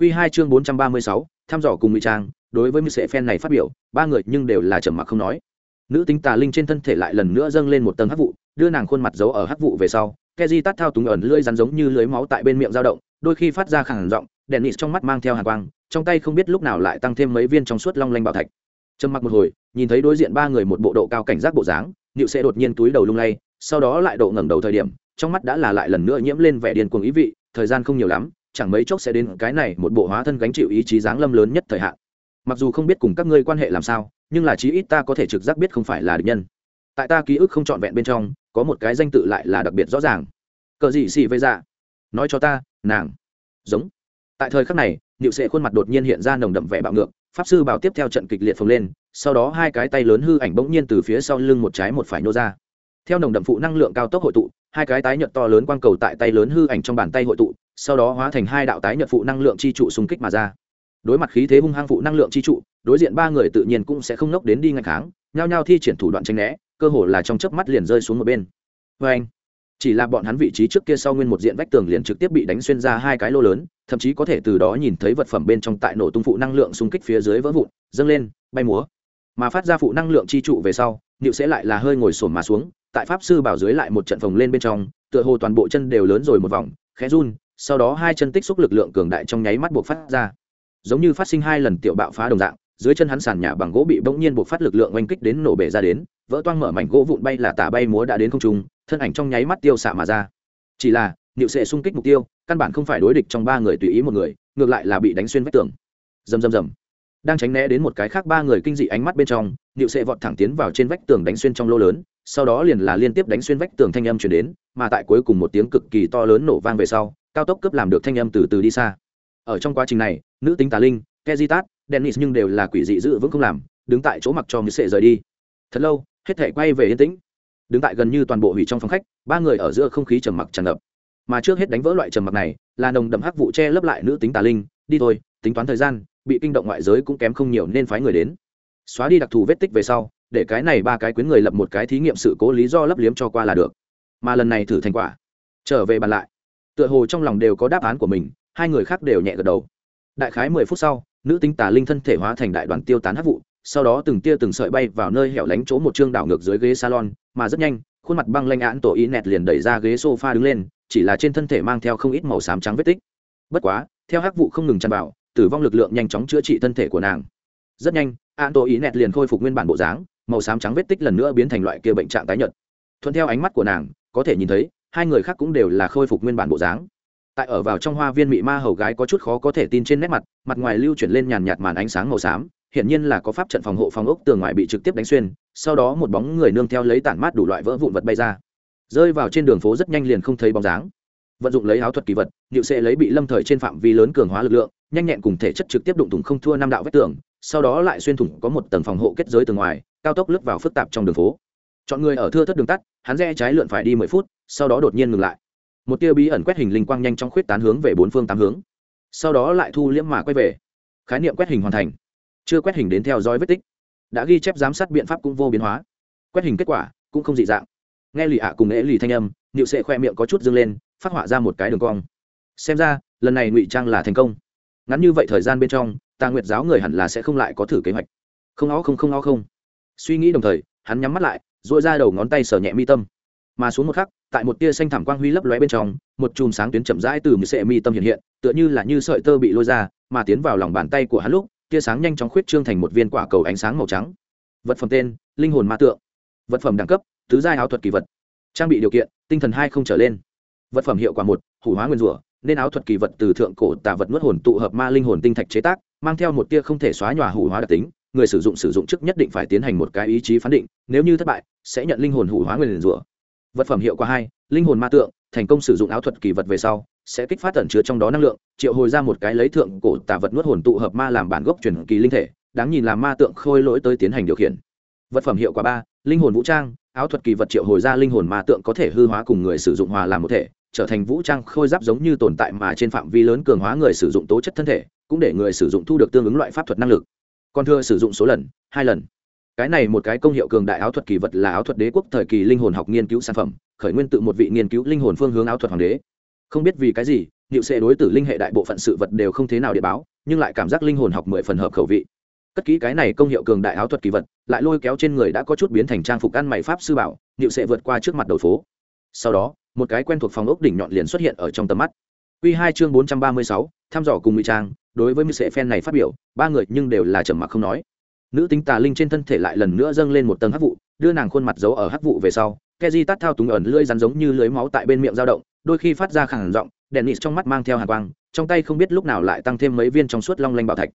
Quy 2 chương 436, tham dò cùng ngụy trang, đối với Mse fan này phát biểu, ba người nhưng đều là trầm mặc không nói. Nữ tính tà linh trên thân thể lại lần nữa dâng lên một tầng hắc vụ, đưa nàng khuôn mặt giấu ở hắc vụ về sau, Keji tát thao túng ẩn lưỡi rắn giống như lưới máu tại bên miệng dao động, đôi khi phát ra khàn giọng, Dennis trong mắt mang theo hàn quang, trong tay không biết lúc nào lại tăng thêm mấy viên trong suốt long lanh bảo thạch. Trầm mặc một hồi, nhìn thấy đối diện ba người một bộ độ cao cảnh giác bộ dáng, Nữu Sệ đột nhiên túi đầu lung lay, sau đó lại độ ngẩng đầu thời điểm, trong mắt đã là lại lần nữa nhiễm lên vẻ điên cuồng ý vị, thời gian không nhiều lắm, chẳng mấy chốc sẽ đến cái này một bộ hóa thân gánh chịu ý chí dáng lâm lớn nhất thời hạn. Mặc dù không biết cùng các ngươi quan hệ làm sao, nhưng là chí ít ta có thể trực giác biết không phải là địch nhân. Tại ta ký ức không trọn vẹn bên trong, có một cái danh tự lại là đặc biệt rõ ràng. Cờ gì xì vây dạ. Nói cho ta, nàng. Giống. Tại thời khắc này, niệu sệ khuôn mặt đột nhiên hiện ra nồng đậm vẻ bạo ngược, pháp sư bảo tiếp theo trận kịch liệt phồng lên, sau đó hai cái tay lớn hư ảnh bỗng nhiên từ phía sau lưng một trái một phải nô ra theo nồng đậm phụ năng lượng cao tốc hội tụ, hai cái tái nhợt to lớn quang cầu tại tay lớn hư ảnh trong bàn tay hội tụ, sau đó hóa thành hai đạo tái nhợt phụ năng lượng chi trụ xung kích mà ra. Đối mặt khí thế hung hăng phụ năng lượng chi trụ, đối diện ba người tự nhiên cũng sẽ không nốc đến đi ngạch kháng, nhao nhao thi triển thủ đoạn tranh né, cơ hồ là trong chớp mắt liền rơi xuống một bên. Vê anh, chỉ là bọn hắn vị trí trước kia sau nguyên một diện vách tường liền trực tiếp bị đánh xuyên ra hai cái lô lớn, thậm chí có thể từ đó nhìn thấy vật phẩm bên trong tại nổ tung phụ năng lượng xung kích phía dưới vỡ vụn, dâng lên, bay múa. Mà phát ra phụ năng lượng chi trụ về sau nịu sẽ lại là hơi ngồi sổm mà xuống tại pháp sư bảo dưới lại một trận phồng lên bên trong, tựa hồ toàn bộ chân đều lớn rồi một vòng, khẽ run, sau đó hai chân tích xúc lực lượng cường đại trong nháy mắt buộc phát ra. Giống như phát sinh hai lần tiểu bạo phá đồng dạng, dưới chân hắn sàn nhà bằng gỗ bị bỗng nhiên buộc phát lực lượng oanh kích đến nổ bể ra đến, vỡ toang mở mảnh gỗ vụn bay là tả bay múa đã đến không trung, thân ảnh trong nháy mắt tiêu xạ mà ra. Chỉ là, niệu sệ xung kích mục tiêu, căn bản không phải đối địch trong ba người tùy ý một người, ngược lại là bị đánh xuyên vách tường. Rầm rầm rầm. Đang tránh né đến một cái khác ba người kinh dị ánh mắt bên trong, niệu sệ vọt thẳng tiến vào trên vách tường đánh xuyên trong lô lớn sau đó liền là liên tiếp đánh xuyên vách tường thanh âm chuyển đến, mà tại cuối cùng một tiếng cực kỳ to lớn nổ vang về sau, cao tốc cấp làm được thanh âm từ từ đi xa. Ở trong quá trình này, nữ tính tà linh, kezitat, dennis nhưng đều là quỷ dị giữ vững không làm, đứng tại chỗ mặc cho người sệ rời đi. Thật lâu, hết thể quay về yên tĩnh. Đứng tại gần như toàn bộ hủy trong phòng khách, ba người ở giữa không khí trầm mặc tràn ngập. Mà trước hết đánh vỡ loại trầm mặc này, là nồng đậm hắc vụ che lấp lại nữ tính tà linh, đi thôi, tính toán thời gian, bị kinh động ngoại giới cũng kém không nhiều nên phái người đến. Xóa đi đặc thù vết tích về sau để cái này ba cái quyến người lập một cái thí nghiệm sự cố lý do lấp liếm cho qua là được. Mà lần này thử thành quả. Trở về bàn lại. Tựa hồ trong lòng đều có đáp án của mình, hai người khác đều nhẹ gật đầu. Đại khái mười phút sau, nữ tinh tà linh thân thể hóa thành đại đoàn tiêu tán hấp vụ, sau đó từng tia từng sợi bay vào nơi hẻo lánh chỗ một chương đảo ngược dưới ghế salon, mà rất nhanh, khuôn mặt băng lanh án tổ ý nẹt liền đẩy ra ghế sofa đứng lên, chỉ là trên thân thể mang theo không ít màu xám trắng vết tích. Bất quá, theo hắc vụ không ngừng chăn vào, tử vong lực lượng nhanh chóng chữa trị thân thể của nàng. Rất nhanh, án tổ ý nẹt liền khôi phục nguyên bản bộ dáng màu xám trắng vết tích lần nữa biến thành loại kia bệnh trạng tái nhợt. Thuận theo ánh mắt của nàng, có thể nhìn thấy, hai người khác cũng đều là khôi phục nguyên bản bộ dáng. Tại ở vào trong hoa viên mị ma hầu gái có chút khó có thể tin trên nét mặt mặt ngoài lưu chuyển lên nhàn nhạt màn ánh sáng màu xám, hiển nhiên là có pháp trận phòng hộ phòng ốc tường ngoài bị trực tiếp đánh xuyên, sau đó một bóng người nương theo lấy tản mát đủ loại vỡ vụn vật bay ra. Rơi vào trên đường phố rất nhanh liền không thấy bóng dáng. Vận dụng lấy áo thuật kỳ vật liệu sẽ lấy bị lâm thời trên phạm vi lớn cường hóa lực lượng, nhanh nhẹn cùng thể chất trực tiếp đụng thủng không thua năm đạo vách tường sau đó lại xuyên thủng có một tầng phòng hộ kết giới từ ngoài, cao tốc lướt vào phức tạp trong đường phố. Chọn người ở thưa thất đường tắt, hắn rẽ trái lượn phải đi mười phút, sau đó đột nhiên ngừng lại. Một tia bí ẩn quét hình linh quang nhanh chóng khuyết tán hướng về bốn phương tám hướng. Sau đó lại thu liễm mà quay về. Khái niệm quét hình hoàn thành. Chưa quét hình đến theo dõi vết tích. Đã ghi chép giám sát biện pháp cũng vô biến hóa. Quét hình kết quả cũng không dị dạng. Nghe lì ạ cùng ế lì thanh âm nịu sệ khoe miệng có chút dâng lên, phát họa ra một cái đường cong. Xem ra, lần này ngụy trang là thành công. Ngắn như vậy thời gian bên trong tà nguyệt giáo người hẳn là sẽ không lại có thử kế hoạch. Không ó không không ó không. Suy nghĩ đồng thời, hắn nhắm mắt lại dội ra đầu ngón tay sờ nhẹ mi tâm. Mà xuống một khắc, tại một tia xanh thảm quang huy lấp lóe bên trong, một chùm sáng tuyến chậm rãi từ mười sệ mi tâm hiện hiện, tựa như là như sợi tơ bị lôi ra, mà tiến vào lòng bàn tay của hắn lúc, tia sáng nhanh chóng khuyết trương thành một viên quả cầu ánh sáng màu trắng. Vật phẩm tên, linh hồn ma tượng. Vật phẩm đẳng cấp, tứ giai áo thuật kỳ vật. Trang bị điều kiện, tinh thần hai không trở lên. Vật phẩm hiệu quả một, hủ hóa nguyên rủa nên áo thuật kỳ vật từ thượng cổ tà vật nuốt hồn tụ hợp ma linh hồn tinh thạch chế tác, mang theo một tia không thể xóa nhòa hủ hóa đặc tính, người sử dụng sử dụng trước nhất định phải tiến hành một cái ý chí phán định, nếu như thất bại, sẽ nhận linh hồn hủ hóa nguyên rủa. Vật phẩm hiệu quả hai, linh hồn ma tượng, thành công sử dụng áo thuật kỳ vật về sau, sẽ kích phát tẩn chứa trong đó năng lượng, triệu hồi ra một cái lấy thượng cổ tà vật nuốt hồn tụ hợp ma làm bản gốc truyền kỳ linh thể, đáng nhìn là ma tượng khôi lỗi tới tiến hành điều khiển. Vật phẩm hiệu quả ba, linh hồn vũ trang, áo thuật kỳ vật triệu hồi ra linh hồn ma tượng có thể hư hóa cùng người sử dụng hòa làm một thể trở thành vũ trang khôi giáp giống như tồn tại mà trên phạm vi lớn cường hóa người sử dụng tố chất thân thể, cũng để người sử dụng thu được tương ứng loại pháp thuật năng lực. Còn thưa sử dụng số lần, hai lần. Cái này một cái công hiệu cường đại áo thuật kỳ vật là áo thuật đế quốc thời kỳ linh hồn học nghiên cứu sản phẩm, khởi nguyên tự một vị nghiên cứu linh hồn phương hướng áo thuật hoàng đế. Không biết vì cái gì nhịu sẽ đối tử linh hệ đại bộ phận sự vật đều không thế nào để báo, nhưng lại cảm giác linh hồn học mười phần hợp khẩu vị. Cất kỹ cái này công hiệu cường đại áo thuật kỳ vật, lại lôi kéo trên người đã có chút biến thành trang phục ăn mày pháp sư bảo nhịu sẽ vượt qua trước mặt đầu phố. Sau đó một cái quen thuộc phòng ốc đỉnh nhọn liền xuất hiện ở trong tầm mắt. Quy hai chương bốn trăm ba mươi sáu, thăm dò cùng ngụy trang. Đối với mưu sệ phen này phát biểu, ba người nhưng đều là trầm mặc không nói. Nữ tính tà linh trên thân thể lại lần nữa dâng lên một tầng hắc vụ, đưa nàng khuôn mặt giấu ở hắc vụ về sau keji tắt thao túng ẩn lưỡi rắn giống như lưới máu tại bên miệng dao động, đôi khi phát ra khẳng giọng đèn nịt trong mắt mang theo hàn quang, trong tay không biết lúc nào lại tăng thêm mấy viên trong suốt long lanh bảo thạch.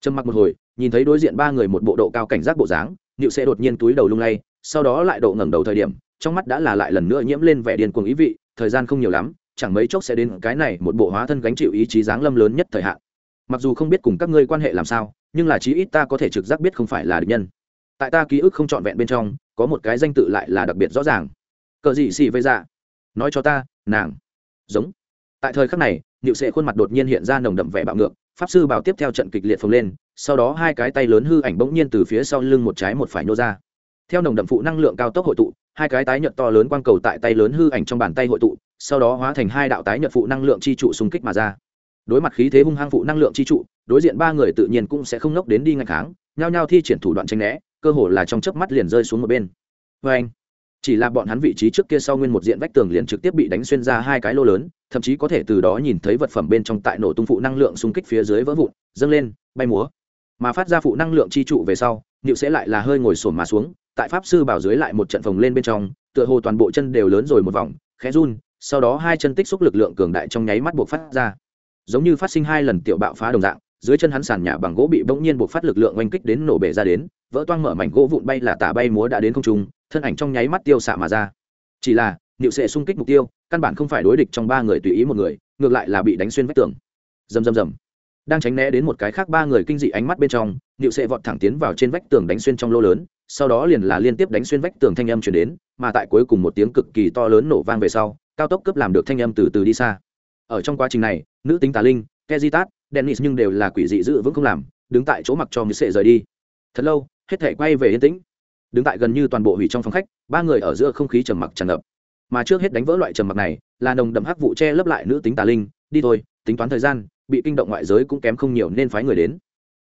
Trầm mặc một hồi, nhìn thấy đối diện ba người một bộ độ cao cảnh giác bộ dáng nịu sẽ đột nhiên túi đầu lung lay, sau đó lại độ ngẩng đầu thời điểm trong mắt đã là lại lần nữa nhiễm lên vẻ điên cuồng ý vị, thời gian không nhiều lắm, chẳng mấy chốc sẽ đến cái này một bộ hóa thân gánh chịu ý chí dáng lâm lớn nhất thời hạn. Mặc dù không biết cùng các ngươi quan hệ làm sao, nhưng là chí ít ta có thể trực giác biết không phải là địch nhân. Tại ta ký ức không trọn vẹn bên trong, có một cái danh tự lại là đặc biệt rõ ràng. Cờ gì xì vây ra nói cho ta, nàng. Giống. Tại thời khắc này nhịu sệ khuôn mặt đột nhiên hiện ra nồng đậm vẻ bạo ngược, pháp sư bảo tiếp theo trận kịch liệt phồng lên, sau đó hai cái tay lớn hư ảnh bỗng nhiên từ phía sau lưng một trái một phải nô ra. Theo nồng đậm phụ năng lượng cao tốc hội tụ hai cái tái nhợt to lớn quang cầu tại tay lớn hư ảnh trong bàn tay hội tụ, sau đó hóa thành hai đạo tái nhợt phụ năng lượng chi trụ xung kích mà ra. Đối mặt khí thế hung hăng phụ năng lượng chi trụ, đối diện ba người tự nhiên cũng sẽ không nốc đến đi ngạch kháng, nhao nhao thi triển thủ đoạn tranh né, cơ hồ là trong chớp mắt liền rơi xuống một bên. Vê anh, chỉ là bọn hắn vị trí trước kia sau nguyên một diện vách tường liền trực tiếp bị đánh xuyên ra hai cái lô lớn, thậm chí có thể từ đó nhìn thấy vật phẩm bên trong tại nổ tung phụ năng lượng xung kích phía dưới vỡ vụn, dâng lên, bay múa. Mà phát ra phụ năng lượng chi trụ về sau nhựu sẽ lại là hơi ngồi sổm mà xuống tại pháp sư bảo dưới lại một trận phồng lên bên trong, tựa hồ toàn bộ chân đều lớn rồi một vòng, khẽ run, sau đó hai chân tích xúc lực lượng cường đại trong nháy mắt buộc phát ra. Giống như phát sinh hai lần tiểu bạo phá đồng dạng, dưới chân hắn sàn nhà bằng gỗ bị bỗng nhiên buộc phát lực lượng oanh kích đến nổ bể ra đến, vỡ toang mở mảnh gỗ vụn bay là tả bay múa đã đến không trung, thân ảnh trong nháy mắt tiêu xạ mà ra. Chỉ là, Niệu sệ xung kích mục tiêu, căn bản không phải đối địch trong ba người tùy ý một người, ngược lại là bị đánh xuyên vách tường. Rầm rầm rầm. Đang tránh né đến một cái khác ba người kinh dị ánh mắt bên trong, Niệu sệ vọt thẳng tiến vào trên vách tường đánh xuyên trong lô lớn sau đó liền là liên tiếp đánh xuyên vách tường thanh âm chuyển đến, mà tại cuối cùng một tiếng cực kỳ to lớn nổ vang về sau, cao tốc cướp làm được thanh âm từ từ đi xa. Ở trong quá trình này, nữ tính tà linh, kezitat, dennis nhưng đều là quỷ dị giữ vững không làm, đứng tại chỗ mặc cho người sệ rời đi. Thật lâu, hết thể quay về yên tĩnh. Đứng tại gần như toàn bộ hủy trong phòng khách, ba người ở giữa không khí trầm mặc tràn ngập. Mà trước hết đánh vỡ loại trầm mặc này, là nồng đậm hắc vụ che lấp lại nữ tính tà linh, đi thôi, tính toán thời gian, bị kinh động ngoại giới cũng kém không nhiều nên phái người đến.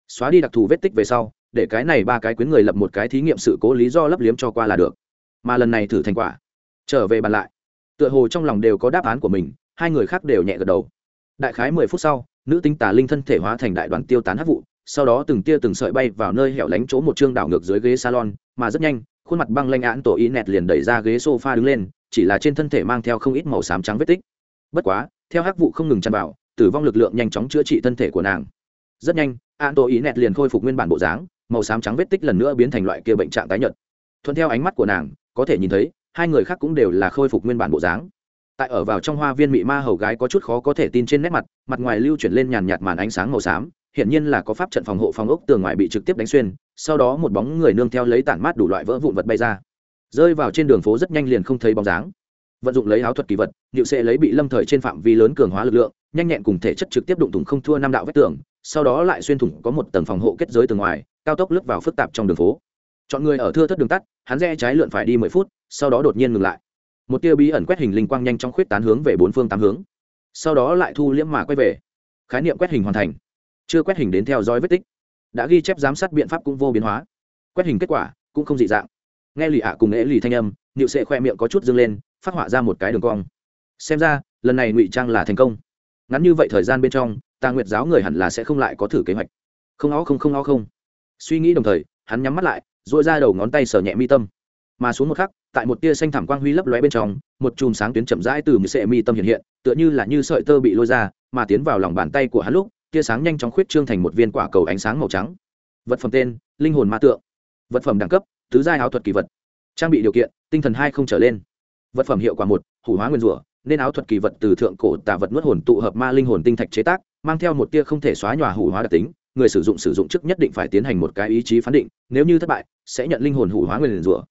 Xóa đi đặc thù vết tích về sau để cái này ba cái quyến người lập một cái thí nghiệm sự cố lý do lấp liếm cho qua là được. Mà lần này thử thành quả. Trở về bàn lại. Tựa hồ trong lòng đều có đáp án của mình, hai người khác đều nhẹ gật đầu. Đại khái mười phút sau, nữ tính tà linh thân thể hóa thành đại đoàn tiêu tán hắc vụ, sau đó từng tia từng sợi bay vào nơi hẻo lánh chỗ một chương đảo ngược dưới ghế salon, mà rất nhanh, khuôn mặt băng lanh án tổ ý nẹt liền đẩy ra ghế sofa đứng lên, chỉ là trên thân thể mang theo không ít màu xám trắng vết tích. Bất quá, theo hắc vụ không ngừng chăn vào, tử vong lực lượng nhanh chóng chữa trị thân thể của nàng. Rất nhanh, án tổ ý nẹt liền khôi phục nguyên bản bộ dáng màu xám trắng vết tích lần nữa biến thành loại kia bệnh trạng tái nhợt. Thuận theo ánh mắt của nàng, có thể nhìn thấy, hai người khác cũng đều là khôi phục nguyên bản bộ dáng. Tại ở vào trong hoa viên mị ma hầu gái có chút khó có thể tin trên nét mặt mặt ngoài lưu chuyển lên nhàn nhạt màn ánh sáng màu xám, hiển nhiên là có pháp trận phòng hộ phòng ốc tường ngoài bị trực tiếp đánh xuyên, sau đó một bóng người nương theo lấy tản mát đủ loại vỡ vụn vật bay ra. Rơi vào trên đường phố rất nhanh liền không thấy bóng dáng. Vận dụng lấy áo thuật kỳ vật Diệu sẽ lấy bị lâm thời trên phạm vi lớn cường hóa lực lượng, nhanh nhẹn cùng thể chất trực tiếp đụng thủng không thua năm đạo vách tường, sau đó lại xuyên thủng có một tầng phòng hộ kết giới từ ngoài cao tốc lướt vào phức tạp trong đường phố. Chọn người ở thưa thất đường tắt, hắn rẽ trái lượn phải đi mười phút, sau đó đột nhiên ngừng lại. Một tia bí ẩn quét hình linh quang nhanh trong khuyết tán hướng về bốn phương tám hướng. Sau đó lại thu liễm mà quay về. Khái niệm quét hình hoàn thành. Chưa quét hình đến theo dõi vết tích. Đã ghi chép giám sát biện pháp cũng vô biến hóa. Quét hình kết quả cũng không dị dạng. Nghe lì ạ cùng ế lì thanh âm nịu sệ khoe miệng có chút dâng lên, phát họa ra một cái đường cong. Xem ra, lần này ngụy trang là thành công. Ngắn như vậy thời gian bên trong, tà nguyệt giáo người hẳn là sẽ không lại có thử kế hoạch. Không ó không không ó không suy nghĩ đồng thời, hắn nhắm mắt lại dội ra đầu ngón tay sờ nhẹ mi tâm. Mà xuống một khắc, tại một tia xanh thảm quang huy lấp lóe bên trong, một chùm sáng tuyến chậm rãi từ một sệ mi tâm hiện hiện, tựa như là như sợi tơ bị lôi ra, mà tiến vào lòng bàn tay của hắn lúc, tia sáng nhanh chóng khuyết trương thành một viên quả cầu ánh sáng màu trắng. Vật phẩm tên, linh hồn ma tượng. Vật phẩm đẳng cấp, tứ giai áo thuật kỳ vật. Trang bị điều kiện, tinh thần hai không trở lên. Vật phẩm hiệu quả một, hủ hóa nguyên rủa, nên áo thuật kỳ vật từ thượng cổ tà vật nuốt hồn tụ hợp ma linh hồn tinh thạch chế tác, mang theo một tia không thể xóa nhòa hủ hóa đặc tính người sử dụng sử dụng trước nhất định phải tiến hành một cái ý chí phán định, nếu như thất bại, sẽ nhận linh hồn hủ hóa nguyên rủa.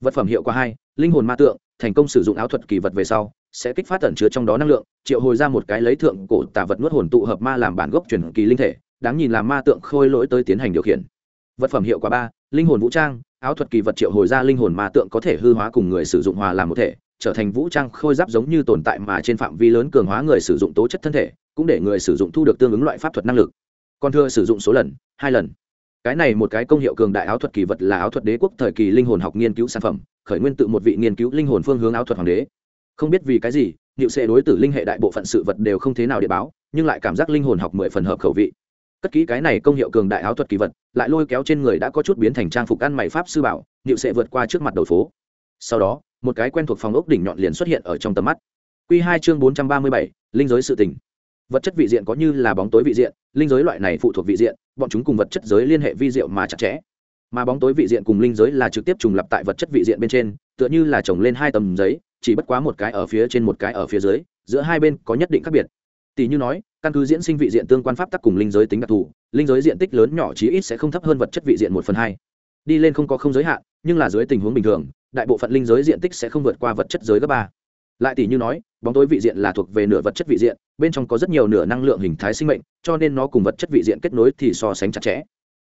Vật phẩm hiệu quả hai, linh hồn ma tượng, thành công sử dụng áo thuật kỳ vật về sau, sẽ kích phát tẩn chứa trong đó năng lượng, triệu hồi ra một cái lấy thượng cổ tà vật nuốt hồn tụ hợp ma làm bản gốc truyền kỳ linh thể, đáng nhìn làm ma tượng khôi lỗi tới tiến hành điều khiển. Vật phẩm hiệu quả ba, linh hồn vũ trang, áo thuật kỳ vật triệu hồi ra linh hồn ma tượng có thể hư hóa cùng người sử dụng hòa làm một thể, trở thành vũ trang khôi giáp giống như tồn tại mà trên phạm vi lớn cường hóa người sử dụng tố chất thân thể, cũng để người sử dụng thu được tương ứng loại pháp thuật năng lực còn thưa sử dụng số lần, hai lần. Cái này một cái công hiệu cường đại áo thuật kỳ vật là áo thuật đế quốc thời kỳ linh hồn học nghiên cứu sản phẩm, khởi nguyên tự một vị nghiên cứu linh hồn phương hướng áo thuật hoàng đế. Không biết vì cái gì hiệu sẽ đối tử linh hệ đại bộ phận sự vật đều không thế nào để báo, nhưng lại cảm giác linh hồn học mười phần hợp khẩu vị. Cất kỹ cái này công hiệu cường đại áo thuật kỳ vật, lại lôi kéo trên người đã có chút biến thành trang phục ăn mày pháp sư bảo hiệu sẽ vượt qua trước mặt đầu phố. Sau đó, một cái quen thuộc phòng ốc đỉnh nhọn liền xuất hiện ở trong tầm mắt. Q hai chương bốn trăm ba mươi bảy, linh giới sự tình vật chất vị diện có như là bóng tối vị diện, linh giới loại này phụ thuộc vị diện, bọn chúng cùng vật chất giới liên hệ vi diệu mà chặt chẽ. Mà bóng tối vị diện cùng linh giới là trực tiếp trùng lập tại vật chất vị diện bên trên, tựa như là trồng lên hai tầm giấy, chỉ bất quá một cái ở phía trên một cái ở phía dưới, giữa hai bên có nhất định khác biệt. Tỷ như nói, căn cứ diễn sinh vị diện tương quan pháp tắc cùng linh giới tính đặc thù, linh giới diện tích lớn nhỏ chí ít sẽ không thấp hơn vật chất vị diện một phần hai. Đi lên không có không giới hạn, nhưng là dưới tình huống bình thường, đại bộ phận linh giới diện tích sẽ không vượt qua vật chất giới gấp ba lại tỷ như nói, bóng tối vị diện là thuộc về nửa vật chất vị diện, bên trong có rất nhiều nửa năng lượng hình thái sinh mệnh, cho nên nó cùng vật chất vị diện kết nối thì so sánh chặt chẽ.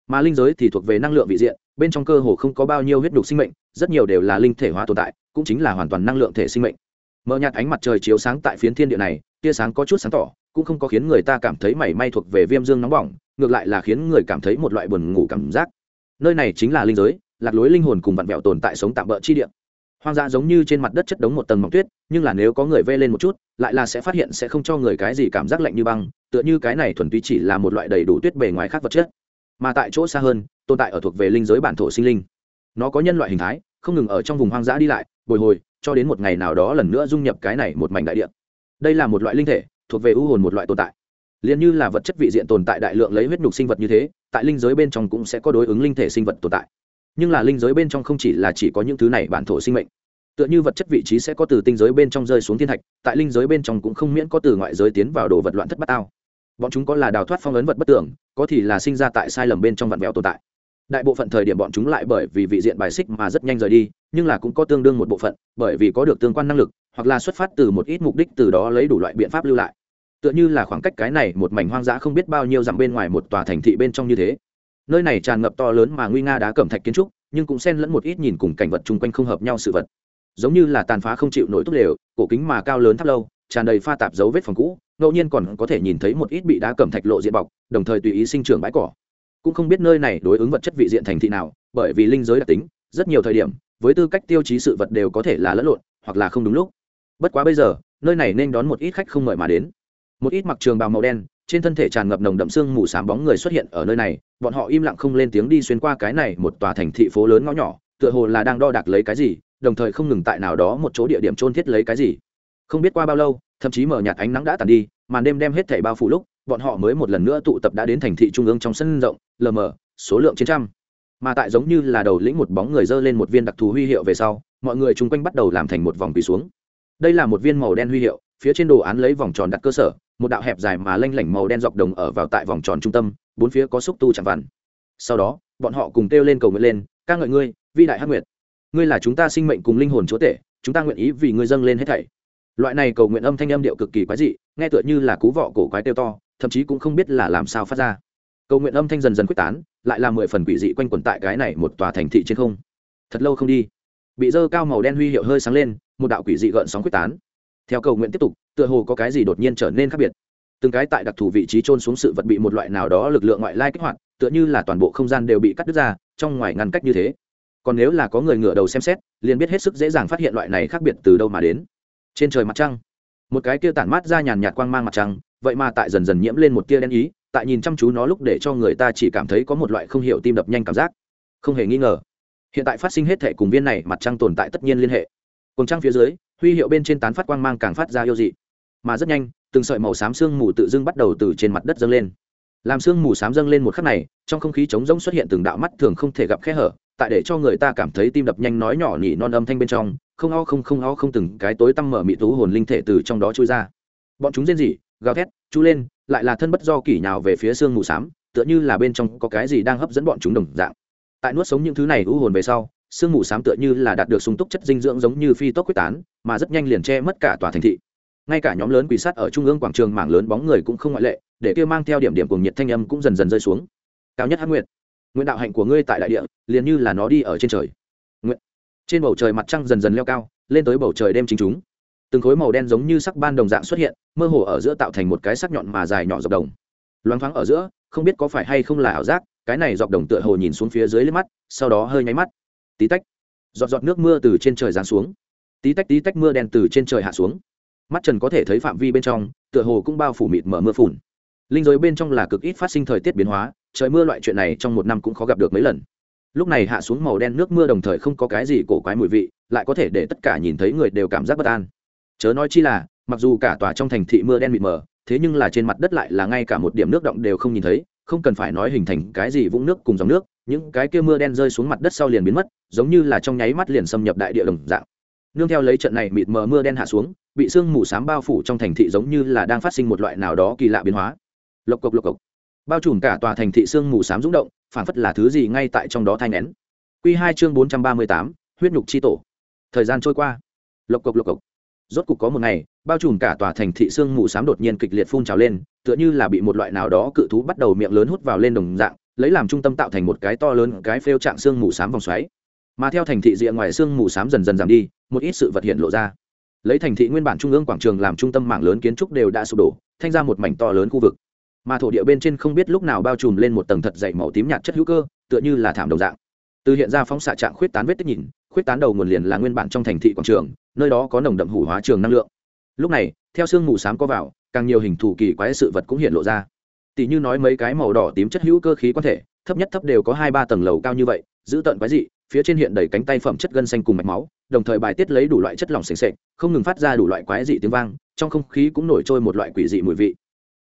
Mà linh giới thì thuộc về năng lượng vị diện, bên trong cơ hồ không có bao nhiêu huyết đục sinh mệnh, rất nhiều đều là linh thể hóa tồn tại, cũng chính là hoàn toàn năng lượng thể sinh mệnh. Mờ nhạt ánh mặt trời chiếu sáng tại phiến thiên địa này, tia sáng có chút sáng tỏ, cũng không có khiến người ta cảm thấy mảy may thuộc về viêm dương nóng bỏng, ngược lại là khiến người cảm thấy một loại buồn ngủ cảm giác. Nơi này chính là linh giới, lạc lối linh hồn cùng vặn vẹo tồn tại sống tạm bỡ chi địa hoang dã giống như trên mặt đất chất đống một tầng mỏng tuyết, nhưng là nếu có người vê lên một chút, lại là sẽ phát hiện sẽ không cho người cái gì cảm giác lạnh như băng, tựa như cái này thuần túy chỉ là một loại đầy đủ tuyết bề ngoài khác vật chất. Mà tại chỗ xa hơn, tồn tại ở thuộc về linh giới bản thổ sinh linh. Nó có nhân loại hình thái, không ngừng ở trong vùng hoang dã đi lại, bồi hồi, cho đến một ngày nào đó lần nữa dung nhập cái này một mảnh đại địa. Đây là một loại linh thể, thuộc về ưu hồn một loại tồn tại. Liền như là vật chất vị diện tồn tại đại lượng lấy huyết nhục sinh vật như thế, tại linh giới bên trong cũng sẽ có đối ứng linh thể sinh vật tồn tại. Nhưng là linh giới bên trong không chỉ là chỉ có những thứ này bản thổ sinh mệnh tựa như vật chất vị trí sẽ có từ tinh giới bên trong rơi xuống thiên thạch, tại linh giới bên trong cũng không miễn có từ ngoại giới tiến vào đồ vật loạn thất bát ao. Bọn chúng có là đào thoát phong ấn vật bất tưởng, có thì là sinh ra tại sai lầm bên trong vạn vẹo tồn tại. Đại bộ phận thời điểm bọn chúng lại bởi vì vị diện bài xích mà rất nhanh rời đi, nhưng là cũng có tương đương một bộ phận, bởi vì có được tương quan năng lực, hoặc là xuất phát từ một ít mục đích từ đó lấy đủ loại biện pháp lưu lại. Tựa như là khoảng cách cái này một mảnh hoang dã không biết bao nhiêu dặm bên ngoài một tòa thành thị bên trong như thế. Nơi này tràn ngập to lớn mà nguy nga đá cẩm thạch kiến trúc, nhưng cũng xen lẫn một ít nhìn cùng cảnh vật chung quanh không hợp nhau sự vật giống như là tàn phá không chịu nổi tốt đều cổ kính mà cao lớn thấp lâu, tràn đầy pha tạp dấu vết phòng cũ, ngẫu nhiên còn có thể nhìn thấy một ít bị đá cẩm thạch lộ diện bọc, đồng thời tùy ý sinh trưởng bãi cỏ. Cũng không biết nơi này đối ứng vật chất vị diện thành thị nào, bởi vì linh giới đặc tính, rất nhiều thời điểm, với tư cách tiêu chí sự vật đều có thể là lẫn lộn, hoặc là không đúng lúc. Bất quá bây giờ, nơi này nên đón một ít khách không mời mà đến. Một ít mặc trường bào màu đen, trên thân thể tràn ngập nồng đậm xương mù s bóng người xuất hiện ở nơi này, bọn họ im lặng không lên tiếng đi xuyên qua cái này một tòa thành thị phố lớn ngõ nhỏ tựa hồ là đang đo đạc lấy cái gì, đồng thời không ngừng tại nào đó một chỗ địa điểm trôn thiết lấy cái gì. Không biết qua bao lâu, thậm chí mở nhạt ánh nắng đã tàn đi, màn đêm đem hết thảy bao phủ lúc, bọn họ mới một lần nữa tụ tập đã đến thành thị trung ương trong sân rộng, lờ mờ, số lượng trên trăm. Mà tại giống như là đầu lĩnh một bóng người dơ lên một viên đặc thù huy hiệu về sau, mọi người chung quanh bắt đầu làm thành một vòng quỳ xuống. Đây là một viên màu đen huy hiệu, phía trên đồ án lấy vòng tròn đặt cơ sở, một đạo hẹp dài mà lanh lảnh màu đen dọc đồng ở vào tại vòng tròn trung tâm, bốn phía có xúc tu chẳng vằn sau đó, bọn họ cùng kêu lên cầu nguyện lên, ca ngợi ngươi vi đại hắc nguyệt. Ngươi là chúng ta sinh mệnh cùng linh hồn chúa tể, chúng ta nguyện ý vì ngươi dâng lên hết thảy. Loại này cầu nguyện âm thanh âm điệu cực kỳ quái dị, nghe tựa như là cú vọ cổ quái tiêu to, thậm chí cũng không biết là làm sao phát ra. Cầu nguyện âm thanh dần dần quyết tán, lại là mười phần quỷ dị quanh quẩn tại cái này một tòa thành thị trên không. Thật lâu không đi, bị dơ cao màu đen huy hiệu hơi sáng lên, một đạo quỷ dị gợn sóng quyết tán. Theo cầu nguyện tiếp tục, tựa hồ có cái gì đột nhiên trở nên khác biệt. Từng cái tại đặc thù vị trí trôn xuống sự vật bị một loại nào đó lực lượng ngoại lai kích hoạt, tựa như là toàn bộ không gian đều bị cắt đứt ra, trong ngoài ngăn cách như thế còn nếu là có người ngửa đầu xem xét, liền biết hết sức dễ dàng phát hiện loại này khác biệt từ đâu mà đến. Trên trời mặt trăng, một cái kia tản mát ra nhàn nhạt quang mang mặt trăng, vậy mà tại dần dần nhiễm lên một tia đen ý, tại nhìn chăm chú nó lúc để cho người ta chỉ cảm thấy có một loại không hiểu tim đập nhanh cảm giác. Không hề nghi ngờ, hiện tại phát sinh hết thể cùng viên này mặt trăng tồn tại tất nhiên liên hệ. Cùng trăng phía dưới, huy hiệu bên trên tán phát quang mang càng phát ra yêu dị, mà rất nhanh, từng sợi màu xám sương mù tự dưng bắt đầu từ trên mặt đất dâng lên. Làm sương mù xám dâng lên một khắc này, trong không khí trống rỗng xuất hiện từng đạo mắt thường không thể gặp khe hở tại để cho người ta cảm thấy tim đập nhanh nói nhỏ nhỉ non âm thanh bên trong, không o không không o không từng cái tối tăm mở mị tú hồn linh thể từ trong đó trôi ra. Bọn chúng rên rỉ, gào thét chú lên, lại là thân bất do kỷ nào về phía sương mù xám, tựa như là bên trong có cái gì đang hấp dẫn bọn chúng đồng dạng. Tại nuốt sống những thứ này u hồn về sau sương mù xám tựa như là đạt được sung túc chất dinh dưỡng giống như phi tốc quyết tán, mà rất nhanh liền che mất cả tòa thành thị. Ngay cả nhóm lớn quỷ sát ở trung ương quảng trường mảng lớn bóng người cũng không ngoại lệ, để kia mang theo điểm điểm cùng nhiệt thanh âm cũng dần dần rơi xuống. Cao nhất hát nguyệt nguyện đạo hạnh của ngươi tại đại địa, liền như là nó đi ở trên trời. Nguyện. Trên bầu trời mặt trăng dần dần leo cao, lên tới bầu trời đêm chính chúng. Từng khối màu đen giống như sắc ban đồng dạng xuất hiện, mơ hồ ở giữa tạo thành một cái sắc nhọn mà dài nhỏ dọc đồng. Loáng thoáng ở giữa, không biết có phải hay không là ảo giác, cái này dọc đồng tựa hồ nhìn xuống phía dưới lên mắt, sau đó hơi nháy mắt. Tí tách. Giọt giọt nước mưa từ trên trời giáng xuống. Tí tách tí tách mưa đen từ trên trời hạ xuống. Mắt trần có thể thấy phạm vi bên trong, tựa hồ cũng bao phủ mịt mở mưa phùn linh giới bên trong là cực ít phát sinh thời tiết biến hóa, trời mưa loại chuyện này trong một năm cũng khó gặp được mấy lần. Lúc này hạ xuống màu đen nước mưa đồng thời không có cái gì cổ quái mùi vị, lại có thể để tất cả nhìn thấy người đều cảm giác bất an. Chớ nói chi là, mặc dù cả tòa trong thành thị mưa đen mịt mờ, thế nhưng là trên mặt đất lại là ngay cả một điểm nước động đều không nhìn thấy, không cần phải nói hình thành cái gì vũng nước cùng dòng nước, những cái kia mưa đen rơi xuống mặt đất sau liền biến mất, giống như là trong nháy mắt liền xâm nhập đại địa đồng dạng. Nương theo lấy trận này mịt mờ mưa đen hạ xuống, bị sương mù s á m bao phủ trong thành thị giống như là đang phát sinh một loại nào đó kỳ lạ biến hóa lộc cộc lộc cộc. Bao trùm cả tòa thành thị sương mù s á m rúng động phản phất là thứ gì ngay tại trong đó thai n é n q hai chương bốn trăm ba mươi tám, huyết nhục c h i tổ. Thời gian trôi qua. Lộc cộc lộc cộc. Rốt cục có một ngày, bao trùm cả tòa thành thị sương mù s á m đột nhiên kịch liệt phun trào lên, tựa như là bị một loại nào đó cự thú bắt đầu miệng lớn hút vào lên đồng dạng, lấy làm trung tâm tạo thành một cái to lớn, cái phêu trạng sương mù s á m vòng xoáy. Mà theo thành thị rìa ngoài sương mù s á m dần dần giảm đi, một ít sự vật hiện lộ ra. Lấy thành thị nguyên bản trung ương quảng trường làm trung tâm mạng lớn kiến trúc đều đã sụp đổ thanh ra một mảnh to lớn khu vực mà thổ địa bên trên không biết lúc nào bao trùm lên một tầng thật dày màu tím nhạt chất hữu cơ, tựa như là thảm đồng dạng. Từ hiện ra phóng xạ trạng khuyết tán vết tích nhìn, khuyết tán đầu nguồn liền là nguyên bản trong thành thị quảng trường, nơi đó có nồng đậm hủ hóa trường năng lượng. Lúc này, theo sương mù s á m có vào, càng nhiều hình thù kỳ quái sự vật cũng hiện lộ ra. Tỷ như nói mấy cái màu đỏ tím chất hữu cơ khí quan thể, thấp nhất thấp đều có hai ba tầng lầu cao như vậy, giữ tận quái dị, phía trên hiện đầy cánh tay phẩm chất gân xanh cùng mạch máu, đồng thời bài tiết lấy đủ loại chất lỏng s ề không ngừng phát ra đủ loại quái dị tiếng vang, trong không khí cũng nổi trôi một loại quỷ dị mùi vị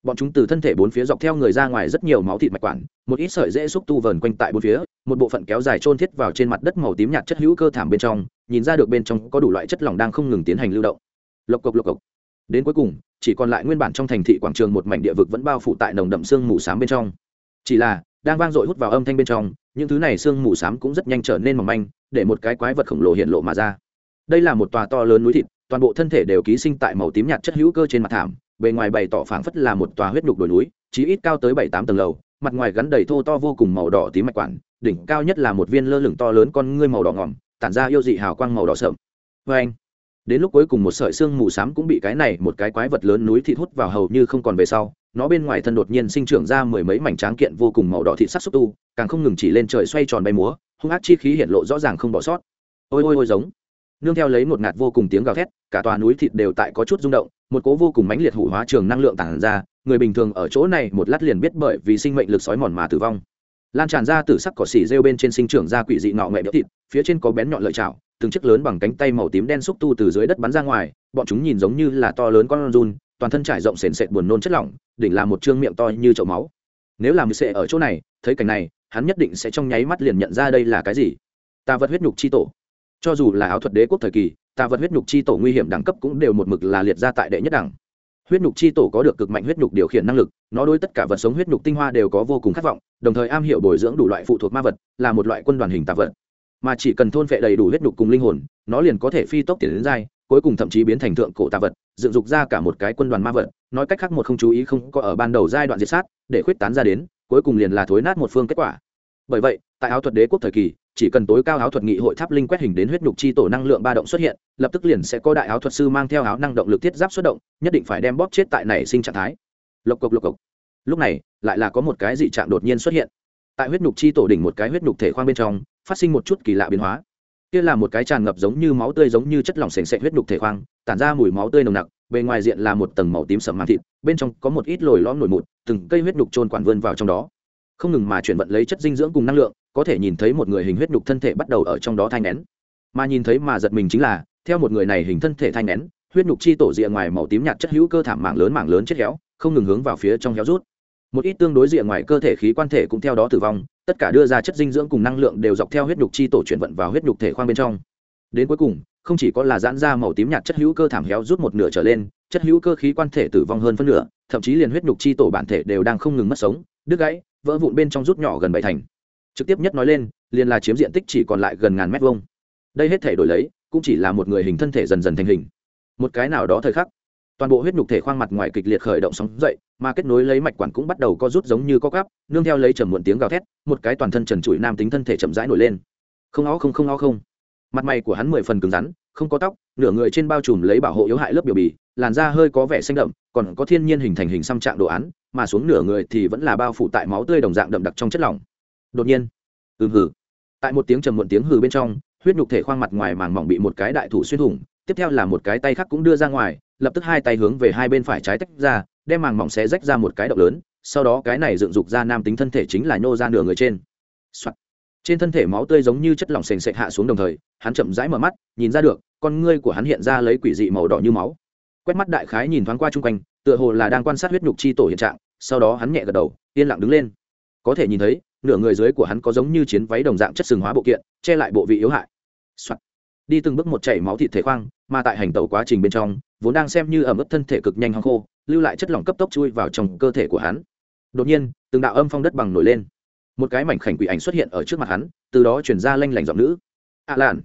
bọn chúng từ thân thể bốn phía dọc theo người ra ngoài rất nhiều máu thịt mạch quản, một ít sợi dễ xúc tu vờn quanh tại bốn phía, một bộ phận kéo dài trôn thiết vào trên mặt đất màu tím nhạt chất hữu cơ thảm bên trong, nhìn ra được bên trong có đủ loại chất lỏng đang không ngừng tiến hành lưu động. Lộc cộc lộc cộc. Đến cuối cùng, chỉ còn lại nguyên bản trong thành thị quảng trường một mảnh địa vực vẫn bao phủ tại nồng đậm sương mù s á m bên trong. Chỉ là, đang vang dội hút vào âm thanh bên trong, những thứ này sương mù s á m cũng rất nhanh trở nên mỏng manh, để một cái quái vật khổng lồ hiện lộ mà ra. Đây là một tòa to lớn núi thịt, toàn bộ thân thể đều ký sinh tại màu tím nhạt chất hữu cơ trên mặt thảm bề ngoài bày tỏ phảng phất là một tòa huyết đục đồi núi, chí ít cao tới bảy tám tầng lầu, mặt ngoài gắn đầy thô to vô cùng màu đỏ tím mạch quản, đỉnh cao nhất là một viên lơ lửng to lớn con ngươi màu đỏ ngòm tản ra yêu dị hào quang màu đỏ sợm vê anh, đến lúc cuối cùng một sợi xương mù xám cũng bị cái này một cái quái vật lớn núi thịt hút vào hầu như không còn về sau, nó bên ngoài thân đột nhiên sinh trưởng ra mười mấy mảnh tráng kiện vô cùng màu đỏ thịt sắc xúc tu, càng không ngừng chỉ lên trời xoay tròn bay múa, hung ác chi khí hiện lộ rõ ràng không bỏ sót. Ôi ôi ôi giống nương theo lấy một ngạt vô cùng tiếng gào thét, cả tòa núi thịt đều tại có chút rung động, một cố vô cùng mãnh liệt hủ hóa trường năng lượng tản ra, người bình thường ở chỗ này một lát liền biết bởi vì sinh mệnh lực sói mòn mà tử vong. Lan tràn ra từ sắc cỏ xỉ rêu bên trên sinh trưởng ra quỷ dị ngọ nghệ thịt, phía trên có bén nhọn lợi chảo, từng chiếc lớn bằng cánh tay màu tím đen xúc tu từ dưới đất bắn ra ngoài, bọn chúng nhìn giống như là to lớn con run, toàn thân trải rộng sền sệt buồn nôn chất lỏng, đỉnh là một trương miệng to như chậu máu. Nếu làm sệ ở chỗ này, thấy cảnh này, hắn nhất định sẽ trong nháy mắt liền nhận ra đây là cái gì. Ta vật huyết nhục chi tổ cho dù là áo thuật đế quốc thời kỳ ta vật huyết nhục chi tổ nguy hiểm đẳng cấp cũng đều một mực là liệt ra tại đệ nhất đẳng. Huyết nhục chi tổ có được cực mạnh huyết nhục điều khiển năng lực, nó đối tất cả vật sống huyết nhục tinh hoa đều có vô cùng khát vọng, đồng thời am hiểu bồi dưỡng đủ loại phụ thuộc ma vật, là một loại quân đoàn hình tạ vật. Mà chỉ cần thôn phệ đầy đủ huyết nhục cùng linh hồn, nó liền có thể phi tốc tiền đến dai cuối cùng thậm chí biến thành thượng cổ tạ vật, dựng dục ra cả một cái quân đoàn ma vật. Nói cách khác một không chú ý không có ở ban đầu giai đoạn diệt sát, để khuyết tán ra đến, cuối cùng liền là thối nát một phương kết quả. Bởi vậy, tại áo thuật đế quốc thời kỳ chỉ cần tối cao áo thuật nghị hội tháp linh quét hình đến huyết nhục chi tổ năng lượng ba động xuất hiện, lập tức liền sẽ có đại áo thuật sư mang theo áo năng động lực thiết giáp xuất động, nhất định phải đem bóp chết tại nảy sinh trạng thái. Lộc cộc lộc cộc. Lúc này, lại là có một cái dị trạng đột nhiên xuất hiện. Tại huyết nhục chi tổ đỉnh một cái huyết nhục thể khoang bên trong, phát sinh một chút kỳ lạ biến hóa. Kia là một cái tràn ngập giống như máu tươi giống như chất lỏng sền sệt huyết nhục thể khoang, tản ra mùi máu tươi nồng nặc, bề ngoài diện là một tầng màu tím sầm màng thịt, bên trong có một ít lồi lõm nổi mụn, từng cây huyết nhục trôn quản vươn vào trong đó. Không ngừng mà chuyển vận lấy chất dinh dưỡng cùng năng lượng có thể nhìn thấy một người hình huyết nhục thân thể bắt đầu ở trong đó thai nén mà nhìn thấy mà giật mình chính là, theo một người này hình thân thể thai nén huyết nhục chi tổ rìa ngoài màu tím nhạt chất hữu cơ thảm mạng lớn mạng lớn chết héo, không ngừng hướng vào phía trong héo rút. Một ít tương đối rìa ngoài cơ thể khí quan thể cũng theo đó tử vong, tất cả đưa ra chất dinh dưỡng cùng năng lượng đều dọc theo huyết nhục chi tổ chuyển vận vào huyết nhục thể khoang bên trong. Đến cuối cùng, không chỉ có là giãn ra màu tím nhạt chất hữu cơ thảm héo rút một nửa trở lên, chất hữu cơ khí quan thể tử vong hơn phân nửa, thậm chí liền huyết nhục chi tổ bản thể đều đang không ngừng mất sống, đứt gãy, vỡ vụn bên trong rút nhỏ gần bảy thành trực tiếp nhất nói lên, liền là chiếm diện tích chỉ còn lại gần ngàn mét vuông. Đây hết thể đổi lấy, cũng chỉ là một người hình thân thể dần dần thành hình. Một cái nào đó thời khắc, toàn bộ huyết nhục thể khoang mặt ngoài kịch liệt khởi động sóng dậy, mà kết nối lấy mạch quản cũng bắt đầu co rút giống như co cắp nương theo lấy trầm muộn tiếng gào thét, một cái toàn thân trần trụi nam tính thân thể chậm rãi nổi lên. Không ó không không ó không. Mặt mày của hắn mười phần cứng rắn, không có tóc, nửa người trên bao trùm lấy bảo hộ yếu hại lớp biểu bì, làn da hơi có vẻ xanh đậm, còn có thiên nhiên hình thành hình xăm trạng đồ án, mà xuống nửa người thì vẫn là bao phủ tại máu tươi đồng dạng đậm đặc trong chất lỏng đột nhiên. Ừm hử tại một tiếng trầm muộn tiếng hừ bên trong, huyết nhục thể khoang mặt ngoài màng mỏng bị một cái đại thủ xuyên thủng, tiếp theo là một cái tay khác cũng đưa ra ngoài, lập tức hai tay hướng về hai bên phải trái tách ra, đem màng mỏng xé rách ra một cái động lớn, sau đó cái này dựng dục ra nam tính thân thể chính là nhô ra nửa người trên、Soạn. trên thân thể máu tươi giống như chất lỏng sền sệt hạ xuống đồng thời, hắn chậm rãi mở mắt, nhìn ra được, con ngươi của hắn hiện ra lấy quỷ dị màu đỏ như máu. Quét mắt đại khái nhìn thoáng qua chung quanh, tựa hồ là đang quan sát huyết nhục chi tổ hiện trạng, sau đó hắn nhẹ gật đầu, yên lặng đứng lên có thể nhìn thấy, nửa người dưới của hắn có giống như chiến váy đồng dạng chất sừng hóa bộ kiện, che lại bộ vị yếu hại、Soạn. đi từng bước một chảy máu thịt thể khoang, mà tại hành tẩu quá trình bên trong, vốn đang xem như ẩm ướt thân thể cực nhanh hoang khô, lưu lại chất lỏng cấp tốc chui vào trong cơ thể của hắn. Đột nhiên, từng đạo âm phong đất bằng nổi lên. Một cái mảnh khảnh quỷ ảnh xuất hiện ở trước mặt hắn, từ đó chuyển ra lanh lảnh giọng nữ. Ạ à làn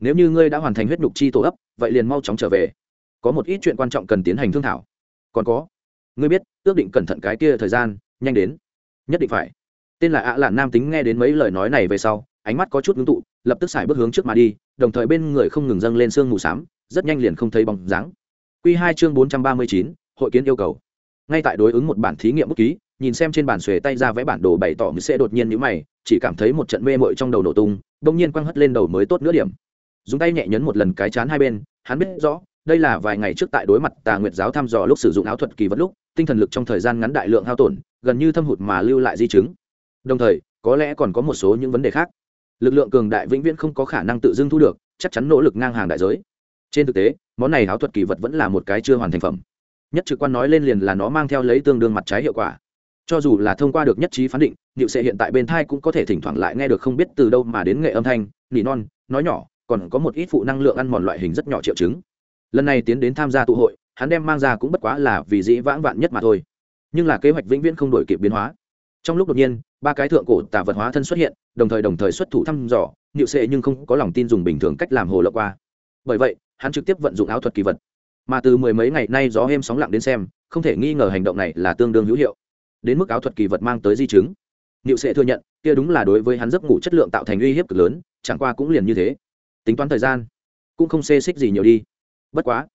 nếu như ngươi đã hoàn thành huyết nhục chi tổ ấp, vậy liền mau chóng trở về. Có một ít chuyện quan trọng cần tiến hành thương thảo. Còn có. Ngươi biết, ước định cẩn thận cái kia thời gian, nhanh đến. Nhất định phải tên là ạ à nam tính nghe đến mấy lời nói này về sau, ánh mắt có chút ngưng tụ, lập tức xài bước hướng trước mà đi, đồng thời bên người không ngừng dâng lên sương mù s á m rất nhanh liền không thấy bóng dáng. Q hai chương bốn trăm ba mươi chín, hội kiến yêu cầu. Ngay tại đối ứng một bản thí nghiệm bút ký, nhìn xem trên bản xuề tay ra vẽ bản đồ bày tỏ sẽ đột nhiên nhữ mày, chỉ cảm thấy một trận mê mội trong đầu nổ tung đông nhiên quăng hất lên đầu mới tốt nửa điểm. Dùng tay nhẹ nhấn một lần cái chán hai bên, hắn biết rõ, đây là vài ngày trước tại đối mặt tà nguyệt giáo thăm dò lúc sử dụng áo thuật kỳ vật lúc, tinh thần lực trong thời gian ngắn đại lượng hao tổn, gần như thâm hụt mà lưu lại di chứng đồng thời, có lẽ còn có một số những vấn đề khác. Lực lượng cường đại vĩnh viễn không có khả năng tự dưng thu được, chắc chắn nỗ lực ngang hàng đại giới. Trên thực tế, món này háo thuật kỳ vật vẫn là một cái chưa hoàn thành phẩm. Nhất trực quan nói lên liền là nó mang theo lấy tương đương mặt trái hiệu quả. Cho dù là thông qua được nhất trí phán định, niệu sệ hiện tại bên thai cũng có thể thỉnh thoảng lại nghe được không biết từ đâu mà đến nghệ âm thanh, nỉ non, nói nhỏ, còn có một ít phụ năng lượng ăn mòn loại hình rất nhỏ triệu chứng. Lần này tiến đến tham gia tụ hội, hắn đem mang ra cũng bất quá là vì dĩ vãng vạn nhất mà thôi. Nhưng là kế hoạch vĩnh viễn không đổi kịp biến hóa. Trong lúc đột nhiên ba cái thượng cổ tà vật hóa thân xuất hiện, đồng thời đồng thời xuất thủ thăm dò nhịu sệ nhưng không có lòng tin dùng bình thường cách làm hồ lộc qua. Bởi vậy, hắn trực tiếp vận dụng áo thuật kỳ vật. Mà từ mười mấy ngày nay gió êm sóng lặng đến xem, không thể nghi ngờ hành động này là tương đương hữu hiệu. Đến mức áo thuật kỳ vật mang tới di chứng. Nhịu sệ thừa nhận, kia đúng là đối với hắn giấc ngủ chất lượng tạo thành uy hiếp cực lớn, chẳng qua cũng liền như thế. Tính toán thời gian, cũng không xê xích gì nhiều đi. Bất quá,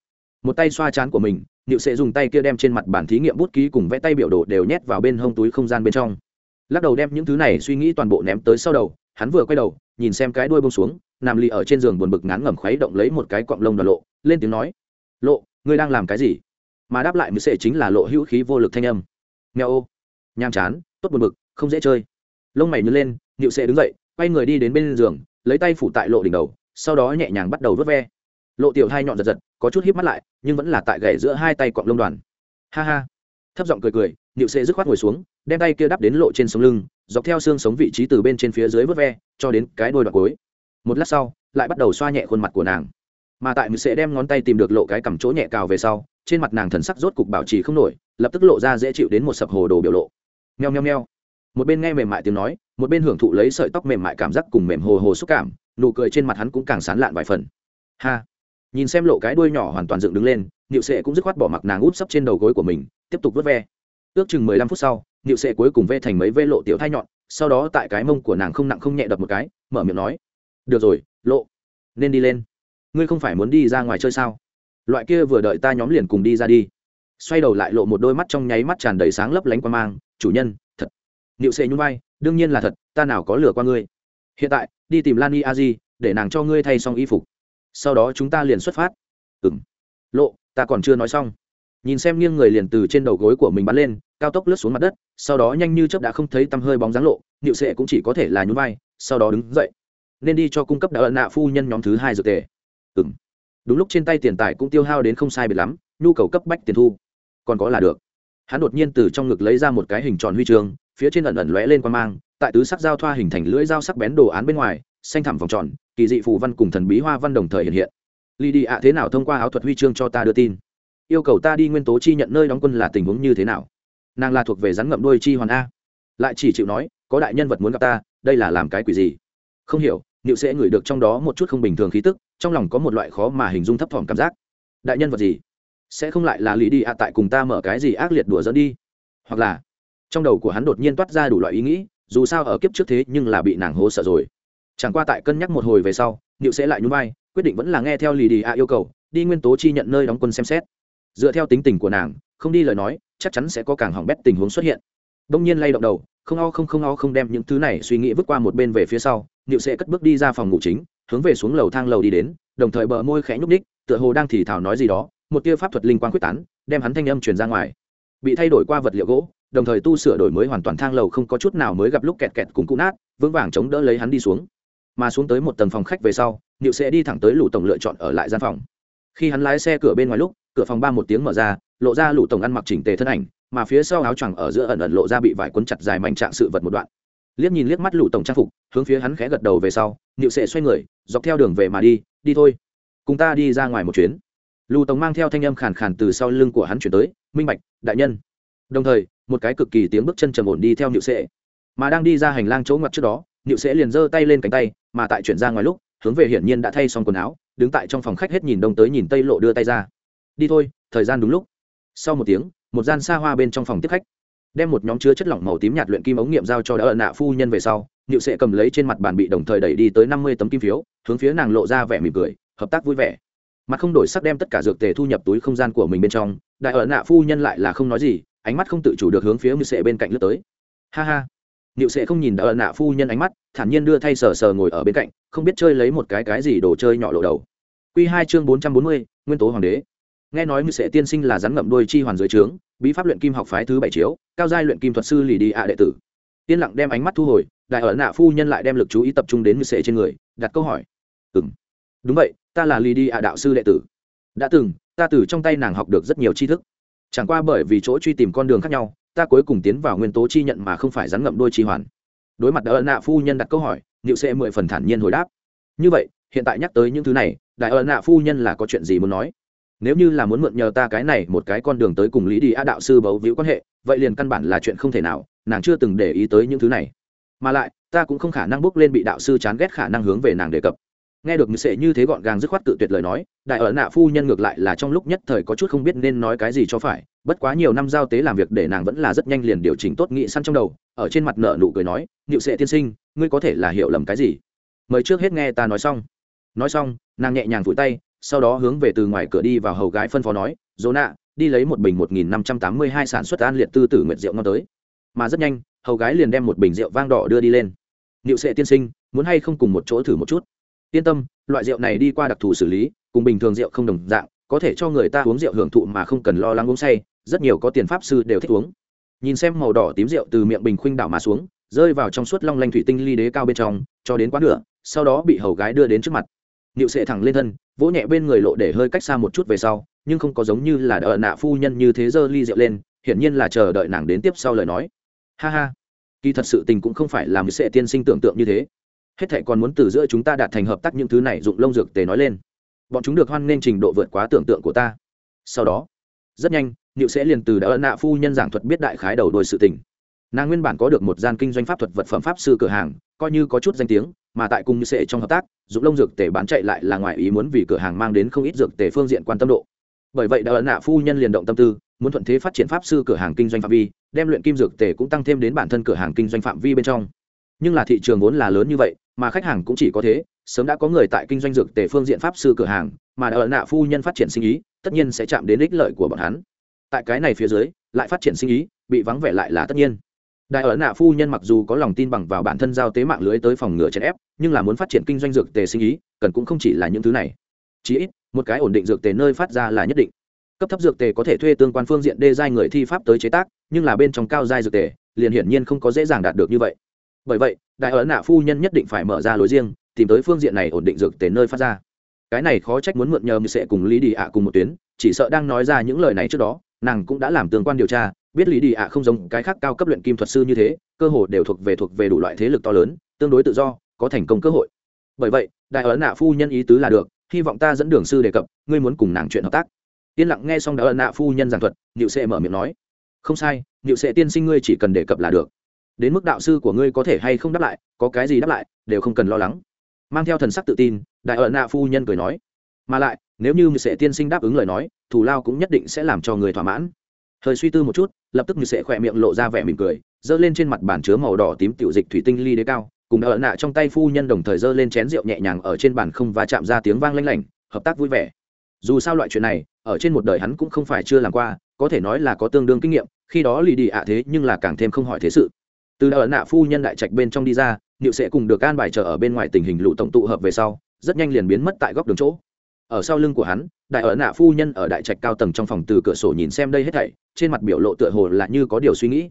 một tay xoa chán của mình nhịu sệ dùng tay kia đem trên mặt bản thí nghiệm bút ký cùng vẽ tay biểu đồ đều nhét vào bên hông túi không gian bên trong lắc đầu đem những thứ này suy nghĩ toàn bộ ném tới sau đầu, hắn vừa quay đầu, nhìn xem cái đuôi bông xuống, nằm lì ở trên giường buồn bực ngán ngẩm khuấy động lấy một cái cọng lông đoàn lộ, lên tiếng nói, lộ, ngươi đang làm cái gì? Mà đáp lại mới sệ chính là lộ hữu khí vô lực thanh âm. Nghèo ô nham chán, tốt buồn bực, không dễ chơi. Lông mày nhớ lên nịu sệ đứng dậy, quay người đi đến bên giường, lấy tay phủ tại lộ đỉnh đầu, sau đó nhẹ nhàng bắt đầu vớt ve. Lộ tiểu hai nhọn giật giật, có chút híp mắt lại, nhưng vẫn là tại gậy giữa hai tay cọng lông đoàn. Ha ha. Thấp giọng cười cười nịu sệ dứt khoát ngồi xuống, đem tay kia đắp đến lộ trên sống lưng, dọc theo xương sống vị trí từ bên trên phía dưới vớt ve, cho đến cái đôi đoạn cuối. Một lát sau, lại bắt đầu xoa nhẹ khuôn mặt của nàng. Mà tại Niệu sẽ đem ngón tay tìm được lộ cái cằm chỗ nhẹ cào về sau, trên mặt nàng thần sắc rốt cục bảo trì không nổi, lập tức lộ ra dễ chịu đến một sập hồ đồ biểu lộ. Nheo nheo nheo. Một bên nghe mềm mại tiếng nói, một bên hưởng thụ lấy sợi tóc mềm mại cảm giác cùng mềm hồ hồ xúc cảm, nụ cười trên mặt hắn cũng càng sán lạn vài phần. Ha. Nhìn xem lộ cái đuôi nhỏ hoàn toàn dựng đứng lên nịu sệ cũng dứt khoát bỏ mặc nàng úp sấp trên đầu gối của mình, tiếp tục vớt ve ước chừng mười lăm phút sau nịu sệ cuối cùng vê thành mấy vê lộ tiểu thai nhọn, sau đó tại cái mông của nàng không nặng không nhẹ đập một cái, mở miệng nói, được rồi, lộ, nên đi lên. Ngươi không phải muốn đi ra ngoài chơi sao? Loại kia vừa đợi ta nhóm liền cùng đi ra đi. Xoay đầu lại lộ một đôi mắt trong nháy mắt tràn đầy sáng lấp lánh qua mang, chủ nhân, thật. Nịu sệ nhún vai, đương nhiên là thật, ta nào có lừa qua ngươi. Hiện tại, đi tìm lani a di, để nàng cho ngươi thay xong y phục. Sau đó chúng ta liền xuất phát. Ừ m lộ, ta còn chưa nói xong nhìn xem nghiêng người liền từ trên đầu gối của mình bắn lên, cao tốc lướt xuống mặt đất, sau đó nhanh như chớp đã không thấy tăm hơi bóng dáng lộ nịu sệ cũng chỉ có thể là nhún vai, sau đó đứng dậy. Nên đi cho cung cấp đạo ận nạ phu nhân nhóm thứ hai dược tề. Ừ m đúng lúc trên tay tiền tài cũng tiêu hao đến không sai biệt lắm, nhu cầu cấp bách tiền thu. Còn có là được. Hắn đột nhiên từ trong ngực lấy ra một cái hình tròn huy chương, phía trên ẩn ẩn lóe lên qua mang, tại tứ sắc giao thoa hình thành lưỡi dao sắc bén đồ án bên ngoài, xanh thẳm vòng tròn, kỳ dị phù văn cùng thần bí hoa văn đồng thời hiện hiện. Lì đi ạ thế nào thông qua áo thuật huy chương cho ta đưa tin? Yêu cầu ta đi nguyên tố chi nhận nơi đóng quân là tình huống như thế nào? Nàng là thuộc về rắn ngậm đôi chi hoàn a. Lại chỉ chịu nói, có đại nhân vật muốn gặp ta, đây là làm cái quỷ gì? Không hiểu nịu sẽ ngửi được trong đó một chút không bình thường khí tức, trong lòng có một loại khó mà hình dung thấp thỏm cảm giác. Đại nhân vật gì? Sẽ không lại là lý đi ạ tại cùng ta mở cái gì ác liệt đùa dẫn đi? Hoặc là, trong đầu của hắn đột nhiên toát ra đủ loại ý nghĩ, dù sao ở kiếp trước thế nhưng là bị nàng hố sợ rồi. Chẳng qua tại cân nhắc một hồi về sau nịu sẽ lại nhún vai, quyết định vẫn là nghe theo lì đi ạ yêu cầu, đi nguyên tố chi nhận nơi đóng quân xem xét dựa theo tính tình của nàng, không đi lời nói, chắc chắn sẽ có càng hỏng bét tình huống xuất hiện. Đông nhiên lay động đầu, không o không không o không đem những thứ này suy nghĩ vứt qua một bên về phía sau nịu sẽ cất bước đi ra phòng ngủ chính, hướng về xuống lầu thang lầu đi đến, đồng thời bờ môi khẽ nhúc ních tựa hồ đang thì thào nói gì đó, một tia pháp thuật linh quang quyết tán, đem hắn thanh âm truyền ra ngoài. Bị thay đổi qua vật liệu gỗ, đồng thời tu sửa đổi mới hoàn toàn thang lầu không có chút nào mới gặp lúc kẹt kẹt cùng cụ nát, vững vàng chống đỡ lấy hắn đi xuống. Mà xuống tới một tầng phòng khách về sau nịu sẽ đi thẳng tới lũ tổng lựa chọn ở lại gian phòng. Khi hắn lái xe cửa bên ngoài lúc cửa phòng ba một tiếng mở ra, lộ ra lũ tổng ăn mặc chỉnh tề thân ảnh, mà phía sau áo choàng ở giữa ẩn ẩn lộ ra bị vải quấn chặt dài mảnh trạng sự vật một đoạn. Liếc nhìn liếc mắt lũ tổng trang phục, hướng phía hắn khẽ gật đầu về sau nịu sẽ xoay người, dọc theo đường về mà đi đi thôi. Cùng ta đi ra ngoài một chuyến. Lù tổng mang theo thanh âm khàn khàn từ sau lưng của hắn chuyển tới, minh bạch, đại nhân. Đồng thời, một cái cực kỳ tiếng bước chân trầm ổn đi theo nịu sệ. Mà đang đi ra hành lang chỗ ngoặt trước đó nịu sệ liền giơ tay lên cánh tay, mà tại chuyển ra ngoài lúc, hướng về hiển nhiên đã thay xong quần áo, đứng tại trong phòng khách hết nhìn đông tới nhìn tây lộ đưa tay ra đi thôi, thời gian đúng lúc. Sau một tiếng, một gian xa hoa bên trong phòng tiếp khách, đem một nhóm chứa chất lỏng màu tím nhạt luyện kim ống nghiệm giao cho đỡ nạ phu nhân về sau nịu sệ cầm lấy trên mặt bàn bị đồng thời đẩy đi tới năm mươi tấm kim phiếu, hướng phía nàng lộ ra vẻ mỉm cười, hợp tác vui vẻ. Mặt không đổi sắc đem tất cả dược tề thu nhập túi không gian của mình bên trong, đại ở nạ phu nhân lại là không nói gì, ánh mắt không tự chủ được hướng phía nịu sệ bên cạnh lướt tới. Ha ha. Nịu sệ không nhìn đại ở nạ phu nhân ánh mắt, thản nhiên đưa thay sờ sờ ngồi ở bên cạnh, không biết chơi lấy một cái cái gì đồ chơi nhỏ lộ đầu. Q hai chương bốn trăm bốn mươi, nguyên tố hoàng đế nghe nói ngươi sẽ tiên sinh là rắn ngậm đôi chi hoàn dưới trướng, bí pháp luyện kim học phái thứ bảy chiếu, cao giai luyện kim thuật sư lì đi ạ đệ tử. Yên lặng đem ánh mắt thu hồi, đại ở nạ phu nhân lại đem lực chú ý tập trung đến nịu sẽ trên người, đặt câu hỏi. Ừng đúng vậy, ta là lì đi ạ đạo sư đệ tử. Đã từng, ta từ trong tay nàng học được rất nhiều tri thức. Chẳng qua bởi vì chỗ truy tìm con đường khác nhau, ta cuối cùng tiến vào nguyên tố chi nhận mà không phải rắn ngậm đôi chi hoàn. Đối mặt đại nạ phu nhân đặt câu hỏi liệu sẽ mười phần thản nhiên hồi đáp. Như vậy, hiện tại nhắc tới những thứ này, đại ợ nạ phu nhân là có chuyện gì muốn nói? Nếu như là muốn mượn nhờ ta cái này một cái con đường tới cùng lý đi a đạo sư bấu víu quan hệ, vậy liền căn bản là chuyện không thể nào, nàng chưa từng để ý tới những thứ này. Mà lại, ta cũng không khả năng bước lên bị đạo sư chán ghét khả năng hướng về nàng đề cập. Nghe được như sệ như thế gọn gàng dứt khoát tự tuyệt lời nói, đại ở nạ phu nhân ngược lại là trong lúc nhất thời có chút không biết nên nói cái gì cho phải, bất quá nhiều năm giao tế làm việc để nàng vẫn là rất nhanh liền điều chỉnh tốt nghị săn trong đầu, ở trên mặt nợ nụ cười nói nịu sệ tiên sinh, ngươi có thể là hiểu lầm cái gì? Mời trước hết nghe ta nói xong. Nói xong, nàng nhẹ nhàng vùi tay sau đó hướng về từ ngoài cửa đi vào hầu gái phân phó nói, dỗ nạ, đi lấy một bình một nghìn năm trăm tám mươi hai sản xuất an liệt tư tử nguyệt rượu ngon tới. Mà rất nhanh, hầu gái liền đem một bình rượu vang đỏ đưa đi lên. Nịu sệ tiên sinh, muốn hay không cùng một chỗ thử một chút? Yên tâm, loại rượu này đi qua đặc thù xử lý, cùng bình thường rượu không đồng dạng, có thể cho người ta uống rượu hưởng thụ mà không cần lo lắng uống say, rất nhiều có tiền pháp sư đều thích uống. Nhìn xem màu đỏ tím rượu từ miệng bình khuynh đảo mà xuống, rơi vào trong suốt long lanh thủy tinh ly đế cao bên trong, cho đến quá nửa, sau đó bị hầu gái đưa đến trước mặt nịu sệ thẳng lên thân, vỗ nhẹ bên người lộ để hơi cách xa một chút về sau, nhưng không có giống như là đợi nạ phu nhân như thế giơ ly rượu lên, hiển nhiên là chờ đợi nàng đến tiếp sau lời nói. Ha ha, kỳ thật sự tình cũng không phải làm sệ tiên sinh tưởng tượng như thế. Hết thệ còn muốn từ giữa chúng ta đạt thành hợp tác những thứ này dụng lông dược tề nói lên. Bọn chúng được hoan nghênh trình độ vượt quá tưởng tượng của ta. Sau đó, rất nhanh nịu sẽ liền từ đã ân nạ phu nhân giảng thuật biết đại khái đầu đôi sự tình. Nàng nguyên bản có được một gian kinh doanh pháp thuật vật phẩm pháp sư cửa hàng, coi như có chút danh tiếng mà tại cung như sệ trong hợp tác dụng lông dược tề bán chạy lại là ngoài ý muốn vì cửa hàng mang đến không ít dược tề phương diện quan tâm độ. Bởi vậy đã ấn nạ phu nhân liền động tâm tư, muốn thuận thế phát triển pháp sư cửa hàng kinh doanh phạm vi, đem luyện kim dược tề cũng tăng thêm đến bản thân cửa hàng kinh doanh phạm vi bên trong. Nhưng là thị trường vốn là lớn như vậy, mà khách hàng cũng chỉ có thế, sớm đã có người tại kinh doanh dược tề phương diện pháp sư cửa hàng, mà ở nạ phu nhân phát triển sinh ý, tất nhiên sẽ chạm đến ích lợi của bọn hắn. Tại cái này phía dưới, lại phát triển sinh ý, bị vắng vẻ lại là tất nhiên đại ở nạ phu nhân mặc dù có lòng tin bằng vào bản thân giao tế mạng lưới tới phòng ngừa chèn ép, nhưng là muốn phát triển kinh doanh dược tề sinh ý, cần cũng không chỉ là những thứ này. Chí ít, một cái ổn định dược tề nơi phát ra là nhất định. Cấp thấp dược tề có thể thuê tương quan phương diện đê giai người thi pháp tới chế tác, nhưng là bên trong cao giai dược tề, liền hiển nhiên không có dễ dàng đạt được như vậy. Bởi vậy, đại ấn nạ phu nhân nhất định phải mở ra lối riêng, tìm tới phương diện này ổn định dược tề nơi phát ra. Cái này khó trách muốn mượn nhờ sẽ cùng lý đi ạ cùng một tuyến, chỉ sợ đang nói ra những lời này trước đó, nàng cũng đã làm tương quan điều tra biết lý đi ạ không giống cái khác cao cấp luyện kim thuật sư như thế, cơ hồ đều thuộc về thuộc về đủ loại thế lực to lớn, tương đối tự do, có thành công cơ hội. Bởi vậy, đại ấn nạ phu nhân ý tứ là được, hy vọng ta dẫn đường sư đề cập, ngươi muốn cùng nàng chuyện hợp tác. Yên lặng nghe xong đại ấn nạ phu nhân giảng thuật, niệu sệ mở miệng nói, không sai, niệu sệ tiên sinh ngươi chỉ cần đề cập là được. Đến mức đạo sư của ngươi có thể hay không đáp lại, có cái gì đáp lại, đều không cần lo lắng. Mang theo thần sắc tự tin, đại ấn nạ phu nhân cười nói, mà lại, nếu như sẽ tiên sinh đáp ứng lời nói thủ lao cũng nhất định sẽ làm cho người thỏa mãn thời suy tư một chút, lập tức như sẽ khỏe miệng lộ ra vẻ mỉm cười, giơ lên trên mặt bàn chứa màu đỏ tím tiểu dịch thủy tinh ly đế cao, cùng ở nạ trong tay phu nhân đồng thời giơ lên chén rượu nhẹ nhàng ở trên bàn không và chạm ra tiếng vang lanh lảnh, hợp tác vui vẻ. Dù sao loại chuyện này, ở trên một đời hắn cũng không phải chưa làm qua, có thể nói là có tương đương kinh nghiệm, khi đó lì đi ạ thế nhưng là càng thêm không hỏi thế sự. Từ ở nạ phu nhân đại trạch bên trong đi ra niệu sẽ cùng được an bài chờ ở bên ngoài tình hình lụ tổng tụ hợp về sau, rất nhanh liền biến mất tại góc đường chỗ ở sau lưng của hắn, đại ở nạ phu nhân ở đại trạch cao tầng trong phòng từ cửa sổ nhìn xem đây hết thảy, trên mặt biểu lộ tựa hồ là như có điều suy nghĩ.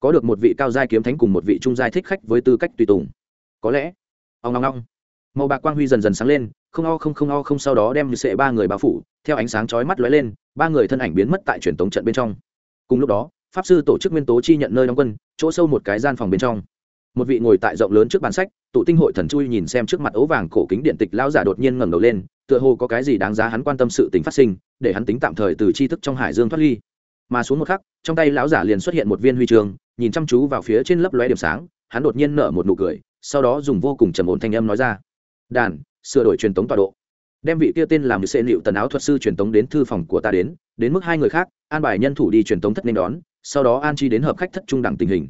Có được một vị cao giai kiếm thánh cùng một vị trung giai thích khách với tư cách tùy tùng. Có lẽ ông ngong ngong màu bạc quang huy dần dần sáng lên, không o không không o không sau đó đem như sệ ba người bao phủ, theo ánh sáng chói mắt lóe lên, ba người thân ảnh biến mất tại truyền tống trận bên trong. Cùng lúc đó, pháp sư tổ chức nguyên tố chi nhận nơi đóng quân, chỗ sâu một cái gian phòng bên trong. Một vị ngồi tại rộng lớn trước bàn sách, tụ tinh hội thần chui nhìn xem trước mặt ấu vàng cổ kính điện tịch lão giả đột nhiên ngẩng đầu lên tựa hồ có cái gì đáng giá hắn quan tâm sự tình phát sinh, để hắn tính tạm thời từ tri thức trong hải dương thoát ly. Mà xuống một khắc, trong tay lão giả liền xuất hiện một viên huy trường, nhìn chăm chú vào phía trên lấp lóe điểm sáng, hắn đột nhiên nở một nụ cười, sau đó dùng vô cùng trầm ổn thanh âm nói ra. Đàn, sửa đổi truyền tống tọa độ. Đem vị kia tên làm xê liệu tần áo thuật sư truyền tống đến thư phòng của ta đến đến mức hai người khác, an bài nhân thủ đi truyền tống thất nên đón, sau đó an chi đến hợp khách thất trung đẳng tình hình.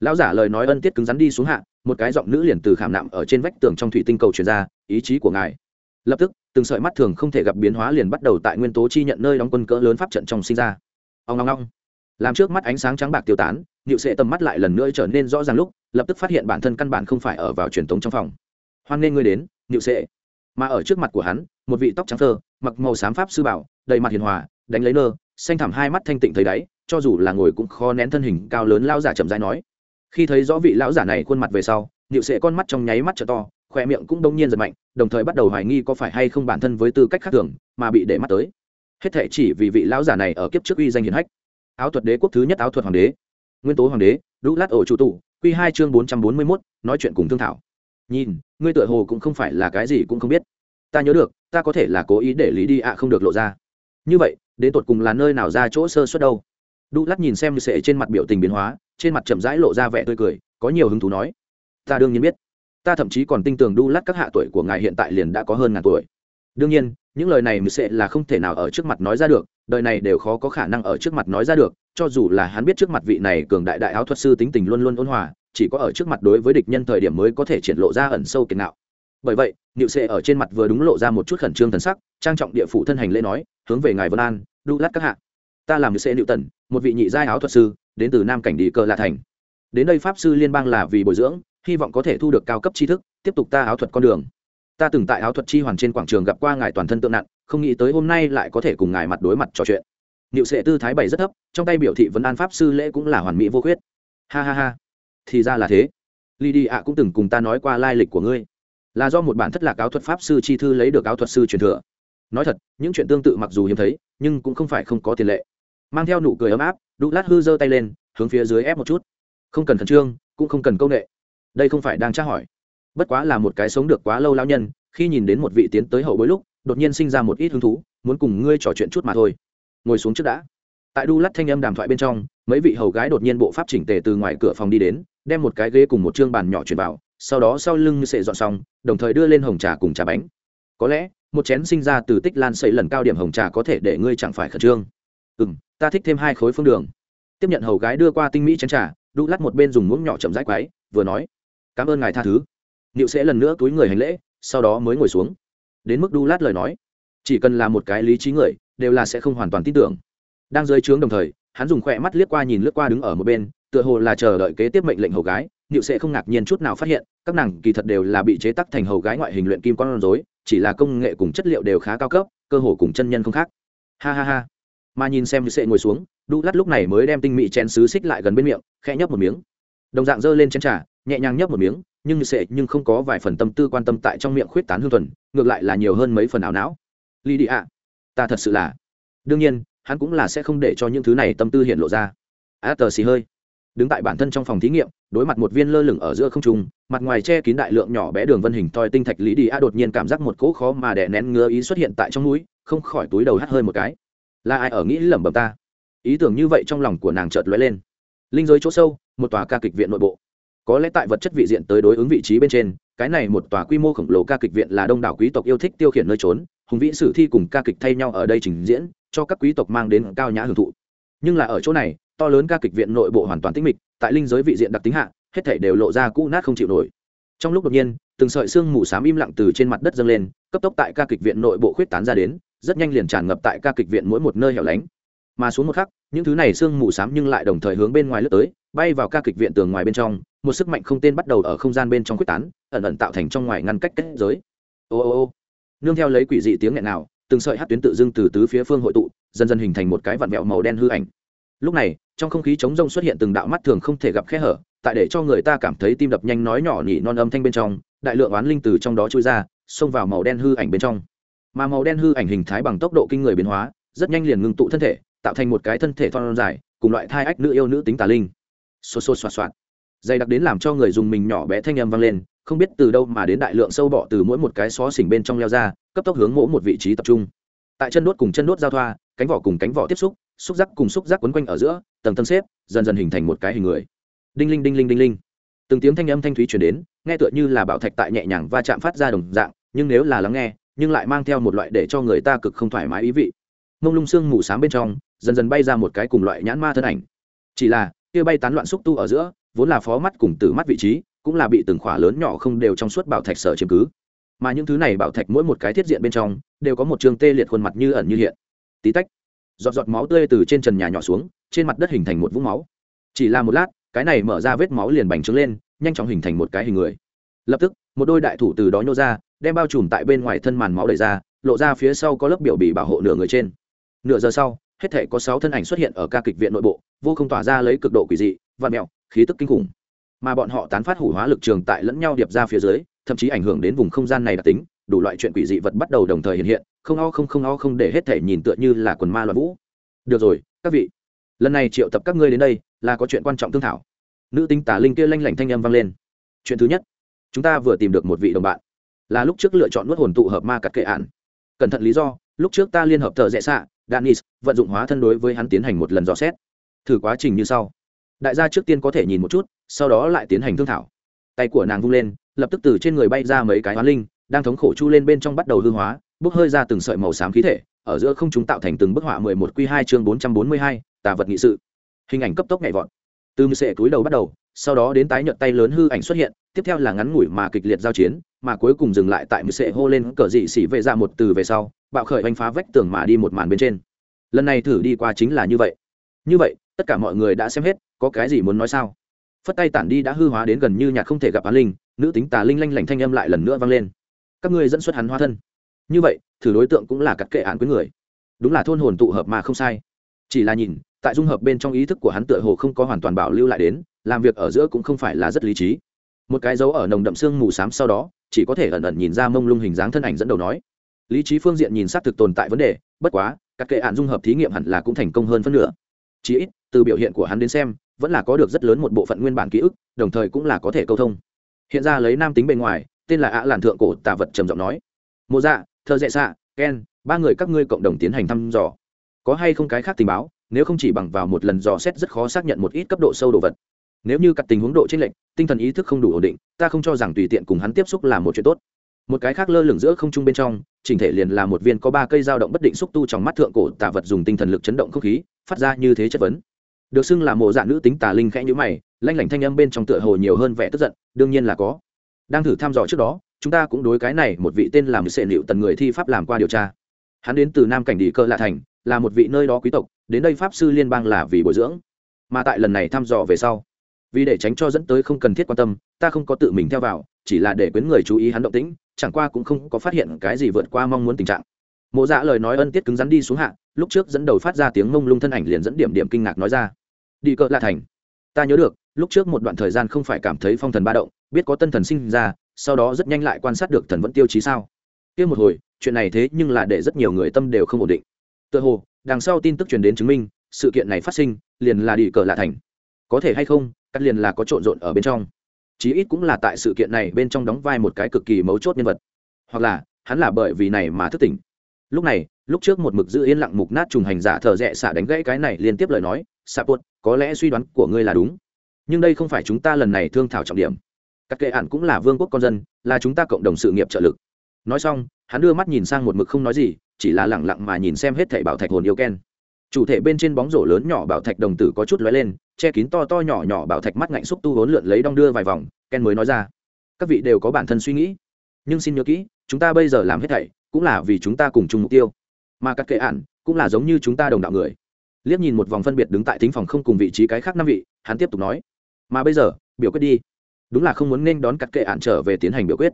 Lão giả lời nói ân tiết cứng rắn đi xuống hạ, một cái giọng nữ liền từ khảm nạm ở trên vách tường trong thủy tinh cầu truyền ra, ý chí của ngài lập tức, từng sợi mắt thường không thể gặp biến hóa liền bắt đầu tại nguyên tố chi nhận nơi đóng quân cỡ lớn pháp trận trong sinh ra. Ông ngong ngong làm trước mắt ánh sáng trắng bạc tiêu tán nhịu sệ tầm mắt lại lần nữa trở nên rõ ràng lúc, lập tức phát hiện bản thân căn bản không phải ở vào truyền thống trong phòng. Hoan nghênh ngươi đến nhịu sệ. Mà ở trước mặt của hắn, một vị tóc trắng thơ mặc màu xám pháp sư bảo, đầy mặt hiền hòa, đánh lấy nơ, xanh thẳm hai mắt thanh tịnh thấy đáy, cho dù là ngồi cũng khó nén thân hình cao lớn lao giả chậm rãi nói. Khi thấy rõ vị lão giả này khuôn mặt về sau nhịu sệ con mắt trong nháy mắt trở to khoe miệng cũng đông nhiên giật mạnh, đồng thời bắt đầu hoài nghi có phải hay không bản thân với tư cách khác thường mà bị để mắt tới. Hết thể chỉ vì vị lão giả này ở kiếp trước uy danh hiền hách. Áo thuật đế quốc thứ nhất áo thuật hoàng đế, nguyên tố hoàng đế lũ lát ổ chủ tụ q hai chương bốn trăm bốn mươi mốt, nói chuyện cùng thương thảo. Nhìn, ngươi tựa hồ cũng không phải là cái gì cũng không biết. Ta nhớ được, ta có thể là cố ý để lý đi ạ không được lộ ra. Như vậy, đến tột cùng là nơi nào ra chỗ sơ suất đâu? Đu lát nhìn xem như sệ trên mặt biểu tình biến hóa, trên mặt chậm rãi lộ ra vẻ tươi cười, có nhiều hứng thú nói. Ta đương nhiên biết ta thậm chí còn tin tưởng đu lát các hạ tuổi của ngài hiện tại liền đã có hơn ngàn tuổi. Đương nhiên, những lời này mười sệ là không thể nào ở trước mặt nói ra được, đời này đều khó có khả năng ở trước mặt nói ra được, cho dù là hắn biết trước mặt vị này cường đại đại áo thuật sư tính tình luôn luôn ôn hòa, chỉ có ở trước mặt đối với địch nhân thời điểm mới có thể triển lộ ra ẩn sâu kiệt nạo bởi vậy, niệu sệ ở trên mặt vừa đúng lộ ra một chút khẩn trương thần sắc, trang trọng địa phủ thân hành lễ nói, hướng về ngài vân an, đu lát các hạ. Ta làm niệu sệ niệu tần, một vị nhị giai áo thuật sư, đến từ nam cảnh đi cờ lạ thành. Đến đây pháp sư liên bang là vì bồi dưỡng hy vọng có thể thu được cao cấp tri thức, tiếp tục ta áo thuật con đường. Ta từng tại áo thuật chi hoàn trên quảng trường gặp qua ngài toàn thân tượng nặng, không nghĩ tới hôm nay lại có thể cùng ngài mặt đối mặt trò chuyện. Niệu sệ tư thái bày rất thấp, trong tay biểu thị vấn an pháp sư lễ cũng là hoàn mỹ vô khuyết. Ha ha ha. Thì ra là thế. Lì đi ạ cũng từng cùng ta nói qua lai lịch của ngươi. Là do một bản thất lạc áo thuật pháp sư chi thư lấy được áo thuật sư truyền thừa. Nói thật, những chuyện tương tự mặc dù hiếm thấy, nhưng cũng không phải không có tiền lệ. Mang theo nụ cười ấm áp, đu lát hư giơ tay lên, hướng phía dưới ép một chút. Không cần khẩn trương, cũng không cần công nghệ đây không phải đang tra hỏi. Bất quá là một cái sống được quá lâu lao nhân, khi nhìn đến một vị tiến tới hậu bối lúc, đột nhiên sinh ra một ít hứng thú, muốn cùng ngươi trò chuyện chút mà thôi. Ngồi xuống trước đã. Tại đu lắt thanh âm đàm thoại bên trong, mấy vị hầu gái đột nhiên bộ pháp chỉnh tề từ ngoài cửa phòng đi đến, đem một cái ghế cùng một chương bàn nhỏ chuyển vào, sau đó sau lưng như sệ dọn xong, đồng thời đưa lên hồng trà cùng trà bánh. Có lẽ, một chén sinh ra từ tích lan xây lần cao điểm hồng trà có thể để ngươi chẳng phải khẩn trương. Ừ m ta thích thêm hai khối phương đường. Tiếp nhận hầu gái đưa qua tinh mỹ chén trà, đu lắt một bên dùng muỗng nhỏ chậm rãi quáy vừa nói cảm ơn ngài tha thứ. Niệu sẽ lần nữa túi người hành lễ, sau đó mới ngồi xuống. Đến mức đu lát lời nói, chỉ cần là một cái lý trí người, đều là sẽ không hoàn toàn tin tưởng. Đang dưới trướng đồng thời, hắn dùng khỏe mắt liếc qua nhìn lướt qua đứng ở một bên, tựa hồ là chờ đợi kế tiếp mệnh lệnh hầu gái. Niệu sẽ không ngạc nhiên chút nào phát hiện, các nàng kỳ thật đều là bị chế tắc thành hầu gái ngoại hình luyện kim con rối, chỉ là công nghệ cùng chất liệu đều khá cao cấp, cơ hồ cùng chân nhân không khác. Ha ha ha. Mà nhìn xem sẽ ngồi xuống, đu lát lúc này mới đem tinh mị chén xứ xích lại gần bên miệng, khẽ nhấp một miếng. Đồng dạng giơ lên chén trà nhẹ nhàng nhấp một miếng, nhưng như sệ nhưng không có vài phần tâm tư quan tâm tại trong miệng khuyết tán hương thuần, ngược lại là nhiều hơn mấy phần ảo não. Ly đi ạ ta thật sự là. Đương nhiên, hắn cũng là sẽ không để cho những thứ này tâm tư hiện lộ ra. A tờ xì hơi. Đứng tại bản thân trong phòng thí nghiệm, đối mặt một viên lơ lửng ở giữa không trung, mặt ngoài che kín đại lượng nhỏ bé đường vân hình toi tinh thạch lý đi a đột nhiên cảm giác một cỗ khó mà đè nén ngứa ý xuất hiện tại trong núi không khỏi túi đầu hắt hơi một cái. Là ai ở nghĩ lẩm bẩm ta? Ý tưởng như vậy trong lòng của nàng chợt lóe lên. Linh giới chỗ sâu, một tòa ca kịch viện nội bộ có lẽ tại vật chất vị diện tới đối ứng vị trí bên trên, cái này một tòa quy mô khổng lồ ca kịch viện là đông đảo quý tộc yêu thích tiêu khiển nơi trốn, hùng vĩ sử thi cùng ca kịch thay nhau ở đây trình diễn, cho các quý tộc mang đến cao nhã hưởng thụ. Nhưng là ở chỗ này, to lớn ca kịch viện nội bộ hoàn toàn tĩnh mịch, tại linh giới vị diện đặc tính hạ, hết thể đều lộ ra cũ nát không chịu nổi. Trong lúc đột nhiên, từng sợi xương mù xám im lặng từ trên mặt đất dâng lên, cấp tốc tại ca kịch viện nội bộ khuyết tán ra đến, rất nhanh liền tràn ngập tại ca kịch viện mỗi một nơi hẻo lánh. Mà xuống một khắc, những thứ này xương mù xám nhưng lại đồng thời hướng bên ngoài lướt tới bay vào ca kịch viện tường ngoài bên trong, một sức mạnh không tên bắt đầu ở không gian bên trong quyết tán, ẩn ẩn tạo thành trong ngoài ngăn cách kết giới. Ô ô ô. Nương theo lấy quỷ dị tiếng nghẹn nào, từng sợi hát tuyến tự dưng từ tứ phía phương hội tụ, dần dần hình thành một cái vặn vẹo màu đen hư ảnh. Lúc này, trong không khí chống rông xuất hiện từng đạo mắt thường không thể gặp khe hở, tại để cho người ta cảm thấy tim đập nhanh nói nhỏ nhỉ non âm thanh bên trong, đại lượng oán linh từ trong đó trôi ra, xông vào màu đen hư ảnh bên trong. Mà màu đen hư ảnh hình thái bằng tốc độ kinh người biến hóa, rất nhanh liền ngưng tụ thân thể, tạo thành một cái thân thể thon dài, cùng loại thai ách nữ yêu nữ tính tà linh xô xô xoạt xoạt. Dày đặc đến làm cho người dùng mình nhỏ bé thanh âm vang lên, không biết từ đâu mà đến đại lượng sâu bọ từ mỗi một cái xó xỉnh bên trong leo ra, cấp tốc hướng mỗi một vị trí tập trung. Tại chân đốt cùng chân đốt giao thoa, cánh vỏ cùng cánh vỏ tiếp xúc xúc giác cùng xúc giác quấn quanh ở giữa, tầng tân xếp, dần dần hình thành một cái hình người. Đinh linh đinh linh đinh linh. Từng tiếng thanh âm thanh thúy chuyển đến, nghe tựa như là bảo thạch tại nhẹ nhàng va chạm phát ra đồng dạng, nhưng nếu là lắng nghe, nhưng lại mang theo một loại để cho người ta cực không thoải mái ý vị. Mông lung xương mù s á m bên trong, dần dần bay ra một cái cùng loại nhãn ma thân ảnh. Chỉ là kia bay tán loạn xúc tu ở giữa, vốn là phó mắt cùng tử mắt vị trí, cũng là bị từng khỏa lớn nhỏ không đều trong suốt bảo thạch sở chiếm cứ. Mà những thứ này bảo thạch mỗi một cái thiết diện bên trong, đều có một trường tê liệt khuôn mặt như ẩn như hiện. Tí tách, giọt giọt máu tươi từ trên trần nhà nhỏ xuống, trên mặt đất hình thành một vũng máu. Chỉ là một lát, cái này mở ra vết máu liền bành trướng lên, nhanh chóng hình thành một cái hình người. Lập tức, một đôi đại thủ từ đó nhô ra, đem bao trùm tại bên ngoài thân màn máu đầy ra, lộ ra phía sau có lớp biểu bì bảo hộ nửa người trên. Nửa giờ sau hết thể có sáu thân ảnh xuất hiện ở ca kịch viện nội bộ, vô không tỏa ra lấy cực độ quỷ dị, vạn mẹo, khí tức kinh khủng. Mà bọn họ tán phát hủ hóa lực trường tại lẫn nhau điệp ra phía dưới, thậm chí ảnh hưởng đến vùng không gian này đặc tính, đủ loại chuyện quỷ dị vật bắt đầu đồng thời hiện hiện, không o không không o không để hết thể nhìn tựa như là quần ma loạn vũ. Được rồi, các vị, lần này triệu tập các ngươi đến đây là có chuyện quan trọng thương thảo. Nữ tinh tả linh kia lanh lảnh thanh âm vang lên. Chuyện thứ nhất, chúng ta vừa tìm được một vị đồng bạn. Là lúc trước lựa chọn nuốt hồn tụ hợp ma cặt kệ ạn cẩn thận lý do, lúc trước ta liên hợp thợ rẽ xạ danis vận dụng hóa thân đối với hắn tiến hành một lần dò xét. Thử quá trình như sau. Đại gia trước tiên có thể nhìn một chút, sau đó lại tiến hành thương thảo. Tay của nàng vung lên, lập tức từ trên người bay ra mấy cái hoán linh, đang thống khổ chu lên bên trong bắt đầu hư hóa, bốc hơi ra từng sợi màu xám khí thể, ở giữa không chúng tạo thành từng bức họa mười một q hai chương bốn trăm bốn mươi hai, tà vật nghị sự. Hình ảnh cấp tốc nhảy vọt từ mười sệ túi đầu bắt đầu, sau đó đến tái nhợt tay lớn hư ảnh xuất hiện, tiếp theo là ngắn ngủi mà kịch liệt giao chiến, mà cuối cùng dừng lại tại mười sệ hô lên cờ dị xỉ vệ ra một từ về sau, bạo khởi oanh phá vách tường mà đi một màn bên trên. Lần này thử đi qua chính là như vậy. Như vậy, tất cả mọi người đã xem hết, có cái gì muốn nói sao? Phất tay tản đi đã hư hóa đến gần như nhạc không thể gặp á linh, nữ tính tà linh lanh lảnh thanh âm lại lần nữa vang lên. Các ngươi dẫn xuất hắn hóa thân. Như vậy, thử đối tượng cũng là cắt kệ án với người. Đúng là thôn hồn tụ hợp mà không sai. Chỉ là nhìn tại dung hợp bên trong ý thức của hắn tựa hồ không có hoàn toàn bảo lưu lại đến, làm việc ở giữa cũng không phải là rất lý trí. Một cái dấu ở nồng đậm xương mù xám sau đó, chỉ có thể ẩn ẩn nhìn ra mông lung hình dáng thân ảnh dẫn đầu nói. Lý trí phương diện nhìn xác thực tồn tại vấn đề, bất quá, các kệ hạn dung hợp thí nghiệm hẳn là cũng thành công hơn phân nửa. Chí ít, từ biểu hiện của hắn đến xem, vẫn là có được rất lớn một bộ phận nguyên bản ký ức, đồng thời cũng là có thể câu thông. Hiện ra lấy nam tính bên ngoài, tên là ạ làn thượng cổ tà vật trầm giọng nói. Mô dạ thơ dễ xạ, ken, ba người các ngươi cộng đồng tiến hành thăm dò. Có hay không cái khác tình báo? Nếu không chỉ bằng vào một lần dò xét rất khó xác nhận một ít cấp độ sâu đồ vật. Nếu như cặp tình huống độ t r ê n lệch, tinh thần ý thức không đủ ổn định, ta không cho rằng tùy tiện cùng hắn tiếp xúc là một chuyện tốt. Một cái khác lơ lửng giữa không trung bên trong, chỉnh thể liền là một viên có ba cây dao động bất định xúc tu trong mắt thượng cổ tà vật dùng tinh thần lực chấn động không khí, phát ra như thế chất vấn. Được xưng là mộ dạ nữ tính tà linh khẽ nhữ mày, lanh lảnh thanh âm bên trong tựa hồ nhiều hơn vẻ tức giận, đương nhiên là có. Đang thử thăm dò trước đó, chúng ta cũng đối cái này một vị tên làm sệ liệu tần người thi pháp làm qua điều tra. Hắn đến từ nam cảnh đi cơ lạ thành, là một vị nơi đó quý tộc đến đây pháp sư liên bang là vì bồi dưỡng. Mà tại lần này thăm dò về sau, vì để tránh cho dẫn tới không cần thiết quan tâm, ta không có tự mình theo vào, chỉ là để quyến người chú ý hắn động tĩnh, chẳng qua cũng không có phát hiện cái gì vượt qua mong muốn tình trạng. Mộ dạ lời nói ân tiết cứng rắn đi xuống hạ, lúc trước dẫn đầu phát ra tiếng mông lung thân ảnh liền dẫn điểm điểm kinh ngạc nói ra. Đi cỡ lạ thành. Ta nhớ được, lúc trước một đoạn thời gian không phải cảm thấy phong thần ba động, biết có tân thần sinh ra, sau đó rất nhanh lại quan sát được thần vẫn tiêu chí sao. Kia một hồi, chuyện này thế nhưng là để rất nhiều người tâm đều không ổn định. Tựa hồ đằng sau tin tức truyền đến chứng minh, sự kiện này phát sinh, liền là đi cờ lạ thành. Có thể hay không, cắt liền là có trộn rộn ở bên trong. Chí ít cũng là tại sự kiện này bên trong đóng vai một cái cực kỳ mấu chốt nhân vật. Hoặc là, hắn là bởi vì này mà thức tỉnh. Lúc này, lúc trước một mực giữ yên lặng mục nát trùng hành giả thợ rẽ xả đánh gãy cái này liên tiếp lời nói, xạ buốt có lẽ suy đoán của ngươi là đúng. Nhưng đây không phải chúng ta lần này thương thảo trọng điểm. Các kệ ản cũng là vương quốc con dân, là chúng ta cộng đồng sự nghiệp trợ lực nói xong, hắn đưa mắt nhìn sang một mực không nói gì, chỉ là lẳng lặng mà nhìn xem hết thảy bảo thạch hồn yêu ken. Chủ thể bên trên bóng rổ lớn nhỏ bảo thạch đồng tử có chút lóe lên, che kín to to nhỏ nhỏ bảo thạch mắt ngạnh xúc tu hốn lượn lấy đong đưa vài vòng, ken mới nói ra, các vị đều có bản thân suy nghĩ, nhưng xin nhớ kỹ, chúng ta bây giờ làm hết thảy cũng là vì chúng ta cùng chung mục tiêu. Mà các kệ ản cũng là giống như chúng ta đồng đạo người. Liếc nhìn một vòng phân biệt đứng tại thính phòng không cùng vị trí cái khác năm vị, hắn tiếp tục nói, mà bây giờ, biểu quyết đi. Đúng là không muốn nên đón cắt kệ ạn trở về tiến hành biểu quyết.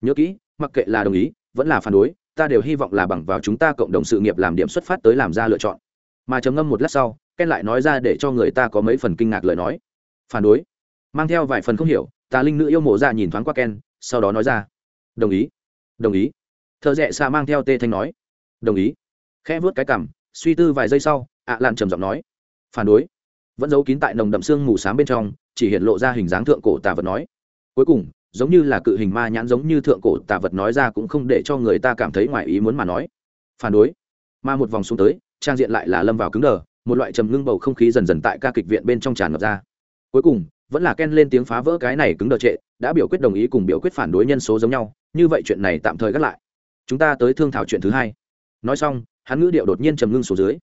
Nhớ kỹ mặc kệ là đồng ý, vẫn là phản đối, ta đều hy vọng là bằng vào chúng ta cộng đồng sự nghiệp làm điểm xuất phát tới làm ra lựa chọn. Mà trầm ngâm một lát sau, ken lại nói ra để cho người ta có mấy phần kinh ngạc lời nói. Phản đối. Mang theo vài phần không hiểu, tà linh nữ yêu mộ ra nhìn thoáng qua ken, sau đó nói ra. Đồng ý. Đồng ý. Thợ rẽ xa mang theo tê thanh nói. Đồng ý. Khẽ vớt cái cằm, suy tư vài giây sau, ạ à trầm giọng nói. Phản đối. Vẫn giấu kín tại nồng đậm xương mù s á m bên trong, chỉ hiện lộ ra hình dáng thượng cổ tà vật nói. Cuối cùng giống như là cự hình ma nhãn giống như thượng cổ tà vật nói ra cũng không để cho người ta cảm thấy ngoài ý muốn mà nói. Phản đối. Mà một vòng xuống tới, trang diện lại là lâm vào cứng đờ, một loại trầm ngưng bầu không khí dần dần tại ca kịch viện bên trong tràn ngập ra. Cuối cùng, vẫn là ken lên tiếng phá vỡ cái này cứng đờ trệ, đã biểu quyết đồng ý cùng biểu quyết phản đối nhân số giống nhau, như vậy chuyện này tạm thời gác lại. Chúng ta tới thương thảo chuyện thứ hai. Nói xong, hắn ngữ điệu đột nhiên trầm ngưng xuống dưới.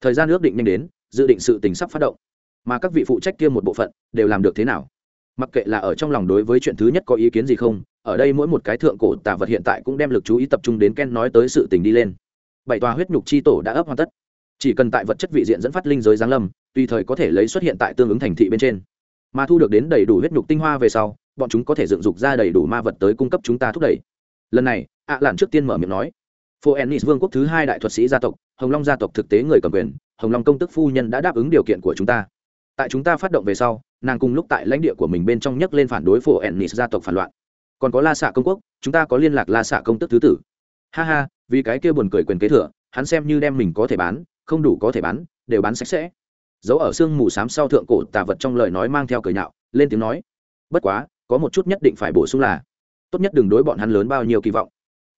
Thời gian ước định nhanh đến, dự định sự tình sắp phát động. Mà các vị phụ trách kia một bộ phận, đều làm được thế nào? Mặc kệ là ở trong lòng đối với chuyện thứ nhất có ý kiến gì không, ở đây mỗi một cái thượng cổ tà vật hiện tại cũng đem lực chú ý tập trung đến ken nói tới sự tình đi lên. Bảy tòa huyết nhục chi tổ đã ấp hoàn tất. Chỉ cần tại vật chất vị diện dẫn phát linh giới giáng lâm, tùy thời có thể lấy xuất hiện tại tương ứng thành thị bên trên. Mà thu được đến đầy đủ huyết nhục tinh hoa về sau, bọn chúng có thể dựng dục ra đầy đủ ma vật tới cung cấp chúng ta thúc đẩy. Lần này, ạ lạn trước tiên mở miệng nói phố ennis vương quốc thứ hai đại thuật sĩ gia tộc, hồng long gia tộc thực tế người cầm quyền, hồng long công tức phu nhân đã đáp ứng điều kiện của chúng ta. Tại chúng ta phát động về sau nàng cùng lúc tại lãnh địa của mình bên trong nhấc lên phản đối phố ennis gia tộc phản loạn. Còn có la xạ công quốc, chúng ta có liên lạc la xạ công tức thứ tử. Ha ha, vì cái kia buồn cười quyền kế thừa, hắn xem như đem mình có thể bán, không đủ có thể bán, đều bán sạch sẽ. Giấu ở xương mù xám sau thượng cổ tà vật trong lời nói mang theo cười nhạo, lên tiếng nói, bất quá, có một chút nhất định phải bổ sung là, tốt nhất đừng đối bọn hắn lớn bao nhiêu kỳ vọng.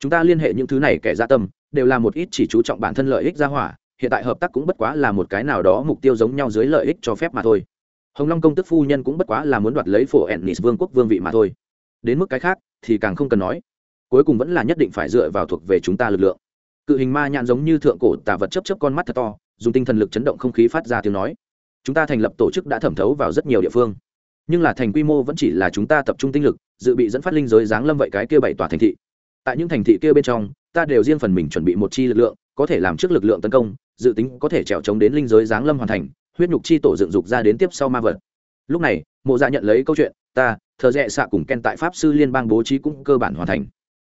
Chúng ta liên hệ những thứ này kẻ gia tâm, đều là một ít chỉ chú trọng bản thân lợi ích ra hỏa, hiện tại hợp tác cũng bất quá là một cái nào đó mục tiêu giống nhau dưới lợi ích cho phép mà thôi hồng long công tức phu nhân cũng bất quá là muốn đoạt lấy phổ ennis vương quốc vương vị mà thôi. Đến mức cái khác thì càng không cần nói. Cuối cùng vẫn là nhất định phải dựa vào thuộc về chúng ta lực lượng. Cự hình ma nhãn giống như thượng cổ tà vật chấp chấp con mắt thật to, dùng tinh thần lực chấn động không khí phát ra tiếng nói. Chúng ta thành lập tổ chức đã thẩm thấu vào rất nhiều địa phương. Nhưng là thành quy mô vẫn chỉ là chúng ta tập trung tinh lực, dự bị dẫn phát linh giới giáng lâm vậy cái kia bảy tòa thành thị. Tại những thành thị kia bên trong, ta đều riêng phần mình chuẩn bị một chi lực lượng, có thể làm trước lực lượng tấn công, dự tính có thể trèo chống đến linh giới giáng lâm hoàn thành huyết nhục chi tổ dựng dục ra đến tiếp sau ma vật. Lúc này, mộ dạ nhận lấy câu chuyện, ta thợ rẽ xạ cùng ken tại pháp sư liên bang bố trí cũng cơ bản hoàn thành.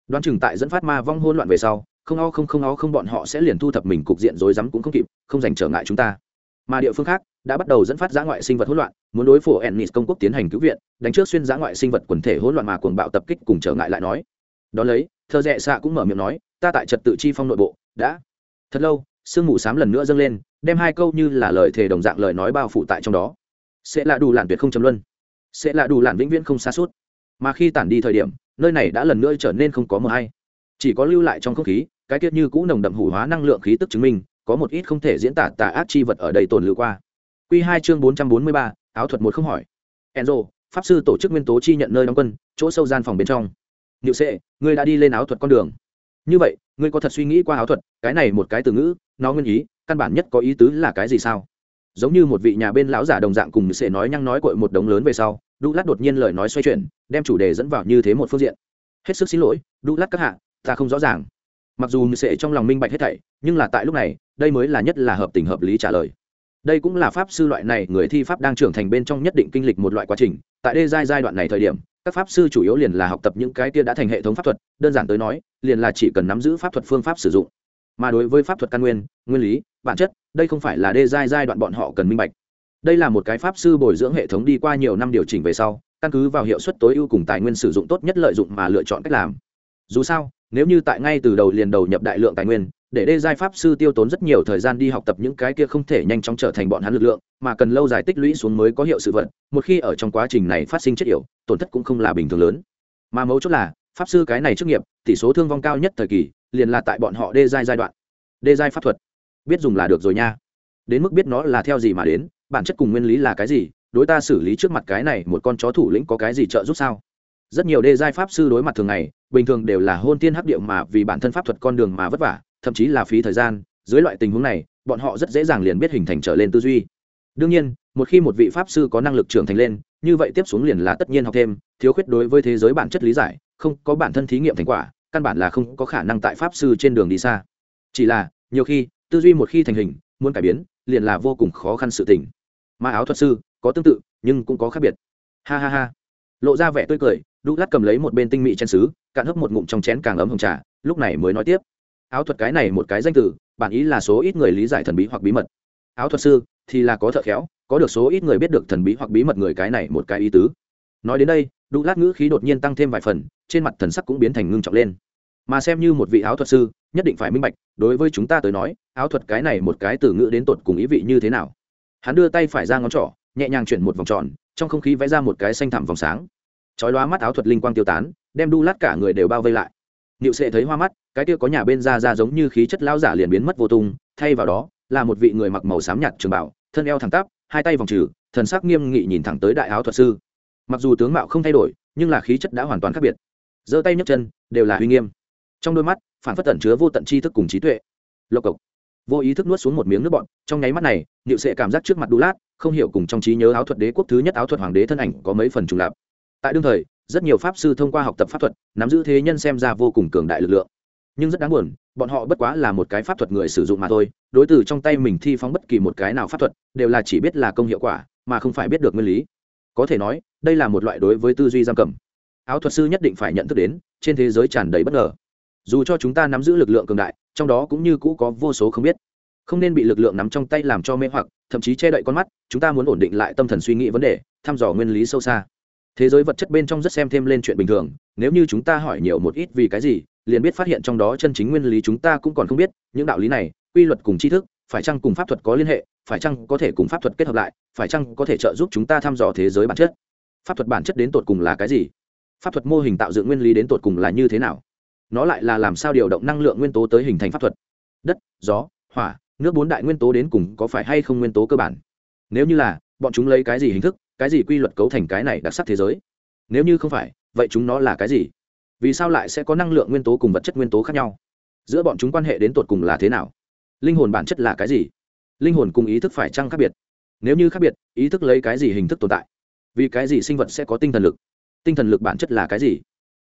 Đoán chừng tại dẫn phát ma vong hôn loạn về sau, không o không không o không bọn họ sẽ liền thu thập mình cục diện rối rắm cũng không kịp, không dành trở ngại chúng ta. Mà địa phương khác, đã bắt đầu dẫn phát giã ngoại sinh vật hỗn loạn, muốn đối phổ ennis công quốc tiến hành cứu viện, đánh trước xuyên giã ngoại sinh vật quần thể hỗn loạn mà cuồng bạo tập kích cùng trở ngại lại nói. Đó lấy thợ rẽ xạ cũng mở miệng nói, ta tại trật tự chi phong nội bộ, đã. Thật lâu sương mù xám lần nữa dâng lên, đem hai câu như là lời thề đồng dạng lời nói bao phủ tại trong đó. Sẽ là đủ làn tuyệt không chấm luân. Sẽ là đủ làn vĩnh viễn không xa suốt. Mà khi tản đi thời điểm, nơi này đã lần nữa trở nên không có mờ hay. Chỉ có lưu lại trong không khí, cái tiết như cũ nồng đậm hủ hóa năng lượng khí tức chứng minh, có một ít không thể diễn tả tà ác chi vật ở đây tồn lưu qua. Q hai chương bốn trăm bốn mươi ba, áo thuật một không hỏi. Enzo, pháp sư tổ chức nguyên tố chi nhận nơi đóng quân, chỗ sâu gian phòng bên trong. Niệu sệ, ngươi đã đi lên áo thuật con đường. Như vậy, ngươi có thật suy nghĩ qua áo thuật, cái này một cái từ ngữ nó nguyên ý, căn bản nhất có ý tứ là cái gì sao? Giống như một vị nhà bên lão giả đồng dạng cùng sẽ nói nhăng nói cội một đống lớn về sau, đu lát đột nhiên lời nói xoay chuyển, đem chủ đề dẫn vào như thế một phương diện. Hết sức xin lỗi, đu lát các hạ, ta không rõ ràng. Mặc dù như sẽ trong lòng minh bạch hết thảy, nhưng là tại lúc này, đây mới là nhất là hợp tình hợp lý trả lời. Đây cũng là pháp sư loại này, người thi pháp đang trưởng thành bên trong nhất định kinh lịch một loại quá trình. Tại đây giai giai đoạn này thời điểm, các pháp sư chủ yếu liền là học tập những cái kia đã thành hệ thống pháp thuật, đơn giản tới nói, liền là chỉ cần nắm giữ pháp thuật phương pháp sử dụng mà đối với pháp thuật căn nguyên nguyên lý, bản chất, đây không phải là đê giai giai đoạn bọn họ cần minh bạch. Đây là một cái pháp sư bồi dưỡng hệ thống đi qua nhiều năm điều chỉnh về sau, căn cứ vào hiệu suất tối ưu cùng tài nguyên sử dụng tốt nhất lợi dụng mà lựa chọn cách làm. Dù sao, nếu như tại ngay từ đầu liền đầu nhập đại lượng tài nguyên, để đê giai pháp sư tiêu tốn rất nhiều thời gian đi học tập những cái kia không thể nhanh chóng trở thành bọn hắn lực lượng, mà cần lâu dài tích lũy xuống mới có hiệu sự vật, một khi ở trong quá trình này phát sinh chất yểu, tổn thất cũng không là bình thường lớn. Mà mấu chốt là, pháp sư cái này chức nghiệp, tỷ số thương vong cao nhất thời kỳ liền là tại bọn họ đê giai giai đoạn. Đê giai pháp thuật. Biết dùng là được rồi nha. Đến mức biết nó là theo gì mà đến, bản chất cùng nguyên lý là cái gì, đối ta xử lý trước mặt cái này một con chó thủ lĩnh có cái gì trợ giúp sao? Rất nhiều đê giai pháp sư đối mặt thường ngày, bình thường đều là hôn tiên hấp điệu mà vì bản thân pháp thuật con đường mà vất vả, thậm chí là phí thời gian. Dưới loại tình huống này, bọn họ rất dễ dàng liền biết hình thành trở lên tư duy. Đương nhiên, một khi một vị pháp sư có năng lực trưởng thành lên, như vậy tiếp xuống liền là tất nhiên học thêm, thiếu khuyết đối với thế giới bản chất lý giải, không có bản thân thí nghiệm thành quả căn bản là không có khả năng tại pháp sư trên đường đi xa. Chỉ là, nhiều khi, tư duy một khi thành hình, muốn cải biến, liền là vô cùng khó khăn sự tình. Mà áo thuật sư, có tương tự, nhưng cũng có khác biệt. Ha ha ha. Lộ ra vẻ tươi cười đu lát cầm lấy một bên tinh mị chen xứ cạn hấp một ngụm trong chén càng ấm hồng trà, lúc này mới nói tiếp. Áo thuật cái này một cái danh từ, bản ý là số ít người lý giải thần bí hoặc bí mật. Áo thuật sư, thì là có thợ khéo, có được số ít người biết được thần bí hoặc bí mật người cái này một cái ý tứ. Nói đến đây đu lát ngữ khí đột nhiên tăng thêm vài phần trên mặt thần sắc cũng biến thành ngưng trọng lên. Mà xem như một vị áo thuật sư, nhất định phải minh bạch, đối với chúng ta tới nói, áo thuật cái này một cái từ ngữ đến tột cùng ý vị như thế nào. Hắn đưa tay phải ra ngón trỏ, nhẹ nhàng chuyển một vòng tròn, trong không khí vẽ ra một cái xanh thẳm vòng sáng. Chói lóa mắt áo thuật linh quang tiêu tán, đem đu lát cả người đều bao vây lại. Niệu sệ thấy hoa mắt, cái kia có nhà bên ra ra giống như khí chất lao giả liền biến mất vô tung, thay vào đó, là một vị người mặc màu xám nhạt trường bảo thân eo thẳng tắp, hai tay vòng trừ, thần sắc nghiêm nghị nhìn thẳng tới đại áo thuật sư. Mặc dù tướng mạo không thay đổi, nhưng là khí chất đã hoàn toàn khác biệt giơ tay nhấc chân, đều là uy nghiêm. Trong đôi mắt, phản phất tẩn chứa vô tận tri thức cùng trí tuệ. Lộc cộc. Vô ý thức nuốt xuống một miếng nước bọn trong nháy mắt này, niệu sệ cảm giác trước mặt đu lát, không hiểu cùng trong trí nhớ áo thuật đế quốc thứ nhất áo thuật hoàng đế thân ảnh có mấy phần trùng lạp tại đương thời, rất nhiều pháp sư thông qua học tập pháp thuật, nắm giữ thế nhân xem ra vô cùng cường đại lực lượng. Nhưng rất đáng buồn, bọn họ bất quá là một cái pháp thuật người sử dụng mà thôi, đối từ trong tay mình thi phóng bất kỳ một cái nào pháp thuật, đều là chỉ biết là công hiệu quả, mà không phải biết được nguyên lý. Có thể nói, đây là một loại đối với tư duy giam cầm áo thuật sư nhất định phải nhận thức đến, trên thế giới tràn đầy bất ngờ. Dù cho chúng ta nắm giữ lực lượng cường đại, trong đó cũng như cũ có vô số không biết. Không nên bị lực lượng nắm trong tay làm cho mê hoặc, thậm chí che đậy con mắt, chúng ta muốn ổn định lại tâm thần suy nghĩ vấn đề, thăm dò nguyên lý sâu xa. Thế giới vật chất bên trong rất xem thêm lên chuyện bình thường, nếu như chúng ta hỏi nhiều một ít vì cái gì, liền biết phát hiện trong đó chân chính nguyên lý chúng ta cũng còn không biết, những đạo lý này, quy luật cùng tri thức, phải chăng cùng pháp thuật có liên hệ, phải chăng có thể cùng pháp thuật kết hợp lại, phải chăng có thể trợ giúp chúng ta thăm dò thế giới bản chất. Pháp thuật bản chất đến tột cùng là cái gì? Pháp thuật mô hình tạo dựng nguyên lý đến tột cùng là như thế nào? Nó lại là làm sao điều động năng lượng nguyên tố tới hình thành pháp thuật? Đất, gió, hỏa, nước bốn đại nguyên tố đến cùng có phải hay không nguyên tố cơ bản? Nếu như là, bọn chúng lấy cái gì hình thức, cái gì quy luật cấu thành cái này đặc sắc thế giới? Nếu như không phải, vậy chúng nó là cái gì? Vì sao lại sẽ có năng lượng nguyên tố cùng vật chất nguyên tố khác nhau? Giữa bọn chúng quan hệ đến tột cùng là thế nào? Linh hồn bản chất là cái gì? Linh hồn cùng ý thức phải chăng khác biệt? Nếu như khác biệt, ý thức lấy cái gì hình thức tồn tại? Vì cái gì sinh vật sẽ có tinh thần lực? Tinh thần lực bản chất là cái gì?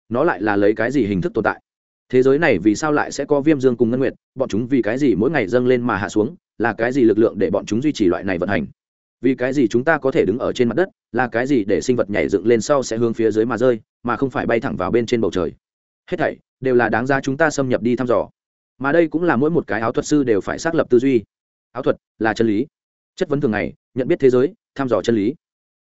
Nó lại là lấy cái gì hình thức tồn tại? Thế giới này vì sao lại sẽ có viêm dương cùng ngân nguyệt? Bọn chúng vì cái gì mỗi ngày dâng lên mà hạ xuống? Là cái gì lực lượng để bọn chúng duy trì loại này vận hành? Vì cái gì chúng ta có thể đứng ở trên mặt đất? Là cái gì để sinh vật nhảy dựng lên sau sẽ hướng phía dưới mà rơi, mà không phải bay thẳng vào bên trên bầu trời? Hết thảy đều là đáng ra chúng ta xâm nhập đi thăm dò. Mà đây cũng là mỗi một cái áo thuật sư đều phải xác lập tư duy. Áo thuật là chân lý. Chất vấn thường ngày, nhận biết thế giới, thăm dò chân lý.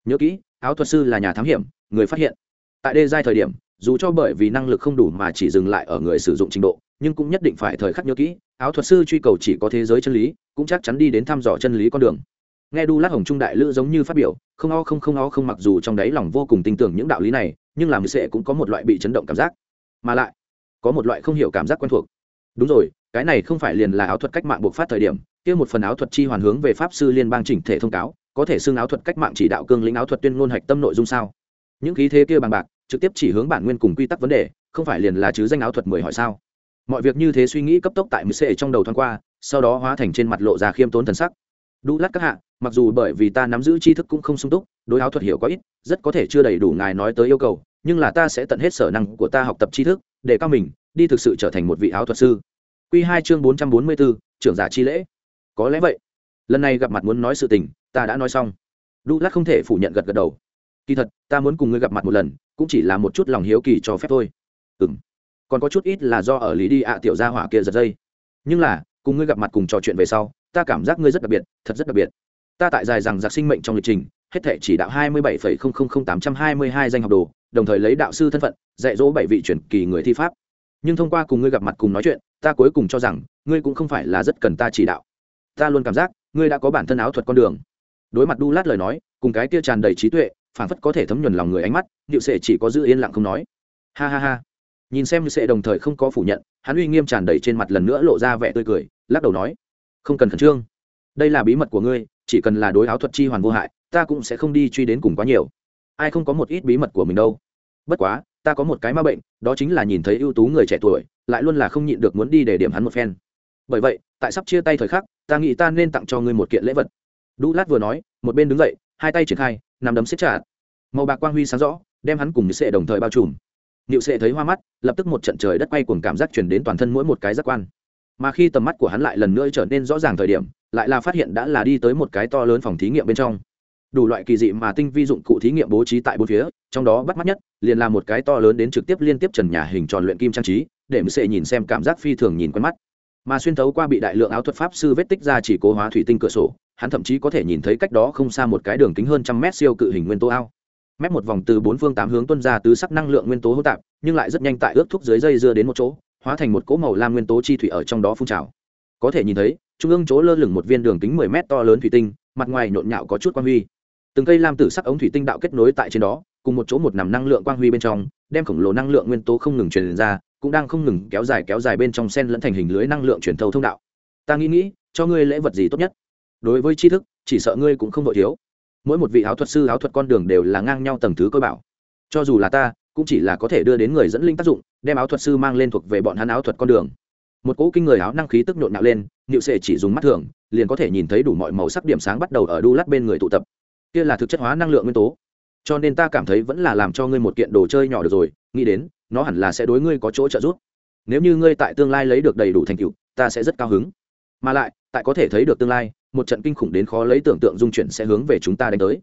Nhớ kỹ, áo thuật sư là nhà thám hiểm, người phát hiện tại đê giai thời điểm, dù cho bởi vì năng lực không đủ mà chỉ dừng lại ở người sử dụng trình độ, nhưng cũng nhất định phải thời khắc nhớ kỹ, áo thuật sư truy cầu chỉ có thế giới chân lý, cũng chắc chắn đi đến thăm dò chân lý con đường. Nghe đu lát hồng trung đại lữ giống như phát biểu, không o không không o không mặc dù trong đáy lòng vô cùng tin tưởng những đạo lý này, nhưng làm sệ cũng có một loại bị chấn động cảm giác. Mà lại, có một loại không hiểu cảm giác quen thuộc. Đúng rồi, cái này không phải liền là áo thuật cách mạng buộc phát thời điểm, kia một phần áo thuật chi hoàn hướng về pháp sư liên bang chỉnh thể thông cáo, có thể xưng áo thuật cách mạng chỉ đạo cương lĩnh áo thuật tuyên ngôn hạch tâm nội dung sao? Những khí thế kia bằng bạc trực tiếp chỉ hướng bản nguyên cùng quy tắc vấn đề, không phải liền là chứ danh áo thuật mười hỏi sao? Mọi việc như thế suy nghĩ cấp tốc tại mười xệ trong đầu thoáng qua, sau đó hóa thành trên mặt lộ ra khiêm tốn thần sắc. Đu lát các hạ, mặc dù bởi vì ta nắm giữ tri thức cũng không sung túc, đối áo thuật hiểu có ít, rất có thể chưa đầy đủ ngài nói tới yêu cầu, nhưng là ta sẽ tận hết sở năng của ta học tập tri thức, để cao mình, đi thực sự trở thành một vị áo thuật sư. Q hai chương bốn trăm bốn mươi bốn trưởng giả chi lễ. Có lẽ vậy. Lần này gặp mặt muốn nói sự tình, ta đã nói xong. Đu lát không thể phủ nhận gật gật đầu kỳ thật, ta muốn cùng ngươi gặp mặt một lần, cũng chỉ là một chút lòng hiếu kỳ cho phép thôi. Ừ m còn có chút ít là do ở lý đi ạ tiểu gia hỏa kia giật dây. Nhưng là, cùng ngươi gặp mặt cùng trò chuyện về sau, ta cảm giác ngươi rất đặc biệt, thật rất đặc biệt. Ta tại dài rằng giặc sinh mệnh trong lịch trình, hết thể chỉ đạo hai mươi bảy tám trăm hai mươi hai danh học đồ, đồng thời lấy đạo sư thân phận, dạy dỗ bảy vị truyền kỳ người thi pháp. Nhưng thông qua cùng ngươi gặp mặt cùng nói chuyện, ta cuối cùng cho rằng, ngươi cũng không phải là rất cần ta chỉ đạo. Ta luôn cảm giác, ngươi đã có bản thân áo thuật con đường. Đối mặt đu lát lời nói, cùng cái kia tràn đầy trí tuệ phản phất có thể thấm nhuần lòng người ánh mắt nhịu sệ chỉ có giữ yên lặng không nói. Ha ha ha. Nhìn xem như sệ đồng thời không có phủ nhận, hắn uy nghiêm tràn đầy trên mặt lần nữa lộ ra vẻ tươi cười, lắc đầu nói, không cần khẩn trương. Đây là bí mật của ngươi, chỉ cần là đối áo thuật chi hoàn vô hại, ta cũng sẽ không đi truy đến cùng quá nhiều. Ai không có một ít bí mật của mình đâu. Bất quá, ta có một cái ma bệnh, đó chính là nhìn thấy ưu tú người trẻ tuổi, lại luôn là không nhịn được muốn đi để điểm hắn một phen. Bởi vậy, tại sắp chia tay thời khắc, ta nghĩ ta nên tặng cho ngươi một kiện lễ vật. Đu lát vừa nói, một bên đứng dậy, hai tay triển khai nằm đấm xếp chặt. Màu bạc quang huy sáng rõ, đem hắn cùng như sệ đồng thời bao trùm. Nịu sệ thấy hoa mắt, lập tức một trận trời đất quay cùng cảm giác chuyển đến toàn thân mỗi một cái giác quan. Mà khi tầm mắt của hắn lại lần nữa trở nên rõ ràng thời điểm, lại là phát hiện đã là đi tới một cái to lớn phòng thí nghiệm bên trong. Đủ loại kỳ dị mà tinh vi dụng cụ thí nghiệm bố trí tại bốn phía, trong đó bắt mắt nhất, liền là một cái to lớn đến trực tiếp liên tiếp trần nhà hình tròn luyện kim trang trí, để mười sệ nhìn xem cảm giác phi thường nhìn quen mắt mà xuyên thấu qua bị đại lượng áo thuật pháp sư vết tích ra chỉ cố hóa thủy tinh cửa sổ, hắn thậm chí có thể nhìn thấy cách đó không xa một cái đường kính hơn trăm mét siêu cự hình nguyên tố ao. Mép một vòng từ bốn phương tám hướng tuân ra tứ sắc năng lượng nguyên tố hỗn tạp, nhưng lại rất nhanh tại ướt thuốc dưới dây dưa đến một chỗ, hóa thành một cỗ màu lam nguyên tố chi thủy ở trong đó phun trào. Có thể nhìn thấy, trung ương chỗ lơ lửng một viên đường kính mười mét to lớn thủy tinh, mặt ngoài nhộn nhạo có chút quang huy. Từng cây lam tử sắc ống thủy tinh đạo kết nối tại trên đó, cùng một chỗ một nằm năng lượng quang huy bên trong, đem khổng lồ năng lượng nguyên tố không ngừng truyền ra cũng đang không ngừng kéo dài kéo dài bên trong sen lẫn thành hình lưới năng lượng truyền thâu thông đạo. Ta nghĩ nghĩ, cho ngươi lễ vật gì tốt nhất? Đối với tri thức, chỉ sợ ngươi cũng không đội thiếu. Mỗi một vị áo thuật sư, áo thuật con đường đều là ngang nhau tầng thứ cơ bảo cho dù là ta, cũng chỉ là có thể đưa đến người dẫn linh tác dụng, đem áo thuật sư mang lên thuộc về bọn hắn áo thuật con đường. Một cỗ kinh người áo năng khí tức nhộn nhạo lên nịu sệ chỉ dùng mắt thường, liền có thể nhìn thấy đủ mọi màu sắc điểm sáng bắt đầu ở đu lát bên người tụ tập. Kia là thực chất hóa năng lượng nguyên tố. Cho nên ta cảm thấy vẫn là làm cho ngươi một kiện đồ chơi nhỏ được rồi, nghĩ đến nó hẳn là sẽ đối ngươi có chỗ trợ giúp. Nếu như ngươi tại tương lai lấy được đầy đủ thành tựu, ta sẽ rất cao hứng. Mà lại, tại có thể thấy được tương lai, một trận kinh khủng đến khó lấy tưởng tượng dung chuyển sẽ hướng về chúng ta đánh tới.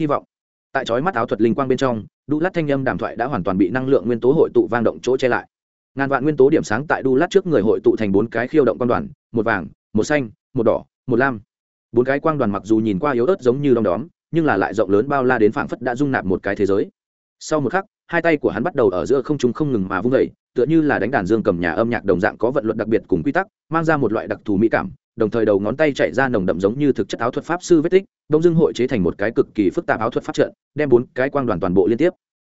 Hy vọng, tại chói mắt áo thuật linh quang bên trong, đu lát thanh âm đàm thoại đã hoàn toàn bị năng lượng nguyên tố hội tụ vang động chỗ che lại. Ngàn vạn nguyên tố điểm sáng tại đu lát trước người hội tụ thành bốn cái khiêu động quan đoàn, một vàng, một xanh, một đỏ, một lam. Bốn cái quang đoàn mặc dù nhìn qua yếu ớt giống như đom đóm, nhưng là lại rộng lớn bao la đến phảng phất đã dung nạp một cái thế giới. Sau một khắc hai tay của hắn bắt đầu ở giữa không trung không ngừng mà vung vẩy tựa như là đánh đàn dương cầm nhà âm nhạc đồng dạng có vận luật đặc biệt cùng quy tắc, mang ra một loại đặc thù mỹ cảm, đồng thời đầu ngón tay chạy ra nồng đậm giống như thực chất áo thuật pháp sư vết tích, đông dương hội chế thành một cái cực kỳ phức tạp áo thuật pháp trận, đem bốn cái quang đoàn toàn bộ liên tiếp.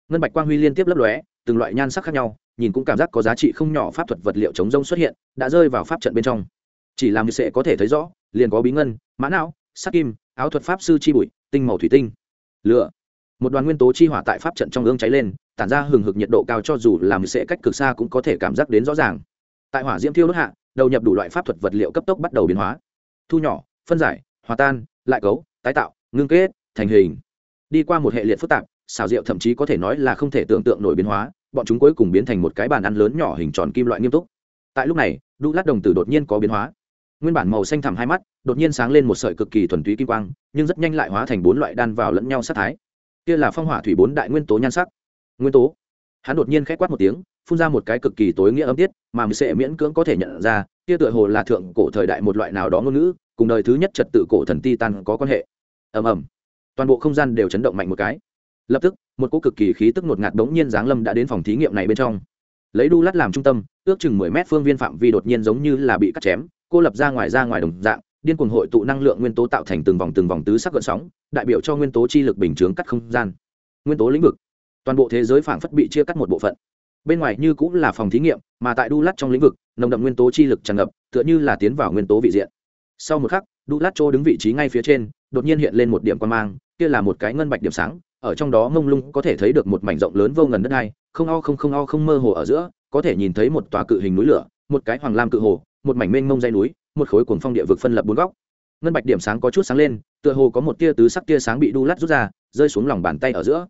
Ngân bạch quang huy liên tiếp lấp lóe, từng loại nhan sắc khác nhau, nhìn cũng cảm giác có giá trị không nhỏ pháp thuật vật liệu chống rông xuất hiện, đã rơi vào pháp trận bên trong. Chỉ làm như sẽ có thể thấy rõ, liền có bí ngân, mã não, sắc kim, áo thuật pháp sư chi bụi, tinh màu thủy tinh. Lựa một đoàn nguyên tố chi hỏa tại pháp trận trong ương cháy lên, tản ra hừng hực nhiệt độ cao cho dù làm sẽ cách cực xa cũng có thể cảm giác đến rõ ràng. Tại hỏa diễm thiêu đốt hạ, đầu nhập đủ loại pháp thuật vật liệu cấp tốc bắt đầu biến hóa. Thu nhỏ, phân giải, hòa tan, lại cấu, tái tạo, ngưng kết, thành hình. Đi qua một hệ liệt phức tạp, xào rượu thậm chí có thể nói là không thể tưởng tượng nổi biến hóa, bọn chúng cuối cùng biến thành một cái bàn ăn lớn nhỏ hình tròn kim loại nghiêm túc. Tại lúc này, đu lát đồng tử đột nhiên có biến hóa. Nguyên bản màu xanh thẳm hai mắt, đột nhiên sáng lên một sợi cực kỳ thuần túy kim quang, nhưng rất nhanh lại hóa thành bốn loại đan vào lẫn nhau sát thái kia là phong hỏa thủy bốn đại nguyên tố nhan sắc. Nguyên tố. Hắn đột nhiên k h á c quát một tiếng, phun ra một cái cực kỳ tối nghĩa âm tiết, mà mình sẽ miễn cưỡng có thể nhận ra, kia tựa hồ là thượng cổ thời đại một loại nào đó ngôn ngữ, cùng đời thứ nhất trật tự cổ thần ti tan có quan hệ. Ầm ầm. Toàn bộ không gian đều chấn động mạnh một cái. Lập tức, một cỗ cực kỳ khí tức ngột ngạt bỗng nhiên giáng lâm đã đến phòng thí nghiệm này bên trong. Lấy đu lát làm trung tâm, ước chừng mười mét phương viên phạm vi đột nhiên giống như là bị cắt chém, cô lập ra ngoài ra ngoài đồng dạng điên cuồng hội tụ năng lượng nguyên tố tạo thành từng vòng từng vòng tứ sắc gợn sóng, đại biểu cho nguyên tố chi lực bình chướng cắt không gian. Nguyên tố lĩnh vực. Toàn bộ thế giới phảng phất bị chia cắt một bộ phận. Bên ngoài như cũng là phòng thí nghiệm, mà tại đu lát trong lĩnh vực, nồng đậm nguyên tố chi lực tràn ngập, tựa như là tiến vào nguyên tố vị diện. Sau một khắc đu lát chỗ đứng vị trí ngay phía trên, đột nhiên hiện lên một điểm quan mang, kia là một cái ngân bạch điểm sáng, ở trong đó mông lung có thể thấy được một mảnh rộng lớn vô ngần đất hai không o không không o không mơ hồ ở giữa, có thể nhìn thấy một tòa cự hình núi lửa, một cái hoàng lam cự hồ, một mảnh mênh mông dây núi một khối cuồng phong địa vực phân lập bốn góc. Ngân bạch điểm sáng có chút sáng lên, tựa hồ có một tia tứ sắc tia sáng bị đu lát rút ra, rơi xuống lòng bàn tay ở giữa.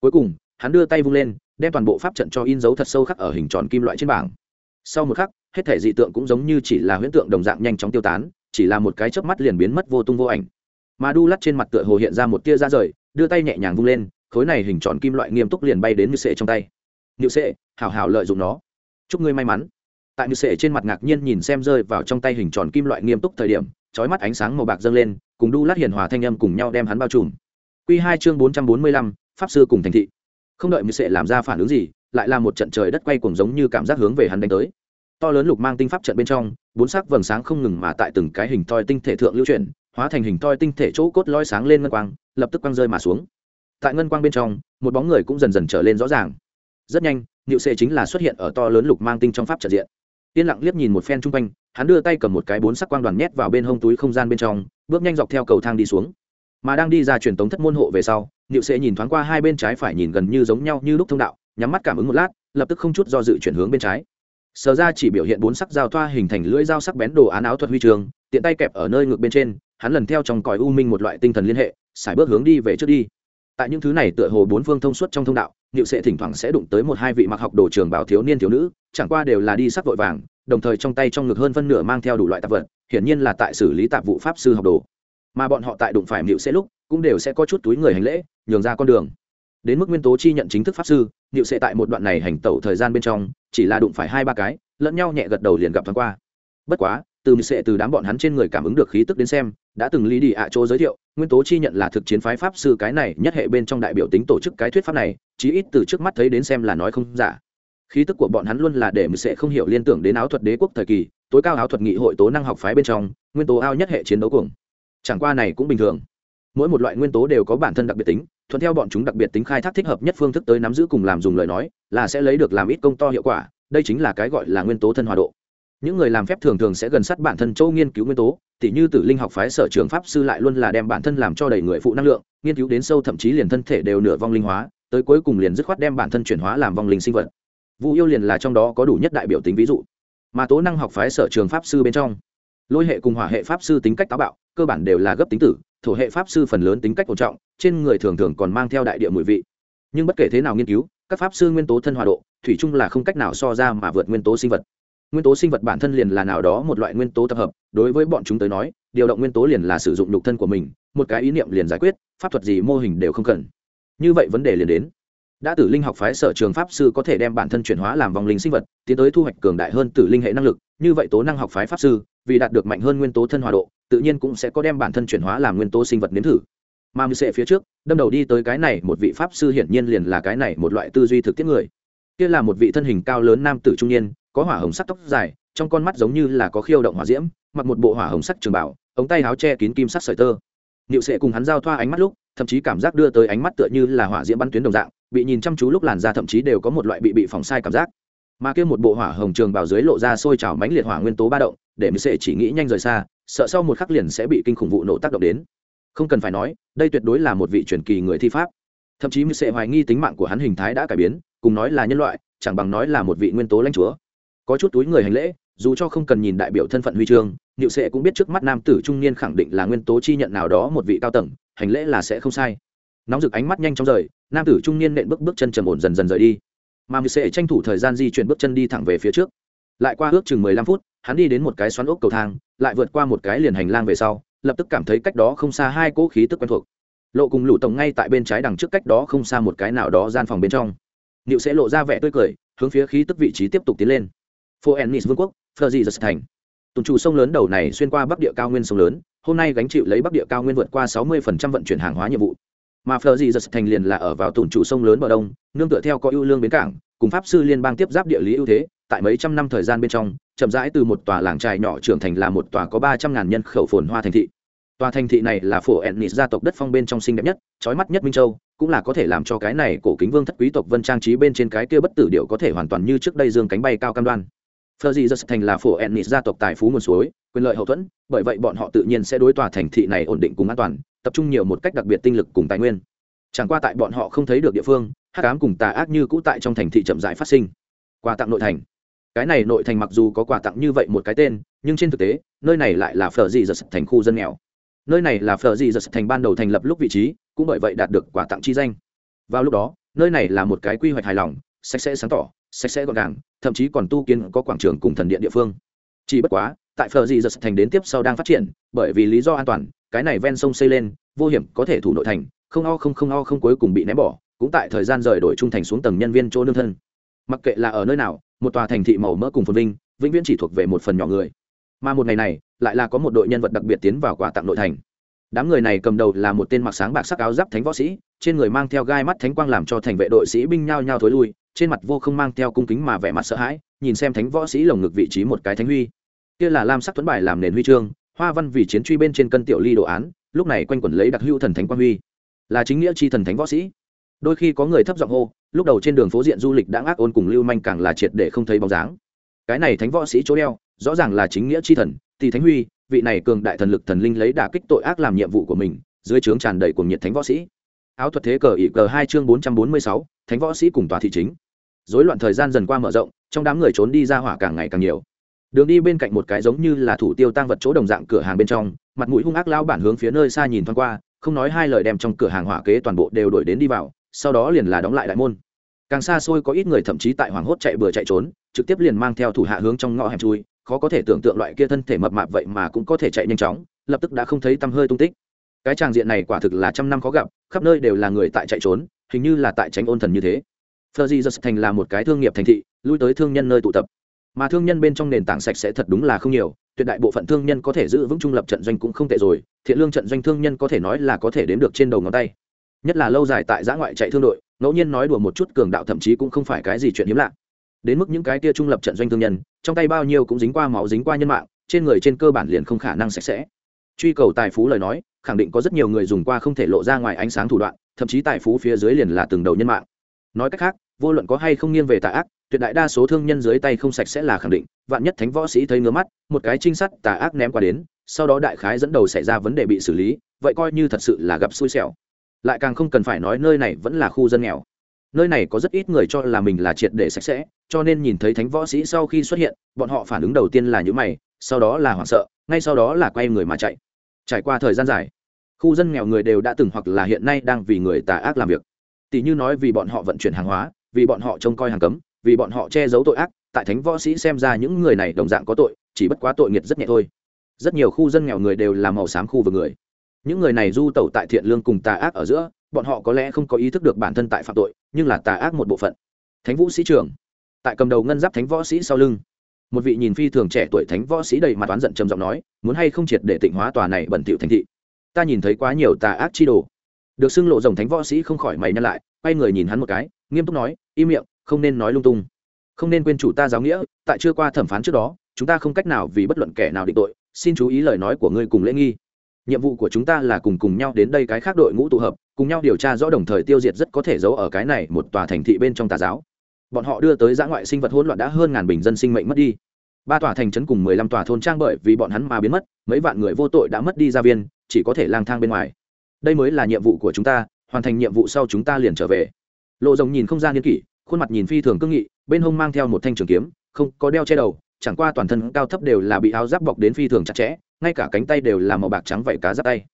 Cuối cùng, hắn đưa tay vung lên, đem toàn bộ pháp trận cho in dấu thật sâu khắc ở hình tròn kim loại trên bảng. Sau một khắc, hết thể dị tượng cũng giống như chỉ là huyễn tượng đồng dạng nhanh chóng tiêu tán, chỉ là một cái chớp mắt liền biến mất vô tung vô ảnh. Mà đu lắt trên mặt tựa hồ hiện ra một tia ra rời, đưa tay nhẹ nhàng vung lên, khối này hình tròn kim loại nghiêm túc liền bay đến như sệ trong tay. Như sệ, hảo hảo lợi dụng nó. Chúc ngươi may mắn tại như sệ trên mặt ngạc nhiên nhìn xem rơi vào trong tay hình tròn kim loại nghiêm túc thời điểm trói mắt ánh sáng màu bạc dâng lên, cùng đu lát hiền hòa thanh âm cùng nhau đem hắn bao trùm. Q hai chương bốn trăm bốn mươi lăm, pháp sư cùng thành thị. Không đợi như sệ làm ra phản ứng gì, lại là một trận trời đất quay cuồng giống như cảm giác hướng về hắn đánh tới. To lớn lục mang tinh pháp trận bên trong, bốn sắc vầng sáng không ngừng mà tại từng cái hình toi tinh thể thượng lưu chuyển, hóa thành hình toi tinh thể chỗ cốt lói sáng lên ngân quang, lập tức quang rơi mà xuống. Tại ngân quang bên trong, một bóng người cũng dần dần trở lên rõ ràng. Rất nhanh, niệu sệ chính là xuất hiện ở to lớn lục mang tinh trong pháp trận diện yên lặng liếc nhìn một phen chung quanh, hắn đưa tay cầm một cái bốn sắc quang đoàn nhét vào bên hông túi không gian bên trong, bước nhanh dọc theo cầu thang đi xuống. Mà đang đi ra truyền tống thất môn hộ về sau, niệu Sẽ nhìn thoáng qua hai bên trái phải nhìn gần như giống nhau như lúc thông đạo, nhắm mắt cảm ứng một lát, lập tức không chút do dự chuyển hướng bên trái. Sờ ra chỉ biểu hiện bốn sắc giao thoa hình thành lưỡi dao sắc bén đồ án áo thuật huy trường, tiện tay kẹp ở nơi ngược bên trên, hắn lần theo trong còi u minh một loại tinh thần liên hệ xài bước hướng đi về trước đi. Tại những thứ này tựa hồ bốn phương thông suốt trong thông đạo niệu sệ thỉnh thoảng sẽ đụng tới một hai vị mặc học đồ trường bảo thiếu niên thiếu nữ, chẳng qua đều là đi sắc vội vàng, đồng thời trong tay trong ngực hơn phân nửa mang theo đủ loại tạp vật, hiển nhiên là tại xử lý tạp vụ pháp sư học đồ. Mà bọn họ tại đụng phải niệu sệ lúc, cũng đều sẽ có chút túi người hành lễ, nhường ra con đường. Đến mức nguyên tố chi nhận chính thức pháp sư, niệu sệ tại một đoạn này hành tẩu thời gian bên trong, chỉ là đụng phải hai ba cái, lẫn nhau nhẹ gật đầu liền gặp thoáng qua. Bất quá, từ niệu sệ từ đám bọn hắn trên người cảm ứng được khí tức đến xem, đã từng lý đi ạ chỗ giới thiệu nguyên tố chi nhận là thực chiến phái pháp sư cái này nhất hệ bên trong đại biểu tính tổ chức cái thuyết pháp này, chí ít từ trước mắt thấy đến xem là nói không giả. Khí tức của bọn hắn luôn là để mình sẽ không hiểu liên tưởng đến áo thuật đế quốc thời kỳ, tối cao áo thuật nghị hội tố năng học phái bên trong, nguyên tố ao nhất hệ chiến đấu cuồng. Chẳng qua này cũng bình thường. Mỗi một loại nguyên tố đều có bản thân đặc biệt tính, thuận theo bọn chúng đặc biệt tính khai thác thích hợp nhất phương thức tới nắm giữ cùng làm dùng lời nói, là sẽ lấy được làm ít công to hiệu quả, đây chính là cái gọi là nguyên tố thân hòa độ những người làm phép thường thường sẽ gần sát bản thân châu nghiên cứu nguyên tố, tỉ như tử linh học phái sở trường pháp sư lại luôn là đem bản thân làm cho đầy người phụ năng lượng, nghiên cứu đến sâu thậm chí liền thân thể đều nửa vong linh hóa, tới cuối cùng liền dứt khoát đem bản thân chuyển hóa làm vong linh sinh vật. Vụ yêu liền là trong đó có đủ nhất đại biểu tính ví dụ. Mà tố năng học phái sở trường pháp sư bên trong, lôi hệ cùng hỏa hệ pháp sư tính cách táo bạo, cơ bản đều là gấp tính tử, thổ hệ pháp sư phần lớn tính cách ổn trọng, trên người thường thường còn mang theo đại địa mùi vị. Nhưng bất kể thế nào nghiên cứu, các pháp sư nguyên tố thân hòa độ, thủy chung là không cách nào so ra mà vượt nguyên tố sinh vật nguyên tố sinh vật bản thân liền là nào đó một loại nguyên tố tập hợp, đối với bọn chúng tới nói, điều động nguyên tố liền là sử dụng nhục thân của mình, một cái ý niệm liền giải quyết, pháp thuật gì mô hình đều không cần. Như vậy vấn đề liền đến. Đã tử linh học phái sở trường pháp sư có thể đem bản thân chuyển hóa làm vòng linh sinh vật, tiến tới thu hoạch cường đại hơn tử linh hệ năng lực, như vậy tố năng học phái pháp sư, vì đạt được mạnh hơn nguyên tố thân hòa độ, tự nhiên cũng sẽ có đem bản thân chuyển hóa làm nguyên tố sinh vật nếm thử. Mà mưu sệ phía trước, đâm đầu đi tới cái này, một vị pháp sư hiển nhiên liền là cái này một loại tư duy thực tiễn người. Kia là một vị thân hình cao lớn nam tử trung niên có hỏa hồng sắc tóc dài, trong con mắt giống như là có khiêu động hỏa diễm, mặc một bộ hỏa hồng sắc trường bảo, ống tay áo che kín kim sắc sợi tơ. Niệu sệ cùng hắn giao thoa ánh mắt lúc, thậm chí cảm giác đưa tới ánh mắt tựa như là hỏa diễm bắn tuyến đồng dạng, bị nhìn chăm chú lúc làn da thậm chí đều có một loại bị bị phòng sai cảm giác. Mà kia một bộ hỏa hồng trường bảo dưới lộ ra sôi trào mãnh liệt hỏa nguyên tố ba động, để niệu sệ chỉ nghĩ nhanh rời xa, sợ sau một khắc liền sẽ bị kinh khủng vụ nổ tác động đến. Không cần phải nói, đây tuyệt đối là một vị truyền kỳ người thi pháp. Thậm chí niệu sệ hoài nghi tính mạng của hắn hình thái đã cải biến, cùng nói là nhân loại, chẳng bằng nói là một vị nguyên tố lãnh chúa có chút túi người hành lễ, dù cho không cần nhìn đại biểu thân phận huy chương, niệu sệ cũng biết trước mắt nam tử trung niên khẳng định là nguyên tố chi nhận nào đó một vị cao tầng, hành lễ là sẽ không sai. Nóng rực ánh mắt nhanh chóng rời, nam tử trung niên nện bước bước chân trầm ổn dần dần rời đi. Mà niệu sệ tranh thủ thời gian di chuyển bước chân đi thẳng về phía trước. Lại qua ước chừng mười lăm phút, hắn đi đến một cái xoắn ốc cầu thang, lại vượt qua một cái liền hành lang về sau, lập tức cảm thấy cách đó không xa hai cỗ khí tức quen thuộc. Lộ cùng lũ tổng ngay tại bên trái đằng trước cách đó không xa một cái nào đó gian phòng bên trong. Niệu sẽ lộ ra vẻ tươi cười, hướng phía khí tức vị trí tiếp tục tiến lên phố ennis vương quốc phờ dị giật thành. Tùng trụ sông lớn đầu này xuyên qua bắc địa cao nguyên sông lớn, hôm nay gánh chịu lấy bắc địa cao nguyên vượt qua sáu mươi vận chuyển hàng hóa nhiệm vụ. Mà phờ dị giật thành liền là ở vào tùng trụ sông lớn bờ đông, nương tựa theo có ưu lương bến cảng, cùng pháp sư liên bang tiếp giáp địa lý ưu thế, tại mấy trăm năm thời gian bên trong, chậm rãi từ một tòa làng trài nhỏ trưởng thành là một tòa có ba trăm ngàn nhân khẩu phồn hoa thành thị. Tòa thành thị này là phổ ennis gia tộc đất phong bên trong xinh đẹp nhất, trói mắt nhất minh châu, cũng là có thể làm cho cái này cổ kính vương thất quý tộc vân trang trí bên trên cái kia bất tử điệu có thể hoàn toàn như trước đây dương cánh bay cao cam đoan. Phở dị giật thành là phổ ennis gia tộc tài phú nguồn suối, quyền lợi hậu thuẫn, bởi vậy bọn họ tự nhiên sẽ đối tòa thành thị này ổn định cùng an toàn, tập trung nhiều một cách đặc biệt tinh lực cùng tài nguyên. Chẳng qua tại bọn họ không thấy được địa phương, hắc ám cùng tà ác như cũ tại trong thành thị chậm rãi phát sinh. Quà tặng nội thành. Cái này nội thành mặc dù có quà tặng như vậy một cái tên, nhưng trên thực tế, nơi này lại là phở dị giật thành khu dân nghèo. Nơi này là phở dị giật thành ban đầu thành lập lúc vị trí, cũng bởi vậy đạt được quà tặng chi danh. Vào lúc đó, nơi này là một cái quy hoạch hài lòng, sạch sẽ sáng tỏ sạch sẽ gọn gàng, thậm chí còn tu kiến có quảng trường cùng thần điện địa phương. Chỉ bất quá, tại phở dị giật thành đến tiếp sau đang phát triển, bởi vì lý do an toàn, cái này ven sông xây lên, vô hiểm, có thể thủ nội thành, không o không không o không cuối cùng bị ném bỏ, cũng tại thời gian rời đổi trung thành xuống tầng nhân viên chỗ nương thân. Mặc kệ là ở nơi nào, một tòa thành thị màu mỡ cùng phồn vinh, vĩnh viễn chỉ thuộc về một phần nhỏ người. Mà một ngày này, lại là có một đội nhân vật đặc biệt tiến vào quà tặng nội thành. Đám người này cầm đầu là một tên mặc sáng bạc sắc áo giáp thánh võ sĩ, trên người mang theo gai mắt thánh quang làm cho thành vệ đội sĩ binh nhao nhao thối lui trên mặt vô không mang theo cung kính mà vẻ mặt sợ hãi, nhìn xem thánh võ sĩ lồng ngực vị trí một cái thánh huy. Kia là lam sắc tuấn bài làm nền huy chương, hoa văn vì chiến truy bên trên cân tiểu ly đồ án, lúc này quanh quẩn lấy đặc hữu thần thánh quang huy. Là chính nghĩa chi thần thánh võ sĩ. Đôi khi có người thấp giọng hô, lúc đầu trên đường phố diện du lịch đã ác ôn cùng lưu manh càng là triệt để không thấy bóng dáng. Cái này thánh võ sĩ chỗ đeo, rõ ràng là chính nghĩa chi thần, thì thánh huy, vị này cường đại thần lực thần linh lấy đả kích tội ác làm nhiệm vụ của mình, dưới trướng tràn đầy cuồng nhiệt thánh võ sĩ. Áo thuật thế cờ ỷ cờ hai chương bốn trăm bốn mươi sáu, thánh võ sĩ cùng tòa thị chính dối loạn thời gian dần qua mở rộng, trong đám người trốn đi ra hỏa càng ngày càng nhiều. Đường đi bên cạnh một cái giống như là thủ tiêu tăng vật chỗ đồng dạng cửa hàng bên trong, mặt mũi hung ác lao bản hướng phía nơi xa nhìn thoáng qua, không nói hai lời đem trong cửa hàng hỏa kế toàn bộ đều đổi đến đi vào, sau đó liền là đóng lại đại môn. Càng xa xôi có ít người thậm chí tại hoảng hốt chạy bừa chạy trốn, trực tiếp liền mang theo thủ hạ hướng trong ngõ hẻm chui, khó có thể tưởng tượng loại kia thân thể mập mạp vậy mà cũng có thể chạy nhanh chóng, lập tức đã không thấy tăm hơi tung tích. Cái tràng diện này quả thực là trăm năm khó gặp, khắp nơi đều là người tại chạy trốn, hình như là tại tránh ôn thần như thế. Phờ Di thành là một cái thương nghiệp thành thị, lui tới thương nhân nơi tụ tập. Mà thương nhân bên trong nền tảng sạch sẽ thật đúng là không nhiều, tuyệt đại bộ phận thương nhân có thể giữ vững trung lập trận doanh cũng không tệ rồi, thiện lương trận doanh thương nhân có thể nói là có thể đếm được trên đầu ngón tay. Nhất là lâu dài tại giã ngoại chạy thương đội, ngẫu nhiên nói đùa một chút cường đạo thậm chí cũng không phải cái gì chuyện hiếm lạ. Đến mức những cái kia trung lập trận doanh thương nhân, trong tay bao nhiêu cũng dính qua máu dính qua nhân mạng, trên người trên cơ bản liền không khả năng sạch sẽ. Truy cầu tài phú lời nói, khẳng định có rất nhiều người dùng qua không thể lộ ra ngoài ánh sáng thủ đoạn, thậm chí tài phú phía dưới liền là từng đầu nhân mạng. Nói cách khác, vô luận có hay không nghiêng về tà ác tuyệt đại đa số thương nhân dưới tay không sạch sẽ là khẳng định vạn nhất thánh võ sĩ thấy ngứa mắt một cái trinh sát tà ác ném qua đến sau đó đại khái dẫn đầu xảy ra vấn đề bị xử lý vậy coi như thật sự là gặp xui xẻo. Lại càng không cần phải nói nơi này vẫn là khu dân nghèo. Nơi này có rất ít người cho là mình là triệt để sạch sẽ cho nên nhìn thấy thánh võ sĩ sau khi xuất hiện bọn họ phản ứng đầu tiên là những mày sau đó là hoảng sợ ngay sau đó là quay người mà chạy. Trải qua thời gian dài khu dân nghèo người đều đã từng hoặc là hiện nay đang vì người tà ác làm việc tỷ như nói vì bọn họ vận chuyển hàng hóa, vì bọn họ trông coi hàng cấm, vì bọn họ che giấu tội ác, tại thánh võ sĩ xem ra những người này đồng dạng có tội, chỉ bất quá tội nghiệt rất nhẹ thôi. Rất nhiều khu dân nghèo người đều là màu xám khu vực người. Những người này du tẩu tại thiện lương cùng tà ác ở giữa, bọn họ có lẽ không có ý thức được bản thân tại phạm tội, nhưng là tà ác một bộ phận. Thánh vũ sĩ trưởng. Tại cầm đầu ngân giáp thánh võ sĩ sau lưng, một vị nhìn phi thường trẻ tuổi thánh võ sĩ đầy mặt oán giận trầm giọng nói, muốn hay không triệt để tịnh hóa tòa này bẩn thỉu thành thị? Ta nhìn thấy quá nhiều tà ác chi đồ được xưng lộ rồng thánh võ sĩ không khỏi mày nhăn lại, quay người nhìn hắn một cái, nghiêm túc nói, im miệng, không nên nói lung tung. Không nên quên chủ ta giáo nghĩa, tại chưa qua thẩm phán trước đó, chúng ta không cách nào vì bất luận kẻ nào định tội, xin chú ý lời nói của ngươi cùng lễ nghi. Nhiệm vụ của chúng ta là cùng cùng nhau đến đây cái khác đội ngũ tụ hợp, cùng nhau điều tra rõ đồng thời tiêu diệt rất có thể giấu ở cái này một tòa thành thị bên trong tà giáo. Bọn họ đưa tới giã ngoại sinh vật hỗn loạn đã hơn ngàn bình dân sinh mệnh mất đi. Ba tòa thành trấn cùng mười lăm tòa thôn trang bởi vì bọn hắn mà biến mất, mấy vạn người vô tội đã mất đi gia viên, chỉ có thể lang thang bên ngoài đây mới là nhiệm vụ của chúng ta, hoàn thành nhiệm vụ sau chúng ta liền trở về. Lộ rồng nhìn không gian niên kỷ, khuôn mặt nhìn phi thường cương nghị, bên hông mang theo một thanh trường kiếm, không có đeo che đầu, chẳng qua toàn thân cao thấp đều là bị áo giáp bọc đến phi thường chặt chẽ, ngay cả cánh tay đều là màu bạc trắng vảy cá giáp tay.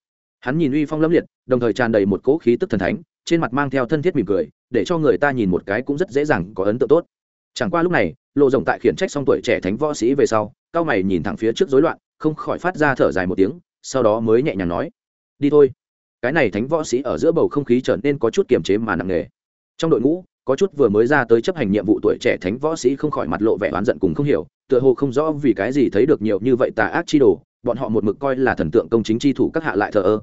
Hắn nhìn uy phong lẫm liệt, đồng thời tràn đầy một cỗ khí tức thần thánh, trên mặt mang theo thân thiết mỉm cười, để cho người ta nhìn một cái cũng rất dễ dàng có ấn tượng tốt. Chẳng qua lúc này, lộ rồng tại khiển trách xong tuổi trẻ thánh võ sĩ về sau, cao mày nhìn thẳng phía trước rối loạn, không khỏi phát ra thở dài một tiếng, sau đó mới nhẹ nhàng nói, đi thôi cái này thánh võ sĩ ở giữa bầu không khí trở nên có chút kiềm chế mà nặng nề. Trong đội ngũ, có chút vừa mới ra tới chấp hành nhiệm vụ tuổi trẻ thánh võ sĩ không khỏi mặt lộ vẻ oán giận cùng không hiểu, tựa hồ không rõ vì cái gì thấy được nhiều như vậy tà ác chi đồ, bọn họ một mực coi là thần tượng công chính chi thủ các hạ lại thờ ơ.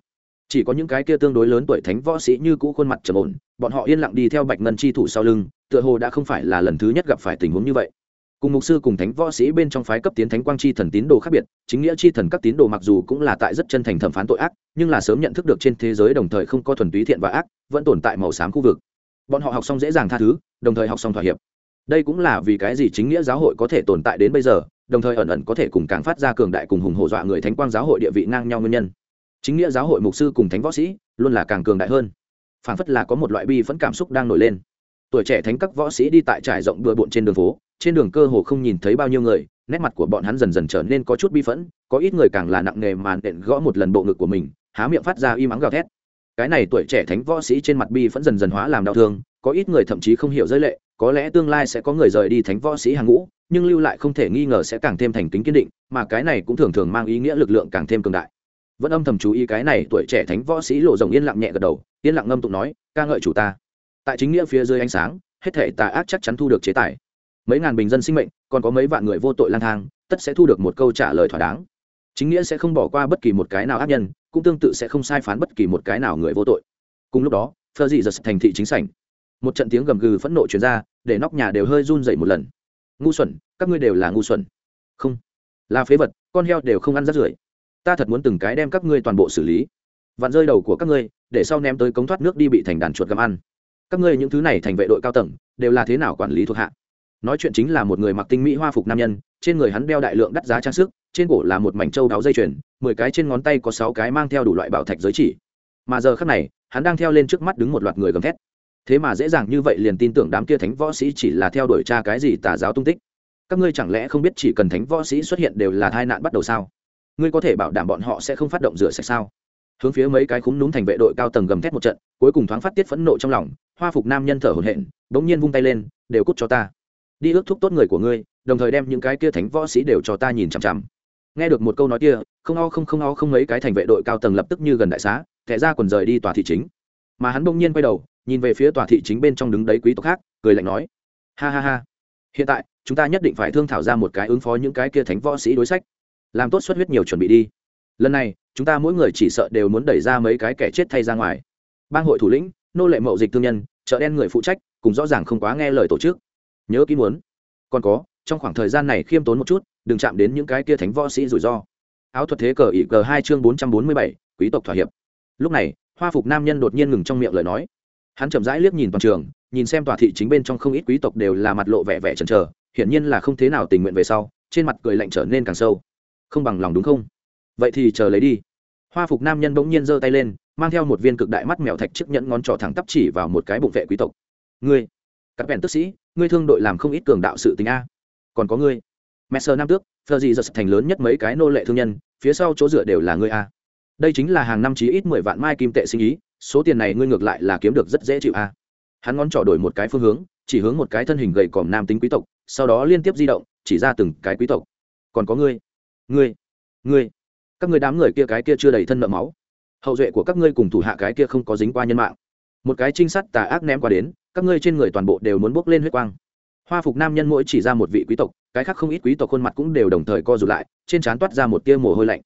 Chỉ có những cái kia tương đối lớn tuổi thánh võ sĩ như cũ khuôn mặt trầm ổn, bọn họ yên lặng đi theo bạch ngân chi thủ sau lưng, tựa hồ đã không phải là lần thứ nhất gặp phải tình huống như vậy cùng mục sư cùng thánh võ sĩ bên trong phái cấp tiến thánh quang chi thần tín đồ khác biệt, chính nghĩa chi thần các tín đồ mặc dù cũng là tại rất chân thành thẩm phán tội ác, nhưng là sớm nhận thức được trên thế giới đồng thời không có thuần túy thiện và ác, vẫn tồn tại màu xám khu vực. Bọn họ học xong dễ dàng tha thứ, đồng thời học xong thỏa hiệp. Đây cũng là vì cái gì chính nghĩa giáo hội có thể tồn tại đến bây giờ, đồng thời ẩn ẩn có thể cùng càng phát ra cường đại cùng hùng hổ dọa người thánh quang giáo hội địa vị ngang nhau nguyên nhân. Chính nghĩa giáo hội mục sư cùng thánh võ sĩ luôn là càng cường đại hơn. Phản phất là có một loại bi phẫn cảm xúc đang nổi lên tuổi trẻ thánh các võ sĩ đi tại trải rộng bừa bộn trên đường phố, trên đường cơ hồ không nhìn thấy bao nhiêu người, nét mặt của bọn hắn dần dần trở nên có chút bi phẫn, có ít người càng là nặng nề màn đện gõ một lần bộ ngực của mình, há miệng phát ra y mắng gào thét. Cái này tuổi trẻ thánh võ sĩ trên mặt bi vẫn dần dần hóa làm đau thương, có ít người thậm chí không hiểu giới lệ, có lẽ tương lai sẽ có người rời đi thánh võ sĩ hàng ngũ, nhưng lưu lại không thể nghi ngờ sẽ càng thêm thành kính kiên định, mà cái này cũng thường thường mang ý nghĩa lực lượng càng thêm cường đại. Vẫn âm thầm chú ý cái này tuổi trẻ thánh võ sĩ lộ rồng yên lặng nhẹ gật đầu, yên lặng ngâm tụng nói, ca ngợi chủ ta tại chính nghĩa phía dưới ánh sáng, hết thể tà ác chắc chắn thu được chế tài. Mấy ngàn bình dân sinh mệnh, còn có mấy vạn người vô tội lang thang, tất sẽ thu được một câu trả lời thỏa đáng. Chính nghĩa sẽ không bỏ qua bất kỳ một cái nào ác nhân, cũng tương tự sẽ không sai phán bất kỳ một cái nào người vô tội. Cùng lúc đó phờ dị giật thành thị chính sảnh. Một trận tiếng gầm gừ phẫn nộ chuyển ra, để nóc nhà đều hơi run dậy một lần. Ngu xuẩn, các ngươi đều là ngu xuẩn. Không, là phế vật, con heo đều không ăn rắt rưởi. Ta thật muốn từng cái đem các ngươi toàn bộ xử lý. Vặn rơi đầu của các ngươi, để sau ném tới cống thoát nước đi bị thành đàn chuột găm ăn các ngươi những thứ này thành vệ đội cao tầng, đều là thế nào quản lý thuộc hạ? Nói chuyện chính là một người mặc tinh mỹ hoa phục nam nhân, trên người hắn đeo đại lượng đắt giá trang sức, trên cổ là một mảnh trâu đáo dây chuyền, mười cái trên ngón tay có sáu cái mang theo đủ loại bảo thạch giới chỉ. Mà giờ khác này, hắn đang theo lên trước mắt đứng một loạt người gầm thét. Thế mà dễ dàng như vậy liền tin tưởng đám kia thánh võ sĩ chỉ là theo đuổi cha cái gì tà giáo tung tích. Các ngươi chẳng lẽ không biết chỉ cần thánh võ sĩ xuất hiện đều là tai nạn bắt đầu sao? Ngươi có thể bảo đảm bọn họ sẽ không phát động rửa sạch sao? Hướng phía mấy cái khúm núm thành vệ đội cao tầng gầm thét một trận, cuối cùng thoáng phát tiết phẫn nộ trong lòng, hoa phục nam nhân thở hổn hển, bỗng nhiên vung tay lên, đều cút cho ta. Đi ước thúc tốt người của ngươi, đồng thời đem những cái kia thánh võ sĩ đều cho ta nhìn chằm chằm. Nghe được một câu nói kia, không o không không o không mấy cái thành vệ đội cao tầng lập tức như gần đại xá, thẻ ra quần rời đi tòa thị chính. Mà hắn bỗng nhiên quay đầu, nhìn về phía tòa thị chính bên trong đứng đấy quý tộc khác, cười lạnh nói, ha ha ha. Hiện tại, chúng ta nhất định phải thương thảo ra một cái ứng phó những cái kia thánh võ sĩ đối sách. Làm tốt xuất huyết nhiều chuẩn bị đi. Lần này chúng ta mỗi người chỉ sợ đều muốn đẩy ra mấy cái kẻ chết thay ra ngoài. Bang hội thủ lĩnh, nô lệ mậu dịch thương nhân, chợ đen người phụ trách, cùng rõ ràng không quá nghe lời tổ chức. Nhớ kỹ muốn. Còn có, trong khoảng thời gian này khiêm tốn một chút, đừng chạm đến những cái kia thánh võ sĩ rủi ro. Áo thuật thế cờ ỉ cờ hai chương bốn trăm bốn mươi bảy, quý tộc thỏa hiệp. Lúc này, hoa phục nam nhân đột nhiên ngừng trong miệng lời nói. Hắn chậm rãi liếc nhìn toàn trường, nhìn xem tòa thị chính bên trong không ít quý tộc đều là mặt lộ vẻ vẻ chần chờ, hiển nhiên là không thế nào tình nguyện về sau, trên mặt cười lạnh trở nên càng sâu. Không bằng lòng đúng không? Vậy thì chờ lấy đi. Hoa phục nam nhân bỗng nhiên giơ tay lên, mang theo một viên cực đại mắt mèo thạch chiếc nhẫn ngón trỏ thẳng tắp chỉ vào một cái bụng vệ quý tộc. Ngươi các bèn tức sĩ, ngươi thương đội làm không ít cường đạo sự tình a. Còn có ngươi, messer nam tước, phờ gì giật thành lớn nhất mấy cái nô lệ thương nhân, phía sau chỗ dựa đều là ngươi a. Đây chính là hàng năm chí ít mười vạn mai kim tệ sinh ý, số tiền này ngươi ngược lại là kiếm được rất dễ chịu a. Hắn ngón trỏ đổi một cái phương hướng, chỉ hướng một cái thân hình gầy còm nam tính quý tộc, sau đó liên tiếp di động, chỉ ra từng cái quý tộc. Còn có ngươi ngươi ngươi các người đám người kia cái kia chưa đầy thân nợ máu. Hậu duệ của các ngươi cùng thủ hạ cái kia không có dính qua nhân mạng. Một cái trinh sát tà ác ném qua đến, các ngươi trên người toàn bộ đều muốn bốc lên huyết quang. Hoa phục nam nhân mỗi chỉ ra một vị quý tộc, cái khác không ít quý tộc khuôn mặt cũng đều đồng thời co rụt lại, trên trán toát ra một tia mồ hôi lạnh.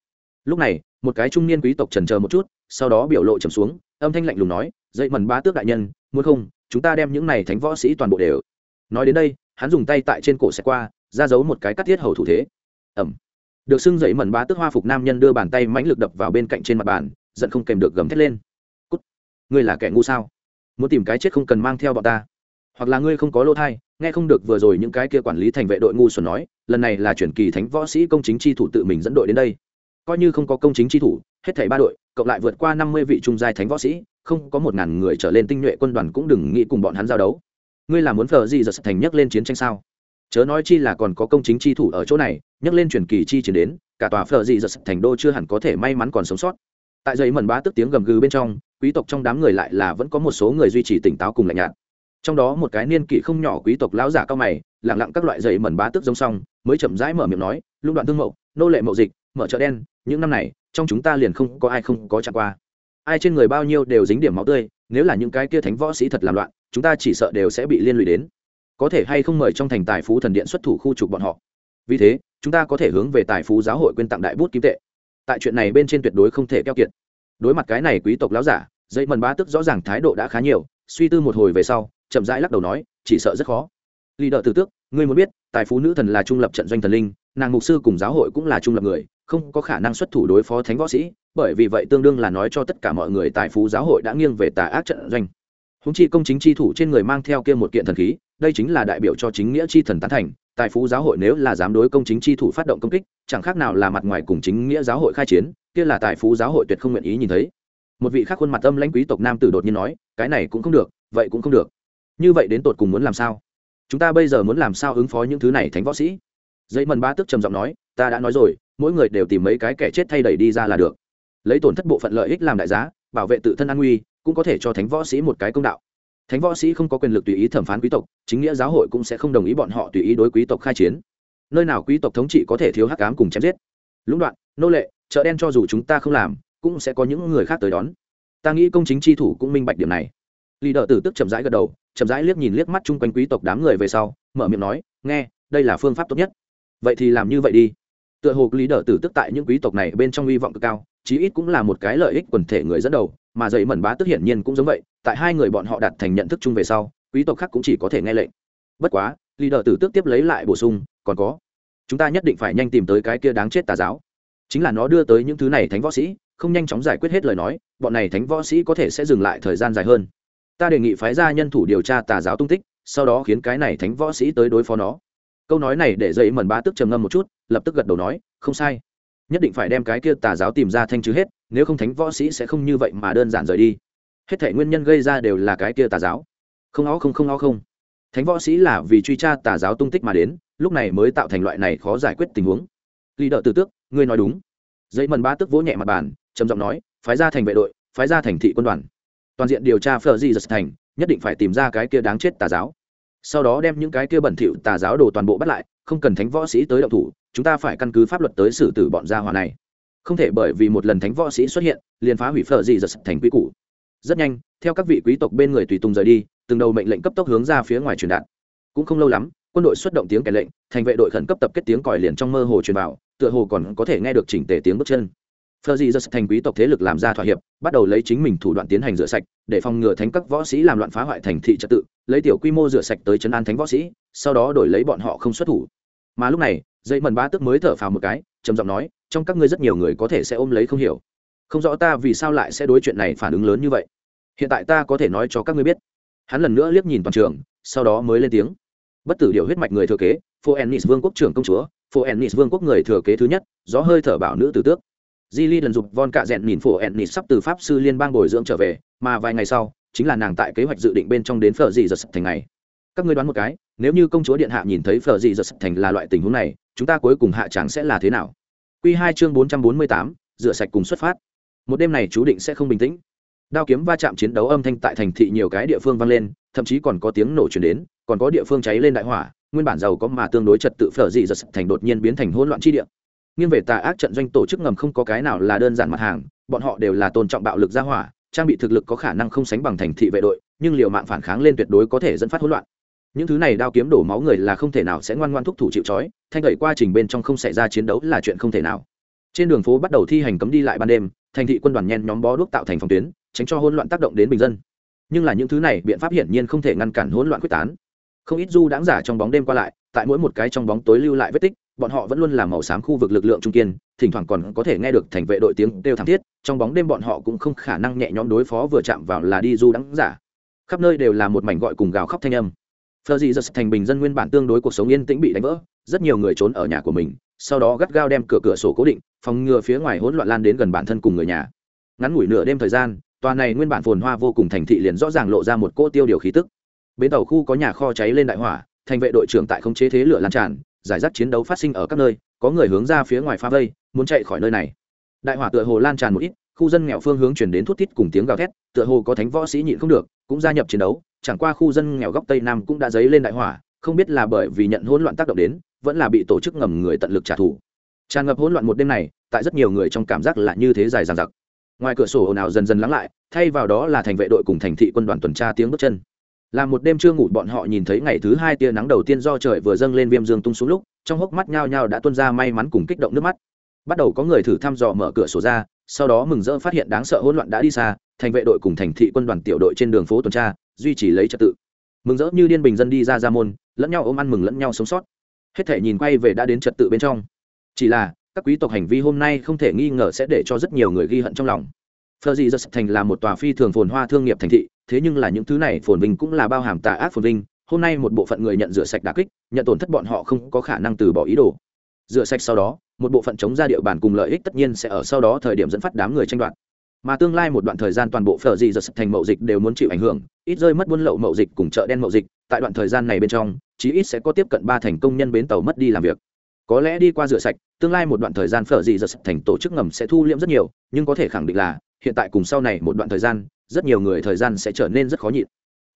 Lúc này, một cái trung niên quý tộc trần chờ một chút, sau đó biểu lộ trầm xuống, âm thanh lạnh lùng nói, dậy mần ba tước đại nhân, muốn không, chúng ta đem những này thánh võ sĩ toàn bộ đều. Nói đến đây, hắn dùng tay tại trên cổ xe qua, ra giấu một cái cắt thiết hầu thủ thế. Ẩm được xưng dậy mẩn bá tước hoa phục nam nhân đưa bàn tay mãnh lực đập vào bên cạnh trên mặt bàn, giận không kèm được gầm thét lên. Cút. Ngươi là kẻ ngu sao? Muốn tìm cái chết không cần mang theo bọn ta. Hoặc là ngươi không có lỗ thai, nghe không được vừa rồi những cái kia quản lý thành vệ đội ngu xuẩn nói, lần này là chuyển kỳ thánh võ sĩ công chính chi thủ tự mình dẫn đội đến đây. Coi như không có công chính chi thủ, hết thảy ba đội, cộng lại vượt qua năm mươi vị trung giai thánh võ sĩ, không có một ngàn người trở lên tinh nhuệ quân đoàn cũng đừng nghĩ cùng bọn hắn giao đấu. Ngươi là muốn phờ gì giật thành nhấc lên chiến tranh sao? Chớ nói chi là còn có công chính chi thủ ở chỗ này nhấc lên truyền kỳ chi chiến đến, cả tòa phở gì giật thành đô chưa hẳn có thể may mắn còn sống sót. Tại giấy mẩn bá tức tiếng gầm gừ bên trong, quý tộc trong đám người lại là vẫn có một số người duy trì tỉnh táo cùng lạnh nhạt. Trong đó một cái niên kỷ không nhỏ quý tộc lão giả cao mày lẳng lặng các loại giấy mẩn bá tức giống xong, mới chậm rãi mở miệng nói, lũng đoạn thương mậu, nô lệ mậu dịch, mở chợ đen, những năm này, trong chúng ta liền không có ai không có chạm qua. Ai trên người bao nhiêu đều dính điểm máu tươi, nếu là những cái kia thánh võ sĩ thật làm loạn, chúng ta chỉ sợ đều sẽ bị liên lụy đến. Có thể hay không mời trong thành tài phú thần điện xuất thủ khu trục bọn họ. Vì thế chúng ta có thể hướng về tài phú giáo hội quyên tặng đại bút kim tệ. Tại chuyện này bên trên tuyệt đối không thể keo kiệt. Đối mặt cái này quý tộc láo giả, dây mần ba tức rõ ràng thái độ đã khá nhiều, suy tư một hồi về sau, chậm rãi lắc đầu nói, chỉ sợ rất khó. Lì đợi từ tước, ngươi muốn biết, tài phú nữ thần là trung lập trận doanh thần linh, nàng mục sư cùng giáo hội cũng là trung lập người, không có khả năng xuất thủ đối phó thánh võ sĩ, bởi vì vậy tương đương là nói cho tất cả mọi người tài phú giáo hội đã nghiêng về tà ác trận doanh. Húng chi công chính chi thủ trên người mang theo kia một kiện thần khí, đây chính là đại biểu cho chính nghĩa chi thần tán thành tài phú giáo hội nếu là dám đối công chính chi thủ phát động công kích, chẳng khác nào là mặt ngoài cùng chính nghĩa giáo hội khai chiến, kia là tài phú giáo hội tuyệt không nguyện ý nhìn thấy. Một vị khác khuôn mặt âm lãnh quý tộc nam tử đột nhiên nói, cái này cũng không được, vậy cũng không được. Như vậy đến tột cùng muốn làm sao? Chúng ta bây giờ muốn làm sao ứng phó những thứ này thánh võ sĩ? Dây mần ba tức trầm giọng nói, ta đã nói rồi, mỗi người đều tìm mấy cái kẻ chết thay đẩy đi ra là được. Lấy tổn thất bộ phận lợi ích làm đại giá, bảo vệ tự thân an nguy, cũng có thể cho thánh võ sĩ một cái công đạo thánh võ sĩ không có quyền lực tùy ý thẩm phán quý tộc, chính nghĩa giáo hội cũng sẽ không đồng ý bọn họ tùy ý đối quý tộc khai chiến. Nơi nào quý tộc thống trị có thể thiếu hắc cám cùng chém giết. Lũng đoạn, nô lệ, chợ đen cho dù chúng ta không làm, cũng sẽ có những người khác tới đón. Ta nghĩ công chính tri thủ cũng minh bạch điểm này. Lì đỡ tử tức chậm rãi gật đầu, chậm rãi liếc nhìn liếc mắt chung quanh quý tộc đám người về sau, mở miệng nói, nghe, đây là phương pháp tốt nhất. Vậy thì làm như vậy đi tựa hồ lý đờ tử tức tại những quý tộc này bên trong hy vọng cực cao, chí ít cũng là một cái lợi ích quần thể người dẫn đầu, mà dậy mẩn bá tức hiển nhiên cũng giống vậy, tại hai người bọn họ đạt thành nhận thức chung về sau, quý tộc khác cũng chỉ có thể nghe lệnh. Bất quá, lý đờ tử tức tiếp lấy lại bổ sung, còn có, chúng ta nhất định phải nhanh tìm tới cái kia đáng chết tà giáo. Chính là nó đưa tới những thứ này thánh võ sĩ, không nhanh chóng giải quyết hết lời nói, bọn này thánh võ sĩ có thể sẽ dừng lại thời gian dài hơn. Ta đề nghị phái ra nhân thủ điều tra tà giáo tung tích, sau đó khiến cái này thánh võ sĩ tới đối phó nó câu nói này để dậy mẩn bá tức trầm ngâm một chút, lập tức gật đầu nói, không sai. Nhất định phải đem cái kia tà giáo tìm ra thanh trừ hết, nếu không thánh võ sĩ sẽ không như vậy mà đơn giản rời đi. Hết thể nguyên nhân gây ra đều là cái kia tà giáo. Không ó không không ó không. Thánh võ sĩ là vì truy tra tà giáo tung tích mà đến, lúc này mới tạo thành loại này khó giải quyết tình huống. Lý đợi từ tước, ngươi nói đúng. Dây mần ba tức vỗ nhẹ mặt bàn, trầm giọng nói, phái ra thành vệ đội, phái ra thành thị quân đoàn. Toàn diện điều tra phờ di giật thành, nhất định phải tìm ra cái kia đáng chết tà giáo sau đó đem những cái kia bẩn thỉu tà giáo đồ toàn bộ bắt lại, không cần thánh võ sĩ tới động thủ, chúng ta phải căn cứ pháp luật tới xử tử bọn gia hỏa này. Không thể bởi vì một lần thánh võ sĩ xuất hiện, liền phá hủy phở gì giật thành quý cũ rất nhanh, theo các vị quý tộc bên người tùy tùng rời đi, từng đầu mệnh lệnh cấp tốc hướng ra phía ngoài truyền đạt. Cũng không lâu lắm, quân đội xuất động tiếng kẻ lệnh, thành vệ đội khẩn cấp tập kết tiếng còi liền trong mơ hồ truyền vào, tựa hồ còn có thể nghe được chỉnh tề tiếng bước chân. Phở dị giật thành quý tộc thế lực làm ra thỏa hiệp, bắt đầu lấy chính mình thủ đoạn tiến hành rửa sạch, để phòng ngừa thánh các võ sĩ làm loạn phá hoại thành thị trật tự, lấy tiểu quy mô rửa sạch tới trấn an thánh võ sĩ, sau đó đổi lấy bọn họ không xuất thủ. Mà lúc này, dây mần ba tức mới thở phào một cái, trầm giọng nói, trong các ngươi rất nhiều người có thể sẽ ôm lấy không hiểu, không rõ ta vì sao lại sẽ đối chuyện này phản ứng lớn như vậy. Hiện tại ta có thể nói cho các ngươi biết. Hắn lần nữa liếc nhìn toàn trường, sau đó mới lên tiếng. Bất tử điều huyết mạch người thừa kế, Phoenix Vương quốc trưởng công chúa, Phoenix Vương quốc người thừa kế thứ nhất, gió hơi thở bảo nữ tử tước di lần dục von cạ dẹn nhìn phổ ẹn nịt sắp từ pháp sư liên bang bồi dưỡng trở về, mà vài ngày sau, chính là nàng tại kế hoạch dự định bên trong đến phở dị giật thành này. Các ngươi đoán một cái, nếu như công chúa điện hạ nhìn thấy phở dị giật thành là loại tình huống này, chúng ta cuối cùng hạ tràng sẽ là thế nào? Quy hai chương bốn trăm bốn mươi tám, rửa sạch cùng xuất phát. Một đêm này chú định sẽ không bình tĩnh. Đao kiếm va chạm chiến đấu âm thanh tại thành thị nhiều cái địa phương vang lên, thậm chí còn có tiếng nổ truyền đến, còn có địa phương cháy lên đại hỏa, nguyên bản giàu có mà tương đối trật tự phở dị giật thành đột nhiên biến thành hỗn loạn chi địa nghiêng về tà ác trận doanh tổ chức ngầm không có cái nào là đơn giản mặt hàng, bọn họ đều là tôn trọng bạo lực gia hỏa, trang bị thực lực có khả năng không sánh bằng thành thị vệ đội, nhưng liều mạng phản kháng lên tuyệt đối có thể dẫn phát hỗn loạn. Những thứ này đao kiếm đổ máu người là không thể nào sẽ ngoan ngoan thúc thủ chịu trói, thanh tẩy quá trình bên trong không xảy ra chiến đấu là chuyện không thể nào. Trên đường phố bắt đầu thi hành cấm đi lại ban đêm, thành thị quân đoàn nhen nhóm bó đuốc tạo thành phòng tuyến, tránh cho hỗn loạn tác động đến bình dân. Nhưng là những thứ này biện pháp hiển nhiên không thể ngăn cản hỗn loạn quyết tán. Không ít du đáng giả trong bóng đêm qua lại, tại mỗi một cái trong bóng tối lưu lại vết tích bọn họ vẫn luôn là màu xám khu vực lực lượng trung kiên, thỉnh thoảng còn có thể nghe được thành vệ đội tiếng kêu thảm thiết, trong bóng đêm bọn họ cũng không khả năng nhẹ nhõm đối phó vừa chạm vào là đi du đắng giả. Khắp nơi đều là một mảnh gọi cùng gào khóc thanh âm. Phờ dị giật thành bình dân nguyên bản tương đối cuộc sống yên tĩnh bị đánh vỡ, rất nhiều người trốn ở nhà của mình, sau đó gắt gao đem cửa cửa sổ cố định, phòng ngừa phía ngoài hỗn loạn lan đến gần bản thân cùng người nhà. Ngắn ngủi nửa đêm thời gian, tòa này nguyên bản phồn hoa vô cùng thành thị liền rõ ràng lộ ra một cỗ tiêu điều khí tức. Bến tàu khu có nhà kho cháy lên đại hỏa, thành vệ đội trưởng tại không chế thế lửa lan tràn giải rác chiến đấu phát sinh ở các nơi, có người hướng ra phía ngoài phá vây, muốn chạy khỏi nơi này. Đại hỏa tựa hồ lan tràn một ít, khu dân nghèo phương hướng chuyển đến thút thít cùng tiếng gào thét, tựa hồ có thánh võ sĩ nhịn không được, cũng gia nhập chiến đấu, chẳng qua khu dân nghèo góc tây nam cũng đã dấy lên đại hỏa, không biết là bởi vì nhận hỗn loạn tác động đến, vẫn là bị tổ chức ngầm người tận lực trả thù. Tràn ngập hỗn loạn một đêm này, tại rất nhiều người trong cảm giác là như thế dài dằng dặc. Ngoài cửa sổ nào dần dần lắng lại, thay vào đó là thành vệ đội cùng thành thị quân đoàn tuần tra tiếng bước chân là một đêm chưa ngủ bọn họ nhìn thấy ngày thứ hai tia nắng đầu tiên do trời vừa dâng lên viêm dương tung xuống lúc trong hốc mắt nhao nhao đã tuôn ra may mắn cùng kích động nước mắt. Bắt đầu có người thử thăm dò mở cửa sổ ra sau đó mừng rỡ phát hiện đáng sợ hỗn loạn đã đi xa thành vệ đội cùng thành thị quân đoàn tiểu đội trên đường phố tuần tra duy trì lấy trật tự. Mừng rỡ như điên bình dân đi ra ra môn lẫn nhau ôm ăn mừng lẫn nhau sống sót. Hết thể nhìn quay về đã đến trật tự bên trong. Chỉ là các quý tộc hành vi hôm nay không thể nghi ngờ sẽ để cho rất nhiều người ghi hận trong lòng. Phờ dị giật thành là một tòa phi thường phồn hoa thương nghiệp thành thị, thế nhưng là những thứ này phồn vinh cũng là bao hàm tà ác phồn vinh. Hôm nay một bộ phận người nhận rửa sạch đả kích, nhận tổn thất bọn họ không có khả năng từ bỏ ý đồ. Rửa sạch sau đó, một bộ phận chống ra địa bàn cùng lợi ích tất nhiên sẽ ở sau đó thời điểm dẫn phát đám người tranh đoạt. Mà tương lai một đoạn thời gian toàn bộ phở dị giật thành mậu dịch đều muốn chịu ảnh hưởng, ít rơi mất buôn lậu mậu dịch cùng chợ đen mậu dịch, tại đoạn thời gian này bên trong, chí ít sẽ có tiếp cận ba thành công nhân bến tàu mất đi làm việc. Có lẽ đi qua rửa sạch, tương lai một đoạn thời gian phở dị giật thành tổ chức ngầm sẽ thu liễm rất nhiều, nhưng có thể khẳng định là hiện tại cùng sau này một đoạn thời gian rất nhiều người thời gian sẽ trở nên rất khó nhịn.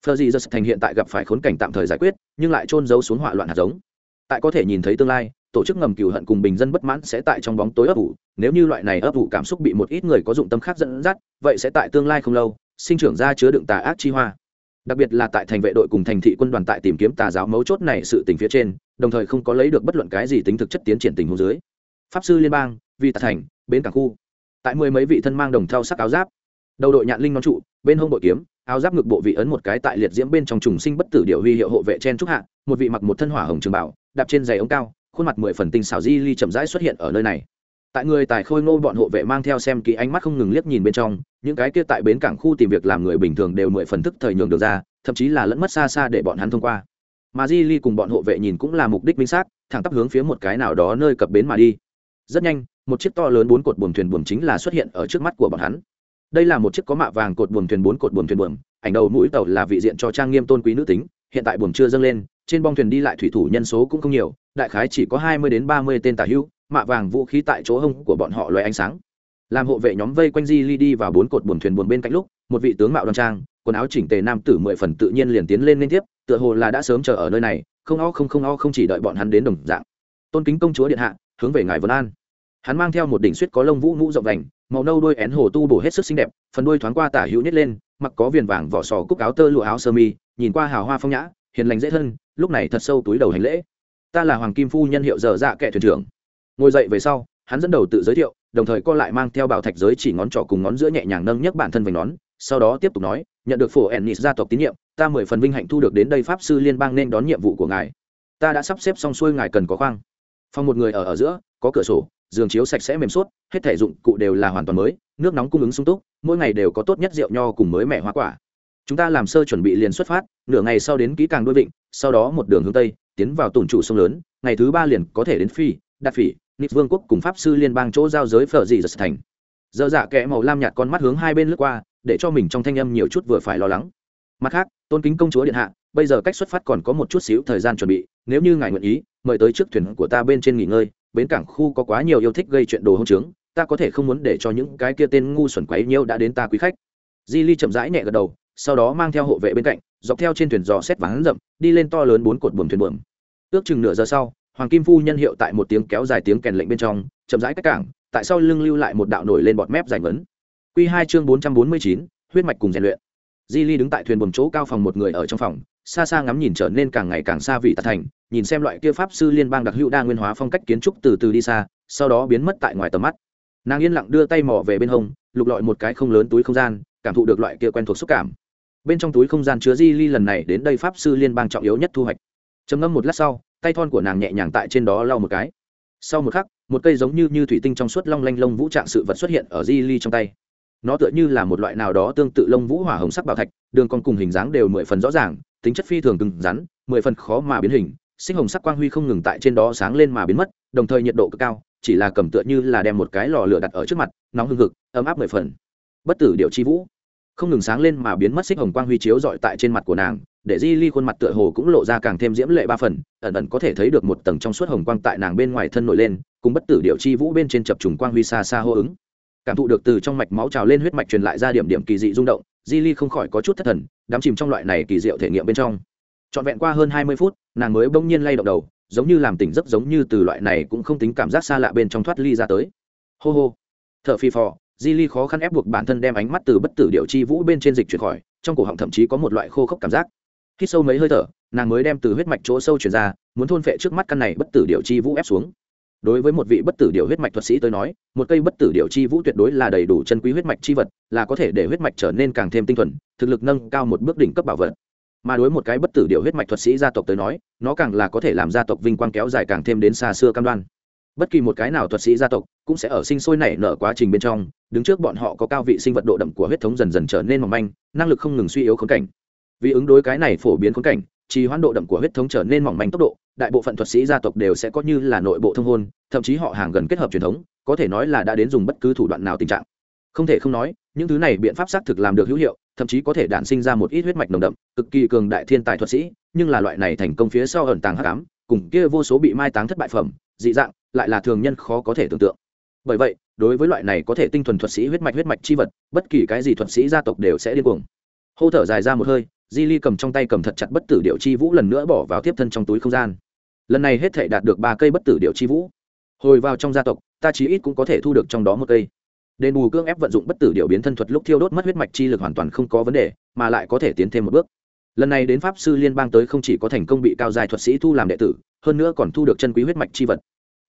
Phờ gì giật thành hiện tại gặp phải khốn cảnh tạm thời giải quyết, nhưng lại trôn giấu xuống hỏa loạn hạt giống. Tại có thể nhìn thấy tương lai, tổ chức ngầm cừu hận cùng bình dân bất mãn sẽ tại trong bóng tối ấp ủ. Nếu như loại này ấp ủ cảm xúc bị một ít người có dụng tâm khác dẫn dắt, vậy sẽ tại tương lai không lâu, sinh trưởng ra chứa đựng tà ác chi hoa. Đặc biệt là tại thành vệ đội cùng thành thị quân đoàn tại tìm kiếm tà giáo mấu chốt này sự tình phía trên, đồng thời không có lấy được bất luận cái gì tính thực chất tiến triển tình huống dưới. Pháp sư liên bang, vì tà thành, bến cảng khu. Tại mười mấy vị thân mang đồng thau sắc áo giáp đầu đội nhạn linh nón trụ, bên hông bội kiếm, áo giáp ngực bộ vị ấn một cái tại liệt diễm bên trong trùng sinh bất tử điệu huy hiệu hộ vệ chen trúc hạ, một vị mặc một thân hỏa hồng trường bảo, đạp trên giày ống cao, khuôn mặt mười phần tinh xảo di ly chậm rãi xuất hiện ở nơi này. Tại người tài khôi ngô bọn hộ vệ mang theo xem kỹ ánh mắt không ngừng liếc nhìn bên trong, những cái kia tại bến cảng khu tìm việc làm người bình thường đều mười phần thức thời nhường được ra, thậm chí là lẫn mất xa xa để bọn hắn thông qua. Mà di ly cùng bọn hộ vệ nhìn cũng là mục đích minh xác, thẳng tắp hướng phía một cái nào đó nơi cập bến mà đi. Rất nhanh, một chiếc to lớn bốn cột buồm thuyền buồm chính là xuất hiện ở trước mắt của bọn hắn đây là một chiếc có mạ vàng cột buồm thuyền bốn cột buồm thuyền buồm, ảnh đầu mũi tàu là vị diện cho trang nghiêm tôn quý nữ tính, hiện tại buồm chưa dâng lên, trên bong thuyền đi lại thủy thủ nhân số cũng không nhiều, đại khái chỉ có hai mươi đến ba mươi tên tả hữu, mạ vàng vũ khí tại chỗ hông của bọn họ loay ánh sáng. Làm hộ vệ nhóm vây quanh di ly đi vào bốn cột buồng thuyền buồng bên cạnh lúc, một vị tướng mạo đoan trang, quần áo chỉnh tề nam tử mười phần tự nhiên liền tiến lên liên tiếp, tựa hồ là đã sớm chờ ở nơi này, không o không không o không chỉ đợi bọn hắn đến đồng dạng. Tôn kính công chúa điện hạ, hướng về ngài vân an. Hắn mang theo một đỉnh suýt có lông vũ mũ rộng vành màu nâu đôi én hồ tu bổ hết sức xinh đẹp, phần đuôi thoáng qua tả hữu nhét lên, mặc có viền vàng vỏ sò cúc áo tơ lụa áo sơ mi, nhìn qua hào hoa phong nhã, hiền lành dễ thân, lúc này thật sâu túi đầu hành lễ. Ta là hoàng kim phu nhân hiệu dở dạ kệ thuyền trưởng. Ngồi dậy về sau, hắn dẫn đầu tự giới thiệu, đồng thời co lại mang theo bảo thạch giới chỉ ngón trỏ cùng ngón giữa nhẹ nhàng nâng nhấc bản thân vành nón, sau đó tiếp tục nói, nhận được phổ ennis gia tộc tín nhiệm, ta mười phần vinh hạnh thu được đến đây pháp sư liên bang nên đón nhiệm vụ của ngài. Ta đã sắp xếp xong xuôi ngài cần có khoang. Phòng một người ở ở giữa, có cửa sổ giường chiếu sạch sẽ mềm suốt, hết thể dụng cụ đều là hoàn toàn mới, nước nóng cung ứng sung túc, mỗi ngày đều có tốt nhất rượu nho cùng mới mẻ hoa quả. Chúng ta làm sơ chuẩn bị liền xuất phát, nửa ngày sau đến kỹ càng đôi vịnh, sau đó một đường hướng tây, tiến vào tổn trụ sông lớn, ngày thứ ba liền có thể đến phi, đạt phỉ nịp vương quốc cùng pháp sư liên bang chỗ giao giới phở dị giật thành. Dơ dạ kẽ màu lam nhạt con mắt hướng hai bên lướt qua, để cho mình trong thanh âm nhiều chút vừa phải lo lắng. Mặt khác, tôn kính công chúa điện hạ, bây giờ cách xuất phát còn có một chút xíu thời gian chuẩn bị, nếu như ngài nguyện ý, mời tới trước thuyền của ta bên trên nghỉ ngơi bến cảng khu có quá nhiều yêu thích gây chuyện đồ hỗn trướng, ta có thể không muốn để cho những cái kia tên ngu xuẩn quấy nhiêu đã đến ta quý khách. Di ly chậm rãi nhẹ gật đầu, sau đó mang theo hộ vệ bên cạnh, dọc theo trên thuyền dò xét vắng rậm, đi lên to lớn bốn cột buồm thuyền buồm. Ước chừng nửa giờ sau, hoàng kim phu nhân hiệu tại một tiếng kéo dài tiếng kèn lệnh bên trong, chậm rãi cách cảng, tại sau lưng lưu lại một đạo nổi lên bọt mép dài ngấn. Q hai chương bốn trăm bốn mươi chín, huyết mạch cùng rèn luyện. Di ly đứng tại thuyền buồm chỗ cao phòng một người ở trong phòng, xa xa ngắm nhìn trở nên càng ngày càng xa vị tạ thành nhìn xem loại kia pháp sư liên bang đặc hữu đa nguyên hóa phong cách kiến trúc từ từ đi xa, sau đó biến mất tại ngoài tầm mắt. Nàng yên lặng đưa tay mỏ về bên hông, lục lọi một cái không lớn túi không gian, cảm thụ được loại kia quen thuộc xúc cảm. Bên trong túi không gian chứa di ly lần này đến đây pháp sư liên bang trọng yếu nhất thu hoạch. Trầm ngâm một lát sau, tay thon của nàng nhẹ nhàng tại trên đó lau một cái. Sau một khắc, một cây giống như như thủy tinh trong suốt long lanh lông vũ trạng sự vật xuất hiện ở di ly trong tay. Nó tựa như là một loại nào đó tương tự lông vũ hỏa hồng sắc bảo thạch, đường con cùng hình dáng đều mười phần rõ ràng, tính chất phi thường cứng rắn, mười phần khó mà biến hình sinh hồng sắc quang huy không ngừng tại trên đó sáng lên mà biến mất, đồng thời nhiệt độ cực cao, chỉ là cầm tựa như là đem một cái lò lửa đặt ở trước mặt, nóng hưng hực, ấm áp mười phần. Bất tử điệu chi vũ, không ngừng sáng lên mà biến mất xích hồng quang huy chiếu dọi tại trên mặt của nàng, để di ly khuôn mặt tựa hồ cũng lộ ra càng thêm diễm lệ ba phần, ẩn ẩn có thể thấy được một tầng trong suốt hồng quang tại nàng bên ngoài thân nổi lên, cùng bất tử điệu chi vũ bên trên chập trùng quang huy xa xa hô ứng. Cảm thụ được từ trong mạch máu trào lên huyết mạch truyền lại ra điểm điểm kỳ dị rung động, di ly không khỏi có chút thất thần, đắm chìm trong loại này kỳ diệu thể nghiệm bên trong trọn vẹn qua hơn hai mươi phút, nàng mới bỗng nhiên lay động đầu, giống như làm tỉnh giấc giống như từ loại này cũng không tính cảm giác xa lạ bên trong thoát ly ra tới. Hô hô. T h ở phi phò, di ly khó khăn ép buộc bản thân đem ánh mắt từ bất tử điệu chi vũ bên trên dịch chuyển khỏi, trong cổ họng thậm chí có một loại khô khốc cảm giác. Khi sâu mấy hơi thở, nàng mới đem từ huyết mạch chỗ sâu chuyển ra, muốn thôn phệ trước mắt căn này bất tử điệu chi vũ ép xuống. Đối với một vị bất tử điệu huyết mạch thuật sĩ tôi nói, một cây bất tử điệu chi vũ tuyệt đối là đầy đủ chân quý huyết mạch chi vật, là có thể để huyết mạch trở nên càng thêm tinh thuần, thực lực nâng cao một bước đỉnh cấp bảo vật mà đối một cái bất tử điều huyết mạch thuật sĩ gia tộc tới nói, nó càng là có thể làm gia tộc vinh quang kéo dài càng thêm đến xa xưa cam đoan. Bất kỳ một cái nào thuật sĩ gia tộc cũng sẽ ở sinh sôi nảy nở quá trình bên trong, đứng trước bọn họ có cao vị sinh vật độ đậm của huyết thống dần dần trở nên mỏng manh, năng lực không ngừng suy yếu khốn cảnh. Vì ứng đối cái này phổ biến khốn cảnh, trì hoãn độ đậm của huyết thống trở nên mỏng manh tốc độ, đại bộ phận thuật sĩ gia tộc đều sẽ có như là nội bộ thông hôn, thậm chí họ hàng gần kết hợp truyền thống, có thể nói là đã đến dùng bất cứ thủ đoạn nào tình trạng. Không thể không nói, những thứ này biện pháp xác thực làm được hữu hiệu thậm chí có thể đản sinh ra một ít huyết mạch nồng đậm, cực kỳ cường đại thiên tài thuật sĩ, nhưng là loại này thành công phía sau ẩn tàng hắc ám, cùng kia vô số bị mai táng thất bại phẩm, dị dạng, lại là thường nhân khó có thể tưởng tượng. Bởi vậy, đối với loại này có thể tinh thuần thuật sĩ huyết mạch huyết mạch chi vật, bất kỳ cái gì thuật sĩ gia tộc đều sẽ điên cuồng. Hô thở dài ra một hơi, di ly cầm trong tay cầm thật chặt bất tử điệu chi vũ lần nữa bỏ vào tiếp thân trong túi không gian. Lần này hết thể đạt được ba cây bất tử điệu chi vũ. Hồi vào trong gia tộc, ta chí ít cũng có thể thu được trong đó một cây đền bù cương ép vận dụng bất tử điều biến thân thuật lúc thiêu đốt mất huyết mạch chi lực hoàn toàn không có vấn đề, mà lại có thể tiến thêm một bước. Lần này đến pháp sư liên bang tới không chỉ có thành công bị cao dài thuật sĩ thu làm đệ tử, hơn nữa còn thu được chân quý huyết mạch chi vật.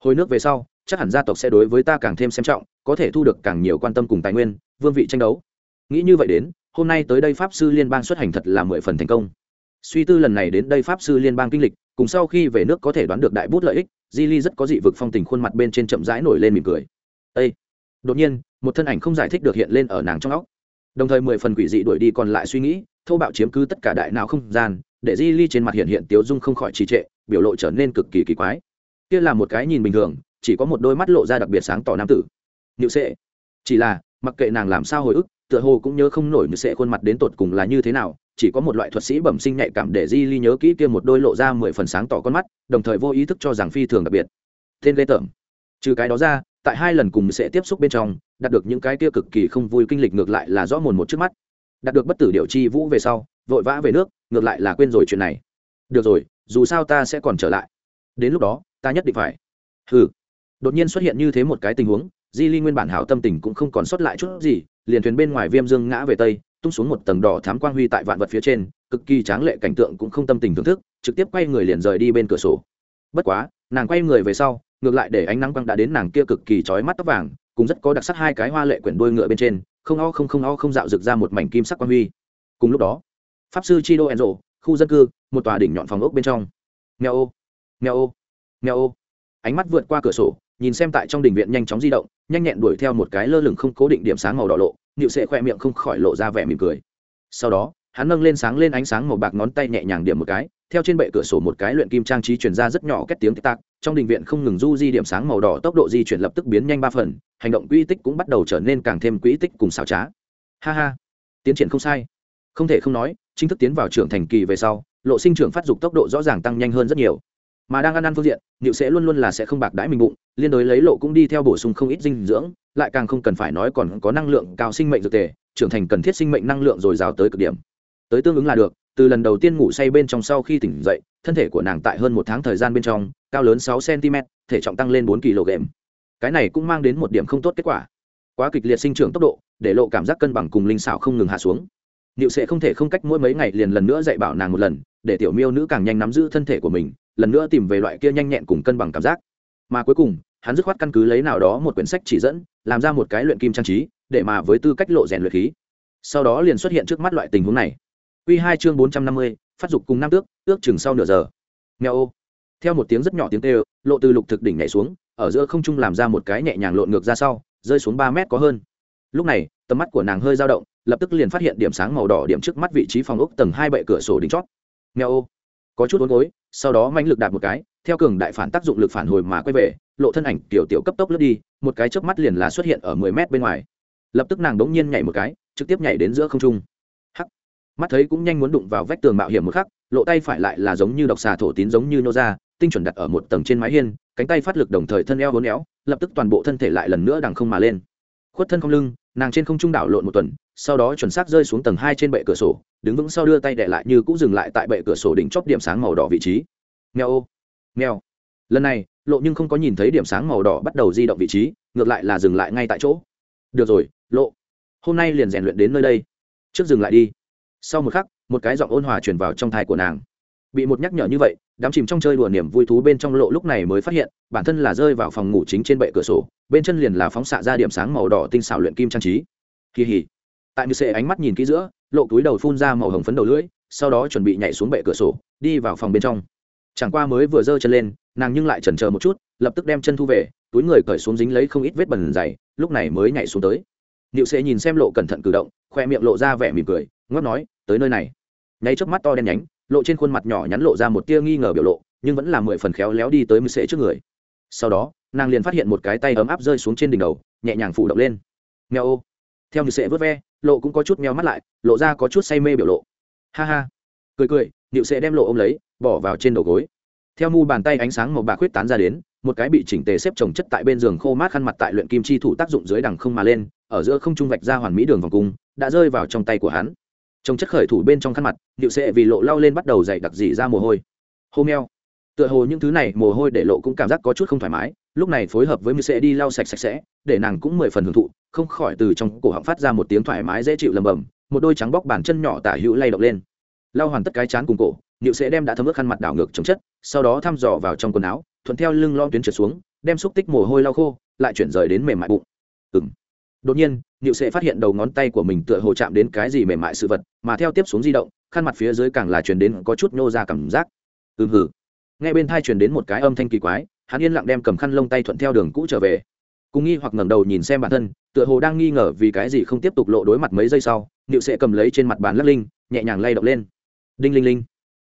Hồi nước về sau, chắc hẳn gia tộc sẽ đối với ta càng thêm xem trọng, có thể thu được càng nhiều quan tâm cùng tài nguyên, vương vị tranh đấu. Nghĩ như vậy đến, hôm nay tới đây pháp sư liên bang xuất hành thật là mười phần thành công. Suy tư lần này đến đây pháp sư liên bang kinh lịch, cùng sau khi về nước có thể đoán được đại bút lợi ích di ly rất có dị vực phong tình khuôn mặt bên trên chậm rãi nổi lên mỉm cười. Ây đột nhiên một thân ảnh không giải thích được hiện lên ở nàng trong óc. Đồng thời mười phần quỷ dị đuổi đi còn lại suy nghĩ, thô bạo chiếm cứ tất cả đại não không gian, để di ly trên mặt hiện hiện tiếu dung không khỏi trì trệ, biểu lộ trở nên cực kỳ kỳ quái. Kia là một cái nhìn bình thường, chỉ có một đôi mắt lộ ra đặc biệt sáng tỏ nam tử. Nhự sệ. Chỉ là, mặc kệ nàng làm sao hồi ức, tựa hồ cũng nhớ không nổi nhự sệ khuôn mặt đến tột cùng là như thế nào, chỉ có một loại thuật sĩ bẩm sinh nhạy cảm để di ly nhớ kỹ kia một đôi lộ ra mười phần sáng tỏ con mắt, đồng thời vô ý thức cho rằng phi thường đặc biệt. Tên ghê tởm trừ cái đó ra, tại hai lần cùng sẽ tiếp xúc bên trong, đạt được những cái kia cực kỳ không vui kinh lịch ngược lại là rõ mồn một trước mắt. Đạt được bất tử điều chi vũ về sau, vội vã về nước, ngược lại là quên rồi chuyện này. Được rồi, dù sao ta sẽ còn trở lại. Đến lúc đó, ta nhất định phải. Ừ đột nhiên xuất hiện như thế một cái tình huống, di ly nguyên bản hảo tâm tình cũng không còn sót lại chút gì, liền thuyền bên ngoài viêm dương ngã về tây, tung xuống một tầng đỏ thám quang huy tại vạn vật phía trên, cực kỳ tráng lệ cảnh tượng cũng không tâm tình thưởng thức, trực tiếp quay người liền rời đi bên cửa sổ. Bất quá, nàng quay người về sau ngược lại để ánh nắng quăng đã đến nàng kia cực kỳ trói mắt tóc vàng, cùng rất có đặc sắc hai cái hoa lệ quyển đuôi ngựa bên trên, không o không không o không dạo rực ra một mảnh kim sắc quang huy. Cùng lúc đó, pháp sư chi đô enzo, khu dân cư, một tòa đỉnh nhọn phòng ốc bên trong. Nghèo ô nghèo ô nghèo ô. Ánh mắt vượt qua cửa sổ, nhìn xem tại trong đình viện nhanh chóng di động, nhanh nhẹn đuổi theo một cái lơ lửng không cố định điểm sáng màu đỏ lộ nịu sệ khoe miệng không khỏi lộ ra vẻ mỉm cười. Sau đó, hắn nâng lên sáng lên ánh sáng màu bạc ngón tay nhẹ nhàng điểm một cái theo trên bệ cửa sổ một cái luyện kim trang trí chuyển ra rất nhỏ kết tiếng tích tạc trong đình viện không ngừng du di điểm sáng màu đỏ, tốc độ di chuyển lập tức biến nhanh ba phần, hành động quỹ tích cũng bắt đầu trở nên càng thêm quỹ tích cùng xảo trá. Ha ha, tiến triển không sai. Không thể không nói, chính thức tiến vào trưởng thành kỳ về sau, lộ sinh trưởng phát dục tốc độ rõ ràng tăng nhanh hơn rất nhiều. Mà đang ăn ăn phương diện nịu sẽ luôn luôn là sẽ không bạc đãi mình bụng, liên đối lấy lộ cũng đi theo bổ sung không ít dinh dưỡng, lại càng không cần phải nói còn có năng lượng cao sinh mệnh dược tề, trưởng thành cần thiết sinh mệnh năng lượng dồi dào tới cực điểm. Tới tương ứng là được từ lần đầu tiên ngủ say bên trong sau khi tỉnh dậy thân thể của nàng tại hơn một tháng thời gian bên trong cao lớn sáu cm thể trọng tăng lên bốn kg cái này cũng mang đến một điểm không tốt kết quả quá kịch liệt sinh trưởng tốc độ để lộ cảm giác cân bằng cùng linh xảo không ngừng hạ xuống Niệu sẽ không thể không cách mỗi mấy ngày liền lần nữa dạy bảo nàng một lần, để tiểu miêu nữ càng nhanh nắm giữ thân thể của mình, lần nữa tìm về loại kia nhanh nhẹn cùng cân bằng cảm giác. Mà cuối cùng, hắn dứt khoát căn cứ lấy nào đó một quyển sách chỉ dẫn, làm ra một cái luyện kim trang trí, để mà với tư cách lộ rèn luyện khí. Sau đó liền xuất hiện trước mắt loại tình huống này. Quy hai chương bốn trăm năm mươi, phát dục cùng năm tước, ước chừng sau nửa giờ. Meo ô. Theo một tiếng rất nhỏ tiếng kêu, lộ từ lục thực đỉnh nhảy xuống, ở giữa không trung làm ra một cái nhẹ nhàng lộn ngược ra sau, rơi xuống ba mét có hơn. Lúc này, tầm mắt của nàng hơi dao động, lập tức liền phát hiện điểm sáng màu đỏ điểm trước mắt vị trí phòng ốc tầng hai bệ cửa sổ đỉnh chót Meo ô có chút uốn gối sau đó manh lực đạp một cái theo cường đại phản tác dụng lực phản hồi mà quay về lộ thân ảnh tiểu tiểu cấp tốc lướt đi một cái chớp mắt liền là xuất hiện ở mười mét bên ngoài lập tức nàng đống nhiên nhảy một cái trực tiếp nhảy đến giữa không trung mắt thấy cũng nhanh muốn đụng vào vách tường mạo hiểm một khắc, lộ tay phải lại là giống như độc xà thổ tín giống như nô ra, tinh chuẩn đặt ở một tầng trên mái hiên, cánh tay phát lực đồng thời thân eo hốn éo, lập tức toàn bộ thân thể lại lần nữa đằng không mà lên. Khuất thân không lưng, nàng trên không trung đảo lộn một tuần, sau đó chuẩn xác rơi xuống tầng hai trên bệ cửa sổ, đứng vững sau đưa tay đệ lại như cũng dừng lại tại bệ cửa sổ đỉnh chóp điểm sáng màu đỏ vị trí. Nghèo ô nghèo lần này, lộ nhưng không có nhìn thấy điểm sáng màu đỏ bắt đầu di động vị trí, ngược lại là dừng lại ngay tại chỗ. Được rồi, lộ. Hôm nay liền rèn luyện đến nơi đây. Trước dừng lại đi sau một khắc một cái giọng ôn hòa truyền vào trong thai của nàng. Bị một nhắc nhở như vậy đám chìm trong chơi đùa niềm vui thú bên trong lộ lúc này mới phát hiện bản thân là rơi vào phòng ngủ chính trên bệ cửa sổ bên chân liền là phóng xạ ra điểm sáng màu đỏ tinh xảo luyện kim trang trí. Kỳ hỉ. Tại như sệ ánh mắt nhìn kỹ giữa lộ túi đầu phun ra màu hồng phấn đầu lưỡi sau đó chuẩn bị nhảy xuống bệ cửa sổ đi vào phòng bên trong. Chẳng qua mới vừa giơ chân lên nàng nhưng lại chần chờ một chút lập tức đem chân thu về túi người cởi xuống dính lấy không ít vết bẩn dày lúc này mới nhảy xuống tới. Niệu Sệ nhìn xem Lộ cẩn thận cử động, khoe miệng lộ ra vẻ mỉm cười, ngót nói, tới nơi này. Nháy chớp mắt to đen nhánh, Lộ trên khuôn mặt nhỏ nhắn lộ ra một tia nghi ngờ biểu lộ, nhưng vẫn là mười phần khéo léo đi tới Mư Sệ trước người. Sau đó, nàng liền phát hiện một cái tay ấm áp rơi xuống trên đỉnh đầu, nhẹ nhàng phủ động lên. Mèo ô. Theo Mư Sệ vớt ve, lộ cũng có chút meo mắt lại lộ ra có chút say mê biểu lộ ha ha cười cười nịu sệ đem lộ ôm lấy bỏ vào trên đầu gối theo mu bàn tay ánh sáng màu bạc khuyết tán ra đến một cái bị chỉnh tề xếp trồng chất tại bên giường khô mát khăn mặt tại luyện kim chi thủ tác dụng dưới đằng không mà lên ở giữa không trung vạch ra hoàn mỹ đường vòng cung, đã rơi vào trong tay của hắn. Trong chất khởi thủ bên trong khăn mặt nịu sẽ vì lộ lao lên bắt đầu dày đặc dị ra mồ hôi. Hô meo tựa hồ những thứ này mồ hôi để lộ cũng cảm giác có chút không thoải mái, lúc này phối hợp với mưu sẽ đi lau sạch sạch sẽ, để nàng cũng mười phần hưởng thụ, không khỏi từ trong cổ họng phát ra một tiếng thoải mái dễ chịu lầm bầm, một đôi trắng bóc bàn chân nhỏ tả hữu lay động lên. Lau hoàn tất cái chán cùng cổ nịu sẽ đem đã thấm ướt khăn mặt đảo ngược chống chất, sau đó thăm dò vào trong quần áo, thuận theo lưng lo tuyến trượt xuống, đem xúc tích mồ hôi lau khô, lại chuyển rời đến mềm mại bụng. Ừng đột nhiên, niệu sệ phát hiện đầu ngón tay của mình tựa hồ chạm đến cái gì mềm mại sự vật, mà theo tiếp xuống di động, khăn mặt phía dưới càng là chuyển đến có chút nhô ra cảm giác. Ừm hử nghe bên thai truyền đến một cái âm thanh kỳ quái, hắn yên lặng đem cầm khăn lông tay thuận theo đường cũ trở về. Cùng nghi hoặc ngẩng đầu nhìn xem bản thân, tựa hồ đang nghi ngờ vì cái gì không tiếp tục lộ đối mặt mấy giây sau, niệu sệ cầm lấy trên mặt bàn lắc linh, nhẹ nhàng lay động lên. Đinh linh linh.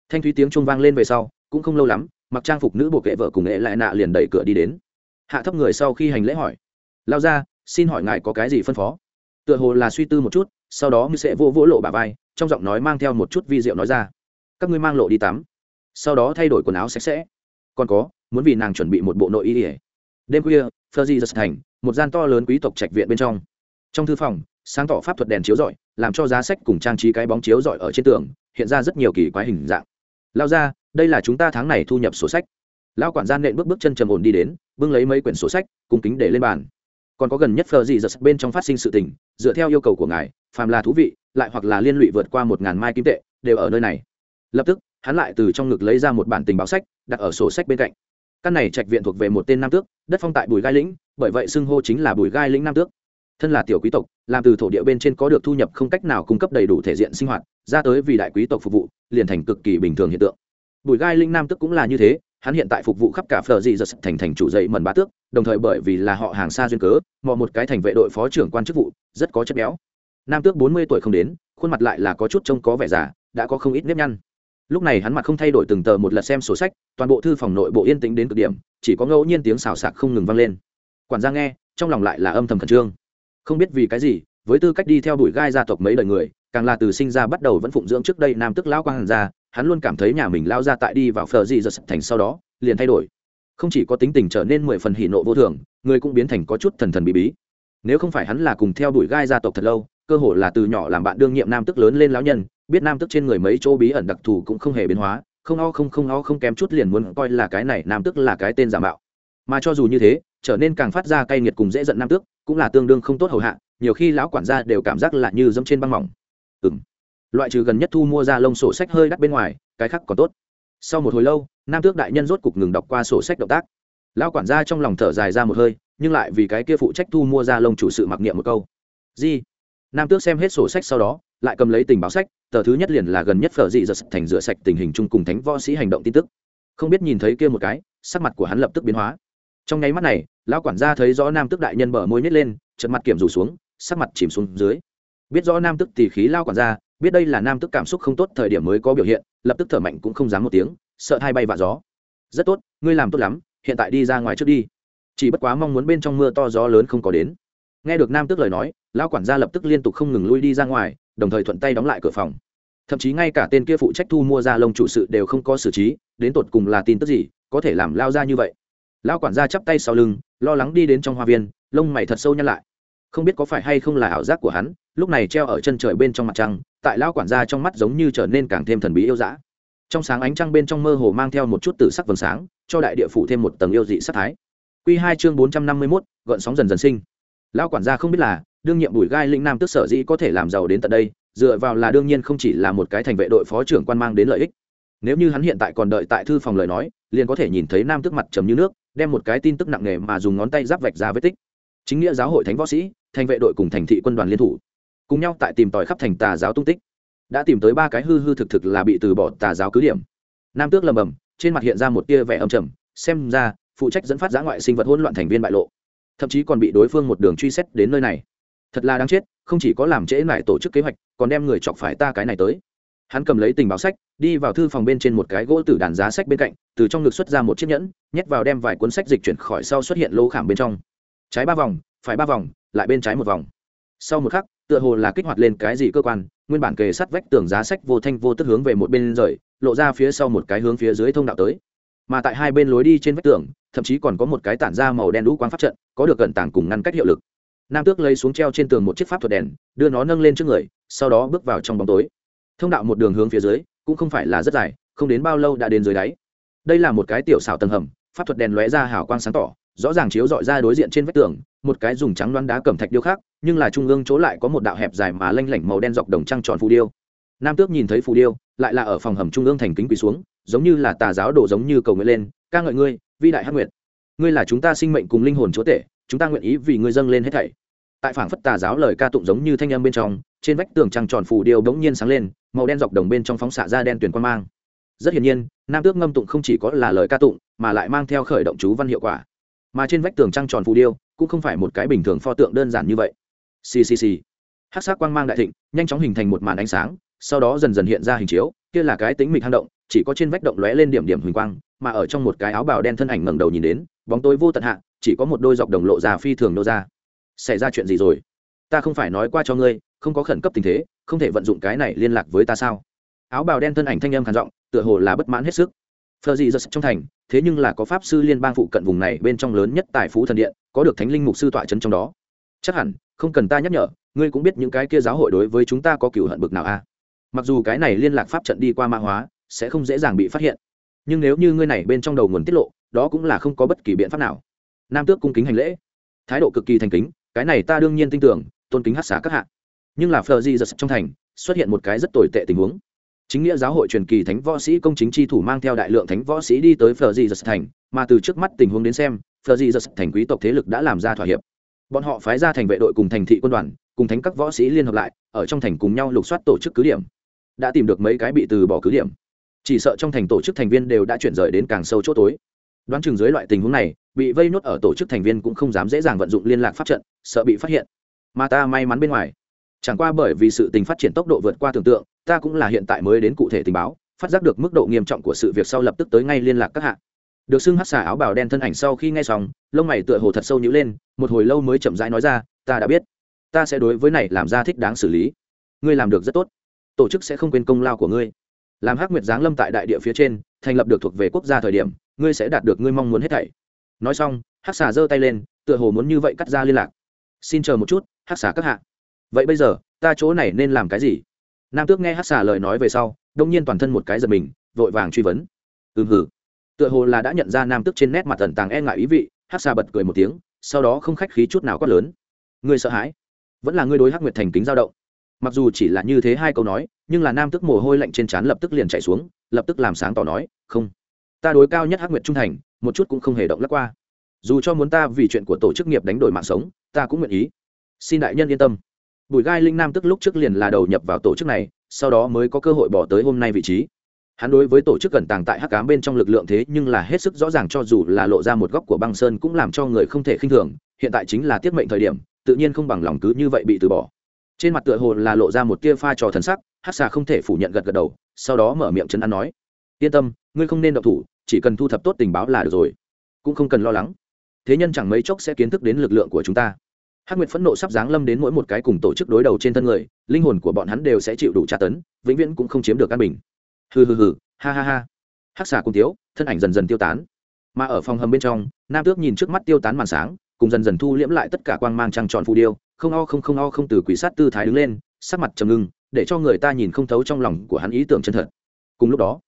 Thanh thúy tiếng chuông vang lên về sau, cũng không lâu lắm, mặc trang phục nữ bộ kệ vợ cùng nghệ lại nạ liền đẩy cửa đi đến. Hạ thấp người sau khi hành lễ hỏi. Lao ra xin hỏi ngài có cái gì phân phó? Tựa hồ là suy tư một chút, sau đó như sẽ vô vỗ lộ bà vai, trong giọng nói mang theo một chút vi diệu nói ra. Các ngươi mang lộ đi tắm. Sau đó thay đổi quần áo sạch sẽ. Còn có, muốn vì nàng chuẩn bị một bộ nội y ỉa đêm khuya phờ di giật thành, một gian to lớn quý tộc trạch viện bên trong. Trong thư phòng, sáng tỏ pháp thuật đèn chiếu rọi, làm cho giá sách cùng trang trí cái bóng chiếu rọi ở trên tường, hiện ra rất nhiều kỳ quái hình dạng. Lao ra đây là chúng ta tháng này thu nhập sổ sách. Lao quản gia nện bước bước chân trầm ổn đi đến, bưng lấy mấy quyển sổ sách cùng kính để lên bàn còn có gần nhất phờ gì giật bên trong phát sinh sự tình, dựa theo yêu cầu của ngài, phàm là thú vị, lại hoặc là liên lụy vượt qua một ngàn mai kim tệ, đều ở nơi này. Lập tức, hắn lại từ trong ngực lấy ra một bản tình báo sách, đặt ở sổ sách bên cạnh. Căn này trạch viện thuộc về một tên nam tước, đất phong tại bùi gai lĩnh, bởi vậy xưng hô chính là bùi gai lĩnh nam tước. Thân là tiểu quý tộc, làm từ thổ địa bên trên có được thu nhập không cách nào cung cấp đầy đủ thể diện sinh hoạt, ra tới vì đại quý tộc phục vụ, liền thành cực kỳ bình thường hiện tượng. Bùi gai linh nam tức cũng là như thế hắn hiện tại phục vụ khắp cả phờ dị giật thành thành chủ dậy mần bá tước, đồng thời bởi vì là họ hàng xa duyên cớ, mò một cái thành vệ đội phó trưởng quan chức vụ, rất có chất béo. Nam tước bốn mươi tuổi không đến, khuôn mặt lại là có chút trông có vẻ già, đã có không ít nếp nhăn. Lúc này hắn mặt không thay đổi từng tờ một lật xem sổ sách, toàn bộ thư phòng nội bộ yên tĩnh đến cực điểm, chỉ có ngẫu nhiên tiếng xào xạc không ngừng vang lên. Quản gia nghe, trong lòng lại là âm thầm khẩn trương. Không biết vì cái gì, với tư cách đi theo đuổi gai gia tộc mấy đời người, càng là từ sinh ra bắt đầu vẫn phụng dưỡng trước đây nam tức lão quang hàn gia hắn luôn cảm thấy nhà mình lao ra tại đi vào phờ gì giật thành sau đó, liền thay đổi. Không chỉ có tính tình trở nên mười phần hỉ nộ vô thường, người cũng biến thành có chút thần thần bí bí. Nếu không phải hắn là cùng theo đuổi gai gia tộc thật lâu, cơ hồ là từ nhỏ làm bạn đương nhiệm nam tức lớn lên lão nhân, biết nam tức trên người mấy chỗ bí ẩn đặc thù cũng không hề biến hóa, không o không không o không kém chút liền muốn coi là cái này nam tức là cái tên giả mạo. Mà cho dù như thế, trở nên càng phát ra cay nghiệt cùng dễ giận nam tước cũng là tương đương không tốt hầu hạ, nhiều khi lão quản gia đều cảm giác là như dẫm trên băng mỏng. Ừ m loại trừ gần nhất thu mua ra lông sổ sách hơi đắt bên ngoài, cái khác còn tốt. Sau một hồi lâu, nam tước đại nhân rốt cục ngừng đọc qua sổ sách động tác. Lão quản gia trong lòng thở dài ra một hơi, nhưng lại vì cái kia phụ trách thu mua ra lông chủ sự mặc niệm một câu. Di nam tước xem hết sổ sách sau đó, lại cầm lấy tình báo sách, tờ thứ nhất liền là gần nhất phở dị giật thành rửa sạch tình hình chung cùng thánh võ sĩ hành động tin tức. Không biết nhìn thấy kia một cái, sắc mặt của hắn lập tức biến hóa. Trong nháy mắt này, lão quản gia thấy rõ nam tước đại nhân bở môi nhét lên chật mặt kiểm rủ xuống, sắc mặt chìm xuống dưới. Biết rõ nam tức tỉ khí lao quản gia biết đây là nam tức cảm xúc không tốt thời điểm mới có biểu hiện, lập tức thở mạnh cũng không dám một tiếng, sợ hai bay vạ gió. Rất tốt, ngươi làm tốt lắm, hiện tại đi ra ngoài trước đi. Chỉ bất quá mong muốn bên trong mưa to gió lớn không có đến. Nghe được nam tức lời nói lao quản gia lập tức liên tục không ngừng lui đi ra ngoài, đồng thời thuận tay đóng lại cửa phòng. Thậm chí ngay cả tên kia phụ trách thu mua ra lông chủ sự đều không có xử trí, đến tột cùng là tin tức gì, có thể làm lao ra như vậy. Lao quản gia chắp tay sau lưng, lo lắng đi đến trong hoa viên, lông mày thật sâu nhăn lại. Không biết có phải hay không là ảo giác của hắn, lúc này treo ở chân trời bên trong mặt trăng tại lao quản gia trong mắt giống như trở nên càng thêm thần bí yêu dã. Trong sáng ánh trăng bên trong mơ hồ mang theo một chút tử sắc vầng sáng, cho đại địa phủ thêm một tầng yêu dị sắc thái. Q hai chương bốn trăm năm mươi mốt, gợn sóng dần dần sinh. Lao quản gia không biết là, đương nhiệm bùi gai linh nam tức sở dĩ có thể làm giàu đến tận đây, dựa vào là đương nhiên không chỉ là một cái thành vệ đội phó trưởng quan mang đến lợi ích. Nếu như hắn hiện tại còn đợi tại thư phòng lời nói, liền có thể nhìn thấy nam tức mặt trầm như nước, đem một cái tin tức nặng nề mà dùng ngón tay giáp vạch ra vết tích. Chính nghĩa giáo hội thánh võ sĩ, thành vệ đội cùng thành thị quân đoàn liên thủ cùng nhau tại tìm tòi khắp thành tà giáo tung tích. Đã tìm tới ba cái hư hư thực thực là bị từ bỏ tà giáo cứ điểm. Nam tước lầm bầm, trên mặt hiện ra một tia vẻ âm trầm, xem ra, phụ trách dẫn phát giã ngoại sinh vật hỗn loạn thành viên bại lộ. Thậm chí còn bị đối phương một đường truy xét đến nơi này. Thật là đáng chết, không chỉ có làm trễ lại tổ chức kế hoạch, còn đem người chọc phải ta cái này tới. Hắn cầm lấy tình báo sách, đi vào thư phòng bên trên một cái gỗ tử đàn giá sách bên cạnh, từ trong ngực xuất ra một chiếc nhẫn, nhét vào đem vài cuốn sách dịch chuyển khỏi sau xuất hiện lỗ khảm bên trong. Trái ba vòng, phải ba vòng, lại bên trái một vòng. Sau một khắc tựa hồ là kích hoạt lên cái gì cơ quan, nguyên bản kề sắt vách tường giá sách vô thanh vô tức hướng về một bên rời, lộ ra phía sau một cái hướng phía dưới thông đạo tới. Mà tại hai bên lối đi trên vách tường, thậm chí còn có một cái tản ra màu đen đũ quang pháp trận, có được cận tảng cùng ngăn cách hiệu lực. Nam tước lấy xuống treo trên tường một chiếc pháp thuật đèn, đưa nó nâng lên trước người, sau đó bước vào trong bóng tối. Thông đạo một đường hướng phía dưới, cũng không phải là rất dài, không đến bao lâu đã đến dưới đáy. Đây là một cái tiểu xảo tầng hầm, pháp thuật đèn lóe ra hào quang sáng tỏ, rõ ràng chiếu dọi ra đối diện trên vách tường một cái dùng trắng loan đá cẩm thạch điêu khác nhưng là trung ương chỗ lại có một đạo hẹp dài mà lanh lảnh màu đen dọc đồng trăng tròn phù điêu. Nam tước nhìn thấy phù điêu, lại là ở phòng hầm trung ương thành kính quỳ xuống, giống như là tà giáo đổ giống như cầu nguyện lên, ca ngợi ngươi vi đại hắc nguyệt. Ngươi là chúng ta sinh mệnh cùng linh hồn chúa tể, chúng ta nguyện ý vì ngươi dâng lên hết thảy. Tại phảng phất tà giáo lời ca tụng giống như thanh âm bên trong, trên vách tường trăng tròn phù điêu bỗng nhiên sáng lên, màu đen dọc đồng bên trong phóng xạ ra đen tuyển quan mang. Rất hiển nhiên, nam tước ngâm tụng không chỉ có là lời ca tụng, mà lại mang theo khởi động chú văn hiệu quả mà trên vách tường trăng tròn phù điêu cũng không phải một cái bình thường pho tượng đơn giản như vậy. Ccc hát sắc quang mang đại thịnh, nhanh chóng hình thành một màn ánh sáng, sau đó dần dần hiện ra hình chiếu, kia là cái tính mịch hang động, chỉ có trên vách động lóe lên điểm điểm huỳnh quang, mà ở trong một cái áo bào đen thân ảnh ngẩng đầu nhìn đến, bóng tối vô tận hạ, chỉ có một đôi dọc đồng lộ già phi thường nô ra. Xảy ra chuyện gì rồi? Ta không phải nói qua cho ngươi, không có khẩn cấp tình thế, không thể vận dụng cái này liên lạc với ta sao? Áo bào đen thân ảnh thanh âm khàn giọng, tựa hồ là bất mãn hết sức. Phở dị giật trong thành, thế nhưng là có pháp sư liên bang phụ cận vùng này bên trong lớn nhất tài phú thần điện, có được thánh linh mục sư tọa chấn trong đó. Chắc hẳn, không cần ta nhắc nhở, ngươi cũng biết những cái kia giáo hội đối với chúng ta có cừu hận bực nào a mặc dù cái này liên lạc pháp trận đi qua ma hóa, sẽ không dễ dàng bị phát hiện. Nhưng nếu như ngươi này bên trong đầu nguồn tiết lộ, đó cũng là không có bất kỳ biện pháp nào. Nam tước cung kính hành lễ. Thái độ cực kỳ thành kính, cái này ta đương nhiên tin tưởng, tôn kính hắc xá các hạ. Nhưng là Fleur giật trong thành, xuất hiện một cái rất tồi tệ tình huống chính nghĩa giáo hội truyền kỳ thánh võ sĩ công chính tri thủ mang theo đại lượng thánh võ sĩ đi tới phờ di giật thành, mà từ trước mắt tình huống đến xem, phờ di giật thành quý tộc thế lực đã làm ra thỏa hiệp. Bọn họ phái ra thành vệ đội cùng thành thị quân đoàn, cùng thánh các võ sĩ liên hợp lại, ở trong thành cùng nhau lục soát tổ chức cứ điểm. Đã tìm được mấy cái bị từ bỏ cứ điểm. Chỉ sợ trong thành tổ chức thành viên đều đã chuyển rời đến càng sâu chỗ tối. Đoán chừng dưới loại tình huống này, bị vây nốt ở tổ chức thành viên cũng không dám dễ dàng vận dụng liên lạc pháp trận, sợ bị phát hiện. Mà ta may mắn bên ngoài. Chẳng qua bởi vì sự tình phát triển tốc độ vượt qua tưởng tượng ta cũng là hiện tại mới đến cụ thể tình báo, phát giác được mức độ nghiêm trọng của sự việc sau lập tức tới ngay liên lạc các hạ. Được xưng hát xà áo bào đen thân ảnh sau khi nghe xong, lông mày tựa hồ thật sâu nhữ lên, một hồi lâu mới chậm rãi nói ra, ta đã biết. Ta sẽ đối với này làm ra thích đáng xử lý. Ngươi làm được rất tốt. Tổ chức sẽ không quên công lao của ngươi. Làm hắc nguyệt giáng lâm tại đại địa phía trên, thành lập được thuộc về quốc gia thời điểm, ngươi sẽ đạt được ngươi mong muốn hết thảy. Nói xong, hắc xà giơ tay lên, tựa hồ muốn như vậy cắt ra liên lạc. Xin chờ một chút, hắc xà các hạ. Vậy bây giờ, ta chỗ này nên làm cái gì? Nam tước nghe hắc xà lời nói về sau, đông nhiên toàn thân một cái giật mình, vội vàng truy vấn. Ừm hử tựa hồ là đã nhận ra nam tước trên nét mặt tần tàng e ngại ý vị hắc xà bật cười một tiếng, sau đó không khách khí chút nào quát lớn. Ngươi sợ hãi. Vẫn là ngươi đối hắc nguyệt thành kính dao động. Mặc dù chỉ là như thế hai câu nói, nhưng là nam tức mồ hôi lạnh trên trán lập tức liền chạy xuống, lập tức làm sáng tỏ nói, không. Ta đối cao nhất hắc nguyệt trung thành, một chút cũng không hề động lắc qua. Dù cho muốn ta vì chuyện của tổ chức nghiệp đánh đổi mạng sống, ta cũng nguyện ý. Xin đại nhân yên tâm bùi gai linh nam tức lúc trước liền là đầu nhập vào tổ chức này, sau đó mới có cơ hội bỏ tới hôm nay vị trí. Hắn đối với tổ chức cẩn tàng tại hắc cám bên trong lực lượng thế nhưng là hết sức rõ ràng cho dù là lộ ra một góc của băng sơn cũng làm cho người không thể khinh thường, hiện tại chính là tiết mệnh thời điểm, tự nhiên không bằng lòng cứ như vậy bị từ bỏ. Trên mặt tựa hồ là lộ ra một tia pha trò thần sắc, Hắc xà không thể phủ nhận gật gật đầu, sau đó mở miệng chấn an nói, yên tâm, ngươi không nên động thủ, chỉ cần thu thập tốt tình báo là được rồi, cũng không cần lo lắng. Thế nhân chẳng mấy chốc sẽ kiến thức đến lực lượng của chúng ta hắc nguyệt phẫn nộ sắp giáng lâm đến mỗi một cái cùng tổ chức đối đầu trên thân người, linh hồn của bọn hắn đều sẽ chịu đủ tra tấn, vĩnh viễn cũng không chiếm được căn bình. Hừ hừ hừ, ha ha ha. Hắc xà cùng tiếu, thân ảnh dần dần tiêu tán. Mà ở phòng hầm bên trong, nam tước nhìn trước mắt tiêu tán màn sáng, cùng dần dần thu liễm lại tất cả quang mang trăng tròn phù điêu, không o không không o không từ quỷ sát tư thái đứng lên, sắc mặt trầm ngưng, để cho người ta nhìn không thấu trong lòng của hắn ý tưởng chân thật. Cùng lúc đó,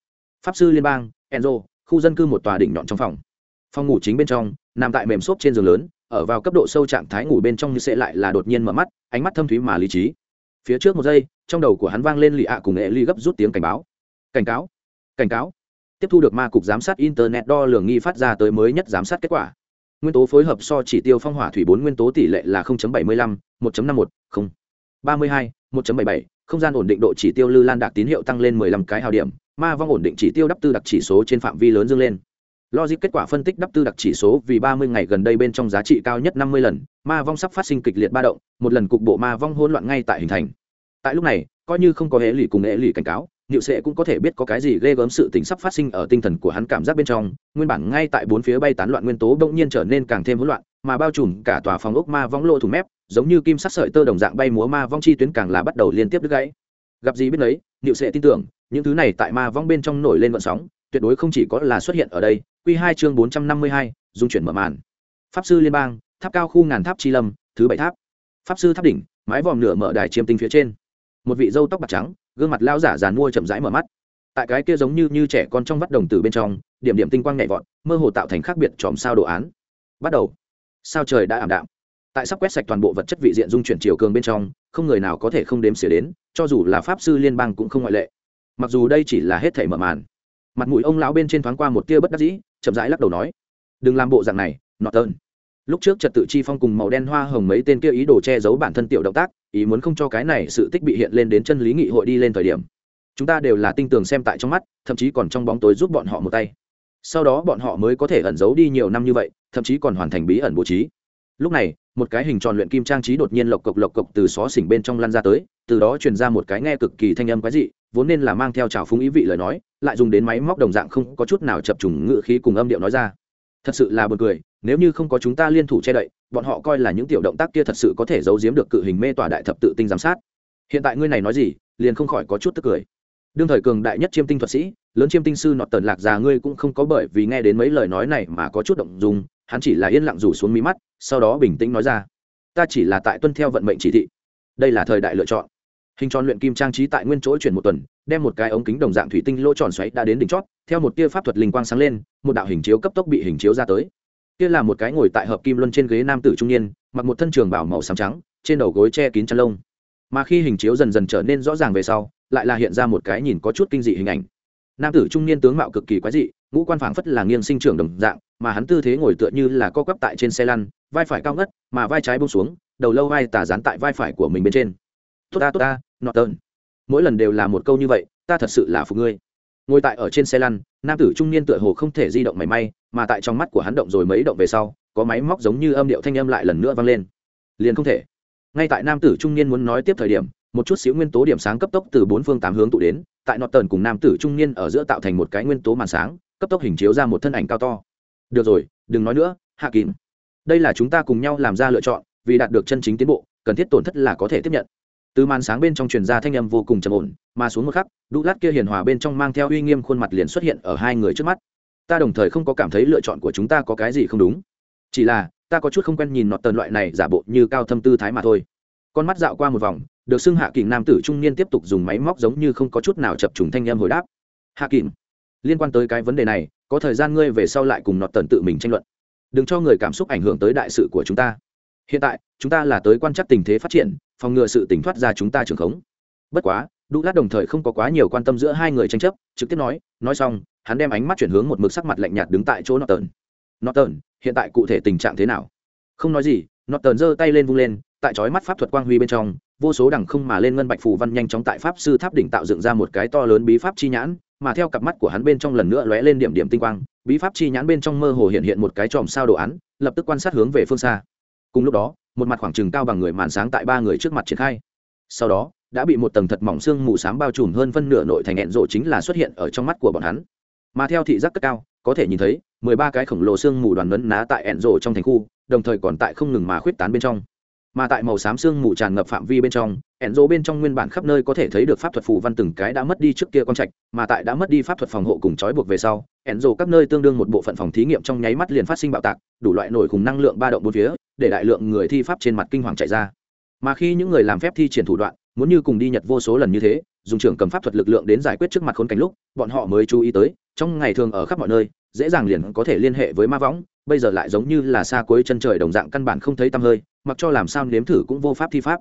pháp sư liên bang, enzo, khu dân cư một tòa đỉnh nhọn trong phòng. Phòng ngủ chính bên trong, nằm tại mềm xốp trên giường lớn ở vào cấp độ sâu trạng thái ngủ bên trong như sẽ lại là đột nhiên mở mắt ánh mắt thâm thúy mà lý trí. Phía trước một giây trong đầu của hắn vang lên lì ạ cùng nghệ ly gấp rút tiếng cảnh báo. Cảnh cáo cảnh cáo. Tiếp thu được ma cục giám sát internet đo lường nghi phát ra tới mới nhất giám sát kết quả. Nguyên tố phối hợp so chỉ tiêu phong hỏa thủy bốn nguyên tố tỷ lệ là 0.75, 1.51, 0. 32, 1.77, không. gian ổn định độ chỉ tiêu lư lan đạt tín hiệu tăng lên 15 cái hào điểm ma vong ổn định chỉ tiêu đắp tư đặc chỉ số trên phạm vi lớn dương lên logic kết quả phân tích đắp tư đặc chỉ số vì 30 ngày gần đây bên trong giá trị cao nhất 50 lần ma vong sắp phát sinh kịch liệt ba động một lần cục bộ ma vong hỗn loạn ngay tại hình thành tại lúc này coi như không có hệ lụy cùng hệ lụy cảnh cáo Niệu Sệ cũng có thể biết có cái gì ghê gớm sự tình sắp phát sinh ở tinh thần của hắn cảm giác bên trong, nguyên bản ngay tại bốn phía bay tán loạn nguyên tố bỗng nhiên trở nên càng thêm hỗn loạn, mà bao trùm cả tòa phòng ốc ma vong lộ thủ mép, giống như kim sắc sợi tơ đồng dạng bay múa ma vong chi tuyến càng là bắt đầu liên tiếp đứt gãy. Gặp gì biết đấy, Niệu Sệ tin tưởng, những thứ này tại ma vong bên trong nổi lên gợn sóng, tuyệt đối không chỉ có là xuất hiện ở đây. Quy 2 chương bốn trăm năm mươi hai, dung chuyển mở màn. Pháp sư liên bang, tháp cao khu ngàn tháp chi lâm, thứ bảy tháp. Pháp sư tháp đỉnh, mái vòm nửa mở đài chiêm tinh phía trên. Một vị dâu tóc bạc trắng, gương mặt lao giả giàn mua chậm rãi mở mắt tại cái kia giống như như trẻ con trong vắt đồng tử bên trong điểm điểm tinh quang nhảy vọt mơ hồ tạo thành khác biệt chòm sao đồ án bắt đầu sao trời đã ảm đạm tại sắp quét sạch toàn bộ vật chất vị diện dung chuyển chiều cường bên trong không người nào có thể không đếm xỉa đến cho dù là pháp sư liên bang cũng không ngoại lệ mặc dù đây chỉ là hết thảy mở màn mặt mũi ông lão bên trên thoáng qua một tia bất đắc dĩ chậm rãi lắc đầu nói, đừng làm bộ dạng này nọ tơn lúc trước trật tự chi phong cùng màu đen hoa hồng mấy tên kia ý đồ che giấu bản thân tiểu động tác, ý muốn không cho cái này sự tích bị hiện lên đến chân lý nghị hội đi lên thời điểm. Chúng ta đều là tinh tường xem tại trong mắt, thậm chí còn trong bóng tối giúp bọn họ một tay. Sau đó bọn họ mới có thể ẩn giấu đi nhiều năm như vậy, thậm chí còn hoàn thành bí ẩn bố trí. Lúc này, một cái hình tròn luyện kim trang trí đột nhiên lộc cộc lộc cộc từ xó xỉnh bên trong lăn ra tới, từ đó truyền ra một cái nghe cực kỳ thanh âm quái dị, vốn nên là mang theo trào phúng ý vị lời nói lại dùng đến máy móc đồng dạng không có chút nào chập trùng ngự khí cùng âm điệu nói ra. Thật sự là buồn cười, nếu như không có chúng ta liên thủ che đậy, bọn họ coi là những tiểu động tác kia thật sự có thể giấu giếm được cự hình mê tòa đại thập tự tinh giám sát. Hiện tại ngươi này nói gì, liền không khỏi có chút tức cười. Đương thời cường đại nhất chiêm tinh thuật sĩ, lớn chiêm tinh sư nọt tần lạc già ngươi cũng không có bởi vì nghe đến mấy lời nói này mà có chút động dung, hắn chỉ là yên lặng rủ xuống mí mắt, sau đó bình tĩnh nói ra. Ta chỉ là tại tuân theo vận mệnh chỉ thị. Đây là thời đại lựa chọn hình tròn luyện kim trang trí tại nguyên chỗ chuyển một tuần, đem một cái ống kính đồng dạng thủy tinh lỗ tròn xoáy đã đến đỉnh chót, theo một tia pháp thuật linh quang sáng lên, một đạo hình chiếu cấp tốc bị hình chiếu ra tới. Kia là một cái ngồi tại hợp kim luân trên ghế nam tử trung niên, mặc một thân trường bảo màu xám trắng, trên đầu gối che kín chăn lông. Mà khi hình chiếu dần dần trở nên rõ ràng về sau, lại là hiện ra một cái nhìn có chút kinh dị hình ảnh. Nam tử trung niên tướng mạo cực kỳ quái dị, ngũ quan phảng phất là nghiêng sinh trưởng đồng dạng, mà hắn tư thế ngồi tựa như là co quắp tại trên xe lăn, vai phải cao ngất, mà vai trái bông xuống, đầu lâu vai tà dán tại vai phải của mình bên trên. Tốt ta tốt ta norton. Mỗi lần đều là một câu như vậy, ta thật sự là phục ngươi. Ngồi tại ở trên xe lăn, nam tử trung niên tựa hồ không thể di động mảy may, mà tại trong mắt của hắn động rồi mấy động về sau, có máy móc giống như âm điệu thanh âm lại lần nữa vang lên. Liền không thể. Ngay tại nam tử trung niên muốn nói tiếp thời điểm, một chút xíu nguyên tố điểm sáng cấp tốc từ bốn phương tám hướng tụ đến, tại nọt tần cùng nam tử trung niên ở giữa tạo thành một cái nguyên tố màn sáng, cấp tốc hình chiếu ra một thân ảnh cao to. Được rồi, đừng nói nữa hạ kín đây là chúng ta cùng nhau làm ra lựa chọn, vì đạt được chân chính tiến bộ, cần thiết tổn thất là có thể tiếp nhận từ màn sáng bên trong truyền ra thanh âm vô cùng trầm ổn, mà xuống một khắc, đũ lát kia hiền hòa bên trong mang theo uy nghiêm khuôn mặt liền xuất hiện ở hai người trước mắt. Ta đồng thời không có cảm thấy lựa chọn của chúng ta có cái gì không đúng. Chỉ là, ta có chút không quen nhìn nọt tần loại này giả bộ như cao thâm tư thái mà thôi. Con mắt dạo qua một vòng, được xưng hạ kình nam tử trung niên tiếp tục dùng máy móc giống như không có chút nào chập trùng thanh âm hồi đáp. Hạ kình, liên quan tới cái vấn đề này, có thời gian ngươi về sau lại cùng nọt tần tự mình tranh luận. Đừng cho người cảm xúc ảnh hưởng tới đại sự của chúng ta hiện tại, chúng ta là tới quan trắc tình thế phát triển, phòng ngừa sự tỉnh thoát ra chúng ta trường khống. Bất quá, đu lát đồng thời không có quá nhiều quan tâm giữa hai người tranh chấp, trực tiếp nói nói xong, hắn đem ánh mắt chuyển hướng một mực sắc mặt lạnh nhạt đứng tại chỗ nọt tần nọt tần hiện tại cụ thể tình trạng thế nào? Không nói gì nọt tần giơ tay lên vung lên, tại chói mắt pháp thuật quang huy bên trong, vô số đẳng không mà lên ngân bạch phù văn nhanh chóng tại pháp sư tháp đỉnh tạo dựng ra một cái to lớn bí pháp chi nhãn, mà theo cặp mắt của hắn bên trong lần nữa lóe lên điểm điểm tinh quang, bí pháp chi nhãn bên trong mơ hồ hiện hiện một cái chòm sao đồ án, lập tức quan sát hướng về phương xa cùng lúc đó, một mặt khoảng trừng cao bằng người màn sáng tại ba người trước mặt triển khai. Sau đó, đã bị một tầng thật mỏng xương mù s á m bao trùm hơn phân nửa nội thành hẹn rộ chính là xuất hiện ở trong mắt của bọn hắn. Mà theo thị giác cất cao, có thể nhìn thấy, mười ba cái khổng lồ xương mù đoàn lấn ná tại hẹn rộ trong thành khu, đồng thời còn tại không ngừng mà khuyết tán bên trong. Mà tại màu xám xương mù tràn ngập phạm vi bên trong ẻn rô bên trong nguyên bản khắp nơi có thể thấy được pháp thuật phù văn từng cái đã mất đi trước kia con trạch, mà tại đã mất đi pháp thuật phòng hộ cùng trói buộc về sau ẻn rô các nơi tương đương một bộ phận phòng thí nghiệm trong nháy mắt liền phát sinh bạo tạc, đủ loại nổi cùng năng lượng ba động bốn phía để đại lượng người thi pháp trên mặt kinh hoàng chạy ra. Mà khi những người làm phép thi triển thủ đoạn, muốn như cùng đi nhật vô số lần như thế, dùng trưởng cầm pháp thuật lực lượng đến giải quyết trước mặt khốn cảnh lúc, bọn họ mới chú ý tới, trong ngày thường ở khắp mọi nơi, dễ dàng liền có thể liên hệ với ma võng, bây giờ lại giống như là xa cuối chân trời đồng dạng căn bản không thấy tăm hơi, mặc cho làm sao nếm thử cũng vô pháp thi pháp.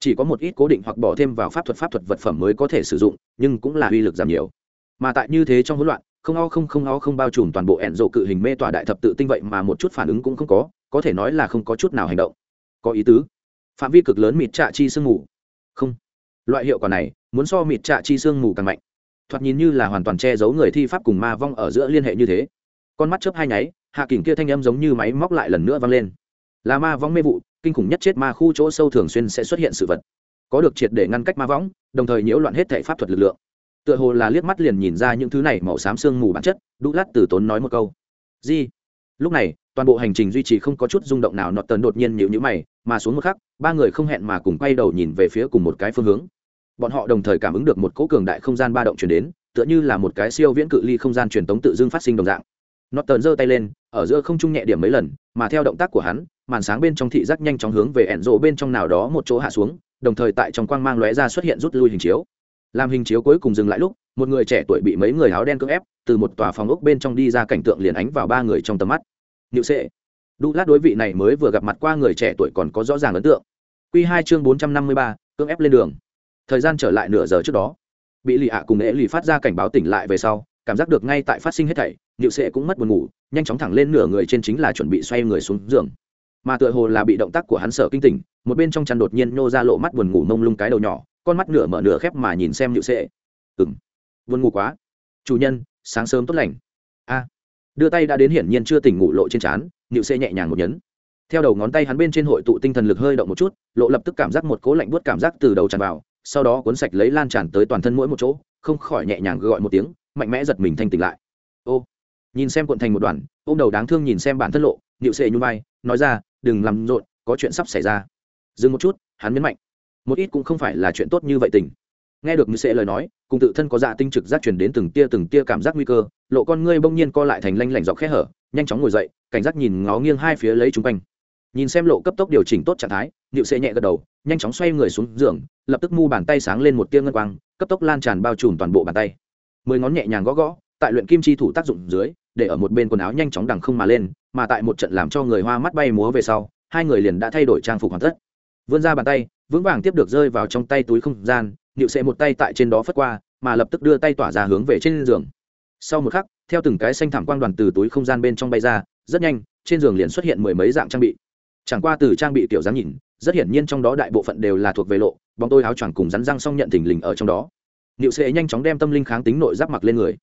Chỉ có một ít cố định hoặc bỏ thêm vào pháp thuật pháp thuật vật phẩm mới có thể sử dụng, nhưng cũng là uy lực giảm nhiều. Mà tại như thế trong hỗn loạn, không o không không o không bao trùm toàn bộ ẹn rộ cự hình mê tỏa đại thập tự tinh vậy mà một chút phản ứng cũng không có có thể nói là không có chút nào hành động. Có ý tứ. Phạm vi cực lớn mịt trạ chi sương mù. Không. Loại hiệu quả này, muốn so mịt trạ chi sương mù càng mạnh. Thoạt nhìn như là hoàn toàn che giấu người thi pháp cùng ma vong ở giữa liên hệ như thế. Con mắt chớp hai nháy, hạ kỉnh kia thanh âm giống như máy móc lại lần nữa vang lên. Là ma vong mê vụ, kinh khủng nhất chết ma khu chỗ sâu thường xuyên sẽ xuất hiện sự vật. Có được triệt để ngăn cách ma võng đồng thời nhiễu loạn hết thể pháp thuật lực lượng. Tựa hồ là liếc mắt liền nhìn ra những thứ này màu xám sương mù bản chất, đu lát từ tốn nói một câu. Gì? Lúc này toàn bộ hành trình duy trì không có chút rung động nào, nọt tần đột nhiên nhịu nhữ mày, mà xuống một khắc, ba người không hẹn mà cùng quay đầu nhìn về phía cùng một cái phương hướng. Bọn họ đồng thời cảm ứng được một cỗ cường đại không gian ba động chuyển đến, tựa như là một cái siêu viễn cự ly không gian truyền tống tự dưng phát sinh đồng dạng. Nọt tần giơ tay lên, ở giữa không trung nhẹ điểm mấy lần, mà theo động tác của hắn, màn sáng bên trong thị giác nhanh chóng hướng về ẻn rộ bên trong nào đó một chỗ hạ xuống, đồng thời tại trong quang mang lóe ra xuất hiện rút lui hình chiếu. Làm hình chiếu cuối cùng dừng lại lúc, một người trẻ tuổi bị mấy người áo đen cưỡng ép, từ một tòa phòng ốc bên trong đi ra cảnh tượng liền ánh vào ba người trong tầm mắt. Niệu sệ. Đu lát đối vị này mới vừa gặp mặt qua người trẻ tuổi còn có rõ ràng ấn tượng. Q2 chương bốn trăm năm mươi ba, cưỡng ép lên đường. Thời gian trở lại nửa giờ trước đó. Bị lì ạ cùng ế lì phát ra cảnh báo tỉnh lại về sau, cảm giác được ngay tại phát sinh hết thảy Niệu sệ cũng mất buồn ngủ, nhanh chóng thẳng lên nửa người trên chính là chuẩn bị xoay người xuống giường. Mà tựa hồ là bị động tác của hắn sợ kinh tỉnh, một bên trong chăn đột nhiên nhô ra lộ mắt buồn ngủ mông lung cái đầu nhỏ, con mắt nửa mở nửa khép mà nhìn xem Niệu sệ. Ừm. buồn ngủ quá. Chủ nhân, sáng sớm tốt lành. A đưa tay đã đến hiển nhiên chưa tỉnh ngủ lộ trên trán nhịu xê nhẹ nhàng một nhấn. Theo đầu ngón tay hắn bên trên hội tụ tinh thần lực hơi động một chút, lộ lập tức cảm giác một cố lạnh buốt cảm giác từ đầu tràn vào, sau đó cuốn sạch lấy lan tràn tới toàn thân mỗi một chỗ, không khỏi nhẹ nhàng gọi một tiếng, mạnh mẽ giật mình thanh tỉnh lại. Ô, nhìn xem cuộn thành một đoàn ô đầu đáng thương nhìn xem bản thân lộ nhịu xê nhung vai, nói ra, đừng làm rộn, có chuyện sắp xảy ra. Dừng một chút, hắn nhấn mạnh, một ít cũng không phải là chuyện tốt như vậy tình nghe được như sẽ lời nói, cùng tự thân có dạ tinh trực giác chuyển đến từng tia từng tia cảm giác nguy cơ, lộ con ngươi bỗng nhiên co lại thành lanh lảnh dọc khe hở, nhanh chóng ngồi dậy, cảnh giác nhìn ngó nghiêng hai phía lấy chung quanh. Nhìn xem lộ cấp tốc điều chỉnh tốt trạng thái nịu sẽ nhẹ gật đầu, nhanh chóng xoay người xuống giường, lập tức mu bàn tay sáng lên một tia ngân quang, cấp tốc lan tràn bao trùm toàn bộ bàn tay. Mười ngón nhẹ nhàng gõ gõ, tại luyện kim chi thủ tác dụng dưới, để ở một bên quần áo nhanh chóng đằng không mà lên, mà tại một trận làm cho người hoa mắt bay múa về sau, hai người liền đã thay đổi trang phục hoàn tất. Vươn ra bàn tay, vững vàng tiếp được rơi vào trong tay túi không gian nịu sẽ một tay tại trên đó phất qua, mà lập tức đưa tay tỏa ra hướng về trên giường. Sau một khắc, theo từng cái xanh thảm quang đoàn từ túi không gian bên trong bay ra, rất nhanh, trên giường liền xuất hiện mười mấy dạng trang bị. Chẳng qua từ trang bị kiểu dáng nhìn, rất hiển nhiên trong đó đại bộ phận đều là thuộc về lộ, bóng tôi áo choàng cùng rắn răng xong nhận thình lình ở trong đó. Nịu sẽ nhanh chóng đem tâm linh kháng tính nội giáp mặc lên người.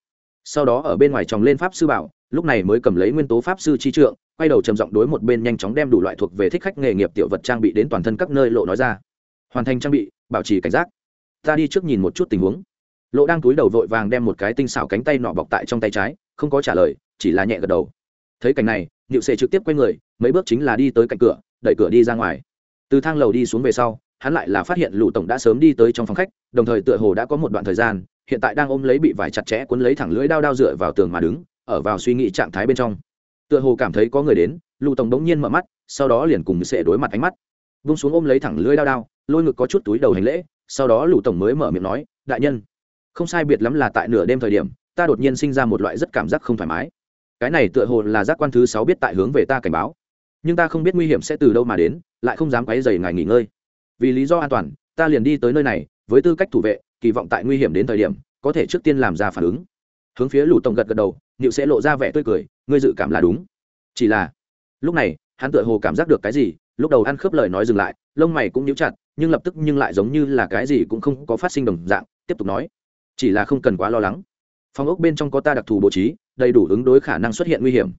Sau đó ở bên ngoài tròng lên pháp sư bảo, lúc này mới cầm lấy nguyên tố pháp sư chi trượng, quay đầu trầm giọng đối một bên nhanh chóng đem đủ loại thuộc về thích khách nghề nghiệp tiểu vật trang bị đến toàn thân các nơi lộ nói ra. Hoàn thành trang bị, bảo trì cảnh giác ta đi trước nhìn một chút tình huống. Lộ đang túi đầu vội vàng đem một cái tinh xảo cánh tay nọ bọc tại trong tay trái, không có trả lời, chỉ là nhẹ gật đầu. Thấy cảnh này, niệu sệ trực tiếp quay người, mấy bước chính là đi tới cạnh cửa, đẩy cửa đi ra ngoài. Từ thang lầu đi xuống về sau, hắn lại là phát hiện lụ tổng đã sớm đi tới trong phòng khách, đồng thời tựa hồ đã có một đoạn thời gian, hiện tại đang ôm lấy bị vải chặt chẽ cuốn lấy thẳng lưỡi đao đao dựa vào tường mà đứng, ở vào suy nghĩ trạng thái bên trong. Tựa hồ cảm thấy có người đến lụ tổng đống nhiên mở mắt, sau đó liền cùng sệ đối mặt ánh mắt. Vung xuống ôm lấy thẳng lưỡi đao đao, lôi ngực có chút túi đầu hành lễ sau đó lũ tổng mới mở miệng nói, đại nhân, không sai biệt lắm là tại nửa đêm thời điểm, ta đột nhiên sinh ra một loại rất cảm giác không thoải mái. Cái này tựa hồ là giác quan thứ sáu biết tại hướng về ta cảnh báo. Nhưng ta không biết nguy hiểm sẽ từ đâu mà đến, lại không dám quấy dày ngài nghỉ ngơi. Vì lý do an toàn, ta liền đi tới nơi này, với tư cách thủ vệ, kỳ vọng tại nguy hiểm đến thời điểm, có thể trước tiên làm ra phản ứng. Hướng phía lù tổng gật gật đầu nịu sẽ lộ ra vẻ tươi cười, ngươi dự cảm là đúng. Chỉ là, lúc này, hắn tựa hồ cảm giác được cái gì lúc đầu ăn khớp lời nói dừng lại, lông mày cũng nhíu chặt, nhưng lập tức nhưng lại giống như là cái gì cũng không có phát sinh đồng dạng, tiếp tục nói. Chỉ là không cần quá lo lắng. Phòng ốc bên trong có ta đặc thù bố trí, đầy đủ ứng đối khả năng xuất hiện nguy hiểm.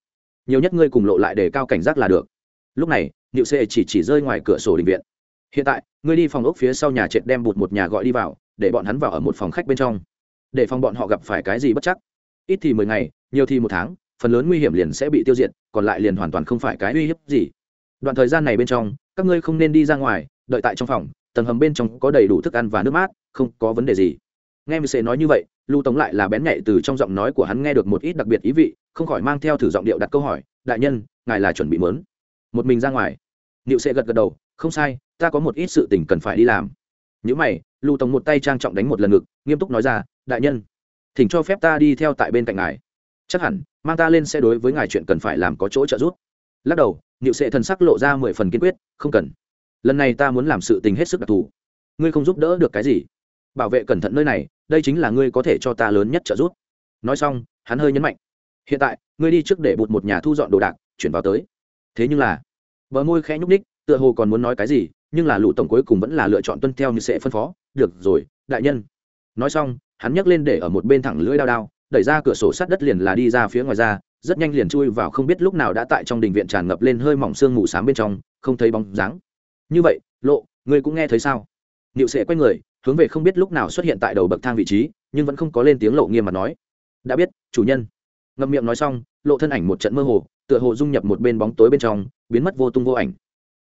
Nhiều nhất ngươi cùng lộ lại để cao cảnh giác là được. Lúc này, niệu xê chỉ chỉ rơi ngoài cửa sổ định viện. Hiện tại, ngươi đi phòng ốc phía sau nhà trệt đem bụt một nhà gọi đi vào, để bọn hắn vào ở một phòng khách bên trong. Để phòng bọn họ gặp phải cái gì bất chắc. Ít thì mười ngày, nhiều thì một tháng, phần lớn nguy hiểm liền sẽ bị tiêu diệt, còn lại liền hoàn toàn không phải cái uy hiếp gì đoạn thời gian này bên trong, các ngươi không nên đi ra ngoài, đợi tại trong phòng, tầng hầm bên trong có đầy đủ thức ăn và nước mát, không có vấn đề gì. Nghe mc nói như vậy, lưu tống lại là bén nhạy từ trong giọng nói của hắn nghe được một ít đặc biệt ý vị, không khỏi mang theo thử giọng điệu đặt câu hỏi, đại nhân, ngài là chuẩn bị mớn. Một mình ra ngoài. Niệu sẽ gật gật đầu, không sai, ta có một ít sự tình cần phải đi làm. Những mày, lưu tống một tay trang trọng đánh một lần ngực, nghiêm túc nói ra, đại nhân, thỉnh cho phép ta đi theo tại bên cạnh ngài. Chắc hẳn, mang ta lên sẽ đối với ngài chuyện cần phải làm có chỗ trợ giúp lắc đầu, niệu sệ thần sắc lộ ra mười phần kiên quyết, không cần. Lần này ta muốn làm sự tình hết sức đặc thù. Ngươi không giúp đỡ được cái gì? Bảo vệ cẩn thận nơi này, đây chính là ngươi có thể cho ta lớn nhất trợ giúp. Nói xong, hắn hơi nhấn mạnh. Hiện tại, ngươi đi trước để bụt một nhà thu dọn đồ đạc, chuyển vào tới. Thế nhưng là, bờ môi khẽ nhúc ních tựa hồ còn muốn nói cái gì, nhưng là lụ tổng cuối cùng vẫn là lựa chọn tuân theo như sẽ phân phó. Được rồi, đại nhân. Nói xong, hắn nhấc lên để ở một bên thẳng lưỡi đao đao đẩy ra cửa sổ sát đất liền là đi ra phía ngoài ra, rất nhanh liền chui vào không biết lúc nào đã tại trong đình viện tràn ngập lên hơi mỏng sương mù s bên trong, không thấy bóng dáng. Như vậy, lộ, ngươi cũng nghe thấy sao? Niệu Sệ quay người, hướng về không biết lúc nào xuất hiện tại đầu bậc thang vị trí, nhưng vẫn không có lên tiếng lộ nghiêm mà nói. Đã biết, chủ nhân. Ngậm miệng nói xong, lộ thân ảnh một trận mơ hồ, tựa hồ dung nhập một bên bóng tối bên trong, biến mất vô tung vô ảnh.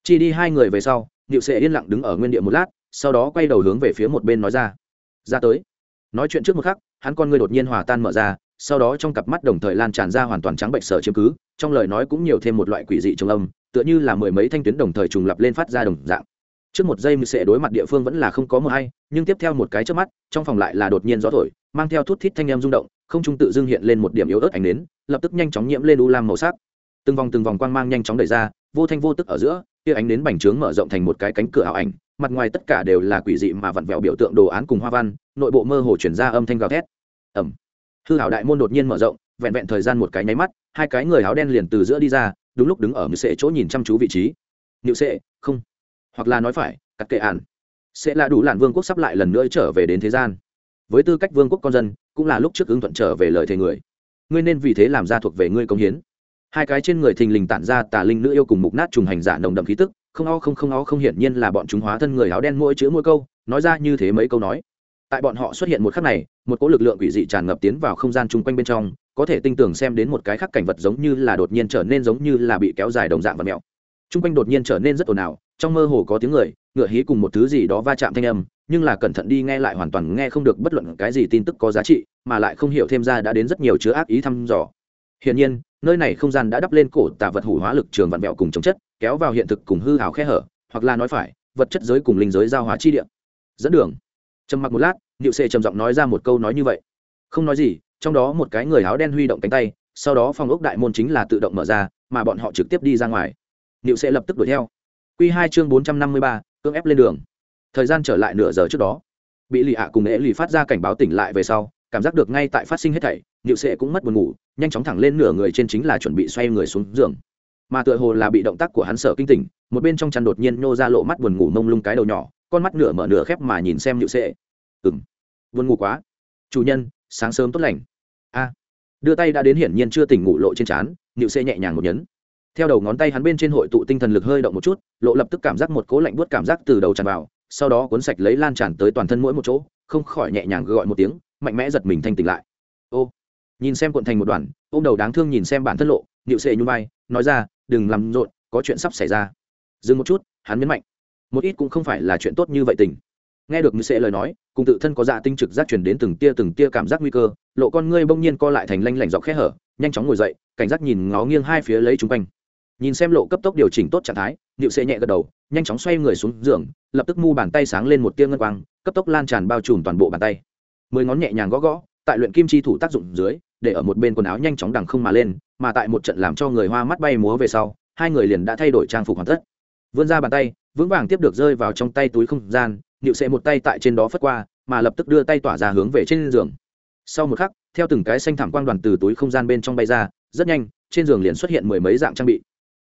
Chi đi hai người về sau, niệu Sệ yên lặng đứng ở nguyên địa một lát, sau đó quay đầu hướng về phía một bên nói ra. Ra tới. Nói chuyện trước một khắc hắn con người đột nhiên hòa tan mở ra sau đó trong cặp mắt đồng thời lan tràn ra hoàn toàn trắng bệnh sở chiếm cứ trong lời nói cũng nhiều thêm một loại quỷ dị trùng âm tựa như là mười mấy thanh tuyến đồng thời trùng lập lên phát ra đồng dạng. Trước một giây mười sẽ đối mặt địa phương vẫn là không có mưa hay nhưng tiếp theo một cái trước mắt trong phòng lại là đột nhiên gió thổi mang theo thút thít thanh em rung động không trung tự dưng hiện lên một điểm yếu ớt ánh nến, lập tức nhanh chóng nhiễm lên u lam màu sắc. Từng vòng từng vòng quang mang nhanh chóng đẩy ra vô thanh vô tức ở giữa kia ánh nến bành trướng mở rộng thành một cái cánh cửa ảo ảnh mặt ngoài tất cả đều là quỷ dị mà vặn vẹo biểu tượng đồ án cùng hoa văn, nội bộ mơ hồ chuyển ra âm thanh gào thét. Ẩm hư hảo đại môn đột nhiên mở rộng, vẹn vẹn thời gian một cái nháy mắt, hai cái người áo đen liền từ giữa đi ra, đúng lúc đứng ở mười sệ chỗ nhìn chăm chú vị trí. Nhự sệ, không. Hoặc là nói phải, cắt kệ ản. Sẽ là đủ làn vương quốc sắp lại lần nữa trở về đến thế gian. Với tư cách vương quốc con dân, cũng là lúc trước ứng thuận trở về lời thề người. Ngươi nên vì thế làm ra thuộc về ngươi công hiến. Hai cái trên người thình lình tản ra tà linh nữ yêu cùng mục nát trùng hành giả nồng đậm khí tức không o không không o không hiển nhiên là bọn chúng hóa thân người áo đen mỗi chữ mỗi câu, nói ra như thế mấy câu nói. Tại bọn họ xuất hiện một khắc này, một cỗ lực lượng quỷ dị tràn ngập tiến vào không gian chung quanh bên trong, có thể tinh tường xem đến một cái khắc cảnh vật giống như là đột nhiên trở nên giống như là bị kéo dài đồng dạng và mẹo. Chung quanh đột nhiên trở nên rất ồn ào, trong mơ hồ có tiếng người, ngựa hí cùng một thứ gì đó va chạm thanh âm, nhưng là cẩn thận đi nghe lại hoàn toàn nghe không được bất luận cái gì tin tức có giá trị, mà lại không hiểu thêm ra đã đến rất nhiều chứa ác ý thăm dò. Hiển nhiên, nơi này không gian đã đắp lên cổ tà vật hủ hóa lực trường vạn mẹo cùng chống chất kéo vào hiện thực cùng hư hảo khe hở, hoặc là nói phải, vật chất giới cùng linh giới giao hóa chi địa. Dẫn đường. Trầm mặc một lát, niệu sệ trầm giọng nói ra một câu nói như vậy. Không nói gì, trong đó một cái người áo đen huy động cánh tay, sau đó phòng ốc đại môn chính là tự động mở ra, mà bọn họ trực tiếp đi ra ngoài. Niệu sệ lập tức đuổi theo. Q hai chương bốn trăm năm mươi ba, cưỡng ép lên đường. Thời gian trở lại nửa giờ trước đó. Bị lì ạ cùng ế lì phát ra cảnh báo tỉnh lại về sau, cảm giác được ngay tại phát sinh hết thảy, niệu sệ cũng mất buồn ngủ, nhanh chóng thẳng lên nửa người trên chính là chuẩn bị xoay người xuống giường mà tựa hồ là bị động tác của hắn sợ kinh tỉnh, một bên trong chăn đột nhiên nhô ra lộ mắt buồn ngủ mông lung cái đầu nhỏ, con mắt nửa mở nửa khép mà nhìn xem nhự sệ. Ừng buồn ngủ quá. Chủ nhân, sáng sớm tốt lành. A. Đưa tay đã đến hiển nhiên chưa tỉnh ngủ lộ trên trán nhự sệ nhẹ nhàng một nhấn. Theo đầu ngón tay hắn bên trên hội tụ tinh thần lực hơi động một chút, lộ lập tức cảm giác một cố lạnh buốt cảm giác từ đầu tràn vào, sau đó cuốn sạch lấy lan tràn tới toàn thân mỗi một chỗ, không khỏi nhẹ nhàng gọi một tiếng, mạnh mẽ giật mình thanh tỉnh lại. Ô. Nhìn xem cuộn thành một đoàn ô m đầu đáng thương nhìn xem bản thân lộ nịu sệ nhung vai, nói ra đừng làm rộn, có chuyện sắp xảy ra. Dừng một chút, hắn nhấn mạnh. Một ít cũng không phải là chuyện tốt như vậy tình. Nghe được như sệ lời nói, cùng tự thân có dạ tinh trực giác truyền đến từng tia từng tia cảm giác nguy cơ, lộ con ngươi bỗng nhiên co lại thành lanh lảnh dọc khe hở, nhanh chóng ngồi dậy, cảnh giác nhìn ngó nghiêng hai phía lấy chung quanh. Nhìn xem lộ cấp tốc điều chỉnh tốt trạng thái nịu sệ nhẹ gật đầu, nhanh chóng xoay người xuống giường, lập tức mu bàn tay sáng lên một tia ngân quang, cấp tốc lan tràn bao trùm toàn bộ bàn tay. Mười ngón nhẹ nhàng gõ gõ, tại luyện kim chi thủ tác dụng dưới để ở một bên quần áo nhanh chóng đằng không mà lên, mà tại một trận làm cho người hoa mắt bay múa về sau, hai người liền đã thay đổi trang phục hoàn tất. Vươn ra bàn tay, vững vàng tiếp được rơi vào trong tay túi không gian nịu Sẽ một tay tại trên đó phất qua, mà lập tức đưa tay tỏa ra hướng về trên giường. Sau một khắc, theo từng cái xanh thảm quang đoàn từ túi không gian bên trong bay ra, rất nhanh, trên giường liền xuất hiện mười mấy dạng trang bị.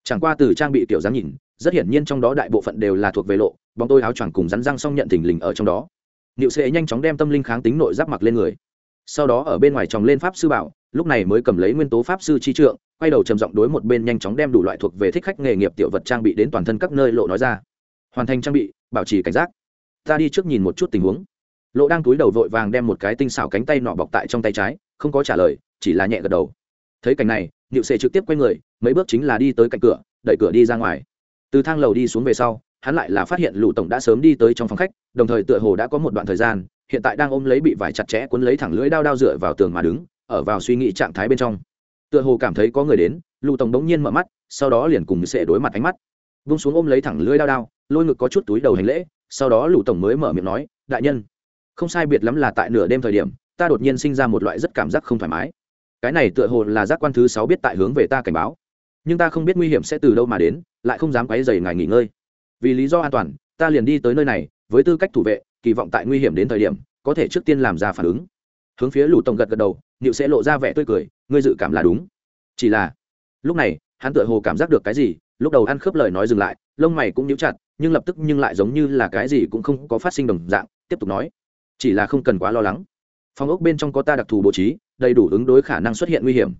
Chẳng qua từ trang bị tiểu dáng nhìn, rất hiển nhiên trong đó đại bộ phận đều là thuộc về lộ, bóng tôi áo choàng cùng rắn răng xong nhận thình lình ở trong đó. Nịu sẽ nhanh chóng đem tâm linh kháng tính nội giáp mặc lên người sau đó ở bên ngoài tròng lên pháp sư bảo, lúc này mới cầm lấy nguyên tố pháp sư chi trượng, quay đầu trầm giọng đối một bên nhanh chóng đem đủ loại thuộc về thích khách nghề nghiệp tiểu vật trang bị đến toàn thân các nơi lộ nói ra. Hoàn thành trang bị, bảo trì cảnh giác. Ta đi trước nhìn một chút tình huống. Lộ đang túi đầu vội vàng đem một cái tinh xảo cánh tay nọ bọc tại trong tay trái, không có trả lời, chỉ là nhẹ gật đầu. Thấy cảnh này nhựu sệ trực tiếp quay người, mấy bước chính là đi tới cạnh cửa, đẩy cửa đi ra ngoài. Từ thang lầu đi xuống về sau, hắn lại là phát hiện lụ tổng đã sớm đi tới trong phòng khách, đồng thời tựa hồ đã có một đoạn thời gian hiện tại đang ôm lấy bị vải chặt chẽ cuốn lấy thẳng lưỡi đao đao dựa vào tường mà đứng, ở vào suy nghĩ trạng thái bên trong. Tựa hồ cảm thấy có người đến lụ tổng đống nhiên mở mắt, sau đó liền cùng sẽ đối mặt ánh mắt. Vung xuống ôm lấy thẳng lưỡi đao đao, lôi ngực có chút túi đầu hành lễ, sau đó lụ tổng mới mở miệng nói, đại nhân, không sai biệt lắm là tại nửa đêm thời điểm, ta đột nhiên sinh ra một loại rất cảm giác không thoải mái. Cái này tựa hồ là giác quan thứ sáu biết tại hướng về ta cảnh báo. Nhưng ta không biết nguy hiểm sẽ từ đâu mà đến, lại không dám quấy dày ngài nghỉ ngơi. Vì lý do an toàn, ta liền đi tới nơi này, với tư cách thủ vệ kỳ vọng tại nguy hiểm đến thời điểm, có thể trước tiên làm ra phản ứng. Hướng phía lù tổng gật gật đầu nịu sẽ lộ ra vẻ tươi cười, ngươi dự cảm là đúng. Chỉ là, lúc này, hắn tựa hồ cảm giác được cái gì, lúc đầu ăn khớp lời nói dừng lại, lông mày cũng nhíu chặt, nhưng lập tức nhưng lại giống như là cái gì cũng không có phát sinh đồng dạng, tiếp tục nói. Chỉ là không cần quá lo lắng. Phòng ốc bên trong có ta đặc thù bố trí, đầy đủ ứng đối khả năng xuất hiện nguy hiểm.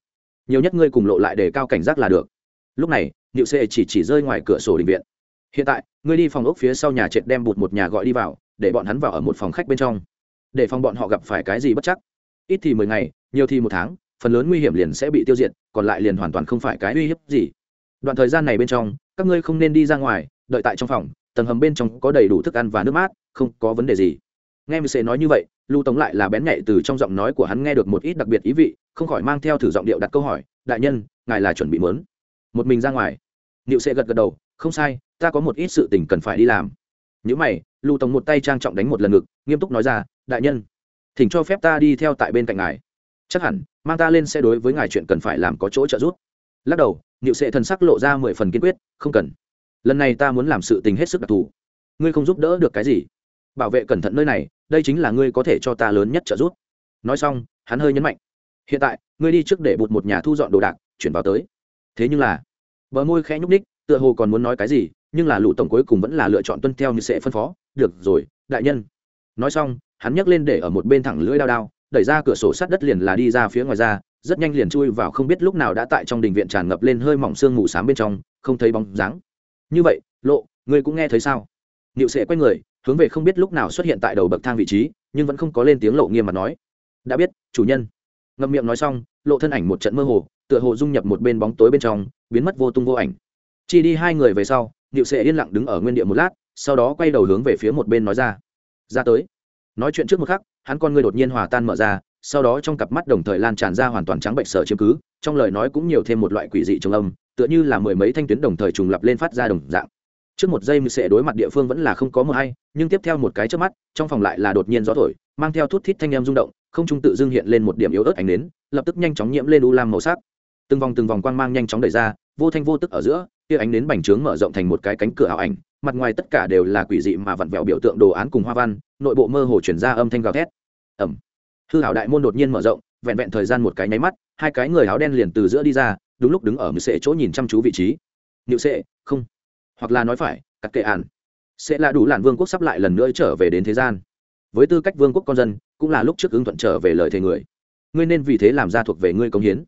Nhiều nhất ngươi cùng lộ lại để cao cảnh giác là được. Lúc này nịu xê chỉ chỉ rơi ngoài cửa sổ định viện. Hiện tại, ngươi đi phòng ốc phía sau nhà trệt đem bụt một nhà gọi đi vào để bọn hắn vào ở một phòng khách bên trong. Để phòng bọn họ gặp phải cái gì bất chắc? Ít thì mười ngày, nhiều thì một tháng, phần lớn nguy hiểm liền sẽ bị tiêu diệt, còn lại liền hoàn toàn không phải cái uy hiếp gì. Đoạn thời gian này bên trong, các ngươi không nên đi ra ngoài, đợi tại trong phòng, tầng hầm bên trong có đầy đủ thức ăn và nước mát, không có vấn đề gì. Nghe mc nói như vậy, lưu tống lại là bén nhạy từ trong giọng nói của hắn nghe được một ít đặc biệt ý vị, không khỏi mang theo thử giọng điệu đặt câu hỏi, đại nhân, ngài là chuẩn bị mớn một mình ra ngoài? Niệu sẽ gật gật đầu, không sai, ta có một ít sự tình cần phải đi làm những mày, lưu tổng một tay trang trọng đánh một lần ngực, nghiêm túc nói ra, đại nhân, thỉnh cho phép ta đi theo tại bên cạnh ngài. Chắc hẳn, mang ta lên xe đối với ngài chuyện cần phải làm có chỗ trợ giúp. Lắc đầu, niệu sệ thần sắc lộ ra mười phần kiên quyết, không cần. Lần này ta muốn làm sự tình hết sức đặc thù. Ngươi không giúp đỡ được cái gì? Bảo vệ cẩn thận nơi này, đây chính là ngươi có thể cho ta lớn nhất trợ giúp. Nói xong, hắn hơi nhấn mạnh, hiện tại, ngươi đi trước để bụt một nhà thu dọn đồ đạc, chuyển vào tới. Thế nhưng là, bờ môi khẽ nhúc ních tựa hồ còn muốn nói cái gì nhưng là lũ tổng cuối cùng vẫn là lựa chọn tuân theo như sẽ phân phó. Được rồi, đại nhân. Nói xong, hắn nhấc lên để ở một bên thẳng lưỡi đao đao, đẩy ra cửa sổ sát đất liền là đi ra phía ngoài ra, rất nhanh liền chui vào không biết lúc nào đã tại trong đình viện tràn ngập lên hơi mỏng sương mù s bên trong, không thấy bóng dáng. Như vậy, lộ, ngươi cũng nghe thấy sao? Niệu sẽ quay người, hướng về không biết lúc nào xuất hiện tại đầu bậc thang vị trí, nhưng vẫn không có lên tiếng lộ nghiêm mặt nói. Đã biết, chủ nhân. Ngậm miệng nói xong, lộ thân ảnh một trận mơ hồ, tựa hồ dung nhập một bên bóng tối bên trong, biến mất vô tung vô ảnh. Chỉ đi hai người về sau niệu sẽ yên lặng đứng ở nguyên địa một lát sau đó quay đầu hướng về phía một bên nói ra. Ra tới. Nói chuyện trước một khắc hắn con người đột nhiên hòa tan mở ra sau đó trong cặp mắt đồng thời lan tràn ra hoàn toàn trắng bệnh sở chiếm cứ trong lời nói cũng nhiều thêm một loại quỷ dị trong âm tựa như là mười mấy thanh tuyến đồng thời trùng lập lên phát ra đồng dạng. Trước một giây Niệu Sệ đối mặt địa phương vẫn là không có mưa hay nhưng tiếp theo một cái chớp mắt trong phòng lại là đột nhiên gió thổi mang theo thút thít thanh âm rung động không trung tự dưng hiện lên một điểm yếu ớt ánh nến, lập tức nhanh chóng nhiễm lên u lam màu sắc. Từng vòng từng vòng quang mang nhanh chóng đẩy ra vô thanh vô tức ở giữa kia ánh đến bành trướng mở rộng thành một cái cánh cửa ảo ảnh, mặt ngoài tất cả đều là quỷ dị mà vặn vẹo biểu tượng đồ án cùng hoa văn, nội bộ mơ hồ chuyển ra âm thanh gào thét. Ẩm hư hảo đại môn đột nhiên mở rộng, vẹn vẹn thời gian một cái nháy mắt, hai cái người áo đen liền từ giữa đi ra, đúng lúc đứng ở mười sệ chỗ nhìn chăm chú vị trí. Nhự sệ, không. Hoặc là nói phải, cắt kệ ản. Sẽ là đủ làn vương quốc sắp lại lần nữa trở về đến thế gian. Với tư cách vương quốc con dân, cũng là lúc trước ứng thuận trở về lời thề người. Ngươi nên vì thế làm ra thuộc về ngươi công hiến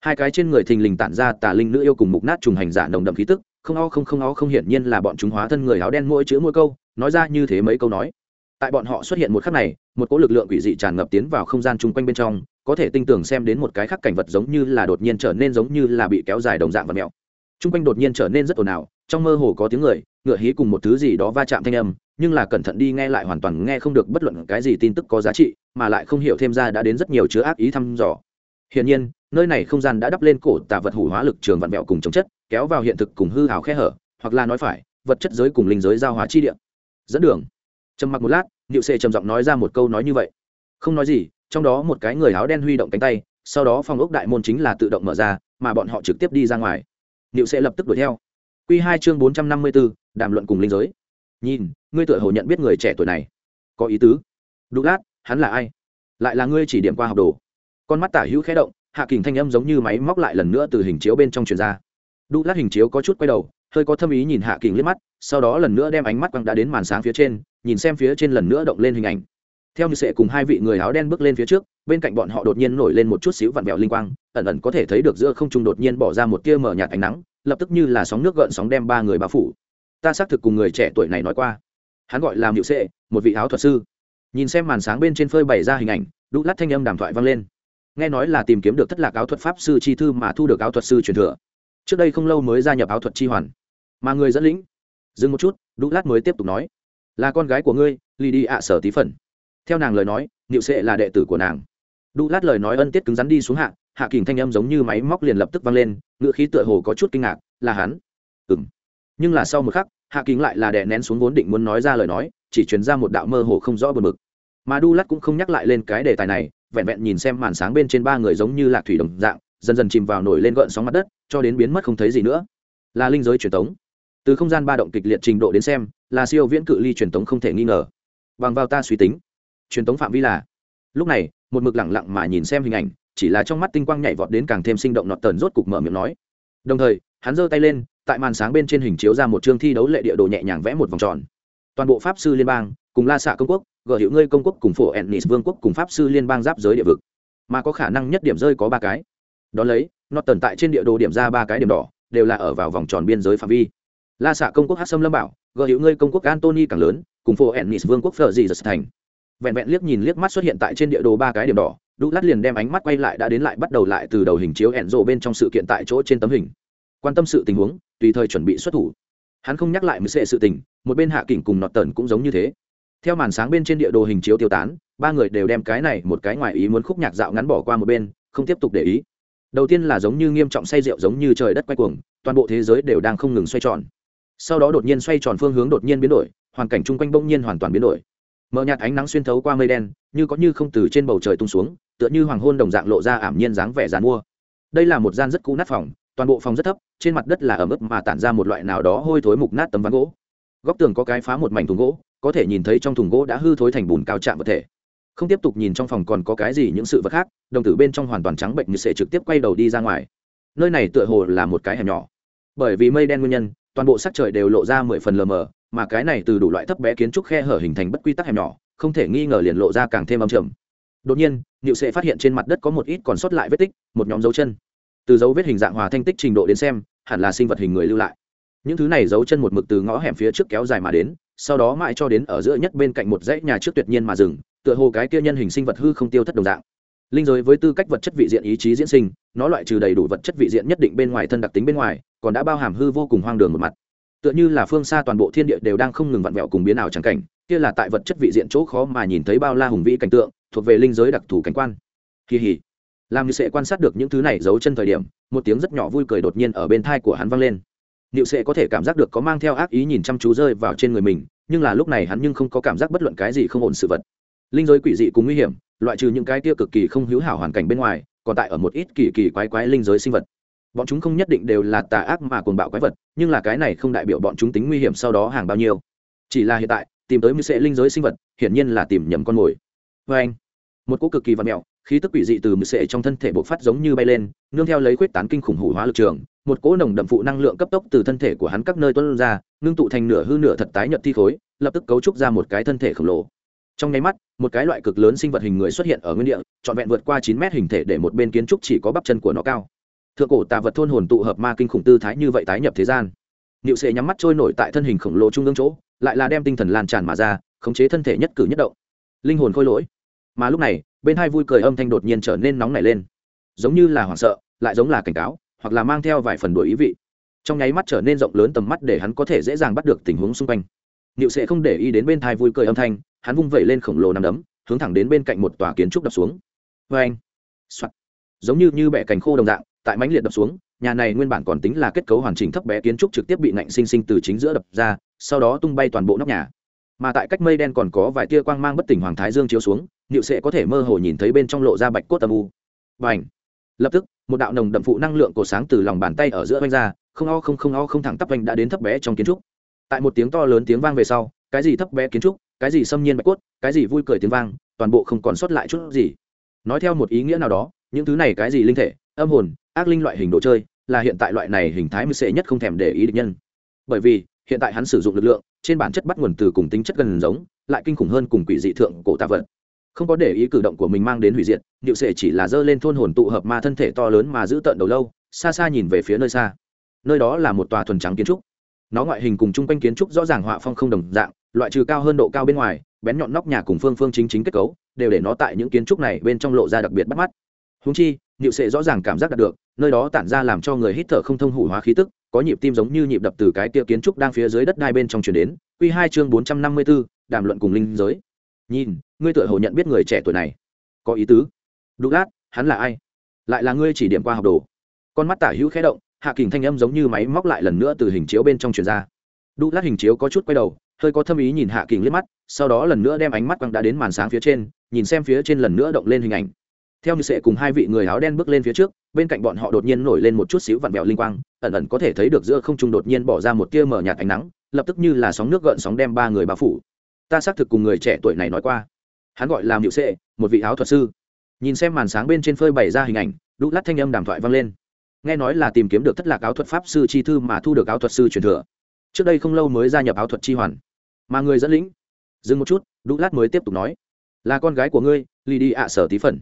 hai cái trên người thình lình tản ra tà linh nữ yêu cùng mục nát trùng hành giả nồng đậm khí tức, không o không không o không hiển nhiên là bọn chúng hóa thân người áo đen mỗi chữ mỗi câu, nói ra như thế mấy câu nói. Tại bọn họ xuất hiện một khắc này, một cỗ lực lượng quỷ dị tràn ngập tiến vào không gian chung quanh bên trong, có thể tinh tường xem đến một cái khắc cảnh vật giống như là đột nhiên trở nên giống như là bị kéo dài đồng dạng và mèo chung quanh đột nhiên trở nên rất ồn ào, trong mơ hồ có tiếng người, ngựa hí cùng một thứ gì đó va chạm thanh âm, nhưng là cẩn thận đi nghe lại hoàn toàn nghe không được bất luận cái gì tin tức có giá trị, mà lại không hiểu thêm ra đã đến rất nhiều chứa ác ý thăm dò hiển nhiên nơi này không gian đã đắp lên cổ tà vật hủ hóa lực trường vạn mẹo cùng chống chất kéo vào hiện thực cùng hư ảo khe hở hoặc là nói phải vật chất giới cùng linh giới giao hóa chi địa. Dẫn đường. Trầm mặc một lát niệu sệ trầm giọng nói ra một câu nói như vậy. Không nói gì trong đó một cái người áo đen huy động cánh tay sau đó phòng ốc đại môn chính là tự động mở ra mà bọn họ trực tiếp đi ra ngoài. Niệu sệ lập tức đuổi theo. Quy hai chương bốn trăm năm mươi bốn đàm luận cùng linh giới. Nhìn ngươi tựa hồ nhận biết người trẻ tuổi này. Có ý tứ. Douglas, hắn là ai? Lại là ngươi chỉ điểm qua học đồ con mắt tả hữu khẽ động, hạ kình thanh âm giống như máy móc lại lần nữa từ hình chiếu bên trong truyền ra. Đu lát hình chiếu có chút quay đầu, hơi có thâm ý nhìn hạ kình liếc mắt, sau đó lần nữa đem ánh mắt quăng đã đến màn sáng phía trên, nhìn xem phía trên lần nữa động lên hình ảnh. Theo như sệ cùng hai vị người áo đen bước lên phía trước, bên cạnh bọn họ đột nhiên nổi lên một chút xíu vặn vẹo linh quang, ẩn ẩn có thể thấy được giữa không trung đột nhiên bỏ ra một tia mở nhạt ánh nắng, lập tức như là sóng nước gợn sóng đem ba người bao phủ. Ta xác thực cùng người trẻ tuổi này nói qua. Hắn gọi là nhự sệ, một vị áo thuật sư. Nhìn xem màn sáng bên trên phơi bày ra hình ảnh, đu lát thanh âm đàm thoại vang lên nghe nói là tìm kiếm được thất lạc áo thuật pháp sư chi thư mà thu được áo thuật sư truyền thừa. Trước đây không lâu mới gia nhập áo thuật chi hoàn. Mà người dẫn lĩnh, dừng một chút đu lát mới tiếp tục nói, là con gái của ngươi lì đi ạ sở tí phần. Theo nàng lời nói, niệu sệ là đệ tử của nàng. Đu lát lời nói ân tiết cứng rắn đi xuống hạ hạ kình thanh âm giống như máy móc liền lập tức vang lên ngựa khí tựa hồ có chút kinh ngạc, là hắn. Ừng nhưng là sau một khắc, hạ kính lại là đè nén xuống vốn định muốn nói ra lời nói, chỉ truyền ra một đạo mơ hồ không rõ bờ mực mà đu lát cũng không nhắc lại lên cái đề tài này vẹn vẹn nhìn xem màn sáng bên trên ba người giống như lạc thủy đồng dạng, dần dần chìm vào nổi lên gợn sóng mặt đất, cho đến biến mất không thấy gì nữa. Là linh giới truyền thống từ không gian ba động kịch liệt trình độ đến xem, là siêu viễn cự ly truyền thống không thể nghi ngờ. Bằng vào ta suy tính, truyền thống phạm vi là lúc này, một mực lẳng lặng mà nhìn xem hình ảnh, chỉ là trong mắt tinh quang nhảy vọt đến càng thêm sinh động nọt tần rốt cục mở miệng nói. Đồng thời, hắn giơ tay lên, tại màn sáng bên trên hình chiếu ra một chương thi đấu lệ địa đồ nhẹ nhàng vẽ một vòng tròn. Toàn bộ pháp sư liên bang, cùng la xạ công quốc gợi hiệu ngươi công quốc cùng phổ ennis vương quốc cùng pháp sư liên bang giáp giới địa vực. Mà có khả năng nhất điểm rơi có ba cái. Đón lấy, nó tồn tại trên địa đồ điểm ra ba cái điểm đỏ, đều là ở vào vòng tròn biên giới phạm vi. La xạ công quốc hát sâm lâm bảo gợi hiệu ngươi công quốc antony càng lớn, cùng phổ ennis vương quốc phở dị giật thành. Vẹn vẹn liếc nhìn liếc mắt xuất hiện tại trên địa đồ ba cái điểm đỏ, đu lát liền đem ánh mắt quay lại đã đến lại bắt đầu lại từ đầu hình chiếu ẹn rộ bên trong sự kiện tại chỗ trên tấm hình. Quan tâm sự tình huống, tùy thời chuẩn bị xuất thủ. Hắn không nhắc lại mới sệ sự tình, một bên hạ kỉnh cùng nọt tần cũng giống như thế theo màn sáng bên trên địa đồ hình chiếu tiêu tán, ba người đều đem cái này một cái ngoài ý muốn khúc nhạc dạo ngắn bỏ qua một bên, không tiếp tục để ý. Đầu tiên là giống như nghiêm trọng say rượu giống như trời đất quay cuồng, toàn bộ thế giới đều đang không ngừng xoay tròn. Sau đó đột nhiên xoay tròn phương hướng đột nhiên biến đổi, hoàn cảnh chung quanh bỗng nhiên hoàn toàn biến đổi. Mờ nhạt ánh nắng xuyên thấu qua mây đen, như có như không từ trên bầu trời tung xuống, tựa như hoàng hôn đồng dạng lộ ra ảm nhiên dáng vẻ dàn mua. Đây là một gian rất cũ nát phòng, toàn bộ phòng rất thấp, trên mặt đất là ẩm ướt mà tản ra một loại nào đó hôi thối mục nát tấm ván gỗ. Góc tường có cái phá một mảnh thùng gỗ có thể nhìn thấy trong thùng gỗ đã hư thối thành bùn cao chạm vật thể. Không tiếp tục nhìn trong phòng còn có cái gì những sự vật khác, đồng tử bên trong hoàn toàn trắng bệnh như sẽ trực tiếp quay đầu đi ra ngoài. Nơi này tựa hồ là một cái hẻm nhỏ. Bởi vì mây đen nguyên nhân, toàn bộ sắc trời đều lộ ra mười phần lờ mờ, mà cái này từ đủ loại thấp bé kiến trúc khe hở hình thành bất quy tắc hẻm nhỏ, không thể nghi ngờ liền lộ ra càng thêm âm trầm. Đột nhiên nhựu Sệ phát hiện trên mặt đất có một ít còn sót lại vết tích, một nhóm dấu chân. Từ dấu vết hình dạng hòa thanh tích trình độ đến xem, hẳn là sinh vật hình người lưu lại. Những thứ này dấu chân một mực từ ngõ hẻm phía trước kéo dài mà đến sau đó mãi cho đến ở giữa nhất bên cạnh một dãy nhà trước tuyệt nhiên mà dừng, tựa hồ cái kia nhân hình sinh vật hư không tiêu thất đồng dạng. Linh giới với tư cách vật chất vị diện ý chí diễn sinh, nó loại trừ đầy đủ vật chất vị diện nhất định bên ngoài thân đặc tính bên ngoài, còn đã bao hàm hư vô cùng hoang đường một mặt. Tựa như là phương xa toàn bộ thiên địa đều đang không ngừng vặn vẹo cùng biến ảo trắng cảnh, kia là tại vật chất vị diện chỗ khó mà nhìn thấy bao la hùng vĩ cảnh tượng, thuộc về linh giới đặc thù cảnh quan. Kỳ hỉ. Làm như sẽ quan sát được những thứ này giấu chân thời điểm, một tiếng rất nhỏ vui cười đột nhiên ở bên thai của hắn vang lên. Niệu sẽ có thể cảm giác được có mang theo ác ý nhìn chăm chú rơi vào trên người mình, nhưng là lúc này hắn nhưng không có cảm giác bất luận cái gì không ổn sự vật. Linh giới quỷ dị cùng nguy hiểm, loại trừ những cái kia cực kỳ không hữu hảo hoàn cảnh bên ngoài, còn tại ở một ít kỳ kỳ quái quái linh giới sinh vật. Bọn chúng không nhất định đều là tà ác mà cuồng bạo quái vật, nhưng là cái này không đại biểu bọn chúng tính nguy hiểm sau đó hàng bao nhiêu. Chỉ là hiện tại, tìm tới Niệu sẽ linh giới sinh vật, hiển nhiên là tìm nhầm con mồi. Và anh, một cỗ cực kỳ vặn mèo, khí tức quỷ dị từ Niệu sẽ trong thân thể bộc phát giống như bay lên, nương theo lấy quyết tán kinh khủng hủ hóa lực trường, một cỗ nồng đậm phụ năng lượng cấp tốc từ thân thể của hắn các nơi tuôn ra, ngưng tụ thành nửa hư nửa thật tái nhật thi khối, lập tức cấu trúc ra một cái thân thể khổng lồ. Trong nháy mắt, một cái loại cực lớn sinh vật hình người xuất hiện ở nguyên địa, trọn vẹn vượt qua chín mét hình thể để một bên kiến trúc chỉ có bắp chân của nó cao. Thượng cổ tà vật thôn hồn tụ hợp ma kinh khủng tư thái như vậy tái nhập thế gian. Niệu Sệ nhắm mắt trôi nổi tại thân hình khổng lồ trung ương chỗ, lại là đem tinh thần lan tràn mà ra, khống chế thân thể nhất cử nhất động. Linh hồn khôi lỗi. Mà lúc này, bên hai vui cười âm thanh đột nhiên trở nên nóng nảy lên, giống như là hoảng sợ, lại giống là cảnh cáo, hoặc là mang theo vài phần đổi ý vị. Trong nháy mắt trở nên rộng lớn tầm mắt để hắn có thể dễ dàng bắt được tình huống xung quanh. Niệu sẽ không để ý đến bên thai vui cười âm thanh, hắn vung vẩy lên khổng lồ nằm đấm, hướng thẳng đến bên cạnh một tòa kiến trúc đập xuống. Vê anh Soạn. giống như như bẻ cành khô đồng dạng, tại mãnh liệt đập xuống, nhà này nguyên bản còn tính là kết cấu hoàn chỉnh thấp bé kiến trúc trực tiếp bị nạnh sinh sinh từ chính giữa đập ra, sau đó tung bay toàn bộ nóc nhà. Mà tại cách mây đen còn có vài tia quang mang bất tỉnh hoàng thái dương chiếu xuống, niệu sẽ có thể mơ hồ nhìn thấy bên trong lộ ra bạch cốt âm u. Và ảnh lập tức, một đạo nồng đậm phụ năng lượng cổ sáng từ lòng bàn tay ở giữa vanh ra, không o không không o không thẳng tắp vanh đã đến thấp bé trong kiến trúc. Tại một tiếng to lớn tiếng vang về sau, cái gì thấp bé kiến trúc, cái gì xâm nhiên bạch cốt, cái gì vui cười tiếng vang, toàn bộ không còn sót lại chút gì. Nói theo một ý nghĩa nào đó, những thứ này cái gì linh thể, âm hồn, ác linh loại hình đồ chơi, là hiện tại loại này hình thái mưu sệ nhất không thèm để ý địch nhân. Bởi vì, hiện tại hắn sử dụng lực lượng, trên bản chất bắt nguồn từ cùng tính chất gần giống, lại kinh khủng hơn cùng quỷ dị thượng cổ tạ vật không có để ý cử động của mình mang đến hủy diệt điệu sệ chỉ là dơ lên thôn hồn tụ hợp ma thân thể to lớn mà giữ tợn đầu lâu, xa xa nhìn về phía nơi xa. Nơi đó là một tòa thuần trắng kiến trúc. Nó ngoại hình cùng chung quanh kiến trúc rõ ràng họa phong không đồng dạng, loại trừ cao hơn độ cao bên ngoài, bén nhọn nóc nhà cùng phương phương chính chính kết cấu, đều để nó tại những kiến trúc này bên trong lộ ra đặc biệt bắt mắt. Húng chi nhịu sệ rõ ràng cảm giác đạt được, nơi đó tản ra làm cho người hít thở không thông hủ hóa khí tức, có nhịp tim giống như nhịp đập từ cái tia kiến trúc đang phía dưới đất đai bên trong chuyển đến. Q hai chương bốn trăm năm mươi b ố đàm luận cùng linh giới nhìn, ngươi tựa hồ nhận biết người trẻ tuổi này. Có ý tứ. Đúc lát, hắn là ai? Lại là ngươi chỉ điểm qua học đồ. Con mắt tả hữu khẽ động, hạ kình thanh âm giống như máy móc lại lần nữa từ hình chiếu bên trong truyền ra. Đúc lát hình chiếu có chút quay đầu, hơi có thâm ý nhìn hạ kình liếc mắt, sau đó lần nữa đem ánh mắt quăng đã đến màn sáng phía trên, nhìn xem phía trên lần nữa động lên hình ảnh. Theo như sẽ cùng hai vị người áo đen bước lên phía trước, bên cạnh bọn họ đột nhiên nổi lên một chút xíu vặn vẹo linh quang, ẩn ẩn có thể thấy được giữa không trung đột nhiên bỏ ra một tia mở nhạt ánh nắng, lập tức như là sóng nước gợn sóng đem ba người bao phủ ta xác thực cùng người trẻ tuổi này nói qua. Hắn gọi là hiệu sệ, một vị áo thuật sư. Nhìn xem màn sáng bên trên phơi bày ra hình ảnh đu lát thanh âm đàm thoại vang lên. Nghe nói là tìm kiếm được thất lạc áo thuật pháp sư chi thư mà thu được áo thuật sư truyền thừa. Trước đây không lâu mới gia nhập áo thuật chi hoàn. Mà người dẫn lĩnh, dừng một chút đu lát mới tiếp tục nói. Là con gái của ngươi lì đi ạ, sở tí phần.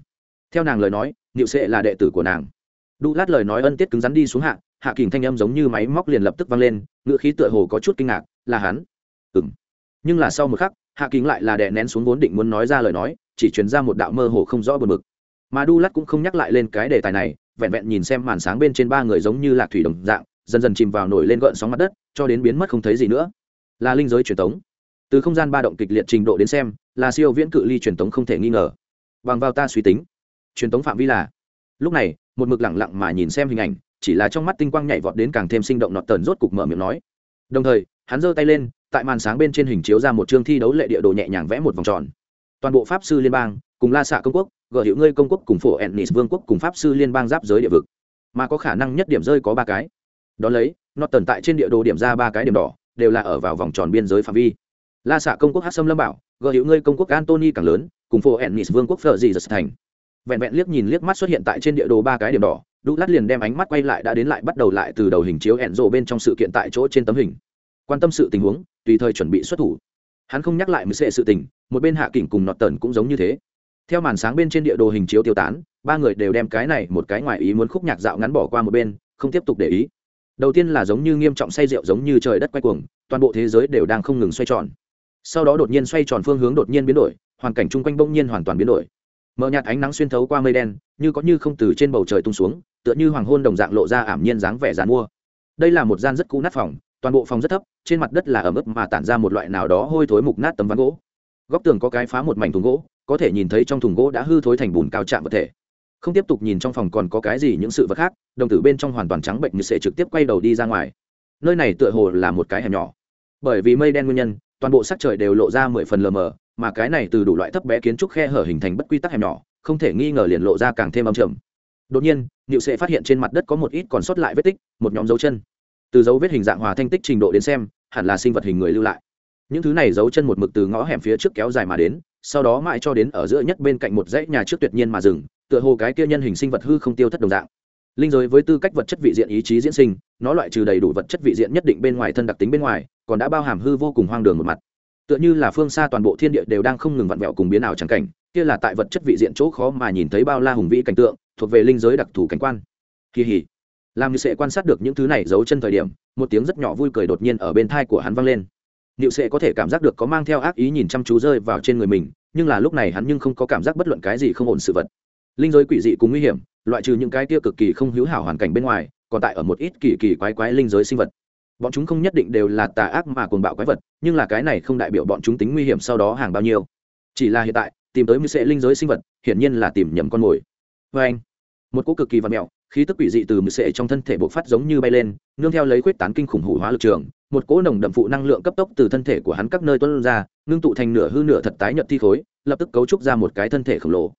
Theo nàng lời nói niệu sệ là đệ tử của nàng. Đu lát lời nói ân tiết cứng rắn đi xuống hạ hạ kình thanh âm giống như máy móc liền lập tức vang lên ngựa khí tựa hồ có chút kinh ngạc, là hắn. Ừ m nhưng là sau một khắc hạ kính lại là đè nén xuống vốn định muốn nói ra lời nói, chỉ truyền ra một đạo mơ hồ không rõ bờ mực mà đu lắt cũng không nhắc lại lên cái đề tài này, vẹn vẹn nhìn xem màn sáng bên trên ba người giống như lạc thủy đồng dạng, dần dần chìm vào nổi lên gợn sóng mặt đất, cho đến biến mất không thấy gì nữa. Là linh giới truyền thống từ không gian ba động kịch liệt trình độ đến xem, là siêu viễn cự ly truyền thống không thể nghi ngờ. Bằng vào ta suy tính, truyền thống phạm vi là lúc này, một mực lẳng lặng mà nhìn xem hình ảnh, chỉ là trong mắt tinh quang nhảy vọt đến càng thêm sinh động nọt tần rốt cục mở miệng nói. Đồng thời, hắn giơ tay lên tại màn sáng bên trên hình chiếu ra một chương thi đấu lệ địa đồ nhẹ nhàng vẽ một vòng tròn. Toàn bộ pháp sư liên bang, cùng la xạ công quốc gợi hiệu ngươi công quốc cùng phổ ennis vương quốc cùng pháp sư liên bang giáp giới địa vực. Mà có khả năng nhất điểm rơi có ba cái. Đón lấy nó tồn tại trên địa đồ điểm ra ba cái điểm đỏ, đều là ở vào vòng tròn biên giới phạm vi. La xạ công quốc hát sâm lâm bảo gợi hiệu ngươi công quốc antony càng lớn, cùng phổ ennis vương quốc phở gì giật thành. Vẹn vẹn liếc nhìn liếc mắt xuất hiện tại trên địa đồ ba cái điểm đỏ đu lát liền đem ánh mắt quay lại đã đến lại bắt đầu lại từ đầu hình chiếu Enzo rộ bên trong sự kiện tại chỗ trên tấm hình quan tâm sự tình huống, tùy thời chuẩn bị xuất thủ. Hắn không nhắc lại mười sệ sự tình, một bên hạ kỉnh cùng nọt tần cũng giống như thế. Theo màn sáng bên trên địa đồ hình chiếu tiêu tán, ba người đều đem cái này một cái ngoài ý muốn khúc nhạc dạo ngắn bỏ qua một bên, không tiếp tục để ý. Đầu tiên là giống như nghiêm trọng say rượu giống như trời đất quay cuồng, toàn bộ thế giới đều đang không ngừng xoay tròn. Sau đó đột nhiên xoay tròn phương hướng đột nhiên biến đổi, hoàn cảnh chung quanh bỗng nhiên hoàn toàn biến đổi. Mờ nhạt ánh nắng xuyên thấu qua mây đen, như có như không từ trên bầu trời tung xuống, tựa như hoàng hôn đồng dạng lộ ra ảm nhiên dáng vẻ dán mua. Đây là một gian rất cũ nát phòng toàn bộ phòng rất thấp, trên mặt đất là ẩm ướt mà tản ra một loại nào đó hôi thối mục nát tấm ván gỗ. Góc tường có cái phá một mảnh thùng gỗ, có thể nhìn thấy trong thùng gỗ đã hư thối thành bùn cao chạm vật thể. Không tiếp tục nhìn trong phòng còn có cái gì những sự vật khác, đồng tử bên trong hoàn toàn trắng bệnh như sẽ trực tiếp quay đầu đi ra ngoài. Nơi này tựa hồ là một cái hẻm nhỏ. Bởi vì mây đen nguyên nhân, toàn bộ sắc trời đều lộ ra mười phần lờ mờ, mà cái này từ đủ loại thấp bé kiến trúc khe hở hình thành bất quy tắc hẻm nhỏ, không thể nghi ngờ liền lộ ra càng thêm âm trầm. Đột nhiên, niệu sẽ phát hiện trên mặt đất có một ít còn sót lại vết tích, một nhóm dấu chân từ dấu vết hình dạng hòa thanh tích trình độ đến xem, hẳn là sinh vật hình người lưu lại. Những thứ này dấu chân một mực từ ngõ hẻm phía trước kéo dài mà đến, sau đó mãi cho đến ở giữa nhất bên cạnh một dãy nhà trước tuyệt nhiên mà dừng, tựa hồ cái kia nhân hình sinh vật hư không tiêu thất đồng dạng. Linh giới với tư cách vật chất vị diện ý chí diễn sinh, nó loại trừ đầy đủ vật chất vị diện nhất định bên ngoài thân đặc tính bên ngoài, còn đã bao hàm hư vô cùng hoang đường một mặt. Tựa như là phương xa toàn bộ thiên địa đều đang không ngừng vặn vẹo cùng biến ảo trắng cảnh, kia là tại vật chất vị diện chỗ khó mà nhìn thấy bao la hùng vĩ cảnh tượng, thuộc về linh giới đặc thù cảnh quan. Kỳ hỉ làm như sẽ quan sát được những thứ này giấu chân thời điểm một tiếng rất nhỏ vui cười đột nhiên ở bên thai của hắn vang lên Niệu sẽ có thể cảm giác được có mang theo ác ý nhìn chăm chú rơi vào trên người mình, nhưng là lúc này hắn nhưng không có cảm giác bất luận cái gì không ổn sự vật. Linh giới quỷ dị cùng nguy hiểm, loại trừ những cái kia cực kỳ không hữu hảo hoàn cảnh bên ngoài, còn tại ở một ít kỳ kỳ quái quái linh giới sinh vật. Bọn chúng không nhất định đều là tà ác mà cuồng bạo quái vật, nhưng là cái này không đại biểu bọn chúng tính nguy hiểm sau đó hàng bao nhiêu. Chỉ là hiện tại, tìm tới mưu sẽ linh giới sinh vật, hiển nhiên là tìm nhầm con mồi. vê anh, một cỗ cực kỳ văn mẹo khí tức quỷ dị từ mực sệ trong thân thể bộc phát giống như bay lên, nương theo lấy khuyết tán kinh khủng hủ hóa lực trường, một cỗ nồng đậm phụ năng lượng cấp tốc từ thân thể của hắn các nơi tuôn ra, ngưng tụ thành nửa hư nửa thật tái nhợt thi khối, lập tức cấu trúc ra một cái thân thể khổng lồ.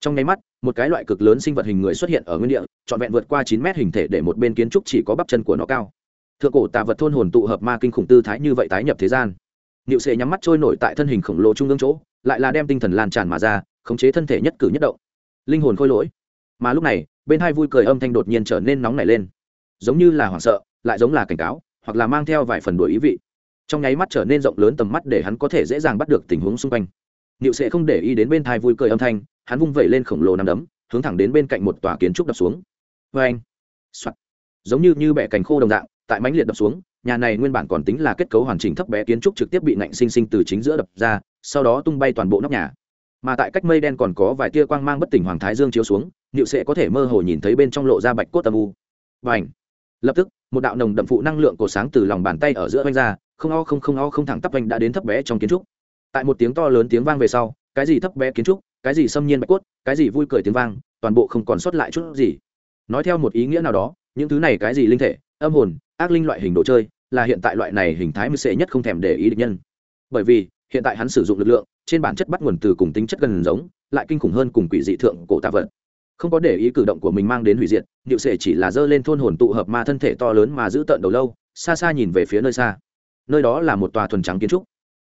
Trong nháy mắt, một cái loại cực lớn sinh vật hình người xuất hiện ở nguyên địa, trọn vẹn vượt qua chín mét hình thể để một bên kiến trúc chỉ có bắp chân của nó cao. Thượng cổ tà vật thôn hồn tụ hợp ma kinh khủng tư thái như vậy tái nhập thế gian. Niệu Sệ nhắm mắt trôi nổi tại thân hình khổng lồ trung ương chỗ, lại là đem tinh thần lan tràn mà ra, khống chế thân thể nhất cử nhất động. Linh hồn khôi lỗi. Mà lúc này, bên hai vui cười âm thanh đột nhiên trở nên nóng nảy lên, giống như là hoảng sợ, lại giống là cảnh cáo, hoặc là mang theo vài phần đuổi ý vị. Trong nháy mắt trở nên rộng lớn tầm mắt để hắn có thể dễ dàng bắt được tình huống xung quanh. Niệu sẽ không để ý đến bên thai vui cười âm thanh hắn vung vẩy lên khổng lồ nằm đấm hướng thẳng đến bên cạnh một tòa kiến trúc đập xuống. Vê anh Soạn. giống như như bẻ cành khô đồng dạng tại mánh liệt đập xuống nhà này nguyên bản còn tính là kết cấu hoàn chỉnh thấp bé kiến trúc trực tiếp bị nạnh sinh sinh từ chính giữa đập ra sau đó tung bay toàn bộ nóc nhà mà tại cách mây đen còn có vài tia quang mang bất tỉnh hoàng thái dương chiếu xuống, niệu sẽ có thể mơ hồ nhìn thấy bên trong lộ ra bạch cốt âm u. Và ảnh lập tức, một đạo nồng đậm phụ năng lượng cổ sáng từ lòng bàn tay ở giữa oanh ra, không o không không o không thẳng tắp oanh đã đến thấp bé trong kiến trúc. Tại một tiếng to lớn tiếng vang về sau, cái gì thấp bé kiến trúc, cái gì xâm nhiên bạch cốt, cái gì vui cười tiếng vang, toàn bộ không còn sót lại chút gì. Nói theo một ý nghĩa nào đó, những thứ này cái gì linh thể, âm hồn, ác linh loại hình đồ chơi, là hiện tại loại này hình thái mới sẽ nhất không thèm để ý địch nhân. Bởi vì, hiện tại hắn sử dụng lực lượng trên bản chất bắt nguồn từ cùng tính chất gần giống, lại kinh khủng hơn cùng quỷ dị thượng cổ tạ vật. Không có để ý cử động của mình mang đến hủy diệt, niệu sệ chỉ là dơ lên thôn hồn tụ hợp ma thân thể to lớn mà giữ tận đầu lâu, xa xa nhìn về phía nơi xa. Nơi đó là một tòa thuần trắng kiến trúc.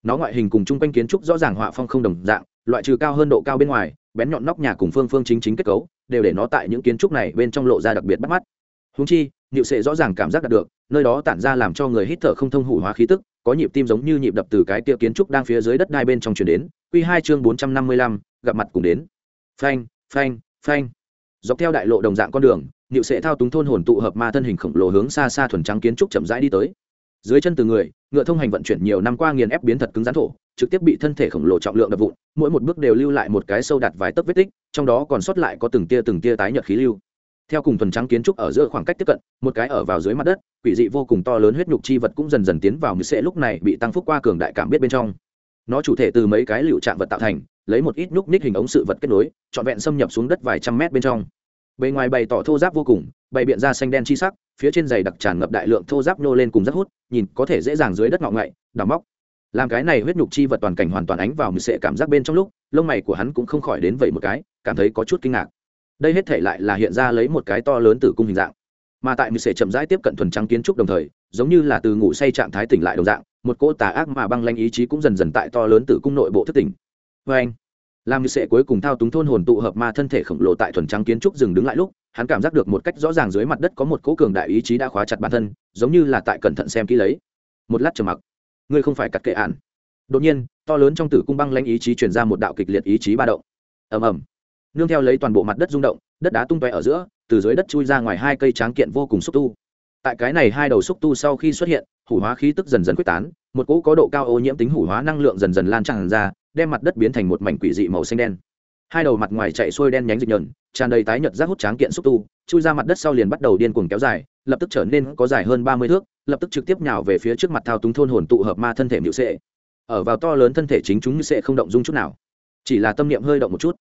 Nó ngoại hình cùng chung quanh kiến trúc rõ ràng họa phong không đồng dạng, loại trừ cao hơn độ cao bên ngoài, bén nhọn nóc nhà cùng phương phương chính chính kết cấu, đều để nó tại những kiến trúc này bên trong lộ ra đặc biệt bắt mắt. Húng chi, niệu sệ rõ ràng cảm giác đạt được, nơi đó tản ra làm cho người hít thở không thông hủ hóa khí tức có nhịp tim giống như nhịp đập từ cái kia kiến trúc đang phía dưới đất đai bên trong chuyển đến q hai chương bốn trăm năm mươi lăm, gặp mặt cùng đến. Phanh phanh phanh. Dọc theo đại lộ đồng dạng con đường, niệu sệ thao túng thôn hồn tụ hợp ma thân hình khổng lồ hướng xa xa thuần trắng kiến trúc chậm rãi đi tới. Dưới chân từ người, ngựa thông hành vận chuyển nhiều năm qua nghiền ép biến thật cứng rắn thổ, trực tiếp bị thân thể khổng lồ trọng lượng đập vụn, mỗi một bước đều lưu lại một cái sâu đặt vài tấc vết tích, trong đó còn sót lại có từng tia từng tia tái nhợt khí lưu theo cùng thuần trắng kiến trúc ở giữa khoảng cách tiếp cận, một cái ở vào dưới mặt đất, quỷ dị vô cùng to lớn huyết nhục chi vật cũng dần dần tiến vào mười sệ lúc này bị tăng phúc qua cường đại cảm biết bên trong. Nó chủ thể từ mấy cái liệu trạng vật tạo thành, lấy một ít nhúc ních hình ống sự vật kết nối, trọn vẹn xâm nhập xuống đất vài trăm mét bên trong. Bề ngoài bày tỏ thô giáp vô cùng, bày biện ra xanh đen chi sắc, phía trên giày đặc tràn ngập đại lượng thô giáp nhô lên cùng rất hút, nhìn có thể dễ dàng dưới đất ngọ ngậy, đào móc. Làm cái này huyết nhục chi vật toàn cảnh hoàn toàn ánh vào mười sệ cảm giác bên trong lúc, lông mày của hắn cũng không khỏi đến vậy một cái, cảm thấy có chút kinh ngạc đây hết thể lại là hiện ra lấy một cái to lớn từ cung hình dạng. Mà tại mười sệ chậm rãi tiếp cận thuần trắng kiến trúc đồng thời, giống như là từ ngủ say trạng thái tỉnh lại đồng dạng, một cỗ tà ác mà băng lanh ý chí cũng dần dần tại to lớn từ cung nội bộ thất tỉnh. Vê anh, làm như sệ cuối cùng thao túng thôn hồn tụ hợp ma thân thể khổng lồ tại thuần trắng kiến trúc dừng đứng lại lúc, hắn cảm giác được một cách rõ ràng dưới mặt đất có một cỗ cường đại ý chí đã khóa chặt bản thân, giống như là tại cẩn thận xem kỹ lấy. Một lát trầm mặc. Ngươi không phải cắt kệ ản. Đột nhiên, to lớn trong tử cung băng lanh ý chí chuyển ra một đạo kịch liệt ý chí ba động. Ầm ầm nương theo lấy toàn bộ mặt đất rung động, đất đá tung toe ở giữa, từ dưới đất chui ra ngoài hai cây tráng kiện vô cùng xúc tu. Tại cái này hai đầu xúc tu sau khi xuất hiện, hủ hóa khí tức dần dần quyết tán, một cỗ có độ cao ô nhiễm tính hủ hóa năng lượng dần dần lan tràn ra, đem mặt đất biến thành một mảnh quỷ dị màu xanh đen. Hai đầu mặt ngoài chạy xuôi đen nhánh dịch nhờn, tràn đầy tái nhợt rác hút tráng kiện xúc tu, chui ra mặt đất sau liền bắt đầu điên cuồng kéo dài, lập tức trở nên có dài hơn ba mươi thước, lập tức trực tiếp nhào về phía trước mặt thao túng thôn hồn tụ hợp ma thân thể nhự sệ. Ở vào to lớn thân thể chính chúng như sẽ không động dung chút nào, chỉ là tâm niệm hơi động một chút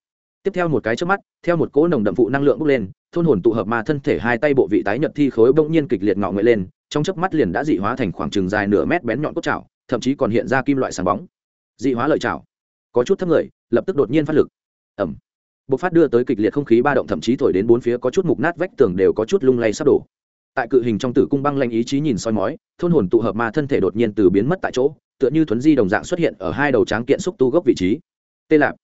tiếp theo một cái trước mắt, theo một cỗ nồng đậm phụ năng lượng bốc lên, thôn hồn tụ hợp ma thân thể hai tay bộ vị tái nhật thi khối bỗng nhiên kịch liệt ngọ nguậy lên, trong chớp mắt liền đã dị hóa thành khoảng chừng dài nửa mét bén nhọn cốt chảo, thậm chí còn hiện ra kim loại sáng bóng. Dị hóa lợi chảo. Có chút thấp người, lập tức đột nhiên phát lực. Ẩm bộc phát đưa tới kịch liệt không khí ba động thậm chí thổi đến bốn phía có chút mục nát vách tường đều có chút lung lay sắp đổ. Tại cự hình trong tử cung băng lanh ý chí nhìn soi mói, thôn hồn tụ hợp ma thân thể đột nhiên từ biến mất tại chỗ, tựa như thuấn di đồng dạng xuất hiện ở hai đầu tráng kiện xúc tu gốc vị trí. Tê lạp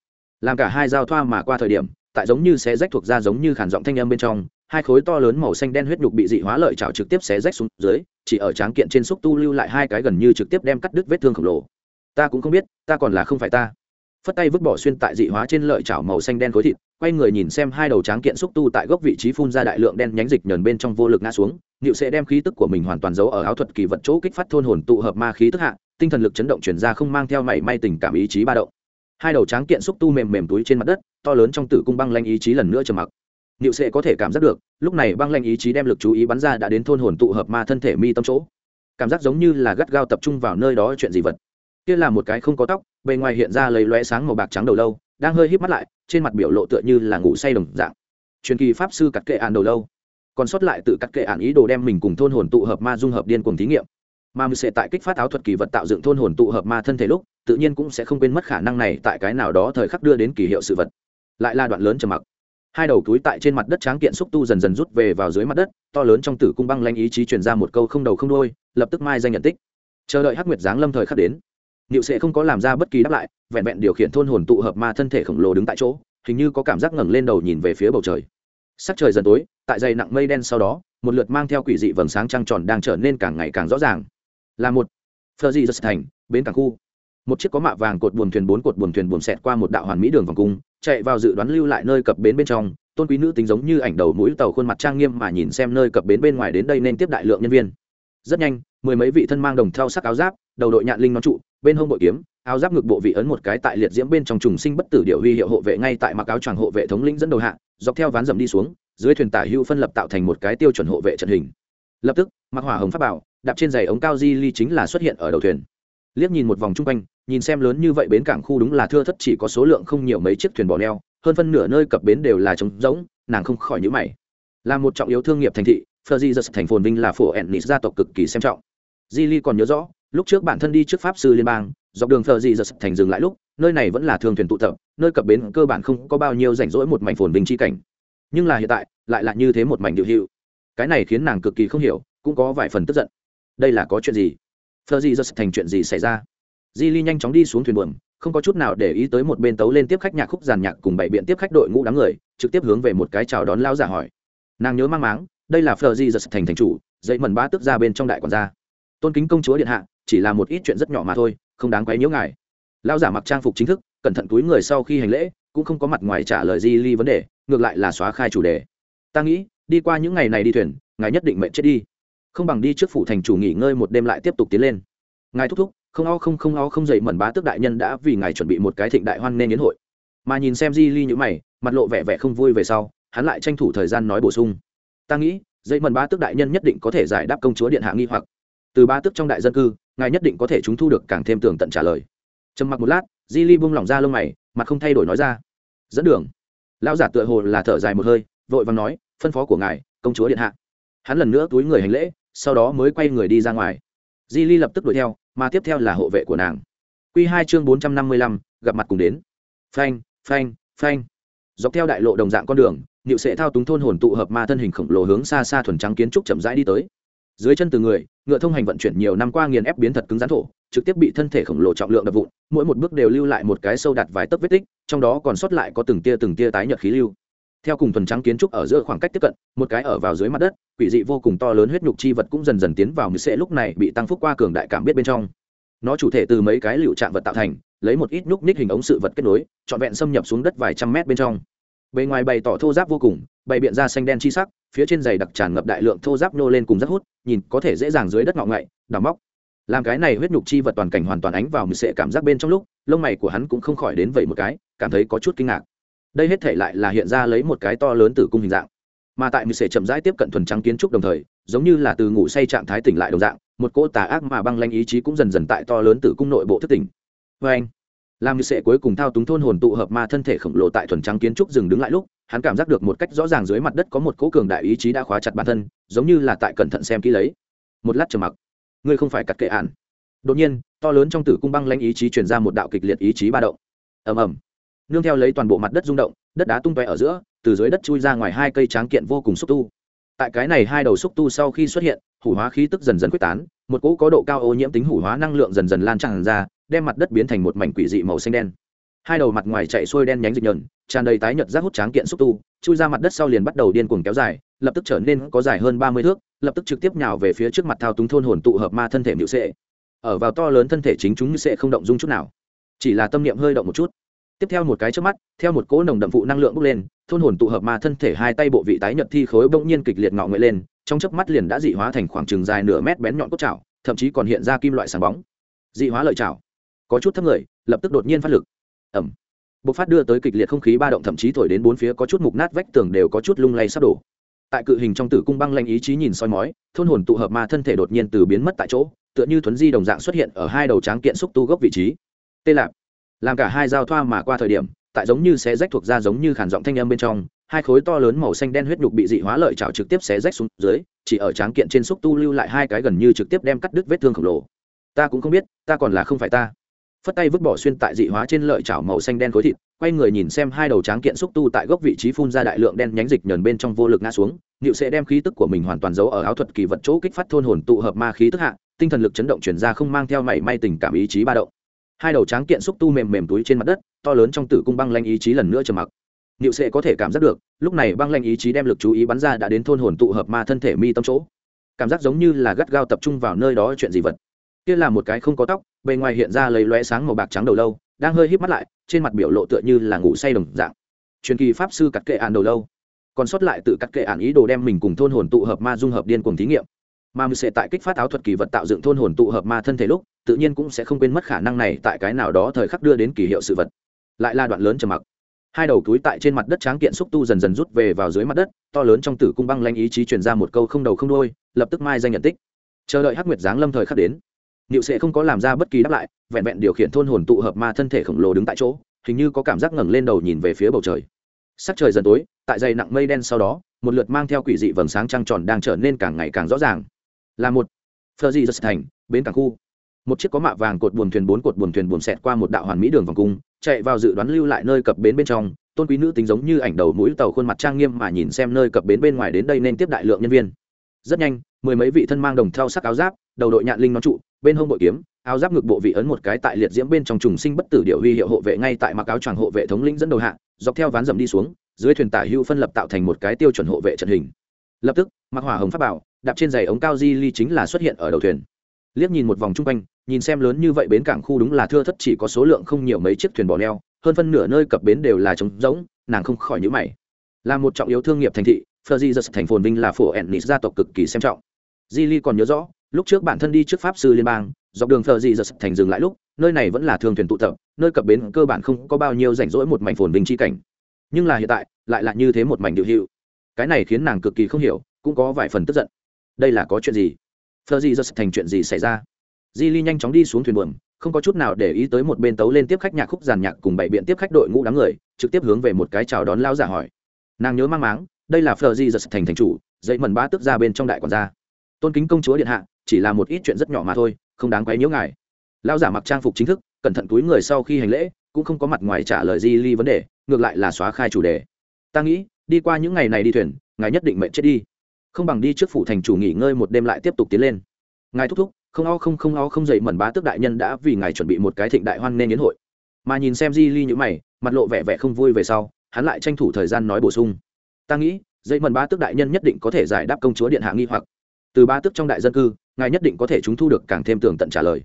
làm cả hai giao thoa mà qua thời điểm, tại giống như xé rách thuộc ra giống như khản giọng thanh âm bên trong, hai khối to lớn màu xanh đen huyết nhục bị dị hóa lợi trào trực tiếp xé rách xuống dưới, chỉ ở tráng kiện trên xúc tu lưu lại hai cái gần như trực tiếp đem cắt đứt vết thương khổng lồ. Ta cũng không biết, ta còn là không phải ta. Phất tay vứt bỏ xuyên tại dị hóa trên lợi chảo màu xanh đen khối thịt, quay người nhìn xem hai đầu tráng kiện xúc tu tại gốc vị trí phun ra đại lượng đen nhánh dịch nhờn bên trong vô lực ngã xuống nịu sẽ đem khí tức của mình hoàn toàn giấu ở áo thuật kỳ vật chỗ kích phát thôn hồn tụ hợp ma khí tức hạ, tinh thần lực chấn động chuyển ra không mang theo mảy may tình cảm ý chí ba động hai đầu tráng kiện xúc tu mềm mềm túi trên mặt đất, to lớn trong tử cung băng lanh ý chí lần nữa trầm mặc. Niệu sệ có thể cảm giác được, lúc này băng lanh ý chí đem lực chú ý bắn ra đã đến thôn hồn tụ hợp ma thân thể mi tâm chỗ. Cảm giác giống như là gắt gao tập trung vào nơi đó chuyện gì vật. Kia là một cái không có tóc, bề ngoài hiện ra lấy lóe sáng màu bạc trắng đầu lâu, đang hơi híp mắt lại, trên mặt biểu lộ tựa như là ngủ say đồng dạng. Truyền kỳ pháp sư cắt kệ ạn đầu lâu. Còn sót lại tự cắt kệ ạn ý đồ đem mình cùng thôn hồn tụ hợp ma dung hợp điên cùng thí nghiệm mà mười sẽ tại kích phát áo thuật kỳ vật tạo dựng thôn hồn tụ hợp ma thân thể lúc tự nhiên cũng sẽ không quên mất khả năng này tại cái nào đó thời khắc đưa đến kỳ hiệu sự vật lại là đoạn lớn trầm mặc hai đầu túi tại trên mặt đất tráng kiện xúc tu dần dần rút về vào dưới mặt đất to lớn trong tử cung băng lanh ý chí truyền ra một câu không đầu không đôi lập tức mai danh nhận tích chờ đợi hắc nguyệt giáng lâm thời khắc đến Niệu sẽ không có làm ra bất kỳ đáp lại, vẹn vẹn điều khiển thôn hồn tụ hợp ma thân thể khổng lồ đứng tại chỗ, hình như có cảm giác ngẩng lên đầu nhìn về phía bầu trời. Sắc trời dần tối, tại dày nặng mây đen sau đó, một lượt mang theo quỷ dị vầng sáng trăng tròn đang trở nên càng ngày càng rõ ràng. Là một phờ dị giật thành, bến cảng khu. Một chiếc có mạ vàng cột buồm thuyền bốn cột buồm thuyền buồm xẹt qua một đạo hoàn mỹ đường vòng cung, chạy vào dự đoán lưu lại nơi cập bến bên trong, tôn quý nữ tính giống như ảnh đầu mũi tàu khuôn mặt trang nghiêm mà nhìn xem nơi cập bến bên ngoài đến đây nên tiếp đại lượng nhân viên. Rất nhanh, mười mấy vị thân mang đồng thau sắc áo giáp, đầu đội nhạn linh nón trụ, bên hông bội kiếm, áo giáp ngực bộ vị ấn một cái tại liệt diễm bên trong trùng sinh bất tử địa huy hiệu hộ vệ ngay tại mặc áo choàng hộ vệ thống lĩnh dẫn đầu hạ dọc theo ván dầm đi xuống dưới thuyền tả hưu phân lập tạo thành một cái tiêu chuẩn hộ vệ trận hình lập tức mặc hỏa hồng pháp bảo đạp trên giày ống cao di ly chính là xuất hiện ở đầu thuyền. Liếc nhìn một vòng chung quanh, nhìn xem lớn như vậy bến cảng khu đúng là thưa thất chỉ có số lượng không nhiều mấy chiếc thuyền bỏ neo, hơn phân nửa nơi cập bến đều là trống rỗng, nàng không khỏi nhữ mày. Là một trọng yếu thương nghiệp thành thị phờ di giật thành phồn vinh là phổ ẩn gia tộc cực kỳ xem trọng. Di ly còn nhớ rõ, lúc trước bản thân đi trước pháp sư liên bang, dọc đường phờ di giật thành dừng lại lúc, nơi này vẫn là thường thuyền tụ tập, nơi cập bến cơ bản không có bao nhiêu rảnh rỗi một mảnh phồn vinh chi cảnh. Nhưng là hiện tại, lại là như thế một mảnh điệu hữu cái này khiến nàng cực kỳ không hiểu, cũng có vài phần tức giận đây là có chuyện gì? Thợ gì giật thành chuyện gì xảy ra? Di ly nhanh chóng đi xuống thuyền buồm, không có chút nào để ý tới một bên tấu lên tiếp khách nhạc khúc giàn nhạc cùng bảy biện tiếp khách đội ngũ đám người, trực tiếp hướng về một cái chào đón lao giả hỏi. Nàng nhớ mang máng, đây là phờ di giật thành thành chủ, dậy mần ba tức ra bên trong đại quản gia. Tôn kính công chúa điện hạ, chỉ là một ít chuyện rất nhỏ mà thôi, không đáng quấy nhiễu ngài. Lao giả mặc trang phục chính thức, cẩn thận túi người sau khi hành lễ, cũng không có mặt ngoài trả lời di ly vấn đề, ngược lại là xóa khai chủ đề. Ta nghĩ, đi qua những ngày này đi thuyền, ngài nhất định mệnh chết đi không bằng đi trước phủ thành chủ nghỉ ngơi một đêm lại tiếp tục tiến lên. Ngài thúc thúc, không o không không o không dậy mẩn bá tước đại nhân đã vì ngài chuẩn bị một cái thịnh đại hoan nên yến hội. Mà nhìn xem di ly như mày, mặt lộ vẻ vẻ không vui về sau, hắn lại tranh thủ thời gian nói bổ sung. Ta nghĩ, dậy mẩn bá tước đại nhân nhất định có thể giải đáp công chúa điện hạ nghi hoặc. Từ ba tước trong đại dân cư, ngài nhất định có thể chúng thu được càng thêm tường tận trả lời. Trầm mặc một lát, di ly buông lỏng ra lông mày, mặt không thay đổi nói ra. Dẫn đường. Lão giả tựa hồ là thở dài một hơi, vội vàng nói, phân phó của ngài, công chúa điện hạ. Hắn lần nữa túi người hành lễ sau đó mới quay người đi ra ngoài. Di ly lập tức đuổi theo, mà tiếp theo là hộ vệ của nàng. Q hai chương bốn trăm năm mươi lăm, gặp mặt cùng đến. Phanh phanh phanh. Dọc theo đại lộ đồng dạng con đường nịu sệ thao túng thôn hồn tụ hợp ma thân hình khổng lồ hướng xa xa thuần trắng kiến trúc chậm rãi đi tới. Dưới chân từ người, ngựa thông hành vận chuyển nhiều năm qua nghiền ép biến thật cứng rắn thổ, trực tiếp bị thân thể khổng lồ trọng lượng đập vụn, mỗi một bước đều lưu lại một cái sâu đặt vài tấc vết tích, trong đó còn sót lại có từng tia từng tia tái nhợt khí lưu. Theo cùng thuần trắng kiến trúc ở giữa khoảng cách tiếp cận, một cái ở vào dưới mặt đất quỷ dị vô cùng to lớn huyết nhục chi vật cũng dần dần tiến vào mười sẽ lúc này bị tăng phúc qua cường đại cảm biết bên trong. Nó chủ thể từ mấy cái liệu trạng vật tạo thành, lấy một ít nhúc ních hình ống sự vật kết nối, trọn vẹn xâm nhập xuống đất vài trăm mét bên trong. Bề ngoài bày tỏ thô giáp vô cùng, bày biện ra xanh đen chi sắc, phía trên giày đặc tràn ngập đại lượng thô giáp nô lên cùng rất hút, nhìn có thể dễ dàng dưới đất ngọ ngậy, đào móc. Làm cái này huyết nhục chi vật toàn cảnh hoàn toàn ánh vào mười sệ cảm giác bên trong lúc, lông mày của hắn cũng không khỏi đến vậy một cái, cảm thấy có chút kinh ngạc. Đây hết thể lại là hiện ra lấy một cái to lớn từ cung hình dạng mà tại mười sệ chậm rãi tiếp cận thuần trắng kiến trúc đồng thời, giống như là từ ngủ say trạng thái tỉnh lại đồng dạng, một cỗ tà ác mà băng lanh ý chí cũng dần dần tại to lớn từ cung nội bộ thất tỉnh. Vê anh, làm như sệ cuối cùng thao túng thôn hồn tụ hợp ma thân thể khổng lồ tại thuần trắng kiến trúc dừng đứng lại lúc, hắn cảm giác được một cách rõ ràng dưới mặt đất có một cỗ cường đại ý chí đã khóa chặt bản thân, giống như là tại cẩn thận xem kỹ lấy. Một lát trầm mặc. Ngươi không phải cặt kệ ạn đột nhiên, to lớn trong tử cung băng lanh ý chí truyền ra một đạo kịch liệt ý chí ba động. Ầm ầm. Nương theo lấy toàn bộ mặt đất rung động đất đá tung tóe ở giữa, từ dưới đất chui ra ngoài hai cây tráng kiện vô cùng xúc tu. Tại cái này hai đầu xúc tu sau khi xuất hiện, hủ hóa khí tức dần dần quyết tán, một cỗ có độ cao ô nhiễm tính hủ hóa năng lượng dần dần lan tràn ra, đem mặt đất biến thành một mảnh quỷ dị màu xanh đen. Hai đầu mặt ngoài chạy xuôi đen nhánh dịch nhờn, tràn đầy tái nhợt rác hút tráng kiện xúc tu, chui ra mặt đất sau liền bắt đầu điên cuồng kéo dài, lập tức trở nên có dài hơn ba mươi thước, lập tức trực tiếp nhào về phía trước mặt thao túng thôn hồn tụ hợp ma thân thể nhự sệ. Ở vào to lớn thân thể chính chúng như sẽ không động dung chút nào, chỉ là tâm niệm hơi động một chút tiếp theo một cái trước mắt, theo một cỗ nồng đậm phụ năng lượng bốc lên, thôn hồn tụ hợp ma thân thể hai tay bộ vị tái nhợt thi khối bỗng nhiên kịch liệt ngọ nguậy lên, trong chớp mắt liền đã dị hóa thành khoảng chừng dài nửa mét bén nhọn cốt chảo, thậm chí còn hiện ra kim loại sáng bóng. Dị hóa lợi chảo. Có chút thấp người, lập tức đột nhiên phát lực. Ẩm bộc phát đưa tới kịch liệt không khí ba động thậm chí thổi đến bốn phía có chút mục nát vách tường đều có chút lung lay sắp đổ. Tại cự hình trong tử cung băng lanh ý chí nhìn soi mói, thôn hồn tụ hợp ma thân thể đột nhiên từ biến mất tại chỗ, tựa như thuấn di đồng dạng xuất hiện ở hai đầu tráng kiện xúc tu gốc vị trí. Tê lạp làm cả hai giao thoa mà qua thời điểm, tại giống như xé rách thuộc ra giống như khản giọng thanh âm bên trong, hai khối to lớn màu xanh đen huyết nhục bị dị hóa lợi trào trực tiếp xé rách xuống dưới, chỉ ở tráng kiện trên xúc tu lưu lại hai cái gần như trực tiếp đem cắt đứt vết thương khổng lồ. Ta cũng không biết, ta còn là không phải ta. Phất tay vứt bỏ xuyên tại dị hóa trên lợi chảo màu xanh đen khối thịt, quay người nhìn xem hai đầu tráng kiện xúc tu tại gốc vị trí phun ra đại lượng đen nhánh dịch nhờn bên trong vô lực ngã xuống nịu sẽ đem khí tức của mình hoàn toàn giấu ở áo thuật kỳ vật chỗ kích phát thôn hồn tụ hợp ma khí tức hạ, tinh thần lực chấn động chuyển ra không mang theo mảy may tình cảm ý chí ba động hai đầu tráng kiện xúc tu mềm mềm túi trên mặt đất, to lớn trong tử cung băng lanh ý chí lần nữa trầm mặc. Niệu sệ có thể cảm giác được, lúc này băng lanh ý chí đem lực chú ý bắn ra đã đến thôn hồn tụ hợp ma thân thể mi tâm chỗ. Cảm giác giống như là gắt gao tập trung vào nơi đó chuyện gì vật. Kia là một cái không có tóc, bề ngoài hiện ra lấy lóe sáng màu bạc trắng đầu lâu, đang hơi híp mắt lại, trên mặt biểu lộ tựa như là ngủ say đồng dạng. Truyền kỳ pháp sư cắt kệ ạn đầu lâu. Còn sót lại tự cắt kệ ạn ý đồ đem mình cùng thôn hồn tụ hợp ma dung hợp điên cuồng thí nghiệm mà mười sẽ tại kích phát áo thuật kỳ vật tạo dựng thôn hồn tụ hợp ma thân thể lúc tự nhiên cũng sẽ không quên mất khả năng này tại cái nào đó thời khắc đưa đến kỳ hiệu sự vật lại là đoạn lớn trầm mặc hai đầu túi tại trên mặt đất tráng kiện xúc tu dần dần rút về vào dưới mặt đất to lớn trong tử cung băng lanh ý chí truyền ra một câu không đầu không đôi lập tức mai danh nhận tích chờ đợi hắc nguyệt giáng lâm thời khắc đến Niệu sẽ không có làm ra bất kỳ đáp lại, vẹn vẹn điều khiển thôn hồn tụ hợp ma thân thể khổng lồ đứng tại chỗ, hình như có cảm giác ngẩng lên đầu nhìn về phía bầu trời. Sắc trời dần tối, tại dày nặng mây đen sau đó, một lượt mang theo quỷ dị vầng sáng trăng tròn đang trở nên càng ngày càng rõ ràng. Là một phờ dị giật thành, bến cảng khu. Một chiếc có mạ vàng cột buồm thuyền bốn cột buồm thuyền buồm xẹt qua một đạo hoàn mỹ đường vòng cung, chạy vào dự đoán lưu lại nơi cập bến bên trong, tôn quý nữ tính giống như ảnh đầu mũi tàu khuôn mặt trang nghiêm mà nhìn xem nơi cập bến bên ngoài đến đây nên tiếp đại lượng nhân viên. Rất nhanh, mười mấy vị thân mang đồng thau sắc áo giáp, đầu đội nhạn linh nón trụ, bên hông bội kiếm, áo giáp ngực bộ vị ấn một cái tại liệt diễm bên trong trùng sinh bất tử điệu huy hiệu hộ vệ ngay tại mặc áo choàng hộ vệ thống lĩnh dẫn đầu hạ dọc theo ván dầm đi xuống dưới thuyền tả hưu phân lập tạo thành một cái tiêu chuẩn hộ vệ trận hình lập tức mặc hỏa hồng pháp bảo đạp trên giày ống cao di ly chính là xuất hiện ở đầu thuyền. Liếc nhìn một vòng chung quanh, nhìn xem lớn như vậy bến cảng khu đúng là thưa thất chỉ có số lượng không nhiều mấy chiếc thuyền bỏ neo, hơn phân nửa nơi cập bến đều là trống rỗng, nàng không khỏi nhữ mày. Là một trọng yếu thương nghiệp thành thị phờ di giật thành phồn vinh là phổ ennis gia tộc cực kỳ xem trọng. Di ly còn nhớ rõ, lúc trước bản thân đi trước pháp sư liên bang, dọc đường phờ di giật thành dừng lại lúc, nơi này vẫn là thường thuyền tụ tập, nơi cập bến cơ bản không có bao nhiêu rảnh rỗi một mảnh phồn vinh chi cảnh. Nhưng là hiện tại, lại là như thế một mảnh điệu hiệu. Cái này khiến nàng cực kỳ không hiểu, cũng có vài phần tức giận đây là có chuyện gì? Thợ gì giật thành chuyện gì xảy ra? Di ly nhanh chóng đi xuống thuyền buồm, không có chút nào để ý tới một bên tấu lên tiếp khách nhạc khúc giàn nhạc cùng bảy biện tiếp khách đội ngũ đám người, trực tiếp hướng về một cái chào đón lao giả hỏi. Nàng nhớ mang máng, đây là phờ di giật thành thành chủ, dậy mần ba tức ra bên trong đại quản gia. Tôn kính công chúa điện hạ, chỉ là một ít chuyện rất nhỏ mà thôi, không đáng quấy nhiễu ngài. Lao giả mặc trang phục chính thức, cẩn thận túi người sau khi hành lễ, cũng không có mặt ngoài trả lời di ly vấn đề, ngược lại là xóa khai chủ đề. Ta nghĩ, đi qua những ngày này đi thuyền, ngài nhất định mệnh chết đi không bằng đi trước phủ thành chủ nghỉ ngơi một đêm lại tiếp tục tiến lên. Ngài thúc thúc, không o không không o không dậy mẩn bá tước đại nhân đã vì ngài chuẩn bị một cái thịnh đại hoan nên yến hội. Mà nhìn xem di ly như mày, mặt lộ vẻ vẻ không vui về sau, hắn lại tranh thủ thời gian nói bổ sung. Ta nghĩ, dậy mẩn bá tước đại nhân nhất định có thể giải đáp công chúa điện hạ nghi hoặc. Từ ba tước trong đại dân cư, ngài nhất định có thể chúng thu được càng thêm tường tận trả lời.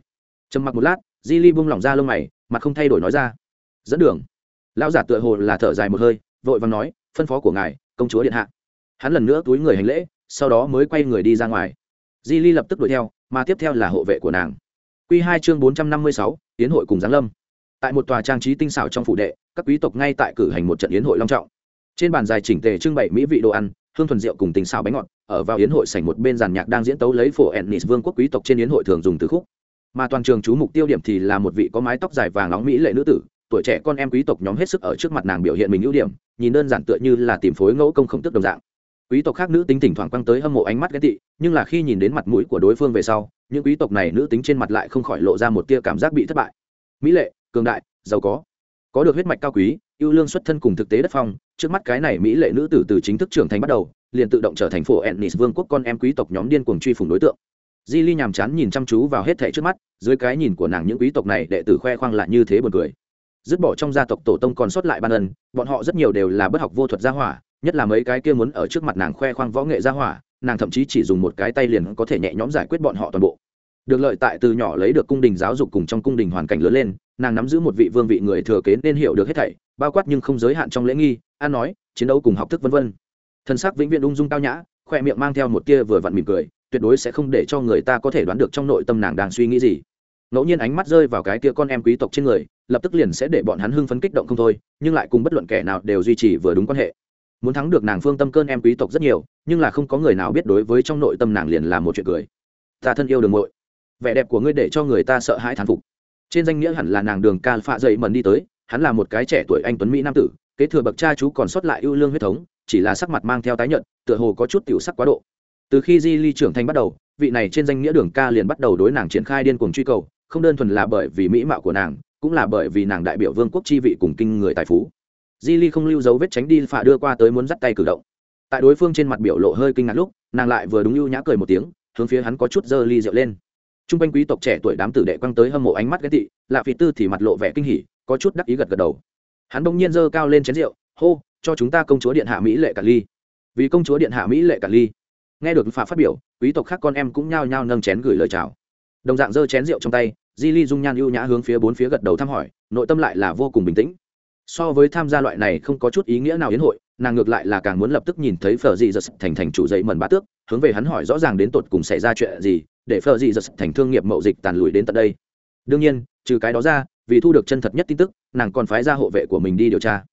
Trầm mặc một lát, di ly buông lỏng ra lông mày, mặt không thay đổi nói ra. Dẫn đường. Lão giả tựa hồ là thở dài một hơi, vội vàng nói, phân phó của ngài, công chúa điện hạ. Hắn lần nữa túi người hành lễ sau đó mới quay người đi ra ngoài. Di ly lập tức đuổi theo, mà tiếp theo là hộ vệ của nàng. Q hai chương bốn trăm năm mươi sáu tiến hội cùng giáng lâm. Tại một tòa trang trí tinh xảo trong phủ đệ, các quý tộc ngay tại cử hành một trận yến hội long trọng. Trên bàn dài chỉnh tề trưng bày mỹ vị đồ ăn, hương thuần rượu cùng tình xào bánh ngọt, ở vào yến hội sảnh một bên giàn nhạc đang diễn tấu lấy phổ ennis vương quốc quý tộc trên yến hội thường dùng từ khúc. Mà toàn trường chú mục tiêu điểm thì là một vị có mái tóc dài vàng nóng mỹ lệ nữ tử, tuổi trẻ con em quý tộc nhóm hết sức ở trước mặt nàng biểu hiện mình ưu điểm, nhìn đơn giản tựa như là tìm phối ngẫu công không tức đồng dạng quý tộc khác nữ tính thỉnh thoảng quăng tới hâm mộ ánh mắt ghét tị, nhưng là khi nhìn đến mặt mũi của đối phương về sau, những quý tộc này nữ tính trên mặt lại không khỏi lộ ra một tia cảm giác bị thất bại. Mỹ lệ, cường đại, giàu có. Có được huyết mạch cao quý, ưu lương xuất thân cùng thực tế đất phong, trước mắt cái này mỹ lệ nữ tử từ chính thức trưởng thành bắt đầu, liền tự động trở thành phổ ennis vương quốc con em quý tộc nhóm điên cuồng truy phủng đối tượng. Di ly nhàm chán nhìn chăm chú vào hết thẻ trước mắt, dưới cái nhìn của nàng những quý tộc này đệ tử khoe khoang lại như thế buồn cười. Dứt bỏ trong gia tộc tổ tông còn sót lại ban ân bọn họ rất nhiều đều là bất học vô thuật gia hỏa nhất là mấy cái kia muốn ở trước mặt nàng khoe khoang võ nghệ gia hỏa, nàng thậm chí chỉ dùng một cái tay liền có thể nhẹ nhõm giải quyết bọn họ toàn bộ. Được lợi tại từ nhỏ lấy được cung đình giáo dục cùng trong cung đình hoàn cảnh lớn lên, nàng nắm giữ một vị vương vị người thừa kế nên hiểu được hết thảy, bao quát nhưng không giới hạn trong lễ nghi an nói, chiến đấu cùng học thức vân vân. Thân xác vĩnh viễn ung dung cao nhã, khoe miệng mang theo một tia vừa vặn mỉm cười, tuyệt đối sẽ không để cho người ta có thể đoán được trong nội tâm nàng đang suy nghĩ gì. Ngẫu nhiên ánh mắt rơi vào cái tia con em quý tộc trên người, lập tức liền sẽ để bọn hắn hưng phấn kích động không thôi, nhưng lại cùng bất luận kẻ nào đều duy trì vừa đúng quan hệ muốn thắng được nàng phương tâm cơn em quý tộc rất nhiều, nhưng là không có người nào biết đối với trong nội tâm nàng liền là một chuyện cười. Ta thân yêu đường muội. Vẻ đẹp của ngươi để cho người ta sợ hãi thán phục. Trên danh nghĩa hẳn là nàng đường ca phạ dậy mần đi tới, hắn là một cái trẻ tuổi anh tuấn mỹ nam tử, kế thừa bậc cha chú còn sót lại ưu lương huyết thống, chỉ là sắc mặt mang theo tái nhợt, tựa hồ có chút tiểu sắc quá độ. Từ khi di ly trưởng thành bắt đầu, vị này trên danh nghĩa đường ca liền bắt đầu đối nàng triển khai điên cuồng truy cầu, không đơn thuần là bởi vì mỹ mạo của nàng, cũng là bởi vì nàng đại biểu vương quốc chi vị cùng kinh người tài phú di ly không lưu dấu vết tránh đi phà đưa qua tới muốn dắt tay cử động. Tại đối phương trên mặt biểu lộ hơi kinh ngạc lúc, nàng lại vừa đúng ưu nhã cười một tiếng, hướng phía hắn có chút dơ ly rượu lên. T r u n g quanh quý tộc trẻ tuổi đám tử đệ quăng tới hâm mộ ánh mắt ghét tị, lạ Phi tư thì mặt lộ vẻ kinh hỉ, có chút đắc ý gật gật đầu. Hắn bỗng nhiên dơ cao lên chén rượu, hô, cho chúng ta công chúa điện hạ mỹ lệ cả ly. Vì công chúa điện hạ mỹ lệ cả ly. Nghe được phà phát biểu, quý tộc khác con em cũng nhao nhao nâng chén gửi lời chào. Đồng dạng dơ chén rượu trong tay, di ly dung nhan ưu nhã hướng phía bốn phía gật đầu thăm hỏi, nội tâm lại là vô cùng bình tĩnh so với tham gia loại này không có chút ý nghĩa nào yến hội, nàng ngược lại là càng muốn lập tức nhìn thấy phở dị giật thành thành chủ dậy mần bát tước, hướng về hắn hỏi rõ ràng đến tột cùng xảy ra chuyện gì, để phở dị giật thành thương nghiệp mậu dịch tàn lùi đến tận đây. Đương nhiên, trừ cái đó ra, vì thu được chân thật nhất tin tức, nàng còn phái ra hộ vệ của mình đi điều tra.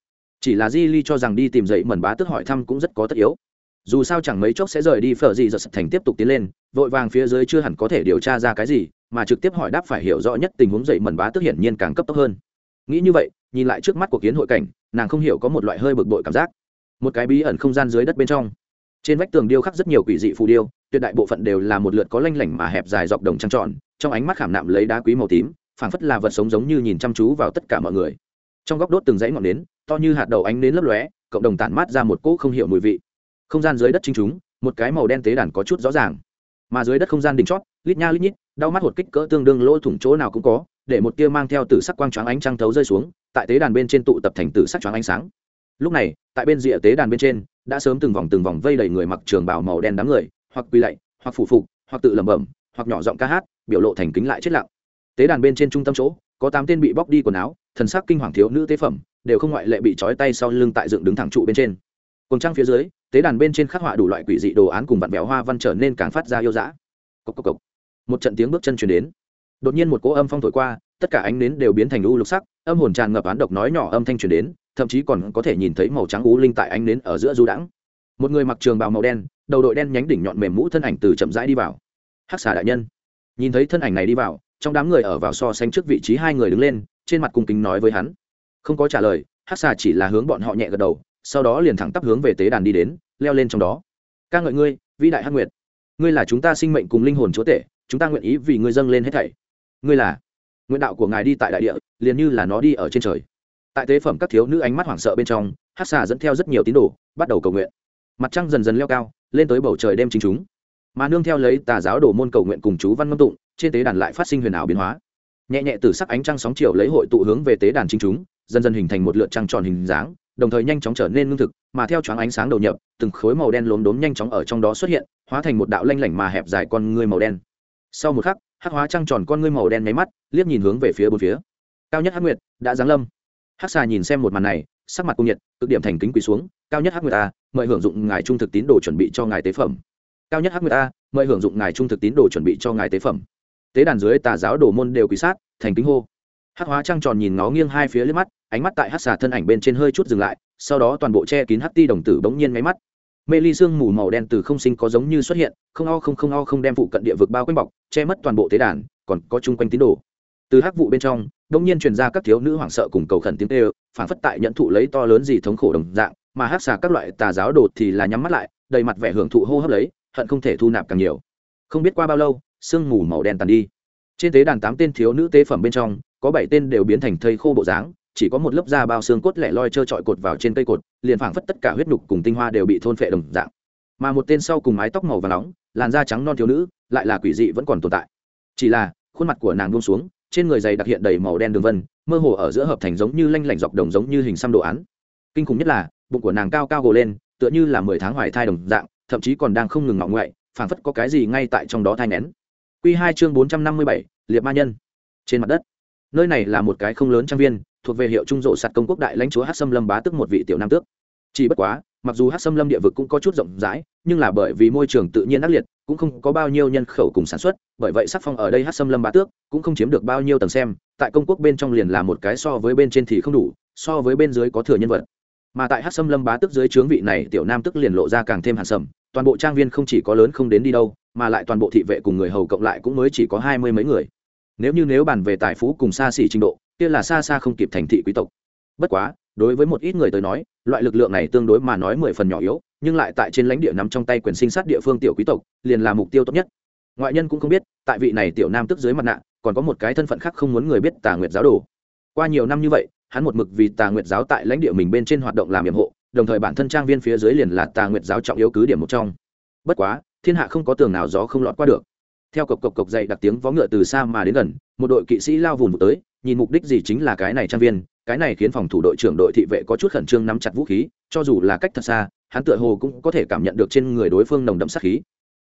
Chỉ là di ly cho rằng đi tìm dậy mần bá tước hỏi thăm cũng rất có tất yếu. Dù sao chẳng mấy chốc sẽ rời đi, phở dị giật thành tiếp tục tiến lên, vội vàng phía dưới chưa hẳn có thể điều tra ra cái gì, mà trực tiếp hỏi đáp phải hiểu rõ nhất tình huống dậy mần bá tước hiển nhiên càng cấp tốc hơn nghĩ như vậy, nhìn lại trước mắt của kiến hội cảnh, nàng không hiểu có một loại hơi bực bội cảm giác. Một cái bí ẩn không gian dưới đất bên trong. Trên vách tường điêu khắc rất nhiều quỷ dị phù điêu, tuyệt đại bộ phận đều là một lượt có lanh lảnh mà hẹp dài dọc đồng trăng tròn, trong ánh mắt khảm nạm lấy đá quý màu tím, phảng phất là vật sống giống như nhìn chăm chú vào tất cả mọi người. Trong góc đốt từng dãy ngọn nến, to như hạt đầu ánh nến lấp lóe, cộng đồng tản mát ra một cỗ không hiểu mùi vị. Không gian dưới đất chính chúng, một cái màu đen tế đàn có chút rõ ràng. Mà dưới đất không gian đỉnh chót, lít nha lít nhít, đau mắt hột kích cỡ tương đương lỗ thủng chỗ nào cũng có để một tia mang theo tử sắc quang choáng ánh trăng thấu rơi xuống, tại tế đàn bên trên tụ tập thành tử sắc choáng ánh sáng. Lúc này, tại bên rìa tế đàn bên trên, đã sớm từng vòng từng vòng vây đầy người mặc trường bào màu đen đám người, hoặc quỳ lạy, hoặc phủ phục, hoặc tự lẩm bẩm, hoặc nhỏ giọng ca hát, biểu lộ thành kính lại chết lặng. Tế đàn bên trên trung tâm chỗ, có tám tên bị bóc đi quần áo, thần sắc kinh hoàng thiếu nữ tế phẩm, đều không ngoại lệ bị trói tay sau lưng tại dựng đứng thẳng trụ bên trên. Cùng trang phía dưới, tế đàn bên trên khắc họa đủ loại quỷ dị đồ án cùng bạn vẹo hoa văn trở nên càng phát ra yêu dã. Cốc cốc cốc. một trận tiếng bước chân chuyển đến đột nhiên một cỗ âm phong thổi qua, tất cả ánh nến đều biến thành u lục sắc, âm hồn tràn ngập án độc nói nhỏ âm thanh truyền đến, thậm chí còn có thể nhìn thấy màu trắng u linh tại ánh nến ở giữa du đãng. Một người mặc trường bào màu đen, đầu đội đen nhánh đỉnh nhọn mềm mũ thân ảnh từ chậm rãi đi vào. Hắc xà đại nhân. Nhìn thấy thân ảnh này đi vào, trong đám người ở vào so sánh trước vị trí hai người đứng lên, trên mặt cung kính nói với hắn. Không có trả lời, hắc xà chỉ là hướng bọn họ nhẹ gật đầu, sau đó liền thẳng tắp hướng về tế đàn đi đến, leo lên trong đó. Ca ngợi ngươi, vĩ đại hắc nguyệt. Ngươi là chúng ta sinh mệnh cùng linh hồn chúa tể, chúng ta nguyện ý vì ngươi dâng lên hết thảy ngươi là nguyện đạo của ngài đi tại đại địa, liền như là nó đi ở trên trời. Tại tế phẩm các thiếu nữ ánh mắt hoảng sợ bên trong hát xà dẫn theo rất nhiều tín đồ, bắt đầu cầu nguyện. Mặt trăng dần dần leo cao, lên tới bầu trời đêm chính chúng. Mà nương theo lấy tà giáo đồ môn cầu nguyện cùng chú văn ngâm tụng, trên tế đàn lại phát sinh huyền ảo biến hóa. Nhẹ nhẹ từ sắc ánh trăng sóng chiều lấy hội tụ hướng về tế đàn chính chúng, dần dần hình thành một lượt trăng tròn hình dáng, đồng thời nhanh chóng trở nên lương thực, mà theo choáng ánh sáng đầu nhập, từng khối màu đen lốm đốm nhanh chóng ở trong đó xuất hiện, hóa thành một đạo lanh lảnh mà hẹp dài con người màu đen. Sau một khắc hắc hóa trăng tròn con ngươi màu đen nháy mắt, liếc nhìn hướng về phía bốn phía. Cao nhất hắc nguyệt, đã giáng lâm. Hắc xà nhìn xem một màn này, sắc mặt cung nhiệt, cực điểm thành kính quỳ xuống. Cao nhất hắc nguyệt a, mời hưởng dụng ngài trung thực tín đồ chuẩn bị cho ngài tế phẩm. Cao nhất hắc nguyệt a, mời hưởng dụng ngài trung thực tín đồ chuẩn bị cho ngài tế phẩm. Tế đàn dưới tà giáo đồ môn đều quỳ sát, thành kính hô. Hắc hóa trăng tròn nhìn ngó nghiêng hai phía liếc mắt, ánh mắt tại hắc xà thân ảnh bên trên hơi chút dừng lại, sau đó toàn bộ che kín hắc ti đồng tử bỗng nhiên máy mắt mê ly sương mù màu đen từ không sinh có giống như xuất hiện, không o không không o không đem phụ cận địa vực bao quanh bọc, che mất toàn bộ tế đàn, còn có chung quanh tín đồ. Từ hắc vụ bên trong, đông nhiên truyền ra các thiếu nữ hoảng sợ cùng cầu khẩn tiếng tê phản phất tại nhận thụ lấy to lớn gì thống khổ đồng dạng, mà hắc xà các loại tà giáo đột thì là nhắm mắt lại, đầy mặt vẻ hưởng thụ hô hấp lấy, hận không thể thu nạp càng nhiều. Không biết qua bao lâu sương mù màu đen tàn đi. Trên tế đàn tám tên thiếu nữ tế phẩm bên trong, có bảy tên đều biến thành thây khô bộ dáng chỉ có một lớp da bao xương cốt lẻ loi trơ trọi cột vào trên cây cột, liền phảng phất tất cả huyết nhục cùng tinh hoa đều bị thôn phệ đồng dạng. Mà một tên sau cùng mái tóc màu và nóng, làn da trắng non thiếu nữ, lại là quỷ dị vẫn còn tồn tại. Chỉ là, khuôn mặt của nàng buông xuống, trên người dày đặc hiện đầy màu đen đường vân, mơ hồ ở giữa hợp thành giống như lanh lảnh dọc đồng giống như hình xăm đồ án. Kinh khủng nhất là, bụng của nàng cao cao gồ lên, tựa như là mười tháng hoài thai đồng dạng, thậm chí còn đang không ngừng ngọng ngoại phảng phất có cái gì ngay tại trong đó thai nén. Q hai chương bốn trăm năm mươi bảy, liệt ma nhân. Trên mặt đất. Nơi này là một cái không lớn trang viên thuộc về hiệu trung rộ sạt công quốc đại lãnh chúa hát xâm lâm bá tức một vị tiểu nam tước. Chỉ bất quá, mặc dù hát xâm lâm địa vực cũng có chút rộng rãi, nhưng là bởi vì môi trường tự nhiên ác liệt, cũng không có bao nhiêu nhân khẩu cùng sản xuất, bởi vậy sắc phong ở đây hát xâm lâm bá tước cũng không chiếm được bao nhiêu tầng xem, tại công quốc bên trong liền là một cái so với bên trên thì không đủ, so với bên dưới có thừa nhân vật. Mà tại hát xâm lâm bá tước dưới trướng vị này tiểu nam tức liền lộ ra càng thêm hàn sầm, toàn bộ trang viên không chỉ có lớn không đến đi đâu, mà lại toàn bộ thị vệ cùng người hầu cộng lại cũng mới chỉ có hai mươi mấy người. Nếu như nếu bàn về tài phú cùng xa xỉ trình độ kia là xa xa không kịp thành thị quý tộc. Bất quá, đối với một ít người tới nói, loại lực lượng này tương đối mà nói mười phần nhỏ yếu, nhưng lại tại trên lãnh địa nằm trong tay quyền sinh sát địa phương tiểu quý tộc, liền là mục tiêu tốt nhất. Ngoại nhân cũng không biết, tại vị này tiểu nam tức dưới mặt nạ, còn có một cái thân phận khác không muốn người biết tà nguyệt giáo đồ. Qua nhiều năm như vậy, hắn một mực vì tà nguyệt giáo tại lãnh địa mình bên trên hoạt động làm nhiệm hộ, đồng thời bản thân trang viên phía dưới liền là tà nguyệt giáo trọng yếu cứ điểm một trong. Bất quá, thiên hạ không có tường nào gió không lọt qua được. Theo cộc cộc cộc dậy đặc tiếng vó ngựa từ xa mà đến gần, một đội kỵ sĩ lao vùng tới nhìn mục đích gì chính là cái này trang viên, cái này khiến phòng thủ đội trưởng đội thị vệ có chút khẩn trương nắm chặt vũ khí, cho dù là cách thật xa, hắn tựa hồ cũng có thể cảm nhận được trên người đối phương nồng đậm sát khí.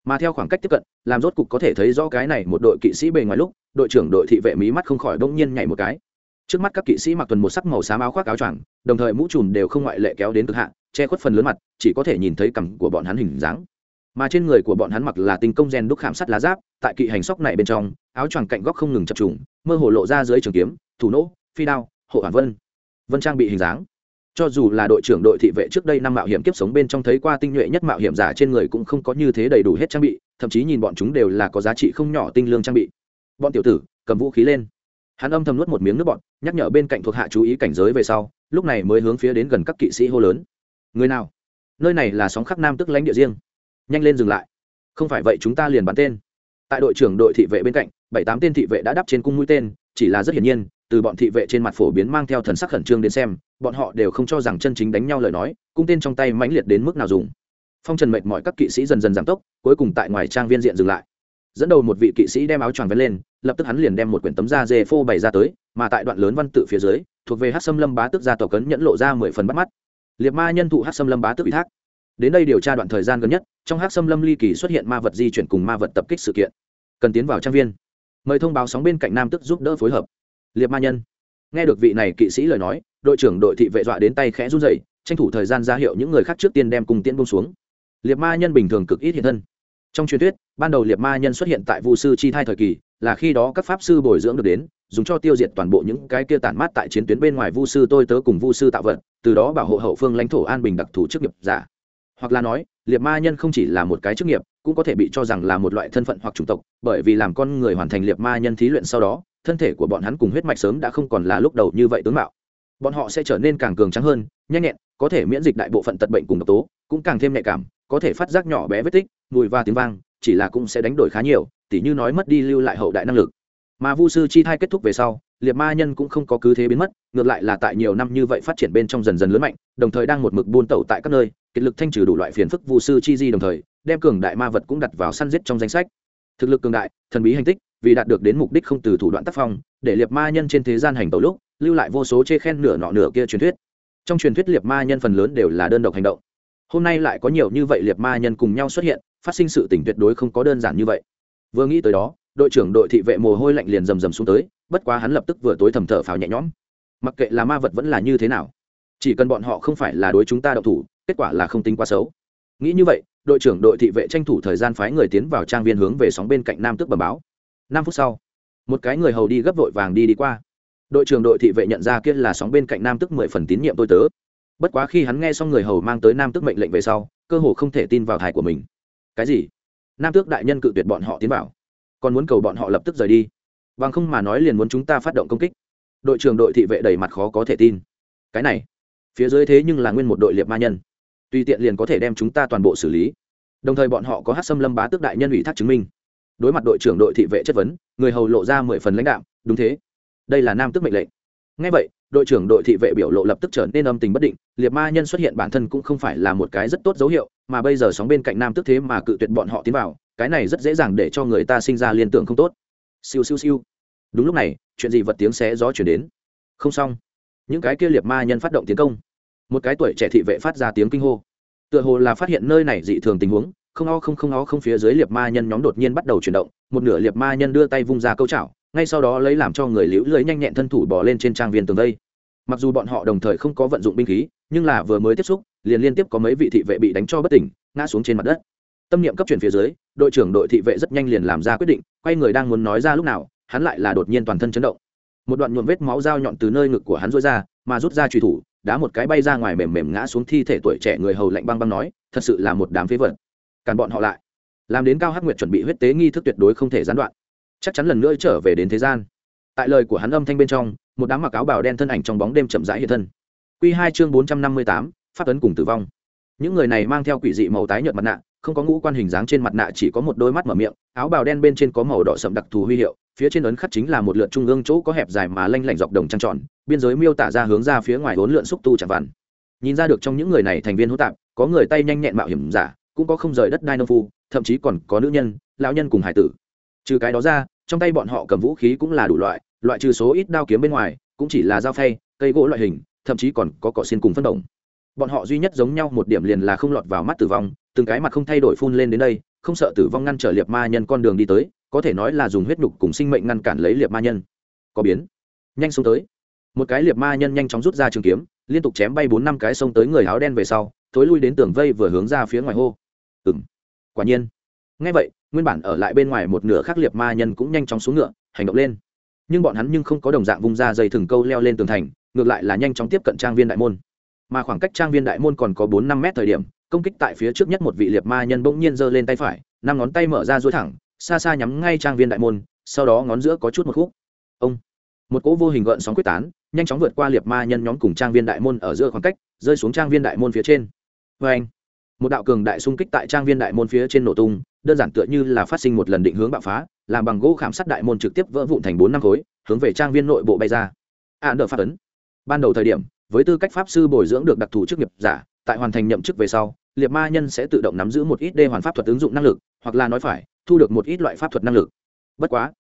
Mà theo khoảng cách tiếp cận, làm rốt cục có thể thấy rõ cái này một đội kỵ sĩ bề ngoài lúc, đội trưởng đội thị vệ mí mắt không khỏi bỗng nhiên nhảy một cái. Trước mắt các kỵ sĩ mặc tuần một sắc màu xám áo khoác áo choàng, đồng thời mũ trùm đều không ngoại lệ kéo đến cực hạn che khuất phần lớn mặt, chỉ có thể nhìn thấy cằm của bọn hắn hình dáng mà trên người của bọn hắn mặc là tinh công gen đúc khảm sắt lá giáp, tại kỵ hành sóc này bên trong, áo choàng cạnh góc không ngừng chập trùng, mơ hồ lộ ra dưới trường kiếm, thủ nỗ, phi đao, hộ hoàn vân. Vân trang bị hình dáng. Cho dù là đội trưởng đội thị vệ trước đây năm mạo hiểm kiếp sống bên trong thấy qua tinh nhuệ nhất mạo hiểm giả trên người cũng không có như thế đầy đủ hết trang bị, thậm chí nhìn bọn chúng đều là có giá trị không nhỏ tinh lương trang bị. Bọn tiểu tử, cầm vũ khí lên. Hắn âm thầm nuốt một miếng nước bọn nhắc nhở bên cạnh thuộc hạ chú ý cảnh giới về sau, lúc này mới hướng phía đến gần các kỵ sĩ hô lớn. Người nào? Nơi này là sóng khắc nam tức lãnh địa riêng nhanh lên dừng lại. Không phải vậy chúng ta liền bắn tên. Tại đội trưởng đội thị vệ bên cạnh, bảy tám tên thị vệ đã đắp trên cung mũi tên, chỉ là rất hiển nhiên, từ bọn thị vệ trên mặt phổ biến mang theo thần sắc khẩn trương đến xem, bọn họ đều không cho rằng chân chính đánh nhau lời nói, cung tên trong tay mãnh liệt đến mức nào dùng. Phong trần mệt mọi các kỵ sĩ dần dần giảm tốc, cuối cùng tại ngoài trang viên diện dừng lại. Dẫn đầu một vị kỵ sĩ đem áo choàng vén lên, lập tức hắn liền đem một quyển tấm da dê phô bày ra tới, mà tại đoạn lớn văn tự phía dưới, thuộc về hát xâm lâm bá tức gia tộc cấn nhẫn lộ ra mười phần bắt mắt. Liệt ma nhân thụ hát xâm lâm bá tức ủy thác đến đây điều tra đoạn thời gian gần nhất, trong hát xâm lâm ly kỳ xuất hiện ma vật di chuyển cùng ma vật tập kích sự kiện. Cần tiến vào trang viên. Mời thông báo sóng bên cạnh nam tức giúp đỡ phối hợp. Liệt ma nhân. Nghe được vị này kỵ sĩ lời nói, đội trưởng đội thị vệ dọa đến tay khẽ run dậy tranh thủ thời gian ra hiệu những người khác trước tiên đem cùng tiễn bông xuống. Liệt ma nhân bình thường cực ít hiện thân. Trong truyền thuyết, ban đầu liệt ma nhân xuất hiện tại vu sư chi thai thời kỳ, là khi đó các pháp sư bồi dưỡng được đến, dùng cho tiêu diệt toàn bộ những cái kia tản mát tại chiến tuyến bên ngoài vu sư tôi tớ cùng vu sư tạo vật, từ đó bảo hộ hậu phương lãnh thổ an bình đặc thù chức nghiệp giả hoặc là nói, liệt ma nhân không chỉ là một cái chức nghiệp, cũng có thể bị cho rằng là một loại thân phận hoặc chủng tộc, bởi vì làm con người hoàn thành liệt ma nhân thí luyện sau đó, thân thể của bọn hắn cùng huyết mạch sớm đã không còn là lúc đầu như vậy tướng mạo. Bọn họ sẽ trở nên càng cường trắng hơn, nhanh nhẹn, có thể miễn dịch đại bộ phận tật bệnh cùng độc tố, cũng càng thêm nhạy cảm, có thể phát giác nhỏ bé vết tích, mùi và tiếng vang, chỉ là cũng sẽ đánh đổi khá nhiều, tỉ như nói mất đi lưu lại hậu đại năng lực. Mà vu sư chi thai kết thúc về sau liệt ma nhân cũng không có cứ thế biến mất, ngược lại là tại nhiều năm như vậy phát triển bên trong dần dần lớn mạnh, đồng thời đang một mực buôn tẩu tại các nơi, kiệt lực thanh trừ đủ loại phiền phức vụ sư chi di đồng thời, đem cường đại ma vật cũng đặt vào săn giết trong danh sách. Thực lực cường đại, thần bí hành tích, vì đạt được đến mục đích không từ thủ đoạn tác phong, để liệt ma nhân trên thế gian hành tẩu lúc, lưu lại vô số chê khen nửa nọ nửa kia truyền thuyết. Trong truyền thuyết liệt ma nhân phần lớn đều là đơn độc hành động. Hôm nay lại có nhiều như vậy liệt ma nhân cùng nhau xuất hiện, phát sinh sự tình tuyệt đối không có đơn giản như vậy. Vừa nghĩ tới đó, đội trưởng đội thị vệ mồ hôi lạnh liền rầm rầm xuống tới bất quá hắn lập tức vừa tối thầm thở phào nhẹ nhõm. Mặc kệ là ma vật vẫn là như thế nào, chỉ cần bọn họ không phải là đối chúng ta đậu thủ, kết quả là không tính quá xấu. Nghĩ như vậy, đội trưởng đội thị vệ tranh thủ thời gian phái người tiến vào trang viên hướng về sóng bên cạnh nam tước bẩm báo. Năm phút sau, một cái người hầu đi gấp vội vàng đi đi qua. Đội trưởng đội thị vệ nhận ra kia là sóng bên cạnh nam tước mười phần tín nhiệm tôi tớ. Bất quá khi hắn nghe xong người hầu mang tới nam tước mệnh lệnh về sau, cơ hồ không thể tin vào thải của mình. Cái gì? Nam tước đại nhân cự tuyệt bọn họ tiến vào. Còn muốn cầu bọn họ lập tức rời đi bằng không mà nói liền muốn chúng ta phát động công kích. Đội trưởng đội thị vệ đầy mặt khó có thể tin. Cái này, phía dưới thế nhưng là nguyên một đội liệt ma nhân. Tùy tiện liền có thể đem chúng ta toàn bộ xử lý. Đồng thời bọn họ có hát xâm lâm bá tước đại nhân ủy thác chứng minh. Đối mặt đội trưởng đội thị vệ chất vấn, người hầu lộ ra mười phần lãnh đạo đúng thế. Đây là nam tước mệnh lệnh. Ngay vậy, đội trưởng đội thị vệ biểu lộ lập tức trở nên âm tình bất định, liệt ma nhân xuất hiện bản thân cũng không phải là một cái rất tốt dấu hiệu, mà bây giờ sóng bên cạnh nam tước thế mà cự tuyệt bọn họ tiến vào, cái này rất dễ dàng để cho người ta sinh ra liên tưởng không tốt siêu siêu siêu. Đúng lúc này, chuyện gì vật tiếng xé gió chuyển đến. Không xong. Những cái kia liệt ma nhân phát động tiến công. Một cái tuổi trẻ thị vệ phát ra tiếng kinh hô. Tựa hồ là phát hiện nơi này dị thường tình huống, không o không không o không phía dưới liệt ma nhân nhóm đột nhiên bắt đầu chuyển động, một nửa liệt ma nhân đưa tay vung ra câu chảo, ngay sau đó lấy làm cho người liễu lưới nhanh nhẹn thân thủ bỏ lên trên trang viên tường vây. Mặc dù bọn họ đồng thời không có vận dụng binh khí, nhưng là vừa mới tiếp xúc, liền liên tiếp có mấy vị thị vệ bị đánh cho bất tỉnh, ngã xuống trên mặt đất tâm niệm cấp chuyển phía dưới, đội trưởng đội thị vệ rất nhanh liền làm ra quyết định, quay người đang muốn nói ra lúc nào, hắn lại là đột nhiên toàn thân chấn động. Một đoạn nhuộm vết máu dao nhọn từ nơi ngực của hắn rối ra, mà rút ra truy thủ, đá một cái bay ra ngoài mềm mềm ngã xuống thi thể tuổi trẻ người hầu lạnh băng băng nói, thật sự là một đám phế vật. Càn bọn họ lại. Làm đến cao hắc nguyệt chuẩn bị huyết tế nghi thức tuyệt đối không thể gián đoạn. Chắc chắn lần nữa trở về đến thế gian. Tại lời của hắn âm thanh bên trong, một đám mặc áo bào đen thân ảnh trong bóng đêm chậm rãi hiện thân. Q hai chương bốn trăm năm mươi tám phát ấn cùng tử vong. Những người này mang theo quỷ dị màu tái nhợt mặt nạ không có ngũ quan hình dáng trên mặt nạ, chỉ có một đôi mắt mở miệng, áo bào đen bên trên có màu đỏ sậm đặc thù huy hiệu, phía trên ấn khắc chính là một lượn trung ương chỗ có hẹp dài mà lanh lảnh dọc đồng trăng tròn, biên giới miêu tả ra hướng ra phía ngoài bốn lượn xúc tu chạm vằn nhìn ra được trong những người này thành viên hỗn tạp, có người tay nhanh nhẹn mạo hiểm giả, cũng có không rời đất đai nông phu, thậm chí còn có nữ nhân, lão nhân cùng hải tử. Trừ cái đó ra, trong tay bọn họ cầm vũ khí cũng là đủ loại loại trừ số ít đao kiếm bên ngoài, cũng chỉ là dao phay, cây gỗ loại hình, thậm chí còn có cỏ xiên cùng phân đồng. Bọn họ duy nhất giống nhau một điểm liền là không lọt vào mắt tử vong từng cái mặt không thay đổi phun lên đến đây, không sợ tử vong ngăn trở liệt ma nhân con đường đi tới, có thể nói là dùng huyết nhục cùng sinh mệnh ngăn cản lấy liệt ma nhân. Có biến. Nhanh xuống tới. Một cái liệt ma nhân nhanh chóng rút ra trường kiếm, liên tục chém bay bốn năm cái sông tới người áo đen về sau, thối lui đến tường vây vừa hướng ra phía ngoài hô. Ừng quả nhiên. Ngay vậy, nguyên bản ở lại bên ngoài một nửa khác liệt ma nhân cũng nhanh chóng xuống ngựa, hành động lên. Nhưng bọn hắn nhưng không có đồng dạng vung ra dây thừng câu leo lên tường thành, ngược lại là nhanh chóng tiếp cận trang viên đại môn. Mà khoảng cách trang viên đại môn còn có bốn năm mét thời điểm công kích tại phía trước nhất một vị liệt ma nhân bỗng nhiên giơ lên tay phải, năm ngón tay mở ra dối thẳng, xa xa nhắm ngay trang viên đại môn, sau đó ngón giữa có chút một khúc. Ông! Một cỗ vô hình gợn sóng quyết tán, nhanh chóng vượt qua liệt ma nhân nhóm cùng trang viên đại môn ở giữa khoảng cách, rơi xuống trang viên đại môn phía trên. Vê anh, một đạo cường đại xung kích tại trang viên đại môn phía trên nổ tung, đơn giản tựa như là phát sinh một lần định hướng bạo phá, làm bằng gỗ khảm sát đại môn trực tiếp vỡ vụn thành bốn năm khối, hướng về trang viên nội bộ bay ra. An nợ phát ấn. Ban đầu thời điểm, với tư cách pháp sư bồi dưỡng được đặc thù chức nghiệp giả, tại hoàn thành nhậm chức về sau liệt ma nhân sẽ tự động nắm giữ một ít đê hoàn pháp thuật ứng dụng năng lực, hoặc là nói phải, thu được một ít loại pháp thuật năng lực. Bất quá,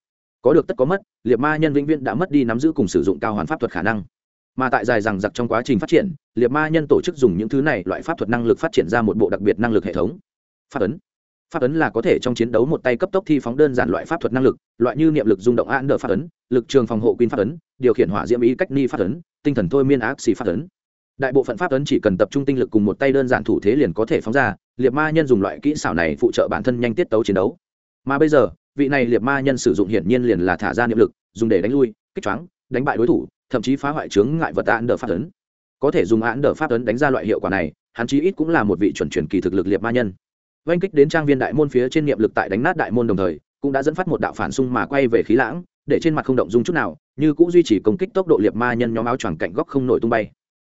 có được tất có mất, liệt ma nhân vĩnh viễn đã mất đi nắm giữ cùng sử dụng cao hoàn pháp thuật khả năng. Mà tại dài rằng giặc trong quá trình phát triển, liệt ma nhân tổ chức dùng những thứ này loại pháp thuật năng lực phát triển ra một bộ đặc biệt năng lực hệ thống. Pháp ấn. Pháp ấn là có thể trong chiến đấu một tay cấp tốc thi phóng đơn giản loại pháp thuật năng lực, loại như niệm lực rung động an đờ pháp ấn, lực trường phòng hộ quyên pháp ấn, điều khiển hỏa diễm ý cách ni pháp ấn, tinh thần thôi miên ác xì pháp ấn đại bộ phận pháp ấn chỉ cần tập trung tinh lực cùng một tay đơn giản thủ thế liền có thể phóng ra, liệt ma nhân dùng loại kỹ xảo này phụ trợ bản thân nhanh tiết tấu chiến đấu. Mà bây giờ, vị này liệt ma nhân sử dụng hiển nhiên liền là thả ra niệm lực, dùng để đánh lui, kích choáng, đánh bại đối thủ, thậm chí phá hoại chướng ngại vật án đờ pháp ấn. Có thể dùng án đờ pháp ấn đánh ra loại hiệu quả này, hắn chí ít cũng là một vị chuẩn truyền kỳ thực lực liệt ma nhân. Oanh kích đến trang viên đại môn phía trên niệm lực tại đánh nát đại môn đồng thời, cũng đã dẫn phát một đạo phản xung mà quay về khí lãng, để trên mặt không động dung chút nào, như cũng duy trì công kích tốc độ liệt ma nhân nhóm áo choàng cạnh góc không nổi tung bay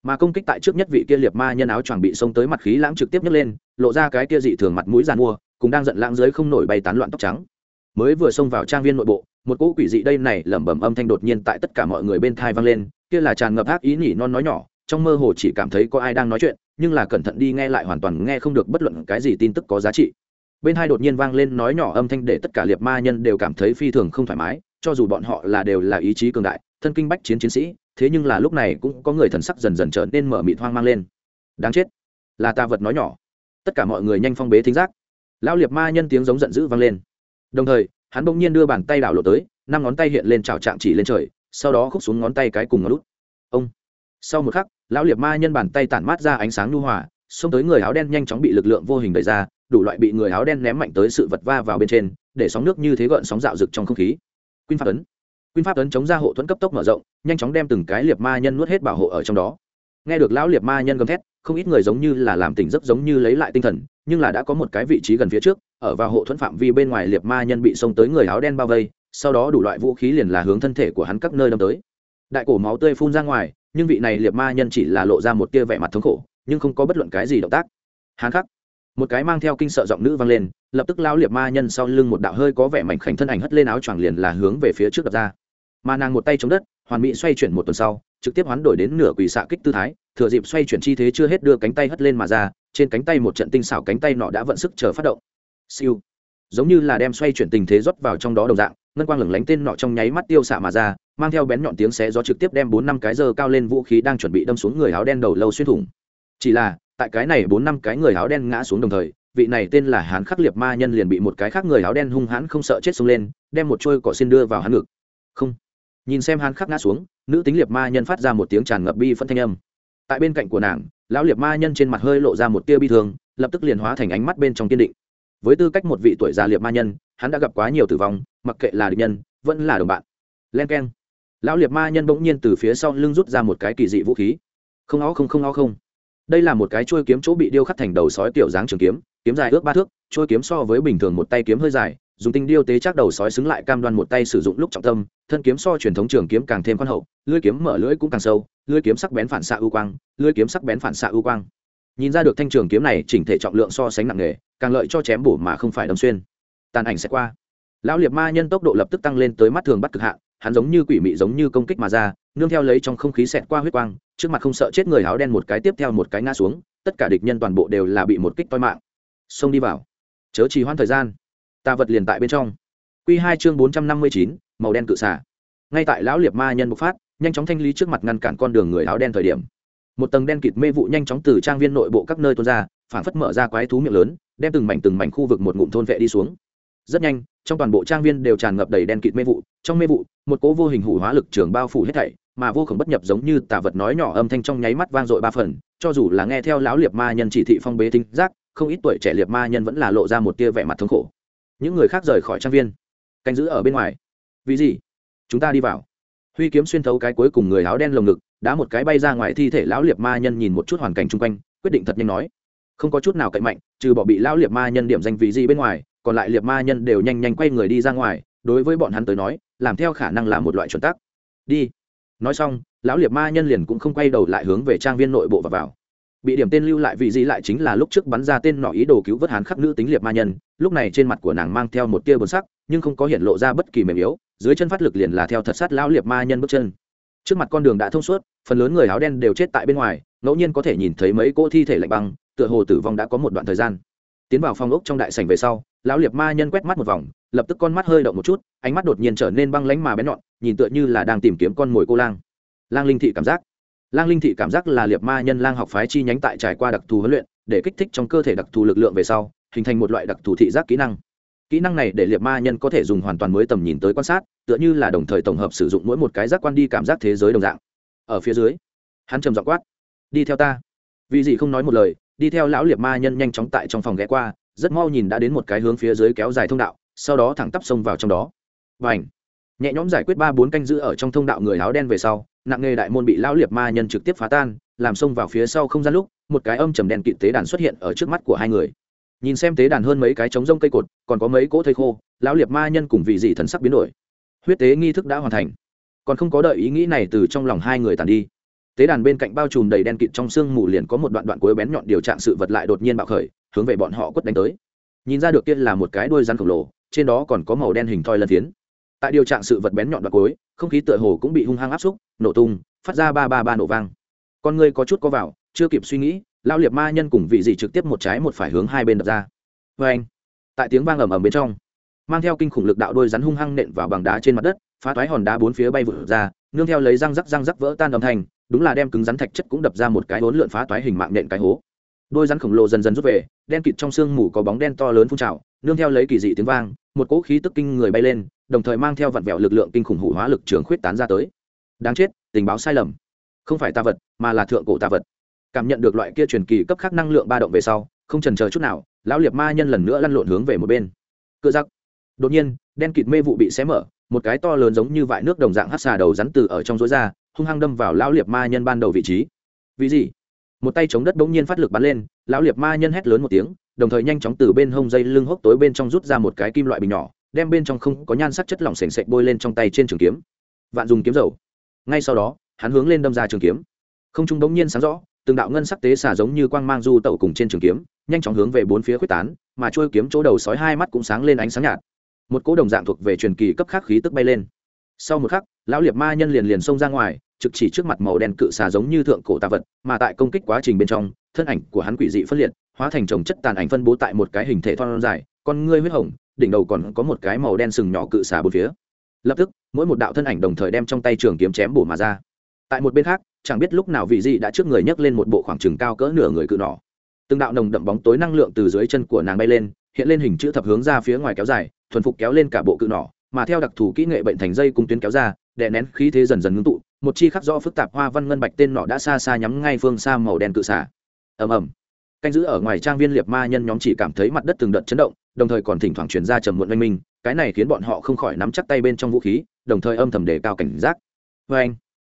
mà công kích tại trước nhất vị kia liệt ma nhân áo choàng bị xông tới mặt khí lãng trực tiếp nhấc lên, lộ ra cái kia dị thường mặt mũi giàn mua, cùng đang giận lãng dưới không nổi bay tán loạn tóc trắng. Mới vừa xông vào trang viên nội bộ, một cỗ quỷ dị đây này lẩm bẩm âm thanh đột nhiên tại tất cả mọi người bên thai vang lên, kia là tràn ngập ác ý nhỉ non nói nhỏ, trong mơ hồ chỉ cảm thấy có ai đang nói chuyện, nhưng là cẩn thận đi nghe lại hoàn toàn nghe không được bất luận cái gì tin tức có giá trị. Bên hai đột nhiên vang lên nói nhỏ âm thanh để tất cả liệt ma nhân đều cảm thấy phi thường không thoải mái, cho dù bọn họ là đều là ý chí cường đại, thân kinh bách chiến chiến sĩ thế nhưng là lúc này cũng có người thần sắc dần dần trở nên mở mịt hoang mang lên. Đáng chết. Là ta vật nói nhỏ. Tất cả mọi người nhanh phong bế thính giác. Lão liệt ma nhân tiếng giống giận dữ vang lên. Đồng thời, hắn bỗng nhiên đưa bàn tay đảo lộ tới, năm ngón tay hiện lên trào trạng chỉ lên trời, sau đó khúc xuống ngón tay cái cùng ngón lút ông. Sau một khắc, lão liệt ma nhân bàn tay tản mát ra ánh sáng nhu hòa, xông tới người áo đen nhanh chóng bị lực lượng vô hình đẩy ra, đủ loại bị người áo đen ném mạnh tới sự vật va vào bên trên, để sóng nước như thế gợn sóng dạo rực trong không khí. Quyên pháp ấn quyên pháp tấn chống ra hộ thuẫn cấp tốc mở rộng, nhanh chóng đem từng cái liệt ma nhân nuốt hết bảo hộ ở trong đó. Nghe được lão liệt ma nhân gầm thét, không ít người giống như là làm tỉnh giấc giống như lấy lại tinh thần, nhưng là đã có một cái vị trí gần phía trước, ở vào hộ thuẫn phạm vi bên ngoài liệt ma nhân bị xông tới người áo đen bao vây, sau đó đủ loại vũ khí liền là hướng thân thể của hắn các nơi đâm tới. Đại cổ máu tươi phun ra ngoài, nhưng vị này liệt ma nhân chỉ là lộ ra một tia vẻ mặt thống khổ, nhưng không có bất luận cái gì động tác. Hắn khắc, một cái mang theo kinh sợ giọng nữ vang lên, lập tức lao liệt ma nhân sau lưng một đạo hơi có vẻ mảnh khảnh thân ảnh hất lên áo choàng liền là hướng về phía trước đập ra mà nàng một tay chống đất, hoàn mỹ xoay chuyển một tuần sau, trực tiếp hoán đổi đến nửa quỳ xạ kích tư thái, thừa dịp xoay chuyển chi thế chưa hết đưa cánh tay hất lên mà ra, trên cánh tay một trận tinh xảo cánh tay nọ đã vận sức chờ phát động. Siêu. Giống như là đem xoay chuyển tình thế rót vào trong đó đồng dạng, ngân quang lửng lánh tên nọ trong nháy mắt tiêu xạ mà ra, mang theo bén nhọn tiếng xé gió trực tiếp đem bốn năm cái giờ cao lên vũ khí đang chuẩn bị đâm xuống người áo đen đầu lâu xuyên thủng. Chỉ là, tại cái này bốn năm cái người áo đen ngã xuống đồng thời, vị này tên là hán khắc liệt ma nhân liền bị một cái khác người áo đen hung hãn không sợ chết xông lên, đem một trôi cỏ xin đưa vào hắn ngực. Không nhìn xem hắn khắc ngã xuống, nữ tính liệt ma nhân phát ra một tiếng tràn ngập bi phân thanh âm. Tại bên cạnh của nàng, lão liệt ma nhân trên mặt hơi lộ ra một tia bi thương, lập tức liền hóa thành ánh mắt bên trong kiên định. Với tư cách một vị tuổi già liệt ma nhân, hắn đã gặp quá nhiều tử vong, mặc kệ là địch nhân, vẫn là đồng bạn. Len k e n lão liệt ma nhân bỗng nhiên từ phía sau lưng rút ra một cái kỳ dị vũ khí. Không ó không không ó không. Đây là một cái trôi kiếm chỗ bị điêu khắc thành đầu sói kiểu dáng trường kiếm kiếm dài ước ba thước trôi kiếm so với bình thường một tay kiếm hơi dài dùng tinh điêu tế chắc đầu sói xứng lại cam đoan một tay sử dụng lúc trọng tâm, thân kiếm so truyền thống trường kiếm càng thêm khoan hậu, lưỡi kiếm mở lưỡi cũng càng sâu, lưỡi kiếm sắc bén phản xạ ưu quang, lưỡi kiếm sắc bén phản xạ ưu quang. Nhìn ra được thanh trường kiếm này chỉnh thể trọng lượng so sánh nặng nề, càng lợi cho chém bổ mà không phải đâm xuyên. Tàn ảnh sẽ qua. Lão liệt ma nhân tốc độ lập tức tăng lên tới mắt thường bắt cực hạn, hắn giống như quỷ mị giống như công kích mà ra, nương theo lấy trong không khí xẹt qua huyết quang, trước mặt không sợ chết người áo đen một cái tiếp theo một cái ngã xuống, tất cả địch nhân toàn bộ đều là bị một kích toi mạng. Xông đi vào. Chớ trì hoãn thời gian. Tà vật liền tại bên trong. Q hai chương bốn trăm năm mươi chín, màu đen cự xả ngay tại lão liệt ma nhân bộc phát, nhanh chóng thanh lý trước mặt ngăn cản con đường người áo đen thời điểm. Một tầng đen kịt mê vụ nhanh chóng từ trang viên nội bộ các nơi tuôn ra phản phất mở ra quái thú miệng lớn, đem từng mảnh từng mảnh khu vực một ngụm thôn vệ đi xuống. Rất nhanh, trong toàn bộ trang viên đều tràn ngập đầy đen kịt mê vụ, trong mê vụ, một cỗ vô hình hủ hóa lực trường bao phủ hết thảy, mà vô khổng bất nhập giống như tà vật nói nhỏ âm thanh trong nháy mắt vang dội ba phần, cho dù là nghe theo lão liệt ma nhân chỉ thị phong bế tinh giác, không ít tuổi trẻ liệt ma nhân vẫn là lộ ra một tia vẻ mặt thống khổ những người khác rời khỏi trang viên. Canh giữ ở bên ngoài. Vì gì? Chúng ta đi vào. Huy kiếm xuyên thấu cái cuối cùng người áo đen lồng ngực, đá một cái bay ra ngoài thi thể lão liệt ma nhân nhìn một chút hoàn cảnh chung quanh, quyết định thật nhanh nói. Không có chút nào cậy mạnh, trừ bỏ bị lão liệt ma nhân điểm danh vị gì bên ngoài, còn lại liệt ma nhân đều nhanh nhanh quay người đi ra ngoài, đối với bọn hắn tới nói, làm theo khả năng là một loại chuẩn tắc. Đi. Nói xong, lão liệt ma nhân liền cũng không quay đầu lại hướng về trang viên nội bộ và vào bị điểm tên lưu lại vị gì lại chính là lúc trước bắn ra tên nọ ý đồ cứu vớt hán khắc nữ tính liệt ma nhân, lúc này trên mặt của nàng mang theo một tia buồn sắc, nhưng không có hiện lộ ra bất kỳ mềm yếu, dưới chân phát lực liền là theo thật sát lão liệt ma nhân bước chân. Trước mặt con đường đã thông suốt, phần lớn người áo đen đều chết tại bên ngoài, ngẫu nhiên có thể nhìn thấy mấy cỗ thi thể lạnh băng, tựa hồ tử vong đã có một đoạn thời gian. Tiến vào phòng ốc trong đại sảnh về sau, lão liệt ma nhân quét mắt một vòng, lập tức con mắt hơi động một chút, ánh mắt đột nhiên trở nên băng lánh mà bén nhọn, nhìn tựa như là đang tìm kiếm con mồi cô lang. Lang linh thị cảm giác lang linh thị cảm giác là liệt ma nhân lang học phái chi nhánh tại trải qua đặc thù huấn luyện, để kích thích trong cơ thể đặc thù lực lượng về sau, hình thành một loại đặc thù thị giác kỹ năng. Kỹ năng này để liệt ma nhân có thể dùng hoàn toàn mới tầm nhìn tới quan sát, tựa như là đồng thời tổng hợp sử dụng mỗi một cái giác quan đi cảm giác thế giới đồng dạng. Ở phía dưới, hắn trầm dọ quát, đi theo ta. Vì gì không nói một lời, đi theo lão liệt ma nhân nhanh chóng tại trong phòng ghé qua, rất mau nhìn đã đến một cái hướng phía dưới kéo dài thông đạo, sau đó thẳng tắp xông vào trong đó. Và ảnh nhẹ nhõm giải quyết ba bốn canh giữ ở trong thông đạo người áo đen về sau nặng nghề đại môn bị lão liệt ma nhân trực tiếp phá tan, làm xông vào phía sau không gian lúc, một cái âm trầm đen kịt tế đàn xuất hiện ở trước mắt của hai người. Nhìn xem tế đàn hơn mấy cái trống rông cây cột, còn có mấy cỗ thây khô, lão liệt ma nhân cùng vị dị thần sắc biến đổi. Huyết tế nghi thức đã hoàn thành. Còn không có đợi ý nghĩ này từ trong lòng hai người tàn đi. Tế đàn bên cạnh bao trùm đầy đen kịt trong sương mù liền có một đoạn đoạn cuối bén nhọn điều trạng sự vật lại đột nhiên bạo khởi, hướng về bọn họ quất đánh tới. Nhìn ra được kia là một cái đuôi rắn khổng lồ, trên đó còn có màu đen hình thoi lân phiến tại điều trạng sự vật bén nhọn đoạn cuối, không khí tựa hồ cũng bị hung hăng áp xúc, nổ tung, phát ra ba ba ba nổ vang. Con người có chút có vào, chưa kịp suy nghĩ lao liệt ma nhân cùng vị gì trực tiếp một trái một phải hướng hai bên đập ra. Vê anh, tại tiếng vang ầm ầm bên trong, mang theo kinh khủng lực đạo đôi rắn hung hăng nện vào bằng đá trên mặt đất, phá toái hòn đá bốn phía bay vụt ra, nương theo lấy răng rắc răng rắc vỡ tan âm thanh, đúng là đem cứng rắn thạch chất cũng đập ra một cái hỗn lượn phá toái hình mạng nện cái hố. Đôi rắn khổng lồ dần dần rút về, đen kịt trong sương mù có bóng đen to lớn phun trào, nương theo lấy kỳ dị tiếng vang, một cỗ khí tức kinh người bay lên đồng thời mang theo vặn vẹo lực lượng kinh khủng hủ hóa lực trường khuyết tán ra tới. Đáng chết, tình báo sai lầm. Không phải tà vật, mà là thượng cổ tà vật. Cảm nhận được loại kia truyền kỳ cấp khác năng lượng ba động về sau, không trần chờ chút nào, lão liệt ma nhân lần nữa lăn lộn hướng về một bên. Cựa giặc. Đột nhiên, đen kịt mê vụ bị xé mở, một cái to lớn giống như vại nước đồng dạng hát xà đầu rắn từ ở trong rối ra, hung hăng đâm vào lão liệt ma nhân ban đầu vị trí. Vì gì? Một tay chống đất bỗng nhiên phát lực bắn lên, lão liệt ma nhân hét lớn một tiếng, đồng thời nhanh chóng từ bên hông dây lưng hốc tối bên trong rút ra một cái kim loại bình nhỏ đem bên trong không có nhan sắc chất lỏng sền sệt bôi lên trong tay trên trường kiếm. Vạn dùng kiếm dầu. Ngay sau đó, hắn hướng lên đâm ra trường kiếm. Không trung đống nhiên sáng rõ, từng đạo ngân sắc tế xả giống như quang mang du tẩu cùng trên trường kiếm, nhanh chóng hướng về bốn phía quyết tán, mà trôi kiếm chỗ đầu sói hai mắt cũng sáng lên ánh sáng nhạt. Một cỗ đồng dạng thuộc về truyền kỳ cấp khác khí tức bay lên. Sau một khắc, lão liệt ma nhân liền liền xông ra ngoài, trực chỉ trước mặt màu đen cự xà giống như thượng cổ tạ vật, mà tại công kích quá trình bên trong, thân ảnh của hắn quỷ dị phân liệt, hóa thành trồng chất tàn ảnh phân bố tại một cái hình thể thon dài, con ngươi huyết hồng đỉnh đầu còn có một cái màu đen sừng nhỏ cự xà bốn phía. Lập tức, mỗi một đạo thân ảnh đồng thời đem trong tay trường kiếm chém bổ mà ra. Tại một bên khác, chẳng biết lúc nào vị dị đã trước người nhấc lên một bộ khoảng trừng cao cỡ nửa người cự nỏ. Từng đạo nồng đậm bóng tối năng lượng từ dưới chân của nàng bay lên, hiện lên hình chữ thập hướng ra phía ngoài kéo dài, thuần phục kéo lên cả bộ cự nỏ, mà theo đặc thù kỹ nghệ bệnh thành dây cung tuyến kéo ra, đè nén khí thế dần dần ngưng tụ, một chi khắc rõ phức tạp hoa văn ngân bạch tên nọ đã xa xa nhắm ngay phương xa màu đen cự xả ầm ầm. Canh giữ ở ngoài trang viên liệt ma nhân nhóm chỉ cảm thấy mặt đất từng đợt chấn động đồng thời còn thỉnh thoảng truyền ra trầm muộn oanh minh, cái này khiến bọn họ không khỏi nắm chắc tay bên trong vũ khí, đồng thời âm thầm đề cao cảnh giác. Vê anh,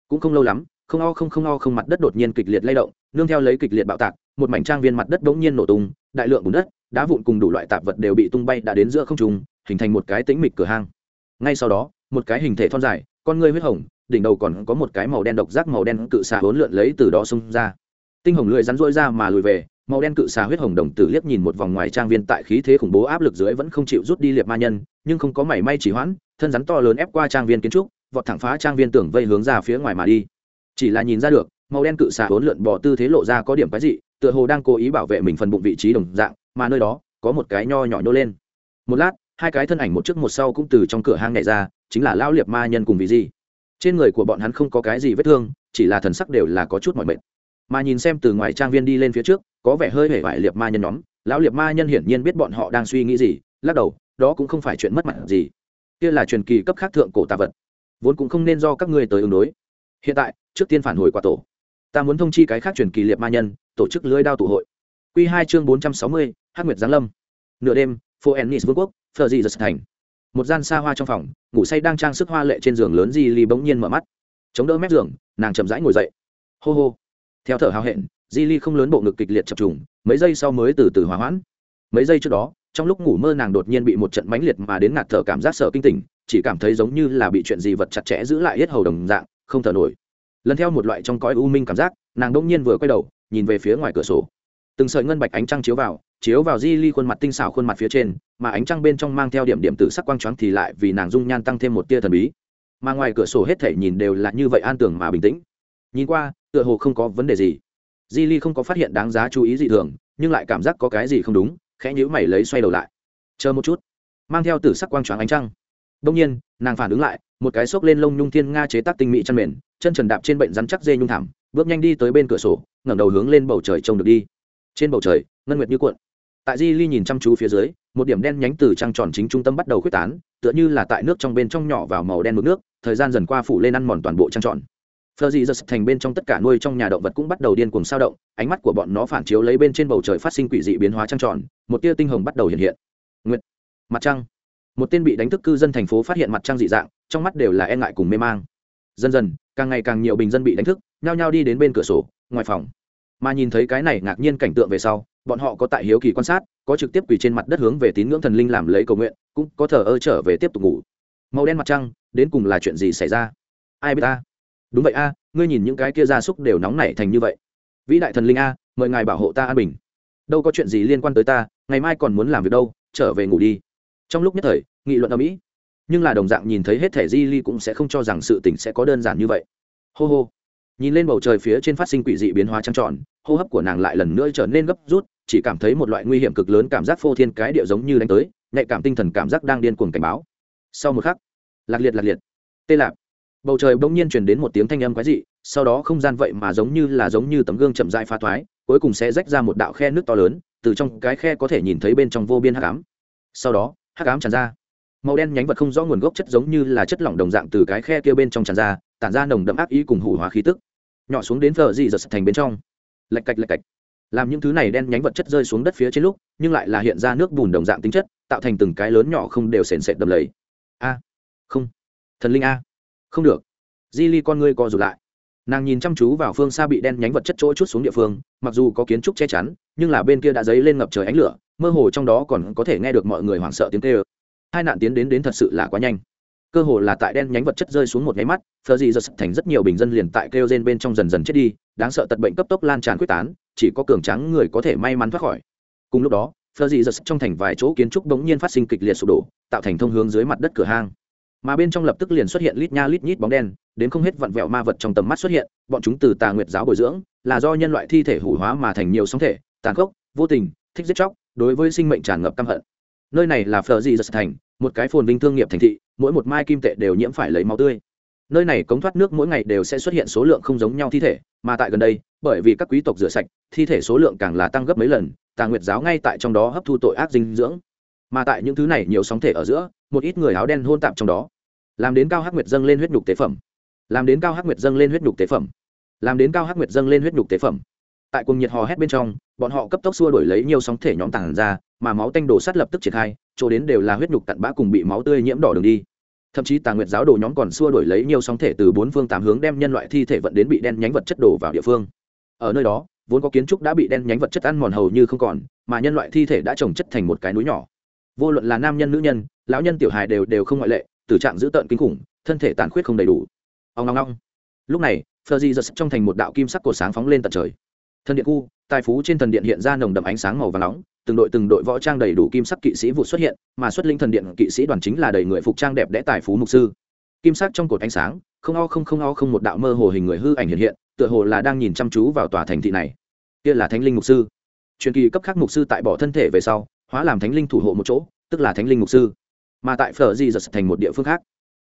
cũng không lâu lắm, không o không không o không mặt đất đột nhiên kịch liệt lay động, nương theo lấy kịch liệt bạo tạc, một mảnh trang viên mặt đất bỗng nhiên nổ tung, đại lượng bùn đất, đá vụn cùng đủ loại tạp vật đều bị tung bay đã đến giữa không trung, hình thành một cái tĩnh mịch cửa hang. Ngay sau đó, một cái hình thể thon dài, con ngươi huyết hồng, đỉnh đầu còn có một cái màu đen độc giác màu đen cự xà hỗn lượn lấy từ đó xông ra. Tinh hồng lưỡi rắn rỗi ra mà lùi về màu đen cự xà huyết hồng đồng tử liếc nhìn một vòng ngoài trang viên tại khí thế khủng bố áp lực dưới vẫn không chịu rút đi liệt ma nhân, nhưng không có mảy may chỉ hoãn, thân rắn to lớn ép qua trang viên kiến trúc, vọt thẳng phá trang viên tưởng vây hướng ra phía ngoài mà đi. Chỉ là nhìn ra được, màu đen cự xà hỗn lượn bỏ tư thế lộ ra có điểm cái gì tựa hồ đang cố ý bảo vệ mình phần bụng vị trí đồng dạng, mà nơi đó, có một cái nho nhỏ nhô lên. Một lát, hai cái thân ảnh một trước một sau cũng từ trong cửa hang nhảy ra, chính là lão liệt ma nhân cùng vị gì trên người của bọn hắn không có cái gì vết thương, chỉ là thần sắc đều là có chút mỏi mệt. Mà nhìn xem từ ngoài trang viên đi lên phía trước có vẻ hơi hể vải liệt ma nhân nhóm, lão liệt ma nhân hiển nhiên biết bọn họ đang suy nghĩ gì, lắc đầu, đó cũng không phải chuyện mất mặt gì. Kia là truyền kỳ cấp khác thượng cổ tạ vật, vốn cũng không nên do các ngươi tới ứng đối. Hiện tại, trước tiên phản hồi qua tổ. Ta muốn thông chi cái khác truyền kỳ liệt ma nhân, tổ chức lưới đao tụ hội. Q hai chương bốn trăm sáu mươi hát nguyệt giáng lâm. Nửa đêm phố ennis vương quốc phờ dị giật thành. Một gian xa hoa trong phòng, ngủ say đang trang sức hoa lệ trên giường lớn di ly bỗng nhiên mở mắt. Chống đỡ mép giường, nàng chậm rãi ngồi dậy. Hô hô. Theo thở hào hẹn di ly không lớn bộ ngực kịch liệt chập trùng, mấy giây sau mới từ từ hòa hoãn. Mấy giây trước đó, trong lúc ngủ mơ nàng đột nhiên bị một trận mãnh liệt mà đến ngạt thở cảm giác sợ kinh tỉnh, chỉ cảm thấy giống như là bị chuyện gì vật chặt chẽ giữ lại hết hầu đồng dạng, không thở nổi. Lần theo một loại trong cõi u minh cảm giác, nàng đông nhiên vừa quay đầu, nhìn về phía ngoài cửa sổ. Từng sợi ngân bạch ánh trăng chiếu vào chiếu vào di ly khuôn mặt tinh xảo khuôn mặt phía trên, mà ánh trăng bên trong mang theo điểm điểm tử sắc quang choáng thì lại vì nàng dung nhan tăng thêm một tia thần bí. Mà ngoài cửa sổ hết thể nhìn đều là như vậy an tưởng mà bình tĩnh. Nhìn qua, tựa hồ không có vấn đề gì di ly không có phát hiện đáng giá chú ý gì thường, nhưng lại cảm giác có cái gì không đúng, khẽ nhíu mày lấy xoay đầu lại. Chờ một chút. Mang theo tử sắc quang choáng ánh trăng. Đông nhiên, nàng phản ứng lại, một cái xốc lên lông nhung thiên nga chế tác tinh mỹ chăn mền, chân trần đạp trên bệnh rắn chắc dê nhung thảm, bước nhanh đi tới bên cửa sổ, ngẩng đầu hướng lên bầu trời trông được đi. Trên bầu trời, ngân nguyệt như cuộn. Tại di ly nhìn chăm chú phía dưới, một điểm đen nhánh từ trăng tròn chính trung tâm bắt đầu khuếch tán, tựa như là tại nước trong bên trong nhỏ vào màu đen mực nước, thời gian dần qua phủ lên ăn mòn toàn bộ trăng tròn phờ dị giật thành bên trong tất cả nuôi trong nhà động vật cũng bắt đầu điên cuồng sao động, ánh mắt của bọn nó phản chiếu lấy bên trên bầu trời phát sinh quỷ dị biến hóa trăng tròn, một tia tinh hồng bắt đầu hiện hiện. Nguyệt, mặt trăng. Một tên bị đánh thức cư dân thành phố phát hiện mặt trăng dị dạng, trong mắt đều là e ngại cùng mê mang. Dần dần, càng ngày càng nhiều bình dân bị đánh thức, nhao nhao đi đến bên cửa sổ, ngoài phòng. Mà nhìn thấy cái này ngạc nhiên cảnh tượng về sau, bọn họ có tại hiếu kỳ quan sát, có trực tiếp quỳ trên mặt đất hướng về tín ngưỡng thần linh làm lấy cầu nguyện, cũng có thờ ơ trở về tiếp tục ngủ. Màu đen mặt trăng, đến cùng là chuyện gì xảy ra? Ai biết ta? Đúng vậy a, ngươi nhìn những cái kia gia súc đều nóng nảy thành như vậy. Vĩ đại thần linh a, mời ngài bảo hộ ta an bình. Đâu có chuyện gì liên quan tới ta, ngày mai còn muốn làm việc đâu, trở về ngủ đi. Trong lúc nhất thời, nghị luận ở mỹ nhưng là đồng dạng nhìn thấy hết thẻ di ly cũng sẽ không cho rằng sự tình sẽ có đơn giản như vậy. Hô hô. Nhìn lên bầu trời phía trên phát sinh quỷ dị biến hóa trăng tròn, hô hấp của nàng lại lần nữa trở nên gấp rút, chỉ cảm thấy một loại nguy hiểm cực lớn cảm giác phô thiên cái điệu giống như đánh tới, nhạy cảm tinh thần cảm giác đang điên cuồng cảnh báo. Sau một khắc, lạc liệt lạc liệt. Tê lạp bầu trời bỗng nhiên chuyển đến một tiếng thanh âm quái dị, sau đó không gian vậy mà giống như là giống như tấm gương chậm dại pha thoái, cuối cùng sẽ rách ra một đạo khe nước to lớn, từ trong cái khe có thể nhìn thấy bên trong vô biên hắc ám. Sau đó, hắc ám tràn ra. Màu đen nhánh vật không rõ nguồn gốc chất giống như là chất lỏng đồng dạng từ cái khe kia bên trong tràn ra, tản ra nồng đậm ác ý cùng hủ hóa khí tức. Nhỏ xuống đến phở dị giật thành bên trong. Lạch cạch lạch cạch. Làm những thứ này đen nhánh vật chất rơi xuống đất phía trên lúc, nhưng lại là hiện ra nước bùn đồng dạng tính chất, tạo thành từng cái lớn nhỏ không đều sền sệt đầm lầy. A. Không. Thần linh a không được. Di ly con ngươi co rụt lại. Nàng nhìn chăm chú vào phương xa bị đen nhánh vật chất chỗ chút xuống địa phương, mặc dù có kiến trúc che chắn, nhưng là bên kia đã dấy lên ngập trời ánh lửa, mơ hồ trong đó còn có thể nghe được mọi người hoảng sợ tiếng kêu. Hai nạn tiến đến đến thật sự là quá nhanh. Cơ hồ là tại đen nhánh vật chất rơi xuống một nháy mắt thờ gì giật thành rất nhiều bình dân liền tại kêu gen bên trong dần dần chết đi, đáng sợ tật bệnh cấp tốc lan tràn quyết tán, chỉ có cường tráng người có thể may mắn thoát khỏi. Cùng lúc đó thờ gì giật trong thành vài chỗ kiến trúc bỗng nhiên phát sinh kịch liệt sụp đổ, tạo thành thông hướng dưới mặt đất cửa hang mà bên trong lập tức liền xuất hiện lít nha lít nhít bóng đen, đến không hết vặn vẹo ma vật trong tầm mắt xuất hiện, bọn chúng từ tà nguyệt giáo bồi dưỡng, là do nhân loại thi thể hủ hóa mà thành nhiều sóng thể, tàn khốc, vô tình, thích giết chóc, đối với sinh mệnh tràn ngập căm hận. Nơi này là phờ dị giật thành, một cái phồn vinh thương nghiệp thành thị, mỗi một mai kim tệ đều nhiễm phải lấy máu tươi. Nơi này cống thoát nước mỗi ngày đều sẽ xuất hiện số lượng không giống nhau thi thể, mà tại gần đây, bởi vì các quý tộc rửa sạch, thi thể số lượng càng là tăng gấp mấy lần, tà nguyệt giáo ngay tại trong đó hấp thu tội ác dinh dưỡng mà tại những thứ này nhiều sóng thể ở giữa, một ít người áo đen hôn tạm trong đó. Làm đến cao hắc nguyệt dâng lên huyết nhục tế phẩm. Làm đến cao hắc nguyệt dâng lên huyết nhục tế phẩm. Làm đến cao hắc nguyệt dâng lên huyết nhục tế phẩm. Tại cùng nhiệt hò hét bên trong, bọn họ cấp tốc xua đổi lấy nhiều sóng thể nhóm tàn ra, mà máu tanh đổ sắt lập tức triển khai, chỗ đến đều là huyết nhục cặn bã cùng bị máu tươi nhiễm đỏ đường đi. Thậm chí tà nguyệt giáo đồ nhóm còn xua đổi lấy nhiều sóng thể từ bốn phương tám hướng đem nhân loại thi thể vận đến bị đen nhánh vật chất đổ vào địa phương. Ở nơi đó, vốn có kiến trúc đã bị đen nhánh vật chất ăn mòn hầu như không còn, mà nhân loại thi thể đã trồng chất thành một cái núi nhỏ vô luận là nam nhân, nữ nhân, lão nhân, tiểu hài đều đều không ngoại lệ, tử trạng dữ tợn kinh khủng, thân thể tàn khuyết không đầy đủ. Ông ngong ngong lúc này phờ di giật trong thành một đạo kim sắc cổ sáng phóng lên tận trời. Thần điện khu, tài phú trên thần điện hiện ra nồng đậm ánh sáng màu và nóng, từng đội từng đội võ trang đầy đủ kim sắc kỵ sĩ vụ xuất hiện, mà xuất linh thần điện kỵ sĩ đoàn chính là đầy người phục trang đẹp đẽ tài phú mục sư. Kim sắc trong cột ánh sáng, không o không không o không một đạo mơ hồ hình người hư ảnh hiện hiện, tựa hồ là đang nhìn chăm chú vào tòa thành thị này. Kia là thánh linh mục sư. Truyền kỳ cấp khác mục sư tại bỏ thân thể về sau hóa làm thánh linh thủ hộ một chỗ, tức là thánh linh mục sư. Mà tại phở di giật thành một địa phương khác.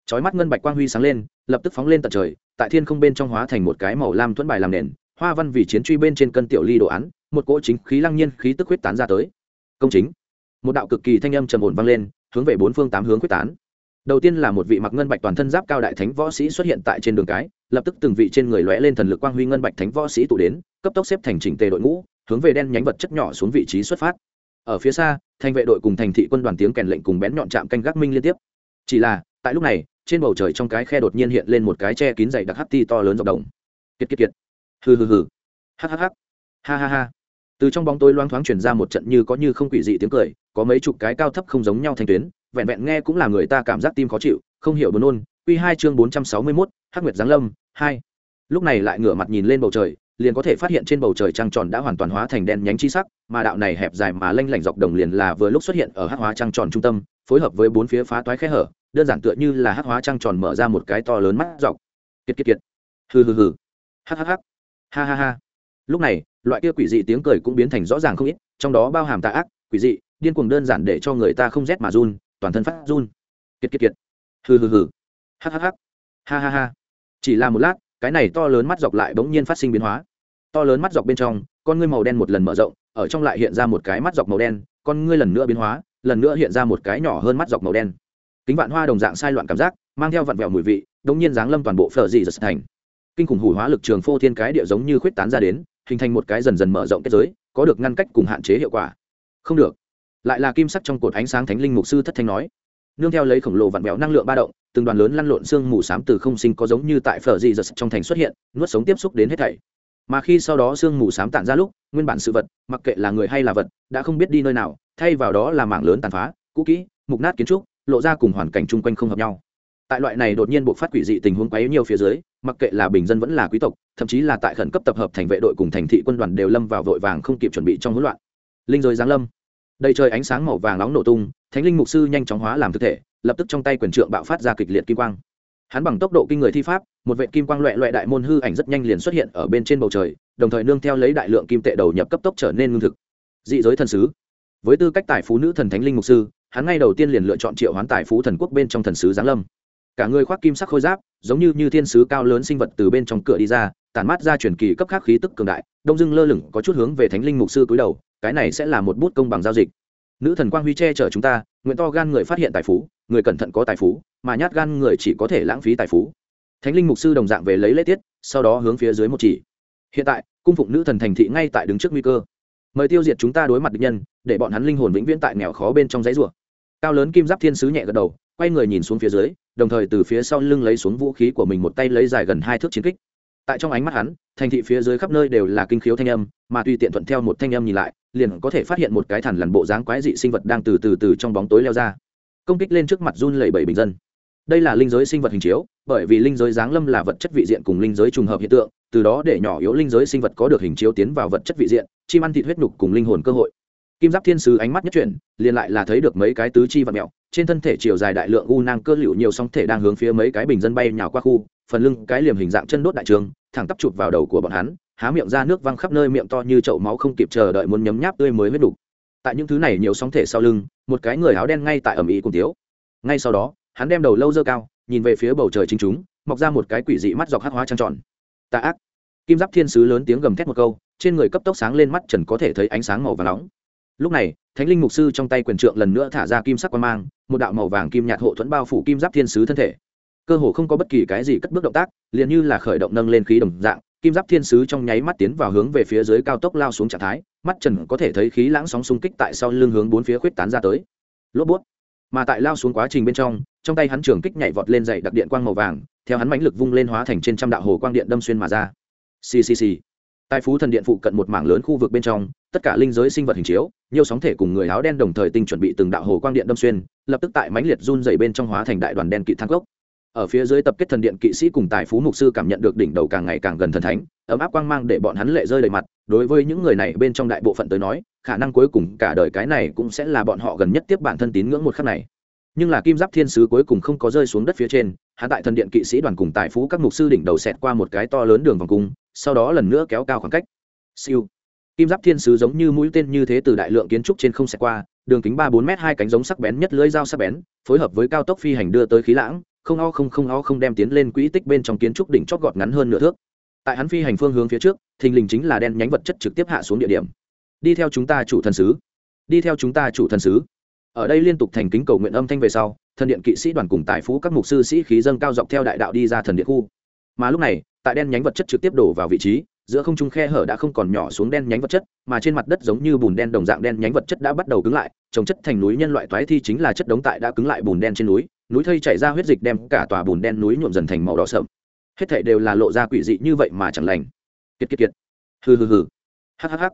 Chói mắt ngân bạch quang huy sáng lên, lập tức phóng lên tận trời, tại thiên không bên trong hóa thành một cái màu lam thuẫn bài làm nền, hoa văn vì chiến truy bên trên cân tiểu ly đồ án, một cỗ chính khí lăng nhiên khí tức huyết tán ra tới. Công chính. Một đạo cực kỳ thanh âm trầm ổn vang lên, hướng về bốn phương tám hướng quyết tán. Đầu tiên là một vị mặc ngân bạch toàn thân giáp cao đại thánh võ sĩ xuất hiện tại trên đường cái, lập tức từng vị trên người lóe lên thần lực quang huy ngân bạch thánh võ sĩ tụ đến, cấp tốc xếp thành chỉnh tề đội ngũ, hướng về đen nhánh vật chất nhỏ xuống vị trí xuất phát ở phía xa, thành vệ đội cùng thành thị quân đoàn tiếng kèn lệnh cùng bén nhọn chạm canh gác minh liên tiếp. Chỉ là, tại lúc này, trên bầu trời trong cái khe đột nhiên hiện lên một cái che kín dày đặc hắt ti to lớn dọc đồng. Kiệt kiệt kiệt. Hừ hừ hừ. Hắc hắc hắc ha ha ha. Từ trong bóng tối loang thoáng chuyển ra một trận như có như không quỷ dị tiếng cười, có mấy chục cái cao thấp không giống nhau thành tuyến, vẹn vẹn nghe cũng là người ta cảm giác tim khó chịu, không hiểu buồn nôn. Q hai chương bốn trăm sáu mươi mốt, hắc nguyệt giáng lâm, hai. Lúc này lại ngửa mặt nhìn lên bầu trời liền có thể phát hiện trên bầu trời trăng tròn đã hoàn toàn hóa thành đen nhánh chi sắc, mà đạo này hẹp dài mà lênh lảnh dọc đồng liền là vừa lúc xuất hiện ở hắc hóa trăng tròn trung tâm, phối hợp với bốn phía phá toái khe hở, đơn giản tựa như là hắc hóa trăng tròn mở ra một cái to lớn mắt dọc. Kiệt kiệt kiệt. Hừ hừ hừ. Hắc hắc hắc ha ha ha. Lúc này, loại kia quỷ dị tiếng cười cũng biến thành rõ ràng không ít, trong đó bao hàm tà ác, quỷ dị, điên cuồng đơn giản để cho người ta không rét mà run, toàn thân phát run. Kiệt kiệt kiệt. Hừ hừ hừ. Hắc hắc hắc ha ha ha. Chỉ là một lát cái này to lớn mắt dọc lại bỗng nhiên phát sinh biến hóa. To lớn mắt dọc bên trong, con ngươi màu đen một lần mở rộng, ở trong lại hiện ra một cái mắt dọc màu đen, con ngươi lần nữa biến hóa, lần nữa hiện ra một cái nhỏ hơn mắt dọc màu đen. Kính vạn hoa đồng dạng sai loạn cảm giác, mang theo vặn vẹo mùi vị, đống nhiên giáng lâm toàn bộ phở dị giật thành. Kinh khủng hủ hóa lực trường phô thiên cái địa giống như khuyết tán ra đến, hình thành một cái dần dần mở rộng kết giới, có được ngăn cách cùng hạn chế hiệu quả. Không được. Lại là kim sắc trong cột ánh sáng thánh linh mục sư thất thanh nói nương theo lấy khổng lồ vặn vẹo năng lượng ba động, từng đoàn lớn lăn lộn xương mù xám từ không sinh có giống như tại phở dị giật trong thành xuất hiện, nuốt sống tiếp xúc đến hết thảy. Mà khi sau đó xương mù xám tản ra lúc, nguyên bản sự vật, mặc kệ là người hay là vật, đã không biết đi nơi nào, thay vào đó là mảng lớn tàn phá, cũ kỹ, mục nát kiến trúc, lộ ra cùng hoàn cảnh chung quanh không hợp nhau. Tại loại này đột nhiên buộc phát quỷ dị tình huống quấy nhiều phía dưới, mặc kệ là bình dân vẫn là quý tộc, thậm chí là tại khẩn cấp tập hợp thành vệ đội cùng thành thị quân đoàn đều lâm vào vội vàng không kịp chuẩn bị trong hỗn loạn. Linh rồi giáng lâm đầy trời ánh sáng màu vàng nóng nổ tung, thánh linh mục sư nhanh chóng hóa làm thực thể, lập tức trong tay quyền trượng bạo phát ra kịch liệt kim quang. Hắn bằng tốc độ kinh người thi pháp, một vệ kim quang loẹ loẹ đại môn hư ảnh rất nhanh liền xuất hiện ở bên trên bầu trời, đồng thời nương theo lấy đại lượng kim tệ đầu nhập cấp tốc trở nên ngưng thực. Dị giới thần sứ. Với tư cách tài phú nữ thần thánh linh mục sư, hắn ngay đầu tiên liền lựa chọn triệu hoán tài phú thần quốc bên trong thần sứ giáng lâm. Cả người khoác kim sắc khôi giáp, giống như như thiên sứ cao lớn sinh vật từ bên trong cửa đi ra, tản mát ra truyền kỳ cấp khác khí tức cường đại, đông dưng lơ lửng, có chút hướng về thánh linh mục sư cúi đầu cái này sẽ là một bút công bằng giao dịch. Nữ thần quang huy che chở chúng ta, nguyện to gan người phát hiện tài phú, người cẩn thận có tài phú, mà nhát gan người chỉ có thể lãng phí tài phú. Thánh linh mục sư đồng dạng về lấy lễ tiết, sau đó hướng phía dưới một chỉ. Hiện tại, cung phụng nữ thần thành thị ngay tại đứng trước nguy cơ. Mời tiêu diệt chúng ta đối mặt địch nhân, để bọn hắn linh hồn vĩnh viễn tại nghèo khó bên trong giấy rùa cao lớn kim giáp thiên sứ nhẹ gật đầu, quay người nhìn xuống phía dưới, đồng thời từ phía sau lưng lấy xuống vũ khí của mình một tay lấy dài gần hai thước chiến kích. Tại trong ánh mắt hắn, thành thị phía dưới khắp nơi đều là kinh khiếu thanh âm, mà tùy tiện thuận theo một thanh âm nhìn lại liền có thể phát hiện một cái thằn lằn bộ dáng quái dị sinh vật đang từ từ từ trong bóng tối leo ra. Công kích lên trước mặt run lẩy bẩy bình dân. Đây là linh giới sinh vật hình chiếu, bởi vì linh giới giáng lâm là vật chất vị diện cùng linh giới trùng hợp hiện tượng, từ đó để nhỏ yếu linh giới sinh vật có được hình chiếu tiến vào vật chất vị diện, chim ăn thịt huyết nhục cùng linh hồn cơ hội. Kim giáp thiên sứ ánh mắt nhất chuyển, liền lại là thấy được mấy cái tứ chi vật mẹo, trên thân thể chiều dài đại lượng u nang cơ liệu nhiều song thể đang hướng phía mấy cái bình dân bay nhào qua khu, phần lưng cái liềm hình dạng chân đốt đại trường, thẳng tắp chụp vào đầu của bọn hắn há miệng ra nước văng khắp nơi miệng to như chậu máu không kịp chờ đợi muốn nhấm nháp tươi mới huyết đục. Tại những thứ này nhiều sóng thể sau lưng, một cái người áo đen ngay tại ẩm ý cùng tiếu ngay sau đó, hắn đem đầu lâu dơ cao, nhìn về phía bầu trời chính chúng, mọc ra một cái quỷ dị mắt dọc hát hóa trăng tròn. Tà ác. Kim giáp thiên sứ lớn tiếng gầm thét một câu, trên người cấp tốc sáng lên mắt trần có thể thấy ánh sáng màu và nóng. Lúc này, thánh linh mục sư trong tay quyền trượng lần nữa thả ra kim sắc quan mang, một đạo màu vàng kim nhạt hộ thuẫn bao phủ kim giáp thiên sứ thân thể. Cơ hồ không có bất kỳ cái gì cất bước động tác, liền như là khởi động nâng lên khí đồng dạng kim giáp thiên sứ trong nháy mắt tiến vào hướng về phía dưới cao tốc lao xuống trạng thái, mắt trần có thể thấy khí lãng sóng xung kích tại sau lưng hướng bốn phía khuyết tán ra tới. Lốp bút. Mà tại lao xuống quá trình bên trong trong tay hắn trường kích nhảy vọt lên dậy đặc điện quang màu vàng, theo hắn mãnh lực vung lên hóa thành trên trăm đạo hồ quang điện đâm xuyên mà ra. Ccc tại phú thần điện phụ cận một mảng lớn khu vực bên trong, tất cả linh giới sinh vật hình chiếu, nhiều sóng thể cùng người áo đen đồng thời tinh chuẩn bị từng đạo hồ quang điện đâm xuyên, lập tức tại mãnh liệt run dày bên trong hóa thành đại đoàn đen kỵ thang gốc ở phía dưới tập kết thần điện kỵ sĩ cùng tài phú mục sư cảm nhận được đỉnh đầu càng ngày càng gần thần thánh, ấm áp quang mang để bọn hắn lệ rơi đầy mặt. Đối với những người này bên trong đại bộ phận tới nói, khả năng cuối cùng cả đời cái này cũng sẽ là bọn họ gần nhất tiếp bản thân tín ngưỡng một khắc này. Nhưng là kim giáp thiên sứ cuối cùng không có rơi xuống đất phía trên hạ tại thần điện kỵ sĩ đoàn cùng tài phú các mục sư đỉnh đầu xẹt qua một cái to lớn đường vòng cung, sau đó lần nữa kéo cao khoảng cách. Siêu. Kim giáp thiên sứ giống như mũi tên như thế từ đại lượng kiến trúc trên không xẹt qua, đường kính ba bốn m hai cánh giống sắc bén nhất lưỡi dao sắc bén, phối hợp với cao tốc phi hành đưa tới khí lãng không o không không o không đem tiến lên quỹ tích bên trong kiến trúc đỉnh chót gọt ngắn hơn nửa thước. Tại hắn phi hành phương hướng phía trước, thình lình chính là đen nhánh vật chất trực tiếp hạ xuống địa điểm. Đi theo chúng ta chủ thần sứ. Đi theo chúng ta chủ thần sứ. Ở đây liên tục thành kính cầu nguyện âm thanh về sau, thần điện kỵ sĩ đoàn cùng tài phú các mục sư sĩ khí dâng cao dọc theo đại đạo đi ra thần điện khu. Mà lúc này, tại đen nhánh vật chất trực tiếp đổ vào vị trí, giữa không trung khe hở đã không còn nhỏ xuống đen nhánh vật chất, mà trên mặt đất giống như bùn đen đồng dạng đen nhánh vật chất đã bắt đầu cứng lại, trồng chất thành núi nhân loại toái thi chính là chất đống tại đã cứng lại bùn đen trên núi núi thây chảy ra huyết dịch đem cả tòa bùn đen núi nhuộm dần thành màu đỏ sậm, hết thảy đều là lộ ra quỷ dị như vậy mà chẳng lành. Kiệt kiệt kiệt. Hừ hừ hừ. Hắc hắc hắc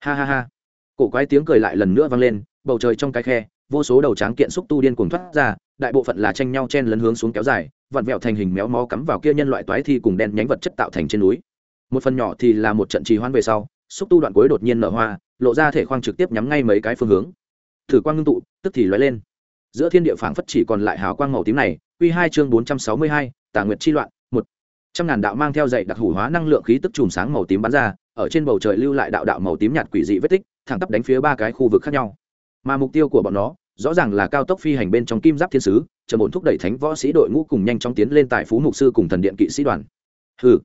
ha ha ha. Cổ quái tiếng cười lại lần nữa vang lên bầu trời trong cái khe vô số đầu tráng kiện xúc tu điên cuồng thoát ra đại bộ phận là tranh nhau chen lấn hướng xuống kéo dài vặn vẹo thành hình méo mó cắm vào kia nhân loại toái thi cùng đen nhánh vật chất tạo thành trên núi. Một phần nhỏ thì là một trận trì hoãn về sau xúc tu đoạn cuối đột nhiên nở hoa lộ ra thể khoang trực tiếp nhắm ngay mấy cái phương hướng. Thử quang ngưng tụ tức thì lóe lên giữa thiên địa phảng phất chỉ còn lại hào quang màu tím này q hai chương bốn trăm sáu mươi hai, tà nguyệt chi loạn, một. Trăm ngàn đạo mang theo dạy đặc hủ hóa năng lượng khí tức chùm sáng màu tím bắn ra, ở trên bầu trời lưu lại đạo đạo màu tím nhạt quỷ dị vết tích, thẳng tắp đánh phía ba cái khu vực khác nhau. Mà mục tiêu của bọn nó, rõ ràng là cao tốc phi hành bên trong kim giáp thiên sứ chờ ổn thúc đẩy thánh võ sĩ đội ngũ cùng nhanh chóng tiến lên tại phú mục sư cùng thần điện kỵ sĩ đoàn. Hừ.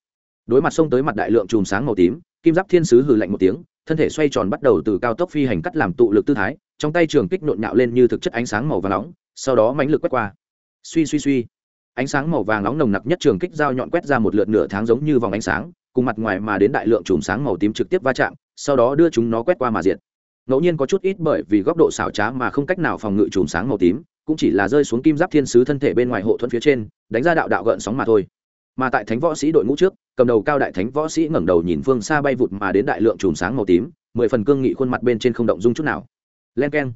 Đối mặt xông tới mặt đại lượng chùm sáng màu tím, kim giáp thiên sứ hừ lạnh một tiếng thân thể xoay tròn bắt đầu từ cao tốc phi hành cắt làm tụ lực tư thái, trong tay trường kích nộn nhạo lên như thực chất ánh sáng màu vàng nóng, sau đó mãnh lực quét qua. Suy suy suy. Ánh sáng màu vàng nóng nồng nặc nhất trường kích dao nhọn quét ra một lượt nửa tháng giống như vòng ánh sáng, cùng mặt ngoài mà đến đại lượng chùm sáng màu tím trực tiếp va chạm, sau đó đưa chúng nó quét qua mà diệt. Ngẫu nhiên có chút ít bởi vì góc độ xảo trá mà không cách nào phòng ngự chùm sáng màu tím, cũng chỉ là rơi xuống kim giáp thiên sứ thân thể bên ngoài hộ thuẫn phía trên, đánh ra đạo đạo gợn sóng mà thôi. Mà tại thánh võ sĩ đội ngũ trước cầm đầu cao đại thánh võ sĩ ngẩng đầu nhìn phương xa bay vụt mà đến đại lượng chùm sáng màu tím, mười phần cương nghị khuôn mặt bên trên không động dung chút nào. Len k e n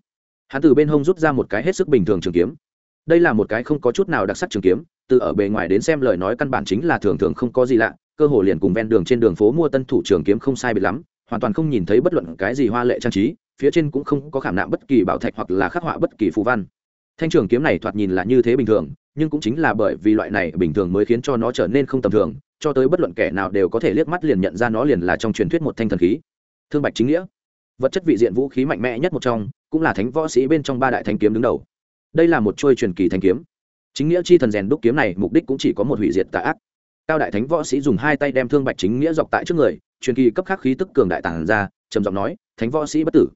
hắn từ bên hông rút ra một cái hết sức bình thường trường kiếm. Đây là một cái không có chút nào đặc sắc trường kiếm, từ ở bề ngoài đến xem lời nói căn bản chính là thường thường không có gì lạ, cơ hồ liền cùng ven đường trên đường phố mua tân thủ trường kiếm không sai biệt lắm, hoàn toàn không nhìn thấy bất luận cái gì hoa lệ trang trí, phía trên cũng không có khảm nạm bất kỳ bảo thạch hoặc là khắc họa bất kỳ phù văn. Thanh trường kiếm này thoạt nhìn là như thế bình thường, nhưng cũng chính là bởi vì loại này bình thường mới khiến cho nó trở nên không tầm thường cho tới bất luận kẻ nào đều có thể liếc mắt liền nhận ra nó liền là trong truyền thuyết một thanh thần khí. Thương bạch chính nghĩa. Vật chất vị diện vũ khí mạnh mẽ nhất một trong, cũng là thánh võ sĩ bên trong ba đại thanh kiếm đứng đầu. Đây là một trôi truyền kỳ thanh kiếm. Chính nghĩa chi thần rèn đúc kiếm này, mục đích cũng chỉ có một hủy diệt tà ác. Cao đại thánh võ sĩ dùng hai tay đem thương bạch chính nghĩa dọc tại trước người, truyền kỳ cấp khắc khí tức cường đại tản ra, trầm giọng nói, thánh võ sĩ bất tử.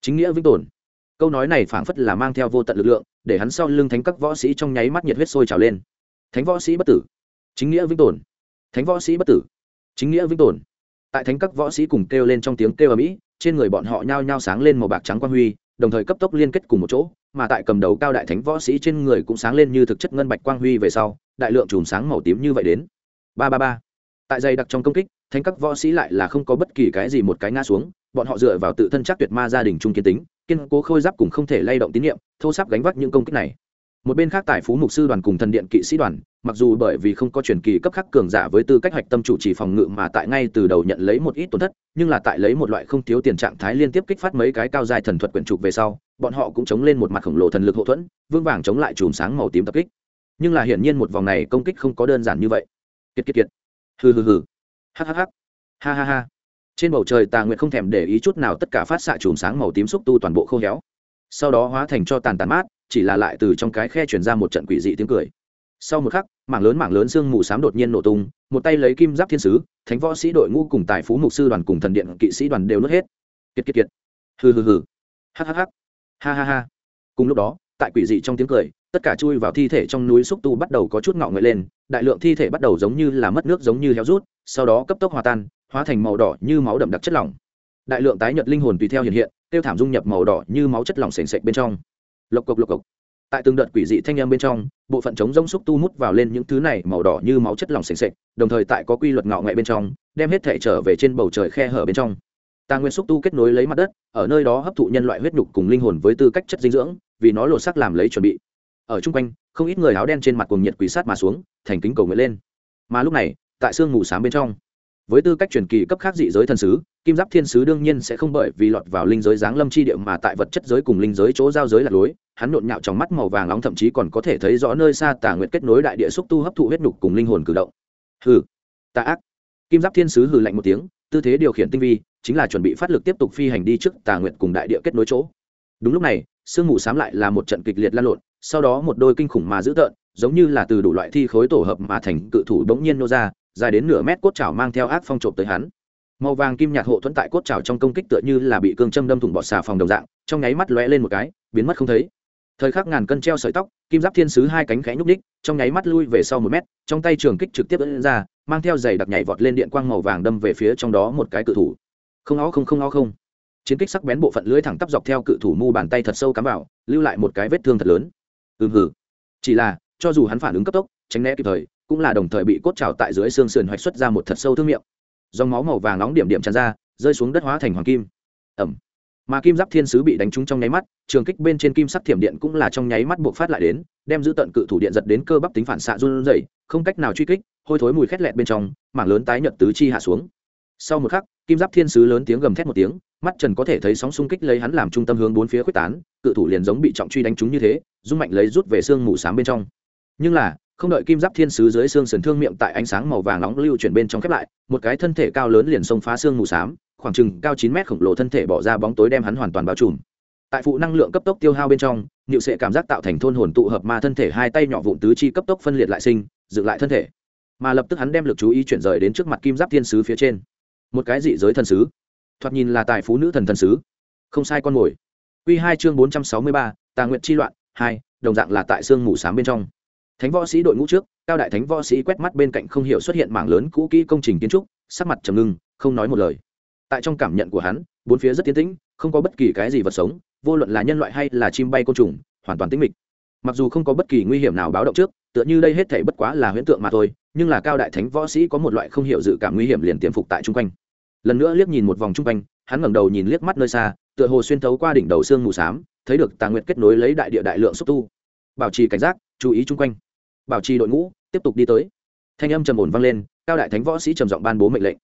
Chính nghĩa vĩnh tồn. Câu nói này phảng phất là mang theo vô tận lực lượng, để hắn sau lưng thánh các võ sĩ trong nháy mắt nhiệt huyết sôi trào lên. Thánh võ sĩ bất tử. Chính nghĩa vĩnh tồn thánh võ sĩ bất tử. Chính nghĩa vĩnh tồn. Tại thánh các võ sĩ cùng kêu lên trong tiếng kêu ở mỹ trên người bọn họ nhao nhao sáng lên màu bạc trắng quang huy, đồng thời cấp tốc liên kết cùng một chỗ, mà tại cầm đầu cao đại thánh võ sĩ trên người cũng sáng lên như thực chất ngân bạch quang huy về sau, đại lượng chùm sáng màu tím như vậy đến. Ba ba ba. Tại dày đặc trong công kích, thánh các võ sĩ lại là không có bất kỳ cái gì một cái ngã xuống, bọn họ dựa vào tự thân chắc tuyệt ma gia đình trung kiên tính, kiên cố khôi giáp cùng không thể lay động tín nhiệm, thô sắp gánh vác những công kích này. Một bên khác tại phú mục sư đoàn cùng thần điện kỵ sĩ đoàn mặc dù bởi vì không có truyền kỳ cấp khắc cường giả với tư cách hoạch tâm chủ trì phòng ngự mà tại ngay từ đầu nhận lấy một ít tổn thất, nhưng là tại lấy một loại không thiếu tiền trạng thái liên tiếp kích phát mấy cái cao dài thần thuật quyển trục về sau, bọn họ cũng chống lên một mặt khổng lồ thần lực hậu thuẫn vương vàng chống lại chùm sáng màu tím tập kích. Nhưng là hiển nhiên một vòng này công kích không có đơn giản như vậy. Kiệt kiệt kiệt. Hừ hừ hừ. Ha ha ha. Ha trên bầu trời tà nguyệt không thèm để ý chút nào tất cả phát xạ chùm sáng màu tím xúc tu toàn bộ khô héo. Sau đó hóa thành cho tàn tàn mát, chỉ là lại từ trong cái khe chuyển ra một trận quỷ dị tiếng cười sau một khắc, mảng lớn mảng lớn sương mù s á m đột nhiên nổ tung, một tay lấy kim giáp thiên sứ, thánh võ sĩ đội ngũ cùng tài phú mục sư đoàn cùng thần điện kỵ sĩ đoàn đều nuốt hết. Kiệt kiệt kiệt. Hừ hừ hừ. Hhh ha ha. Ha cùng lúc đó, tại quỷ dị trong tiếng cười, tất cả chui vào thi thể trong núi xúc tu bắt đầu có chút ngọ ngợi lên, đại lượng thi thể bắt đầu giống như là mất nước giống như héo rút, sau đó cấp tốc hòa tan, hóa thành màu đỏ như máu đậm đặc chất lỏng. Đại lượng tái nhật linh hồn tùy theo hiện hiện, tiêu thảm dung nhập màu đỏ như máu chất lỏng s ề n s ệ c bên trong. Lộc cộc lộc cộc tại từng đợt quỷ dị thanh âm bên trong, bộ phận chống rông xúc tu mút vào lên những thứ này màu đỏ như máu chất lỏng s ề n s ệ c đồng thời tại có quy luật ngạo nghệ bên trong, đem hết thể trở về trên bầu trời khe hở bên trong. Tà nguyên xúc tu kết nối lấy mặt đất, ở nơi đó hấp thụ nhân loại huyết nhục cùng linh hồn với tư cách chất dinh dưỡng, vì nó lột sắc làm lấy chuẩn bị. Ở chung quanh, không ít người áo đen trên mặt cùng nhiệt quỷ sát mà xuống, thành kính cầu nguyện lên. Mà lúc này, tại sương mù s á m bên trong với tư cách truyền kỳ cấp khác dị giới thần sứ, kim giáp thiên sứ đương nhiên sẽ không bởi vì lọt vào linh giới giáng lâm chi địa mà tại vật chất giới cùng linh giới chỗ giao giới lạc lối. Hắn nhộn nhạo trong mắt màu vàng nóng thậm chí còn có thể thấy rõ nơi xa tà nguyệt kết nối đại địa xúc tu hấp thụ huyết nhục cùng linh hồn cử động. Hừ, tà ác. Kim giáp thiên sứ hừ lạnh một tiếng, tư thế điều khiển tinh vi, chính là chuẩn bị phát lực tiếp tục phi hành đi trước tà nguyệt cùng đại địa kết nối chỗ. Đúng lúc này, sương mù xám lại là một trận kịch liệt lan lộn, sau đó một đôi kinh khủng mà dữ tợn, giống như là từ đủ loại thi khối tổ hợp mà thành cự thủ đống nhiên nô ra dài đến nửa mét cốt chảo mang theo ác phong trộm tới hắn. Màu vàng kim nhạt hộ thuẫn tại cốt chảo trong công kích tựa như là bị cương châm đâm thủng bọt xà phòng đồng dạng, trong nháy mắt lóe lên một cái, biến mất không thấy. Thời khắc ngàn cân treo sợi tóc, kim giáp thiên sứ hai cánh khẽ nhúc ních trong nháy mắt lui về sau một mét, trong tay trường kích trực tiếp ấn ra, mang theo giày đặc nhảy vọt lên điện quang màu vàng đâm về phía trong đó một cái cự thủ. Không ó không không ó không. Chiến kích sắc bén bộ phận lưới thẳng tắp dọc theo cự thủ mu bàn tay thật sâu cắm vào, lưu lại một cái vết thương thật lớn. Ừm hử chỉ là, cho dù hắn phản ứng cấp tốc, tránh né kịp thời cũng là đồng thời bị cốt trào tại dưới xương sườn hoạch xuất ra một thật sâu thương miệng. Dòng máu màu vàng nóng điểm điểm tràn ra, rơi xuống đất hóa thành hoàng kim. Ẩm. Mà kim giáp thiên sứ bị đánh trúng trong nháy mắt, trường kích bên trên kim sắc thiểm điện cũng là trong nháy mắt buộc phát lại đến, đem giữ tận cự thủ điện giật đến cơ bắp tính phản xạ run rẩy, không cách nào truy kích, hôi thối mùi khét lẹt bên trong, mảng lớn tái nhợt tứ chi hạ xuống. Sau một khắc, kim giáp thiên sứ lớn tiếng gầm thét một tiếng, mắt trần có thể thấy sóng xung kích lấy hắn làm trung tâm hướng bốn phía quyết tán, cự thủ liền giống bị trọng truy đánh trúng như thế, rung mạnh lấy rút về xương mù sám bên trong. Nhưng là không đợi kim giáp thiên sứ dưới xương sườn thương miệng tại ánh sáng màu vàng nóng lưu chuyển bên trong khép lại, một cái thân thể cao lớn liền xông phá xương mù s khoảng chừng cao chín mét khổng lồ thân thể bỏ ra bóng tối đem hắn hoàn toàn bao trùm. Tại phụ năng lượng cấp tốc tiêu hao bên trong nịu sệ cảm giác tạo thành thôn hồn tụ hợp ma thân thể hai tay nhỏ vụn tứ chi cấp tốc phân liệt lại sinh, dựng lại thân thể. Mà lập tức hắn đem l ự c chú ý chuyển rời đến trước mặt kim giáp thiên sứ phía trên. Một cái dị giới thần sứ. Thoạt nhìn là tài phú nữ thần thần sứ. Không sai con mồi. Q hai chương bốn trăm sáu mươi ba, tà nguyện chi loạn, hai, đồng dạng là tại sương mù s á m bên trong thánh võ sĩ đội ngũ trước, cao đại thánh võ sĩ quét mắt bên cạnh không hiểu xuất hiện mảng lớn cũ kỹ công trình kiến trúc, sắc mặt trầm ngưng, không nói một lời. Tại trong cảm nhận của hắn, bốn phía rất tiến tĩnh, không có bất kỳ cái gì vật sống, vô luận là nhân loại hay là chim bay côn trùng, hoàn toàn tĩnh mịch. Mặc dù không có bất kỳ nguy hiểm nào báo động trước, tựa như đây hết thể bất quá là huyễn tượng mà thôi, nhưng là cao đại thánh võ sĩ có một loại không hiểu dự cảm nguy hiểm liền tiềm phục tại chung quanh. Lần nữa liếc nhìn một vòng chung quanh, hắn ngẩng đầu nhìn liếc mắt nơi xa, tựa hồ xuyên thấu qua đỉnh đầu xương mù xám, thấy được tà nguyệt kết nối lấy đại địa đại lượng xúc tu. Bảo trì cảnh giác, chú ý chung quanh bảo trì đội ngũ, tiếp tục đi tới. Thanh âm trầm ổn vang lên, cao đại thánh võ sĩ trầm giọng ban bố mệnh lệnh.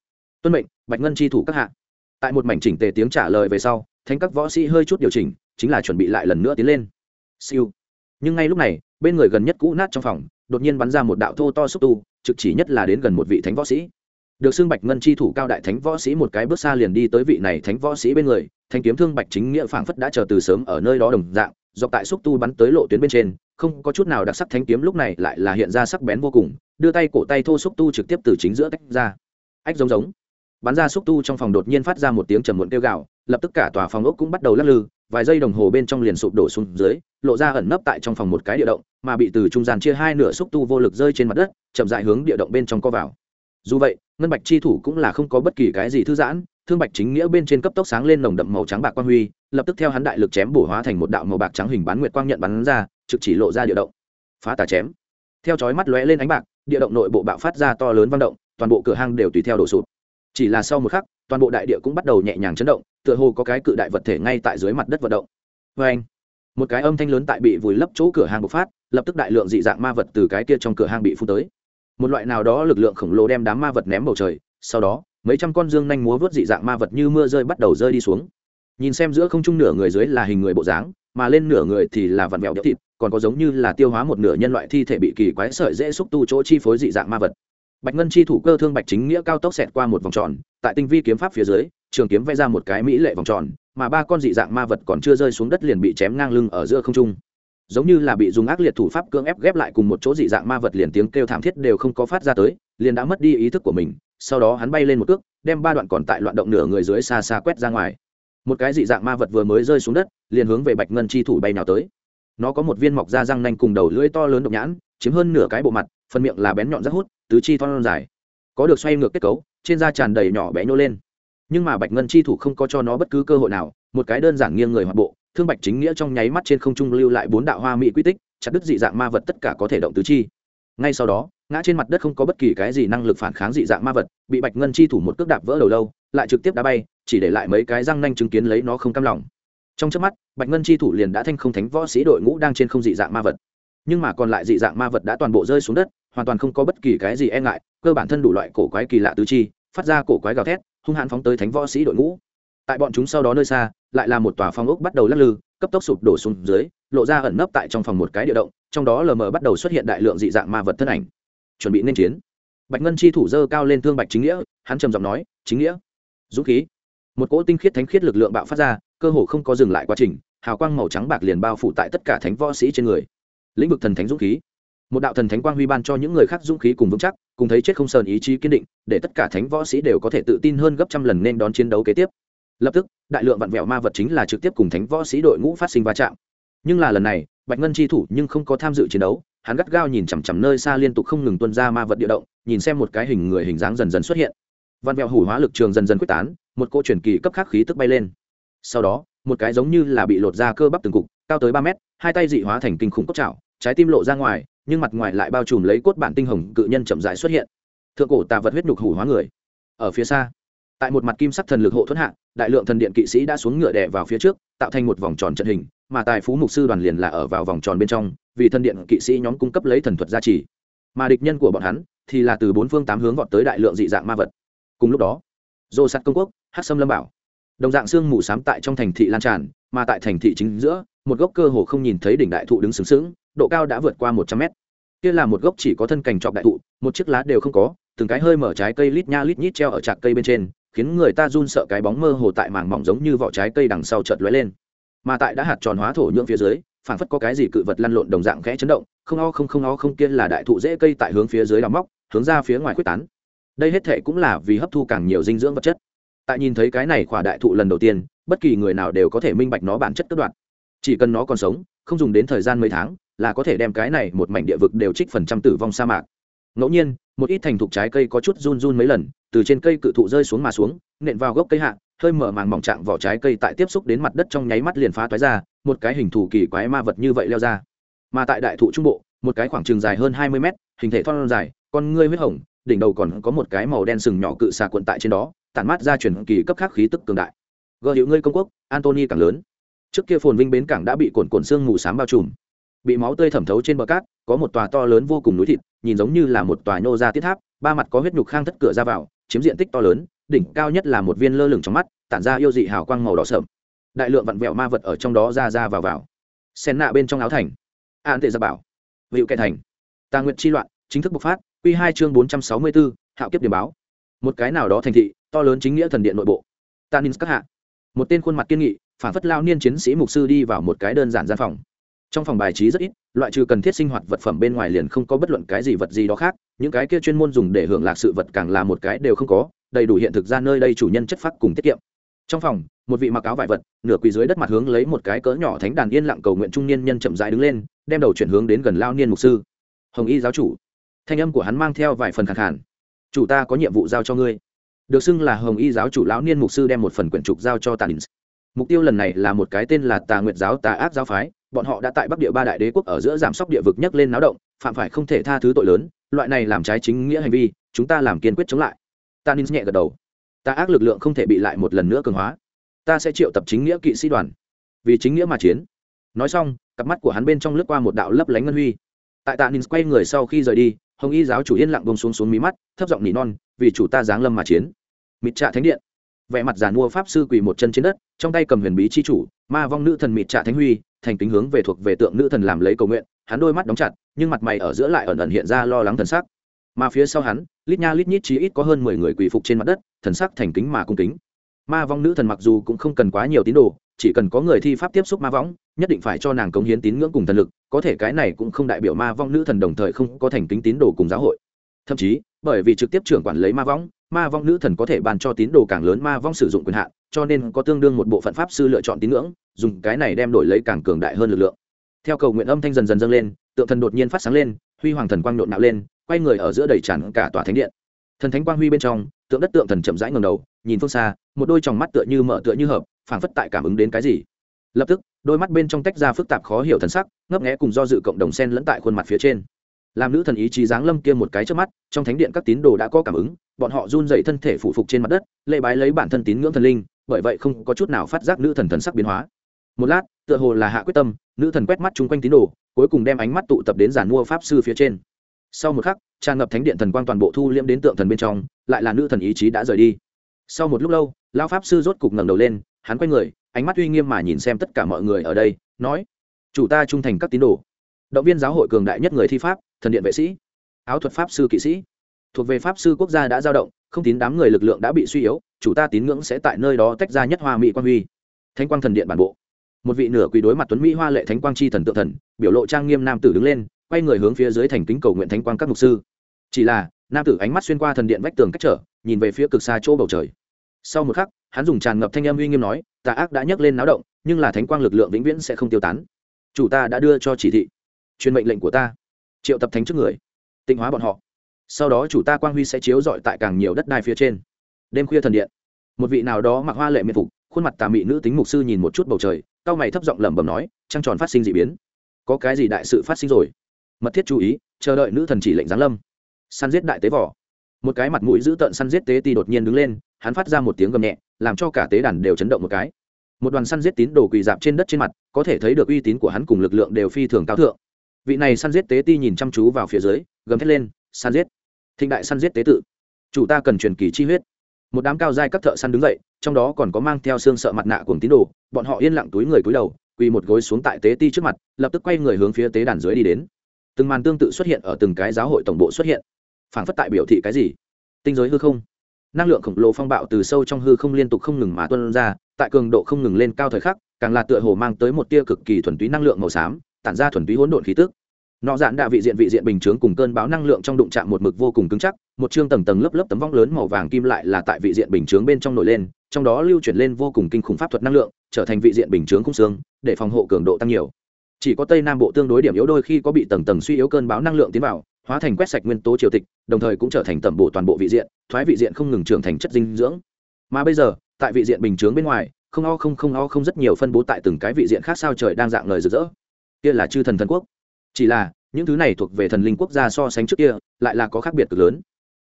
Tuân mệnh, bạch ngân tri thủ các hạ. Tại một mảnh chỉnh tề tiếng trả lời về sau, thánh các võ sĩ hơi chút điều chỉnh, chính là chuẩn bị lại lần nữa tiến lên. Siêu. Nhưng ngay lúc này, bên người gần nhất cũ nát trong phòng, đột nhiên bắn ra một đạo thô to xúc tu, trực chỉ nhất là đến gần một vị thánh võ sĩ. Được xưng bạch ngân chi thủ cao đại thánh võ sĩ một cái bước xa liền đi tới vị này thánh võ sĩ bên người, thanh kiếm thương bạch chính nghĩa phảng phất đã chờ từ sớm ở nơi đó đồng dạng, dọc tại xúc tu bắn tới lộ tuyến bên trên không có chút nào đặc sắc thánh kiếm lúc này lại là hiện ra sắc bén vô cùng, đưa tay cổ tay thô xúc tu trực tiếp từ chính giữa tách ra. Ách giống giống. Bắn ra xúc tu trong phòng đột nhiên phát ra một tiếng trầm muộn kêu gạo lập tức cả tòa phòng ốc cũng bắt đầu lắc lư, vài giây đồng hồ bên trong liền sụp đổ xuống dưới, lộ ra ẩn nấp tại trong phòng một cái địa động, mà bị từ trung gian chia hai nửa xúc tu vô lực rơi trên mặt đất, chậm dại hướng địa động bên trong co vào. Dù vậy, ngân bạch chi thủ cũng là không có bất kỳ cái gì thư giãn, thương bạch chính nghĩa bên trên cấp tốc sáng lên nồng đậm màu trắng bạc quang huy, lập tức theo hắn đại lực chém bổ hóa thành một đạo màu bạc trắng hình bán nguyệt quang nhận bắn ra trực chỉ lộ ra địa động. Phá tà chém. Theo chói mắt lóe lên ánh bạc, địa động nội bộ bạo phát ra to lớn vang động, toàn bộ cửa hang đều tùy theo đổ sụp. Chỉ là sau một khắc, toàn bộ đại địa cũng bắt đầu nhẹ nhàng chấn động, tựa hồ có cái cự đại vật thể ngay tại dưới mặt đất vận động. Vê anh, một cái âm thanh lớn tại bị vùi lấp chỗ cửa hàng bộc phát, lập tức đại lượng dị dạng ma vật từ cái kia trong cửa hàng bị phun tới. Một loại nào đó lực lượng khổng lồ đem đám ma vật ném bầu trời, sau đó, mấy trăm con dương nhanh múa vớt dị dạng ma vật như mưa rơi bắt đầu rơi đi xuống. Nhìn xem giữa không trung nửa người dưới là hình người bộ dáng mà lên nửa người thì là vặn vẹo đẽo thịt, còn có giống như là tiêu hóa một nửa nhân loại thi thể bị kỳ quái sợi dễ xúc tu chỗ chi phối dị dạng ma vật. Bạch ngân chi thủ cơ thương bạch chính nghĩa cao tốc xẹt qua một vòng tròn, tại tinh vi kiếm pháp phía dưới, trường kiếm vẽ ra một cái mỹ lệ vòng tròn, mà ba con dị dạng ma vật còn chưa rơi xuống đất liền bị chém ngang lưng ở giữa không trung. Giống như là bị dùng ác liệt thủ pháp cưỡng ép ghép lại cùng một chỗ dị dạng ma vật liền tiếng kêu thảm thiết đều không có phát ra tới, liền đã mất đi ý thức của mình, sau đó hắn bay lên một cước, đem ba đoạn còn tại loạn động nửa người dưới xa xa quét ra ngoài. Một cái dị dạng ma vật vừa mới rơi xuống đất liền hướng về bạch ngân chi thủ bay nào tới. Nó có một viên mọc da răng nanh cùng đầu lưỡi to lớn độc nhãn, chiếm hơn nửa cái bộ mặt, phần miệng là bén nhọn rất hút, tứ chi thon dài. Có được xoay ngược kết cấu, trên da tràn đầy nhỏ bé nhô lên. Nhưng mà bạch ngân chi thủ không có cho nó bất cứ cơ hội nào, một cái đơn giản nghiêng người hoạt bộ, thương bạch chính nghĩa trong nháy mắt trên không trung lưu lại bốn đạo hoa mỹ quy tích, chặt đứt dị dạng ma vật tất cả có thể động tứ chi. Ngay sau đó, ngã trên mặt đất không có bất kỳ cái gì năng lực phản kháng dị dạng ma vật, bị bạch ngân chi thủ một cước đạp vỡ đầu lâu, lại trực tiếp đá bay, chỉ để lại mấy cái răng nanh chứng kiến lấy nó không cam lòng trong trước mắt, bạch ngân chi thủ liền đã thanh không thánh võ sĩ đội ngũ đang trên không dị dạng ma vật. Nhưng mà còn lại dị dạng ma vật đã toàn bộ rơi xuống đất, hoàn toàn không có bất kỳ cái gì e ngại, cơ bản thân đủ loại cổ quái kỳ lạ tứ chi, phát ra cổ quái gào thét, hung hãn phóng tới thánh võ sĩ đội ngũ. Tại bọn chúng sau đó nơi xa, lại là một tòa phong ốc bắt đầu lắc lư, cấp tốc sụp đổ xuống dưới, lộ ra ẩn nấp tại trong phòng một cái địa động, trong đó lờ mờ bắt đầu xuất hiện đại lượng dị dạng ma vật thân ảnh. Chuẩn bị nên chiến. Bạch ngân chi thủ dơ cao lên thương bạch chính nghĩa, hắn trầm giọng nói, chính nghĩa, dũng khí. Một cỗ tinh khiết thánh khiết lực lượng bạo phát ra cơ hồ không có dừng lại quá trình, hào quang màu trắng bạc liền bao phủ tại tất cả thánh võ sĩ trên người. Lĩnh vực thần thánh dũng khí. Một đạo thần thánh quang huy ban cho những người khác dũng khí cùng vững chắc, cùng thấy chết không sờn ý chí kiên định, để tất cả thánh võ sĩ đều có thể tự tin hơn gấp trăm lần nên đón chiến đấu kế tiếp. Lập tức, đại lượng vặn vẹo ma vật chính là trực tiếp cùng thánh võ sĩ đội ngũ phát sinh va chạm. Nhưng là lần này, bạch ngân chi thủ nhưng không có tham dự chiến đấu, hắn gắt gao nhìn chằm chằm nơi xa liên tục không ngừng tuân ra ma vật địa động, nhìn xem một cái hình người hình dáng dần dần xuất hiện. Vặn vẹo hủ hóa lực trường dần dần quyết tán, một cô truyền kỳ cấp khắc khí tức bay lên sau đó, một cái giống như là bị lột ra cơ bắp từng cục, cao tới ba mét, hai tay dị hóa thành kinh khủng cốt chảo trái tim lộ ra ngoài, nhưng mặt ngoài lại bao trùm lấy cốt bản tinh hồng cự nhân chậm rãi xuất hiện. Thượng cổ tà vật huyết nhục hủ hóa người. Ở phía xa, tại một mặt kim sắc thần lực hộ thuẫn hạ, đại lượng thần điện kỵ sĩ đã xuống ngựa đè vào phía trước, tạo thành một vòng tròn trận hình, mà tài phú mục sư đoàn liền là ở vào vòng tròn bên trong, vì thần điện kỵ sĩ nhóm cung cấp lấy thần thuật gia trì. Mà địch nhân của bọn hắn thì là từ bốn phương tám hướng vọt tới đại lượng dị dạng ma vật. Cùng lúc đó, dô sắt công quốc hát sâm lâm bảo đồng dạng xương mù sám tại trong thành thị lan tràn, mà tại thành thị chính giữa, một gốc cơ hồ không nhìn thấy đỉnh đại thụ đứng sướng sướng độ cao đã vượt qua một trăm mét. Kia là một gốc chỉ có thân cành trọc đại thụ, một chiếc lá đều không có, từng cái hơi mở trái cây lít nha lít nhít treo ở trạc cây bên trên, khiến người ta run sợ cái bóng mơ hồ tại màng mỏng giống như vỏ trái cây đằng sau chợt lóe lên. Mà tại đã hạt tròn hóa thổ nhưỡng phía dưới, phảng phất có cái gì cự vật lăn lộn đồng dạng khẽ chấn động, không o không không o không kia là đại thụ dễ cây tại hướng phía dưới đào móc, hướng ra phía ngoài quyết tán. Đây hết thệ cũng là vì hấp thu càng nhiều dinh dưỡng vật chất tại nhìn thấy cái này khỏa đại thụ lần đầu tiên, bất kỳ người nào đều có thể minh bạch nó bản chất tất đoạn. Chỉ cần nó còn sống, không dùng đến thời gian mấy tháng, là có thể đem cái này một mảnh địa vực đều trích phần trăm tử vong sa mạc. Ngẫu nhiên, một ít thành thục trái cây có chút run run mấy lần, từ trên cây cự thụ rơi xuống mà xuống, nện vào gốc cây hạ, hơi mở màng mỏng trạng vỏ trái cây tại tiếp xúc đến mặt đất trong nháy mắt liền phá toái ra, một cái hình thù kỳ quái ma vật như vậy leo ra. Mà tại đại thụ trung bộ, một cái khoảng trường dài hơn hai mươi mét, hình thể thon dài, con ngươi huyết hồng, đỉnh đầu còn có một cái màu đen sừng nhỏ cự xà cuộn tại trên đó tản mát ra chuyển kỳ cấp khác khí tức cường đại. Gợ hiệu ngươi công quốc, antony càng lớn. Trước kia phồn vinh bến cảng đã bị cồn cồn xương mù s bao trùm. Bị máu tươi thẩm thấu trên bờ cát, có một tòa to lớn vô cùng núi thịt, nhìn giống như là một tòa nhô ra tiết tháp, ba mặt có huyết nhục khang thất cửa ra vào, chiếm diện tích to lớn, đỉnh cao nhất là một viên lơ lửng trong mắt, tản ra yêu dị hào quang màu đỏ sợm đại lượng vặn vẹo ma vật ở trong đó ra ra vào vào. Sen nạ bên trong áo thành. An tệ gia bảo. Vịu kẻ thành. Tà nguyện chi loạn, chính thức bộc phát q hai chương bốn trăm sáu mươi bốn hạo kiếp điểm báo. Một cái nào đó thành thị to lớn chính nghĩa thần điện nội bộ. Tanin các hạ. Một tên khuôn mặt kiên nghị, phản phất lao niên chiến sĩ mục sư đi vào một cái đơn giản gian phòng. Trong phòng bài trí rất ít, loại trừ cần thiết sinh hoạt vật phẩm bên ngoài liền không có bất luận cái gì vật gì đó khác, những cái kia chuyên môn dùng để hưởng lạc sự vật càng là một cái đều không có, đầy đủ hiện thực ra nơi đây chủ nhân chất phác cùng tiết kiệm. Trong phòng, một vị mặc áo vải vật, nửa quỳ dưới đất mặt hướng lấy một cái cỡ nhỏ thánh đàn yên lặng cầu nguyện trung niên nhân chậm rãi đứng lên, đem đầu chuyển hướng đến gần lao niên mục sư. Hồng y giáo chủ, thanh âm của hắn mang theo vài phần khẳng khản chủ ta có nhiệm vụ giao cho ngươi được xưng là hồng y giáo chủ lão niên mục sư đem một phần quyển trục giao cho tà đình. Mục tiêu lần này là một cái tên là tà nguyệt giáo, tà ác giáo phái. Bọn họ đã tại bắc địa ba đại đế quốc ở giữa giảm sóc địa vực nhấc lên náo động, phạm phải không thể tha thứ tội lớn, loại này làm trái chính nghĩa hành vi, chúng ta làm kiên quyết chống lại. Ta Ninh nhẹ gật đầu. Ta ác lực lượng không thể bị lại một lần nữa cường hóa. Ta sẽ triệu tập chính nghĩa kỵ sĩ đoàn. Vì chính nghĩa mà chiến. Nói xong, cặp mắt của hắn bên trong lướt qua một đạo lấp lánh ngân huy. Tại tạ Ninh quay người sau khi rời đi hồng y giáo chủ yên lặng bông xuống xuống mí mắt, thấp giọng nỉ non, vì chủ ta giáng lâm mà chiến. Mịt trạ thánh điện. Vẻ mặt giàn mua pháp sư quỳ một chân trên đất, trong tay cầm huyền bí chi chủ, ma vong nữ thần mịt trạ thánh huy, thành kính hướng về thuộc về tượng nữ thần làm lấy cầu nguyện, hắn đôi mắt đóng chặt, nhưng mặt mày ở giữa lại ẩn ẩn hiện ra lo lắng thần sắc. Mà phía sau hắn, lít nha lít nhít chí ít có hơn mười người quỳ phục trên mặt đất, thần sắc thành kính mà cung kính. Ma vong nữ thần mặc dù cũng không cần quá nhiều tín đồ chỉ cần có người thi pháp tiếp xúc ma võng, nhất định phải cho nàng cống hiến tín ngưỡng cùng thần lực, có thể cái này cũng không đại biểu ma vong nữ thần đồng thời không có thành kính tín đồ cùng giáo hội. Thậm chí, bởi vì trực tiếp trưởng quản lấy ma võng, ma vong nữ thần có thể bàn cho tín đồ càng lớn ma vong sử dụng quyền hạn, cho nên có tương đương một bộ phận pháp sư lựa chọn tín ngưỡng, dùng cái này đem đổi lấy càng cường đại hơn lực lượng. Theo cầu nguyện âm thanh dần dần dâng lên, tượng thần đột nhiên phát sáng lên, huy hoàng thần quang nhộn nạo lên, quay người ở giữa đầy tràn cả tòa thánh điện. Thần thánh quang huy bên trong, tượng đất tượng thần chậm rãi ngầm đầu, nhìn phương xa, một đôi tròng mắt tựa như mở tựa như hợp phảng phất tại cảm ứng đến cái gì. Lập tức, đôi mắt bên trong tách ra phức tạp khó hiểu thần sắc, ngấp nghẽ cùng do dự cộng đồng sen lẫn tại khuôn mặt phía trên. Làm nữ thần ý chí giáng lâm kia một cái trước mắt, trong thánh điện các tín đồ đã có cảm ứng, bọn họ run dậy thân thể phụ phục trên mặt đất lệ bái lấy bản thân tín ngưỡng thần linh, bởi vậy không có chút nào phát giác nữ thần thần sắc biến hóa. Một lát, tựa hồ là hạ quyết tâm, nữ thần quét mắt chung quanh tín đồ, cuối cùng đem ánh mắt tụ tập đến giàn mua pháp sư phía trên. Sau một khắc, tràn ngập thánh điện thần quang toàn bộ thu liễm đến tượng thần bên trong, lại là nữ thần ý chí đã rời đi. Sau một lúc lâu lao pháp sư rốt cục ngẩng đầu lên hắn quay người, ánh mắt uy nghiêm mà nhìn xem tất cả mọi người ở đây, nói, chủ ta trung thành các tín đồ, động viên giáo hội cường đại nhất người thi pháp, thần điện vệ sĩ, áo thuật pháp sư kỵ sĩ. Thuộc về pháp sư quốc gia đã giao động, không tín đám người lực lượng đã bị suy yếu, chủ ta tín ngưỡng sẽ tại nơi đó tách ra nhất hoa mỹ quan huy. Thanh quang thần điện bản bộ. Một vị nửa quỳ đối mặt tuấn mỹ hoa lệ thánh quang chi thần tượng thần, biểu lộ trang nghiêm nam tử đứng lên, quay người hướng phía dưới thành kính cầu nguyện thánh quang các mục sư. Chỉ là, nam tử ánh mắt xuyên qua thần điện vách tường cách trở, nhìn về phía cực xa chỗ bầu trời sau một khắc, hắn dùng tràn ngập thanh âm uy nghiêm nói, tà ác đã nhấc lên náo động, nhưng là thánh quang lực lượng vĩnh viễn sẽ không tiêu tán. Chủ ta đã đưa cho chỉ thị, truyền mệnh lệnh của ta, triệu tập thánh trước người, tịnh hóa bọn họ. Sau đó chủ ta quang huy sẽ chiếu dọi tại càng nhiều đất đai phía trên. Đêm khuya thần điện, một vị nào đó mặc hoa lệ miệt phục, khuôn mặt tà mị nữ tính mục sư nhìn một chút bầu trời cao mày thấp giọng lẩm bẩm nói, trăng tròn phát sinh d ị biến. Có cái gì đại sự phát sinh rồi? Mật thiết chú ý, chờ đợi nữ thần chỉ lệnh giáng lâm. Săn giết đại tế vỏ một cái mặt mũi dữ tợn săn giết tế ti đột nhiên đứng lên hắn phát ra một tiếng gầm nhẹ, làm cho cả tế đàn đều chấn động một cái. Một đoàn săn giết tín đồ quỳ dạp trên đất trên mặt, có thể thấy được uy tín của hắn cùng lực lượng đều phi thường cao thượng. Vị này săn giết tế ti nhìn chăm chú vào phía dưới, gầm thét lên, săn giết! Thịnh đại săn giết tế tự! Chủ ta cần truyền kỳ chi huyết! Một đám cao giai các thợ săn đứng dậy, trong đó còn có mang theo xương sợ mặt nạ cùng tín đồ, bọn họ yên lặng túi người túi đầu, quỳ một gối xuống tại tế ti trước mặt, lập tức quay người hướng phía tế đàn dưới đi đến. Từng màn tương tự xuất hiện ở từng cái giáo hội tổng bộ xuất hiện. Phản phất tại biểu thị cái gì? Tinh giới hư không? Năng lượng khổng lồ phong bạo từ sâu trong hư không liên tục không ngừng mà tuân ra, tại cường độ không ngừng lên cao thời khắc, càng là tựa hồ mang tới một tia cực kỳ thuần túy năng lượng màu xám, tản ra thuần túy hỗn độn khí tức. Nọ dạn đạ vị diện vị diện bình chướng cùng cơn bão năng lượng trong đụng chạm một mực vô cùng cứng chắc, một chương tầng tầng lớp lớp tấm vong lớn màu vàng kim lại là tại vị diện bình chướng bên trong nổi lên, trong đó lưu chuyển lên vô cùng kinh khủng pháp thuật năng lượng, trở thành vị diện bình chướng khung xương, để phòng hộ cường độ tăng nhiều chỉ có tây nam bộ tương đối điểm yếu đôi khi có bị tầng tầng suy yếu cơn báo năng lượng tiến vào, hóa thành quét sạch nguyên tố triều tịch, đồng thời cũng trở thành tẩm bộ toàn bộ vị diện, thoái vị diện không ngừng trưởng thành chất dinh dưỡng. Mà bây giờ, tại vị diện bình chướng bên ngoài, không o không không o không rất nhiều phân bố tại từng cái vị diện khác sao trời đang dạng lời rực rỡ. Kia là chư thần thần quốc. Chỉ là, những thứ này thuộc về thần linh quốc gia so sánh trước kia, lại là có khác biệt cực lớn.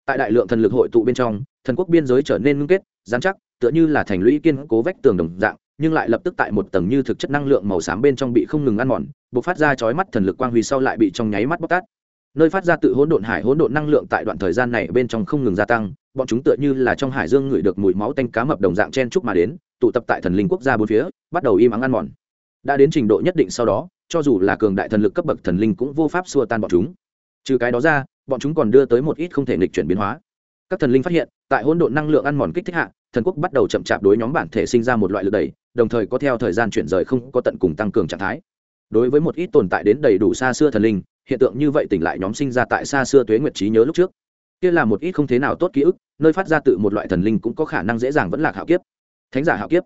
Tại đại lượng thần lực hội tụ bên trong, thần quốc biên giới trở nên ngưng kết dán chắc, tựa như là thành lũy kiên cố vách tường đồng dạng nhưng lại lập tức tại một tầng như thực chất năng lượng màu xám bên trong bị không ngừng ăn mòn buộc phát ra chói mắt thần lực quang huy sau lại bị trong nháy mắt bóc tát. Nơi phát ra tự hỗn độn hải hỗn độn năng lượng tại đoạn thời gian này bên trong không ngừng gia tăng, bọn chúng tựa như là trong hải dương ngửi được mùi máu tanh cá mập đồng dạng chen chúc mà đến, tụ tập tại thần linh quốc gia bốn phía, bắt đầu im ắng ăn mòn. Đã đến trình độ nhất định sau đó, cho dù là cường đại thần lực cấp bậc thần linh cũng vô pháp xua tan bọn chúng. Trừ cái đó ra, bọn chúng còn đưa tới một ít không thể nghịch chuyển biến hóa. Các thần linh phát hiện, tại hỗn độn năng lượng ăn mòn kích thích hạ, thần quốc bắt đầu chậm chạp đối nhóm bản thể sinh ra một loại lực đẩy đồng thời có theo thời gian chuyển rời không có tận cùng tăng cường trạng thái. Đối với một ít tồn tại đến đầy đủ xa xưa thần linh, hiện tượng như vậy tỉnh lại nhóm sinh ra tại xa xưa tuế nguyệt trí nhớ lúc trước. Kia là một ít không thế nào tốt ký ức, nơi phát ra tự một loại thần linh cũng có khả năng dễ dàng vẫn lạc hạo kiếp. Thánh giả hạo kiếp.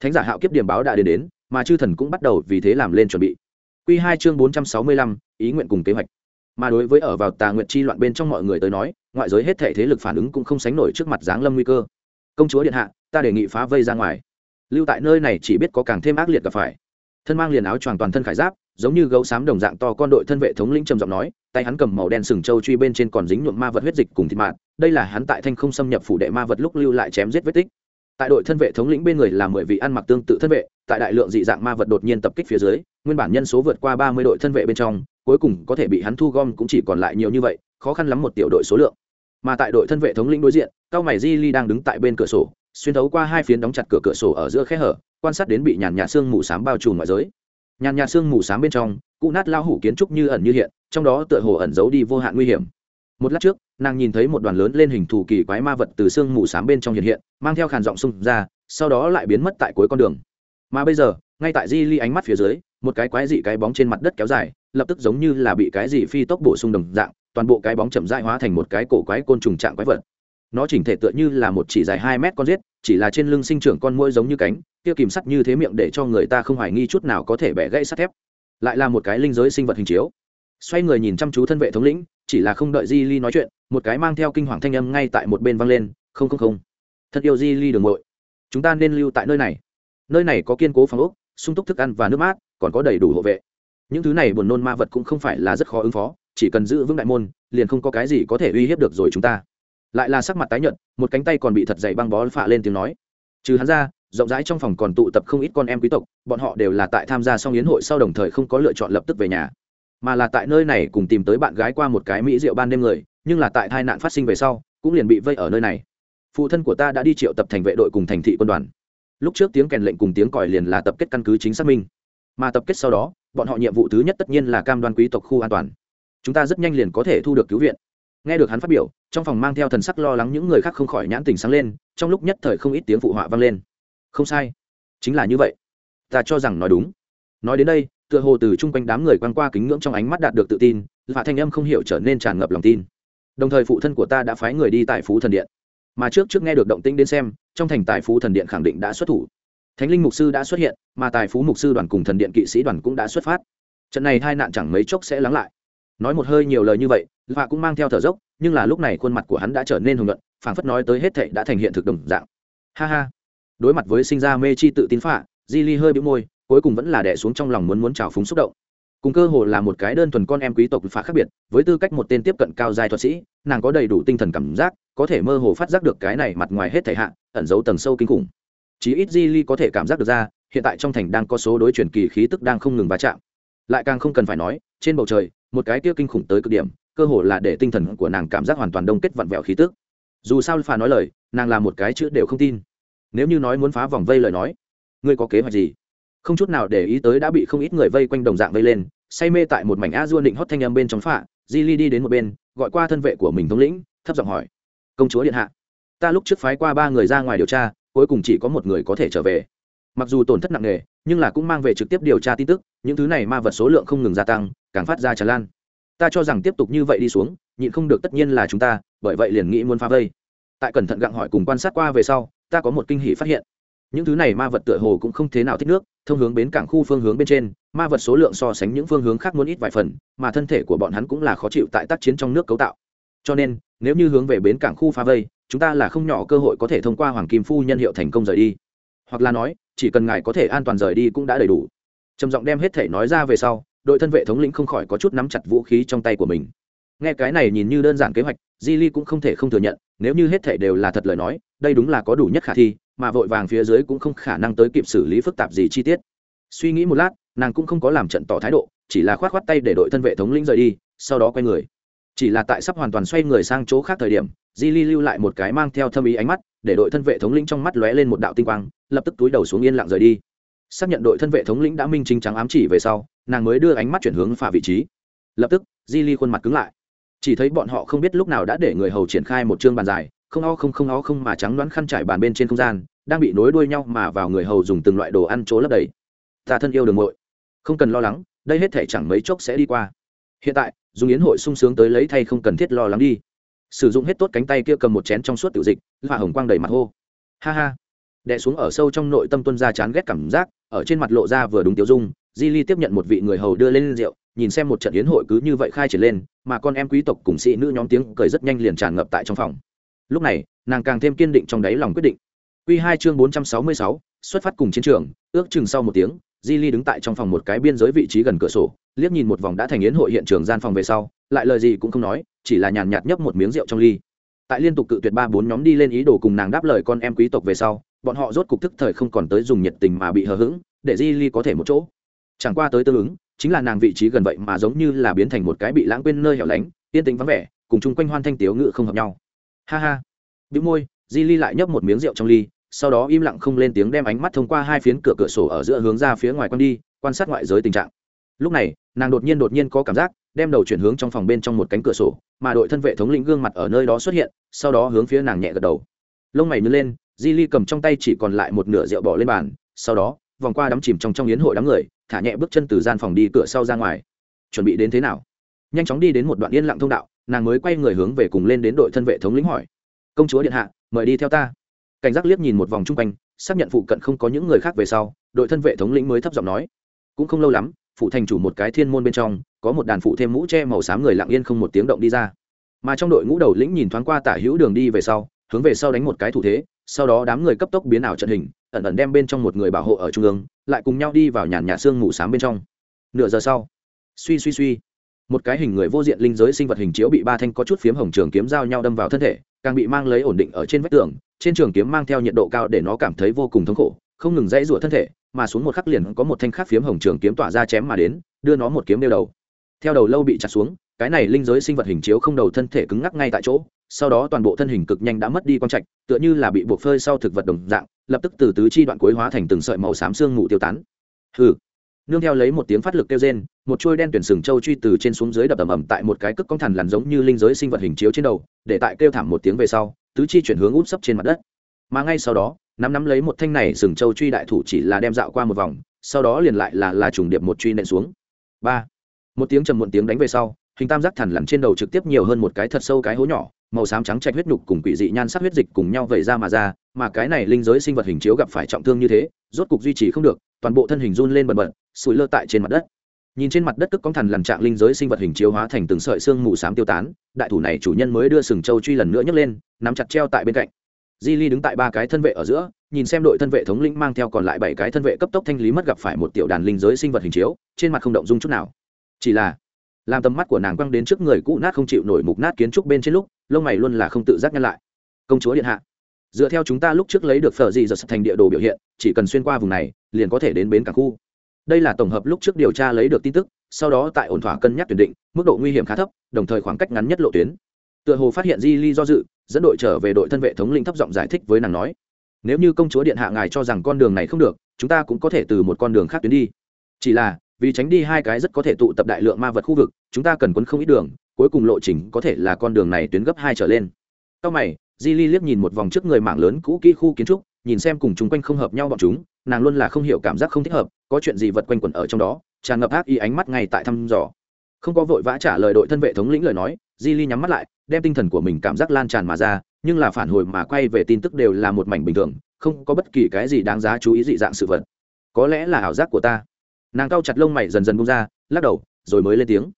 Thánh giả hạo kiếp điểm báo đã đến đến, mà chư thần cũng bắt đầu vì thế làm lên chuẩn bị. Q hai chương bốn trăm sáu mươi lăm, ý nguyện cùng kế hoạch. Mà đối với ở vào tà nguyện chi loạn bên trong mọi người tới nói, ngoại giới hết thể thế lực phản ứng cũng không sánh nổi trước mặt giáng lâm nguy cơ. Công chúa điện hạ, ta đề nghị phá vây ra ngoài lưu tại nơi này chỉ biết có càng thêm ác liệt gặp phải. Thân mang liền áo choàng toàn thân khải giáp, giống như gấu xám đồng dạng to con đội thân vệ thống lĩnh trầm giọng nói, tay hắn cầm màu đen sừng châu truy bên trên còn dính nhuộm ma vật huyết dịch cùng thịt mạng đây là hắn tại thanh không xâm nhập phủ đệ ma vật lúc lưu lại chém giết vết tích. Tại đội thân vệ thống lĩnh bên người là mười vị ăn mặc tương tự thân vệ, tại đại lượng dị dạng ma vật đột nhiên tập kích phía dưới, nguyên bản nhân số vượt qua ba mươi đội thân vệ bên trong, cuối cùng có thể bị hắn thu gom cũng chỉ còn lại nhiều như vậy, khó khăn lắm một tiểu đội số lượng. Mà tại đội thân vệ thống lĩnh đối diện, cao mày di ly đang đứng tại bên cửa sổ xuyên thấu qua hai phiến đóng chặt cửa cửa sổ ở giữa khe hở, quan sát đến bị nhàn nhạt xương mù s á m bao trùm ngoại giới. Nhàn nhạt xương mù s á m bên trong, cụ nát lao hủ kiến trúc như ẩn như hiện, trong đó tựa hồ ẩn giấu đi vô hạn nguy hiểm. Một lát trước, nàng nhìn thấy một đoàn lớn lên hình thù kỳ quái ma vật từ xương mù s á m bên trong hiện hiện, mang theo khàn giọng xung ra, sau đó lại biến mất tại cuối con đường. Mà bây giờ, ngay tại di ly ánh mắt phía dưới, một cái quái dị cái bóng trên mặt đất kéo dài, lập tức giống như là bị cái gì phi tốc bổ sung đồng dạng, toàn bộ cái bóng chậm dại hóa thành một cái cổ quái côn trùng trạng quái vật. Nó chỉnh thể tựa như là một chỉ dài hai mét con rết chỉ là trên lưng sinh trưởng con mũi giống như cánh, kia kìm sắt như thế miệng để cho người ta không hoài nghi chút nào có thể bẻ gãy sắt thép. Lại là một cái linh giới sinh vật hình chiếu. Xoay người nhìn chăm chú thân vệ thống lĩnh, chỉ là không đợi di ly nói chuyện, một cái mang theo kinh hoàng thanh âm ngay tại một bên vang lên, không không không. Thật yêu di ly đường ngội chúng ta nên lưu tại nơi này. Nơi này có kiên cố phòng ốc, sung túc thức ăn và nước mát, còn có đầy đủ hộ vệ. Những thứ này buồn nôn ma vật cũng không phải là rất khó ứng phó, chỉ cần giữ vững đại môn, liền không có cái gì có thể uy hiếp được rồi chúng ta lại là sắc mặt tái nhợt, một cánh tay còn bị thật dày băng bó phạ lên tiếng nói. Trừ hắn ra, rộng rãi trong phòng còn tụ tập không ít con em quý tộc, bọn họ đều là tại tham gia xong yến hội sau đồng thời không có lựa chọn lập tức về nhà. Mà là tại nơi này cùng tìm tới bạn gái qua một cái mỹ rượu ban đêm người, nhưng là tại tai nạn phát sinh về sau, cũng liền bị vây ở nơi này. Phụ thân của ta đã đi triệu tập thành vệ đội cùng thành thị quân đoàn. Lúc trước tiếng kèn lệnh cùng tiếng còi liền là tập kết căn cứ chính xác minh. Mà tập kết sau đó, bọn họ nhiệm vụ thứ nhất tất nhiên là cam đoan quý tộc khu an toàn. Chúng ta rất nhanh liền có thể thu được cứu viện nghe được hắn phát biểu, trong phòng mang theo thần sắc lo lắng những người khác không khỏi nhãn tình sáng lên, trong lúc nhất thời không ít tiếng phụ họa vang lên. Không sai, chính là như vậy. Ta cho rằng nói đúng. Nói đến đây, tựa hồ từ chung quanh đám người quăng qua kính ngưỡng trong ánh mắt đạt được tự tin và thanh âm không hiểu trở nên tràn ngập lòng tin. Đồng thời phụ thân của ta đã phái người đi tại phú thần điện. Mà trước trước nghe được động tĩnh đến xem, trong thành tài phú thần điện khẳng định đã xuất thủ. Thánh linh mục sư đã xuất hiện, mà tài phú mục sư đoàn cùng thần điện kỵ sĩ đoàn cũng đã xuất phát. Trận này hai nạn chẳng mấy chốc sẽ lắng lại nói một hơi nhiều lời như vậy và cũng mang theo thở dốc, nhưng là lúc này khuôn mặt của hắn đã trở nên hùng luận phảng phất nói tới hết thệ đã thành hiện thực đồng dạng. Ha ha. Đối mặt với sinh ra mê chi tự tín phạ, di ly hơi bĩu môi, cuối cùng vẫn là đẻ xuống trong lòng muốn muốn trào phúng xúc động. Cùng cơ hồ là một cái đơn thuần con em quý tộc phá khác biệt, với tư cách một tên tiếp cận cao giai thuật sĩ, nàng có đầy đủ tinh thần cảm giác, có thể mơ hồ phát giác được cái này mặt ngoài hết thể hạ, ẩn giấu tầng sâu kinh khủng. Chí ít di ly có thể cảm giác được ra, hiện tại trong thành đang có số đối chuyển kỳ khí tức đang không ngừng va chạm lại càng không cần phải nói, trên bầu trời, một cái kia kinh khủng tới cực điểm, cơ hồ là để tinh thần của nàng cảm giác hoàn toàn đông kết vặn vẹo khí tức. Dù sao phà nói lời, nàng là một cái chữ đều không tin. Nếu như nói muốn phá vòng vây lời nói, ngươi có kế hoạch gì? Không chút nào để ý tới đã bị không ít người vây quanh đồng dạng vây lên, say mê tại một mảnh a dua định hót thanh âm bên trong phạ di ly đi đến một bên, gọi qua thân vệ của mình thống lĩnh, thấp giọng hỏi, công chúa điện hạ, ta lúc trước phái qua ba người ra ngoài điều tra, cuối cùng chỉ có một người có thể trở về mặc dù tổn thất nặng nề, nhưng là cũng mang về trực tiếp điều tra tin tức, những thứ này ma vật số lượng không ngừng gia tăng, càng phát ra tràn lan. Ta cho rằng tiếp tục như vậy đi xuống, nhịn không được tất nhiên là chúng ta, bởi vậy liền nghĩ muốn phá vây. Tại cẩn thận gặng hỏi cùng quan sát qua về sau, ta có một kinh hỷ phát hiện. Những thứ này ma vật tựa hồ cũng không thế nào thích nước, thông hướng bến cảng khu phương hướng bên trên, ma vật số lượng so sánh những phương hướng khác muốn ít vài phần, mà thân thể của bọn hắn cũng là khó chịu tại tác chiến trong nước cấu tạo. Cho nên, nếu như hướng về bến cảng khu phá vây, chúng ta là không nhỏ cơ hội có thể thông qua hoàng kim phu nhân hiệu thành công rời đi. Hoặc là nói chỉ cần ngài có thể an toàn rời đi cũng đã đầy đủ. Trầm giọng đem hết thể nói ra về sau, đội thân vệ thống lĩnh không khỏi có chút nắm chặt vũ khí trong tay của mình. Nghe cái này nhìn như đơn giản kế hoạch, di ly cũng không thể không thừa nhận, nếu như hết thể đều là thật lời nói, đây đúng là có đủ nhất khả thi, mà vội vàng phía dưới cũng không khả năng tới kịp xử lý phức tạp gì chi tiết. Suy nghĩ một lát, nàng cũng không có làm trận tỏ thái độ, chỉ là khoát khoát tay để đội thân vệ thống lĩnh rời đi, sau đó quay người chỉ là tại sắp hoàn toàn xoay người sang chỗ khác thời điểm, di ly lưu lại một cái mang theo thâm ý ánh mắt, để đội thân vệ thống lĩnh trong mắt lóe lên một đạo tinh quang, lập tức túi đầu xuống yên lặng rời đi. Xác nhận đội thân vệ thống lĩnh đã minh chính trắng ám chỉ về sau, nàng mới đưa ánh mắt chuyển hướng phả vị trí. Lập tức, di ly khuôn mặt cứng lại. Chỉ thấy bọn họ không biết lúc nào đã để người hầu triển khai một chương bàn dài, không o không không o không mà trắng đoán khăn trải bàn bên trên không gian, đang bị nối đuôi nhau mà vào người hầu dùng từng loại đồ ăn chỗ lấp đầy. Ta thân yêu đường ngội không cần lo lắng, đây hết thể chẳng mấy chốc sẽ đi qua hiện tại, dùng yến hội sung sướng tới lấy thay không cần thiết lo lắng đi. Sử dụng hết tốt cánh tay kia cầm một chén trong suốt tiểu dịch hỏa hồng quang đầy mặt hô. Ha ha. Đè xuống ở sâu trong nội tâm tuân ra chán ghét cảm giác, ở trên mặt lộ ra vừa đúng tiêu dung, di ly tiếp nhận một vị người hầu đưa lên rượu, nhìn xem một trận yến hội cứ như vậy khai triển lên, mà con em quý tộc cùng sĩ nữ nhóm tiếng cười rất nhanh liền tràn ngập tại trong phòng. Lúc này, nàng càng thêm kiên định trong đáy lòng quyết định. Q hai chương bốn trăm sáu mươi sáu xuất phát cùng chiến trường, ước chừng sau một tiếng, di ly đứng tại trong phòng một cái biên giới vị trí gần cửa sổ, liếc nhìn một vòng đã thành yến hội hiện trường gian phòng về sau, lại lời gì cũng không nói, chỉ là nhàn nhạt nhấp một miếng rượu trong ly. Tại liên tục cự tuyệt ba bốn nhóm đi lên ý đồ cùng nàng đáp lời con em quý tộc về sau, bọn họ rốt cục thức thời không còn tới dùng nhiệt tình mà bị hờ hững, để di ly có thể một chỗ. Chẳng qua tới tương ứng, chính là nàng vị trí gần vậy mà giống như là biến thành một cái bị lãng quên nơi hẻo lánh, yên tĩnh vắng vẻ, cùng chung quanh hoan thanh tiếu ngự không hợp nhau. Ha ha. Bị môi, di ly lại nhấp một miếng rượu trong ly sau đó im lặng không lên tiếng đem ánh mắt thông qua hai phiến cửa cửa sổ ở giữa hướng ra phía ngoài quan đi, quan sát ngoại giới tình trạng. Lúc này, nàng đột nhiên đột nhiên có cảm giác, đem đầu chuyển hướng trong phòng bên trong một cánh cửa sổ, mà đội thân vệ thống lĩnh gương mặt ở nơi đó xuất hiện, sau đó hướng phía nàng nhẹ gật đầu. Lông mày nhớ lên, di ly cầm trong tay chỉ còn lại một nửa rượu bỏ lên bàn, sau đó, vòng qua đắm chìm trong trong yến hội đám người, thả nhẹ bước chân từ gian phòng đi cửa sau ra ngoài. Chuẩn bị đến thế nào? Nhanh chóng đi đến một đoạn yên lặng thông đạo, nàng mới quay người hướng về cùng lên đến đội thân vệ thống lĩnh hỏi. Công chúa điện hạ, mời đi theo ta cảnh giác liếc nhìn một vòng chung quanh, xác nhận phụ cận không có những người khác về sau, đội thân vệ thống lĩnh mới thấp giọng nói. Cũng không lâu lắm phụ thành chủ một cái thiên môn bên trong, có một đàn phụ thêm mũ che màu xám người lặng yên không một tiếng động đi ra. Mà trong đội ngũ đầu lĩnh nhìn thoáng qua tả hữu đường đi về sau, hướng về sau đánh một cái thủ thế, sau đó đám người cấp tốc biến ảo trận hình, ẩn ẩn đem bên trong một người bảo hộ ở trung ương, lại cùng nhau đi vào nhàn nhà xương ngủ xám bên trong. Nửa giờ sau, suy suy suy, một cái hình người vô diện linh giới sinh vật hình chiếu bị ba thanh có chút phiếm hồng trường kiếm giao nhau đâm vào thân thể, càng bị mang lấy ổn định ở trên vách tường trên trường kiếm mang theo nhiệt độ cao để nó cảm thấy vô cùng thống khổ, không ngừng dãy rủa thân thể, mà xuống một khắc liền có một thanh khắc phiếm hồng trường kiếm tỏa ra chém mà đến, đưa nó một kiếm đeo đầu. Theo đầu lâu bị chặt xuống, cái này linh giới sinh vật hình chiếu không đầu thân thể cứng ngắc ngay tại chỗ, sau đó toàn bộ thân hình cực nhanh đã mất đi quang trạch, tựa như là bị buộc phơi sau thực vật đồng dạng, lập tức từ tứ chi đoạn cuối hóa thành từng sợi màu xám xương mù tiêu tán. Hừ. Nương theo lấy một tiếng phát lực kêu rên, một chuôi đen tuyển sừng châu truy từ trên xuống dưới đập ầm ầm tại một cái cước cong thần lằn giống như linh giới sinh vật hình chiếu trên đầu, để tại kêu thảm một tiếng về sau tứ chi chuyển hướng út sấp trên mặt đất. Mà ngay sau đó, nắm nắm lấy một thanh này sừng châu truy đại thủ chỉ là đem dạo qua một vòng, sau đó liền lại là là trùng điệp một truy nện xuống. Ba. Một tiếng trầm muộn tiếng đánh về sau, hình tam giác thẳn lằn trên đầu trực tiếp nhiều hơn một cái thật sâu cái hố nhỏ, màu xám trắng chạch huyết nhục cùng quỷ dị nhan sắc huyết dịch cùng nhau vẩy ra mà ra, mà cái này linh giới sinh vật hình chiếu gặp phải trọng thương như thế, rốt cục duy trì không được, toàn bộ thân hình run lên bần bật, sủi lơ tại trên mặt đất nhìn trên mặt đất cất cóng thần lằn trạng linh giới sinh vật hình chiếu hóa thành từng sợi xương mù xám tiêu tán, đại thủ này chủ nhân mới đưa sừng châu truy lần nữa nhấc lên, nắm chặt treo tại bên cạnh. Di ly đứng tại ba cái thân vệ ở giữa, nhìn xem đội thân vệ thống lĩnh mang theo còn lại bảy cái thân vệ cấp tốc thanh lý mất gặp phải một tiểu đàn linh giới sinh vật hình chiếu, trên mặt không động dung chút nào. Chỉ là, làm tầm mắt của nàng quăng đến trước người cũ nát không chịu nổi mục nát kiến trúc bên trên lúc, lông mày luôn là không tự giác nhăn lại. Công chúa điện hạ, dựa theo chúng ta lúc trước lấy được phở gì giật thành địa đồ biểu hiện, chỉ cần xuyên qua vùng này, liền có thể đến bến cảng khu đây là tổng hợp lúc trước điều tra lấy được tin tức, sau đó tại ổn thỏa cân nhắc tuyển định, mức độ nguy hiểm khá thấp, đồng thời khoảng cách ngắn nhất lộ tuyến. Tựa hồ phát hiện di ly do dự, dẫn đội trở về đội thân vệ thống lĩnh thấp giọng giải thích với nàng nói, nếu như công chúa điện hạ ngài cho rằng con đường này không được, chúng ta cũng có thể từ một con đường khác tuyến đi. Chỉ là, vì tránh đi hai cái rất có thể tụ tập đại lượng ma vật khu vực, chúng ta cần quấn không ít đường, cuối cùng lộ trình có thể là con đường này tuyến gấp hai trở lên. Sau mày, di ly liếc nhìn một vòng trước người mạng lớn cũ kỹ khu kiến trúc, nhìn xem cùng chung quanh không hợp nhau bọn chúng nàng luôn là không hiểu cảm giác không thích hợp, có chuyện gì vật quanh quẩn ở trong đó, tràn ngập ác y ánh mắt ngay tại thăm dò. Không có vội vã trả lời đội thân vệ thống lĩnh lời nói, di ly nhắm mắt lại, đem tinh thần của mình cảm giác lan tràn mà ra, nhưng là phản hồi mà quay về tin tức đều là một mảnh bình thường, không có bất kỳ cái gì đáng giá chú ý dị dạng sự vật. Có lẽ là ảo giác của ta. Nàng cao chặt lông mày dần dần bung ra, lắc đầu, rồi mới lên tiếng.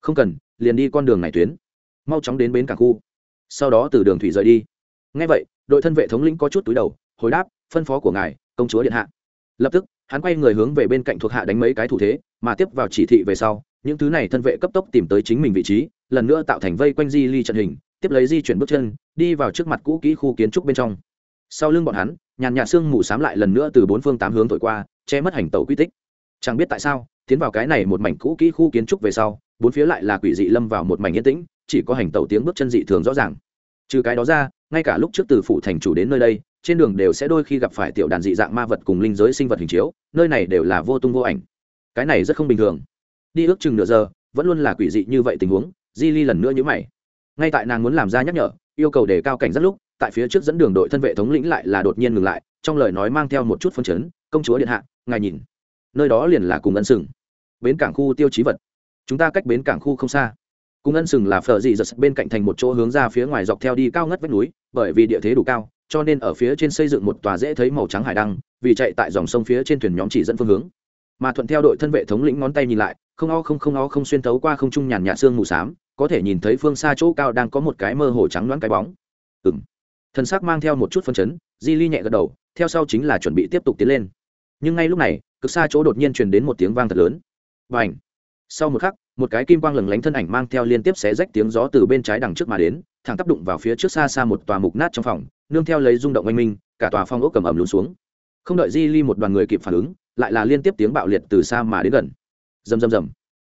Không cần, liền đi con đường này tuyến. Mau chóng đến bến cảng khu. Sau đó từ đường thủy rời đi. Ngay vậy, đội thân vệ thống lĩnh có chút túi đầu, hồi đáp, phân phó của ngài, công chúa điện hạ lập tức, hắn quay người hướng về bên cạnh thuộc hạ đánh mấy cái thủ thế, mà tiếp vào chỉ thị về sau, những thứ này thân vệ cấp tốc tìm tới chính mình vị trí, lần nữa tạo thành vây quanh di ly trận hình, tiếp lấy di chuyển bước chân, đi vào trước mặt cũ kỹ khu kiến trúc bên trong. Sau lưng bọn hắn, nhàn nhạt sương mù sám lại lần nữa từ bốn phương tám hướng thổi qua, che mất hành tàu quy tích. Chẳng biết tại sao, tiến vào cái này một mảnh cũ kỹ khu kiến trúc về sau, bốn phía lại là quỷ dị lâm vào một mảnh yên tĩnh, chỉ có hành tàu tiếng bước chân dị thường rõ ràng. Trừ cái đó ra, ngay cả lúc trước từ phủ thành chủ đến nơi đây trên đường đều sẽ đôi khi gặp phải tiểu đàn dị dạng ma vật cùng linh giới sinh vật hình chiếu, nơi này đều là vô tung vô ảnh. Cái này rất không bình thường. Đi ước chừng nửa giờ, vẫn luôn là quỷ dị như vậy tình huống, di ly lần nữa nhữ mày. Ngay tại nàng muốn làm ra nhắc nhở, yêu cầu đề cao cảnh rất lúc, tại phía trước dẫn đường đội thân vệ thống lĩnh lại là đột nhiên ngừng lại, trong lời nói mang theo một chút phân chấn, công chúa điện hạ, ngài nhìn, nơi đó liền là cùng ân sừng, bến cảng khu tiêu chí vật. Chúng ta cách bến cảng khu không xa. Cùng ân sừng là phở dị giật bên cạnh thành một chỗ hướng ra phía ngoài dọc theo đi cao ngất vách núi, bởi vì địa thế đủ cao cho nên ở phía trên xây dựng một tòa dễ thấy màu trắng hải đăng, vì chạy tại dòng sông phía trên thuyền nhóm chỉ dẫn phương hướng. Mà thuận theo đội thân vệ thống lĩnh ngón tay nhìn lại, không o không không o không xuyên thấu qua không trung nhàn nhạt sương mù xám, có thể nhìn thấy phương xa chỗ cao đang có một cái mơ hồ trắng loáng cái bóng. Ừng thân xác mang theo một chút phân chấn, di ly nhẹ gật đầu, theo sau chính là chuẩn bị tiếp tục tiến lên. Nhưng ngay lúc này, cực xa chỗ đột nhiên truyền đến một tiếng vang thật lớn. Và ảnh sau một khắc, một cái kim quang lừng lánh thân ảnh mang theo liên tiếp xé rách tiếng gió từ bên trái đằng trước mà đến thẳng tác đụng vào phía trước xa xa một tòa mục nát trong phòng, nương theo lấy rung động oanh minh, cả tòa phong ốc cầm ẩm lún xuống. Không đợi di ly một đoàn người kịp phản ứng, lại là liên tiếp tiếng bạo liệt từ xa mà đến gần. Rầm rầm rầm.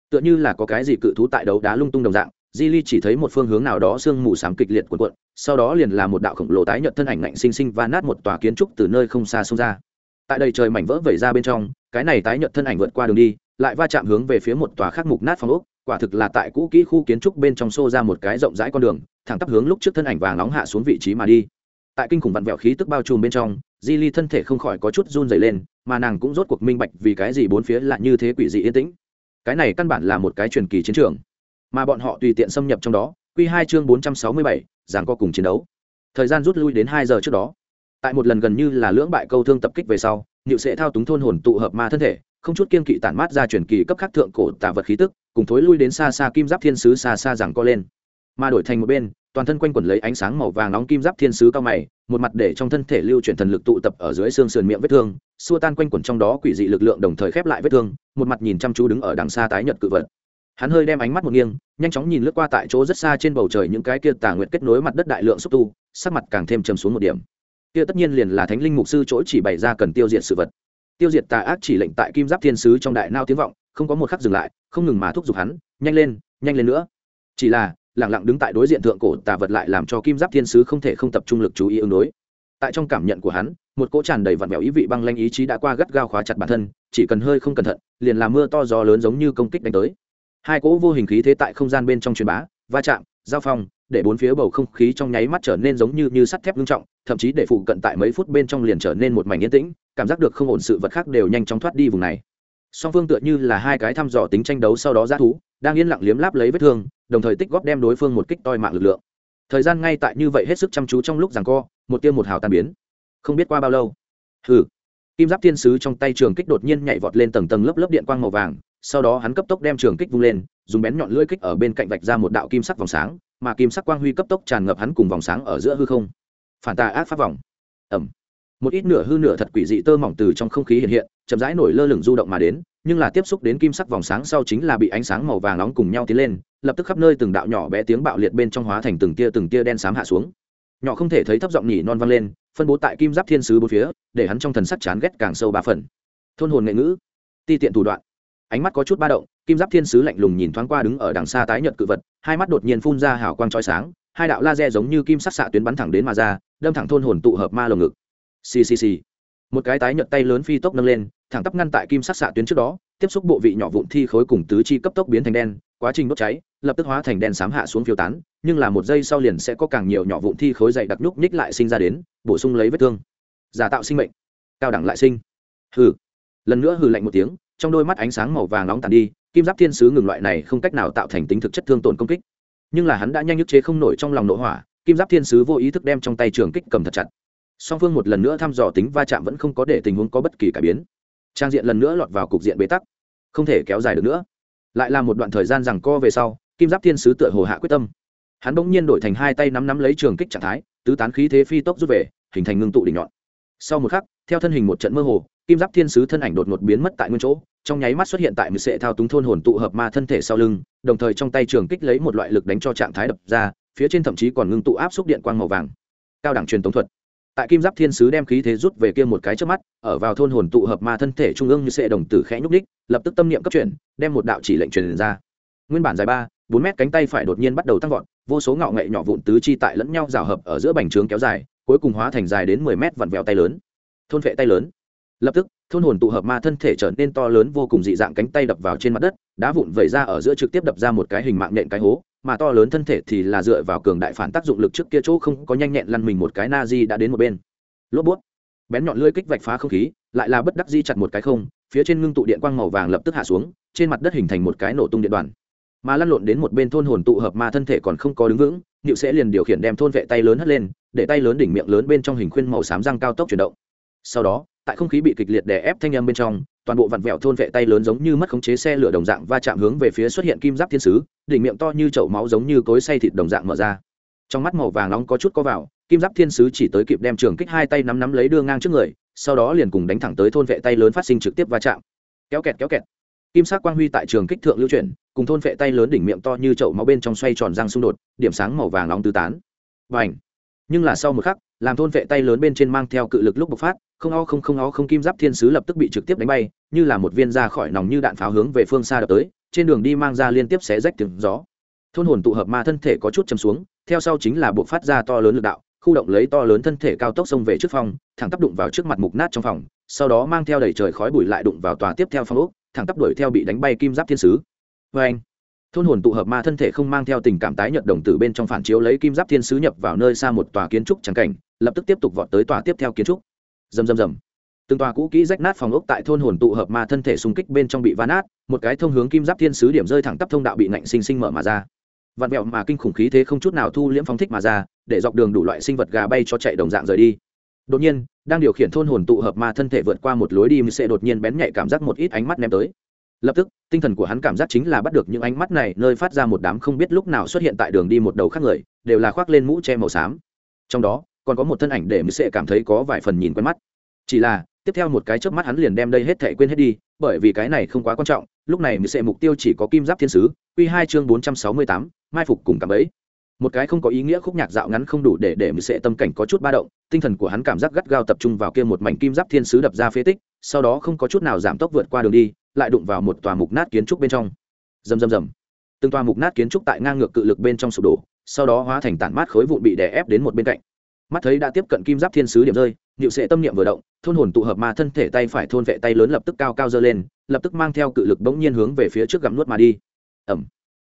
Tựa như là có cái gì cự thú tại đấu đá lung tung đồng dạng, di ly chỉ thấy một phương hướng nào đó sương mù sám kịch liệt cuộn cuộn, sau đó liền là một đạo khổng lồ tái nhợt thân ảnh lạnh xinh xinh và nát một tòa kiến trúc từ nơi không xa xông ra. Tại đây trời mảnh vỡ vẩy ra bên trong, cái này tái nhợt thân ảnh vượt qua đường đi, lại va chạm hướng về phía một tòa khác mục nát phong ốc quả thực là tại cũ kỹ khu kiến trúc bên trong xô ra một cái rộng rãi con đường, thẳng tắp hướng lúc trước thân ảnh vàng nóng hạ xuống vị trí mà đi. Tại kinh khủng vặn vẹo khí tức bao trùm bên trong, di ly thân thể không khỏi có chút run dày lên, mà nàng cũng rốt cuộc minh bạch vì cái gì bốn phía lại như thế quỷ dị yên tĩnh. Cái này căn bản là một cái truyền kỳ chiến trường, mà bọn họ tùy tiện xâm nhập trong đó q hai chương bốn trăm sáu mươi bảy, giảng co cùng chiến đấu. Thời gian rút lui đến hai giờ trước đó. Tại một lần gần như là lưỡng bại câu thương tập kích về sau, niệu sẽ thao túng thôn hồn tụ hợp ma thân thể, không chút kiên kỵ tản mát ra truyền kỳ cấp khắc thượng cổ tả vật khí tức cùng thối lui đến xa xa kim giáp thiên sứ xa xa rằng co lên. Mà đổi thành một bên, toàn thân quanh quẩn lấy ánh sáng màu vàng nóng kim giáp thiên sứ cao mày, một mặt để trong thân thể lưu chuyển thần lực tụ tập ở dưới xương sườn miệng vết thương, xua tan quanh quẩn trong đó quỷ dị lực lượng đồng thời khép lại vết thương, một mặt nhìn chăm chú đứng ở đằng xa tái nhật cự vật. Hắn hơi đem ánh mắt một nghiêng, nhanh chóng nhìn lướt qua tại chỗ rất xa trên bầu trời những cái kia tà nguyện kết nối mặt đất đại lượng xúc tu, sắc mặt càng thêm chầm xuống một điểm. Kia tất nhiên liền là thánh linh mục sư chỗ chỉ bày ra cần tiêu diệt sự vật. Tiêu diệt tà ác chỉ lệnh tại kim giáp thiên sứ trong đại nao tiếng vọng, không có một khắc dừng lại không ngừng mà thúc giục hắn, nhanh lên nhanh lên nữa. Chỉ là lẳng lặng đứng tại đối diện thượng cổ tà vật lại làm cho kim giáp thiên sứ không thể không tập trung lực chú ý ứng đối. Tại trong cảm nhận của hắn, một cỗ tràn đầy vặn vẹo ý vị băng lanh ý chí đã qua gắt gao khóa chặt bản thân, chỉ cần hơi không cẩn thận, liền làm mưa to gió lớn giống như công kích đánh tới. Hai cỗ vô hình khí thế tại không gian bên trong truyền bá, va chạm, giao phong, để bốn phía bầu không khí trong nháy mắt trở nên giống như như sắt thép nghiêm trọng, thậm chí để phụ cận tại mấy phút bên trong liền trở nên một mảnh yên tĩnh, cảm giác được không ổn sự vật khác đều nhanh chóng thoát đi vùng này song phương tựa như là hai cái thăm dò tính tranh đấu sau đó ra thú, đang yên lặng liếm láp lấy vết thương, đồng thời tích góp đem đối phương một kích toi mạng lực lượng. Thời gian ngay tại như vậy hết sức chăm chú trong lúc rằng co, một tiêu một hào tan biến. Không biết qua bao lâu, hừ, kim giáp thiên sứ trong tay trường kích đột nhiên nhảy vọt lên tầng tầng lớp lớp điện quang màu vàng, sau đó hắn cấp tốc đem trường kích vung lên, dùng bén nhọn lưỡi kích ở bên cạnh vạch ra một đạo kim sắc vòng sáng, mà kim sắc quang huy cấp tốc tràn ngập hắn cùng vòng sáng ở giữa hư không. Phản tà ác pháp vòng. Ẩm một ít nửa hư nửa thật quỷ dị tơ mỏng từ trong không khí hiện hiện chậm rãi nổi lơ lửng du động mà đến, nhưng là tiếp xúc đến kim sắc vòng sáng sau chính là bị ánh sáng màu vàng nóng cùng nhau tiến lên, lập tức khắp nơi từng đạo nhỏ bé tiếng bạo liệt bên trong hóa thành từng tia từng tia đen xám hạ xuống. Nhỏ không thể thấy thấp giọng nhỉ non vang lên, phân bố tại kim giáp thiên sứ bốn phía, để hắn trong thần sắc chán ghét càng sâu ba phần. Thôn hồn nghệ ngữ, ti tiện thủ đoạn. Ánh mắt có chút ba động, kim giáp thiên sứ lạnh lùng nhìn thoáng qua đứng ở đằng xa tái nhật cự vật, hai mắt đột nhiên phun ra hào quang trói sáng, hai đạo laser giống như kim sắc xạ tuyến bắn thẳng đến mà ra, đâm thẳng thôn hồn tụ hợp ma lồng ngực. Ccc một cái tái nhợt tay lớn phi tốc nâng lên, thẳng tắp ngăn tại kim sắc xạ tuyến trước đó, tiếp xúc bộ vị nhỏ vụn thi khối cùng tứ chi cấp tốc biến thành đen, quá trình đốt cháy, lập tức hóa thành đen xám hạ xuống phiêu tán, nhưng là một giây sau liền sẽ có càng nhiều nhỏ vụn thi khối dày đặc nhúc nhích lại sinh ra đến, bổ sung lấy vết thương. Giả tạo sinh mệnh. Cao đẳng lại sinh. Hừ. Lần nữa hừ lạnh một tiếng, trong đôi mắt ánh sáng màu vàng nóng tàn đi, kim giáp thiên sứ ngừng loại này không cách nào tạo thành tính thực chất thương tổn công kích. Nhưng là hắn đã nhanh nhức chế không nổi trong lòng nội hỏa, kim giáp thiên sứ vô ý thức đem trong tay trường kích cầm thật chặt song phương một lần nữa thăm dò tính va chạm vẫn không có để tình huống có bất kỳ cải biến. Trang diện lần nữa lọt vào cục diện bế tắc, không thể kéo dài được nữa. Lại là một đoạn thời gian rằng co về sau, kim giáp thiên sứ tựa hồ hạ quyết tâm. Hắn bỗng nhiên đổi thành hai tay nắm nắm lấy trường kích trạng thái, tứ tán khí thế phi tốc rút về, hình thành ngưng tụ đỉnh nhọn. Sau một khắc, theo thân hình một trận mơ hồ, kim giáp thiên sứ thân ảnh đột ngột biến mất tại nguyên chỗ, trong nháy mắt xuất hiện tại mười sệ thao túng thôn hồn tụ hợp ma thân thể sau lưng, đồng thời trong tay trường kích lấy một loại lực đánh cho trạng thái đập ra, phía trên thậm chí còn ngưng tụ áp xúc điện quang màu vàng. Cao đẳng truyền tống thuật tại kim giáp thiên sứ đem khí thế rút về kia một cái trước mắt, ở vào thôn hồn tụ hợp ma thân thể trung ương như sệ đồng tử khẽ nhúc ních lập tức tâm niệm cấp chuyển, đem một đạo chỉ lệnh truyền ra. Nguyên bản dài ba, bốn mét cánh tay phải đột nhiên bắt đầu tăng vọt, vô số ngạo nghệ nhỏ vụn tứ chi tại lẫn nhau rào hợp ở giữa bành trướng kéo dài, cuối cùng hóa thành dài đến mười mét vặn vẹo tay lớn. Thôn vệ tay lớn lập tức, thôn hồn tụ hợp ma thân thể trở nên to lớn vô cùng dị dạng cánh tay đập vào trên mặt đất, đá vụn vẩy ra ở giữa trực tiếp đập ra một cái hình mạng nện cái hố, mà to lớn thân thể thì là dựa vào cường đại phản tác dụng lực trước kia chỗ không có nhanh nhẹn lăn mình một cái na di đã đến một bên. Lốp bút. Bén nhọn lưỡi kích vạch phá không khí, lại là bất đắc di chặt một cái không, phía trên ngưng tụ điện quang màu vàng lập tức hạ xuống, trên mặt đất hình thành một cái nổ tung điện đoàn. Mà lăn lộn đến một bên thôn hồn tụ hợp ma thân thể còn không có đứng vững nịu sẽ liền điều khiển đem thôn vệ tay lớn hất lên, để tay lớn đỉnh miệng lớn bên trong hình khuyên màu xám răng cao tốc chuyển động. Sau đó tại không khí bị kịch liệt đè ép thanh âm bên trong, toàn bộ vặn vẹo thôn vệ tay lớn giống như mất khống chế xe lửa đồng dạng va chạm hướng về phía xuất hiện kim giáp thiên sứ, đỉnh miệng to như chậu máu giống như cối say thịt đồng dạng mở ra. Trong mắt màu vàng nóng có chút có vào, kim giáp thiên sứ chỉ tới kịp đem trường kích hai tay nắm nắm lấy đưa ngang trước người, sau đó liền cùng đánh thẳng tới thôn vệ tay lớn phát sinh trực tiếp va chạm. Kéo kẹt kéo kẹt. Kim sắc quang huy tại trường kích thượng lưu chuyển, cùng thôn vệ tay lớn đỉnh miệng to như chậu máu bên trong xoay tròn răng xung đột, điểm sáng màu vàng nóng tứ tán. Và ảnh nhưng là sau một khắc làm thôn vệ tay lớn bên trên mang theo cự lực lúc bộc phát, không o không không o không kim giáp thiên sứ lập tức bị trực tiếp đánh bay, như là một viên ra khỏi nòng như đạn pháo hướng về phương xa đập tới, trên đường đi mang ra liên tiếp xé rách tiếng gió. Thôn hồn tụ hợp ma thân thể có chút chầm xuống, theo sau chính là bộc phát ra to lớn lực đạo, khu động lấy to lớn thân thể cao tốc xông về trước phòng, thẳng tắp đụng vào trước mặt mục nát trong phòng, sau đó mang theo đầy trời khói bụi lại đụng vào tòa tiếp theo phòng úc thẳng tắp đuổi theo bị đánh bay kim giáp thiên sứ. Vê anh thôn hồn tụ hợp ma thân thể không mang theo tình cảm tái nhợt đồng tử bên trong phản chiếu lấy kim giáp thiên sứ nhập vào nơi xa một tòa kiến trúc trắng cảnh, lập tức tiếp tục vọt tới tòa tiếp theo kiến trúc. Rầm rầm rầm. Từng tòa cũ kỹ rách nát phòng ốc tại thôn hồn tụ hợp ma thân thể xung kích bên trong bị ván nát, một cái thông hướng kim giáp thiên sứ điểm rơi thẳng tắp thông đạo bị nạnh sinh sinh mở mà ra. Vạn vẹo mà kinh khủng khí thế không chút nào thu liễm phóng thích mà ra, để dọc đường đủ loại sinh vật gà bay cho chạy đồng dạng rời đi. Đột nhiên, đang điều khiển thôn hồn tụ hợp ma thân thể vượt qua một lối đi sẽ đột nhiên bén nhạy cảm giác một ít ánh mắt ném tới lập tức, tinh thần của hắn cảm giác chính là bắt được những ánh mắt này, nơi phát ra một đám không biết lúc nào xuất hiện tại đường đi một đầu khác người, đều là khoác lên mũ che màu xám. Trong đó, còn có một thân ảnh để mới sẽ cảm thấy có vài phần nhìn quen mắt. Chỉ là, tiếp theo một cái chớp mắt hắn liền đem đây hết thể quên hết đi, bởi vì cái này không quá quan trọng, lúc này mới sẽ mục tiêu chỉ có kim giáp thiên sứ q hai chương bốn trăm sáu mươi tám, mai phục cùng cảm ấy. Một cái không có ý nghĩa khúc nhạc dạo ngắn không đủ để để mới sẽ tâm cảnh có chút ba động, tinh thần của hắn cảm giác gắt gao tập trung vào kia một mảnh kim giáp thiên sứ đập ra phế tích, sau đó không có chút nào giảm tốc vượt qua đường đi lại đụng vào một tòa mục nát kiến trúc bên trong. Rầm rầm rầm. Từng tòa mục nát kiến trúc tại ngang ngược cự lực bên trong sụp đổ, sau đó hóa thành tản mát khối vụn bị đè ép đến một bên cạnh. Mắt thấy đã tiếp cận kim giáp thiên sứ điểm rơi nhịu sệ tâm niệm vừa động, thôn hồn tụ hợp ma thân thể tay phải thôn vệ tay lớn lập tức cao cao dơ lên, lập tức mang theo cự lực bỗng nhiên hướng về phía trước gặm nuốt mà đi. Ẩm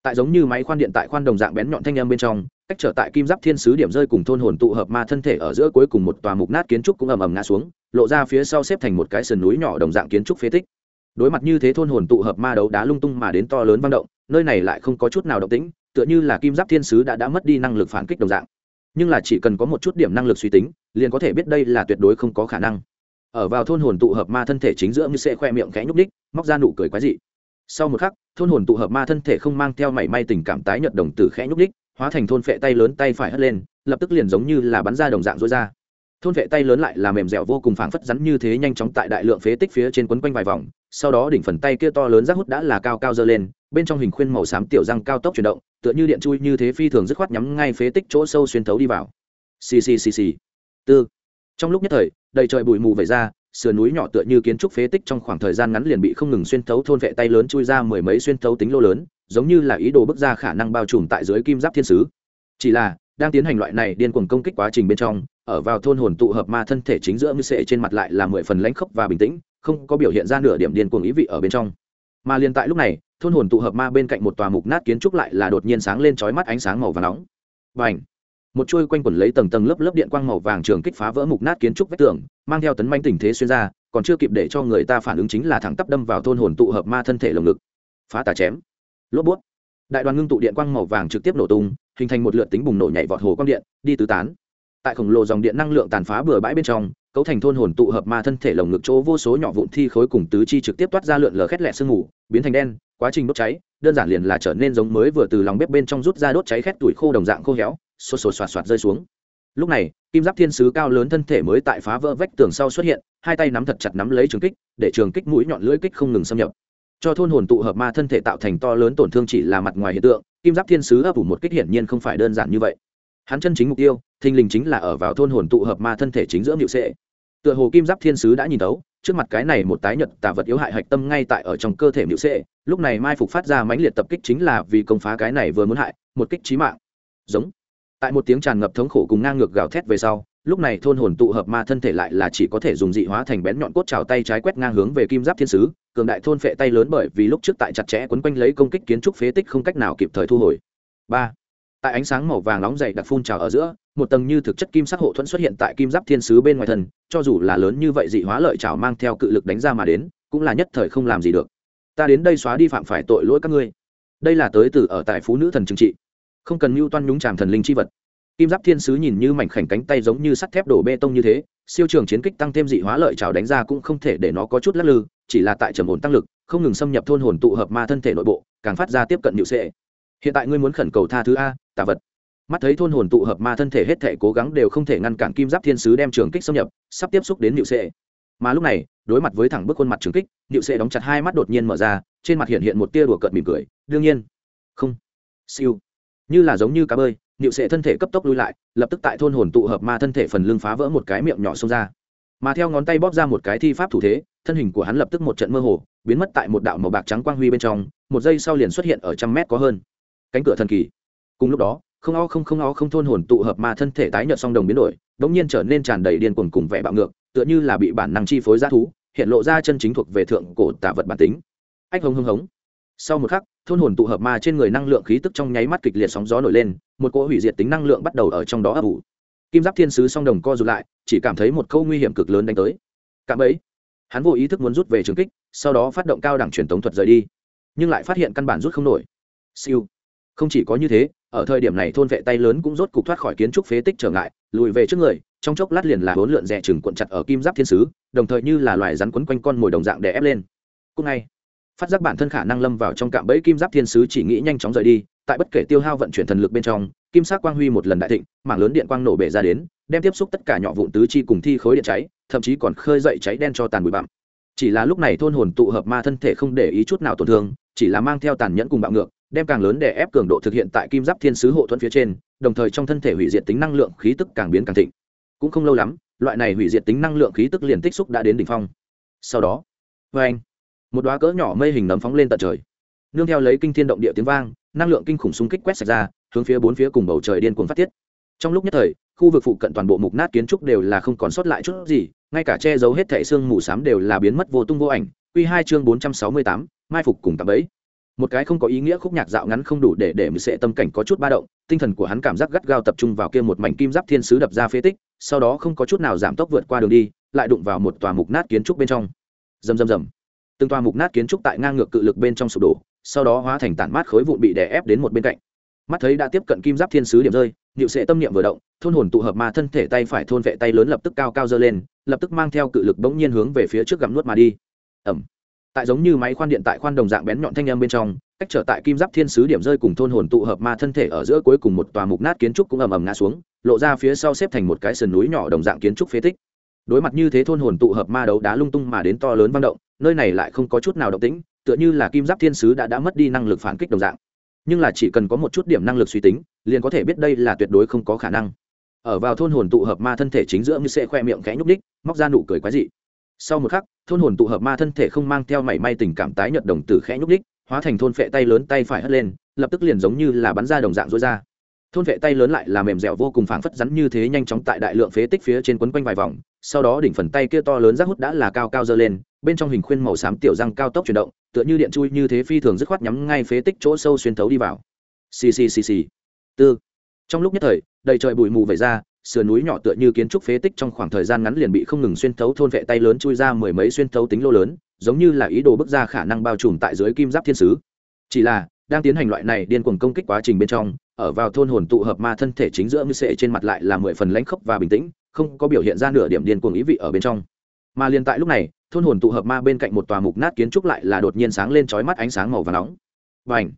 tại giống như máy khoan điện tại khoan đồng dạng bén nhọn thanh âm bên trong, cách trở tại kim giáp thiên sứ điểm rơi cùng thôn hồn tụ hợp ma thân thể ở giữa cuối cùng một tòa mục nát kiến trúc cũng ầm ầm ngã xuống, lộ ra phía sau xếp thành một cái sườn núi nhỏ đồng dạng kiến trúc phế tích đối mặt như thế thôn hồn tụ hợp ma đấu đá lung tung mà đến to lớn vang động, nơi này lại không có chút nào động tĩnh, tựa như là kim giáp thiên sứ đã đã mất đi năng lực phản kích đồng dạng. Nhưng là chỉ cần có một chút điểm năng lực suy tính, liền có thể biết đây là tuyệt đối không có khả năng. Ở vào thôn hồn tụ hợp ma thân thể chính giữa như sẽ khoe miệng khẽ nhúc ních móc ra nụ cười quái dị. Sau một khắc, thôn hồn tụ hợp ma thân thể không mang theo mảy may tình cảm tái nhợt đồng tử khẽ nhúc ních hóa thành thôn phệ tay lớn tay phải hất lên, lập tức liền giống như là bắn ra đồng dạng rối ra. Thôn vệ tay lớn lại là mềm dẻo vô cùng phảng phất rắn như thế nhanh chóng tại đại lượng phế tích phía trên quấn quanh vài vòng sau đó đỉnh phần tay kia to lớn rác hút đã là cao cao dơ lên, bên trong hình khuyên màu xám tiểu răng cao tốc chuyển động, tựa như điện chui như thế phi thường dứt khoát nhắm ngay phế tích chỗ sâu xuyên thấu đi vào. Xì xì xì xì. Tư. Trong lúc nhất thời, đầy trời bụi mù vẩy ra, sườn núi nhỏ tựa như kiến trúc phế tích trong khoảng thời gian ngắn liền bị không ngừng xuyên thấu thôn vệ tay lớn chui ra mười mấy xuyên thấu tính lô lớn, giống như là ý đồ bước ra khả năng bao trùm tại dưới kim giáp thiên sứ. Chỉ là, đang tiến hành loại này điên cuồng công kích quá trình bên trong, ở vào thôn hồn tụ hợp ma thân thể chính giữa như sệ trên mặt lại là mười phần lãnh khốc và bình tĩnh không có biểu hiện ra nửa điểm điên cuồng ý vị ở bên trong. Mà liền tại lúc này, thôn hồn tụ hợp ma bên cạnh một tòa mục nát kiến trúc lại là đột nhiên sáng lên chói mắt ánh sáng màu và nóng. Và ảnh một chuôi quanh quẩn lấy tầng tầng lớp lớp điện quang màu vàng trường kích phá vỡ mục nát kiến trúc vách tường, mang theo tấn manh tình thế xuyên ra, còn chưa kịp để cho người ta phản ứng chính là thẳng tắp đâm vào thôn hồn tụ hợp ma thân thể lồng ngực. Phá tà chém. Lốp bút. Đại đoàn ngưng tụ điện quang màu vàng trực tiếp nổ tung, hình thành một lượt tính bùng nổ nhảy vọt hồ quang điện, đi tứ tán. Tại khổng lồ dòng điện năng lượng tàn phá bừa bãi bên trong cấu thành thôn hồn tụ hợp ma thân thể lồng ngực chỗ vô số nhỏ vụn thi khối cùng tứ chi trực tiếp toát ra lượn lờ khét lẹ sương mù, biến thành đen, quá trình đốt cháy, đơn giản liền là trở nên giống mới vừa từ lòng bếp bên trong rút ra đốt cháy khét tuổi khô đồng dạng khô héo, xô xô xoạt xoạt rơi xuống. Lúc này, kim giáp thiên sứ cao lớn thân thể mới tại phá vỡ vách tường sau xuất hiện, hai tay nắm thật chặt nắm lấy trường kích, để trường kích mũi nhọn lưỡi kích không ngừng xâm nhập. Cho thôn hồn tụ hợp ma thân thể tạo thành to lớn tổn thương chỉ là mặt ngoài hiện tượng, kim giáp thiên sứ ấp ủ một kích hiển nhiên không phải đơn giản như vậy. Hắn chân chính mục tiêu thình lình chính là ở vào thôn hồn tụ hợp ma thân thể chính giữa nhự sệ. Tựa hồ kim giáp thiên sứ đã nhìn tấu trước mặt cái này một tái nhật tà vật yếu hại hạch tâm ngay tại ở trong cơ thể nhự sệ, lúc này mai phục phát ra mãnh liệt tập kích chính là vì công phá cái này vừa muốn hại, một kích trí mạng. Giống. Tại một tiếng tràn ngập thống khổ cùng ngang ngược gào thét về sau, lúc này thôn hồn tụ hợp ma thân thể lại là chỉ có thể dùng dị hóa thành bén nhọn cốt trào tay trái quét ngang hướng về kim giáp thiên sứ, cường đại thôn phệ tay lớn bởi vì lúc trước tại chặt chẽ quấn quanh lấy công kích kiến trúc phế tích không cách nào kịp thời thu hồi. Ba tại ánh sáng màu vàng nóng dày đặc phun trào ở giữa, một tầng như thực chất kim sắc hộ thuẫn xuất hiện tại kim giáp thiên sứ bên ngoài thần. cho dù là lớn như vậy dị hóa lợi trào mang theo cự lực đánh ra mà đến, cũng là nhất thời không làm gì được. Ta đến đây xóa đi phạm phải tội lỗi các ngươi. Đây là tới từ ở tại phú nữ thần trừng trị. Không cần mưu toan nhúng tràm thần linh chi vật. Kim giáp thiên sứ nhìn như mảnh khảnh cánh tay giống như sắt thép đổ bê tông như thế, siêu trường chiến kích tăng thêm dị hóa lợi trào đánh ra cũng không thể để nó có chút lắc lư, chỉ là tại trầm ổn tăng lực, không ngừng xâm nhập thôn hồn tụ hợp ma thân thể nội bộ, càng phát ra tiếp cận nhự sệ hiện tại ngươi muốn khẩn cầu tha thứ a tạ vật. Mắt thấy thôn hồn tụ hợp ma thân thể hết thể cố gắng đều không thể ngăn cản kim giáp thiên sứ đem trường kích xâm nhập, sắp tiếp xúc đến nịu sệ. Mà lúc này, đối mặt với thẳng bức khuôn mặt trường kích nịu sệ đóng chặt hai mắt đột nhiên mở ra, trên mặt hiện hiện một tia đùa cợt mỉm cười, đương nhiên. Không. Siêu. Như là giống như cá bơi nịu sệ thân thể cấp tốc lui lại, lập tức tại thôn hồn tụ hợp ma thân thể phần lưng phá vỡ một cái miệng nhỏ xông ra. Mà theo ngón tay bóp ra một cái thi pháp thủ thế, thân hình của hắn lập tức một trận mơ hồ, biến mất tại một đạo màu bạc trắng quang huy bên trong, một giây sau liền xuất hiện ở trăm mét có hơn cánh cửa thần kỳ. Cùng lúc đó, không o không không o không thôn hồn tụ hợp mà thân thể tái nhợt song đồng biến đổi, đống nhiên trở nên tràn đầy điên cuồng cùng vẻ bạo ngược, tựa như là bị bản năng chi phối g thú, hiện lộ ra chân chính thuộc về thượng cổ tả vật bản tính. Ách hống hông hống. Sau một khắc, thôn hồn tụ hợp ma trên người năng lượng khí tức trong nháy mắt kịch liệt sóng gió nổi lên, một cỗ hủy diệt tính năng lượng bắt đầu ở trong đó ấp ủ. Kim giáp thiên sứ song đồng co rụt lại, chỉ cảm thấy một câu nguy hiểm cực lớn đánh tới. Cạm ấy hắn vô ý thức muốn rút về trường kích, sau đó phát động cao đẳng truyền tống thuật rời đi, nhưng lại phát hiện căn bản rút không nổi. Siêu không chỉ có như thế, ở thời điểm này thôn vệ tay lớn cũng rốt cục thoát khỏi kiến trúc phế tích trở ngại, lùi về trước người, trong chốc lát liền là hỗn lượn rẻ chừng cuộn chặt ở kim giáp thiên sứ, đồng thời như là loài rắn quấn quanh con mồi đồng dạng để ép lên. Cũng ngay, phát giác bản thân khả năng lâm vào trong cạm bẫy kim giáp thiên sứ chỉ nghĩ nhanh chóng rời đi, tại bất kể tiêu hao vận chuyển thần lực bên trong, kim sắc quang huy một lần đại thịnh, mảng lớn điện quang nổ bể ra đến, đem tiếp xúc tất cả nhỏ vụn tứ chi cùng thi khối điện cháy, thậm chí còn khơi dậy cháy đen cho tàn bụi bặm. Chỉ là lúc này thôn hồn tụ hợp ma thân thể không để ý chút nào tổn thương, chỉ là mang theo tàn nhẫn cùng bạo ngược đem càng lớn để ép cường độ thực hiện tại kim giáp thiên sứ hộ thuẫn phía trên, đồng thời trong thân thể hủy diệt tính năng lượng khí tức càng biến càng thịnh. Cũng không lâu lắm, loại này hủy diệt tính năng lượng khí tức liền tích xúc đã đến đỉnh phong. Sau đó vê anh, một đoá cỡ nhỏ mây hình nấm phóng lên tận trời. Nương theo lấy kinh thiên động địa tiếng vang, năng lượng kinh khủng xung kích quét sạch ra, hướng phía bốn phía cùng bầu trời điên cuồng phát tiết. Trong lúc nhất thời, khu vực phụ cận toàn bộ mục nát kiến trúc đều là không còn sót lại chút gì, ngay cả che giấu hết thẻ xương mù s đều là biến mất vô tung vô ảnh. Q hai chương bốn trăm sáu mươi tám, mai phục cùng tạm ấy một cái không có ý nghĩa khúc nhạc dạo ngắn không đủ để để mười sệ tâm cảnh có chút ba động, tinh thần của hắn cảm giác gắt gao tập trung vào kia một mảnh kim giáp thiên sứ đập ra phế tích, sau đó không có chút nào giảm tốc vượt qua đường đi, lại đụng vào một tòa mục nát kiến trúc bên trong. Rầm rầm rầm. Từng tòa mục nát kiến trúc tại ngang ngược cự lực bên trong sụp đổ, sau đó hóa thành tản mát khối vụn bị đè ép đến một bên cạnh. Mắt thấy đã tiếp cận kim giáp thiên sứ điểm rơi nhịu sệ tâm niệm vừa động, thôn hồn tụ hợp ma thân thể tay phải thôn vệ tay lớn lập tức cao cao dơ lên, lập tức mang theo cự lực bỗng nhiên hướng về phía trước gặm nuốt mà đi. Ẩm tại giống như máy khoan điện tại khoan đồng dạng bén nhọn thanh âm bên trong, cách trở tại kim giáp thiên sứ điểm rơi cùng thôn hồn tụ hợp ma thân thể ở giữa cuối cùng một tòa mục nát kiến trúc cũng ầm ầm ngã xuống, lộ ra phía sau xếp thành một cái sườn núi nhỏ đồng dạng kiến trúc phế tích. Đối mặt như thế thôn hồn tụ hợp ma đấu đá lung tung mà đến to lớn vang động, nơi này lại không có chút nào động tĩnh, tựa như là kim giáp thiên sứ đã đã mất đi năng lực phản kích đồng dạng. Nhưng là chỉ cần có một chút điểm năng lực suy tính, liền có thể biết đây là tuyệt đối không có khả năng. Ở vào thôn hồn tụ hợp ma thân thể chính giữa như sẽ khoe miệng khẽ nhúc đích móc ra nụ cười quái dị sau một khắc, thôn hồn tụ hợp ma thân thể không mang theo mảy may tình cảm tái nhợt đồng tử khẽ nhúc đích hóa thành thôn phệ tay lớn tay phải hất lên, lập tức liền giống như là bắn ra đồng dạng rối ra. Thôn vệ tay lớn lại là mềm dẻo vô cùng phảng phất rắn như thế nhanh chóng tại đại lượng phế tích phía trên quấn quanh vài vòng, sau đó đỉnh phần tay kia to lớn rác hút đã là cao cao dơ lên, bên trong hình khuyên màu xám tiểu răng cao tốc chuyển động, tựa như điện chui như thế phi thường dứt khoát nhắm ngay phế tích chỗ sâu xuyên thấu đi vào. Xì xì xì xì. Tư. Trong lúc nhất thời, đầy trời bụi mù vẩy ra sườn núi nhỏ tựa như kiến trúc phế tích trong khoảng thời gian ngắn liền bị không ngừng xuyên thấu thôn vệ tay lớn chui ra mười mấy xuyên thấu tính lô lớn, giống như là ý đồ bước ra khả năng bao trùm tại dưới kim giáp thiên sứ. Chỉ là, đang tiến hành loại này điên cuồng công kích quá trình bên trong, ở vào thôn hồn tụ hợp ma thân thể chính giữa như sệ trên mặt lại là mười phần lãnh khốc và bình tĩnh, không có biểu hiện ra nửa điểm điên cuồng ý vị ở bên trong. Mà liền tại lúc này, thôn hồn tụ hợp ma bên cạnh một tòa mục nát kiến trúc lại là đột nhiên sáng lên chói mắt ánh sáng màu và nóng. Và ảnh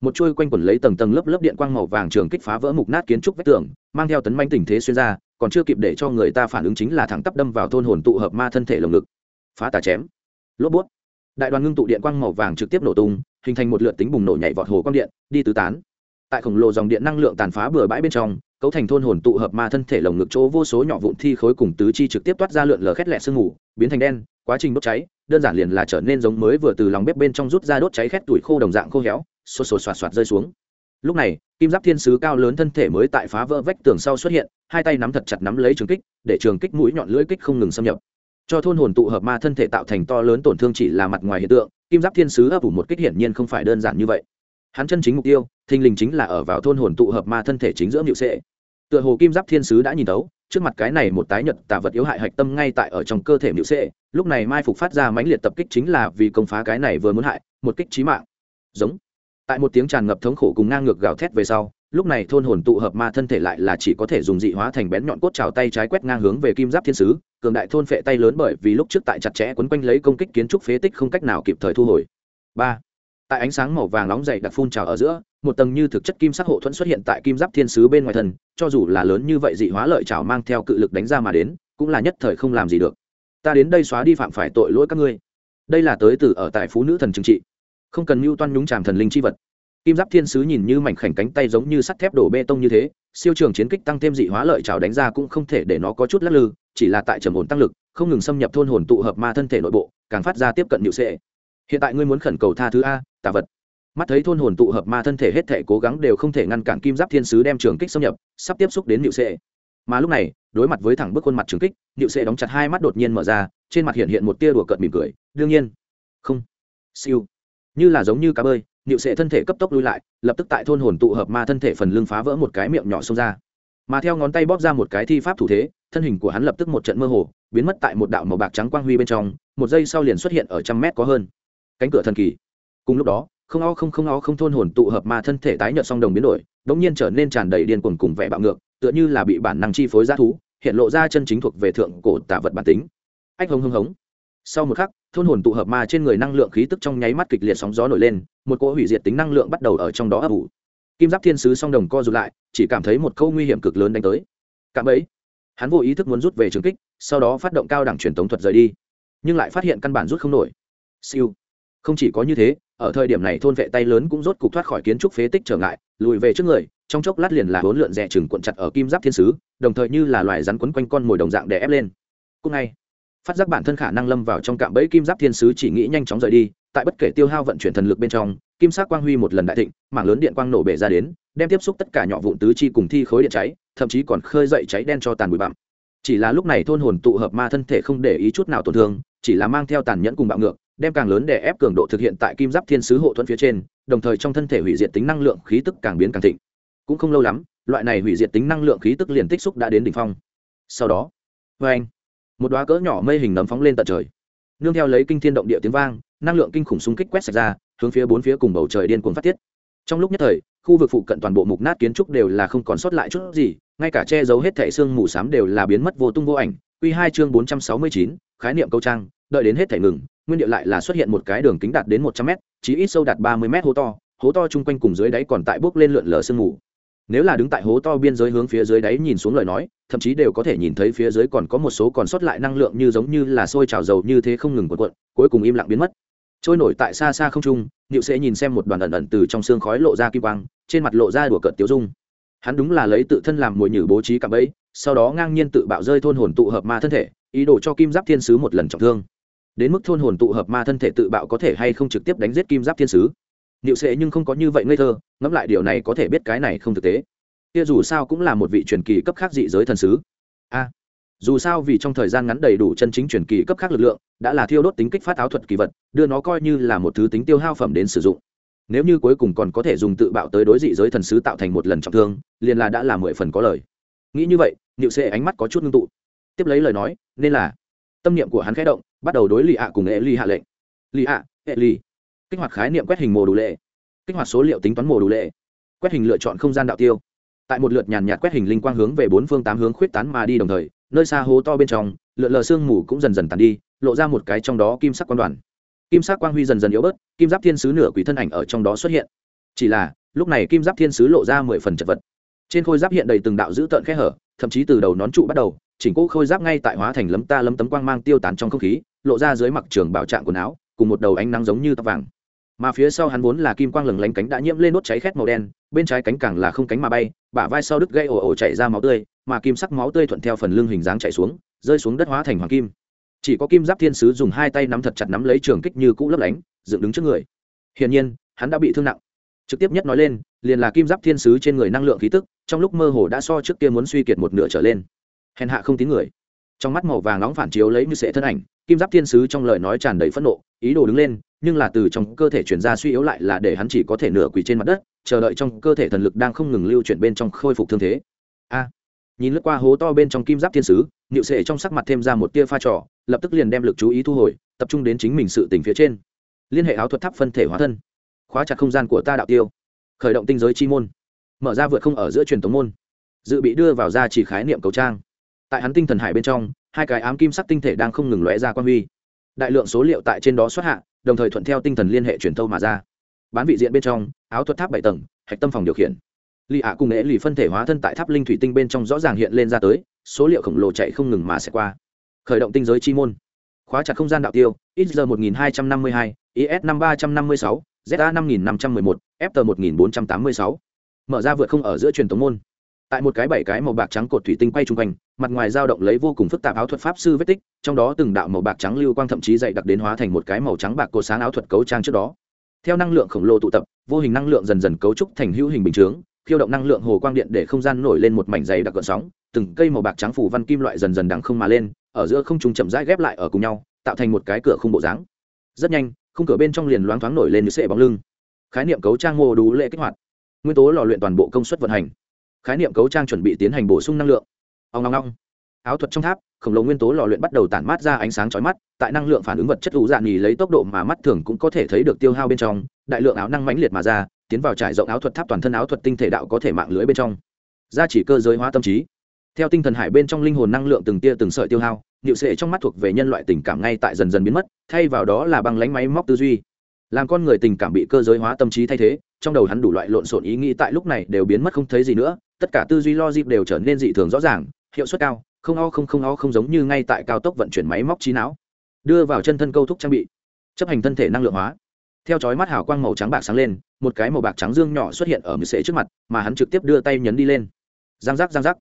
một chuôi quanh quẩn lấy tầng tầng lớp lớp điện quang màu vàng trường kích phá vỡ mục nát kiến trúc vách tường, mang theo tấn manh tình thế xuyên ra, còn chưa kịp để cho người ta phản ứng chính là thẳng tắp đâm vào thôn hồn tụ hợp ma thân thể lồng ngực. Phá tà chém. Lốp bút. Đại đoàn ngưng tụ điện quang màu vàng trực tiếp nổ tung, hình thành một lượt tính bùng nổ nhảy vọt hồ quang điện, đi tứ tán. Tại khổng lồ dòng điện năng lượng tàn phá bừa bãi bên trong, cấu thành thôn hồn tụ hợp ma thân thể lồng ngực chỗ vô số nhỏ vụn thi khối cùng tứ chi trực tiếp toát ra lượn lờ khét lẹ sương mù, biến thành đen, quá trình đốt cháy, đơn giản liền là trở nên giống mới vừa từ lòng bếp bên trong rút ra đốt cháy khét tuổi khô đồng dạng khô héo xô xô xoạt xoạt rơi xuống. Lúc này, kim giáp thiên sứ cao lớn thân thể mới tại phá vỡ vách tường sau xuất hiện, hai tay nắm thật chặt nắm lấy trường kích, để trường kích mũi nhọn lưỡi kích không ngừng xâm nhập. Cho thôn hồn tụ hợp ma thân thể tạo thành to lớn tổn thương chỉ là mặt ngoài hiện tượng, kim giáp thiên sứ ấp ủ một kích hiển nhiên không phải đơn giản như vậy. Hắn chân chính mục tiêu, thình lình chính là ở vào thôn hồn tụ hợp ma thân thể chính giữa miệu sệ. Tựa hồ kim giáp thiên sứ đã nhìn tấu trước mặt cái này một tái nhật tà vật yếu hại hạch tâm ngay tại ở trong cơ thể miệu sệ, lúc này mai phục phát ra mãnh liệt tập kích chính là vì công phá cái này vừa muốn hại, một kích trí mạng. Giống tại một tiếng tràn ngập thống khổ cùng ngang ngược gào thét về sau, lúc này thôn hồn tụ hợp ma thân thể lại là chỉ có thể dùng dị hóa thành bén nhọn cốt trào tay trái quét ngang hướng về kim giáp thiên sứ, cường đại thôn phệ tay lớn bởi vì lúc trước tại chặt chẽ quấn quanh lấy công kích kiến trúc phế tích không cách nào kịp thời thu hồi. Ba. Tại ánh sáng màu vàng nóng dày đặc phun trào ở giữa, một tầng như thực chất kim sắc hộ thuẫn xuất hiện tại kim giáp thiên sứ bên ngoài thân, cho dù là lớn như vậy dị hóa lợi trào mang theo cự lực đánh ra mà đến, cũng là nhất thời không làm gì được. Ta đến đây xóa đi phạm phải tội lỗi các ngươi. Đây là tới từ ở tại phú nữ thần trừng trị không cần mưu toan nhúng tràm thần linh chi vật. Kim giáp thiên sứ nhìn như mảnh khảnh cánh tay giống như sắt thép đổ bê tông như thế, siêu trường chiến kích tăng thêm dị hóa lợi trào đánh ra cũng không thể để nó có chút lắc lư, chỉ là tại trầm ổn tăng lực, không ngừng xâm nhập thôn hồn tụ hợp ma thân thể nội bộ, càng phát ra tiếp cận nhự sệ. Hiện tại ngươi muốn khẩn cầu tha thứ a, tà vật. Mắt thấy thôn hồn tụ hợp ma thân thể hết thể cố gắng đều không thể ngăn cản kim giáp thiên sứ đem trường kích xâm nhập, sắp tiếp xúc đến nhự sệ. Mà lúc này, đối mặt với thẳng bước khuôn mặt trường kích nhự sệ đóng chặt hai mắt đột nhiên mở ra, trên mặt hiện hiện một tia đùa cợt mỉm cười, đương nhiên. Không. Siêu như là giống như cá bơi nhự sệ thân thể cấp tốc lui lại, lập tức tại thôn hồn tụ hợp ma thân thể phần lưng phá vỡ một cái miệng nhỏ xông ra. Mà theo ngón tay bóp ra một cái thi pháp thủ thế, thân hình của hắn lập tức một trận mơ hồ, biến mất tại một đạo màu bạc trắng quang huy bên trong, một giây sau liền xuất hiện ở trăm mét có hơn. Cánh cửa thần kỳ. Cùng lúc đó, không o không không o không thôn hồn tụ hợp ma thân thể tái nhợt song đồng biến đổi đ ỗ n g nhiên trở nên tràn đầy điên cuồng cùng vẻ bạo ngược, tựa như là bị bản năng chi phối g thú, hiện lộ ra chân chính thuộc về thượng cổ tả vật bản tính. Ách hống hống hống. Sau một khắc thôn hồn tụ hợp ma trên người năng lượng khí tức trong nháy mắt kịch liệt sóng gió nổi lên, một cỗ hủy diệt tính năng lượng bắt đầu ở trong đó ấp ủ. Kim giáp thiên sứ song đồng co rụt lại, chỉ cảm thấy một câu nguy hiểm cực lớn đánh tới. Cạm ấy hắn vô ý thức muốn rút về trường kích, sau đó phát động cao đẳng truyền tống thuật rời đi. Nhưng lại phát hiện căn bản rút không nổi. Siêu. Không chỉ có như thế, ở thời điểm này thôn vệ tay lớn cũng rốt cục thoát khỏi kiến trúc phế tích trở ngại, lùi về trước người, trong chốc lát liền là hỗn lượn rẻ chừng cuộn chặt ở kim giáp thiên sứ, đồng thời như là loài rắn quấn quanh con mồi đồng dạng để ép lên. Cũng ngay phát giác bản thân khả năng lâm vào trong cạm bẫy kim giáp thiên sứ chỉ nghĩ nhanh chóng rời đi, tại bất kể tiêu hao vận chuyển thần lực bên trong, kim sắc quang huy một lần đại thịnh, mảng lớn điện quang nổ bể ra đến, đem tiếp xúc tất cả nhỏ vụn tứ chi cùng thi khối điện cháy, thậm chí còn khơi dậy cháy đen cho tàn bụi bặm. Chỉ là lúc này thôn hồn tụ hợp ma thân thể không để ý chút nào tổn thương, chỉ là mang theo tàn nhẫn cùng bạo ngược, đem càng lớn để ép cường độ thực hiện tại kim giáp thiên sứ hộ thuẫn phía trên, đồng thời trong thân thể hủy diệt tính năng lượng khí tức càng biến càng thịnh. Cũng không lâu lắm, loại này hủy diệt tính năng lượng khí tức liền tích xúc đã đến đỉnh phong. Sau đó vê anh một đoá cỡ nhỏ mây hình nấm phóng lên tận trời. Nương theo lấy kinh thiên động địa tiếng vang, năng lượng kinh khủng xung kích quét sạch ra, hướng phía bốn phía cùng bầu trời điên cuồng phát tiết. Trong lúc nhất thời, khu vực phụ cận toàn bộ mục nát kiến trúc đều là không còn sót lại chút gì, ngay cả che giấu hết thẻ xương mù s á m đều là biến mất vô tung vô ảnh. Q hai chương bốn trăm sáu mươi chín, khái niệm câu trang, đợi đến hết thẻ ngừng, nguyên điệu lại là xuất hiện một cái đường kính đạt đến một trăm m chí ít sâu đạt ba mươi m hố to hố to chung quanh cùng dưới đáy còn tại bước lên lượn lờ sương mù. Nếu là đứng tại hố to biên giới hướng phía dưới đáy nhìn xuống lời nói thậm chí đều có thể nhìn thấy phía dưới còn có một số còn sót lại năng lượng như giống như là sôi trào dầu như thế không ngừng cuộn cuộn, cuối cùng im lặng biến mất. Trôi nổi tại xa xa không trung nịu sẽ nhìn xem một đoàn ẩn ẩn từ trong xương khói lộ ra kim quang, trên mặt lộ ra đùa cợt tiêu dung. Hắn đúng là lấy tự thân làm mồi nhử bố trí cạm bẫy, sau đó ngang nhiên tự bạo rơi thôn hồn tụ hợp ma thân thể, ý đồ cho kim giáp thiên sứ một lần trọng thương. Đến mức thôn hồn tụ hợp ma thân thể tự bạo có thể hay không trực tiếp đánh giết kim giáp thiên sứ? Nịu Sẽ nhưng không có như vậy ngây thơ, ngẫm lại điều này có thể biết cái này không thực tế kia dù sao cũng là một vị truyền kỳ cấp khác dị giới thần sứ. A, dù sao vì trong thời gian ngắn đầy đủ chân chính truyền kỳ cấp khác lực lượng, đã là thiêu đốt tính kích phát áo thuật kỳ vật, đưa nó coi như là một thứ tính tiêu hao phẩm đến sử dụng. Nếu như cuối cùng còn có thể dùng tự bạo tới đối dị giới thần sứ tạo thành một lần trọng thương, liền là đã là mười phần có lời. Nghĩ như vậy nịu xê ánh mắt có chút ngưng tụ. Tiếp lấy lời nói, nên là, tâm niệm của hắn khẽ động, bắt đầu đối lì ạ cùng hệ ly hạ lệnh. Lì ạ hệ ly kích hoạt khái niệm quét hình mồ đủ lệ. Kích hoạt số liệu tính toán mồ đủ lệ. Quét hình lựa chọn không gian đạo tiêu tại một lượt nhàn nhạt quét hình linh quang hướng về bốn phương tám hướng khuyết tán mà đi đồng thời, nơi xa hố to bên trong, lượn lờ sương mù cũng dần dần tàn đi, lộ ra một cái trong đó kim sắc quan đoàn. Kim sắc quang huy dần dần yếu bớt, kim giáp thiên sứ nửa quỷ thân ảnh ở trong đó xuất hiện. Chỉ là, lúc này kim giáp thiên sứ lộ ra mười phần chật vật. Trên khôi giáp hiện đầy từng đạo dữ tợn khe hở, thậm chí từ đầu nón trụ bắt đầu, chỉnh cỗ khôi giáp ngay tại hóa thành lấm ta lấm tấm quang mang tiêu tán trong không khí, lộ ra dưới mặc trường bảo trạng quần áo, cùng một đầu ánh nắng giống như tóc vàng. Mà phía sau hắn vốn là kim quang lừng lánh cánh đã nhiễm lên đốt cháy khét màu đen bên trái cánh càng là không cánh mà bay, bả vai sau đứt gây ồ ồ chảy ra máu tươi, mà kim sắc máu tươi thuận theo phần lưng hình dáng chạy xuống, rơi xuống đất hóa thành hoàng kim. Chỉ có kim giáp thiên sứ dùng hai tay nắm thật chặt nắm lấy trường kích như cũ lấp lánh, dựng đứng trước người. Hiển nhiên, hắn đã bị thương nặng. Trực tiếp nhất nói lên, liền là kim giáp thiên sứ trên người năng lượng khí tức, trong lúc mơ hồ đã so trước kia muốn suy kiệt một nửa trở lên. Hèn hạ không tín người. Trong mắt màu vàng nóng phản chiếu lấy như sệ thân ảnh, kim giáp thiên sứ trong lời nói tràn đầy phẫn nộ, ý đồ đứng lên nhưng là từ trong cơ thể chuyển ra suy yếu lại là để hắn chỉ có thể nửa quỳ trên mặt đất, chờ đợi trong cơ thể thần lực đang không ngừng lưu chuyển bên trong khôi phục thương thế. A, nhìn lướt qua hố to bên trong kim giáp thiên sứ nhịu sệ trong sắc mặt thêm ra một tia pha trò, lập tức liền đem lực chú ý thu hồi, tập trung đến chính mình sự tình phía trên. Liên hệ áo thuật tháp phân thể hóa thân. Khóa chặt không gian của ta đạo tiêu. Khởi động tinh giới chi môn. Mở ra vượt không ở giữa truyền tống môn. Dự bị đưa vào ra chỉ khái niệm cầu trang. Tại hắn tinh thần hải bên trong, hai cái ám kim sắc tinh thể đang không ngừng lóe ra quan huy. Đại lượng số liệu tại trên đó xuất hạ đồng thời thuận theo tinh thần liên hệ truyền thâu mà ra. Bán vị diện bên trong, áo thuật tháp bảy tầng, hạch tâm phòng điều khiển. Lì ạ cùng nghệ lì phân thể hóa thân tại tháp linh thủy tinh bên trong rõ ràng hiện lên ra tới, số liệu khổng lồ chạy không ngừng mà sẽ qua. Khởi động tinh giới chi môn. Khóa chặt không gian đạo tiêu xg một nghìn hai trăm năm mươi hai is năm ba trăm năm mươi sáu za năm nghìn năm trăm mười một ft một nghìn bốn trăm tám mươi sáu. Mở ra vượt không ở giữa truyền thống môn. Tại một cái bảy cái màu bạc trắng cột thủy tinh quay chung quanh mặt ngoài dao động lấy vô cùng phức tạp áo thuật pháp sư vết tích, trong đó từng đạo màu bạc trắng lưu quang thậm chí dày đặc đến hóa thành một cái màu trắng bạc cột sáng áo thuật cấu trang trước đó. Theo năng lượng khổng lồ tụ tập, vô hình năng lượng dần dần cấu trúc thành hữu hình bình chướng, khiêu động năng lượng hồ quang điện để không gian nổi lên một mảnh dày đặc cợn sóng, từng cây màu bạc trắng phủ văn kim loại dần dần đằng không mà lên, ở giữa không trung chậm rãi ghép lại ở cùng nhau, tạo thành một cái cửa khung bộ dáng. Rất nhanh, khung cửa bên trong liền loáng thoáng nổi lên như sệ bóng lưng. Khái niệm cấu trang mô đủ lệ kích hoạt. Nguyên tố lò luyện toàn bộ công suất vận hành. Khái niệm cấu trang chuẩn bị tiến hành bổ sung năng lượng ông ngong ngong áo thuật trong tháp, khổng lồ nguyên tố lò luyện bắt đầu tản mát ra ánh sáng chói mắt, tại năng lượng phản ứng vật chất ủ dạn nhì lấy tốc độ mà mắt thường cũng có thể thấy được tiêu hao bên trong, đại lượng áo năng mãnh liệt mà ra, tiến vào trải rộng áo thuật tháp toàn thân áo thuật tinh thể đạo có thể mạng lưới bên trong. Gia chỉ cơ giới hóa tâm trí. Theo tinh thần hải bên trong linh hồn năng lượng từng tia từng sợi tiêu hao nhịu sệ trong mắt thuộc về nhân loại tình cảm ngay tại dần dần biến mất, thay vào đó là băng lánh máy móc tư duy. Làm con người tình cảm bị cơ giới hóa tâm trí thay thế, trong đầu hắn đủ loại lộn xộn ý nghĩ tại lúc này đều biến mất không thấy gì nữa, tất cả tư duy logic đều trở nên dị thường rõ ràng hiệu suất cao, không o không không o không giống như ngay tại cao tốc vận chuyển máy móc trí não. Đưa vào chân thân câu thúc trang bị, chấp hành thân thể năng lượng hóa. Theo chói mắt hào quang màu trắng bạc sáng lên, một cái màu bạc trắng dương nhỏ xuất hiện ở mười sệ trước mặt, mà hắn trực tiếp đưa tay nhấn đi lên. Giang giác giang giác.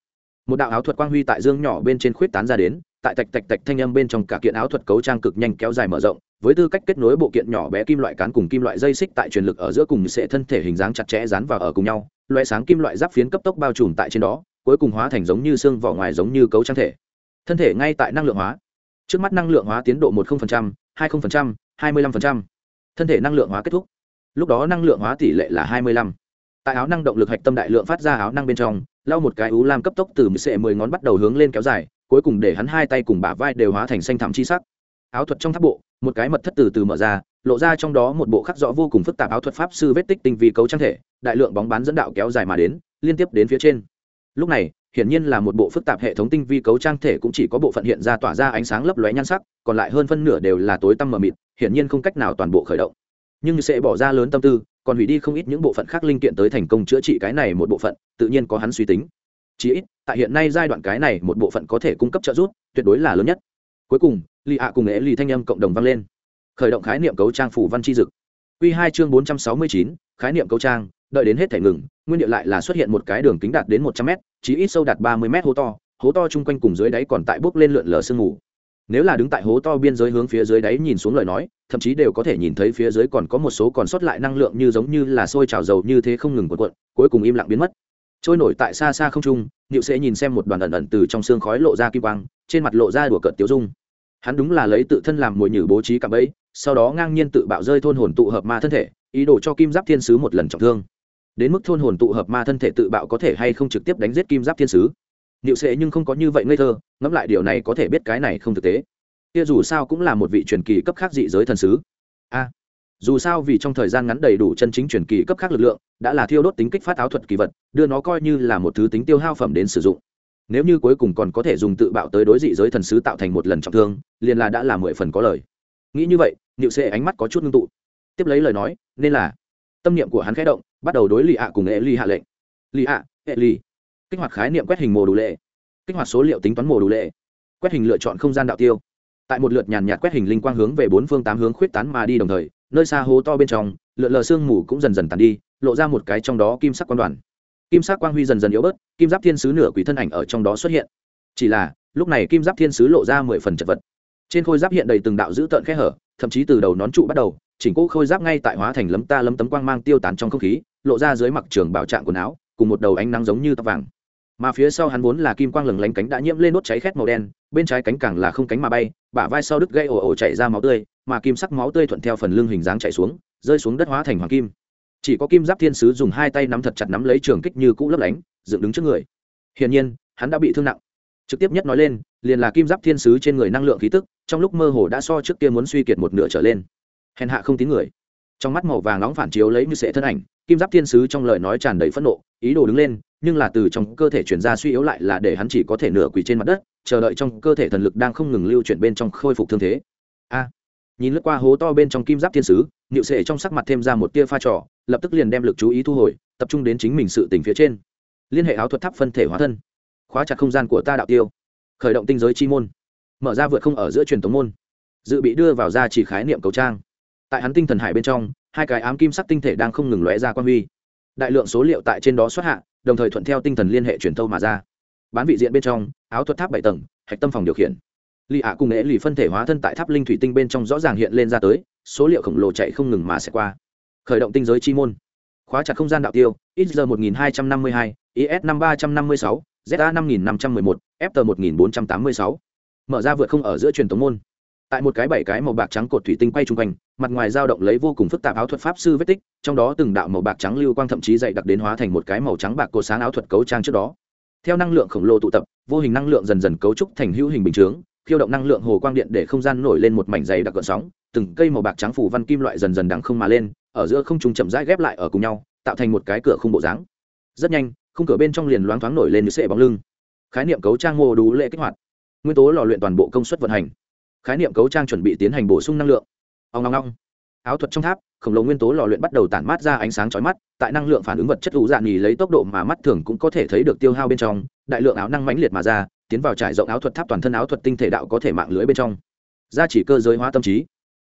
Một đạo áo thuật quang huy tại dương nhỏ bên trên khuyết tán ra đến, tại tạch tạch tạch thanh âm bên trong cả kiện áo thuật cấu trang cực nhanh kéo dài mở rộng, với tư cách kết nối bộ kiện nhỏ bé kim loại cán cùng kim loại dây xích tại truyền lực ở giữa cùng sệ thân thể hình dáng chặt chẽ dán vào ở cùng nhau loại sáng kim loại giáp phiến cấp tốc bao trùm tại trên đó cuối cùng hóa thành giống như xương vỏ ngoài giống như cấu trang thể. Thân thể ngay tại năng lượng hóa. Trước mắt năng lượng hóa tiến độ một hai hai mươi lăm thân thể năng lượng hóa kết thúc. Lúc đó năng lượng hóa tỷ lệ là hai mươi lăm. Tại áo năng động lực hạch tâm đại lượng phát ra áo năng bên trong, lau một cái ú lam cấp tốc từ mười sệ mười ngón bắt đầu hướng lên kéo dài, cuối cùng để hắn hai tay cùng bả vai đều hóa thành xanh thảm chi sắc. Áo thuật trong tháp bộ, một cái mật thất từ từ mở ra, lộ ra trong đó một bộ khắc rõ vô cùng phức tạp áo thuật pháp sư vết tích tinh vi cấu trang thể, đại lượng bóng bán dẫn đạo kéo dài mà đến, liên tiếp đến phía trên lúc này, hiển nhiên là một bộ phức tạp hệ thống tinh vi cấu trang thể cũng chỉ có bộ phận hiện ra tỏa ra ánh sáng lấp lóe nhan sắc, còn lại hơn phân nửa đều là tối tăm mờ mịt, hiển nhiên không cách nào toàn bộ khởi động. Nhưng sẽ bỏ ra lớn tâm tư, còn hủy đi không ít những bộ phận khác linh kiện tới thành công chữa trị cái này một bộ phận, tự nhiên có hắn suy tính. Chỉ ít, tại hiện nay giai đoạn cái này một bộ phận có thể cung cấp trợ giúp, tuyệt đối là lớn nhất. Cuối cùng, lì ạ cùng nghệ lì thanh âm cộng đồng vang lên. Khởi động khái niệm cấu trang phủ văn chi dực. Q hai chương bốn trăm sáu mươi chín, khái niệm cấu trang đợi đến hết thể ngừng, nguyên địa lại là xuất hiện một cái đường kính đạt đến một trăm m chí ít sâu đạt ba mươi m hố to hố to chung quanh cùng dưới đáy còn tại bốc lên lượn lờ sương mù. Nếu là đứng tại hố to biên giới hướng phía dưới đáy nhìn xuống lời nói, thậm chí đều có thể nhìn thấy phía dưới còn có một số còn sót lại năng lượng như giống như là sôi trào dầu như thế không ngừng cuộn cuộn, cuối cùng im lặng biến mất. Trôi nổi tại xa xa không trung nịu sẽ nhìn xem một đoàn ẩn ẩn từ trong xương khói lộ ra kim quang, trên mặt lộ ra đùa cợt tiêu dung. Hắn đúng là lấy tự thân làm mồi nhử bố trí cạm bẫy, sau đó ngang nhiên tự bạo rơi thôn hồn tụ hợp ma thân thể, ý đồ cho kim giáp thiên sứ một lần trọng thương đến mức thôn hồn tụ hợp ma thân thể tự bạo có thể hay không trực tiếp đánh giết kim giáp thiên sứ. Niệu sẽ nhưng không có như vậy ngây thơ, ngẫm lại điều này có thể biết cái này không thực tế. Kia dù sao cũng là một vị truyền kỳ cấp khác dị giới thần sứ. A, dù sao vì trong thời gian ngắn đầy đủ chân chính truyền kỳ cấp khác lực lượng, đã là thiêu đốt tính kích phát áo thuật kỳ vật, đưa nó coi như là một thứ tính tiêu hao phẩm đến sử dụng. Nếu như cuối cùng còn có thể dùng tự bạo tới đối dị giới thần sứ tạo thành một lần trọng thương, liền là đã là mười phần có lời. Nghĩ như vậy, niệu sệ ánh mắt có chút ngưng tụ. Tiếp lấy lời nói, nên là tâm niệm của hắn khẽ động, bắt đầu đối lì ạ cùng hệ ly hạ lệnh. Lì ạ hệ ly kích hoạt khái niệm quét hình mồ đủ lệ. Kích hoạt số liệu tính toán mồ đủ lệ. Quét hình lựa chọn không gian đạo tiêu. Tại một lượt nhàn nhạt quét hình linh quang hướng về bốn phương tám hướng khuyết tán mà đi đồng thời, nơi xa hố to bên trong, lượn lờ sương mù cũng dần dần tàn đi, lộ ra một cái trong đó kim sắc quan đoàn. Kim sắc quang huy dần dần yếu bớt, kim giáp thiên sứ nửa quỷ thân ảnh ở trong đó xuất hiện. Chỉ là, lúc này kim giáp thiên sứ lộ ra mười phần chật vật trên khôi giáp hiện đầy từng đạo dữ tợn khe hở, thậm chí từ đầu nón trụ bắt đầu, chỉnh cỗ khôi giáp ngay tại hóa thành lấm ta lấm tấm quang mang tiêu tán trong không khí, lộ ra dưới mặc trường bảo trạng quần áo, cùng một đầu ánh nắng giống như tóc vàng. Mà phía sau hắn vốn là kim quang lừng lánh cánh đã nhiễm lên đốt cháy khét màu đen, bên trái cánh càng là không cánh mà bay, bả vai sau đứt gây ồ ồ chảy ra máu tươi, mà kim sắc máu tươi thuận theo phần lưng hình dáng chạy xuống, rơi xuống đất hóa thành hoàng kim. Chỉ có kim giáp thiên sứ dùng hai tay nắm thật chặt nắm lấy trường kích như cũ lấp lánh, dựng đứng trước người. Hiển nhiên, hắn đã bị thương nặng trực tiếp nhất nói lên, liền là kim giáp thiên sứ trên người năng lượng khí tức, trong lúc mơ hồ đã so trước kia muốn suy kiệt một nửa trở lên. Hèn hạ không tín người. Trong mắt màu vàng nóng phản chiếu lấy như sệ thân ảnh, kim giáp thiên sứ trong lời nói tràn đầy phẫn nộ, ý đồ đứng lên, nhưng là từ trong cơ thể chuyển ra suy yếu lại là để hắn chỉ có thể nửa quỳ trên mặt đất, chờ đợi trong cơ thể thần lực đang không ngừng lưu chuyển bên trong khôi phục thương thế. A! Nhìn lướt qua hố to bên trong kim giáp thiên sứ nhịu sệ trong sắc mặt thêm ra một tia pha trò, lập tức liền đem lực chú ý thu hồi, tập trung đến chính mình sự tình phía trên. Liên hệ áo thuật tháp phân thể hóa thân khóa chặt không gian của ta đạo tiêu. Khởi động tinh giới chi môn. Mở ra vượt không ở giữa truyền tống môn. Dự bị đưa vào ra chỉ khái niệm cầu trang. Tại hắn tinh thần hải bên trong, hai cái ám kim sắc tinh thể đang không ngừng lóe ra quan huy. Đại lượng số liệu tại trên đó xuất hạ, đồng thời thuận theo tinh thần liên hệ truyền thâu mà ra. Bán vị diện bên trong, áo thuật tháp bảy tầng, hạch tâm phòng điều khiển. Lì ạ cùng nghệ lì phân thể hóa thân tại tháp linh thủy tinh bên trong rõ ràng hiện lên ra tới, số liệu khổng lồ chạy không ngừng mà sẽ qua. Khởi động tinh giới chi môn. Khóa chặt không gian đạo tiêu ít giờ một nghìn hai trăm năm mươi hai is năm ba trăm năm mươi sáu za năm nghìn năm trăm mười một ft một nghìn bốn trăm tám mươi sáu. Mở ra vượt không ở giữa truyền tống môn. Tại một cái bảy cái màu bạc trắng cột thủy tinh quay trung quanh, mặt ngoài dao động lấy vô cùng phức tạp áo thuật pháp sư vết tích, trong đó từng đạo màu bạc trắng lưu quang thậm chí dậy đặc đến hóa thành một cái màu trắng bạc cột sáng áo thuật cấu trang trước đó. Theo năng lượng khổng lồ tụ tập, vô hình năng lượng dần dần cấu trúc thành hữu hình bình chướng, khiêu động năng lượng hồ quang điện để không gian nổi lên một mảnh dày đặc gợn sóng, từng cây màu bạc trắng phủ văn kim loại dần dần đằng không mà lên, ở giữa không trung chậm rãi ghép lại ở cùng nhau, tạo thành một cái cửa khung bộ dáng. Rất nhanh khung cửa bên trong liền loáng thoáng nổi lên như sệ bóng lưng. Khái niệm cấu trang mô đủ lệ kích hoạt. Nguyên tố lò luyện toàn bộ công suất vận hành. Khái niệm cấu trang chuẩn bị tiến hành bổ sung năng lượng. Ông ngong ngong áo thuật trong tháp, khổng lồ nguyên tố lò luyện bắt đầu tản mát ra ánh sáng chói mắt, tại năng lượng phản ứng vật chất lũ dạn nhì lấy tốc độ mà mắt thường cũng có thể thấy được tiêu hao bên trong, đại lượng áo năng mãnh liệt mà ra, tiến vào trải rộng áo thuật tháp toàn thân áo thuật tinh thể đạo có thể mạng lưới bên trong. Gia chỉ cơ giới hóa tâm trí.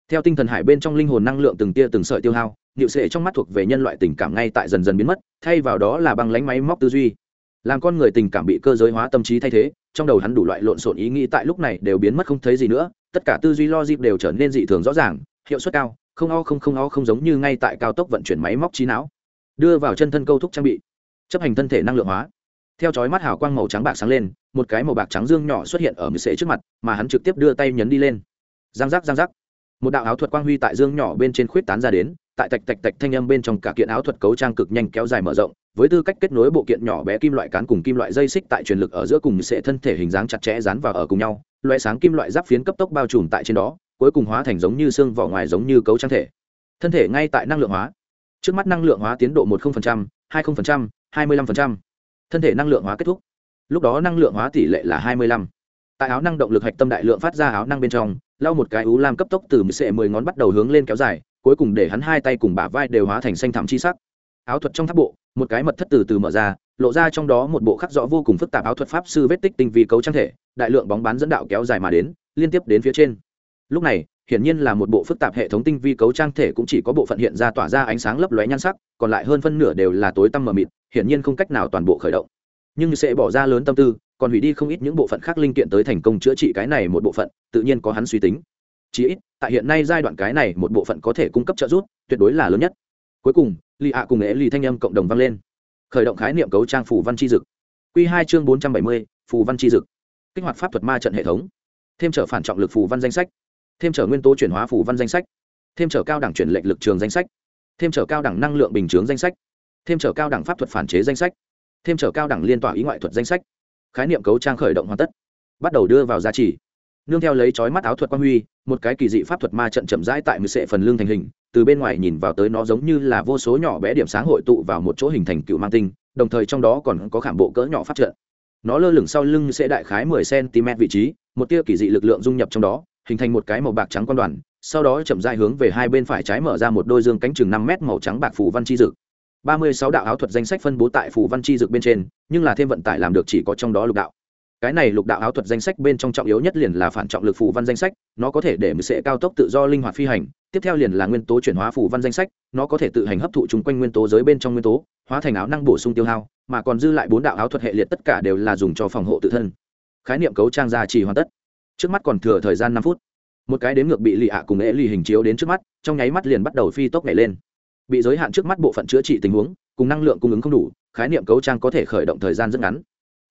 Theo tinh thần hải bên trong linh hồn năng lượng từng tia từng sợi tiêu hao nhịu sệ trong mắt thuộc về nhân loại tình cảm ngay tại dần dần biến mất, thay vào đó là băng lánh máy móc tư duy. Làm con người tình cảm bị cơ giới hóa tâm trí thay thế, trong đầu hắn đủ loại lộn xộn ý nghĩ tại lúc này đều biến mất không thấy gì nữa, tất cả tư duy logic đều trở nên dị thường rõ ràng, hiệu suất cao, không o không không o không giống như ngay tại cao tốc vận chuyển máy móc trí não. Đưa vào chân thân câu thúc trang bị, chấp hành thân thể năng lượng hóa. Theo chói mắt hào quang màu trắng bạc sáng lên, một cái màu bạc trắng dương nhỏ xuất hiện ở mười sệ trước mặt, mà hắn trực tiếp đưa tay nhấn đi lên. Giang giác giang giác. Một đạo áo thuật quang huy tại dương nhỏ bên trên khuyết tán ra đến tại tạch tạch tạch thanh âm bên trong cả kiện áo thuật cấu trang cực nhanh kéo dài mở rộng, với tư cách kết nối bộ kiện nhỏ bé kim loại cán cùng kim loại dây xích tại truyền lực ở giữa cùng sẽ thân thể hình dáng chặt chẽ dán vào ở cùng nhau loại sáng kim loại giáp phiến cấp tốc bao trùm tại trên đó, cuối cùng hóa thành giống như xương vỏ ngoài giống như cấu trang thể. Thân thể ngay tại năng lượng hóa. Trước mắt năng lượng hóa tiến độ một hai hai mươi lăm thân thể năng lượng hóa kết thúc. Lúc đó năng lượng hóa tỷ lệ là hai mươi lăm. Tại áo năng động lực hạch tâm đại lượng phát ra áo năng bên trong, lau một cái ú lam cấp tốc từ sệ mười ngón bắt đầu hướng lên kéo dài cuối cùng để hắn hai tay cùng bả vai đều hóa thành xanh thảm chi sắc. Áo thuật trong tháp bộ, một cái mật thất từ từ mở ra, lộ ra trong đó một bộ khắc rõ vô cùng phức tạp áo thuật pháp sư vết tích tinh vi cấu trang thể, đại lượng bóng bán dẫn đạo kéo dài mà đến, liên tiếp đến phía trên. Lúc này, hiển nhiên là một bộ phức tạp hệ thống tinh vi cấu trang thể cũng chỉ có bộ phận hiện ra tỏa ra ánh sáng lấp lóe nhan sắc, còn lại hơn phân nửa đều là tối tăm mờ mịt, hiển nhiên không cách nào toàn bộ khởi động. Nhưng sẽ bỏ ra lớn tâm tư, còn hủy đi không ít những bộ phận khác linh kiện tới thành công chữa trị cái này một bộ phận, tự nhiên có hắn suy tính. Chỉ ít tại hiện nay giai đoạn cái này một bộ phận có thể cung cấp trợ giúp, tuyệt đối là lớn nhất. Cuối cùng, lì ạ cùng ế lì thanh âm cộng đồng vang lên. Khởi động khái niệm cấu trang phủ văn chi dực. Q hai chương bốn trăm bảy mươi, phù văn chi dực. Kích hoạt pháp thuật ma trận hệ thống. Thêm trở phản trọng lực phù văn danh sách. Thêm trở nguyên tố chuyển hóa phù văn danh sách. Thêm trở cao đẳng chuyển lệnh lực trường danh sách. Thêm trở cao đẳng năng lượng bình chướng danh sách. Thêm trở cao đẳng pháp thuật phản chế danh sách. Thêm trở cao đẳng liên tỏa ý ngoại thuật danh sách. Khái niệm cấu trang khởi động hoàn tất. Bắt đầu đưa vào giá trị. Nương theo lấy chói mắt áo thuật quang huy một cái kỳ dị pháp thuật ma trận chậm rãi tại mười sệ phần lương thành hình, từ bên ngoài nhìn vào tới nó giống như là vô số nhỏ bé điểm sáng hội tụ vào một chỗ hình thành cựu mang tinh, đồng thời trong đó còn có khảm bộ cỡ nhỏ pháp trận. Nó lơ lửng sau lưng sẽ đại khái mười cm vị trí, một tia kỳ dị lực lượng dung nhập trong đó, hình thành một cái màu bạc trắng quan đoàn, sau đó chậm rãi hướng về hai bên phải trái mở ra một đôi dương cánh chừng năm mét màu trắng bạc phủ văn chi dực. Ba mươi sáu đạo áo thuật danh sách phân bố tại phủ văn chi dực bên trên, nhưng là thêm vận tải làm được chỉ có trong đó lục đạo cái này lục đạo áo thuật danh sách bên trong trọng yếu nhất liền là phản trọng lực phù văn danh sách, nó có thể để mười sệ cao tốc tự do linh hoạt phi hành, tiếp theo liền là nguyên tố chuyển hóa phù văn danh sách, nó có thể tự hành hấp thụ chung quanh nguyên tố giới bên trong nguyên tố, hóa thành áo năng bổ sung tiêu hao, mà còn dư lại bốn đạo áo thuật hệ liệt tất cả đều là dùng cho phòng hộ tự thân. Khái niệm cấu trang gia trì hoàn tất. Trước mắt còn thừa thời gian năm phút. Một cái đếm ngược bị lì ạ cùng ế lì hình chiếu đến trước mắt, trong nháy mắt liền bắt đầu phi tốc nhảy lên. Bị giới hạn trước mắt bộ phận chữa trị tình huống, cùng năng lượng cung ứng không đủ, khái niệm cấu trang có thể khởi động thời gian rất ngắn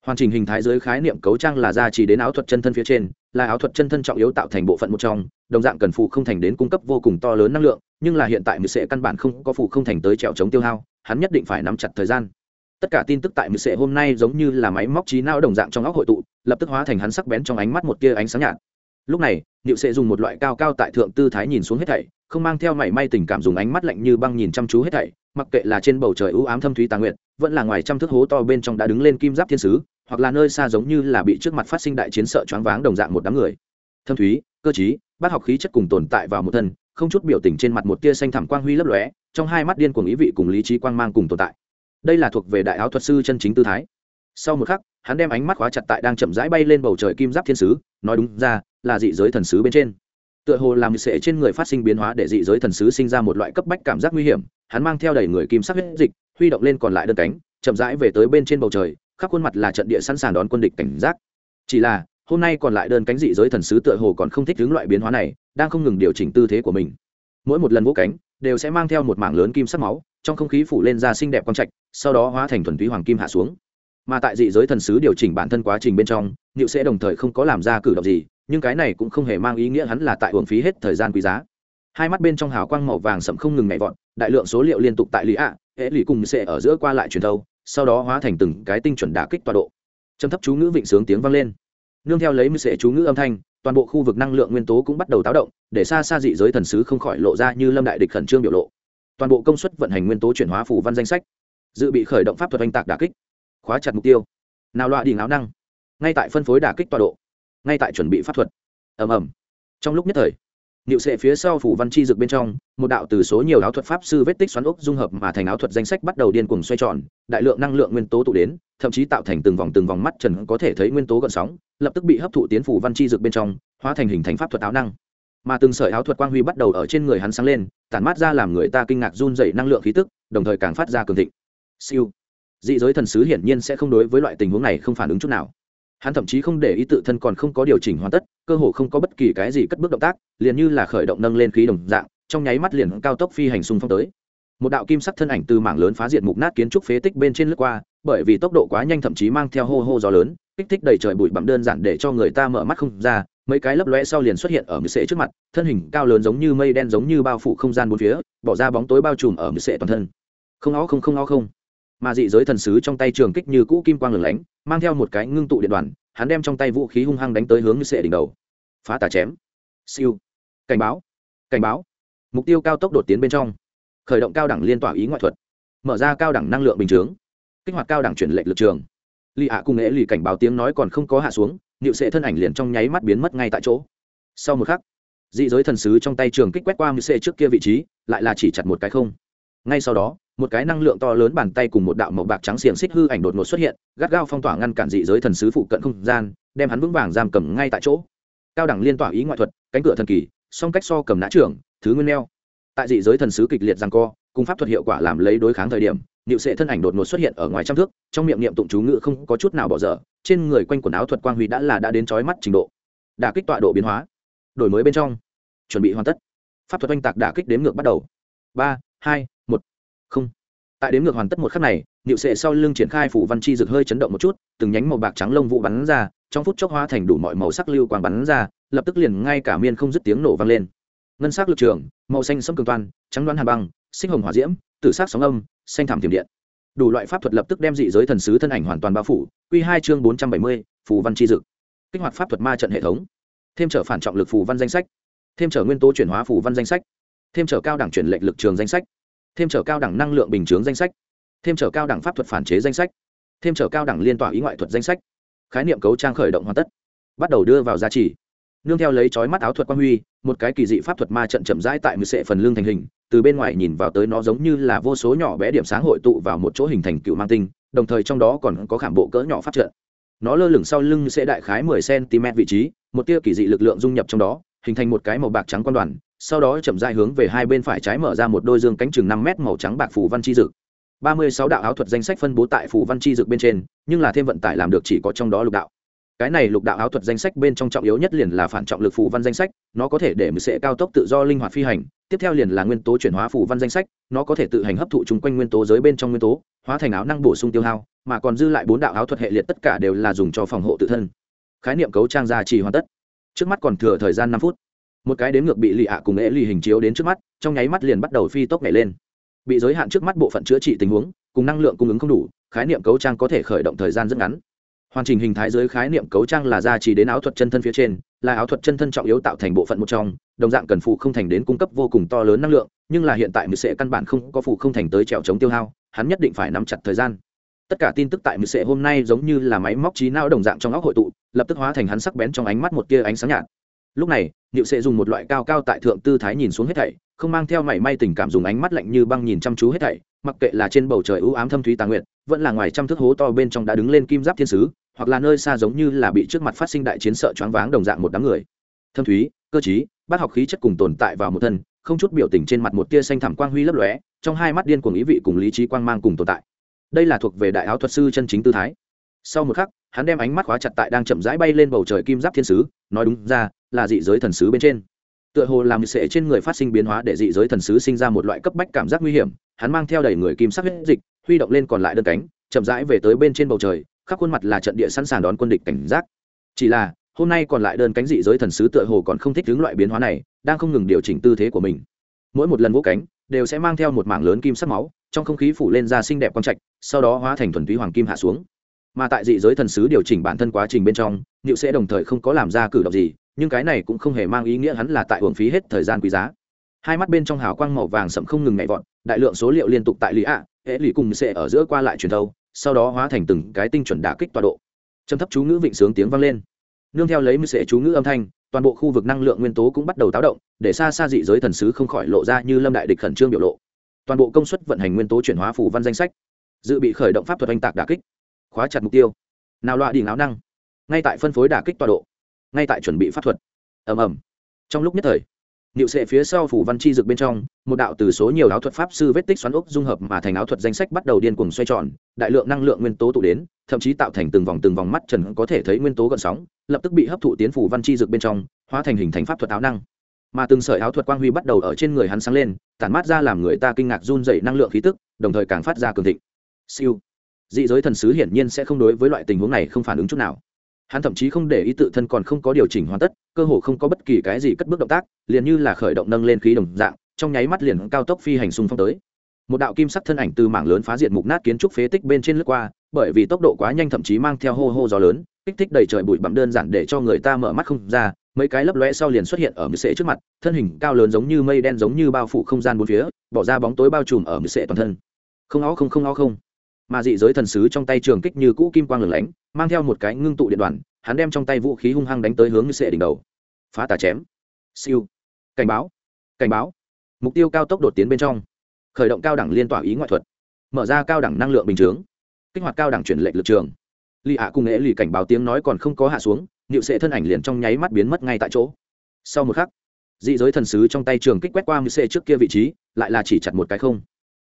hoàn chỉnh hình thái dưới khái niệm cấu trang là ra chỉ đến áo thuật chân thân phía trên, là áo thuật chân thân trọng yếu tạo thành bộ phận một trong, đồng dạng cần phụ không thành đến cung cấp vô cùng to lớn năng lượng, nhưng là hiện tại mười sệ căn bản không có phụ không thành tới trèo chống tiêu hao, hắn nhất định phải nắm chặt thời gian. Tất cả tin tức tại mười sệ hôm nay giống như là máy móc trí não đồng dạng trong óc hội tụ, lập tức hóa thành hắn sắc bén trong ánh mắt một tia ánh sáng nhạt. Lúc này, niệu sệ dùng một loại cao cao tại thượng tư thái nhìn xuống hết thảy, không mang theo mảy may tình cảm dùng ánh mắt lạnh như băng nhìn chăm chú hết thảy mặc kệ là trên bầu trời ưu ám thâm thúy tà nguyện vẫn là ngoài trăm thước hố to bên trong đã đứng lên kim giáp thiên sứ, hoặc là nơi xa giống như là bị trước mặt phát sinh đại chiến sợ choáng váng đồng dạng một đám người. Thâm thúy, cơ chí bác học khí chất cùng tồn tại vào một thân, không chút biểu tình trên mặt một tia xanh thẳm quang huy lấp lóe, trong hai mắt điên cuồng ý vị cùng lý trí quang mang cùng tồn tại. Đây là thuộc về đại áo thuật sư chân chính tư thái. Sau một khắc, hắn đem ánh mắt khóa chặt tại đang chậm rãi bay lên bầu trời kim giáp thiên sứ, nói đúng ra, là dị giới thần sứ bên trên. Tựa hồ làm sệ trên người phát sinh biến hóa để dị giới thần sứ sinh ra một loại cấp bách cảm giác nguy hiểm hắn mang theo đầy người kim sắc huyết dịch, huy động lên còn lại đơn cánh, chậm rãi về tới bên trên bầu trời, khắp khuôn mặt là trận địa sẵn sàng đón quân địch cảnh giác. Chỉ là, hôm nay còn lại đơn cánh dị giới thần sứ tựa hồ còn không thích ứng loại biến hóa này, đang không ngừng điều chỉnh tư thế của mình. Mỗi một lần vỗ cánh, đều sẽ mang theo một mảng lớn kim sắc máu, trong không khí phủ lên ra xinh đẹp quang trạch, sau đó hóa thành thuần túy hoàng kim hạ xuống. Mà tại dị giới thần sứ điều chỉnh bản thân quá trình bên trong nhựu sẽ đồng thời không có làm ra cử động gì, nhưng cái này cũng không hề mang ý nghĩa hắn là tại hưởng phí hết thời gian quý giá hai mắt bên trong hào quang màu vàng sậm không ngừng nhảy vọt, đại lượng số liệu liên tục tại lý ạ, hệ lụy cùng sẽ ở giữa qua lại truyền thâu, sau đó hóa thành từng cái tinh chuẩn đả kích tọa độ. Trầm thấp chú ngữ vịnh sướng tiếng vang lên. Nương theo lấy mười sệ chú ngữ âm thanh, toàn bộ khu vực năng lượng nguyên tố cũng bắt đầu táo động, để xa xa dị giới thần sứ không khỏi lộ ra như lâm đại địch khẩn trương biểu lộ. Toàn bộ công suất vận hành nguyên tố chuyển hóa phủ văn danh sách, dự bị khởi động pháp thuật oanh tạc đả kích, khóa chặt mục tiêu. Nào loại đỉnh áo năng, ngay tại phân phối đả kích tọa độ, ngay tại chuẩn bị pháp thuật. Ầm ầm. Trong lúc nhất thời niệu sệ phía sau phủ văn chi dược bên trong, một đạo từ số nhiều áo thuật pháp sư vết tích xoắn ốc dung hợp mà thành áo thuật danh sách bắt đầu điên cuồng xoay tròn, đại lượng năng lượng nguyên tố tụ đến, thậm chí tạo thành từng vòng từng vòng mắt trần có thể thấy nguyên tố gợn sóng, lập tức bị hấp thụ tiến phủ văn chi dược bên trong, hóa thành hình thành pháp thuật áo năng. Mà từng sợi áo thuật quang huy bắt đầu ở trên người hắn sáng lên, tản mát ra làm người ta kinh ngạc run rẩy năng lượng khí tức, đồng thời càng phát ra cường thịnh. Siêu. Dị giới thần sứ hiển nhiên sẽ không đối với loại tình huống này không phản ứng chút nào hắn thậm chí không để ý tự thân còn không có điều chỉnh hoàn tất, cơ hồ không có bất kỳ cái gì cất bước động tác, liền như là khởi động nâng lên khí đồng dạng, trong nháy mắt liền cao tốc phi hành xung phong tới. Một đạo kim sắc thân ảnh từ mảng lớn phá diệt mục nát kiến trúc phế tích bên trên lướt qua, bởi vì tốc độ quá nhanh thậm chí mang theo hô hô gió lớn, kích thích đầy trời bụi bặm đơn giản để cho người ta mở mắt không ra, mấy cái lấp lóe sau liền xuất hiện ở mười sệ trước mặt, thân hình cao lớn giống như mây đen giống như bao phủ không gian bốn phía, bỏ ra bóng tối bao trùm ở mười sệ toàn thân. Không ó không không ó không. Mà dị giới thần sứ trong tay trường kích như cũ kim quang lửng lánh mang theo một cái ngưng tụ điện đoàn, hắn đem trong tay vũ khí hung hăng đánh tới hướng như sệ đỉnh đầu. Phá tà chém. Siêu. Cảnh báo. Cảnh báo. Mục tiêu cao tốc đột tiến bên trong. Khởi động cao đẳng liên tỏa ý ngoại thuật. Mở ra cao đẳng năng lượng bình chướng. Kích hoạt cao đẳng chuyển lệnh lực trường. Lì hạ cùng nghệ lì cảnh báo tiếng nói còn không có hạ xuống nịu sệ thân ảnh liền trong nháy mắt biến mất ngay tại chỗ. Sau một khắc, dị giới thần sứ trong tay trường kích quét qua như sệ trước kia vị trí, lại là chỉ chặt một cái không. Ngay sau đó một cái năng lượng to lớn bàn tay cùng một đạo màu bạc trắng xiềng xích hư ảnh đột ngột xuất hiện, gắt gao phong tỏa ngăn cản dị giới thần sứ phụ cận không gian, đem hắn vững vàng giam cầm ngay tại chỗ. Cao đẳng liên tỏa ý ngoại thuật, cánh cửa thần kỳ, song cách so cầm nã trưởng, thứ nguyên neo. Tại dị giới thần sứ kịch liệt rằng co, cùng pháp thuật hiệu quả làm lấy đối kháng thời điểm, niệu sệ thân ảnh đột ngột xuất hiện ở ngoài trăm thước, trong miệng niệm tụng chú ngự không có chút nào bỏ dở, trên người quanh quần áo thuật quang huy đã là đã đến trói mắt trình độ. Đả kích tọa độ biến hóa. Đổi mới bên trong. Chuẩn bị hoàn tất. Pháp thuật oanh tạc đả kích đếm ngược bắt đầu. Ba, hai không. Tại đến ngược hoàn tất một khắc này, niệu sệ sau lưng triển khai phủ văn chi rực hơi chấn động một chút, từng nhánh màu bạc trắng lông vụ bắn ra, trong phút chốc hóa thành đủ mọi màu sắc lưu quang bắn ra, lập tức liền ngay cả miên không dứt tiếng nổ vang lên. Ngân sắc lực trường, màu xanh sâm cường toan, trắng đoán hà băng, sinh hồng hỏa diễm, tử sắc sóng âm, xanh thảm tiềm điện. Đủ loại pháp thuật lập tức đem dị giới thần sứ thân ảnh hoàn toàn bao phủ q hai chương bốn trăm bảy mươi, phù văn chi dực. Kích hoạt pháp thuật ma trận hệ thống. Thêm trở phản trọng lực phù văn danh sách. Thêm trở nguyên tố chuyển hóa phù văn danh sách. Thêm trở cao đẳng chuyển lệnh lực trường danh sách thêm trở cao đẳng năng lượng bình chướng danh sách, thêm trở cao đẳng pháp thuật phản chế danh sách, thêm trở cao đẳng liên tỏa ý ngoại thuật danh sách. Khái niệm cấu trang khởi động hoàn tất, bắt đầu đưa vào giá trị. Nương theo lấy chói mắt áo thuật quang huy, một cái kỳ dị pháp thuật ma trận chậm rãi tại mười sệ phần lương thành hình, từ bên ngoài nhìn vào tới nó giống như là vô số nhỏ bé điểm sáng hội tụ vào một chỗ hình thành cựu mang tinh, đồng thời trong đó còn có khảm bộ cỡ nhỏ pháp trận. Nó lơ lửng sau lưng sẽ đại khái mười cm vị trí, một tia kỳ dị lực lượng dung nhập trong đó, hình thành một cái màu bạc trắng quan đoàn sau đó chậm rãi hướng về hai bên phải trái mở ra một đôi dương cánh chừng năm mét màu trắng bạc phủ văn chi dực. Ba mươi sáu đạo áo thuật danh sách phân bố tại phủ văn chi dực bên trên, nhưng là thêm vận tải làm được chỉ có trong đó lục đạo. Cái này lục đạo áo thuật danh sách bên trong trọng yếu nhất liền là phản trọng lực phù văn danh sách, nó có thể để mười sẽ cao tốc tự do linh hoạt phi hành, tiếp theo liền là nguyên tố chuyển hóa phù văn danh sách, nó có thể tự hành hấp thụ chung quanh nguyên tố giới bên trong nguyên tố, hóa thành áo năng bổ sung tiêu hao, mà còn dư lại bốn đạo áo thuật hệ liệt tất cả đều là dùng cho phòng hộ tự thân. Khái niệm cấu trang gia trì hoàn tất. Trước mắt còn thừa thời gian năm phút một cái đếm ngược bị lì ạ cùng ế lì hình chiếu đến trước mắt, trong nháy mắt liền bắt đầu phi tốc nhảy lên. Bị giới hạn trước mắt bộ phận chữa trị tình huống, cùng năng lượng cung ứng không đủ, khái niệm cấu trang có thể khởi động thời gian rất ngắn. Hoàn chỉnh hình thái dưới khái niệm cấu trang là ra chỉ đến áo thuật chân thân phía trên, là áo thuật chân thân trọng yếu tạo thành bộ phận một trong, đồng dạng cần phụ không thành đến cung cấp vô cùng to lớn năng lượng, nhưng là hiện tại mười sệ căn bản không có phụ không thành tới trèo chống tiêu hao, hắn nhất định phải nắm chặt thời gian. Tất cả tin tức tại mười sệ hôm nay giống như là máy móc trí não đồng dạng trong óc hội tụ, lập tức hóa thành hắn sắc bén trong ánh mắt một tia ánh sáng nhạt lúc này, niệu sệ dùng một loại cao cao tại thượng tư thái nhìn xuống hết thảy, không mang theo mảy may tình cảm dùng ánh mắt lạnh như băng nhìn chăm chú hết thảy, mặc kệ là trên bầu trời ưu ám thâm thúy tà nguyện, vẫn là ngoài trăm thước hố to bên trong đã đứng lên kim giáp thiên sứ, hoặc là nơi xa giống như là bị trước mặt phát sinh đại chiến sợ choáng váng đồng dạng một đám người. Thâm thúy, cơ chí bác học khí chất cùng tồn tại vào một thân, không chút biểu tình trên mặt một tia xanh thẳm quang huy lấp lóe, trong hai mắt điên cuồng ý vị cùng lý trí quang mang cùng tồn tại. Đây là thuộc về đại áo thuật sư chân chính tư thái. Sau một khắc, hắn đem ánh mắt khóa chặt tại đang chậm rãi bay lên bầu trời kim giáp thiên sứ, nói đúng ra là dị giới thần sứ bên trên. Tựa hồ làm sệ trên người phát sinh biến hóa để dị giới thần sứ sinh ra một loại cấp bách cảm giác nguy hiểm, hắn mang theo đầy người kim sắc huyết dịch, huy động lên còn lại đơn cánh, chậm rãi về tới bên trên bầu trời, khắp khuôn mặt là trận địa sẵn sàng đón quân địch cảnh giác. Chỉ là, hôm nay còn lại đơn cánh dị giới thần sứ tựa hồ còn không thích hướng loại biến hóa này, đang không ngừng điều chỉnh tư thế của mình. Mỗi một lần vỗ cánh đều sẽ mang theo một mảng lớn kim sắc máu, trong không khí phủ lên ra xinh đẹp quang trạch, sau đó hóa thành thuần túy hoàng kim hạ xuống. Mà tại dị giới thần sứ điều chỉnh bản thân quá trình bên trong nhựu sẽ đồng thời không có làm ra cử động gì nhưng cái này cũng không hề mang ý nghĩa hắn là tại hưởng phí hết thời gian quý giá. Hai mắt bên trong hào quang màu vàng sậm không ngừng nhảy vọt, đại lượng số liệu liên tục tại lý ạ, hệ lì cùng sẽ ở giữa qua lại truyền thâu, sau đó hóa thành từng cái tinh chuẩn đả kích tọa độ. Trầm thấp chú ngữ vịnh sướng tiếng vang lên. Nương theo lấy mưu sệ chú ngữ âm thanh, toàn bộ khu vực năng lượng nguyên tố cũng bắt đầu táo động, để xa xa dị giới thần sứ không khỏi lộ ra như lâm đại địch khẩn trương biểu lộ. Toàn bộ công suất vận hành nguyên tố chuyển hóa phủ văn danh sách, dự bị khởi động pháp thuật oanh tạc đả kích, khóa chặt mục tiêu. Nào loại đỉnh áo năng, ngay tại phân phối đả kích tọa độ ngay tại chuẩn bị pháp thuật ầm ầm trong lúc nhất thời Niệu sệ phía sau phủ văn chi dược bên trong, một đạo từ số nhiều áo thuật pháp sư vết tích xoắn ốc dung hợp mà thành áo thuật danh sách bắt đầu điên cuồng xoay tròn, đại lượng năng lượng nguyên tố tụ đến, thậm chí tạo thành từng vòng từng vòng mắt trần có thể thấy nguyên tố gợn sóng, lập tức bị hấp thụ tiến phủ văn chi dược bên trong, hóa thành hình thành pháp thuật áo năng. Mà từng sợi áo thuật quang huy bắt đầu ở trên người hắn sáng lên, tản mát ra làm người ta kinh ngạc run rẩy năng lượng khí tức, đồng thời càng phát ra cường thịnh. Siêu. Dị giới thần sứ hiển nhiên sẽ không đối với loại tình huống này không phản ứng chút nào hắn thậm chí không để ý tự thân còn không có điều chỉnh hoàn tất, cơ hồ không có bất kỳ cái gì cất bước động tác, liền như là khởi động nâng lên khí đồng dạng, trong nháy mắt liền cao tốc phi hành xung phong tới. Một đạo kim sắc thân ảnh từ mảng lớn phá diệt mục nát kiến trúc phế tích bên trên lướt qua, bởi vì tốc độ quá nhanh thậm chí mang theo hô hô gió lớn, kích thích đầy trời bụi bặm đơn giản để cho người ta mở mắt không ra, mấy cái lấp lóe sau liền xuất hiện ở mười sệ trước mặt, thân hình cao lớn giống như mây đen giống như bao phủ không gian bốn phía, bỏ ra bóng tối bao trùm ở mười sệ toàn thân. Không ó không không ó không mà dị giới thần sứ trong tay trường kích như cũ kim quang lửng lánh, mang theo một cái ngưng tụ điện đoàn, hắn đem trong tay vũ khí hung hăng đánh tới hướng như sệ đỉnh đầu. Phá tà chém. Siêu. Cảnh báo. Cảnh báo. Mục tiêu cao tốc đột tiến bên trong. Khởi động cao đẳng liên tỏa ý ngoại thuật. Mở ra cao đẳng năng lượng bình chướng. Kích hoạt cao đẳng chuyển lệch lực trường. Lì hạ cùng nghệ lì cảnh báo tiếng nói còn không có hạ xuống nịu sệ thân ảnh liền trong nháy mắt biến mất ngay tại chỗ. Sau một khắc, dị giới thần sứ trong tay trường kích quét qua như sệ trước kia vị trí, lại là chỉ chặt một cái không.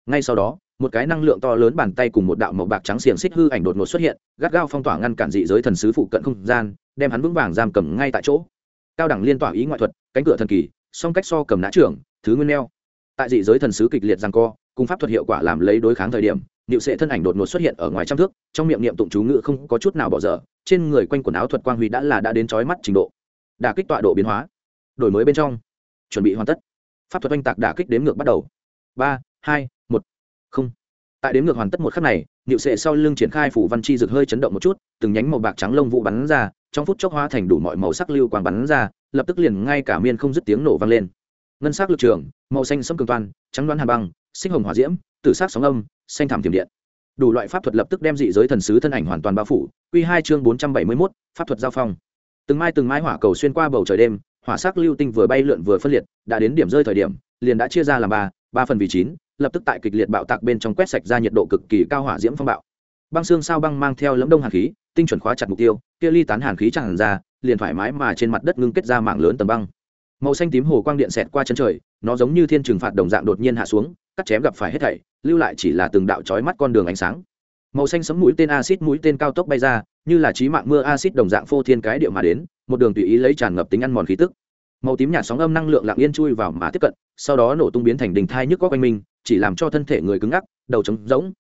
Ngay sau đó một cái năng lượng to lớn bàn tay cùng một đạo màu bạc trắng xiềng xích hư ảnh đột ngột xuất hiện, gắt gao phong tỏa ngăn cản dị giới thần sứ phụ cận không gian, đem hắn vững vàng giam cầm ngay tại chỗ. Cao đẳng liên tỏa ý ngoại thuật, cánh cửa thần kỳ, song cách so cầm nã trưởng, thứ nguyên neo. Tại dị giới thần sứ kịch liệt rằng co, cùng pháp thuật hiệu quả làm lấy đối kháng thời điểm, niệu sệ thân ảnh đột ngột xuất hiện ở ngoài trăm thước, trong miệng niệm tụng chú ngự không có chút nào bỏ dở, trên người quanh quần áo thuật quang huy đã là đã đến trói mắt trình độ. Đả kích tọa độ biến hóa. Đổi mới bên trong. Chuẩn bị hoàn tất. Pháp thuật oanh tạc đả kích đếm ngược bắt đầu. Ba, hai, một không. Tại đếm ngược hoàn tất một khắc này niệu sệ sau lưng triển khai phủ văn chi rực hơi chấn động một chút từng nhánh màu bạc trắng lông vụ bắn ra trong phút chốc hóa thành đủ mọi màu sắc lưu quang bắn ra lập tức liền ngay cả miên không dứt tiếng nổ vang lên. Ngân sắc lực trường màu xanh sẫm cường toan trắng đoán hà băng sinh hồng hỏa diễm tử sắc sóng âm xanh thảm tiềm điện. Đủ loại pháp thuật lập tức đem dị giới thần sứ thân ảnh hoàn toàn bao phủ quy hai chương bốn trăm bảy mươi 471, pháp thuật giao phong. Từng mai từng mai hỏa cầu xuyên qua bầu trời đêm hỏa sắc lưu tinh vừa bay lượn vừa phân liệt đã đến điểm rơi thời điểm liền đã chia ra làm ba ba phần vì chín lập tức tại kịch liệt bạo tạc bên trong quét sạch ra nhiệt độ cực kỳ cao hỏa diễm phong bạo. Băng xương sao băng mang theo lẫm đông hàn khí, tinh chuẩn khóa chặt mục tiêu, kia ly tán hàn khí tràn ra, liền thoải mái mà trên mặt đất ngưng kết ra mạng lớn tầng băng. Màu xanh tím hồ quang điện xẹt qua chân trời, nó giống như thiên trừng phạt đồng dạng đột nhiên hạ xuống, cắt chém gặp phải hết thảy, lưu lại chỉ là từng đạo chói mắt con đường ánh sáng. Màu xanh sấm mũi tên acid mũi tên cao tốc bay ra, như là trí mạng mưa acid đồng dạng phô thiên cái điệu mà đến, một đường tùy ý lấy tràn ngập tính ăn mòn khí tức. Màu tím nhạt sóng âm năng lượng lặng yên chui vào mà tiếp cận, sau đó nổ tung biến thành đình thai nhức có quanh mình chỉ làm cho thân thể người cứng ngắc, đầu trống rỗng.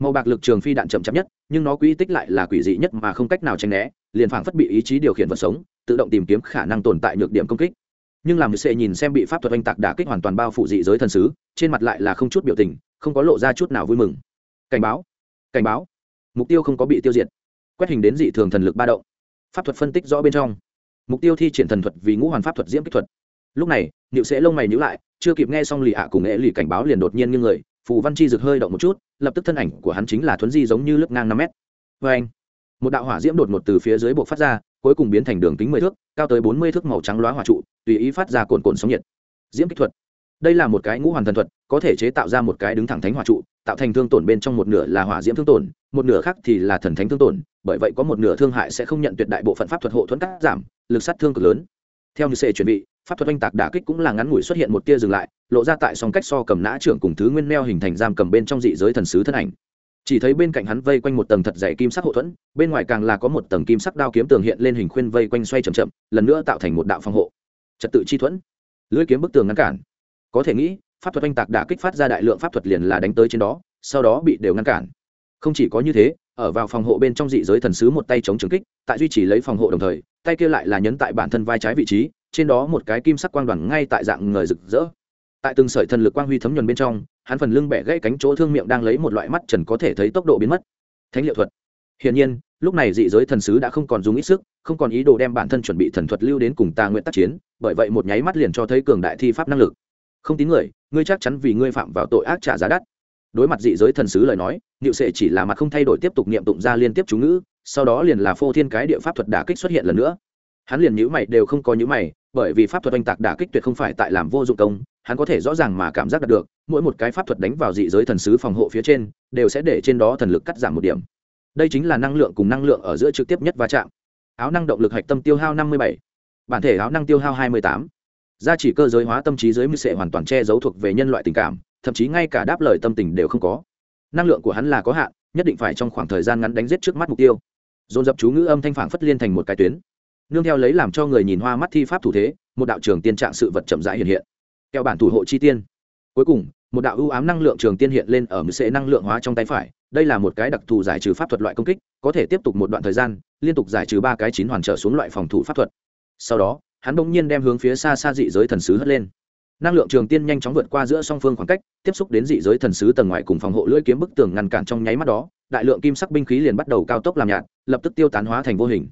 Màu bạc lực trường phi đạn chậm chậm nhất, nhưng nó quỹ tích lại là quỷ dị nhất mà không cách nào tránh né, liền phảng phất bị ý chí điều khiển vật sống, tự động tìm kiếm khả năng tồn tại nhược điểm công kích. Nhưng làm sệ nhìn xem bị pháp thuật oanh tạc đả kích hoàn toàn bao phủ dị giới thần sứ, trên mặt lại là không chút biểu tình, không có lộ ra chút nào vui mừng. Cảnh báo cảnh báo. Mục tiêu không có bị tiêu diệt. Quét hình đến dị thường thần lực ba động. Pháp thuật phân tích rõ bên trong. Mục tiêu thi triển thần thuật vì ngũ hoàn pháp thuật diễm kích thuật. Lúc này liệu sẽ lông mày nhữ lại chưa kịp nghe xong lì ạ cùng nghệ lì cảnh báo liền đột nhiên như người, phù văn chi rực hơi động một chút, lập tức thân ảnh của hắn chính là thuấn di giống như lớp ngang năm mét. Vê anh, một đạo hỏa diễm đột ngột từ phía dưới buộc phát ra, cuối cùng biến thành đường kính mười thước, cao tới bốn mươi thước màu trắng loá hỏa trụ, tùy ý phát ra cồn cồn sóng nhiệt. Diễm kích thuật. Đây là một cái ngũ hoàn thần thuật, có thể chế tạo ra một cái đứng thẳng thánh hỏa trụ, tạo thành thương tổn bên trong một nửa là hỏa diễm thương tổn, một nửa khác thì là thần thánh thương tổn, bởi vậy có một nửa thương hại sẽ không nhận tuyệt đại bộ phận pháp thuật hộ thuẫn cắt giảm, lực sát thương cực lớn theo như sệ chuẩn bị, pháp thuật oanh tạc đả kích cũng là ngắn ngủi xuất hiện một tia dừng lại, lộ ra tại song cách so cầm nã trưởng cùng thứ nguyên neo hình thành giam cầm bên trong dị giới thần sứ thân ảnh. Chỉ thấy bên cạnh hắn vây quanh một tầng thật dày kim sắc hậu thuẫn, bên ngoài càng là có một tầng kim sắc đao kiếm tường hiện lên hình khuyên vây quanh xoay c h ậ m chậm, lần nữa tạo thành một đạo phòng hộ. Trật tự chi thuẫn. Lưỡi kiếm bức tường ngăn cản. Có thể nghĩ, pháp thuật oanh tạc đã kích phát ra đại lượng pháp thuật liền là đánh tới trên đó, sau đó bị đều ngăn cản. Không chỉ có như thế ở vào phòng hộ bên trong dị giới thần sứ một tay chống trừng kích, tại duy trì lấy phòng hộ đồng thời, tay kia lại là nhấn tại bản thân vai trái vị trí, trên đó một cái kim sắc quang đoàn ngay tại dạng người rực rỡ. Tại từng sợi thần lực quang huy thấm nhuần bên trong, hắn phần lưng bẻ gãy cánh chỗ thương miệng đang lấy một loại mắt trần có thể thấy tốc độ biến mất. Thánh liệu thuật. Hiển nhiên, lúc này dị giới thần sứ đã không còn dùng ít sức, không còn ý đồ đem bản thân chuẩn bị thần thuật lưu đến cùng tà nguyện tác chiến, bởi vậy một nháy mắt liền cho thấy cường đại thi pháp năng lực. Không tín người, ngươi chắc chắn vì ngươi phạm vào tội ác trả giá đắt đối mặt dị giới thần sứ lời nói, niệu sệ chỉ là mặt không thay đổi tiếp tục niệm tụng ra liên tiếp chú ngữ, sau đó liền là phô thiên cái địa pháp thuật đả kích xuất hiện lần nữa. Hắn liền nhữ mày đều không có nhữ mày, bởi vì pháp thuật oanh tạc đả kích tuyệt không phải tại làm vô dụng công, hắn có thể rõ ràng mà cảm giác đạt được, mỗi một cái pháp thuật đánh vào dị giới thần sứ phòng hộ phía trên, đều sẽ để trên đó thần lực cắt giảm một điểm. Đây chính là năng lượng cùng năng lượng ở giữa trực tiếp nhất va chạm. Áo năng động lực hạch tâm tiêu hao năm mươi bảy, bản thể áo năng tiêu hao hai mươi tám. Gia chỉ cơ giới hóa tâm trí giới mưu sệ hoàn toàn che giấu thuộc về nhân loại tình cảm thậm chí ngay cả đáp lời tâm tình đều không có. Năng lượng của hắn là có hạn, nhất định phải trong khoảng thời gian ngắn đánh giết trước mắt mục tiêu. Dồn dập chú ngữ âm thanh phản phất liên thành một cái tuyến. Nương theo lấy làm cho người nhìn hoa mắt thi pháp thủ thế, một đạo trường tiên trạng sự vật chậm rãi hiện hiện. Theo bản thủ hộ chi tiên. Cuối cùng, một đạo ưu ám năng lượng trường tiên hiện lên ở mười sệ năng lượng hóa trong tay phải. Đây là một cái đặc thù giải trừ pháp thuật loại công kích, có thể tiếp tục một đoạn thời gian, liên tục giải trừ ba cái chín hoàn trở xuống loại phòng thủ pháp thuật. Sau đó, hắn bỗng nhiên đem hướng phía xa xa dị giới thần sứ hất lên năng lượng trường tiên nhanh chóng vượt qua giữa song phương khoảng cách, tiếp xúc đến dị giới thần sứ tầng ngoài cùng phòng hộ lưỡi kiếm bức tường ngăn cản trong nháy mắt đó, đại lượng kim sắc binh khí liền bắt đầu cao tốc làm nhạt, lập tức tiêu tán hóa thành vô hình.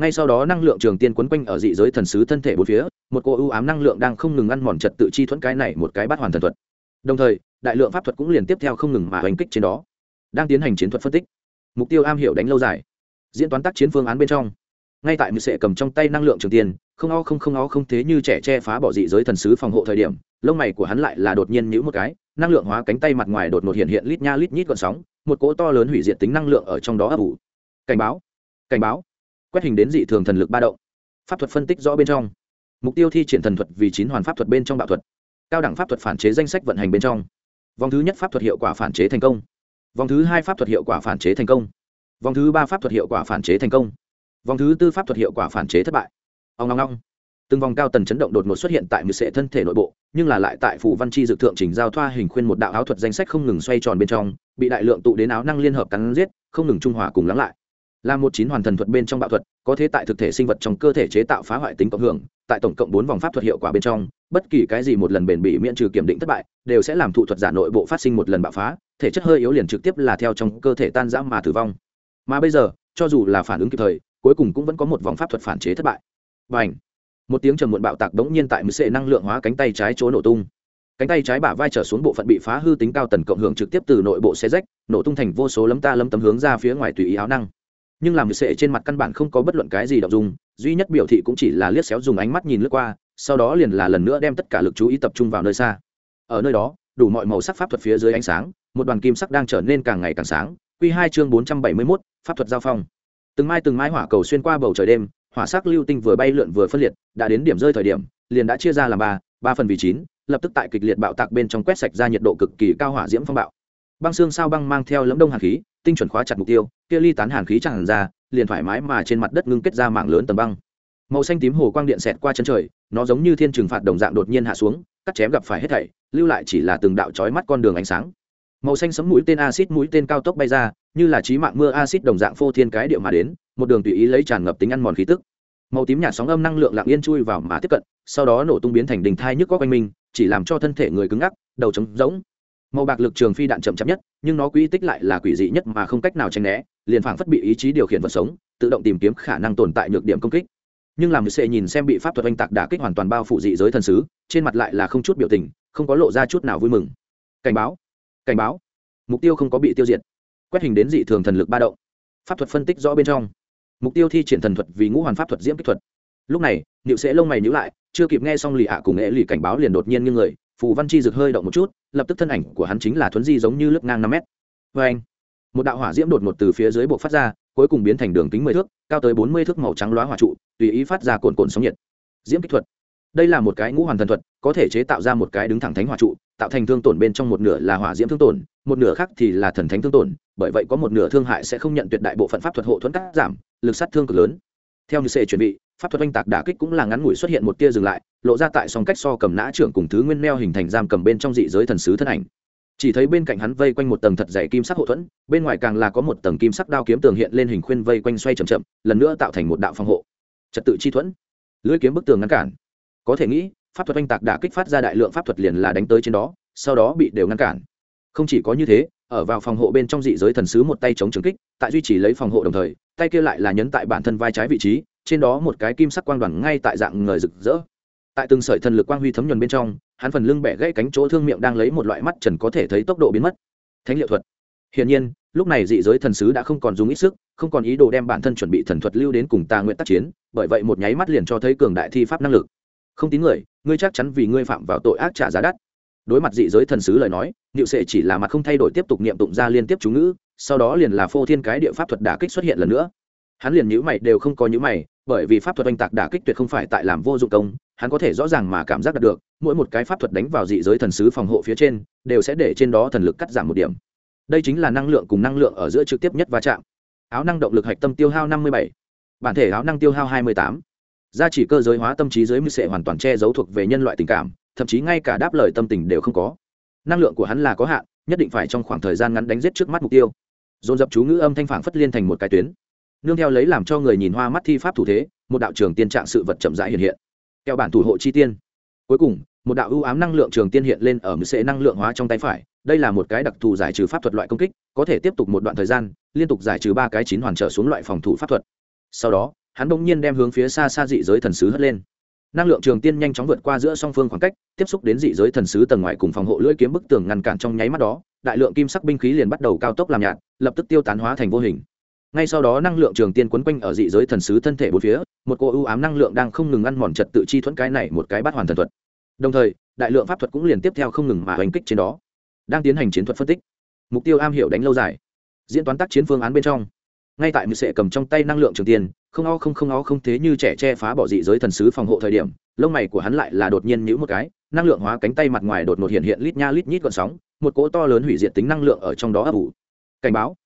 Ngay sau đó năng lượng trường tiên quấn quanh ở dị giới thần sứ thân thể bốn phía, một cô ưu ám năng lượng đang không ngừng ăn mòn trật tự chi thuẫn cái này một cái bắt hoàn thần thuật. Đồng thời, đại lượng pháp thuật cũng liền tiếp theo không ngừng mà hành kích trên đó, đang tiến hành chiến thuật phân tích. Mục tiêu am hiểu đánh lâu dài. Diễn toán tác chiến phương án bên trong ngay tại mười sệ cầm trong tay năng lượng trường tiên không o không không o không thế như trẻ che phá bỏ dị giới thần sứ phòng hộ thời điểm, lông mày của hắn lại là đột nhiên nhữ một cái, năng lượng hóa cánh tay mặt ngoài đột ngột hiện hiện lít nha lít nhít gọn sóng, một cỗ to lớn hủy diệt tính năng lượng ở trong đó ấp ủ. Cảnh báo cảnh báo. Quét hình đến dị thường thần lực ba động. Pháp thuật phân tích rõ bên trong. Mục tiêu thi triển thần thuật vì chín hoàn pháp thuật bên trong bạo thuật. Cao đẳng pháp thuật phản chế danh sách vận hành bên trong. Vòng thứ nhất pháp thuật hiệu quả phản chế thành công. Vòng thứ hai pháp thuật hiệu quả phản chế thành công. Vòng thứ ba pháp thuật hiệu quả phản chế thành công vòng thứ tư pháp thuật hiệu quả phản chế thất bại. Ông long long từng vòng cao tần chấn động đột ngột xuất hiện tại mười sệ thân thể nội bộ, nhưng là lại tại phủ văn chi dự thượng trình giao thoa hình khuyên một đạo áo thuật danh sách không ngừng xoay tròn bên trong, bị đại lượng tụ đến áo năng liên hợp cắn giết, không ngừng trung hòa cùng lắng lại. Là một chín hoàn thần thuật bên trong bạo thuật, có thể tại thực thể sinh vật trong cơ thể chế tạo phá hoại tính cộng hưởng, tại tổng cộng bốn vòng pháp thuật hiệu quả bên trong, bất kỳ cái gì một lần bền bỉ miễn trừ kiểm định thất bại, đều sẽ làm thụ thuật giả nội bộ phát sinh một lần bạo phá, thể chất hơi yếu liền trực tiếp là theo trong cơ thể tan rã mà tử vong. Mà bây giờ, cho dù là phản ứng kịp thời cuối cùng cũng vẫn có một vòng pháp thuật phản chế thất bại. Và ảnh một tiếng trầm muộn bạo tạc đống nhiên tại mười sệ năng lượng hóa cánh tay trái chỗ nổ tung. Cánh tay trái bả vai trở xuống bộ phận bị phá hư tính cao tần cộng hưởng trực tiếp từ nội bộ xe rách, nổ tung thành vô số lấm ta lấm tấm hướng ra phía ngoài tùy ý áo năng. Nhưng làm sệ trên mặt căn bản không có bất luận cái gì đọc dùng duy nhất biểu thị cũng chỉ là liếc xéo dùng ánh mắt nhìn lướt qua, sau đó liền là lần nữa đem tất cả lực chú ý tập trung vào nơi xa. Ở nơi đó, đủ mọi màu sắc pháp thuật phía dưới ánh sáng, một đoàn kim sắc đang trở nên càng ngày càng sáng. Q hai chương bốn trăm bảy mươi mốt, pháp thuật giao phong từng mai từng mai hỏa cầu xuyên qua bầu trời đêm, hỏa sắc lưu tinh vừa bay lượn vừa phân liệt, đã đến điểm rơi thời điểm, liền đã chia ra làm ba ba phần vì chín, lập tức tại kịch liệt bạo tạc bên trong quét sạch ra nhiệt độ cực kỳ cao hỏa diễm phong bạo. Băng xương sao băng mang theo lấm đông hàn khí, tinh chuẩn khóa chặt mục tiêu, kia ly tán hàn khí chẳng ra, liền thoải mái mà trên mặt đất ngưng kết ra mạng lớn tầng băng. Màu xanh tím hồ quang điện xẹt qua chân trời, nó giống như thiên trừng phạt đồng dạng đột nhiên hạ xuống, cắt chém gặp phải hết thảy, lưu lại chỉ là từng đạo chói mắt con đường ánh sáng màu xanh sấm mũi tên acid mũi tên cao tốc bay ra, như là trí mạng mưa acid đồng dạng phô thiên cái điệu mà đến, một đường tùy ý lấy tràn ngập tính ăn mòn khí tức. Màu tím nhạt sóng âm năng lượng lặng yên chui vào mà tiếp cận, sau đó nổ tung biến thành đình thai nhức có quanh mình, chỉ làm cho thân thể người cứng ngắc, đầu trống rỗng. Màu bạc lực trường phi đạn chậm chậm nhất, nhưng nó quỹ tích lại là quỷ dị nhất mà không cách nào tránh né, liền phảng phất bị ý chí điều khiển vật sống, tự động tìm kiếm khả năng tồn tại nhược điểm công kích. Nhưng làm sệ nhìn xem bị pháp thuật oanh tạc đả kích hoàn toàn bao phủ dị giới thần sứ, trên mặt lại là không chút biểu tình, không có lộ ra chút nào vui mừng. Cảnh báo cảnh báo. Mục tiêu không có bị tiêu diệt. Quét hình đến dị thường thần lực ba động. Pháp thuật phân tích rõ bên trong. Mục tiêu thi triển thần thuật vì ngũ hoàn pháp thuật diễm kích thuật. Lúc này nịu sẽ lông mày nhữ lại, chưa kịp nghe xong lì ạ cùng nghệ lì cảnh báo liền đột nhiên như người, phù văn chi rực hơi động một chút, lập tức thân ảnh của hắn chính là thuấn di giống như lớp ngang năm mét. Vê anh, một đạo hỏa diễm đột ngột từ phía dưới bộ phát ra, cuối cùng biến thành đường kính mười thước, cao tới bốn mươi thước màu trắng loá hỏa trụ, tùy ý phát ra cồn cồn sóng nhiệt. Diễm kích thuật đây là một cái ngũ hoàn thần thuật, có thể chế tạo ra một cái đứng thẳng thánh hỏa trụ, tạo thành thương tổn bên trong một nửa là hỏa diễm thương tổn, một nửa khác thì là thần thánh thương tổn, bởi vậy có một nửa thương hại sẽ không nhận tuyệt đại bộ phận pháp thuật hộ thuẫn cắt giảm, lực sát thương cực lớn. Theo như sệ chuẩn bị, pháp thuật oanh tạc đả kích cũng là ngắn ngủi xuất hiện một tia dừng lại, lộ ra tại song cách so cầm nã trưởng cùng thứ nguyên neo hình thành giam cầm bên trong dị giới thần sứ thân ảnh. Chỉ thấy bên cạnh hắn vây quanh một tầng thật dày kim sắc hậu thuẫn, bên ngoài càng là có một tầng kim sắc đao kiếm tường hiện lên hình khuyên vây quanh xoay chậm chậm, lần nữa tạo thành một đạo phòng hộ. Trật tự chi thuẫn. Lưỡi kiếm bức tường ngăn cản có thể nghĩ, pháp thuật oanh tạc đã kích phát ra đại lượng pháp thuật liền là đánh tới trên đó, sau đó bị đều ngăn cản. Không chỉ có như thế, ở vào phòng hộ bên trong dị giới thần sứ một tay chống trừng kích, tại duy trì lấy phòng hộ đồng thời, tay kia lại là nhấn tại bản thân vai trái vị trí, trên đó một cái kim sắc quang đoàn ngay tại dạng người rực rỡ. Tại từng sợi thần lực quang huy thấm nhuần bên trong, hắn phần lưng bẻ gãy cánh chỗ thương miệng đang lấy một loại mắt trần có thể thấy tốc độ biến mất. Thánh liệu thuật. Hiển nhiên, lúc này dị giới thần sứ đã không còn dùng ít sức, không còn ý đồ đem bản thân chuẩn bị thần thuật lưu đến cùng ta nguyện tác chiến, bởi vậy một nháy mắt liền cho thấy cường đại thi pháp năng lực không tín người, ngươi chắc chắn vì ngươi phạm vào tội ác trả giá đắt. Đối mặt dị giới thần sứ lời nói, niệu sệ chỉ là mặt không thay đổi tiếp tục niệm tụng ra liên tiếp chú ngữ, sau đó liền là phô thiên cái địa pháp thuật đả kích xuất hiện lần nữa. Hắn liền nhữ mày đều không có nhữ mày, bởi vì pháp thuật oanh tạc đả kích tuyệt không phải tại làm vô dụng công, hắn có thể rõ ràng mà cảm giác được, mỗi một cái pháp thuật đánh vào dị giới thần sứ phòng hộ phía trên, đều sẽ để trên đó thần lực cắt giảm một điểm. Đây chính là năng lượng cùng năng lượng ở giữa trực tiếp nhất va chạm. Áo năng động lực hạch tâm tiêu hao năm mươi bảy, bản thể áo năng tiêu hao hai mươi tám gia chỉ cơ giới hóa tâm trí giới mưu sệ hoàn toàn che giấu thuộc về nhân loại tình cảm, thậm chí ngay cả đáp lời tâm tình đều không có. Năng lượng của hắn là có hạn, nhất định phải trong khoảng thời gian ngắn đánh giết trước mắt mục tiêu. Dồn dập chú ngữ âm thanh phản phất liên thành một cái tuyến. Nương theo lấy làm cho người nhìn hoa mắt thi pháp thủ thế, một đạo trường tiên trạng sự vật chậm rãi hiện hiện. Theo bản thủ hộ chi tiên. Cuối cùng, một đạo ưu ám năng lượng trường tiên hiện lên ở mười sệ năng lượng hóa trong tay phải. Đây là một cái đặc thù giải trừ pháp thuật loại công kích, có thể tiếp tục một đoạn thời gian, liên tục giải trừ ba cái chín hoàn trở xuống loại phòng thủ pháp thuật. Sau đó hắn bỗng nhiên đem hướng phía xa xa dị giới thần sứ hất lên. Năng lượng trường tiên nhanh chóng vượt qua giữa song phương khoảng cách, tiếp xúc đến dị giới thần sứ tầng ngoài cùng phòng hộ lưỡi kiếm bức tường ngăn cản trong nháy mắt đó, đại lượng kim sắc binh khí liền bắt đầu cao tốc làm nhạt, lập tức tiêu tán hóa thành vô hình. Ngay sau đó, năng lượng trường tiên quấn quanh ở dị giới thần sứ thân thể bốn phía, một cô ưu ám năng lượng đang không ngừng ăn mòn trật tự chi thuẫn cái này một cái bắt hoàn thần thuật. Đồng thời, đại lượng pháp thuật cũng liền tiếp theo không ngừng mà hành kích trên đó, đang tiến hành chiến thuật phân tích. Mục tiêu am hiểu đánh lâu dài. Diễn toán tác chiến phương án bên trong ngay tại mười sệ cầm trong tay năng lượng trường tiên không o không không o không thế như trẻ che phá bỏ dị giới thần sứ phòng hộ thời điểm, lông mày của hắn lại là đột nhiên nhữ một cái, năng lượng hóa cánh tay mặt ngoài đột ngột hiện hiện lít nha lít nhít gọn sóng, một cỗ to lớn hủy diệt tính năng lượng ở trong đó ấp ủ. Cảnh báo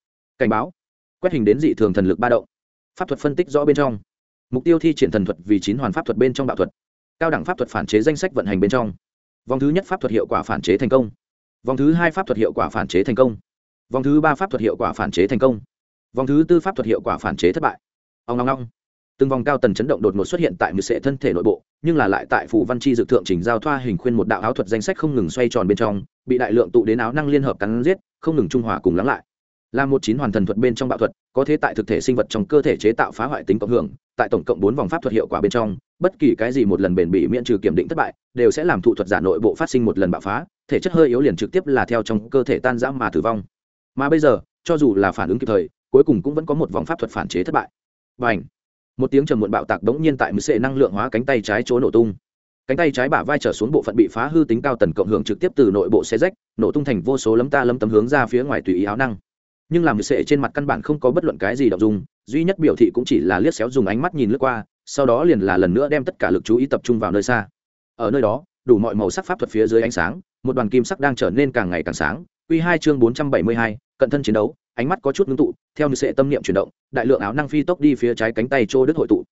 cảnh báo. Quét hình đến dị thường thần lực ba động. Pháp thuật phân tích rõ bên trong. Mục tiêu thi triển thần thuật vì chín hoàn pháp thuật bên trong bạo thuật. Cao đẳng pháp thuật phản chế danh sách vận hành bên trong. Vòng thứ nhất pháp thuật hiệu quả phản chế thành công. Vòng thứ hai pháp thuật hiệu quả phản chế thành công. Vòng thứ ba pháp thuật hiệu quả phản chế thành công vòng thứ tư pháp thuật hiệu quả phản chế thất bại. Ông ngong ngong từng vòng cao tần chấn động đột ngột xuất hiện tại mười sệ thân thể nội bộ, nhưng là lại tại phủ văn chi dược thượng trình giao thoa hình khuyên một đạo áo thuật danh sách không ngừng xoay tròn bên trong, bị đại lượng tụ đến áo năng liên hợp cắn giết, không ngừng trung hòa cùng lắng lại. Là một chín hoàn thần thuật bên trong bạo thuật, có thể tại thực thể sinh vật trong cơ thể chế tạo phá hoại tính cộng hưởng, tại tổng cộng bốn vòng pháp thuật hiệu quả bên trong, bất kỳ cái gì một lần bền bị miễn trừ kiểm định thất bại, đều sẽ làm thụ thuật giả nội bộ phát sinh một lần bạo phá, thể chất hơi yếu liền trực tiếp là theo trong cơ thể tan rã mà tử vong. Mà bây giờ, cho dù là phản ứng kịp thời cuối cùng cũng vẫn có một vòng pháp thuật phản chế thất bại. Và ảnh một tiếng trầm muộn bạo tạc đống nhiên tại mười sệ năng lượng hóa cánh tay trái chỗ nổ tung. Cánh tay trái bả vai trở xuống bộ phận bị phá hư tính cao tần cộng hưởng trực tiếp từ nội bộ xe rách, nổ tung thành vô số lấm ta lấm tấm hướng ra phía ngoài tùy ý áo năng. Nhưng làm sệ trên mặt căn bản không có bất luận cái gì động dung, duy nhất biểu thị cũng chỉ là liếc xéo dùng ánh mắt nhìn lướt qua, sau đó liền là lần nữa đem tất cả lực chú ý tập trung vào nơi xa. Ở nơi đó, đủ mọi màu sắc pháp thuật phía dưới ánh sáng, một đoàn kim sắc đang trở nên càng ngày càng sáng. Q hai chương bốn trăm bảy mươi hai, cận thân chiến đấu ánh mắt có chút ngưng tụ, theo như sệ tâm niệm chuyển động, đại lượng áo năng phi tốc đi phía trái cánh tay chỗ đức hội tụ.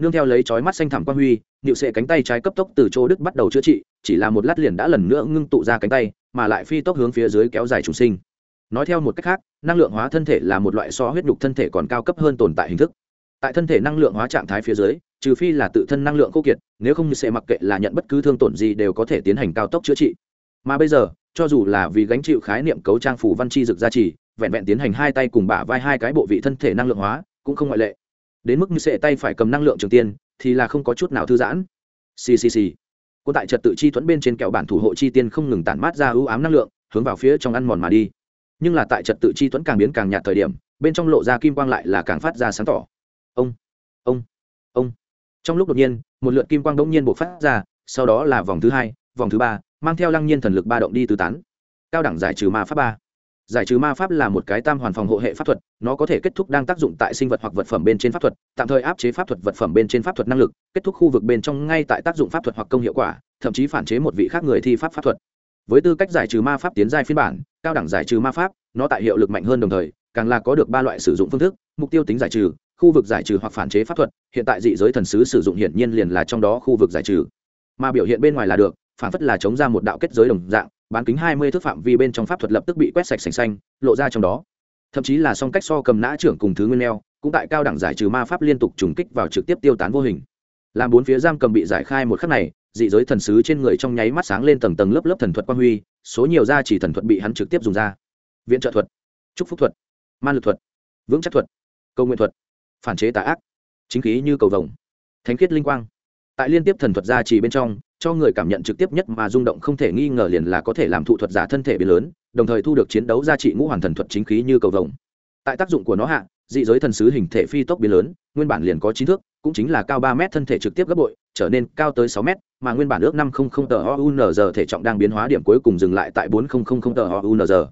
Nương theo lấy chói mắt xanh thẳm quang huy nịu sệ cánh tay trái cấp tốc từ chỗ đức bắt đầu chữa trị, chỉ là một lát liền đã lần nữa ngưng tụ ra cánh tay, mà lại phi tốc hướng phía dưới kéo dài trùng sinh. Nói theo một cách khác, năng lượng hóa thân thể là một loại so huyết nhục thân thể còn cao cấp hơn tồn tại hình thức. Tại thân thể năng lượng hóa trạng thái phía dưới, trừ phi là tự thân năng lượng khô kiệt, nếu không như sẽ mặc kệ là nhận bất cứ thương tổn gì đều có thể tiến hành cao tốc chữa trị. Mà bây giờ, cho dù là vì gánh chịu khái niệm cấu trang phủ văn chi dực gia trì vẹn vẹn tiến hành hai tay cùng bả vai hai cái bộ vị thân thể năng lượng hóa, cũng không ngoại lệ. Đến mức như sệ tay phải cầm năng lượng trường tiên, thì là không có chút nào thư giãn. Ccc quân tại trật tự chi thuẫn bên trên kẹo bản thủ hộ chi tiên không ngừng tản mát ra ưu ám năng lượng, hướng vào phía trong ăn mòn mà đi. Nhưng là tại trật tự chi thuẫn càng biến càng nhạt thời điểm, bên trong lộ ra kim quang lại là càng phát ra sáng tỏ. Ông ông ông. Trong lúc đột nhiên, một lượt kim quang đống nhiên bộc phát ra, sau đó là vòng thứ hai, vòng thứ ba, mang theo lăng nhiên thần lực ba động đi tứ tán. Cao đẳng giải trừ ma pháp ba giải trừ ma pháp là một cái tam hoàn phòng hộ hệ pháp thuật, nó có thể kết thúc đang tác dụng tại sinh vật hoặc vật phẩm bên trên pháp thuật, tạm thời áp chế pháp thuật vật phẩm bên trên pháp thuật năng lực, kết thúc khu vực bên trong ngay tại tác dụng pháp thuật hoặc công hiệu quả, thậm chí phản chế một vị khác người thi pháp pháp thuật. Với tư cách giải trừ ma pháp tiến giai phiên bản, cao đẳng giải trừ ma pháp, nó tại hiệu lực mạnh hơn đồng thời, càng là có được ba loại sử dụng phương thức, mục tiêu tính giải trừ, khu vực giải trừ hoặc phản chế pháp thuật, hiện tại dị giới thần sứ sử dụng hiển nhiên liền là trong đó khu vực giải trừ. Mà biểu hiện bên ngoài là được, phản phất là chống ra một đạo kết giới đồng dạng bán kính hai mươi thước phạm vi bên trong pháp thuật lập tức bị quét sạch sành xanh, lộ ra trong đó. Thậm chí là song cách so cầm nã trưởng cùng thứ nguyên neo, cũng tại cao đẳng giải trừ ma pháp liên tục trùng kích vào trực tiếp tiêu tán vô hình. Làm bốn phía giam cầm bị giải khai một khắc này, dị giới thần sứ trên người trong nháy mắt sáng lên tầng tầng lớp lớp thần thuật quang huy, số nhiều gia chỉ thần thuật bị hắn trực tiếp dùng ra. Viện trợ thuật, trúc phúc thuật, man lực thuật, vững chắc thuật câu nguyện thuật, phản chế tà ác, chính khí như cầu vồng, thánh khiết linh quang. Tại liên tiếp thần thuật gia trì bên trong cho người cảm nhận trực tiếp nhất mà rung động không thể nghi ngờ liền là có thể làm thụ thuật giả thân thể biến lớn, đồng thời thu được chiến đấu giá trị ngũ hoàn thần thuật chính khí như cầu vồng. Tại tác dụng của nó hạ, dị giới thần sứ hình thể phi tốc biến lớn, nguyên bản liền có chín thước, cũng chính là cao ba mét thân thể trực tiếp gấp bội, trở nên cao tới sáu mét, mà nguyên bản ước năm không không tờ ounz thể trọng đang biến hóa điểm cuối cùng dừng lại tại bốn không không không tờ ounz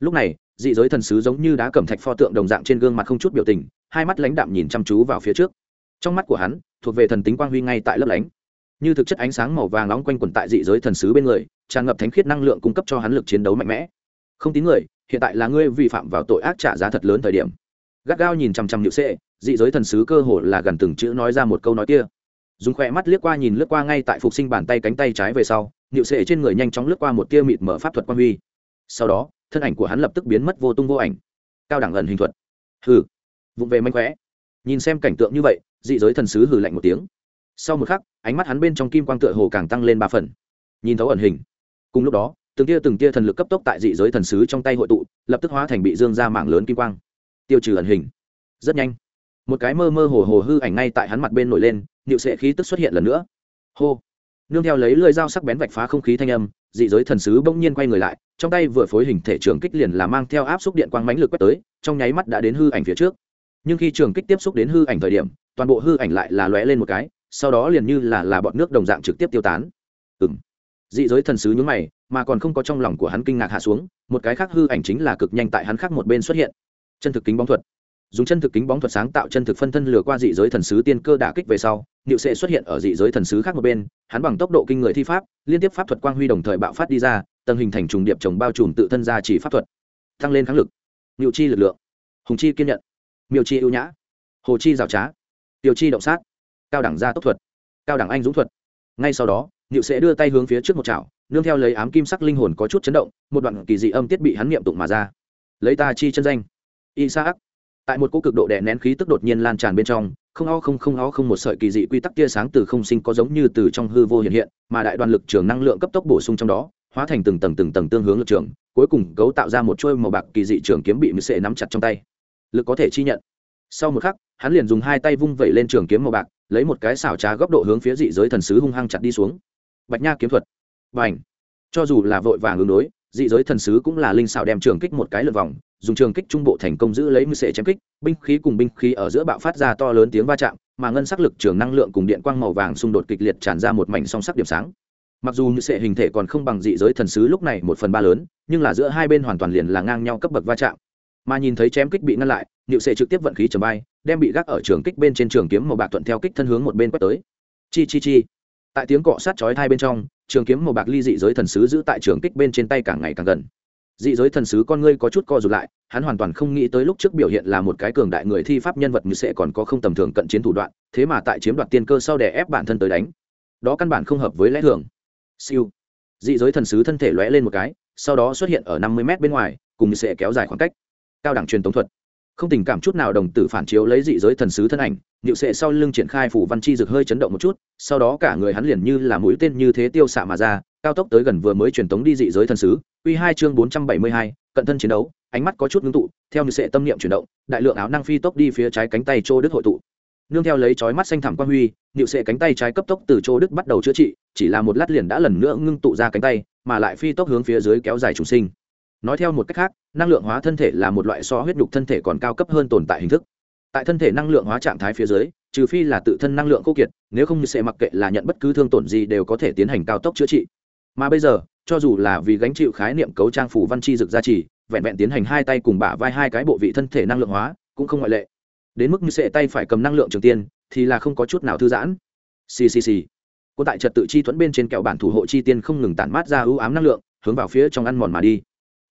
lúc này, dị giới thần sứ giống như đá cẩm thạch pho tượng đồng dạng trên gương mặt không chút biểu tình, hai mắt lãnh đạm nhìn chăm chú vào phía trước. Trong mắt của hắn, thuộc về thần tính quang huy ngay tại lớp lánh như thực chất ánh sáng màu vàng nóng quanh quẩn tại dị giới thần sứ bên người, tràn ngập thánh khiết năng lượng cung cấp cho hắn lực chiến đấu mạnh mẽ. Không tín người, hiện tại là ngươi vi phạm vào tội ác trả giá thật lớn thời điểm. Gắt gao nhìn chằm chằm nhự sệ, dị giới thần sứ cơ hồ là gần từng chữ nói ra một câu nói kia. Dùng khỏe mắt liếc qua nhìn lướt qua ngay tại phục sinh bàn tay cánh tay trái về sau nhự sệ trên người nhanh chóng lướt qua một tia mịt mở pháp thuật quan huy. Sau đó, thân ảnh của hắn lập tức biến mất vô tung vô ảnh. Cao đẳng ẩn hình thuật. Hừ. Vụng về manh khóe. Nhìn xem cảnh tượng như vậy, dị giới thần sứ hừ lạnh một tiếng sau một khắc, ánh mắt hắn bên trong kim quang tựa hồ càng tăng lên ba phần. Nhìn thấu ẩn hình. Cùng lúc đó, từng tia từng tia thần lực cấp tốc tại dị giới thần sứ trong tay hội tụ, lập tức hóa thành bị dương ra mảng lớn kim quang. Tiêu trừ ẩn hình. Rất nhanh, một cái mơ mơ hồ hồ hư ảnh ngay tại hắn mặt bên nổi lên nịu sệ khí tức xuất hiện lần nữa. Hô! Nương theo lấy lưỡi dao sắc bén vạch phá không khí thanh âm, dị giới thần sứ bỗng nhiên quay người lại, trong tay vừa phối hình thể trường kích liền là mang theo áp xúc điện quang mãnh lực quét tới, trong nháy mắt đã đến hư ảnh phía trước. Nhưng khi trường kích tiếp xúc đến hư ảnh thời điểm, toàn bộ hư ảnh lại là lóe lên một cái sau đó liền như là là bọn nước đồng dạng trực tiếp tiêu tán. Ừ m dị giới thần sứ nhúng mày, mà còn không có trong lòng của hắn kinh ngạc hạ xuống, một cái khác hư ảnh chính là cực nhanh tại hắn khác một bên xuất hiện. Chân thực kính bóng thuật. Dùng chân thực kính bóng thuật sáng tạo chân thực phân thân lừa qua dị giới thần sứ tiên cơ đả kích về sau, niệu sẽ xuất hiện ở dị giới thần sứ khác một bên, hắn bằng tốc độ kinh người thi pháp, liên tiếp pháp thuật quang huy đồng thời bạo phát đi ra, tầng hình thành trùng điệp trồng bao trùm tự thân ra chỉ pháp thuật. Tăng lên kháng lực. Niệu chi lực lượng. Hùng chi kiên nhận. Miêu chi ưu nhã. Hồ chi rào trá. Tiêu chi động sát cao đẳng gia tốc thuật, cao đẳng anh dũng thuật. Ngay sau đó, niệu sẽ đưa tay hướng phía trước một chảo, nương theo lấy ám kim sắc linh hồn có chút chấn động, một đoạn kỳ dị âm tiết bị hắn niệm tụng mà ra. Lấy ta chi chân danh. Isaac. Tại một cỗ cực độ đè nén khí tức đột nhiên lan tràn bên trong, không o không không o không một sợi kỳ dị quy tắc tia sáng từ không sinh có giống như từ trong hư vô hiện hiện, mà đại đoàn lực trường năng lượng cấp tốc bổ sung trong đó, hóa thành từng tầng từng tầng tương hướng lực trường, cuối cùng cấu tạo ra một chuôi màu bạc kỳ dị trường kiếm bị mười sệ nắm chặt trong tay. Lực có thể chi nhận. Sau một khắc, hắn liền dùng hai tay vung vẩy lên trường kiếm màu bạc lấy một cái xảo trá góc độ hướng phía dị giới thần sứ hung hăng chặt đi xuống. Bạch nha kiếm thuật. Và ảnh cho dù là vội vàng ứng đối, dị giới thần sứ cũng là linh xảo đem trường kích một cái lượt vòng, dùng trường kích trung bộ thành công giữ lấy mưu sệ chém kích, binh khí cùng binh khí ở giữa bạo phát ra to lớn tiếng va chạm, mà ngân sắc lực trường năng lượng cùng điện quang màu vàng xung đột kịch liệt tràn ra một mảnh song sắc điểm sáng. Mặc dù mưu sệ hình thể còn không bằng dị giới thần sứ lúc này một phần ba lớn, nhưng là giữa hai bên hoàn toàn liền là ngang nhau cấp bậc va chạm. Mà nhìn thấy chém kích bị ngăn lại nhự sệ trực tiếp vận khí trầm bay đem bị gác ở trường kích bên trên trường kiếm màu bạc thuận theo kích thân hướng một bên quét tới. Chi chi chi. Tại tiếng cọ sát chói hai bên trong, trường kiếm màu bạc ly dị giới thần sứ giữ tại trường kích bên trên tay càng ngày càng gần. Dị giới thần sứ con ngươi có chút co rụt lại, hắn hoàn toàn không nghĩ tới lúc trước biểu hiện là một cái cường đại người thi pháp nhân vật như sẽ còn có không tầm thường cận chiến thủ đoạn, thế mà tại chiếm đoạt tiên cơ sau đè ép bản thân tới đánh. Đó căn bản không hợp với lẽ thường. Siêu. Dị giới thần sứ thân thể lóe lên một cái, sau đó xuất hiện ở năm mươi m bên ngoài, cùng như sẽ kéo dài khoảng cách. Cao đẳng truyền tống thuật không tình cảm chút nào đồng tử phản chiếu lấy dị giới thần sứ thân ảnh nhựu sệ sau lưng triển khai phủ văn chi rực hơi chấn động một chút, sau đó cả người hắn liền như là mũi tên như thế tiêu xạ mà ra, cao tốc tới gần vừa mới truyền tống đi dị giới thần sứ uy hai chương bốn trăm bảy mươi hai, cận thân chiến đấu, ánh mắt có chút ngưng tụ, theo nhựu sệ tâm niệm chuyển động, đại lượng áo năng phi tốc đi phía trái cánh tay chô đức hội tụ. Nương theo lấy chói mắt xanh thẳm quang huy nhựu sệ cánh tay trái cấp tốc từ chô đức bắt đầu chữa trị, chỉ là một lát liền đã lần nữa ngưng tụ ra cánh tay, mà lại phi tốc hướng phía dưới kéo dài trùng sinh nói theo một cách khác, năng lượng hóa thân thể là một loại so huyết nhục thân thể còn cao cấp hơn tồn tại hình thức. Tại thân thể năng lượng hóa trạng thái phía dưới, trừ phi là tự thân năng lượng khô kiệt, nếu không như sẽ mặc kệ là nhận bất cứ thương tổn gì đều có thể tiến hành cao tốc chữa trị. Mà bây giờ, cho dù là vì gánh chịu khái niệm cấu trang phủ văn chi dực gia trì, vẹn vẹn tiến hành hai tay cùng bả vai hai cái bộ vị thân thể năng lượng hóa, cũng không ngoại lệ. Đến mức như sệ tay phải cầm năng lượng trường tiên, thì là không có chút nào thư giãn. Ccc cô tại trật tự chi thuẫn bên trên kẹo bản thủ hộ chi tiên không ngừng tản mát ra ưu ám năng lượng, hướng vào phía trong ăn mòn mà đi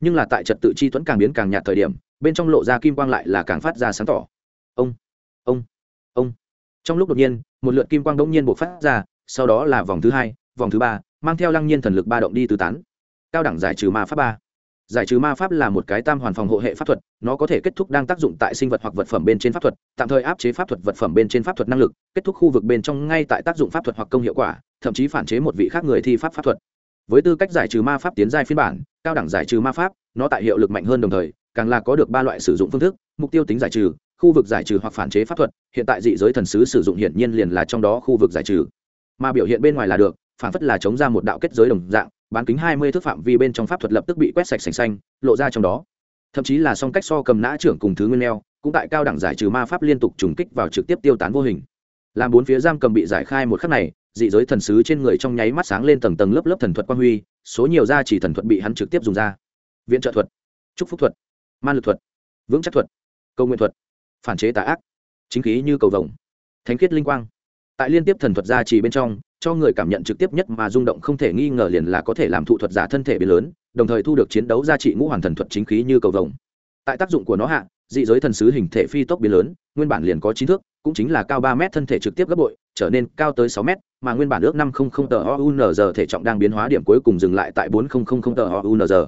nhưng là tại trật tự chi thuẫn càng biến càng nhạt thời điểm, bên trong lộ ra kim quang lại là càng phát ra sáng tỏ. Ông ông ông. Trong lúc đột nhiên, một lượt kim quang đống nhiên bộc phát ra, sau đó là vòng thứ hai, vòng thứ ba, mang theo lăng nhiên thần lực ba động đi tứ tán. Cao đẳng giải trừ ma pháp ba. Giải trừ ma pháp là một cái tam hoàn phòng hộ hệ pháp thuật, nó có thể kết thúc đang tác dụng tại sinh vật hoặc vật phẩm bên trên pháp thuật, tạm thời áp chế pháp thuật vật phẩm bên trên pháp thuật năng lực, kết thúc khu vực bên trong ngay tại tác dụng pháp thuật hoặc công hiệu quả, thậm chí phản chế một vị khác người thi pháp pháp thuật với tư cách giải trừ ma pháp tiến giai phiên bản, cao đẳng giải trừ ma pháp, nó tại hiệu lực mạnh hơn đồng thời, càng là có được ba loại sử dụng phương thức, mục tiêu tính giải trừ, khu vực giải trừ hoặc phản chế pháp thuật, hiện tại dị giới thần sứ sử dụng hiển nhiên liền là trong đó khu vực giải trừ. Mà biểu hiện bên ngoài là được, phản phất là chống ra một đạo kết giới đồng dạng, bán kính hai mươi thước phạm vi bên trong pháp thuật lập tức bị quét sạch sành xanh, lộ ra trong đó. Thậm chí là song cách so cầm nã trưởng cùng thứ nguyên neo, cũng tại cao đẳng giải trừ ma pháp liên tục trùng kích vào trực tiếp tiêu tán vô hình. Làm bốn phía giam cầm bị giải khai một khắc này dị giới thần sứ trên người trong nháy mắt sáng lên tầng tầng lớp lớp thần thuật quang huy, số nhiều gia chỉ thần thuật bị hắn trực tiếp dùng ra. Viện trợ thuật trúc phúc thuật, man lực thuật, vững chắc thuật câu nguyện thuật, phản chế tà ác, chính khí như cầu vồng, thánh khiết linh quang. Tại liên tiếp thần thuật gia trì bên trong, cho người cảm nhận trực tiếp nhất mà rung động không thể nghi ngờ liền là có thể làm thụ thuật giả thân thể biến lớn, đồng thời thu được chiến đấu giá trị ngũ hoàn thần thuật chính khí như cầu vồng. Tại tác dụng của nó hạ, dị giới thần sứ hình thể phi tốc biến lớn, nguyên bản liền có chín thước cũng chính là cao ba mét thân thể trực tiếp gấp bội, trở nên cao tới sáu mét, mà nguyên bản ước năm không không tờ ounz thể trọng đang biến hóa điểm cuối cùng dừng lại tại bốn không không không tờ ounz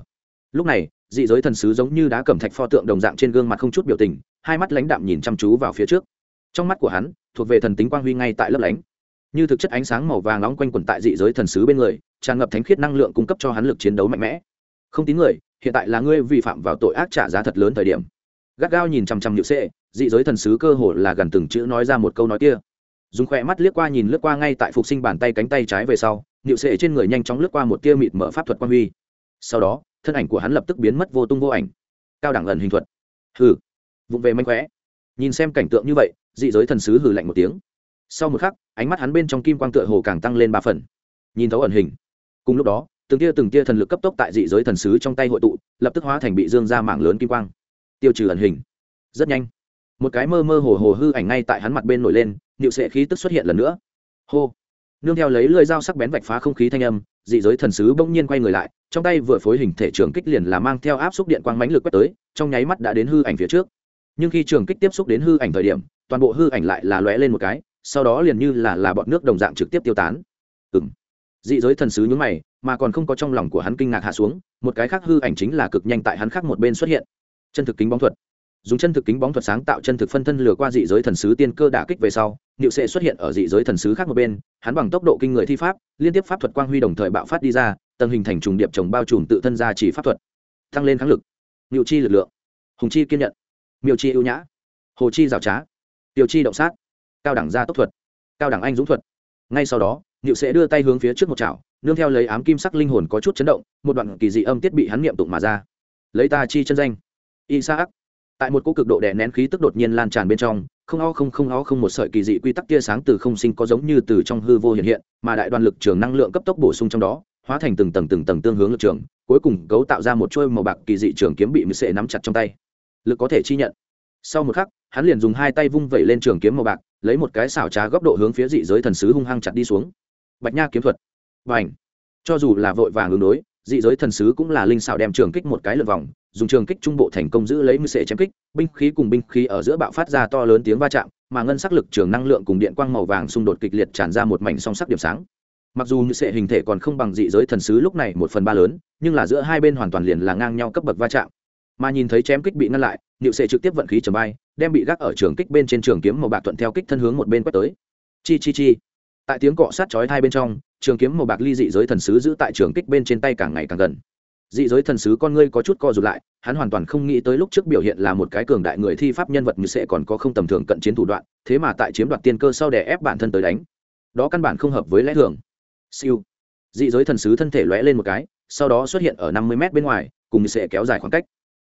lúc này, dị giới thần sứ giống như đá cẩm thạch pho tượng đồng dạng trên gương mặt không chút biểu tình, hai mắt lãnh đạm nhìn chăm chú vào phía trước. Trong mắt của hắn, thuộc về thần tính quang huy ngay tại lớp lánh. Như thực chất ánh sáng màu vàng nóng quanh quẩn tại dị giới thần sứ bên người, tràn ngập thánh khiết năng lượng cung cấp cho hắn lực chiến đấu mạnh mẽ. Không tín người, hiện tại là ngươi vi phạm vào tội ác trả giá thật lớn thời điểm. Gắt gao nhìn chằm chằm nhự sệ dị giới thần sứ cơ hồ là gần từng chữ nói ra một câu nói kia. Dùng khỏe mắt liếc qua nhìn lướt qua ngay tại phục sinh bàn tay cánh tay trái về sau nhự sệ trên người nhanh chóng lướt qua một tia mịt mở pháp thuật quan huy. Sau đó, thân ảnh của hắn lập tức biến mất vô tung vô ảnh. Cao đẳng ẩn hình thuật. Hừ. Vụng về manh khóe. Nhìn xem cảnh tượng như vậy, dị giới thần sứ hừ lạnh một tiếng. Sau một khắc, ánh mắt hắn bên trong kim quang tựa hồ càng tăng lên ba phần. Nhìn thấu ẩn hình. Cùng lúc đó, từng tia từng tia thần lực cấp tốc tại dị giới thần sứ trong tay hội tụ, lập tức hóa thành bị dương ra mạng lớn kim quang. Tiêu trừ ẩn hình. Rất nhanh một cái mơ mơ hồ hồ hư ảnh ngay tại hắn mặt bên nổi lên nịu sệ khí tức xuất hiện lần nữa. Hô! Nương theo lấy lưỡi dao sắc bén vạch phá không khí thanh âm, dị giới thần sứ bỗng nhiên quay người lại, trong tay vừa phối hình thể trường kích liền là mang theo áp xúc điện quang mãnh lực quét tới, trong nháy mắt đã đến hư ảnh phía trước. Nhưng khi trường kích tiếp xúc đến hư ảnh thời điểm, toàn bộ hư ảnh lại là lóe lên một cái, sau đó liền như là là bọn nước đồng dạng trực tiếp tiêu tán. Ừng dị giới thần sứ nhúng mày, mà còn không có trong lòng của hắn kinh ngạc hạ xuống, một cái khác hư ảnh chính là cực nhanh tại hắn khác một bên xuất hiện. Chân thực kính bóng thuật dùng chân thực kính bóng thuật sáng tạo chân thực phân thân lừa qua dị giới thần sứ tiên cơ đả kích về sau, niệu sệ xuất hiện ở dị giới thần sứ khác một bên, hắn bằng tốc độ kinh người thi pháp, liên tiếp pháp thuật quang huy đồng thời bạo phát đi ra, tầng hình thành trùng điệp chồng bao trùm tự thân ra chỉ pháp thuật, tăng lên kháng lực. Niệu chi lực lượng, hùng chi kiên nhận, miêu chi ưu nhã, hồ chi rào trá, tiêu chi động sát, cao đẳng gia tốc thuật, cao đẳng anh dũng thuật. Ngay sau đó, niệu sệ đưa tay hướng phía trước một chảo, nương theo lấy ám kim sắc linh hồn có chút chấn động, một đoạn kỳ dị âm tiết bị hắn niệm tụng mà ra. Lấy ta chi chân danh. Isaac tại một cỗ cực độ đè nén khí tức đột nhiên lan tràn bên trong, không o không không o không một sợi kỳ dị quy tắc tia sáng từ không sinh có giống như từ trong hư vô hiện hiện, mà đại đoàn lực trường năng lượng cấp tốc bổ sung trong đó, hóa thành từng tầng từng tầng tương hướng lực trường, cuối cùng cấu tạo ra một chuôi màu bạc kỳ dị trường kiếm bị mười sệ nắm chặt trong tay. Lực có thể chi nhận. Sau một khắc, hắn liền dùng hai tay vung vẩy lên trường kiếm màu bạc, lấy một cái xảo trá góc độ hướng phía dị giới thần sứ hung hăng chặt đi xuống. Bạch nha kiếm thuật. Và ảnh cho dù là vội vàng ứng đối, dị giới thần sứ cũng là linh xảo đem trường kích một cái lượt vòng dùng trường kích trung bộ thành công giữ lấy mưu sệ chém kích, binh khí cùng binh khí ở giữa bạo phát ra to lớn tiếng va chạm, mà ngân sắc lực trường năng lượng cùng điện quang màu vàng xung đột kịch liệt tràn ra một mảnh song sắc điểm sáng. Mặc dù mưu sệ hình thể còn không bằng dị giới thần sứ lúc này một phần ba lớn, nhưng là giữa hai bên hoàn toàn liền là ngang nhau cấp bậc va chạm. Mà nhìn thấy chém kích bị ngăn lại niệu sệ trực tiếp vận khí trầm bay, đem bị gác ở trường kích bên trên trường kiếm màu bạc thuận theo kích thân hướng một bên quét tới. Chi chi chi. Tại tiếng cọ sát chói hai bên trong, trường kiếm màu bạc ly dị giới thần sứ giữ tại trường kích bên trên tay càng ngày càng gần dị giới thần sứ con ngươi có chút co rụt lại, hắn hoàn toàn không nghĩ tới lúc trước biểu hiện là một cái cường đại người thi pháp nhân vật như sẽ còn có không tầm thường cận chiến thủ đoạn, thế mà tại chiếm đoạt tiên cơ sau đè ép bản thân tới đánh. Đó căn bản không hợp với lẽ thường. Siêu. Dị giới thần sứ thân thể lóe lên một cái, sau đó xuất hiện ở năm mươi m bên ngoài, cùng như sẽ kéo dài khoảng cách.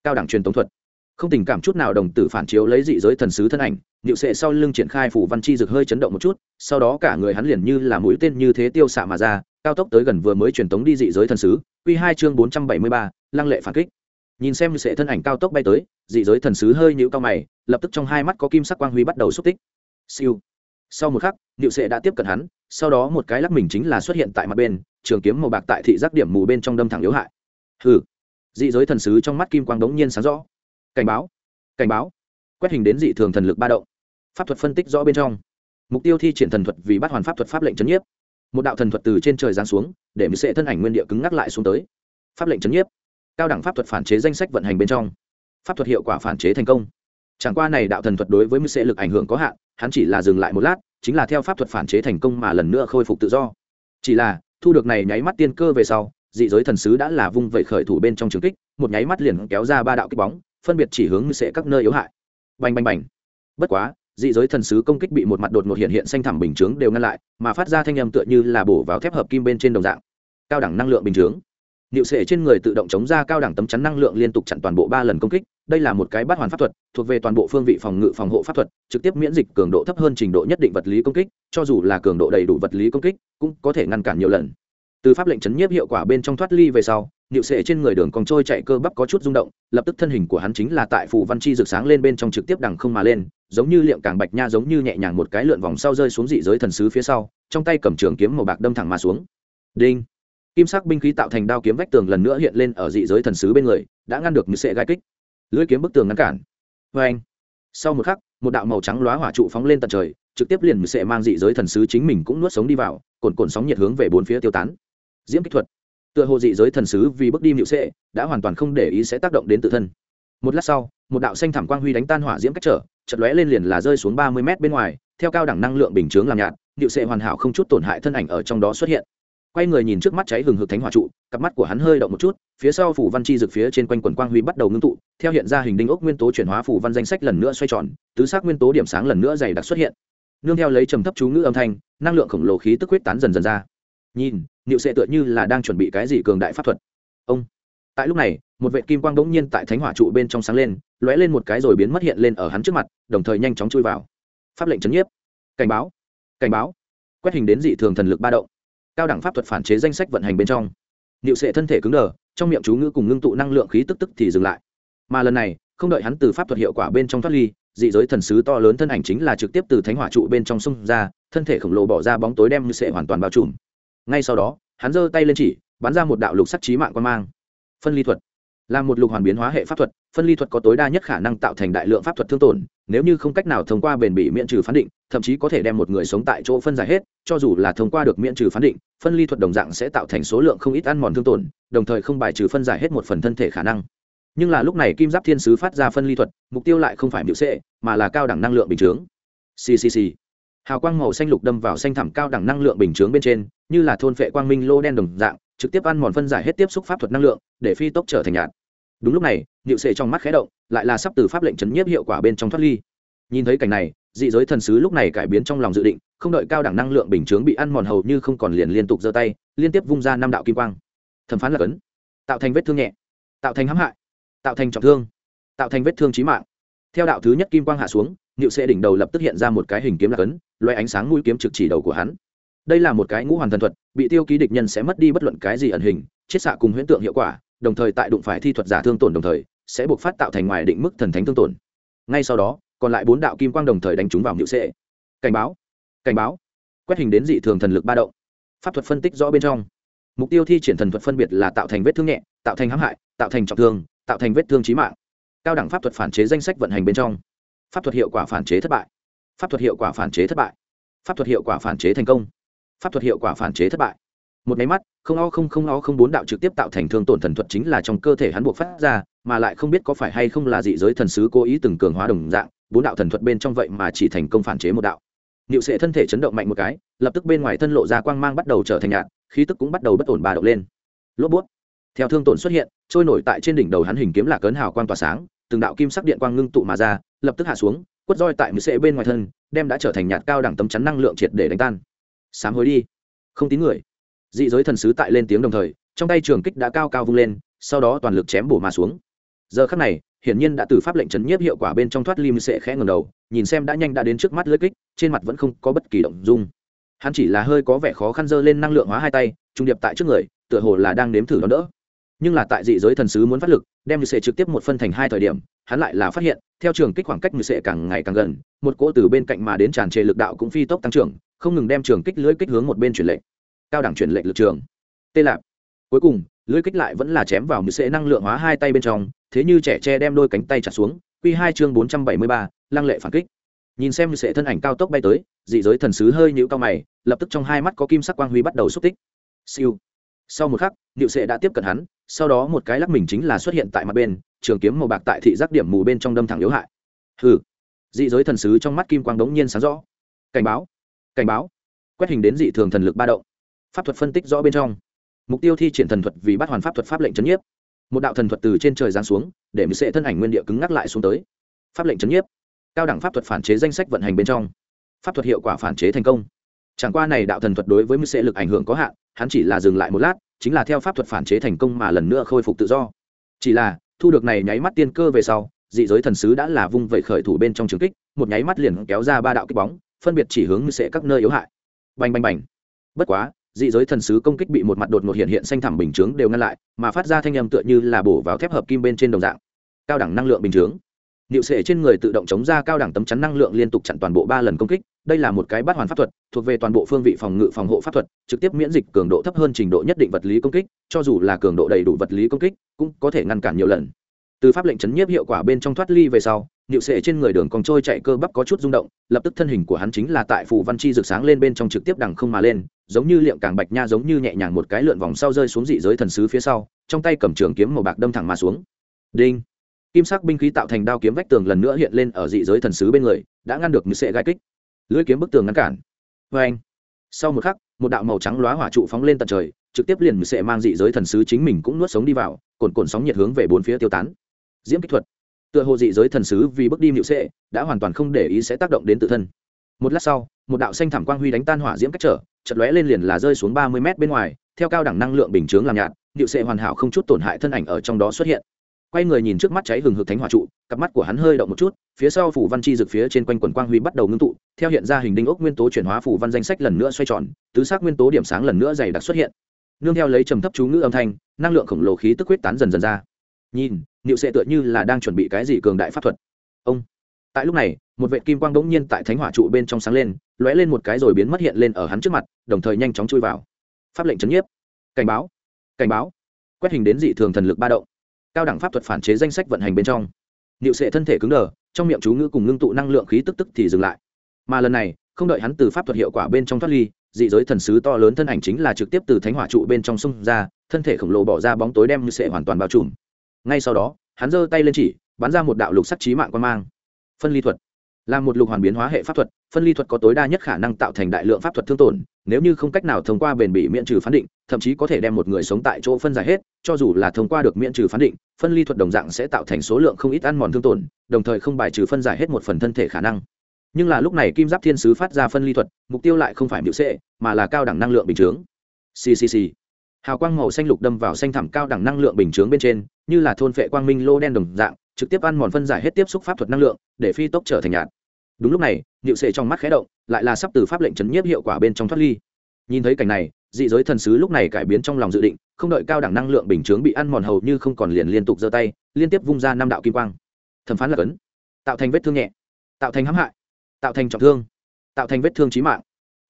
Cao đẳng truyền tống thuật không tình cảm chút nào đồng tử phản chiếu lấy dị giới thần sứ thân ảnh nịu sệ sau lưng triển khai phủ văn chi rực hơi chấn động một chút, sau đó cả người hắn liền như là mũi tên như thế tiêu xạ mà ra, cao tốc tới gần vừa mới truyền tống đi dị giới thần sứ q hai chương bốn trăm bảy mươi ba, lăng lệ phản kích. Nhìn xem sệ thân ảnh cao tốc bay tới, dị giới thần sứ hơi nhũ cao mày, lập tức trong hai mắt có kim sắc quang huy bắt đầu xúc tích. Siêu. Sau một khắc nhựu sệ đã tiếp cận hắn, sau đó một cái lắc mình chính là xuất hiện tại mặt bên, trường kiếm màu bạc tại thị giác điểm mù bên trong đâm thẳng yếu hại. Hừ. Dị giới thần sứ trong mắt kim quang đống nhiên sáng rõ cảnh báo. Cảnh báo. Quét hình đến dị thường thần lực ba động. Pháp thuật phân tích rõ bên trong. Mục tiêu thi triển thần thuật vì bắt hoàn pháp thuật pháp lệnh c nhiếp. Một đạo thần thuật từ trên trời giáng xuống, để mỹ sệ thân ảnh nguyên địa cứng ngắc lại xuống tới. Pháp lệnh c nhiếp. Cao đẳng pháp thuật phản chế danh sách vận hành bên trong. Pháp thuật hiệu quả phản chế thành công. Chẳng qua này đạo thần thuật đối với mỹ sệ lực ảnh hưởng có hạn, hắn chỉ là dừng lại một lát, chính là theo pháp thuật phản chế thành công mà lần nữa khôi phục tự do. Chỉ là, thu được này nháy mắt tiên cơ về sau, dị giới thần sứ đã là vung vẩy khởi thủ bên trong trường kích, một nháy mắt liền kéo ra ba đạo kích bóng phân biệt chỉ hướng sẽ các nơi yếu hại. Bành bành bành. Bất quá, dị giới thần sứ công kích bị một mặt đột ngột hiện hiện xanh thẳm bình chướng đều ngăn lại, mà phát ra thanh âm tựa như là bổ vào thép hợp kim bên trên đồng dạng. Cao đẳng năng lượng bình chướng. Niệu sệ trên người tự động chống ra cao đẳng tấm chắn năng lượng liên tục chặn toàn bộ ba lần công kích, đây là một cái bắt hoàn pháp thuật, thuộc về toàn bộ phương vị phòng ngự phòng hộ pháp thuật, trực tiếp miễn dịch cường độ thấp hơn trình độ nhất định vật lý công kích, cho dù là cường độ đầy đủ vật lý công kích, cũng có thể ngăn cản nhiều lần từ pháp lệnh chấn nhiếp hiệu quả bên trong thoát ly về sau, niệu sệ trên người đường còn trôi chạy cơ bắp có chút rung động, lập tức thân hình của hắn chính là tại phù văn chi rực sáng lên bên trong trực tiếp đằng không mà lên, giống như liệm càng bạch nha giống như nhẹ nhàng một cái lượn vòng sau rơi xuống dị giới thần sứ phía sau, trong tay cầm trường kiếm màu bạc đâm thẳng mà xuống. Đinh! Kim sắc binh khí tạo thành đao kiếm vách tường lần nữa hiện lên ở dị giới thần sứ bên người, đã ngăn được như sệ gai kích. Lưỡi kiếm bức tường ngăn cản. Vê anh sau một khắc, một đạo màu trắng lóa hỏa trụ phóng lên tận trời, trực tiếp liền như sệ mang dị giới thần sứ chính mình cũng nuốt sống đi vào, cồn cồn sóng nhiệt hướng về bốn phía tiêu tán diễm kích thuật. Tựa hồ dị giới thần sứ vì bước đi mịu sệ, đã hoàn toàn không để ý sẽ tác động đến tự thân. Một lát sau, một đạo xanh thảm quang huy đánh tan hỏa diễm cách trở chật lóe lên liền là rơi xuống ba mươi mét bên ngoài, theo cao đẳng năng lượng bình chướng làm nhạt nhịu sệ hoàn hảo không chút tổn hại thân ảnh ở trong đó xuất hiện. Quay người nhìn trước mắt cháy hừng hực thánh hỏa trụ, cặp mắt của hắn hơi động một chút, phía sau phủ văn chi rực phía trên quanh quần quang huy bắt đầu ngưng tụ, theo hiện ra hình đinh ốc nguyên tố chuyển hóa phủ văn danh sách lần nữa xoay tròn, tứ xác nguyên tố điểm sáng lần nữa dày đặc xuất hiện. Nương theo lấy trầm thấp chú ngữ âm thanh, năng lượng khổng lồ khí tức huyết tán dần dần ra. Nhìn niệu sệ tựa như là đang chuẩn bị cái gì cường đại pháp thuật. Ông. Tại lúc này, một vệ kim quang bỗng nhiên tại thánh hỏa trụ bên trong sáng lên, lóe lên một cái rồi biến mất hiện lên ở hắn trước mặt, đồng thời nhanh chóng chui vào. Pháp lệnh chấn nhiếp. Cảnh báo. Cảnh báo. Quét hình đến dị thường thần lực ba động. Cao đẳng pháp thuật phản chế danh sách vận hành bên trong. Niệu sệ thân thể cứng đờ, trong miệng chú ngữ cùng ngưng tụ năng lượng khí tức tức thì dừng lại. Mà lần này, không đợi hắn từ pháp thuật hiệu quả bên trong thoát ly, dị giới thần sứ to lớn thân ảnh chính là trực tiếp từ thánh hỏa trụ bên trong sông ra, thân thể khổng lồ bỏ ra bóng tối đem như sệ hoàn toàn bao trùm ngay sau đó, hắn giơ tay lên chỉ, bắn ra một đạo lục sắc trí mạng quan mang. Phân ly thuật. Là một lục hoàn biến hóa hệ pháp thuật, phân ly thuật có tối đa nhất khả năng tạo thành đại lượng pháp thuật thương tổn, nếu như không cách nào thông qua bền bỉ miễn trừ phán định, thậm chí có thể đem một người sống tại chỗ phân giải hết, cho dù là thông qua được miễn trừ phán định, phân ly thuật đồng dạng sẽ tạo thành số lượng không ít ăn mòn thương tổn, đồng thời không bài trừ phân giải hết một phần thân thể khả năng. Nhưng là lúc này kim giáp thiên sứ phát ra phân ly thuật, mục tiêu lại không phải biểu sệ, mà là cao đẳng năng lượng bình chướng. Ccc hào quang màu xanh lục đâm vào xanh thẳm cao đẳng năng lượng bình chướng bên trên, như là thôn phệ quang minh lô đen đồng dạng, trực tiếp ăn mòn phân giải hết tiếp xúc pháp thuật năng lượng, để phi tốc trở thành nhạt. Đúng lúc này nhịu sệ trong mắt khé động, lại là sắp từ pháp lệnh chấn nhiếp hiệu quả bên trong thoát ly. Nhìn thấy cảnh này, dị giới thần sứ lúc này cải biến trong lòng dự định, không đợi cao đẳng năng lượng bình chướng bị ăn mòn hầu như không còn liền liên tục giơ tay, liên tiếp vung ra năm đạo kim quang. Thẩm phán là cấn. Tạo thành vết thương nhẹ. Tạo thành hãm hại. Tạo thành trọng thương. Tạo thành vết thương trí mạng. Theo đạo thứ nhất kim quang hạ xuống Niệu Sẽ đỉnh đầu lập tức hiện ra một cái hình kiếm là cấn loay ánh sáng mũi kiếm trực chỉ đầu của hắn. Đây là một cái ngũ hoàn thần thuật, bị tiêu ký địch nhân sẽ mất đi bất luận cái gì ẩn hình, chiết xạ cùng huyễn tượng hiệu quả, đồng thời tại đụng phải thi thuật giả thương tổn đồng thời, sẽ buộc phát tạo thành ngoài định mức thần thánh thương tổn. Ngay sau đó, còn lại bốn đạo kim quang đồng thời đánh trúng vào Niệu sệ cảnh báo cảnh báo. Quét hình đến dị thường thần lực ba động. Pháp thuật phân tích rõ bên trong. Mục tiêu thi triển thần thuật phân biệt là tạo thành vết thương nhẹ, tạo thành hãm hại, tạo thành trọng thương, tạo thành vết thương trí mạng. Cao đẳng pháp thuật phản chế danh sách vận hành bên trong pháp thuật hiệu quả phản chế thất bại. Pháp thuật hiệu quả phản chế thất bại. Pháp thuật hiệu quả phản chế thành công. Pháp thuật hiệu quả phản chế thất bại. Một máy mắt, không o không không o không bốn đạo trực tiếp tạo thành thương tổn thần thuật chính là trong cơ thể hắn buộc phát ra, mà lại không biết có phải hay không là dị giới thần sứ cố ý từng cường hóa đồng dạng, bốn đạo thần thuật bên trong vậy mà chỉ thành công phản chế một đạo. Niệu sệ thân thể chấn động mạnh một cái, lập tức bên ngoài thân lộ ra quang mang bắt đầu trở thành nhạt, khí tức cũng bắt đầu bất ổn bà động lên. Lốp bút. Theo thương tổn xuất hiện, trôi nổi tại trên đỉnh đầu hắn hình kiếm là cấn hào quang tỏa sáng, từng đạo kim sắc điện quang ngưng tụ mà ra lập tức hạ xuống, quất roi tại mười sệ bên ngoài thân, đem đã trở thành nhạt cao đẳng tấm chắn năng lượng triệt để đánh tan. Sám hối đi. Không tín người. Dị giới thần sứ tại lên tiếng đồng thời, trong tay trường kích đã cao cao vung lên, sau đó toàn lực chém bổ mà xuống. Giờ khắc này, hiển nhiên đã từ pháp lệnh chấn nhiếp hiệu quả bên trong thoát lim sệ khẽ ngầm đầu, nhìn xem đã nhanh đã đến trước mắt lưỡi kích, trên mặt vẫn không có bất kỳ động dung. Hắn chỉ là hơi có vẻ khó khăn dơ lên năng lượng hóa hai tay, trung điệp tại trước người, tựa hồ là đang nếm thử đón đỡ nhưng là tại dị giới thần sứ muốn phát lực, đem như sệ trực tiếp một phân thành hai thời điểm, hắn lại là phát hiện, theo trường kích khoảng cách như sệ càng ngày càng gần, một cỗ từ bên cạnh mà đến tràn trề lực đạo cũng phi tốc tăng trưởng, không ngừng đem trường kích lưới kích hướng một bên chuyển lệnh cao đẳng chuyển lệnh lực trường. Tê lạp. Cuối cùng, lưới kích lại vẫn là chém vào như sệ năng lượng hóa hai tay bên trong, thế như trẻ tre đem đôi cánh tay trả xuống q hai chương bốn trăm bảy mươi ba, lăng lệ phản kích. Nhìn xem như sệ thân ảnh cao tốc bay tới, dị giới thần sứ hơi nhũ cao mày, lập tức trong hai mắt có kim sắc quang huy bắt đầu xúc tích. Siêu sau một khắc điệu sệ đã tiếp cận hắn, sau đó một cái lắc mình chính là xuất hiện tại mặt bên, trường kiếm màu bạc tại thị giác điểm mù bên trong đâm thẳng yếu hại. Hừ. Dị giới thần sứ trong mắt kim quang đống nhiên sáng rõ. Cảnh báo. Cảnh báo. Quét hình đến dị thường thần lực ba động. Pháp thuật phân tích rõ bên trong. Mục tiêu thi triển thần thuật vì bắt hoàn pháp thuật pháp lệnh trấn nhiếp. Một đạo thần thuật từ trên trời giáng xuống, để mới Sệ thân ảnh nguyên địa cứng ngắc lại xuống tới. Pháp lệnh trấn nhiếp. Cao đẳng pháp thuật phản chế danh sách vận hành bên trong. Pháp thuật hiệu quả phản chế thành công chẳng qua này đạo thần thuật đối với mưu sẽ lực ảnh hưởng có hạn hắn chỉ là dừng lại một lát chính là theo pháp thuật phản chế thành công mà lần nữa khôi phục tự do. Chỉ là thu được này nháy mắt tiên cơ về sau dị giới thần sứ đã là vung vẩy khởi thủ bên trong trường kích một nháy mắt liền kéo ra ba đạo kích bóng phân biệt chỉ hướng mưu sẽ các nơi yếu hại. Bành bành bành. Bất quá dị giới thần sứ công kích bị một mặt đột ngột hiện hiện xanh thẳm bình chướng đều ngăn lại mà phát ra thanh âm tựa như là bổ vào thép hợp kim bên trên đồng dạng. Cao đẳng năng lượng bình chướng. Niệu sệ trên người tự động chống ra cao đẳng tấm chắn năng lượng liên tục chặn toàn bộ ba lần công kích, đây là một cái bắt hoàn pháp thuật, thuộc về toàn bộ phương vị phòng ngự phòng hộ pháp thuật, trực tiếp miễn dịch cường độ thấp hơn trình độ nhất định vật lý công kích, cho dù là cường độ đầy đủ vật lý công kích, cũng có thể ngăn cản nhiều lần. Từ pháp lệnh chấn nhiếp hiệu quả bên trong thoát ly về sau, Niệu sệ trên người đường còn trôi chạy cơ bắp có chút rung động, lập tức thân hình của hắn chính là tại phù văn chi rực sáng lên bên trong trực tiếp đằng không mà lên, giống như liệm càng bạch nha giống như nhẹ nhàng một cái lượn vòng sau rơi xuống dị giới thần sứ phía sau, trong tay cầm trường kiếm màu bạc đâm thẳng mà xuống. Đinh kim sắc binh khí tạo thành đao kiếm vách tường lần nữa hiện lên ở dị giới thần sứ bên người đã ngăn được niệu sệ gai kích lưỡi kiếm bức tường ngăn cản. Vê anh, sau một khắc, một đạo màu trắng lóa hỏa trụ phóng lên tận trời, trực tiếp liền sẽ mang dị giới thần sứ chính mình cũng nuốt sống đi vào, cồn cồn sóng nhiệt hướng về bốn phía tiêu tán. Diễm kích thuật. Tựa hồ dị giới thần sứ vì bước đi mịu sệ, đã hoàn toàn không để ý sẽ tác động đến tự thân. Một lát sau, một đạo xanh thảm quang huy đánh tan hỏa diễm cách trở chật lóe lên liền là rơi xuống ba mươi mét bên ngoài, theo cao đẳng năng lượng bình chướng làm nhạt nhịu sệ hoàn hảo không chút tổn hại thân ảnh ở trong đó xuất hiện quay người nhìn trước mắt cháy hừng hực thánh hỏa trụ, cặp mắt của hắn hơi động một chút, phía sau phủ văn chi dực phía trên quanh quần quang huy bắt đầu ngưng tụ, theo hiện ra hình đinh ốc nguyên tố chuyển hóa phủ văn danh sách lần nữa xoay tròn, tứ xác nguyên tố điểm sáng lần nữa dày đặc xuất hiện. Nương theo lấy trầm thấp chú ngữ âm thanh, năng lượng khổng lồ khí tức quyết tán dần dần ra. Nhìn, niệu sệ tựa như là đang chuẩn bị cái gì cường đại pháp thuật. Ông. Tại lúc này, một vệ kim quang bỗng nhiên tại thánh hỏa trụ bên trong sáng lên, lóe lên một cái rồi biến mất hiện lên ở hắn trước mặt, đồng thời nhanh chóng chui vào. Pháp lệnh trấn nhiếp. Cảnh báo. Cảnh báo. Quét hình đến dị thường thần lực ba động cao đẳng pháp thuật phản chế danh sách vận hành bên trong. Niệu sệ thân thể cứng đờ, trong miệng chú ngữ cùng ngưng tụ năng lượng khí tức tức thì dừng lại. Mà lần này, không đợi hắn từ pháp thuật hiệu quả bên trong thoát ly, dị giới thần sứ to lớn thân ảnh chính là trực tiếp từ thánh hỏa trụ bên trong sông ra, thân thể khổng lồ bỏ ra bóng tối đem như sệ hoàn toàn bao trùm. Ngay sau đó, hắn giơ tay lên chỉ, bắn ra một đạo lục sắc trí mạng quan mang. Phân ly thuật. Là một lục hoàn biến hóa hệ pháp thuật, phân ly thuật có tối đa nhất khả năng tạo thành đại lượng pháp thuật thương tổn nếu như không cách nào thông qua bền bỉ miễn trừ phán định, thậm chí có thể đem một người sống tại chỗ phân giải hết, cho dù là thông qua được miễn trừ phán định, phân ly thuật đồng dạng sẽ tạo thành số lượng không ít ăn mòn thương tổn, đồng thời không bài trừ phân giải hết một phần thân thể khả năng. Nhưng là lúc này kim giáp thiên sứ phát ra phân ly thuật, mục tiêu lại không phải miễu sệ, mà là cao đẳng năng lượng bình chướng. Ccc hào quang màu xanh lục đâm vào xanh thẳm cao đẳng năng lượng bình chướng bên trên, như là thôn phệ quang minh lô đen đồng dạng, trực tiếp ăn mòn phân giải hết tiếp xúc pháp thuật năng lượng, để phi tốc trở thành nhạt đúng lúc này, niệu sệ trong mắt khé động, lại là sắp từ pháp lệnh chấn nhiếp hiệu quả bên trong thoát ly. Nhìn thấy cảnh này, dị giới thần sứ lúc này cải biến trong lòng dự định, không đợi cao đẳng năng lượng bình chướng bị ăn mòn hầu như không còn liền liên tục giơ tay, liên tiếp vung ra năm đạo kim quang. Thẩm phán là cấn. Tạo thành vết thương nhẹ. Tạo thành hãm hại. Tạo thành trọng thương. Tạo thành vết thương trí mạng.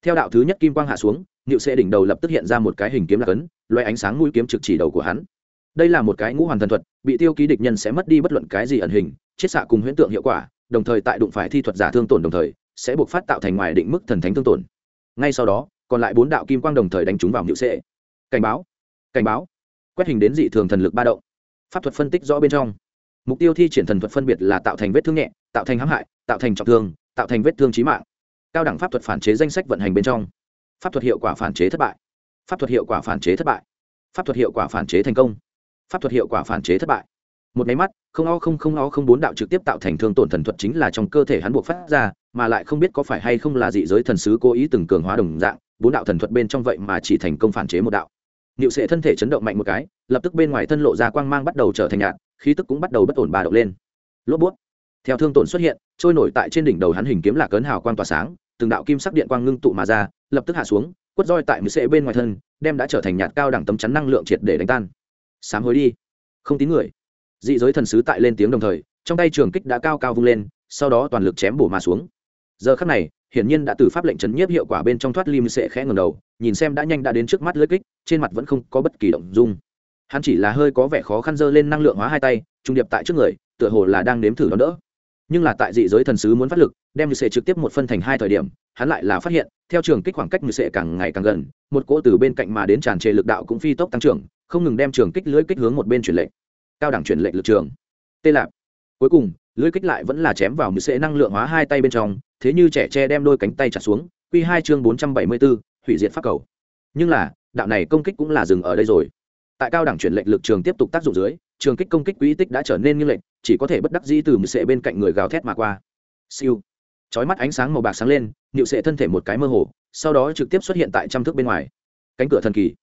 Theo đạo thứ nhất kim quang hạ xuống, niệu sệ đỉnh đầu lập tức hiện ra một cái hình kiếm là cấn loay ánh sáng mũi kiếm trực chỉ đầu của hắn. Đây là một cái ngũ hoàn thần thuật, bị tiêu ký địch nhân sẽ mất đi bất luận cái gì ẩn hình chiết xạ cùng huyễn tượng hiệu quả đồng thời tại đụng phải thi thuật giả thương tổn đồng thời, sẽ buộc phát tạo thành ngoài định mức thần thánh thương tổn. Ngay sau đó, còn lại bốn đạo kim quang đồng thời đánh trúng vào nhự sệ. Cảnh báo cảnh báo. Quét hình đến dị thường thần lực ba động. Pháp thuật phân tích rõ bên trong. Mục tiêu thi triển thần thuật phân biệt là tạo thành vết thương nhẹ, tạo thành hãm hại, tạo thành trọng thương, tạo thành vết thương trí mạng. Cao đẳng pháp thuật phản chế danh sách vận hành bên trong. Pháp thuật hiệu quả phản chế thất bại. Pháp thuật hiệu quả phản chế thất bại. Pháp thuật hiệu quả phản chế thành công. Pháp thuật hiệu quả phản chế thất bại một máy mắt, không o không không o không bốn đạo trực tiếp tạo thành thương tổn thần thuật chính là trong cơ thể hắn buộc phát ra, mà lại không biết có phải hay không là dị giới thần sứ cố ý từng cường hóa đồng dạng, bốn đạo thần thuật bên trong vậy mà chỉ thành công phản chế một đạo. Niệu sệ thân thể chấn động mạnh một cái, lập tức bên ngoài thân lộ ra quang mang bắt đầu trở thành nhạt, khí tức cũng bắt đầu bất ổn bà động lên. Lốp bút. Theo thương tổn xuất hiện, trôi nổi tại trên đỉnh đầu hắn hình kiếm lạc cấn hào quang tỏa sáng, từng đạo kim sắc điện quang ngưng tụ mà ra, lập tức hạ xuống, quất roi tại mười sệ bên ngoài thân, đem đã trở thành nhạt cao đẳng tấm chắn năng lượng triệt để đánh tan. Sám hối đi. Không tín người dị giới thần sứ tại lên tiếng đồng thời, trong tay trường kích đã cao cao vung lên, sau đó toàn lực chém bổ mà xuống. Giờ khắc này, hiển nhiên đã từ pháp lệnh chấn nhiếp hiệu quả bên trong thoát lim sệ khẽ ngầm đầu, nhìn xem đã nhanh đã đến trước mắt lưỡi kích, trên mặt vẫn không có bất kỳ động dung. Hắn chỉ là hơi có vẻ khó khăn dơ lên năng lượng hóa hai tay, trung điệp tại trước người, tựa hồ là đang nếm thử đón đỡ. Nhưng là tại dị giới thần sứ muốn phát lực, đem như sệ trực tiếp một phân thành hai thời điểm, hắn lại là phát hiện, theo trường kích khoảng cách như sệ càng ngày càng gần, một cỗ từ bên cạnh mà đến tràn trề lực đạo cũng phi tốc tăng trưởng, không ngừng đem trường kích lưỡi kích hướng một bên chuyển lệnh cao đẳng chuyển lệnh lực trường. Tê lạp. Cuối cùng, lưỡi kích lại vẫn là chém vào mười sệ năng lượng hóa hai tay bên trong, thế như trẻ tre đem đôi cánh tay chặt xuống, quy hai chương bốn trăm bảy mươi bốn hủy diệt pháp cầu. Nhưng là, đạo này công kích cũng là dừng ở đây rồi. Tại cao đẳng chuyển lệnh lực trường tiếp tục tác dụng dưới, trường kích công kích quỹ tích đã trở nên như lệnh, chỉ có thể bất đắc dĩ từ mười sệ bên cạnh người gào thét mà qua. Siêu. Chói mắt ánh sáng màu bạc sáng lên nịu sệ thân thể một cái mơ hồ, sau đó trực tiếp xuất hiện tại trăm thước bên ngoài. Cánh cửa thần kỳ.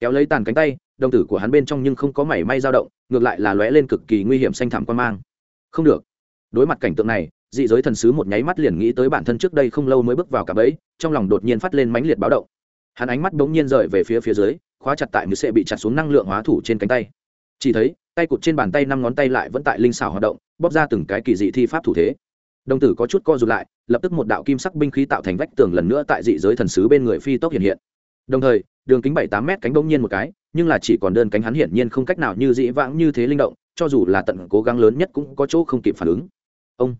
Kéo lấy tàn cánh tay đồng tử của hắn bên trong nhưng không có mảy may dao động, ngược lại là lóe lên cực kỳ nguy hiểm xanh thảm quan mang. Không được. Đối mặt cảnh tượng này, dị giới thần sứ một nháy mắt liền nghĩ tới bản thân trước đây không lâu mới bước vào cả bẫy trong lòng đột nhiên phát lên mãnh liệt báo động. Hắn ánh mắt bỗng nhiên rời về phía phía dưới, khóa chặt tại mười sệ bị chặt xuống năng lượng hóa thủ trên cánh tay. Chỉ thấy, tay cụt trên bàn tay năm ngón tay lại vẫn tại linh xảo hoạt động, bóp ra từng cái kỳ dị thi pháp thủ thế. Đồng tử có chút co rụt lại, lập tức một đạo kim sắc binh khí tạo thành vách tường lần nữa tại dị giới thần sứ bên người phi tốc hiện hiện. Đồng thời đường kính bảy tám mét cánh bỗng nhiên một cái, nhưng là chỉ còn đơn cánh hắn hiển nhiên không cách nào như dĩ vãng như thế linh động, cho dù là tận cố gắng lớn nhất cũng có chỗ không kịp phản ứng. Ông,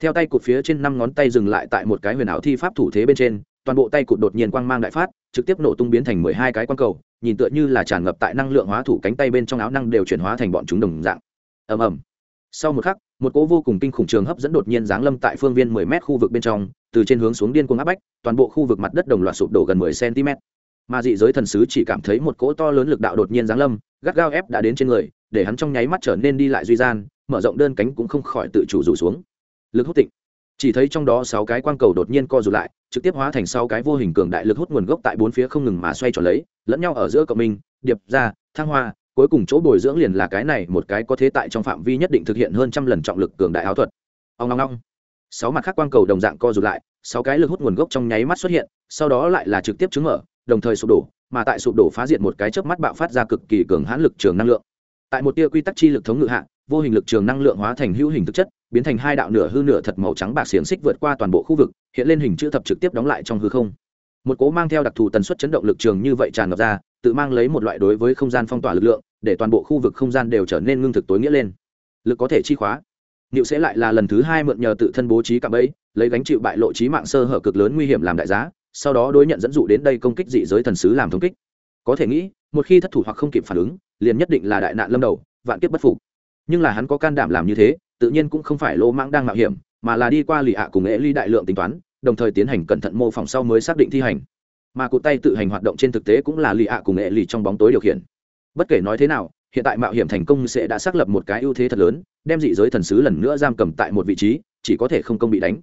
theo tay cụt phía trên năm ngón tay dừng lại tại một cái huyền ảo thi pháp thủ thế bên trên, toàn bộ tay cụt đột nhiên quang mang đại phát, trực tiếp nổ tung biến thành mười hai cái quang cầu, nhìn tựa như là tràn ngập tại năng lượng hóa thủ cánh tay bên trong áo năng đều chuyển hóa thành bọn chúng đồng dạng. Ầm ầm. Sau một khắc, một cỗ vô cùng kinh khủng trường hấp dẫn đột nhiên giáng lâm tại phương viên mười mét khu vực bên trong, từ trên hướng xuống điên cuồng áp bách, toàn bộ khu vực mặt đất đồng loạt sụp đổ gần mười cm mà dị giới thần sứ chỉ cảm thấy một cỗ to lớn lực đạo đột nhiên giáng lâm, gắt gao ép đã đến trên người, để hắn trong nháy mắt trở nên đi lại duy gian, mở rộng đơn cánh cũng không khỏi tự chủ rủ xuống. Lực hút tịnh. Chỉ thấy trong đó sáu cái quang cầu đột nhiên co rụt lại, trực tiếp hóa thành sáu cái vô hình cường đại lực hút nguồn gốc tại bốn phía không ngừng mà xoay tròn lấy, lẫn nhau ở giữa cộng minh, điệp, ra, thăng hoa, cuối cùng chỗ bồi dưỡng liền là cái này một cái có thế tại trong phạm vi nhất định thực hiện hơn trăm lần trọng lực cường đại áo thuật. Ông long long sáu mặt khác quang cầu đồng dạng co rụt lại, sáu cái lực hút nguồn gốc trong nháy mắt xuất hiện, sau đó lại là trực tiếp chứng mở đồng thời sụp đổ mà tại sụp đổ phá diệt một cái chớp mắt bạo phát ra cực kỳ cường hãn lực trường năng lượng. Tại một tia quy tắc chi lực thống ngự hạ vô hình lực trường năng lượng hóa thành hữu hình thực chất biến thành hai đạo nửa hư nửa thật màu trắng bạc xiềng xích vượt qua toàn bộ khu vực hiện lên hình chữ thập trực tiếp đóng lại trong hư không. Một cố mang theo đặc thù tần suất chấn động lực trường như vậy tràn ngập ra tự mang lấy một loại đối với không gian phong tỏa lực lượng để toàn bộ khu vực không gian đều trở nên ngưng thực tối nghĩa lên. Lực có thể chi khóa. Niệu sẽ lại là lần thứ hai mượn nhờ tự thân bố trí cạm bẫy, lấy gánh chịu bại lộ trí mạng sơ hở cực lớn nguy hiểm làm đại giá, sau đó đối nhận dẫn dụ đến đây công kích dị giới thần sứ làm thống kích. Có thể nghĩ, một khi thất thủ hoặc không kịp phản ứng, liền nhất định là đại nạn lâm đầu, vạn kiếp bất phục. Nhưng là hắn có can đảm làm như thế, tự nhiên cũng không phải lô mãng đang mạo hiểm, mà là đi qua lì ạ cùng nghệ ly đại lượng tính toán, đồng thời tiến hành cẩn thận mô phỏng sau mới xác định thi hành. Mà cụ tay tự hành hoạt động trên thực tế cũng là lì ạ cùng nghệ ly trong bóng tối điều khiển. Bất kể nói thế nào, hiện tại mạo hiểm thành công sẽ đã xác lập một cái ưu thế thật lớn đem dị giới thần sứ lần nữa giam cầm tại một vị trí chỉ có thể không công bị đánh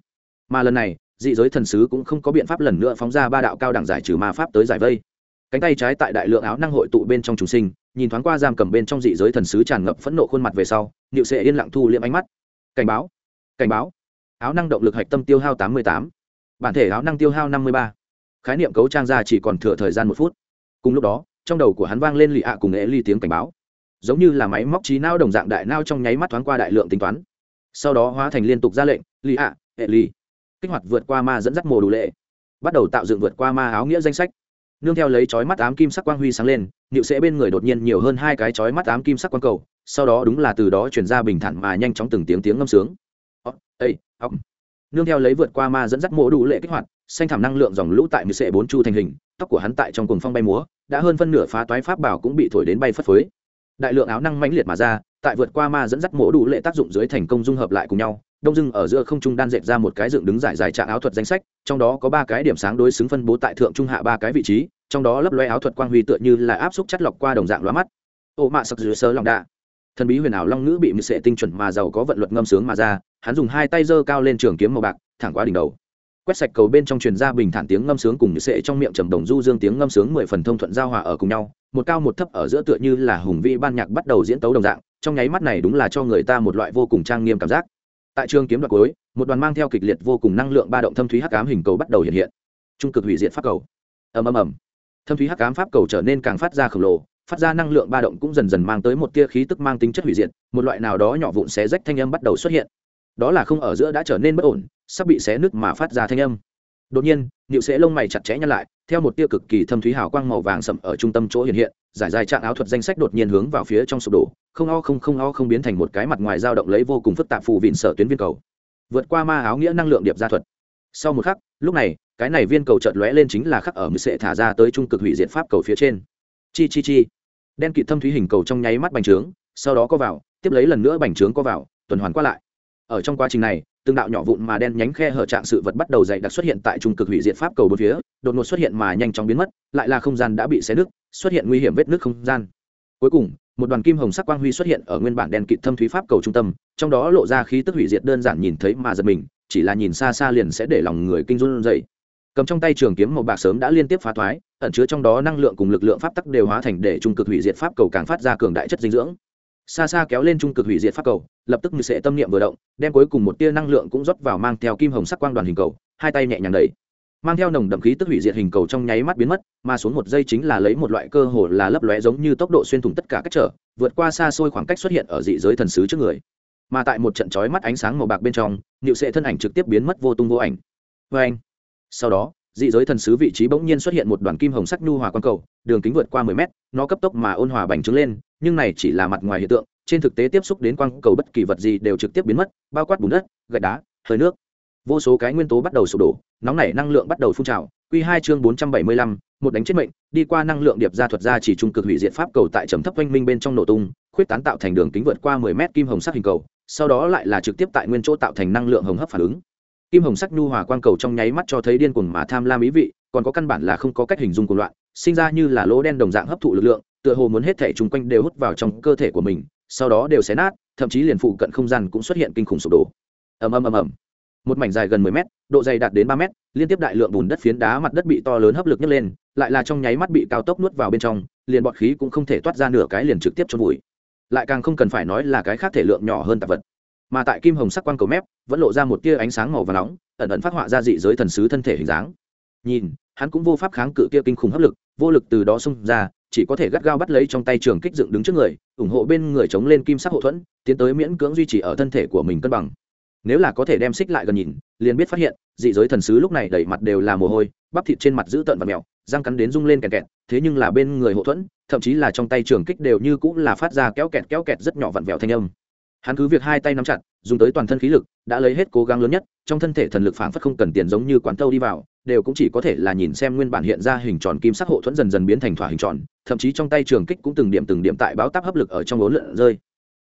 mà lần này dị giới thần sứ cũng không có biện pháp lần nữa phóng ra ba đạo cao đẳng giải trừ ma pháp tới giải vây. Cánh tay trái tại đại lượng áo năng hội tụ bên trong chúng sinh, nhìn thoáng qua giam cầm bên trong dị giới thần sứ tràn ngập phẫn nộ khuôn mặt về sau nịu sệ yên lặng thu liệm ánh mắt. Cảnh báo cảnh báo. Áo năng động lực hạch tâm tiêu hao tám mươi tám. Bản thể áo năng tiêu hao năm mươi ba. Khái niệm cấu trang ra chỉ còn thừa thời gian một phút. Cùng lúc đó, trong đầu của hắn vang lên lì ạ cùng nghệ ly tiếng cảnh báo. Giống như là máy móc trí não đồng dạng đại nao trong nháy mắt thoáng qua đại lượng tính toán. Sau đó hóa thành liên tục ra lệnh, lì ạ, hệ ly kích hoạt vượt qua ma dẫn dắt mồ đủ lệ, bắt đầu tạo dựng vượt qua ma áo nghĩa danh sách. Nương theo lấy chói mắt ám kim sắc quang huy sáng lên nịu sẽ bên người đột nhiên nhiều hơn hai cái chói mắt ám kim sắc quang cầu, sau đó đúng là từ đó chuyển ra bình thản mà nhanh chóng từng tiếng tiếng ngâm sướng. Ây ốc nương theo lấy vượt qua ma dẫn dắt mộ đủ lệ kích hoạt, xanh thảm năng lượng dòng lũ tại mười sệ bốn chu thành hình, tóc của hắn tại trong cuồng phong bay múa, đã hơn phân nửa phá toái pháp bảo cũng bị thổi đến bay phất phới. Đại lượng áo năng mãnh liệt mà ra, tại vượt qua ma dẫn dắt mổ đủ lệ tác dụng dưới thành công dung hợp lại cùng nhau đông dưng ở giữa không trung đan dệt ra một cái dựng đứng giải dài trạng áo thuật danh sách, trong đó có ba cái điểm sáng đối xứng phân bố tại thượng trung hạ ba cái vị trí, trong đó lấp loe áo thuật quang huy tựa như là áp xúc chất lọc qua đồng dạng lóa mắt. Ô mạ sặc dưới sơ lòng đạ. Thần bí huyền ảo long ngữ bị mười sệ tinh chuẩn mà giàu có vận luật ngâm sướng mà ra, hắn dùng hai tay giơ cao lên trường kiếm màu bạc, thẳng qua đỉnh đầu. Quét sạch cầu bên trong truyền ra bình thản tiếng ngâm sướng cùng như sệ trong miệng trầm đồng du dương tiếng ngâm sướng mười phần thông thuận giao hòa ở cùng nhau, một cao một thấp ở giữa tựa như là hùng vĩ ban nhạc bắt đầu diễn tấu đồng dạng, trong nháy mắt này đúng là cho người ta một loại vô cùng trang nghiêm cảm giác tại trường kiếm đoạt cuối, một đoàn mang theo kịch liệt vô cùng năng lượng ba động thâm thúy hắc ám hình cầu bắt đầu hiện hiện. Trung cực hủy diệt pháp cầu. Ầm ầm ầm. Thâm thúy hắc ám pháp cầu trở nên càng phát ra khổng lồ, phát ra năng lượng ba động cũng dần dần mang tới một tia khí tức mang tính chất hủy diệt, một loại nào đó nhỏ vụn xé rách thanh âm bắt đầu xuất hiện. Đó là không ở giữa đã trở nên bất ổn, sắp bị xé nứt mà phát ra thanh âm đột nhiên nịu sẽ lông mày chặt chẽ nhăn lại, theo một tia cực kỳ thâm thúy hào quang màu vàng sậm ở trung tâm chỗ hiện hiện, giải dài trạng áo thuật danh sách đột nhiên hướng vào phía trong sụp đổ, không o không không o không biến thành một cái mặt ngoài dao động lấy vô cùng phức tạp phù vịn sở tuyến viên cầu. Vượt qua ma áo nghĩa năng lượng điệp gia thuật. Sau một khắc, lúc này, cái này viên cầu chợt lóe lên chính là khắc ở mười sệ thả ra tới trung cực hủy diệt pháp cầu phía trên. Chi chi chi. Đen kịt thâm thúy hình cầu trong nháy mắt bành trướng, sau đó có vào, tiếp lấy lần nữa bành trướng có vào, tuần hoàn qua lại. Ở trong quá trình này từng đạo nhỏ vụn mà đen nhánh khe hở trạng sự vật bắt đầu dày đặc xuất hiện tại trung cực hủy diệt pháp cầu bốn phía, đột ngột xuất hiện mà nhanh chóng biến mất, lại là không gian đã bị xé nứt, xuất hiện nguy hiểm vết nứt không gian. Cuối cùng, một đoàn kim hồng sắc quang huy xuất hiện ở nguyên bản đen kịt thâm thúy pháp cầu trung tâm, trong đó lộ ra khí tức hủy diệt đơn giản nhìn thấy mà giật mình, chỉ là nhìn xa xa liền sẽ để lòng người kinh run dậy cầm trong tay trường kiếm màu bạc sớm đã liên tiếp phá thoái, ẩn chứa trong đó năng lượng cùng lực lượng pháp tắc đều hóa thành để trung cực hủy diệt pháp cầu càng phát ra cường đại chất dinh dưỡng xa xa kéo lên trung cực hủy diệt pháp cầu, lập tức như sẽ tâm niệm vừa động, đem cuối cùng một tia năng lượng cũng rót vào mang theo kim hồng sắc quang đoàn hình cầu, hai tay nhẹ nhàng đẩy. Mang theo nồng đậm khí tức hủy diệt hình cầu trong nháy mắt biến mất, mà xuống một giây chính là lấy một loại cơ hồ là lấp lóe giống như tốc độ xuyên thủng tất cả các trở, vượt qua xa xôi khoảng cách xuất hiện ở dị giới thần sứ trước người. Mà tại một trận chói mắt ánh sáng màu bạc bên trong nhựu sệ thân ảnh trực tiếp biến mất vô tung vô ảnh. Vê anh, sau đó, dị giới thần sứ vị trí bỗng nhiên xuất hiện một đoàn kim hồng sắc nhu hòa quang cầu, đường kính vượt qua mười mét, nó cấp tốc mà ôn hòa bành trướng lên nhưng này chỉ là mặt ngoài hiện tượng, trên thực tế tiếp xúc đến quang cầu bất kỳ vật gì đều trực tiếp biến mất, bao quát bùn đất, gạch đá, hơi nước. Vô số cái nguyên tố bắt đầu sụp đổ, nóng nảy năng lượng bắt đầu phun trào. Q hai chương bốn trăm bảy mươi lăm, một đánh chết mệnh, đi qua năng lượng điệp ra thuật ra chỉ trung cực hủy diệt pháp cầu tại trầm thấp oanh minh bên trong nổ tung, khuyết tán tạo thành đường kính vượt qua mười mét kim hồng sắc hình cầu, sau đó lại là trực tiếp tại nguyên chỗ tạo thành năng lượng hồng hấp phản ứng. Kim hồng sắc nhu hòa quang cầu trong nháy mắt cho thấy điên cuồng mà tham lam ý vị, còn có căn bản là không có cách hình dung của loạn sinh ra như là lỗ đen đồng dạng hấp thụ lực lượng, tựa hồ muốn hết thể chung quanh đều hút vào trong cơ thể của mình, sau đó đều xé nát, thậm chí liền phụ cận không gian cũng xuất hiện kinh khủng sụp đổ. Ầm ầm ầm ầm. Một mảnh dài gần 10 mét, độ dày đạt đến 3 mét, liên tiếp đại lượng bùn đất phiến đá mặt đất bị to lớn hấp lực nhấc lên, lại là trong nháy mắt bị cao tốc nuốt vào bên trong, liền bọt khí cũng không thể toát ra nửa cái liền trực tiếp trôn vùi. Lại càng không cần phải nói là cái khác thể lượng nhỏ hơn tạp vật. Mà tại kim hồng sắc quang cầu mép, vẫn lộ ra một tia ánh sáng màu vàng nóng, ẩn ẩn phát họa ra dị giới thần sứ thân thể hình dáng. Nhìn, hắn cũng vô pháp kháng cự kia kinh khủng hấp lực vô lực từ đó xung ra, chỉ có thể gắt gao bắt lấy trong tay trường kích dựng đứng trước người, ủng hộ bên người chống lên kim sắc hậu thuẫn, tiến tới miễn cưỡng duy trì ở thân thể của mình cân bằng. Nếu là có thể đem xích lại gần nhìn, liền biết phát hiện, dị giới thần sứ lúc này đẩy mặt đều là mồ hôi, bắp thịt trên mặt giữ tợn và mèo, răng cắn đến rung lên kẹt kẹt, thế nhưng là bên người hậu thuẫn, thậm chí là trong tay trường kích đều như cũng là phát ra kéo kẹt kéo kẹt rất nhỏ vặn vẹo thanh âm. Hắn cứ việc hai tay nắm chặt, dùng tới toàn thân khí lực, đã lấy hết cố gắng lớn nhất, trong thân thể thần lực phảng phất không cần tiền giống như quán tâu đi vào đều cũng chỉ có thể là nhìn xem nguyên bản hiện ra hình tròn kim sắc hộ thuẫn dần dần biến thành thỏa hình tròn, thậm chí trong tay trường kích cũng từng điểm từng điểm tại báo táp hấp lực ở trong bốn lượn rơi.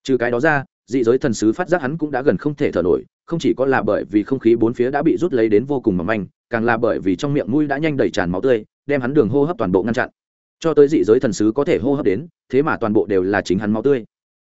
Trừ cái đó ra, dị giới thần sứ phát giác hắn cũng đã gần không thể thở nổi, không chỉ có là bởi vì không khí bốn phía đã bị rút lấy đến vô cùng mỏng manh, càng là bởi vì trong miệng mũi đã nhanh đầy tràn máu tươi, đem hắn đường hô hấp toàn bộ ngăn chặn. Cho tới dị giới thần sứ có thể hô hấp đến, thế mà toàn bộ đều là chính hắn máu tươi.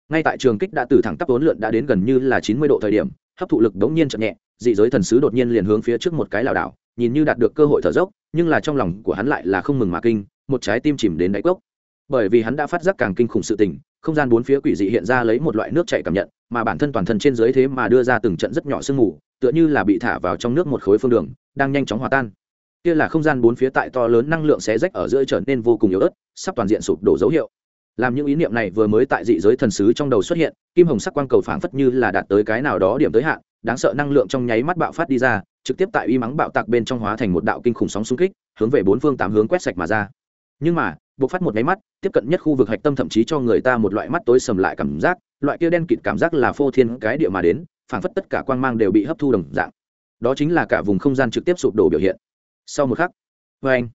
Ngay tại trường kích đã từ thẳng tắp bốn lượn đã đến gần như là chín mươi độ thời điểm, hấp thụ lực đống nhiên chậm nhẹ, dị giới thần sứ đột nhiên liền hướng phía trước một cái lảo đảo nhìn như đạt được cơ hội thở dốc, nhưng là trong lòng của hắn lại là không mừng mà kinh, một trái tim chìm đến đáy cốc. Bởi vì hắn đã phát giác càng kinh khủng sự tình, không gian bốn phía quỷ dị hiện ra lấy một loại nước chảy cảm nhận, mà bản thân toàn thân trên dưới thế mà đưa ra từng trận rất nhỏ sương mù, tựa như là bị thả vào trong nước một khối phương đường, đang nhanh chóng hòa tan. Kia là không gian bốn phía tại to lớn năng lượng xé rách ở giữa trở nên vô cùng yếu ớt, sắp toàn diện sụp đổ dấu hiệu. Làm những ý niệm này vừa mới tại dị giới thần sứ trong đầu xuất hiện, kim hồng sắc quang cầu phảng phất như là đạt tới cái nào đó điểm tới hạn đáng sợ năng lượng trong nháy mắt bạo phát đi ra, trực tiếp tại uy mắng bạo tạc bên trong hóa thành một đạo kinh khủng sóng xung kích, hướng về bốn phương tám hướng quét sạch mà ra. Nhưng mà buộc phát một nháy mắt, tiếp cận nhất khu vực hạch tâm thậm chí cho người ta một loại mắt tối sầm lại cảm giác, loại kia đen kịt cảm giác là phô thiên cái địa mà đến phảng phất tất cả quang mang đều bị hấp thu đồng dạng. Đó chính là cả vùng không gian trực tiếp sụp đổ biểu hiện. Sau một khắc vê anh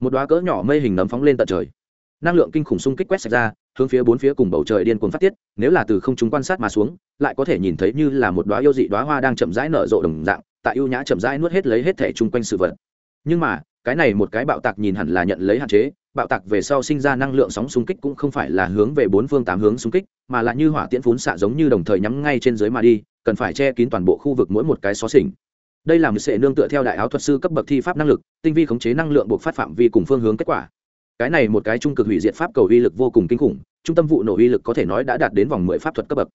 một đoá cỡ nhỏ mây hình nấm phóng lên tận trời. Năng lượng kinh khủng xung kích quét sạch ra hướng phía bốn phía cùng bầu trời điên cuồng phát tiết, nếu là từ không chúng quan sát mà xuống, lại có thể nhìn thấy như là một đoá yêu dị đoá hoa đang chậm rãi nở rộ đồng dạng, tại ưu nhã chậm rãi nuốt hết lấy hết thể chung quanh sự vật. Nhưng mà, cái này một cái bạo tạc nhìn hẳn là nhận lấy hạn chế, bạo tạc về sau sinh ra năng lượng sóng xung kích cũng không phải là hướng về bốn phương tám hướng xung kích, mà là như hỏa tiễn phún xạ giống như đồng thời nhắm ngay trên dưới mà đi, cần phải che kín toàn bộ khu vực mỗi một cái xó xỉnh. Đây là một sệ nương tựa theo đại áo thuật sư cấp bậc thi pháp năng lực, tinh vi khống chế năng lượng buộc phát phạm vi cùng phương hướng kết quả. Cái này một cái trung cực hủy diệt pháp cầu uy lực vô cùng kinh khủng trung tâm vụ nổ uy lực có thể nói đã đạt đến vòng mười pháp thuật cấp bậc.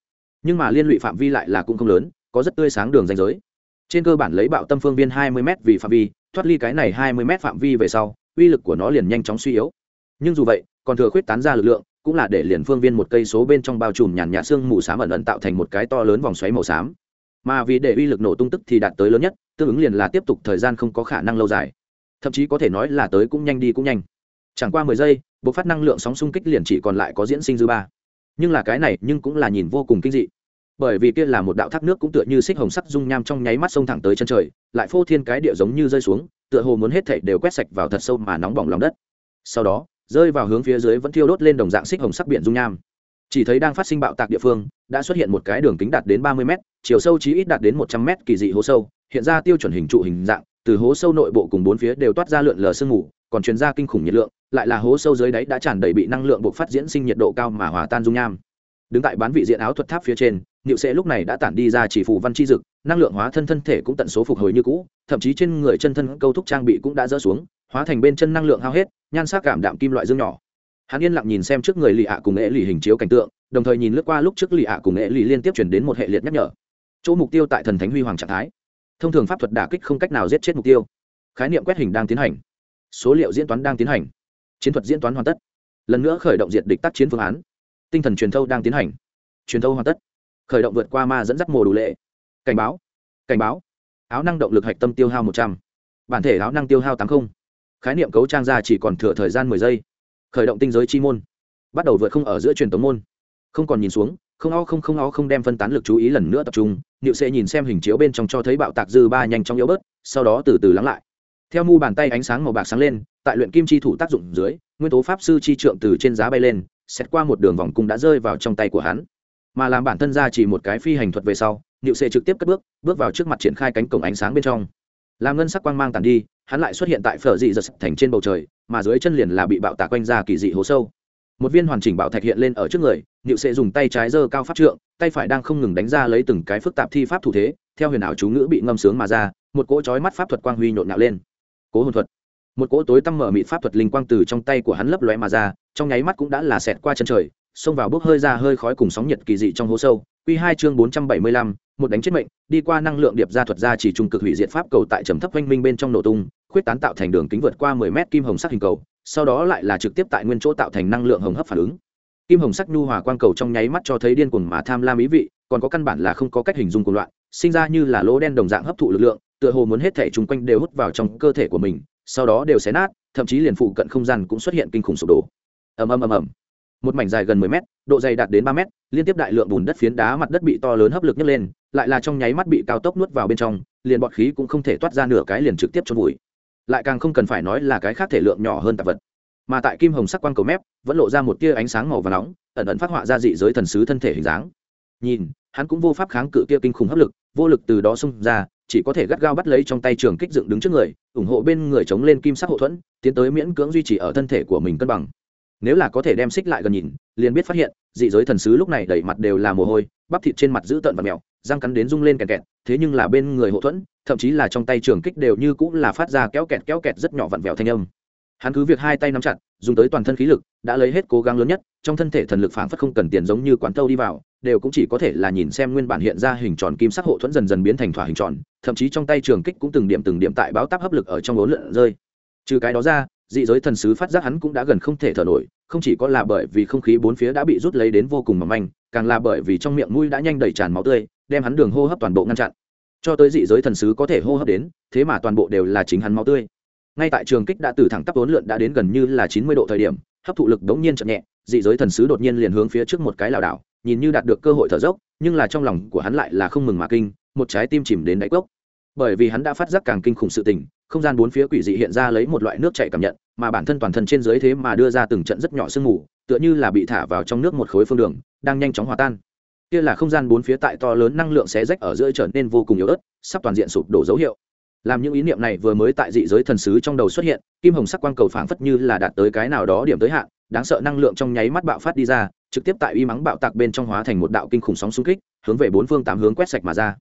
Nhưng mà liên lụy phạm vi lại là cũng không lớn, có rất tươi sáng đường danh giới. Trên cơ bản lấy bạo tâm phương viên hai mươi m vì phạm vi, thoát ly cái này hai mươi m phạm vi về sau, uy lực của nó liền nhanh chóng suy yếu. Nhưng dù vậy, còn thừa khuyết tán ra lực lượng, cũng là để liền phương viên một cây số bên trong bao trùm nhàn nhạt xương mù xám ẩn ẩn tạo thành một cái to lớn vòng xoáy màu xám. Mà vì để uy lực nổ tung tức thì đạt tới lớn nhất, tương ứng liền là tiếp tục thời gian không có khả năng lâu dài. Thậm chí có thể nói là tới cũng nhanh đi cũng nhanh. Chẳng qua mười giây bộ phát năng lượng sóng xung kích liền chỉ còn lại có diễn sinh dư ba. Nhưng là cái này nhưng cũng là nhìn vô cùng kinh dị. Bởi vì kia là một đạo thác nước cũng tựa như xích hồng sắc dung nham trong nháy mắt sông thẳng tới chân trời, lại phô thiên cái địa giống như rơi xuống, tựa hồ muốn hết thảy đều quét sạch vào thật sâu mà nóng bỏng lòng đất. Sau đó, rơi vào hướng phía dưới vẫn thiêu đốt lên đồng dạng xích hồng sắc biển dung nham. Chỉ thấy đang phát sinh bạo tạc địa phương, đã xuất hiện một cái đường kính đạt đến ba mươi m chiều sâu chí ít đạt đến một trăm m kỳ dị hố sâu, hiện ra tiêu chuẩn hình trụ hình dạng, từ hố sâu nội bộ cùng bốn phía đều toát ra lượn lờ sương mù còn truyền ra kinh khủng nhiệt lượng, lại là hố sâu dưới đáy đã tràn đầy bị năng lượng buộc phát diễn sinh nhiệt độ cao mà hòa tan dung nham. Đứng tại bán vị diện áo thuật tháp phía trên, niệu sẽ lúc này đã tản đi ra chỉ phù văn chi dực, năng lượng hóa thân thân thể cũng tận số phục hồi như cũ, thậm chí trên người chân thân câu thúc trang bị cũng đã dỡ xuống, hóa thành bên chân năng lượng hao hết, nhan sắc cảm đạm kim loại dương nhỏ. Hắn yên lặng nhìn xem trước người lì ạ cùng nghệ lì hình chiếu cảnh tượng, đồng thời nhìn lướt qua lúc trước lì ạ cùng nghệ lì liên tiếp chuyển đến một hệ liệt nhắc nhở. Chỗ mục tiêu tại thần thánh huy hoàng trạng thái. Thông thường pháp thuật đả kích không cách nào giết chết mục tiêu. Khái niệm quét hình đang tiến hành số liệu diễn toán đang tiến hành. Chiến thuật diễn toán hoàn tất. Lần nữa khởi động diệt địch tác chiến phương án. Tinh thần truyền thâu đang tiến hành. Truyền thâu hoàn tất. Khởi động vượt qua ma dẫn dắt mùa đủ lệ. Cảnh báo. Cảnh báo. Áo năng động lực hạch tâm tiêu hao một trăm. Bản thể áo năng tiêu hao tám mươi khái niệm cấu trang ra chỉ còn thừa thời gian mười giây. Khởi động tinh giới chi môn. Bắt đầu vượt không ở giữa truyền tống môn. Không còn nhìn xuống, không o không không o không đem phân tán lực chú ý lần nữa tập trung. Niệu sẽ nhìn xem hình chiếu bên trong cho thấy bạo tạc dư ba nhanh chóng yếu bớt, sau đó từ từ lắng lại theo mu bàn tay ánh sáng màu bạc sáng lên, tại luyện kim chi thủ tác dụng dưới, nguyên tố pháp sư chi trượng từ trên giá bay lên, xét qua một đường vòng cung đã rơi vào trong tay của hắn. Mà làm bản thân ra chỉ một cái phi hành thuật về sau, niệu xê trực tiếp cất bước bước vào trước mặt triển khai cánh cổng ánh sáng bên trong. Làm ngân sắc quang mang tàn đi, hắn lại xuất hiện tại phở dị giật thành trên bầu trời, mà dưới chân liền là bị bạo tạc quanh ra kỳ dị hố sâu. Một viên hoàn chỉnh bảo thạch hiện lên ở trước người, niệu xê dùng tay trái giơ cao pháp trượng, tay phải đang không ngừng đánh ra lấy từng cái phức tạp thi pháp thủ thế, theo huyền ảo chú ngữ bị ngâm sướng mà ra, một cỗ chói mắt pháp thuật quang huy nhộn nhạo lên cố hồn thuật. Một cỗ tối tăm mở mịt pháp thuật linh quang từ trong tay của hắn lấp lóe mà ra, trong nháy mắt cũng đã là xẹt qua chân trời, xông vào bốc hơi ra hơi khói cùng sóng nhiệt kỳ dị trong hố sâu. Q hai chương bốn trăm bảy mươi lăm, một đánh chết mệnh, đi qua năng lượng điệp ra thuật ra chỉ trung cực hủy diệt pháp cầu tại trầm thấp oanh minh bên trong nổ tung, khuyết tán tạo thành đường kính vượt qua mười mét kim hồng sắc hình cầu, sau đó lại là trực tiếp tại nguyên chỗ tạo thành năng lượng hồng hấp phản ứng. Kim hồng sắc nhu hòa quang cầu trong nháy mắt cho thấy điên cuồng mà tham lam ý vị còn có căn bản là không có cách hình dung của loạn, sinh ra như là lỗ đen đồng dạng hấp thụ lực lượng, tựa hồ muốn hết thể chung quanh đều hút vào trong cơ thể của mình, sau đó đều xé nát, thậm chí liền phụ cận không gian cũng xuất hiện kinh khủng sụp đổ. Ầm ầm ầm ầm. Một mảnh dài gần 10 mét, độ dày đạt đến 3 mét, liên tiếp đại lượng bùn đất phiến đá mặt đất bị to lớn hấp lực nhấc lên, lại là trong nháy mắt bị cao tốc nuốt vào bên trong, liền bọt khí cũng không thể toát ra nửa cái liền trực tiếp chôn vùi. Lại càng không cần phải nói là cái khác thể lượng nhỏ hơn tạp vật. Mà tại kim hồng sắc quang cầu mép, vẫn lộ ra một tia ánh sáng màu vàng nóng, ẩn ẩn phát họa ra dị giới thần sứ thân thể hình dáng. Nhìn hắn cũng vô pháp kháng cự kia kinh khủng hấp lực, vô lực từ đó xung ra, chỉ có thể gắt gao bắt lấy trong tay trường kích dựng đứng trước người, ủng hộ bên người chống lên kim sắc hậu thuẫn, tiến tới miễn cưỡng duy trì ở thân thể của mình cân bằng. Nếu là có thể đem xích lại gần nhìn, liền biết phát hiện, dị giới thần sứ lúc này đầy mặt đều là mồ hôi, bắp thịt trên mặt giữ tợn và mèo, răng cắn đến rung lên kẹt kẹt, thế nhưng là bên người hậu thuẫn, thậm chí là trong tay trường kích đều như cũng là phát ra kéo kẹt kéo kẹt rất nhỏ vặn vẹo thanh âm. Hắn cứ việc hai tay nắm chặt, dùng tới toàn thân khí lực, đã lấy hết cố gắng lớn nhất, trong thân thể thần lực phảng phất không cần tiền giống như quán tâu đi vào đều cũng chỉ có thể là nhìn xem nguyên bản hiện ra hình tròn kim sắc hộ thuẫn dần dần biến thành thỏa hình tròn, thậm chí trong tay trường kích cũng từng điểm từng điểm tại báo táp hấp lực ở trong ốn lượn rơi. Trừ cái đó ra, dị giới thần sứ phát giác hắn cũng đã gần không thể thở nổi, không chỉ có là bởi vì không khí bốn phía đã bị rút lấy đến vô cùng mỏng manh, càng là bởi vì trong miệng mũi đã nhanh đầy tràn máu tươi, đem hắn đường hô hấp toàn bộ ngăn chặn. Cho tới dị giới thần sứ có thể hô hấp đến, thế mà toàn bộ đều là chính hắn máu tươi. Ngay tại trường kích đã từ thẳng tắp vốn lượn đã đến gần như là chín mươi độ thời điểm, hấp thụ lực đống nhiên chậm nhẹ, dị giới thần sứ đột nhiên liền hướng phía trước một cái lảo đảo nhìn như đạt được cơ hội thở dốc, nhưng là trong lòng của hắn lại là không mừng mà kinh, một trái tim chìm đến đáy cốc. Bởi vì hắn đã phát giác càng kinh khủng sự tình, không gian bốn phía quỷ dị hiện ra lấy một loại nước chảy cảm nhận, mà bản thân toàn thân trên dưới thế mà đưa ra từng trận rất nhỏ sương mù, tựa như là bị thả vào trong nước một khối phương đường, đang nhanh chóng hòa tan. Kia là không gian bốn phía tại to lớn năng lượng xé rách ở giữa trở nên vô cùng yếu ớt, sắp toàn diện sụp đổ dấu hiệu. Làm những ý niệm này vừa mới tại dị giới thần sứ trong đầu xuất hiện, kim hồng sắc quang cầu phảng phất như là đạt tới cái nào đó điểm tới hạn đáng sợ năng lượng trong nháy mắt bạo phát đi ra, trực tiếp tại uy mắng bạo tạc bên trong hóa thành một đạo kinh khủng sóng xung kích, hướng về bốn phương tám hướng quét sạch mà ra.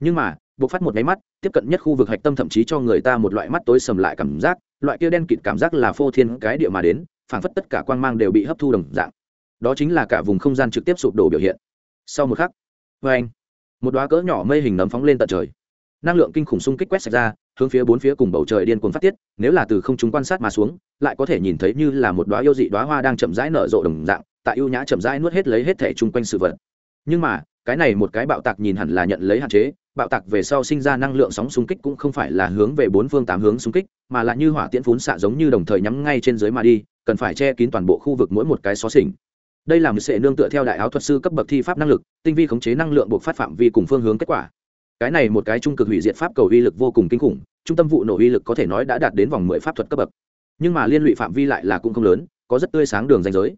Nhưng mà, bộc phát một nháy mắt, tiếp cận nhất khu vực hạch tâm thậm chí cho người ta một loại mắt tối sầm lại cảm giác, loại kia đen kịt cảm giác là phô thiên cái địa mà đến, phảng phất tất cả quang mang đều bị hấp thu đồng dạng. Đó chính là cả vùng không gian trực tiếp sụp đổ biểu hiện. Sau một khắc vê anh một đoá cỡ nhỏ mây hình nấm phóng lên tận trời. Năng lượng kinh khủng xung kích quét sạch ra hướng phía bốn phía cùng bầu trời điên cuồng phát tiết, nếu là từ không chúng quan sát mà xuống, lại có thể nhìn thấy như là một đoá yêu dị đoá hoa đang chậm rãi nở rộ đồng dạng, tại ưu nhã chậm rãi nuốt hết lấy hết thể chung quanh sự vật. Nhưng mà, cái này một cái bạo tạc nhìn hẳn là nhận lấy hạn chế, bạo tạc về sau sinh ra năng lượng sóng xung kích cũng không phải là hướng về bốn phương tám hướng xung kích, mà là như hỏa tiễn phún xạ giống như đồng thời nhắm ngay trên dưới mà đi, cần phải che kín toàn bộ khu vực mỗi một cái xó xỉnh. Đây là một sệ nương tựa theo đại áo thuật sư cấp bậc thi pháp năng lực, tinh vi khống chế năng lượng buộc phát phạm vi cùng phương hướng kết quả cái này một cái trung cực hủy diệt pháp cầu uy lực vô cùng kinh khủng, trung tâm vụ nổ uy lực có thể nói đã đạt đến vòng mười pháp thuật cấp bậc. Nhưng mà liên lụy phạm vi lại là cũng không lớn, có rất tươi sáng đường danh giới.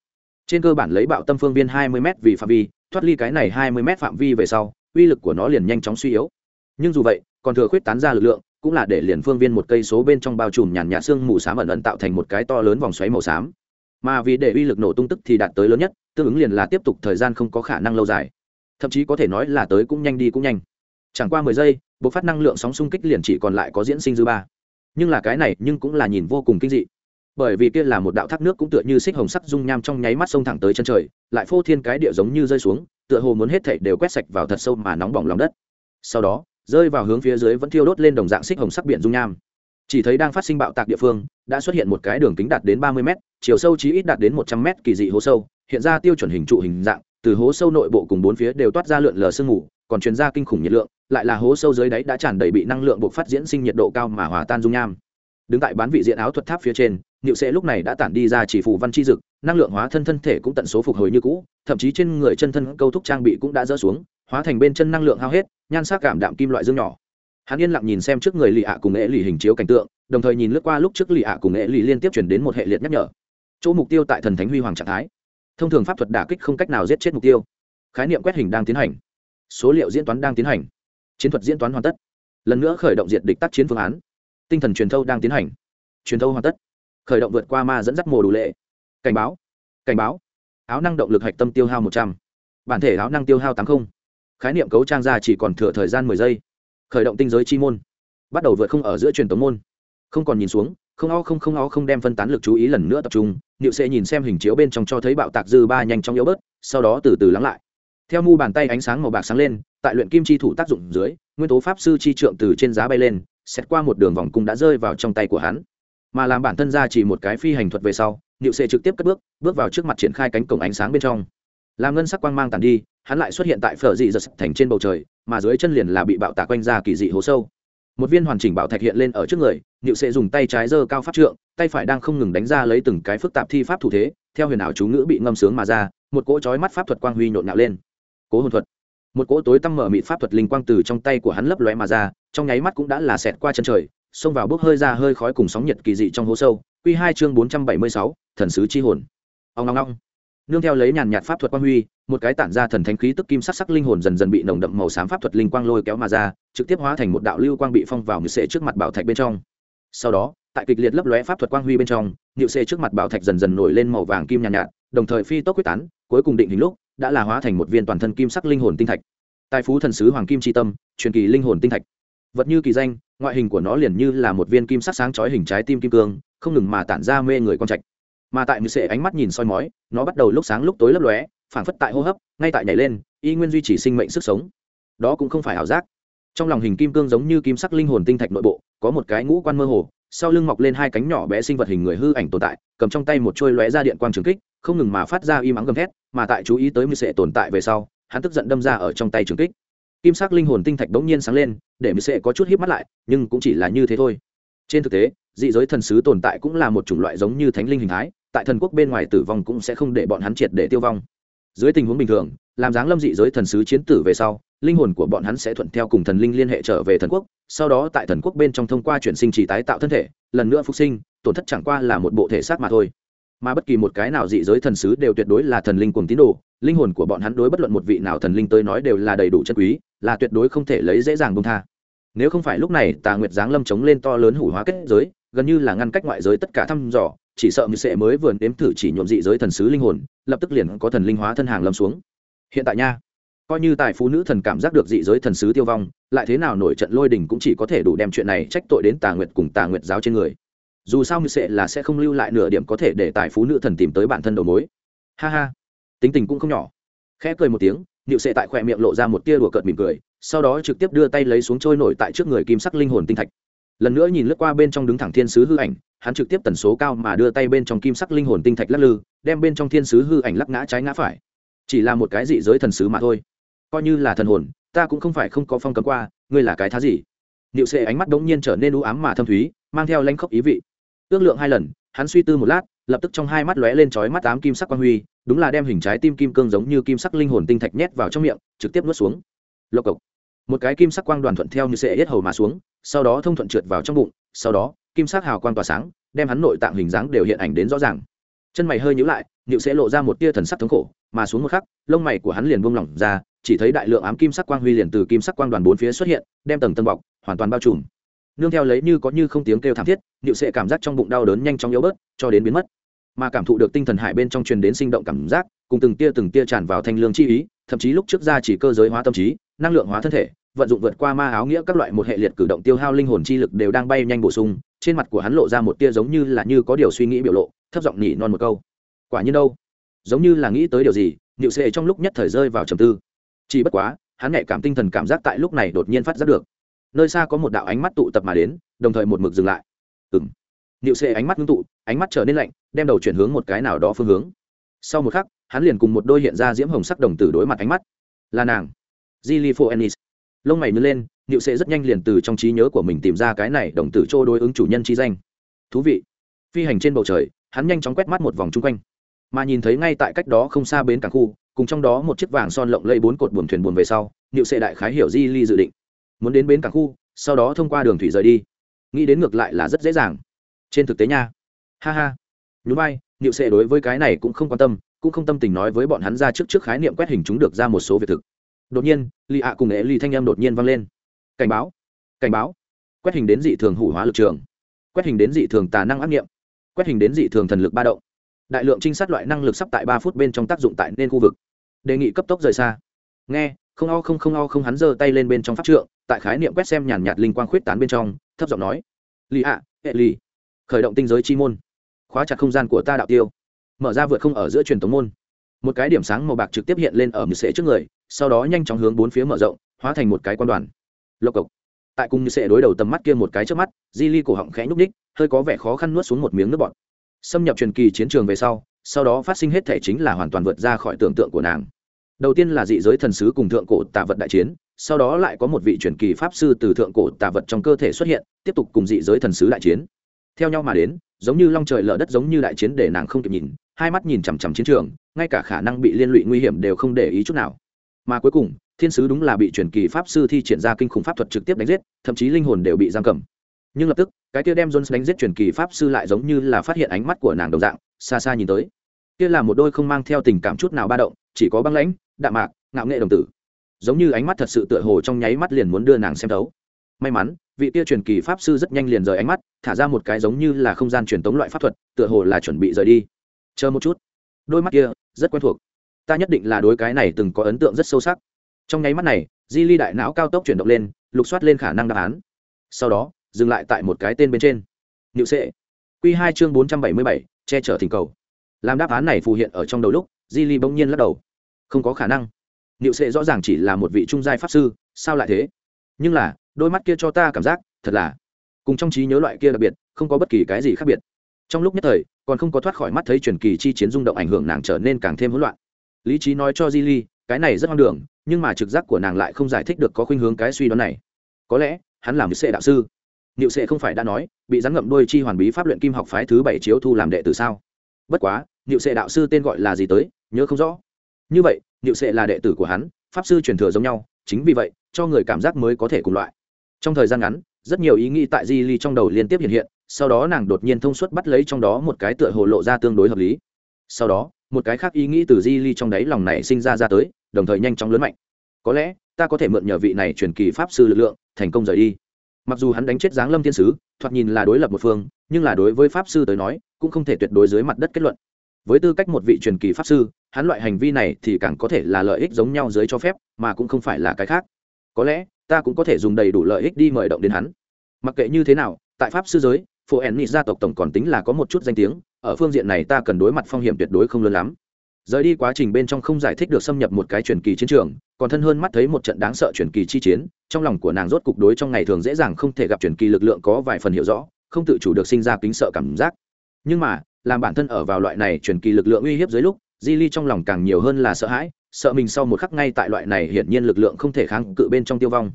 Trên cơ bản lấy bạo tâm phương viên hai mươi m vì phạm vi, thoát ly cái này hai mươi m phạm vi về sau, uy lực của nó liền nhanh chóng suy yếu. Nhưng dù vậy, còn thừa khuyết tán ra lực lượng, cũng là để liền phương viên một cây số bên trong bao trùm nhàn nhạt xương mù xám ẩn ẩn tạo thành một cái to lớn vòng xoáy màu xám. Mà vì để uy lực nổ tung tức thì đạt tới lớn nhất, tương ứng liền là tiếp tục thời gian không có khả năng lâu dài. Thậm chí có thể nói là tới cũng nhanh đi cũng nhanh chẳng qua mười giây, bộc phát năng lượng sóng xung kích liền chỉ còn lại có diễn sinh dư ba. Nhưng là cái này nhưng cũng là nhìn vô cùng kinh dị. Bởi vì kia là một đạo thác nước cũng tựa như xích hồng sắc dung nham trong nháy mắt sông thẳng tới chân trời, lại phô thiên cái địa giống như rơi xuống, tựa hồ muốn hết thảy đều quét sạch vào thật sâu mà nóng bỏng lòng đất. Sau đó, rơi vào hướng phía dưới vẫn thiêu đốt lên đồng dạng xích hồng sắc biển dung nham. Chỉ thấy đang phát sinh bạo tạc địa phương, đã xuất hiện một cái đường kính đạt đến ba mươi m chiều sâu chí ít đạt đến một trăm m kỳ dị hố sâu, hiện ra tiêu chuẩn hình trụ hình dạng, từ hố sâu nội bộ cùng bốn phía đều toát ra lượn lờ sương mù còn truyền ra kinh khủng nhiệt lượng, lại là hố sâu dưới đáy đã tràn đầy bị năng lượng buộc phát diễn sinh nhiệt độ cao mà hòa tan dung nham. Đứng tại bán vị diện áo thuật tháp phía trên nhựu sẽ lúc này đã tản đi ra chỉ phù văn chi dực, năng lượng hóa thân thân thể cũng tận số phục hồi như cũ, thậm chí trên người chân thân câu thúc trang bị cũng đã dỡ xuống, hóa thành bên chân năng lượng hao hết, nhan sắc cảm đạm kim loại dương nhỏ. Hắn yên lặng nhìn xem trước người lì ạ cùng nghệ lì hình chiếu cảnh tượng, đồng thời nhìn lướt qua lúc trước lì ạ cùng nghệ lì liên tiếp chuyển đến một hệ liệt nhắc nhở. Chỗ mục tiêu tại thần thánh huy hoàng trạng thái. Thông thường pháp thuật đả kích không cách nào giết chết mục tiêu. Khái niệm quét hình đang tiến hành số liệu diễn toán đang tiến hành. Chiến thuật diễn toán hoàn tất. Lần nữa khởi động diệt địch tác chiến phương án. Tinh thần truyền thâu đang tiến hành. Truyền thâu hoàn tất. Khởi động vượt qua ma dẫn dắt mùa đủ lệ. Cảnh báo. Cảnh báo. Áo năng động lực hạch tâm tiêu hao một trăm. Bản thể áo năng tiêu hao tám không. Khái niệm cấu trang ra chỉ còn thừa thời gian mười giây. Khởi động tinh giới chi môn. Bắt đầu vượt không ở giữa truyền tống môn. Không còn nhìn xuống, không o không không o không đem phân tán lực chú ý lần nữa tập trung. Niệu sẽ nhìn xem hình chiếu bên trong cho thấy bạo tạc dư ba nhanh chóng yếu bớt, sau đó từ từ lắng lại theo mu bàn tay ánh sáng màu bạc sáng lên, tại luyện kim chi thủ tác dụng dưới, nguyên tố pháp sư chi trượng từ trên giá bay lên xét qua một đường vòng cung đã rơi vào trong tay của hắn. Mà làm bản thân ra chỉ một cái phi hành thuật về sau, niệu sẽ trực tiếp cất bước bước vào trước mặt triển khai cánh cổng ánh sáng bên trong. Làm ngân sắc quang mang tàn đi, hắn lại xuất hiện tại phở dị giật thành trên bầu trời, mà dưới chân liền là bị bạo tạc quanh ra kỳ dị hố sâu. Một viên hoàn chỉnh bảo thạch hiện lên ở trước người, niệu sẽ dùng tay trái giơ cao pháp trượng, tay phải đang không ngừng đánh ra lấy từng cái phức tạp thi pháp thủ thế, theo huyền ảo chú ngữ bị ngâm sướng mà ra, một cỗ chói mắt pháp thuật quang huy nhộn nhạo lên cố hồn thuật. Một cỗ tối tăm mở mịt pháp thuật linh quang từ trong tay của hắn lấp lóe mà ra trong nháy mắt cũng đã là xẹt qua chân trời xông vào bốc hơi ra hơi khói cùng sóng nhiệt kỳ dị trong hố sâu. Q hai chương bốn trăm bảy mươi sáu thần sứ chi hồn. Ông long long nương theo lấy nhàn nhạt pháp thuật quang huy một cái tản ra thần thánh khí tức kim sắc sắc linh hồn dần dần bị nồng đậm màu xám pháp thuật linh quang lôi kéo mà ra trực tiếp hóa thành một đạo lưu quang bị phong vào nhự sệ trước mặt bảo thạch bên trong. Sau đó tại kịch liệt lấp lóe pháp thuật quang huy bên trong nhự sệ trước mặt bảo thạch dần dần nổi lên màu vàng kim nhàn nhạt, nhạt đồng thời phi tốc quyết tán cuối cùng định hình lúc đã là hóa thành một viên toàn thân kim sắc linh hồn tinh thạch. Tài phú thần sứ hoàng kim tri tâm, truyền kỳ linh hồn tinh thạch. Vật như kỳ danh, ngoại hình của nó liền như là một viên kim sắc sáng chói hình trái tim kim cương, không ngừng mà tản ra mê người con trạch. Mà tại như sệ ánh mắt nhìn soi mói, nó bắt đầu lúc sáng lúc tối lấp lóe, phảng phất tại hô hấp, ngay tại nhảy lên, y nguyên duy trì sinh mệnh sức sống. Đó cũng không phải ảo giác. Trong lòng hình kim cương giống như kim sắc linh hồn tinh thạch nội bộ, có một cái ngũ quan mơ hồ, sau lưng mọc lên hai cánh nhỏ bé sinh vật hình người hư ảnh tồn tại, cầm trong tay một trôi lóe ra điện quang trường kích không ngừng mà phát ra y mắng gầm thét, mà tại chú ý tới mười sệ tồn tại về sau, hắn tức giận đâm ra ở trong tay trường kích. Kim sắc linh hồn tinh thạch bỗng nhiên sáng lên, để mười sệ có chút híp mắt lại, nhưng cũng chỉ là như thế thôi. Trên thực tế, dị giới thần sứ tồn tại cũng là một chủng loại giống như thánh linh hình thái, tại thần quốc bên ngoài tử vong cũng sẽ không để bọn hắn triệt để tiêu vong. Dưới tình huống bình thường, làm dáng lâm dị giới thần sứ chiến tử về sau, linh hồn của bọn hắn sẽ thuận theo cùng thần linh liên hệ trở về thần quốc, sau đó tại thần quốc bên trong thông qua chuyển sinh chỉ tái tạo thân thể, lần nữa phục sinh, tổn thất chẳng qua là một bộ thể xác mà thôi mà bất kỳ một cái nào dị giới thần sứ đều tuyệt đối là thần linh cùng tín đồ, linh hồn của bọn hắn đối bất luận một vị nào thần linh tới nói đều là đầy đủ chân quý, là tuyệt đối không thể lấy dễ dàng bông tha. Nếu không phải lúc này tà nguyệt giáng lâm chống lên to lớn hủ hóa kết giới, gần như là ngăn cách ngoại giới tất cả thăm dò, chỉ sợ như sẽ mới vừa nếm thử chỉ nhuộm dị giới thần sứ linh hồn, lập tức liền có thần linh hóa thân hàng lâm xuống. Hiện tại nha, coi như tài phú nữ thần cảm giác được dị giới thần sứ tiêu vong, lại thế nào nổi trận lôi đình cũng chỉ có thể đủ đem chuyện này trách tội đến tà nguyệt cùng tà nguyệt giáo trên người dù sao như sẽ là sẽ không lưu lại nửa điểm có thể để tài phú nữ thần tìm tới bản thân đầu mối. Ha ha. Tính tình cũng không nhỏ. Khẽ cười một tiếng nịu sệ tại khỏe miệng lộ ra một tia đùa cợt mỉm cười, sau đó trực tiếp đưa tay lấy xuống trôi nổi tại trước người kim sắc linh hồn tinh thạch. Lần nữa nhìn lướt qua bên trong đứng thẳng thiên sứ hư ảnh, hắn trực tiếp tần số cao mà đưa tay bên trong kim sắc linh hồn tinh thạch lắc lư, đem bên trong thiên sứ hư ảnh lắc ngã trái ngã phải. Chỉ là một cái dị giới thần sứ mà thôi. Coi như là thần hồn, ta cũng không phải không có phong cấm qua, ngươi là cái thá gì? Nịu sệ ánh mắt đ ỗ n g nhiên trở nên u ám mà thâm thúy, mang theo lanh khốc ý vị ước lượng hai lần, hắn suy tư một lát, lập tức trong hai mắt lóe lên trói mắt tám kim sắc quang huy, đúng là đem hình trái tim kim cương giống như kim sắc linh hồn tinh thạch nhét vào trong miệng, trực tiếp nuốt xuống. Lộc cộc. Một cái kim sắc quang đoàn thuận theo như sệ yết hầu mà xuống, sau đó thông thuận trượt vào trong bụng, sau đó, kim sắc hào quang tỏa sáng, đem hắn nội tạng hình dáng đều hiện ảnh đến rõ ràng. Chân mày hơi nhíu lại nịu sẽ lộ ra một tia thần sắc thống khổ, mà xuống một khắc, lông mày của hắn liền buông lỏng ra, chỉ thấy đại lượng ám kim sắc quang huy liền từ kim sắc quang đoàn bốn phía xuất hiện, đem tầng tân bọc, hoàn toàn bao trùm nương theo lấy như có như không tiếng kêu thảm thiết nịu Sệ cảm giác trong bụng đau đớn nhanh chóng yếu bớt, cho đến biến mất. Mà cảm thụ được tinh thần hải bên trong truyền đến sinh động cảm giác, cùng từng tia từng tia tràn vào thanh lương chi ý, thậm chí lúc trước ra chỉ cơ giới hóa tâm trí, năng lượng hóa thân thể, vận dụng vượt qua ma áo nghĩa các loại một hệ liệt cử động tiêu hao linh hồn chi lực đều đang bay nhanh bổ sung, trên mặt của hắn lộ ra một tia giống như là như có điều suy nghĩ biểu lộ, thấp giọng nhỉ non một câu. Quả nhiên đâu? Giống như là nghĩ tới điều gì nịu Sệ trong lúc nhất thời rơi vào trầm tư. Chỉ bất quá, hắn nhạy cảm tinh thần cảm giác tại lúc này đột nhiên phát giác được nơi xa có một đạo ánh mắt tụ tập mà đến đồng thời một mực dừng lại ừ m niệu xệ ánh mắt ngưng tụ ánh mắt trở nên lạnh đem đầu chuyển hướng một cái nào đó phương hướng sau một khắc hắn liền cùng một đôi hiện ra diễm hồng sắc đồng tử đối mặt ánh mắt là nàng Gilly Phoenix. Lông mày nhướng lên, Niệu sẽ rất nhanh liền từ trong trí nhớ của mình tìm ra cái này đồng tử trô đối ứng chủ nhân chi danh. Thú vị. Phi hành trên bầu trời, hắn nhanh chóng quét mắt một vòng chung quanh, mà nhìn thấy ngay tại cách đó không xa bến cảng khu, cùng trong đó một chiếc vàng son lộng lẫy bốn cột buồm thuyền buồm về sau, Niệu sẽ đại khái hiểu Gilly dự định, muốn đến bến cảng khu, sau đó thông qua đường thủy rời đi. Nghĩ đến ngược lại là rất dễ dàng. Trên thực tế nha. Ha ha. Nhún vai, Niệu sệ đối với cái này cũng không quan tâm, cũng không tâm tình nói với bọn hắn ra trước trước khái niệm quét hình chúng được ra một số việc thực đột nhiên lì ạ cùng nghệ lì thanh em đột nhiên vang lên cảnh báo cảnh báo quét hình đến dị thường hủ hóa lực trường quét hình đến dị thường tà năng ác nghiệm quét hình đến dị thường thần lực ba động đại lượng trinh sát loại năng lực sắp tại ba phút bên trong tác dụng tại nên khu vực đề nghị cấp tốc rời xa nghe không o không không o không hắn giơ tay lên bên trong pháp trượng, tại khái niệm quét xem nhàn nhạt linh quang khuyết tán bên trong, thấp giọng nói, lì ạ, hệ lì. Khởi động tinh giới chi môn. Khóa chặt không gian của ta đạo tiêu. Mở ra vượt không ở giữa truyền tống môn. Một cái điểm sáng màu bạc trực tiếp hiện lên ở mười sệ trước người, sau đó nhanh chóng hướng bốn phía mở rộng, hóa thành một cái quan đoàn. Lộc cộc. Tại cùng như sệ đối đầu tầm mắt kia một cái trước mắt, di ly cổ họng khẽ nhúc ních hơi có vẻ khó khăn nuốt xuống một miếng nước bọt. Xâm nhập truyền kỳ chiến trường về sau sau đó phát sinh hết thể chính là hoàn toàn vượt ra khỏi tưởng tượng của nàng đầu tiên là dị giới thần sứ cùng thượng cổ tạ vật đại chiến, sau đó lại có một vị truyền kỳ pháp sư từ thượng cổ tạ vật trong cơ thể xuất hiện, tiếp tục cùng dị giới thần sứ đại chiến. Theo nhau mà đến, giống như long trời lở đất giống như đại chiến để nàng không kịp nhìn, hai mắt nhìn chằm chằm chiến trường, ngay cả khả năng bị liên lụy nguy hiểm đều không để ý chút nào. Mà cuối cùng, thiên sứ đúng là bị truyền kỳ pháp sư thi triển ra kinh khủng pháp thuật trực tiếp đánh giết, thậm chí linh hồn đều bị giam cầm. Nhưng lập tức, cái kia đem jones đánh giết truyền kỳ pháp sư lại giống như là phát hiện ánh mắt của nàng đồng dạng, xa xa nhìn tới. Kia là một đôi không mang theo tình cảm chút nào ba động chỉ có băng lãnh, đạm mạc, ngạo nghệ đồng tử. Giống như ánh mắt thật sự tựa hồ trong nháy mắt liền muốn đưa nàng xem thấu. May mắn, vị tia truyền kỳ pháp sư rất nhanh liền rời ánh mắt, thả ra một cái giống như là không gian truyền tống loại pháp thuật, tựa hồ là chuẩn bị rời đi. Chờ một chút. Đôi mắt kia, rất quen thuộc. Ta nhất định là đối cái này từng có ấn tượng rất sâu sắc. Trong nháy mắt này, di ly đại não cao tốc chuyển động lên, lục soát lên khả năng đáp án. Sau đó, dừng lại tại một cái tên bên trên. Nhự sệ. Q hai chương bốn trăm bảy mươi bảy, che chở thỉnh cầu. Làm đáp án này phù hiện ở trong đầu lúc di ly bỗng nhiên lắc đầu. Không có khả năng. Niệu sệ rõ ràng chỉ là một vị trung giai pháp sư, sao lại thế? Nhưng là, đôi mắt kia cho ta cảm giác, thật là cùng trong trí nhớ loại kia đặc biệt, không có bất kỳ cái gì khác biệt. Trong lúc nhất thời, còn không có thoát khỏi mắt thấy truyền kỳ chi chiến rung động ảnh hưởng nàng trở nên càng thêm hỗn loạn. Lý trí nói cho di ly cái này rất hoang đường, nhưng mà trực giác của nàng lại không giải thích được có khuynh hướng cái suy đoán này. Có lẽ, hắn làm sệ đạo sư. Niệu sệ không phải đã nói, bị rắn ngậm đôi chi hoàn bí pháp luyện kim học phái thứ bảy chiếu thu làm đệ tử sao? Bất quá, niệu sệ đạo sư tên gọi là gì tới? Nhớ không rõ. Như vậy, niệu sệ là đệ tử của hắn, pháp sư truyền thừa giống nhau, chính vì vậy, cho người cảm giác mới có thể cùng loại. Trong thời gian ngắn, rất nhiều ý nghĩ tại di ly trong đầu liên tiếp hiện hiện, sau đó nàng đột nhiên thông suốt bắt lấy trong đó một cái tựa hồ lộ ra tương đối hợp lý. Sau đó, một cái khác ý nghĩ từ di ly trong đáy lòng này sinh ra ra tới, đồng thời nhanh chóng lớn mạnh. Có lẽ, ta có thể mượn nhờ vị này truyền kỳ pháp sư lực lượng, thành công rời đi. Mặc dù hắn đánh chết giáng lâm thiên sứ, thoạt nhìn là đối lập một phương, nhưng là đối với pháp sư tới nói, cũng không thể tuyệt đối dưới mặt đất kết luận với tư cách một vị truyền kỳ pháp sư, hắn loại hành vi này thì càng có thể là lợi ích giống nhau dưới cho phép, mà cũng không phải là cái khác. Có lẽ, ta cũng có thể dùng đầy đủ lợi ích đi mời động đến hắn. Mặc kệ như thế nào, tại pháp sư giới phố ẩn gia tộc tổng còn tính là có một chút danh tiếng, ở phương diện này ta cần đối mặt phong hiểm tuyệt đối không lớn lắm. Rời đi quá trình bên trong không giải thích được xâm nhập một cái truyền kỳ chiến trường, còn thân hơn mắt thấy một trận đáng sợ truyền kỳ chi chiến, trong lòng của nàng rốt cục đối trong ngày thường dễ dàng không thể gặp truyền kỳ lực lượng có vài phần hiểu rõ, không tự chủ được sinh ra kính sợ cảm giác. Nhưng mà làm bản thân ở vào loại này truyền kỳ lực lượng uy hiếp dưới lúc, di ly trong lòng càng nhiều hơn là sợ hãi, sợ mình sau một khắc ngay tại loại này hiển nhiên lực lượng không thể kháng cự bên trong tiêu vong.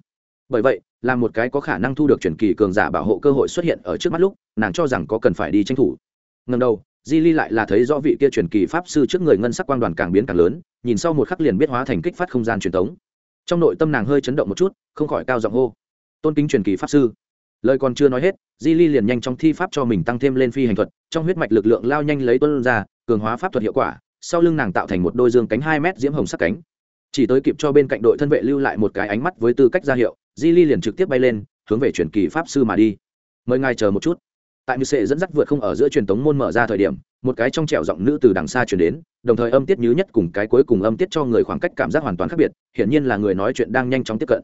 Bởi vậy, là một cái có khả năng thu được truyền kỳ cường giả bảo hộ cơ hội xuất hiện ở trước mắt lúc, nàng cho rằng có cần phải đi tranh thủ. Ngần đầu, di ly lại là thấy rõ vị kia truyền kỳ pháp sư trước người ngân sắc quang đoàn càng biến càng lớn, nhìn sau một khắc liền biết hóa thành kích phát không gian truyền thống. Trong nội tâm nàng hơi chấn động một chút, không khỏi cao giọng hô. Tôn kính truyền kỳ pháp sư lời còn chưa nói hết, di ly liền nhanh chóng thi pháp cho mình tăng thêm lên phi hành thuật, trong huyết mạch lực lượng lao nhanh lấy tuân ra, cường hóa pháp thuật hiệu quả, sau lưng nàng tạo thành một đôi dương cánh hai mét diễm hồng sắc cánh. Chỉ tới kịp cho bên cạnh đội thân vệ lưu lại một cái ánh mắt với tư cách ra hiệu, di ly liền trực tiếp bay lên, hướng về truyền kỳ pháp sư mà đi. Mời ngài chờ một chút. Tại như sệ dẫn dắt vượt không ở giữa truyền tống môn mở ra thời điểm, một cái trong trẻo giọng nữ từ đằng xa truyền đến, đồng thời âm tiết nhứ nhất cùng cái cuối cùng âm tiết cho người khoảng cách cảm giác hoàn toàn khác biệt, hiển nhiên là người nói chuyện đang nhanh chóng tiếp cận.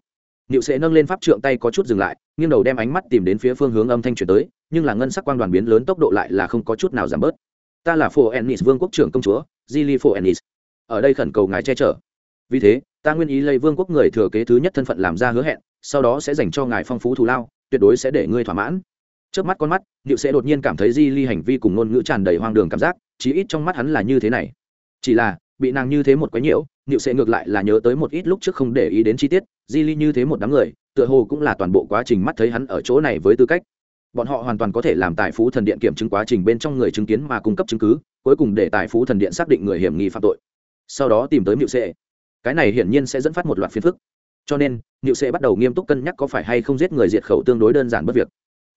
Niệu sẽ nâng lên pháp trượng tay có chút dừng lại, nghiêng đầu đem ánh mắt tìm đến phía phương hướng âm thanh truyền tới, nhưng là ngân sắc quang đoàn biến lớn tốc độ lại là không có chút nào giảm bớt. Ta là Phổ Ennis Vương quốc trưởng công chúa, Jili Phổ Ennis. Ở đây khẩn cầu ngài che chở. Vì thế, ta nguyên ý lấy vương quốc người thừa kế thứ nhất thân phận làm ra hứa hẹn, sau đó sẽ dành cho ngài phong phú thù lao, tuyệt đối sẽ để ngươi thỏa mãn. Chớp mắt con mắt, Niệu sẽ đột nhiên cảm thấy Jili hành vi cùng ngôn ngữ tràn đầy hoang đường cảm giác, chí ít trong mắt hắn là như thế này. Chỉ là, bị nàng như thế một quái nhiễu, nịu sẽ ngược lại là nhớ tới một ít lúc trước không để ý đến chi tiết, di ly như thế một đám người, tựa hồ cũng là toàn bộ quá trình mắt thấy hắn ở chỗ này với tư cách bọn họ hoàn toàn có thể làm tài phú thần điện kiểm chứng quá trình bên trong người chứng kiến mà cung cấp chứng cứ cuối cùng để tài phú thần điện xác định người hiểm nghi phạm tội sau đó tìm tới nịu Sệ. Cái này hiển nhiên sẽ dẫn phát một loạt phiền phức. Cho nên, nịu Sệ bắt đầu nghiêm túc cân nhắc có phải hay không giết người diệt khẩu tương đối đơn giản bất việc.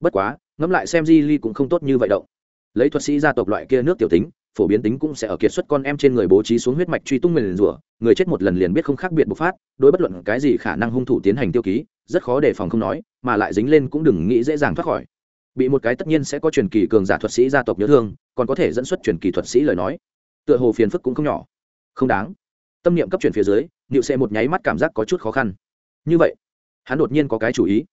Bất quá, ngẫm lại xem Di Ly cũng không tốt như vậy đâu. Lấy thuật sĩ gia tộc loại kia nước tiểu tính, phổ biến tính cũng sẽ ở kiệt xuất con em trên người bố trí xuống huyết mạch truy tung nguyền rủa, người chết một lần liền biết không khác biệt bộc phát, đối bất luận cái gì khả năng hung thủ tiến hành tiêu ký, rất khó đề phòng không nói, mà lại dính lên cũng đừng nghĩ dễ dàng thoát khỏi. Bị một cái tất nhiên sẽ có truyền kỳ cường giả thuật sĩ gia tộc nhớ thương, còn có thể dẫn xuất truyền kỳ thuật sĩ lời nói. Tựa hồ phiền phức cũng không nhỏ. Không đáng. Tâm niệm cấp chuyển phía dưới nịu sẽ một nháy mắt cảm giác có chút khó khăn. Như vậy, hắn đột nhiên có cái chủ ý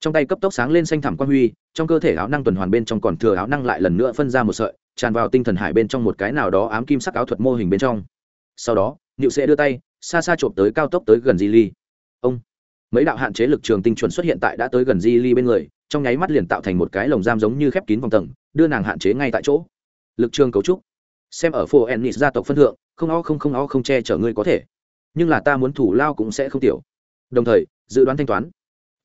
trong tay cấp tốc sáng lên xanh thẳm quan huy, trong cơ thể áo năng tuần hoàn bên trong còn thừa áo năng lại lần nữa phân ra một sợi, tràn vào tinh thần hải bên trong một cái nào đó ám kim sắc áo thuật mô hình bên trong. Sau đó nịu sẽ đưa tay, xa xa trộm tới cao tốc tới gần di ly ông! Mấy đạo hạn chế lực trường tinh chuẩn xuất hiện tại đã tới gần di ly bên người, trong nháy mắt liền tạo thành một cái lồng giam giống như khép kín vòng tầng, đưa nàng hạn chế ngay tại chỗ. Lực trường cấu trúc. Xem ở phố ennis gia tộc phân thượng, không o không không o không che chở ngươi có thể. Nhưng là ta muốn thủ lao cũng sẽ không tiểu. Đồng thời, dự đoán thanh toán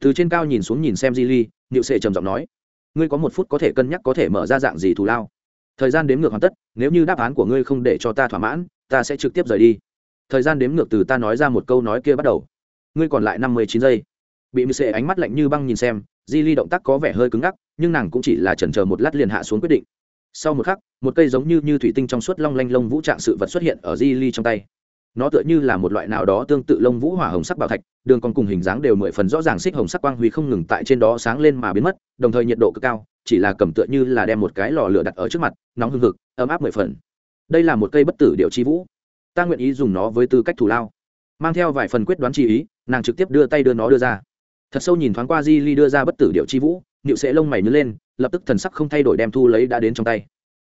từ trên cao nhìn xuống nhìn xem di ly, niệu sệ trầm giọng nói, ngươi có một phút có thể cân nhắc có thể mở ra dạng gì thù lao? Thời gian đếm ngược hoàn tất, nếu như đáp án của ngươi không để cho ta thỏa mãn, ta sẽ trực tiếp rời đi. Thời gian đếm ngược từ ta nói ra một câu nói kia bắt đầu. Ngươi còn lại năm mươi chín giây. Bị mười sệ ánh mắt lạnh như băng nhìn xem, di ly động tác có vẻ hơi cứng ngắc, nhưng nàng cũng chỉ là chần chờ một lát liền hạ xuống quyết định. Sau một khắc, một cây giống như như thủy tinh trong suốt long lanh lông vũ trạng sự vật xuất hiện ở di ly trong tay nó tựa như là một loại nào đó tương tự lông vũ hỏa hồng sắc bảo thạch, đường còn cùng hình dáng đều mười phần rõ ràng xích hồng sắc quang huy không ngừng tại trên đó sáng lên mà biến mất, đồng thời nhiệt độ cực cao, chỉ là cầm tựa như là đem một cái lò lửa đặt ở trước mặt, nóng hưng hực, ấm áp mười phần. Đây là một cây bất tử điệu chi vũ. Ta nguyện ý dùng nó với tư cách thủ lao. Mang theo vài phần quyết đoán chi ý, nàng trực tiếp đưa tay đưa nó đưa ra. Thật sâu nhìn thoáng qua di ly đưa ra bất tử điệu chi vũ nịu sẽ lông mày nhớ lên, lập tức thần sắc không thay đổi đem thu lấy đã đến trong tay.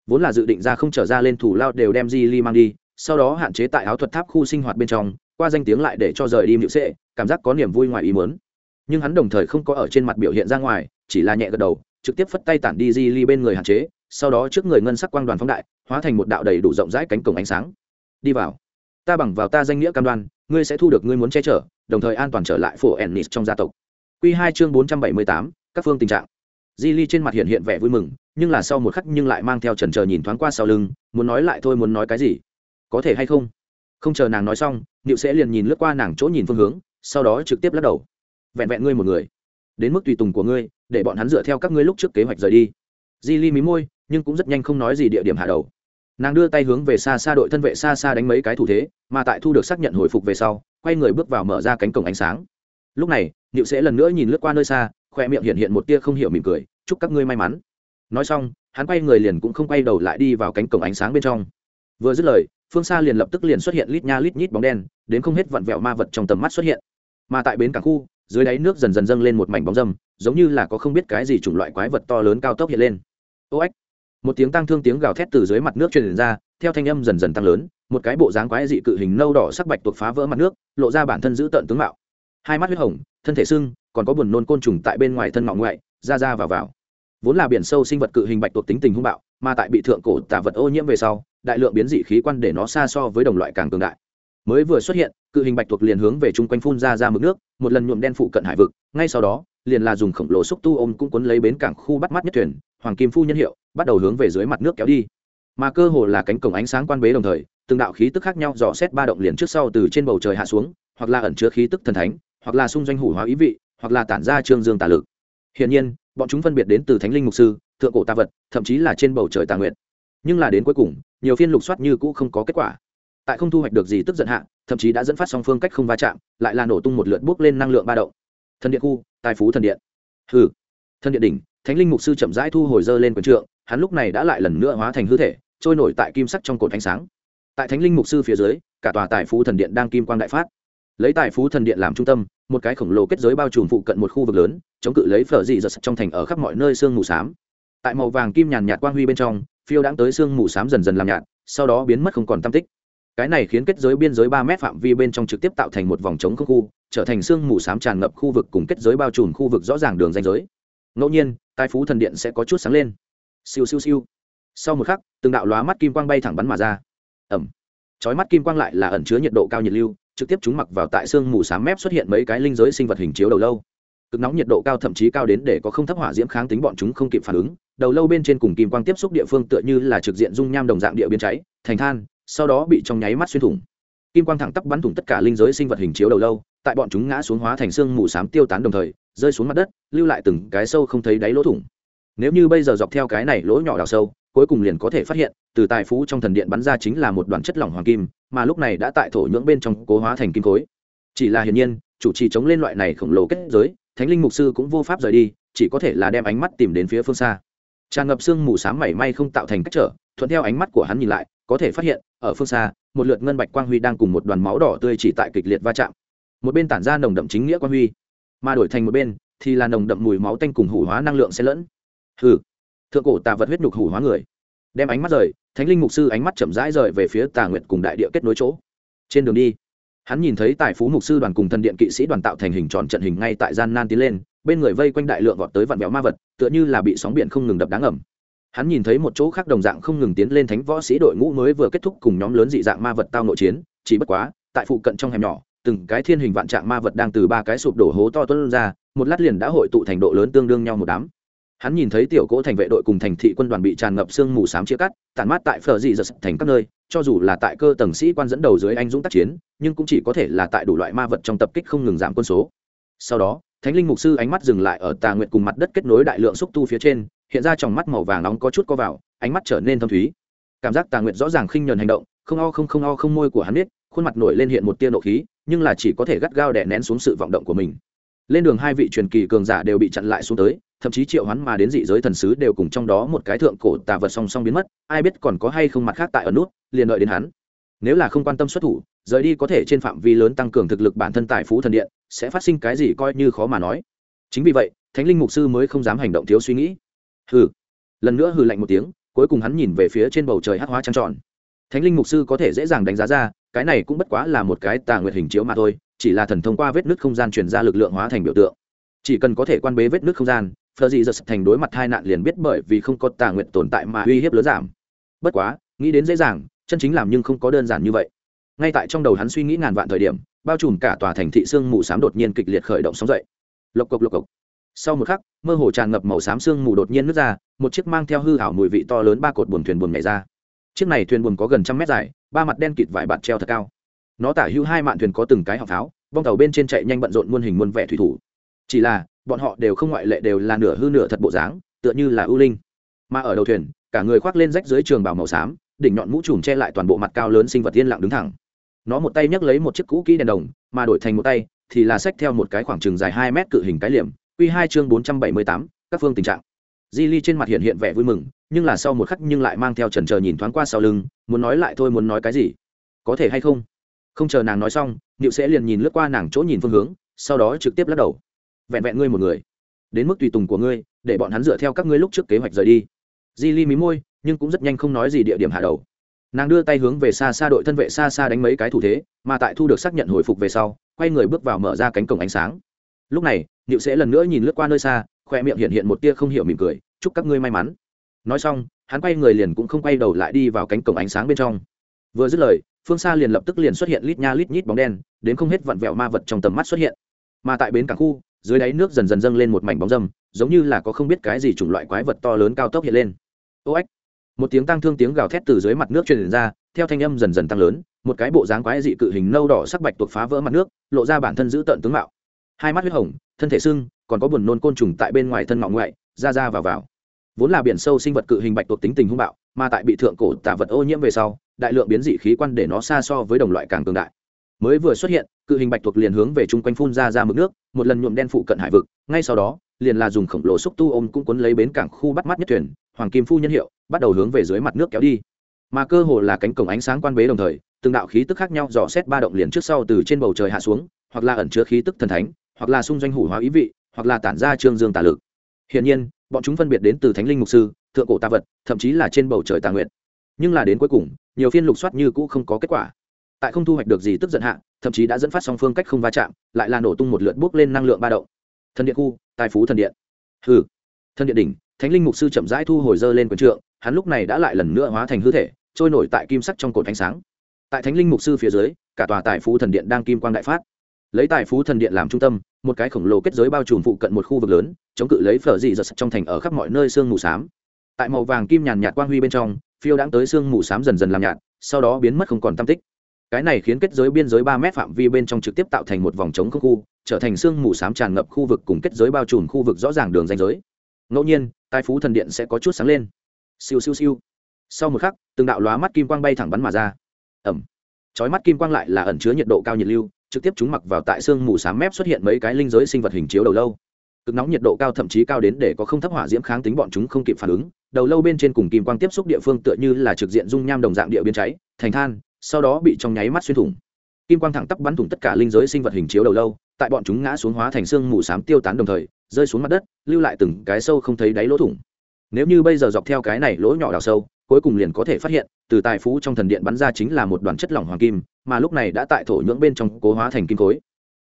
Vốn là dự định ra không trở ra lên thủ lao đều đem di ly mang đi sau đó hạn chế tại áo thuật tháp khu sinh hoạt bên trong, qua danh tiếng lại để cho rời đi mịu sệ cảm giác có niềm vui ngoài ý mớn nhưng hắn đồng thời không có ở trên mặt biểu hiện ra ngoài, chỉ là nhẹ gật đầu, trực tiếp phất tay tản đi di ly bên người hạn chế, sau đó trước người ngân sắc quang đoàn phóng đại, hóa thành một đạo đầy đủ rộng rãi cánh cổng ánh sáng. Đi vào. Ta bằng vào ta danh nghĩa cam đoan, ngươi sẽ thu được ngươi muốn che chở, đồng thời an toàn trở lại phổ ennis trong gia tộc. Q hai chương bốn trăm bảy mươi tám, các phương tình trạng. Di ly trên mặt hiện hiện vẻ vui mừng, nhưng là sau một khắc nhưng lại mang theo trần trờ nhìn thoáng qua sau lưng, muốn nói lại thôi muốn nói cái gì có thể hay không? Không chờ nàng nói xong nịu sẽ liền nhìn lướt qua nàng chỗ nhìn phương hướng, sau đó trực tiếp lắc đầu. Vẹn vẹn ngươi một người. Đến mức tùy tùng của ngươi, để bọn hắn dựa theo các ngươi lúc trước kế hoạch rời đi. Di ly mí môi, nhưng cũng rất nhanh không nói gì địa điểm hạ đầu. Nàng đưa tay hướng về xa xa đội thân vệ xa xa đánh mấy cái thủ thế, mà tại thu được xác nhận hồi phục về sau, quay người bước vào mở ra cánh cổng ánh sáng. Lúc này nịu sẽ lần nữa nhìn lướt qua nơi xa, khoe miệng hiện hiện một tia không hiểu mỉm cười, chúc các ngươi may mắn. Nói xong, hắn quay người liền cũng không quay đầu lại đi vào cánh cổng ánh sáng bên trong vừa dứt lời, phương xa liền lập tức liền xuất hiện lít nha lít nhít bóng đen, đến không hết vặn vẹo ma vật trong tầm mắt xuất hiện. Mà tại bến cảng khu, dưới đáy nước dần dần dâng lên một mảnh bóng dâm, giống như là có không biết cái gì chủng loại quái vật to lớn cao tốc hiện lên. Ô ếch một tiếng tăng thương tiếng gào thét từ dưới mặt nước truyền ra, theo thanh âm dần dần tăng lớn, một cái bộ dáng quái dị cự hình nâu đỏ sắc bạch tuột phá vỡ mặt nước, lộ ra bản thân giữ tợn tướng mạo. Hai mắt huyết hồng, thân thể sưng, còn có buồn nôn côn trùng tại bên ngoài thân ngọn ngoại, ra ra vào vào. Vốn là biển sâu sinh vật cự hình bạch tuộc tính tình hung bạo, mà tại bị thượng cổ tả vật ô nhiễm về sau đại lượng biến dị khí quan để nó xa so với đồng loại càng cường đại. Mới vừa xuất hiện, cự hình bạch tuộc liền hướng về chung quanh phun ra ra mực nước, một lần nhuộm đen phụ cận hải vực, ngay sau đó, liền là dùng khổng lồ xúc tu ôm cũng cuốn lấy bến cảng khu bắt mắt nhất thuyền, hoàng kim phu nhân hiệu, bắt đầu hướng về dưới mặt nước kéo đi. Mà cơ hồ là cánh cổng ánh sáng quan bế đồng thời, từng đạo khí tức khác nhau dò xét ba động liền trước sau từ trên bầu trời hạ xuống, hoặc là ẩn chứa khí tức thần thánh, hoặc là xung doanh hủ hóa ý vị, hoặc là tản ra trương dương tà lực. Hiển nhiên, bọn chúng phân biệt đến từ thánh linh mục sư, thượng cổ tà vật, thậm chí là trên bầu trời tà nguyện nhưng là đến cuối cùng nhiều phiên lục soát như cũ không có kết quả. Tại không thu hoạch được gì tức giận hạ, thậm chí đã dẫn phát song phương cách không va chạm, lại là nổ tung một lượt bước lên năng lượng ba động. Thần điện khu, tài phú thần điện. Hừ. Thần điện đỉnh, thánh linh mục sư chậm rãi thu hồi dơ lên quần trượng, hắn lúc này đã lại lần nữa hóa thành hư thể, trôi nổi tại kim sắc trong cột ánh sáng. Tại thánh linh mục sư phía dưới, cả tòa tài phú thần điện đang kim quang đại phát. Lấy tài phú thần điện làm trung tâm, một cái khổng lồ kết giới bao trùm phụ cận một khu vực lớn, chống cự lấy phở dị giật trong thành ở khắp mọi nơi sương mù xám. Tại màu vàng kim nhàn nhạt quang huy bên trong phiêu đãng tới sương mù xám dần dần làm nhạt, sau đó biến mất không còn tam tích. Cái này khiến kết giới biên giới ba mét phạm vi bên trong trực tiếp tạo thành một vòng trống không khu, trở thành sương mù xám tràn ngập khu vực cùng kết giới bao trùm khu vực rõ ràng đường danh giới. Ngẫu nhiên tài phú thần điện sẽ có chút sáng lên. Siêu siêu siêu. Sau một khắc, từng đạo lóa mắt kim quang bay thẳng bắn mà ra. Ẩm. Chói mắt kim quang lại là ẩn chứa nhiệt độ cao nhiệt lưu, trực tiếp chúng mặc vào tại xương mù xám mép xuất hiện mấy cái linh giới sinh vật hình chiếu đầu lâu cực nóng nhiệt độ cao thậm chí cao đến để có không thấp hỏa diễm kháng tính bọn chúng không kịp phản ứng. Đầu lâu bên trên cùng kim quang tiếp xúc địa phương tựa như là trực diện dung nham đồng dạng địa biến cháy, thành than, sau đó bị trong nháy mắt xuyên thủng. Kim quang thẳng tắp bắn thủng tất cả linh giới sinh vật hình chiếu đầu lâu, tại bọn chúng ngã xuống hóa thành xương mù xám tiêu tán đồng thời, rơi xuống mặt đất, lưu lại từng cái sâu không thấy đáy lỗ thủng. Nếu như bây giờ dọc theo cái này lỗ nhỏ đào sâu, cuối cùng liền có thể phát hiện, từ tài phú trong thần điện bắn ra chính là một đoàn chất lỏng hoàng kim, mà lúc này đã tại thổ nhưỡng bên trong cố hóa thành kim khối. Chỉ là hiển nhiên, chủ trì chống lên loại này khổng lồ kết giới thánh linh mục sư cũng vô pháp rời đi, chỉ có thể là đem ánh mắt tìm đến phía phương xa. Tràn ngập sương mù s á m mảy may không tạo thành cách trở, thuận theo ánh mắt của hắn nhìn lại, có thể phát hiện, ở phương xa, một lượt ngân bạch quang huy đang cùng một đoàn máu đỏ tươi chỉ tại kịch liệt va chạm. Một bên tản ra nồng đậm chính nghĩa quang huy, mà đổi thành một bên thì là nồng đậm mùi máu tanh cùng hủ hóa năng lượng xen lẫn. Hừ, thượng cổ tà vật huyết nhục hủ hóa người. Đem ánh mắt rời, thánh linh mục sư ánh mắt chậm rãi rời về phía tà nguyện cùng đại địa kết nối chỗ. Trên đường đi hắn nhìn thấy tài phú mục sư đoàn cùng thần điện kỵ sĩ đoàn tạo thành hình tròn trận hình ngay tại gian nan tiến lên, bên người vây quanh đại lượng vọt tới vạn béo ma vật, tựa như là bị sóng biển không ngừng đập đáng ẩm. Hắn nhìn thấy một chỗ khác đồng dạng không ngừng tiến lên thánh võ sĩ đội ngũ mới vừa kết thúc cùng nhóm lớn dị dạng ma vật tao nội chiến, chỉ bất quá, tại phụ cận trong hẻm nhỏ, từng cái thiên hình vạn trạng ma vật đang từ ba cái sụp đổ hố to tuân ra, một lát liền đã hội tụ thành độ lớn tương đương nhau một đám. Hắn nhìn thấy tiểu cỗ thành vệ đội cùng thành thị quân đoàn bị tràn ngập sương mù s á m chia cắt tàn mát tại phở dị giật thành các nơi cho dù là tại cơ tầng sĩ quan dẫn đầu dưới anh dũng tác chiến, nhưng cũng chỉ có thể là tại đủ loại ma vật trong tập kích không ngừng giảm quân số. Sau đó, thánh linh mục sư ánh mắt dừng lại ở tà nguyện cùng mặt đất kết nối đại lượng xúc tu phía trên, hiện ra trong mắt màu vàng nóng có chút co vào, ánh mắt trở nên thâm thúy. Cảm giác tà nguyện rõ ràng khinh nhuần hành động, không o không không o không môi của hắn biết khuôn mặt nổi lên hiện một tia nộ khí, nhưng là chỉ có thể gắt gao đè nén xuống sự vọng động của mình. Lên đường hai vị truyền kỳ cường giả đều bị chặn lại xuống tới thậm chí triệu hắn mà đến dị giới thần sứ đều cùng trong đó một cái thượng cổ tà vật song song biến mất, ai biết còn có hay không mặt khác tại ở nút, liền đợi đến hắn. Nếu là không quan tâm xuất thủ, rời đi có thể trên phạm vi lớn tăng cường thực lực bản thân tài phú thần điện, sẽ phát sinh cái gì coi như khó mà nói. Chính vì vậy, thánh linh mục sư mới không dám hành động thiếu suy nghĩ. Hừ. Lần nữa hừ lạnh một tiếng, cuối cùng hắn nhìn về phía trên bầu trời hát hóa trăng tròn. Thánh linh mục sư có thể dễ dàng đánh giá ra, cái này cũng bất quá là một cái tà nguyệt hình chiếu mà thôi, chỉ là thần thông qua vết nứt không gian truyền ra lực lượng hóa thành biểu tượng. Chỉ cần có thể quan bế vết nứt không gian phờ dị giật thành đối mặt hai nạn liền biết bởi vì không có tà nguyện tồn tại mà uy hiếp lớn giảm. Bất quá, nghĩ đến dễ dàng, chân chính làm nhưng không có đơn giản như vậy. Ngay tại trong đầu hắn suy nghĩ ngàn vạn thời điểm, bao trùm cả tòa thành thị sương mù s á m đột nhiên kịch liệt khởi động sóng dậy. Lộc cộc lộc cộc. Sau một khắc, mơ hồ tràn ngập màu xám sương mù đột nhiên nước ra, một chiếc mang theo hư hảo mùi vị to lớn ba cột buồn thuyền buồn nhảy ra. Chiếc này thuyền buồn có gần trăm mét dài, ba mặt đen kịt vải bạt treo thật cao. Nó tả hữu hai mạn thuyền có từng cái họng pháo bong tàu bên trên chạy nhanh bận rộn muôn hình muôn vẻ thủy thủ. Chỉ là bọn họ đều không ngoại lệ đều là nửa hư nửa thật bộ dáng, tựa như là ưu linh. Mà ở đầu thuyền, cả người khoác lên rách dưới trường bảo màu xám, đỉnh nhọn mũ trùm che lại toàn bộ mặt cao lớn sinh vật yên lặng đứng thẳng. Nó một tay nhấc lấy một chiếc cũ kỹ đèn đồng, mà đổi thành một tay thì là xách theo một cái khoảng chừng dài hai mét cự hình cái liềm q hai chương bốn trăm bảy mươi tám, các phương tình trạng. Di ly trên mặt hiện hiện vẻ vui mừng, nhưng là sau một khắc nhưng lại mang theo trần trờ nhìn thoáng qua sau lưng, muốn nói lại thôi muốn nói cái gì? Có thể hay không? Không chờ nàng nói xong, niệu sẽ liền nhìn lướt qua nàng chỗ nhìn phương hướng, sau đó trực tiếp lắc đầu vẹn vẹn ngươi một người. Đến mức tùy tùng của ngươi, để bọn hắn dựa theo các ngươi lúc trước kế hoạch rời đi. Di ly mí môi, nhưng cũng rất nhanh không nói gì địa điểm hạ đầu. Nàng đưa tay hướng về xa xa đội thân vệ xa xa đánh mấy cái thủ thế, mà tại thu được xác nhận hồi phục về sau, quay người bước vào mở ra cánh cổng ánh sáng. Lúc này, niệu sẽ lần nữa nhìn lướt qua nơi xa khoe miệng hiện hiện một tia không hiểu mỉm cười, chúc các ngươi may mắn. Nói xong, hắn quay người liền cũng không quay đầu lại đi vào cánh cổng ánh sáng bên trong. Vừa dứt lời, phương xa liền lập tức liền xuất hiện lít nha lít nhít bóng đen, đến không hết vặn vẹo ma vật trong tầm mắt xuất hiện. Mà tại bến cảng khu dưới đáy nước dần dần dâng lên một mảnh bóng dâm, giống như là có không biết cái gì chủng loại quái vật to lớn cao tốc hiện lên. Ô ếch một tiếng tăng thương tiếng gào thét từ dưới mặt nước truyền ra, theo thanh âm dần dần tăng lớn, một cái bộ dáng quái dị cự hình nâu đỏ sắc bạch tuột phá vỡ mặt nước, lộ ra bản thân giữ tợn tướng mạo. Hai mắt huyết hồng, thân thể sưng, còn có buồn nôn côn trùng tại bên ngoài thân mạo ngoại, ra ra vào vào. Vốn là biển sâu sinh vật cự hình bạch tuộc tính tình hung bạo, mà tại bị thượng cổ tả vật ô nhiễm về sau, đại lượng biến dị khí quan để nó xa so với đồng loại càng cường đại mới vừa xuất hiện, cự hình bạch thuộc liền hướng về chung quanh phun ra ra mực nước, một lần nhuộm đen phụ cận hải vực, ngay sau đó, liền là dùng khổng lồ xúc tu ôm cũng cuốn lấy bến cảng khu bắt mắt nhất thuyền, hoàng kim phu nhân hiệu, bắt đầu hướng về dưới mặt nước kéo đi. Mà cơ hồ là cánh cổng ánh sáng quan bế đồng thời, từng đạo khí tức khác nhau dò xét ba động liền trước sau từ trên bầu trời hạ xuống, hoặc là ẩn chứa khí tức thần thánh, hoặc là xung doanh hủ hóa ý vị, hoặc là tản ra trương dương tà lực. Hiển nhiên, bọn chúng phân biệt đến từ thánh linh mục sư, thượng cổ tà vật, thậm chí là trên bầu trời tà nguyện nhưng là đến cuối cùng, nhiều phiên lục soát như cũ không có kết quả tại không thu hoạch được gì tức giận hạ, thậm chí đã dẫn phát song phương cách không va chạm, lại là nổ tung một lượt bước lên năng lượng ba động. Thần điện khu, tài phú thần điện. Hừ. Thần điện đỉnh, thánh linh mục sư chậm rãi thu hồi dơ lên quần trượng, hắn lúc này đã lại lần nữa hóa thành hư thể, trôi nổi tại kim sắc trong cột ánh sáng. Tại thánh linh mục sư phía dưới, cả tòa tài phú thần điện đang kim quang đại phát. Lấy tài phú thần điện làm trung tâm, một cái khổng lồ kết giới bao trùm phụ cận một khu vực lớn, chống cự lấy phở dị giật trong thành ở khắp mọi nơi sương mù xám. Tại màu vàng kim nhàn nhạt quang huy bên trong, phiêu đãng tới sương mù xám dần dần làm nhạt, sau đó biến mất không còn tam tích cái này khiến kết giới biên giới ba mét phạm vi bên trong trực tiếp tạo thành một vòng trống không khu, trở thành sương mù xám tràn ngập khu vực cùng kết giới bao trùm khu vực rõ ràng đường danh giới. Ngẫu nhiên tài phú thần điện sẽ có chút sáng lên. Siêu siêu siêu. Sau một khắc, từng đạo lóa mắt kim quang bay thẳng bắn mà ra. Ẩm. Chói mắt kim quang lại là ẩn chứa nhiệt độ cao nhiệt lưu, trực tiếp chúng mặc vào tại xương mù xám mép xuất hiện mấy cái linh giới sinh vật hình chiếu đầu lâu. Cực nóng nhiệt độ cao thậm chí cao đến để có không thấp hỏa diễm kháng tính bọn chúng không kịp phản ứng, đầu lâu bên trên cùng kim quang tiếp xúc địa phương tựa như là trực diện dung nham đồng dạng địa biến cháy, thành than sau đó bị trong nháy mắt xuyên thủng. Kim quang thẳng tắp bắn thủng tất cả linh giới sinh vật hình chiếu đầu lâu, tại bọn chúng ngã xuống hóa thành xương mù xám tiêu tán đồng thời, rơi xuống mặt đất, lưu lại từng cái sâu không thấy đáy lỗ thủng. Nếu như bây giờ dọc theo cái này lỗ nhỏ đào sâu, cuối cùng liền có thể phát hiện, từ tài phú trong thần điện bắn ra chính là một đoàn chất lỏng hoàng kim, mà lúc này đã tại thổ nhưỡng bên trong cố hóa thành kim khối.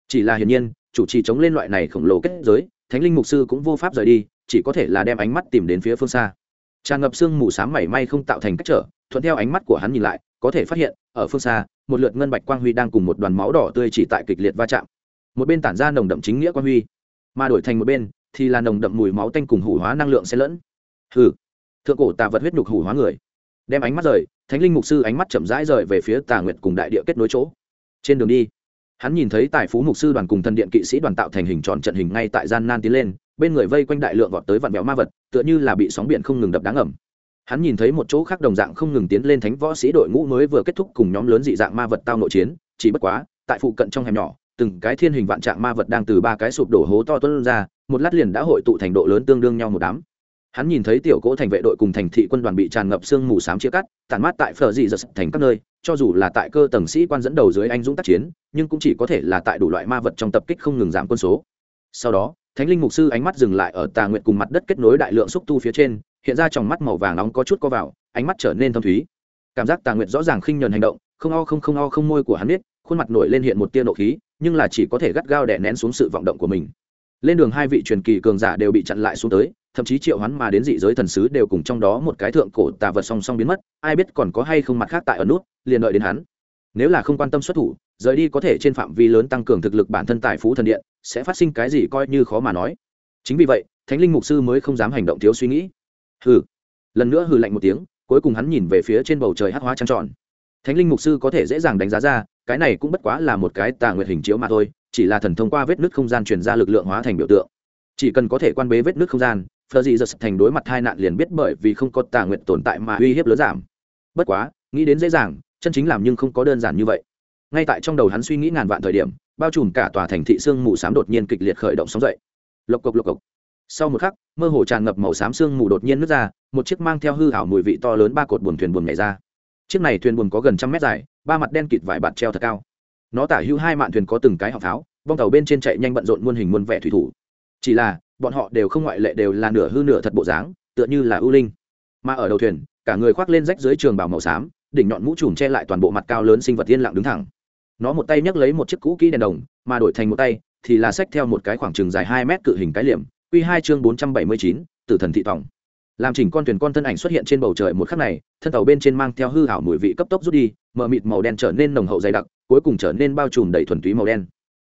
Chỉ là hiển nhiên, chủ trì chống lên loại này khổng lồ kết giới, thánh linh mục sư cũng vô pháp rời đi, chỉ có thể là đem ánh mắt tìm đến phía phương xa. Tràn ngập sương mù s á m mảy may không tạo thành cách trở, thuận theo ánh mắt của hắn nhìn lại có thể phát hiện, ở phương xa, một lượt ngân bạch quang huy đang cùng một đoàn máu đỏ tươi chỉ tại kịch liệt va chạm. Một bên tản ra nồng đậm chính nghĩa quang huy, mà đổi thành một bên, thì là nồng đậm mùi máu tanh cùng hủ hóa năng lượng xen lẫn. Hừ, thượng cổ tà vật huyết nhục hủ hóa người. Đem ánh mắt rời, thánh linh mục sư ánh mắt chậm rãi rời về phía tà nguyệt cùng đại địa kết nối chỗ. Trên đường đi, hắn nhìn thấy tài phú mục sư đoàn cùng thần điện kỵ sĩ đoàn tạo thành hình tròn trận hình ngay tại gian nan tiến lên, bên người vây quanh đại lượng vọt tới vạn mèo ma vật, tựa như là bị sóng biển không ngừng đập đáng ẩm hắn nhìn thấy một chỗ khác đồng dạng không ngừng tiến lên thánh võ sĩ đội ngũ mới vừa kết thúc cùng nhóm lớn dị dạng ma vật tao nội chiến, chỉ bất quá, tại phụ cận trong hẻm nhỏ, từng cái thiên hình vạn trạng ma vật đang từ ba cái sụp đổ hố to tuân ra, một lát liền đã hội tụ thành độ lớn tương đương nhau một đám. Hắn nhìn thấy tiểu cỗ thành vệ đội cùng thành thị quân đoàn bị tràn ngập sương mù xám chia cắt tàn mát tại phở dị giật thành các nơi, cho dù là tại cơ tầng sĩ quan dẫn đầu dưới anh dũng tác chiến, nhưng cũng chỉ có thể là tại đủ loại ma vật trong tập kích không ngừng giảm quân số. Sau đó, thánh linh mục sư ánh mắt dừng lại ở tà nguyện cùng mặt đất kết nối đại lượng xúc tu phía trên hiện ra trong mắt màu vàng nóng có chút co vào, ánh mắt trở nên thâm thúy. Cảm giác tà Nguyệt rõ ràng khinh nhờn hành động, không o không không o không môi của hắn biết khuôn mặt nổi lên hiện một tia nộ khí, nhưng là chỉ có thể gắt gao đè nén xuống sự vọng động của mình. Lên đường hai vị truyền kỳ cường giả đều bị chặn lại xuống tới, thậm chí triệu hoán mà đến dị giới thần sứ đều cùng trong đó một cái thượng cổ tà vật song song biến mất, ai biết còn có hay không mặt khác tại ở nút, liền đợi đến hắn. Nếu là không quan tâm xuất thủ, rời đi có thể trên phạm vi lớn tăng cường thực lực bản thân tài phú thần điện, sẽ phát sinh cái gì coi như khó mà nói. Chính vì vậy, thánh linh mục sư mới không dám hành động thiếu suy nghĩ hừ. Lần nữa hừ lạnh một tiếng, cuối cùng hắn nhìn về phía trên bầu trời hắc hóa trăng tròn. Thánh linh mục sư có thể dễ dàng đánh giá ra, cái này cũng bất quá là một cái tà nguyệt hình chiếu mà thôi, chỉ là thần thông qua vết nứt không gian truyền ra lực lượng hóa thành biểu tượng. Chỉ cần có thể quan bế vết nứt không gian phờ dị giật thành đối mặt hai nạn liền biết bởi vì không có tà nguyện tồn tại mà uy hiếp lớn giảm. Bất quá, nghĩ đến dễ dàng, chân chính làm nhưng không có đơn giản như vậy. Ngay tại trong đầu hắn suy nghĩ ngàn vạn thời điểm, bao trùm cả tòa thành thị sương mù s á m đột nhiên kịch liệt khởi động sóng dậy. Lộc cộc lộc cộc sau một khắc, mơ hồ tràn ngập màu xám sương mù đột nhiên nước ra, một chiếc mang theo hư hảo mùi vị to lớn ba cột buồm thuyền buồm nhảy ra. Chiếc này thuyền buồm có gần trăm mét dài, ba mặt đen kịt vải bạt treo thật cao. Nó tả hữu hai mạn thuyền có từng cái họng pháo vong tàu bên trên chạy nhanh bận rộn muôn hình muôn vẻ thủy thủ. Chỉ là, bọn họ đều không ngoại lệ đều là nửa hư nửa thật bộ dáng, tựa như là ưu linh. Mà ở đầu thuyền, cả người khoác lên rách dưới trường bảo màu xám, đỉnh nhọn mũ trùm che lại toàn bộ mặt cao lớn sinh vật yên lặng đứng thẳng. Nó một tay nhấc lấy một chiếc cũ kỹ đèn đồng, mà đổi thành một tay thì là xách theo một cái khoảng chừng dài hai mét cự hình cái liệm quy hai chương bốn trăm bảy mươi chín, tử thần thị tòng. Làm chỉnh con thuyền con thân ảnh xuất hiện trên bầu trời một khắc này, thân tàu bên trên mang theo hư ảo mùi vị cấp tốc rút đi, mờ mịt màu đen trở nên nồng hậu dày đặc, cuối cùng trở nên bao trùm đầy thuần túy màu đen.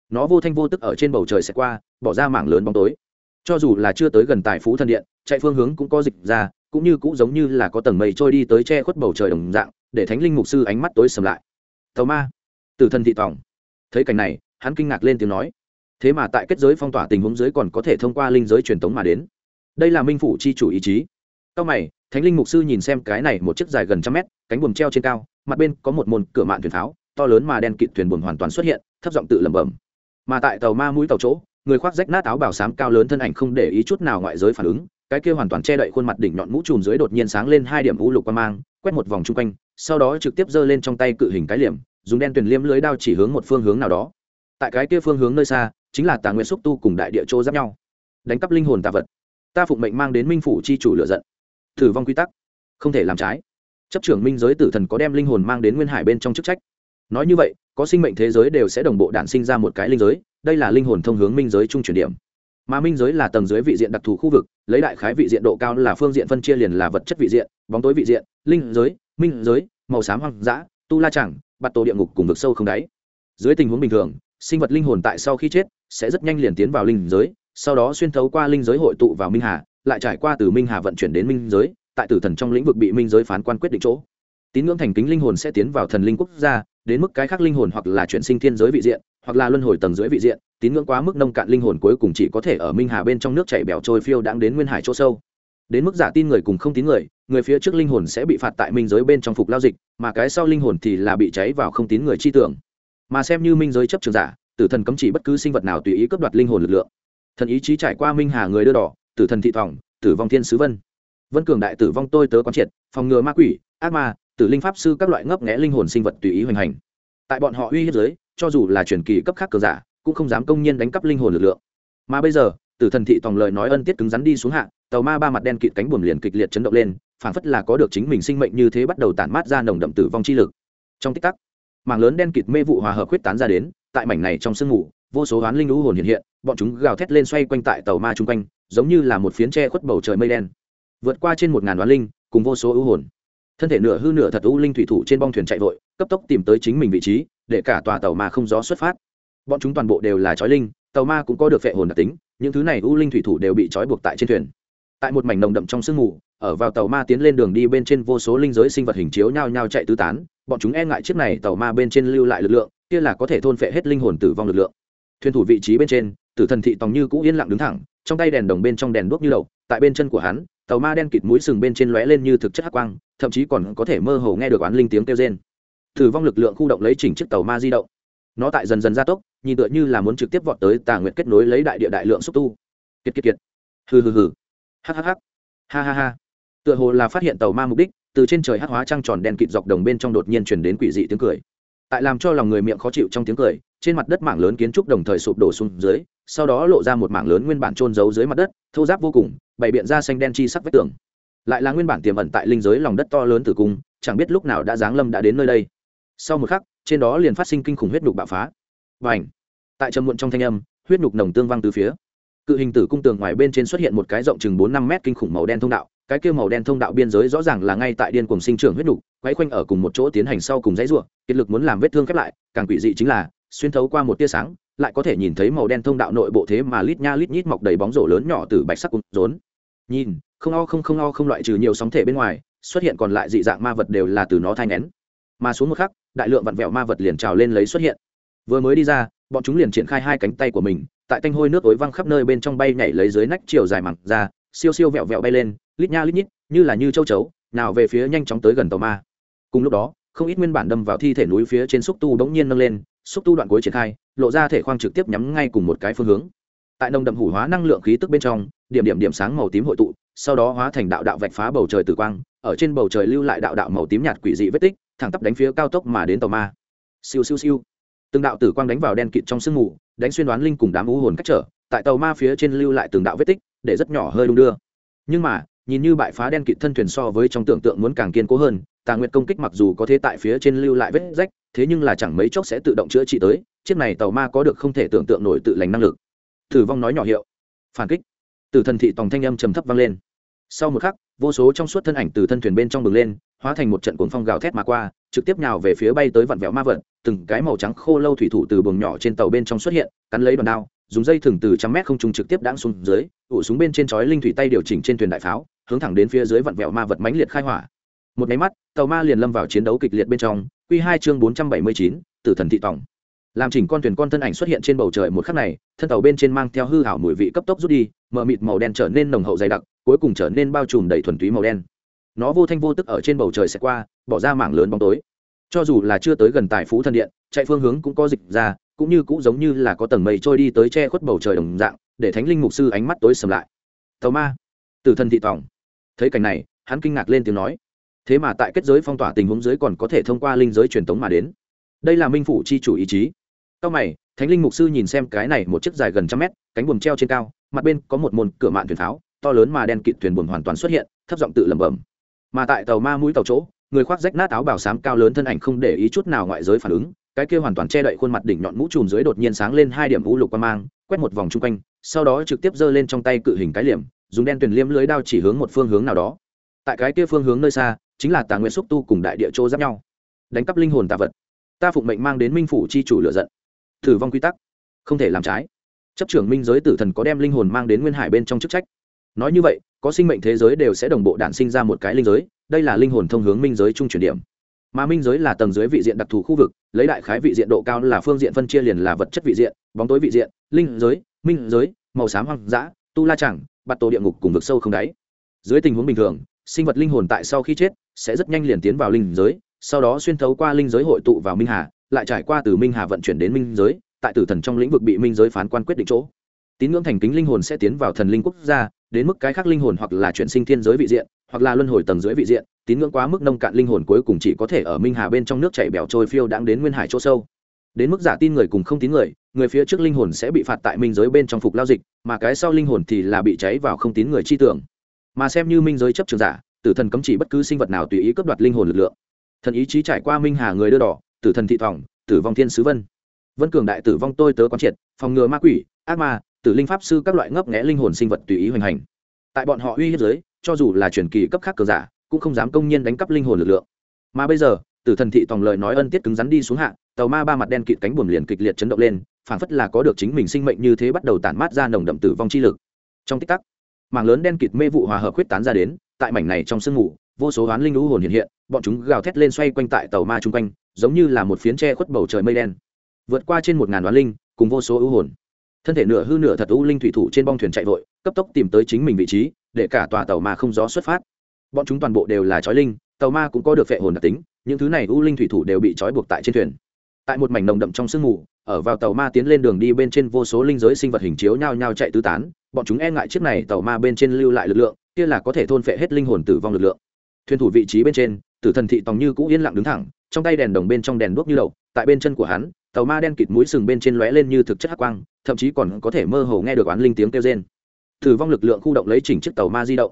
Nó vô thanh vô tức ở trên bầu trời sẽ qua, bỏ ra mảng lớn bóng tối. Cho dù là chưa tới gần tài phú thần điện, chạy phương hướng cũng có dịch ra, cũng như cũng giống như là có tầng mây trôi đi tới che khuất bầu trời đồng dạng, để thánh linh mục sư ánh mắt tối sầm lại. Tàu ma. Tử thần thị tòng. Thấy cảnh này, hắn kinh ngạc lên tiếng nói thế mà tại kết giới phong tỏa tình huống giới còn có thể thông qua linh giới truyền tống mà đến. Đây là minh phủ chi chủ ý chí. Cao mày, thánh linh mục sư nhìn xem cái này một chiếc dài gần trăm mét, cánh buồm treo trên cao, mặt bên có một môn cửa mạn thuyền pháo, to lớn mà đen kịt thuyền buồm hoàn toàn xuất hiện, thấp giọng tự lẩm bẩm. Mà tại tàu ma mũi tàu chỗ, người khoác rách nát áo bảo sám cao lớn thân ảnh không để ý chút nào ngoại giới phản ứng, cái kia hoàn toàn che đậy khuôn mặt đỉnh nhọn mũ trùm dưới đột nhiên sáng lên hai điểm vũ lục quan mang, quét một vòng chung quanh, sau đó trực tiếp giơ lên trong tay cự hình cái liềm, dùng đen tuyền liêm lưới đao chỉ hướng một phương hướng nào đó. Tại cái kia phương hướng nơi xa chính là tà nguyện xúc tu cùng đại địa chỗ giáp nhau. Đánh cắp linh hồn tà vật. Ta phụng mệnh mang đến minh phủ chi chủ lựa giận. Thử vong quy tắc. Không thể làm trái. Chấp trưởng minh giới tử thần có đem linh hồn mang đến nguyên hải bên trong chức trách. Nói như vậy, có sinh mệnh thế giới đều sẽ đồng bộ đản sinh ra một cái linh giới, đây là linh hồn thông hướng minh giới trung chuyển điểm. Mà minh giới là tầng dưới vị diện đặc thù khu vực, lấy đại khái vị diện độ cao là phương diện phân chia liền là vật chất vị diện, bóng tối vị diện, linh giới, minh giới, màu xám hoang dã, tu la chẳng, bạt tổ địa ngục cùng vực sâu không đáy. Dưới tình huống bình thường, sinh vật linh hồn tại sau khi chết sẽ rất nhanh liền tiến vào linh giới, sau đó xuyên thấu qua linh giới hội tụ vào minh hà, lại trải qua từ minh hà vận chuyển đến minh giới, tại tử thần trong lĩnh vực bị minh giới phán quan quyết định chỗ. Tín ngưỡng thành kính linh hồn sẽ tiến vào thần linh quốc gia, đến mức cái khác linh hồn hoặc là chuyển sinh thiên giới vị diện, hoặc là luân hồi tầng dưới vị diện, tín ngưỡng quá mức nông cạn linh hồn cuối cùng chỉ có thể ở minh hà bên trong nước chảy bẻo trôi phiêu đáng đến nguyên hải chỗ sâu. Đến mức giả tin người cùng không tín người người phía trước linh hồn sẽ bị phạt tại minh giới bên trong phục lao dịch, mà cái sau linh hồn thì là bị cháy vào không tín người chi tưởng. Mà xem như minh giới chấp trường giả tử thần cấm chỉ bất cứ sinh vật nào tùy ý cướp đoạt linh hồn lực lượng. Thần ý chí trải qua minh hà người đưa đỏ, tử thần thị thỏng, tử vong thiên sứ vân. Vân cường đại tử vong tôi tớ quán triệt, phòng ngừa ma quỷ, ác ma, tử linh pháp sư các loại ngấp nghẽ linh hồn sinh vật tùy ý hoành hành. Tại bọn họ uy hiếp giới, cho dù là truyền kỳ cấp khác cờ giả, cũng không dám công nhiên đánh cắp linh hồn lực lượng. Mà bây giờ, tử thần thị tòng lời nói ân tiết cứng rắn đi xuống hạ, tàu ma ba mặt đen kịt cánh buồm liền kịch liệt chấn động lên, phảng phất là có được chính mình sinh mệnh như thế bắt đầu tản mát ra nồng đậm tử vong chi lực. Trong tích tắc, mảng lớn đen kịt mê vụ hòa hợp huyết tán ra đến tại mảnh này trong sương mù, vô số oán linh lũ hồn hiện hiện, bọn chúng gào thét lên xoay quanh tại tàu ma chung quanh, giống như là một phiến tre khuất bầu trời mây đen. Vượt qua trên một ngàn đoán linh, cùng vô số ưu hồn. Thân thể nửa hư nửa thật ưu linh thủy thủ trên bong thuyền chạy vội, cấp tốc tìm tới chính mình vị trí, để cả tòa tàu ma không gió xuất phát. Bọn chúng toàn bộ đều là trói linh, tàu ma cũng có được phệ hồn đặc tính, những thứ này ưu linh thủy thủ đều bị trói buộc tại trên thuyền. Tại một mảnh nồng đậm trong sương mù, ở vào tàu ma tiến lên đường đi bên trên vô số linh giới sinh vật hình chiếu nhao nhao chạy tứ tán, bọn chúng e ngại chiếc này tàu ma bên trên lưu lại lực lượng kia là có thể thôn phệ hết linh hồn tử vong lực lượng. Thuyền thủ vị trí bên trên, tử thần thị tòng như cũ yên lặng đứng thẳng, trong tay đèn đồng bên trong đèn đuốc như đầu. tại bên chân của hắn, tàu ma đen kịt mũi sừng bên trên lóe lên như thực chất hắc quang, thậm chí còn có thể mơ hồ nghe được oán linh tiếng kêu rên. Tử vong lực lượng khu động lấy chỉnh chiếc tàu ma di động. Nó tại dần dần gia tốc, nhìn tựa như là muốn trực tiếp vọt tới tà nguyện kết nối lấy đại địa đại lượng xúc tu. Kiệt kiệt kiệt. Hừ hừ hừ. Hhh ha ha. Ha tựa hồ là phát hiện tàu ma mục đích, từ trên trời hắc hóa trăng tròn đen kịt dọc đồng bên trong đột nhiên chuyển đến quỷ dị tiếng cười tại làm cho lòng người miệng khó chịu trong tiếng cười, trên mặt đất mảng lớn kiến trúc đồng thời sụp đổ xuống dưới, sau đó lộ ra một mảng lớn nguyên bản trôn giấu dưới mặt đất, thô giáp vô cùng, bày biện ra xanh đen chi sắc vách tường. Lại là nguyên bản tiềm ẩn tại linh giới lòng đất to lớn tử cung, chẳng biết lúc nào đã giáng lâm đã đến nơi đây. Sau một khắc, trên đó liền phát sinh kinh khủng huyết nhục bạo phá. Và ảnh tại trầm muộn trong thanh âm, huyết nhục nồng tương văng từ phía. Cự hình tử cung tường ngoài bên trên xuất hiện một cái rộng chừng bốn năm mét kinh khủng màu đen thông đạo cái kia màu đen thông đạo biên giới rõ ràng là ngay tại điên cuồng sinh trưởng huyết đủ, quay quanh ở cùng một chỗ tiến hành sau cùng dãy ruộng kiệt lực muốn làm vết thương khép lại càng quỷ dị chính là xuyên thấu qua một tia sáng lại có thể nhìn thấy màu đen thông đạo nội bộ thế mà lít nha lít nhít mọc đầy bóng rổ lớn nhỏ từ bạch sắc cùng rốn. Nhìn không o không không o không loại trừ nhiều sóng thể bên ngoài xuất hiện còn lại dị dạng ma vật đều là từ nó thai nén. Mà xuống một khắc đại lượng vặn vẹo ma vật liền trào lên lấy xuất hiện. Vừa mới đi ra bọn chúng liền triển khai hai cánh tay của mình tại tanh hôi nước ối văng khắp nơi bên trong bay nhảy lấy dưới nách chiều dài mặn ra siêu siêu vẹo vẹo bay lên, lít nha lít nhít, như là như châu chấu, nào về phía nhanh chóng tới gần tàu ma. Cùng lúc đó, không ít nguyên bản đâm vào thi thể núi phía trên xúc tu bỗng nhiên nâng lên, xúc tu đoạn cuối triển khai, lộ ra thể khoang trực tiếp nhắm ngay cùng một cái phương hướng. Tại nồng đậm hủ hóa năng lượng khí tức bên trong, điểm điểm điểm sáng màu tím hội tụ, sau đó hóa thành đạo đạo vạch phá bầu trời tử quang, ở trên bầu trời lưu lại đạo đạo màu tím nhạt quỷ dị vết tích, thẳng tắp đánh phía cao tốc mà đến tàu ma. Siêu siêu siêu. Từng đạo tử quang đánh vào đen kịt trong sương mù, đánh xuyên đoán linh cùng đám u hồn cách trở, tại tàu ma phía trên lưu lại từng đạo vết tích để rất nhỏ hơi đung đưa. Nhưng mà, nhìn như bại phá đen kịt thân thuyền so với trong tưởng tượng muốn càng kiên cố hơn, tà nguyệt công kích mặc dù có thế tại phía trên lưu lại vết rách, thế nhưng là chẳng mấy chốc sẽ tự động chữa trị tới, chiếc này tàu ma có được không thể tưởng tượng nổi tự lành năng lực. Tử vong nói nhỏ hiệu. Phản kích. Từ thần thị tòng thanh âm trầm thấp vang lên. Sau một khắc, vô số trong suốt thân ảnh từ thân thuyền bên trong bừng lên, hóa thành một trận cuồng phong gào thét mà qua, trực tiếp nhào về phía bay tới vặn vẹo ma vật, từng cái màu trắng khô lâu thủy thủ từ buồng nhỏ trên tàu bên trong xuất hiện, cắn lấy đòn đao dùng dây thừng từ trăm mét không trung trực tiếp đãng xuống dưới, ủ súng bên trên chói linh thủy tay điều chỉnh trên thuyền đại pháo, hướng thẳng đến phía dưới vặn vẹo ma vật mãnh liệt khai hỏa. Một máy mắt, tàu ma liền lâm vào chiến đấu kịch liệt bên trong, quy hai chương bốn trăm bảy mươi chín, tử thần thị tòng. Làm chỉnh con thuyền con thân ảnh xuất hiện trên bầu trời một khắc này, thân tàu bên trên mang theo hư hảo mùi vị cấp tốc rút đi, mờ mịt màu đen trở nên nồng hậu dày đặc, cuối cùng trở nên bao trùm đầy thuần túy màu đen. Nó vô thanh vô tức ở trên bầu trời sẽ qua, bỏ ra mảng lớn bóng tối. Cho dù là chưa tới gần tài phú thân điện, chạy phương hướng cũng có dịch ra cũng như cũng giống như là có tầng mây trôi đi tới che khuất bầu trời đồng dạng, để thánh linh mục sư ánh mắt tối sầm lại. Tàu ma. Từ thân thị tòng. Thấy cảnh này, hắn kinh ngạc lên tiếng nói. Thế mà tại kết giới phong tỏa tình huống dưới còn có thể thông qua linh giới truyền tống mà đến. Đây là minh phủ chi chủ ý chí. Cao mày, thánh linh mục sư nhìn xem cái này một chiếc dài gần trăm mét, cánh buồm treo trên cao, mặt bên có một môn cửa mạn thuyền pháo, to lớn mà đen kịt thuyền buồm hoàn toàn xuất hiện, thấp giọng tự lẩm bẩm. Mà tại tàu ma mũi tàu chỗ, người khoác rách nát áo bảo sám cao lớn thân ảnh không để ý chút nào ngoại giới phản ứng cái kia hoàn toàn che đậy khuôn mặt đỉnh nhọn mũ trùm dưới đột nhiên sáng lên hai điểm vũ lục qua mang, quét một vòng chung quanh, sau đó trực tiếp giơ lên trong tay cự hình cái liềm, dùng đen tuyển liêm lưới đao chỉ hướng một phương hướng nào đó. Tại cái kia phương hướng nơi xa, chính là tà nguyện xúc tu cùng đại địa châu giáp nhau. Đánh cắp linh hồn tà vật. Ta phụng mệnh mang đến minh phủ chi chủ lựa giận. Thử vong quy tắc. Không thể làm trái. Chấp trưởng minh giới tử thần có đem linh hồn mang đến nguyên hải bên trong chức trách. Nói như vậy, có sinh mệnh thế giới đều sẽ đồng bộ đản sinh ra một cái linh giới, đây là linh hồn thông hướng minh giới trung chuyển điểm mà minh giới là tầng dưới vị diện đặc thù khu vực, lấy đại khái vị diện độ cao là phương diện phân chia liền là vật chất vị diện, bóng tối vị diện, linh giới, minh giới, màu xám hoang dã, tu la chẳng, bạt tổ địa ngục cùng vực sâu không đáy. Dưới tình huống bình thường, sinh vật linh hồn tại sau khi chết, sẽ rất nhanh liền tiến vào linh giới, sau đó xuyên thấu qua linh giới hội tụ vào minh hà, lại trải qua từ minh hà vận chuyển đến minh giới, tại tử thần trong lĩnh vực bị minh giới phán quan quyết định chỗ. Tín ngưỡng thành kính linh hồn sẽ tiến vào thần linh quốc gia, đến mức cái khác linh hồn hoặc là chuyển sinh thiên giới vị diện, hoặc là luân hồi tầng dưới vị diện tín ngưỡng quá mức nông cạn linh hồn cuối cùng chỉ có thể ở minh hà bên trong nước chảy bẻo trôi phiêu đáng đến nguyên hải chỗ sâu. Đến mức giả tin người cùng không tín người người phía trước linh hồn sẽ bị phạt tại minh giới bên trong phục lao dịch, mà cái sau linh hồn thì là bị cháy vào không tín người chi tưởng. Mà xem như minh giới chấp trường giả, tử thần cấm chỉ bất cứ sinh vật nào tùy ý cướp đoạt linh hồn lực lượng. Thần ý chí trải qua minh hà người đưa đỏ, tử thần thị thỏng, tử vong thiên sứ vân. Vân cường đại tử vong tôi tớ quán triệt, phòng ngừa ma quỷ, ác ma, tử linh pháp sư các loại ngấp nghẽ linh hồn sinh vật tùy ý hoành hành. Tại bọn họ uy hiếp giới, cho dù là truyền kỳ cấp khác cờ giả cũng không dám công nhiên đánh cắp linh hồn lực lượng. Mà bây giờ, tử thần thị tòng lời nói ân tiết cứng rắn đi xuống hạ, tàu ma ba mặt đen kịt cánh buồm liền kịch liệt chấn động lên, phảng phất là có được chính mình sinh mệnh như thế bắt đầu tản mát ra nồng đậm tử vong chi lực. Trong tích tắc, mảng lớn đen kịt mê vụ hòa hợp huyết tán ra đến, tại mảnh này trong sương mù, vô số hoán linh lũ hồn hiện hiện, bọn chúng gào thét lên xoay quanh tại tàu ma chung quanh, giống như là một phiến tre khuất bầu trời mây đen. Vượt qua trên một ngàn hoán linh, cùng vô số ưu hồn. Thân thể nửa hư nửa thật ưu linh thủy thủ trên bong thuyền chạy vội, cấp tốc tìm tới chính mình vị trí, để cả tòa tàu ma không gió xuất phát bọn chúng toàn bộ đều là trói linh, tàu ma cũng có được phệ hồn đặc tính, những thứ này u linh thủy thủ đều bị trói buộc tại trên thuyền. Tại một mảnh nồng đậm trong sương mù, ở vào tàu ma tiến lên đường đi bên trên vô số linh giới sinh vật hình chiếu nhao nhao chạy tứ tán, bọn chúng e ngại chiếc này tàu ma bên trên lưu lại lực lượng, kia là có thể thôn phệ hết linh hồn tử vong lực lượng. Thuyền thủ vị trí bên trên, tử thần thị tòng như cũ yên lặng đứng thẳng, trong tay đèn đồng bên trong đèn đuốc như đậu tại bên chân của hắn, tàu ma đen kịt mũi sừng bên trên lóe lên như thực chất hắc quang, thậm chí còn có thể mơ hồ nghe được oán linh tiếng kêu rên. Tử vong lực lượng khu động lấy chỉnh chiếc tàu ma di động.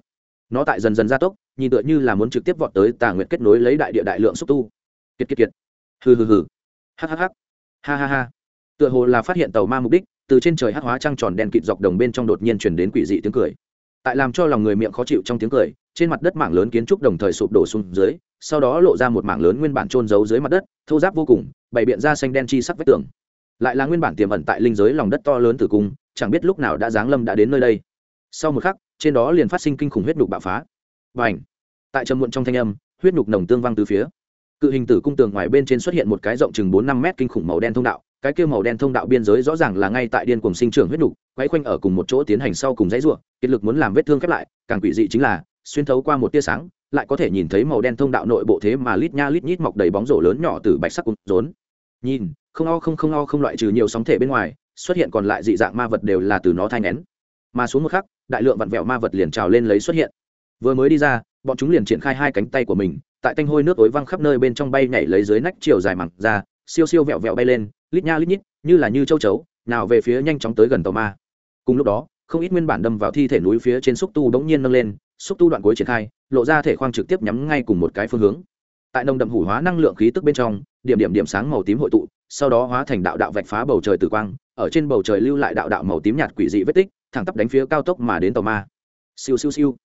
Nó tại dần dần gia tốc nhìn tựa như là muốn trực tiếp vọt tới tà nguyện kết nối lấy đại địa đại lượng xúc tu. Kiệt kiệt kiệt. Hừ hừ hừ. H h h, ha ha ha. Tựa hồ là phát hiện tàu ma mục đích từ trên trời hắc hóa trăng tròn đen kịt dọc đồng bên trong đột nhiên chuyển đến quỷ dị tiếng cười. Tại làm cho lòng người miệng khó chịu trong tiếng cười trên mặt đất mảng lớn kiến trúc đồng thời sụp đổ xuống dưới sau đó lộ ra một mảng lớn nguyên bản trôn giấu dưới mặt đất thô giáp vô cùng bày biện ra xanh đen chi sắc vách tường. Lại là nguyên bản tiềm ẩn tại linh giới lòng đất to lớn tử cung chẳng biết lúc nào đã giáng lâm đã đến nơi đây. Sau một khắc trên đó liền phát sinh kinh khủng huyết đục bạo phá và ảnh. Tại trầm muộn trong thanh âm, huyết nhục nồng tương văng từ phía. Cự hình tử cung tường ngoài bên trên xuất hiện một cái rộng chừng bốn năm mét kinh khủng màu đen thông đạo, cái kia màu đen thông đạo biên giới rõ ràng là ngay tại điên cùng sinh trưởng huyết nhục, quay quanh ở cùng một chỗ tiến hành sau cùng dãy ruộng kiệt lực muốn làm vết thương khép lại, càng quỷ dị chính là, xuyên thấu qua một tia sáng, lại có thể nhìn thấy màu đen thông đạo nội bộ thế mà lít nha lít nhít mọc đầy bóng rổ lớn nhỏ từ bạch sắc cùng rốn. Nhìn, không o không không o không loại trừ nhiều sóng thể bên ngoài, xuất hiện còn lại dị dạng ma vật đều là từ nó thai ngén mà xuống một khắc, đại lượng vặn vẹo ma vật liền trào lên lấy xuất hiện vừa mới đi ra, bọn chúng liền triển khai hai cánh tay của mình, tại tanh hôi nước ối văng khắp nơi bên trong bay nhảy lấy dưới nách chiều dài mặn ra, siêu siêu vẹo vẹo bay lên, lít nha lít nhít, như là như châu chấu, nào về phía nhanh chóng tới gần tàu ma. Cùng lúc đó, không ít nguyên bản đâm vào thi thể núi phía trên xúc tu đống nhiên nâng lên, xúc tu đoạn cuối triển khai, lộ ra thể khoang trực tiếp nhắm ngay cùng một cái phương hướng. Tại nồng đậm hủ hóa năng lượng khí tức bên trong, điểm điểm điểm sáng màu tím hội tụ, sau đó hóa thành đạo đạo vạch phá bầu trời tử quang, ở trên bầu trời lưu lại đạo đạo màu tím nhạt quỷ dị vết tích, thẳng tắp đánh phía cao tốc mà đến tàu ma. Siêu siêu siêu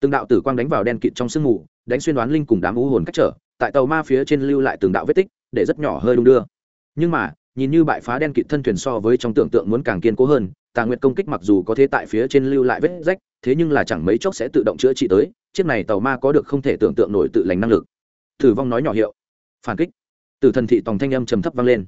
từng đạo tử quang đánh vào đen kịt trong sương mù, đánh xuyên đoán linh cùng đám u hồn cách trở, tại tàu ma phía trên lưu lại từng đạo vết tích, để rất nhỏ hơi đung đưa. Nhưng mà, nhìn như bại phá đen kịt thân thuyền so với trong tưởng tượng muốn càng kiên cố hơn, tà nguyệt công kích mặc dù có thế tại phía trên lưu lại vết rách, thế nhưng là chẳng mấy chốc sẽ tự động chữa trị tới, chiếc này tàu ma có được không thể tưởng tượng nổi tự lành năng lực. Thử vong nói nhỏ hiệu. Phản kích. Từ thần thị tòng thanh âm trầm thấp vang lên.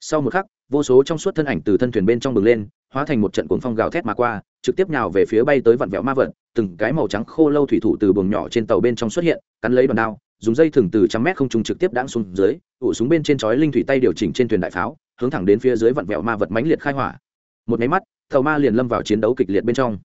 Sau một khắc vô số trong suốt thân ảnh từ thân thuyền bên trong bừng lên, hóa thành một trận cuồng phong gào thét mà qua, trực tiếp nhào về phía bay tới vặn vẹo ma vật, từng cái màu trắng khô lâu thủy thủ từ buồng nhỏ trên tàu bên trong xuất hiện, cắn lấy đòn đao, dùng dây thừng từ trăm mét không trung trực tiếp đãng xuống dưới ụ súng bên trên chói linh thủy tay điều chỉnh trên thuyền đại pháo, hướng thẳng đến phía dưới vặn vẹo ma vật mãnh liệt khai hỏa. Một máy mắt, tàu ma liền lâm vào chiến đấu kịch liệt bên trong.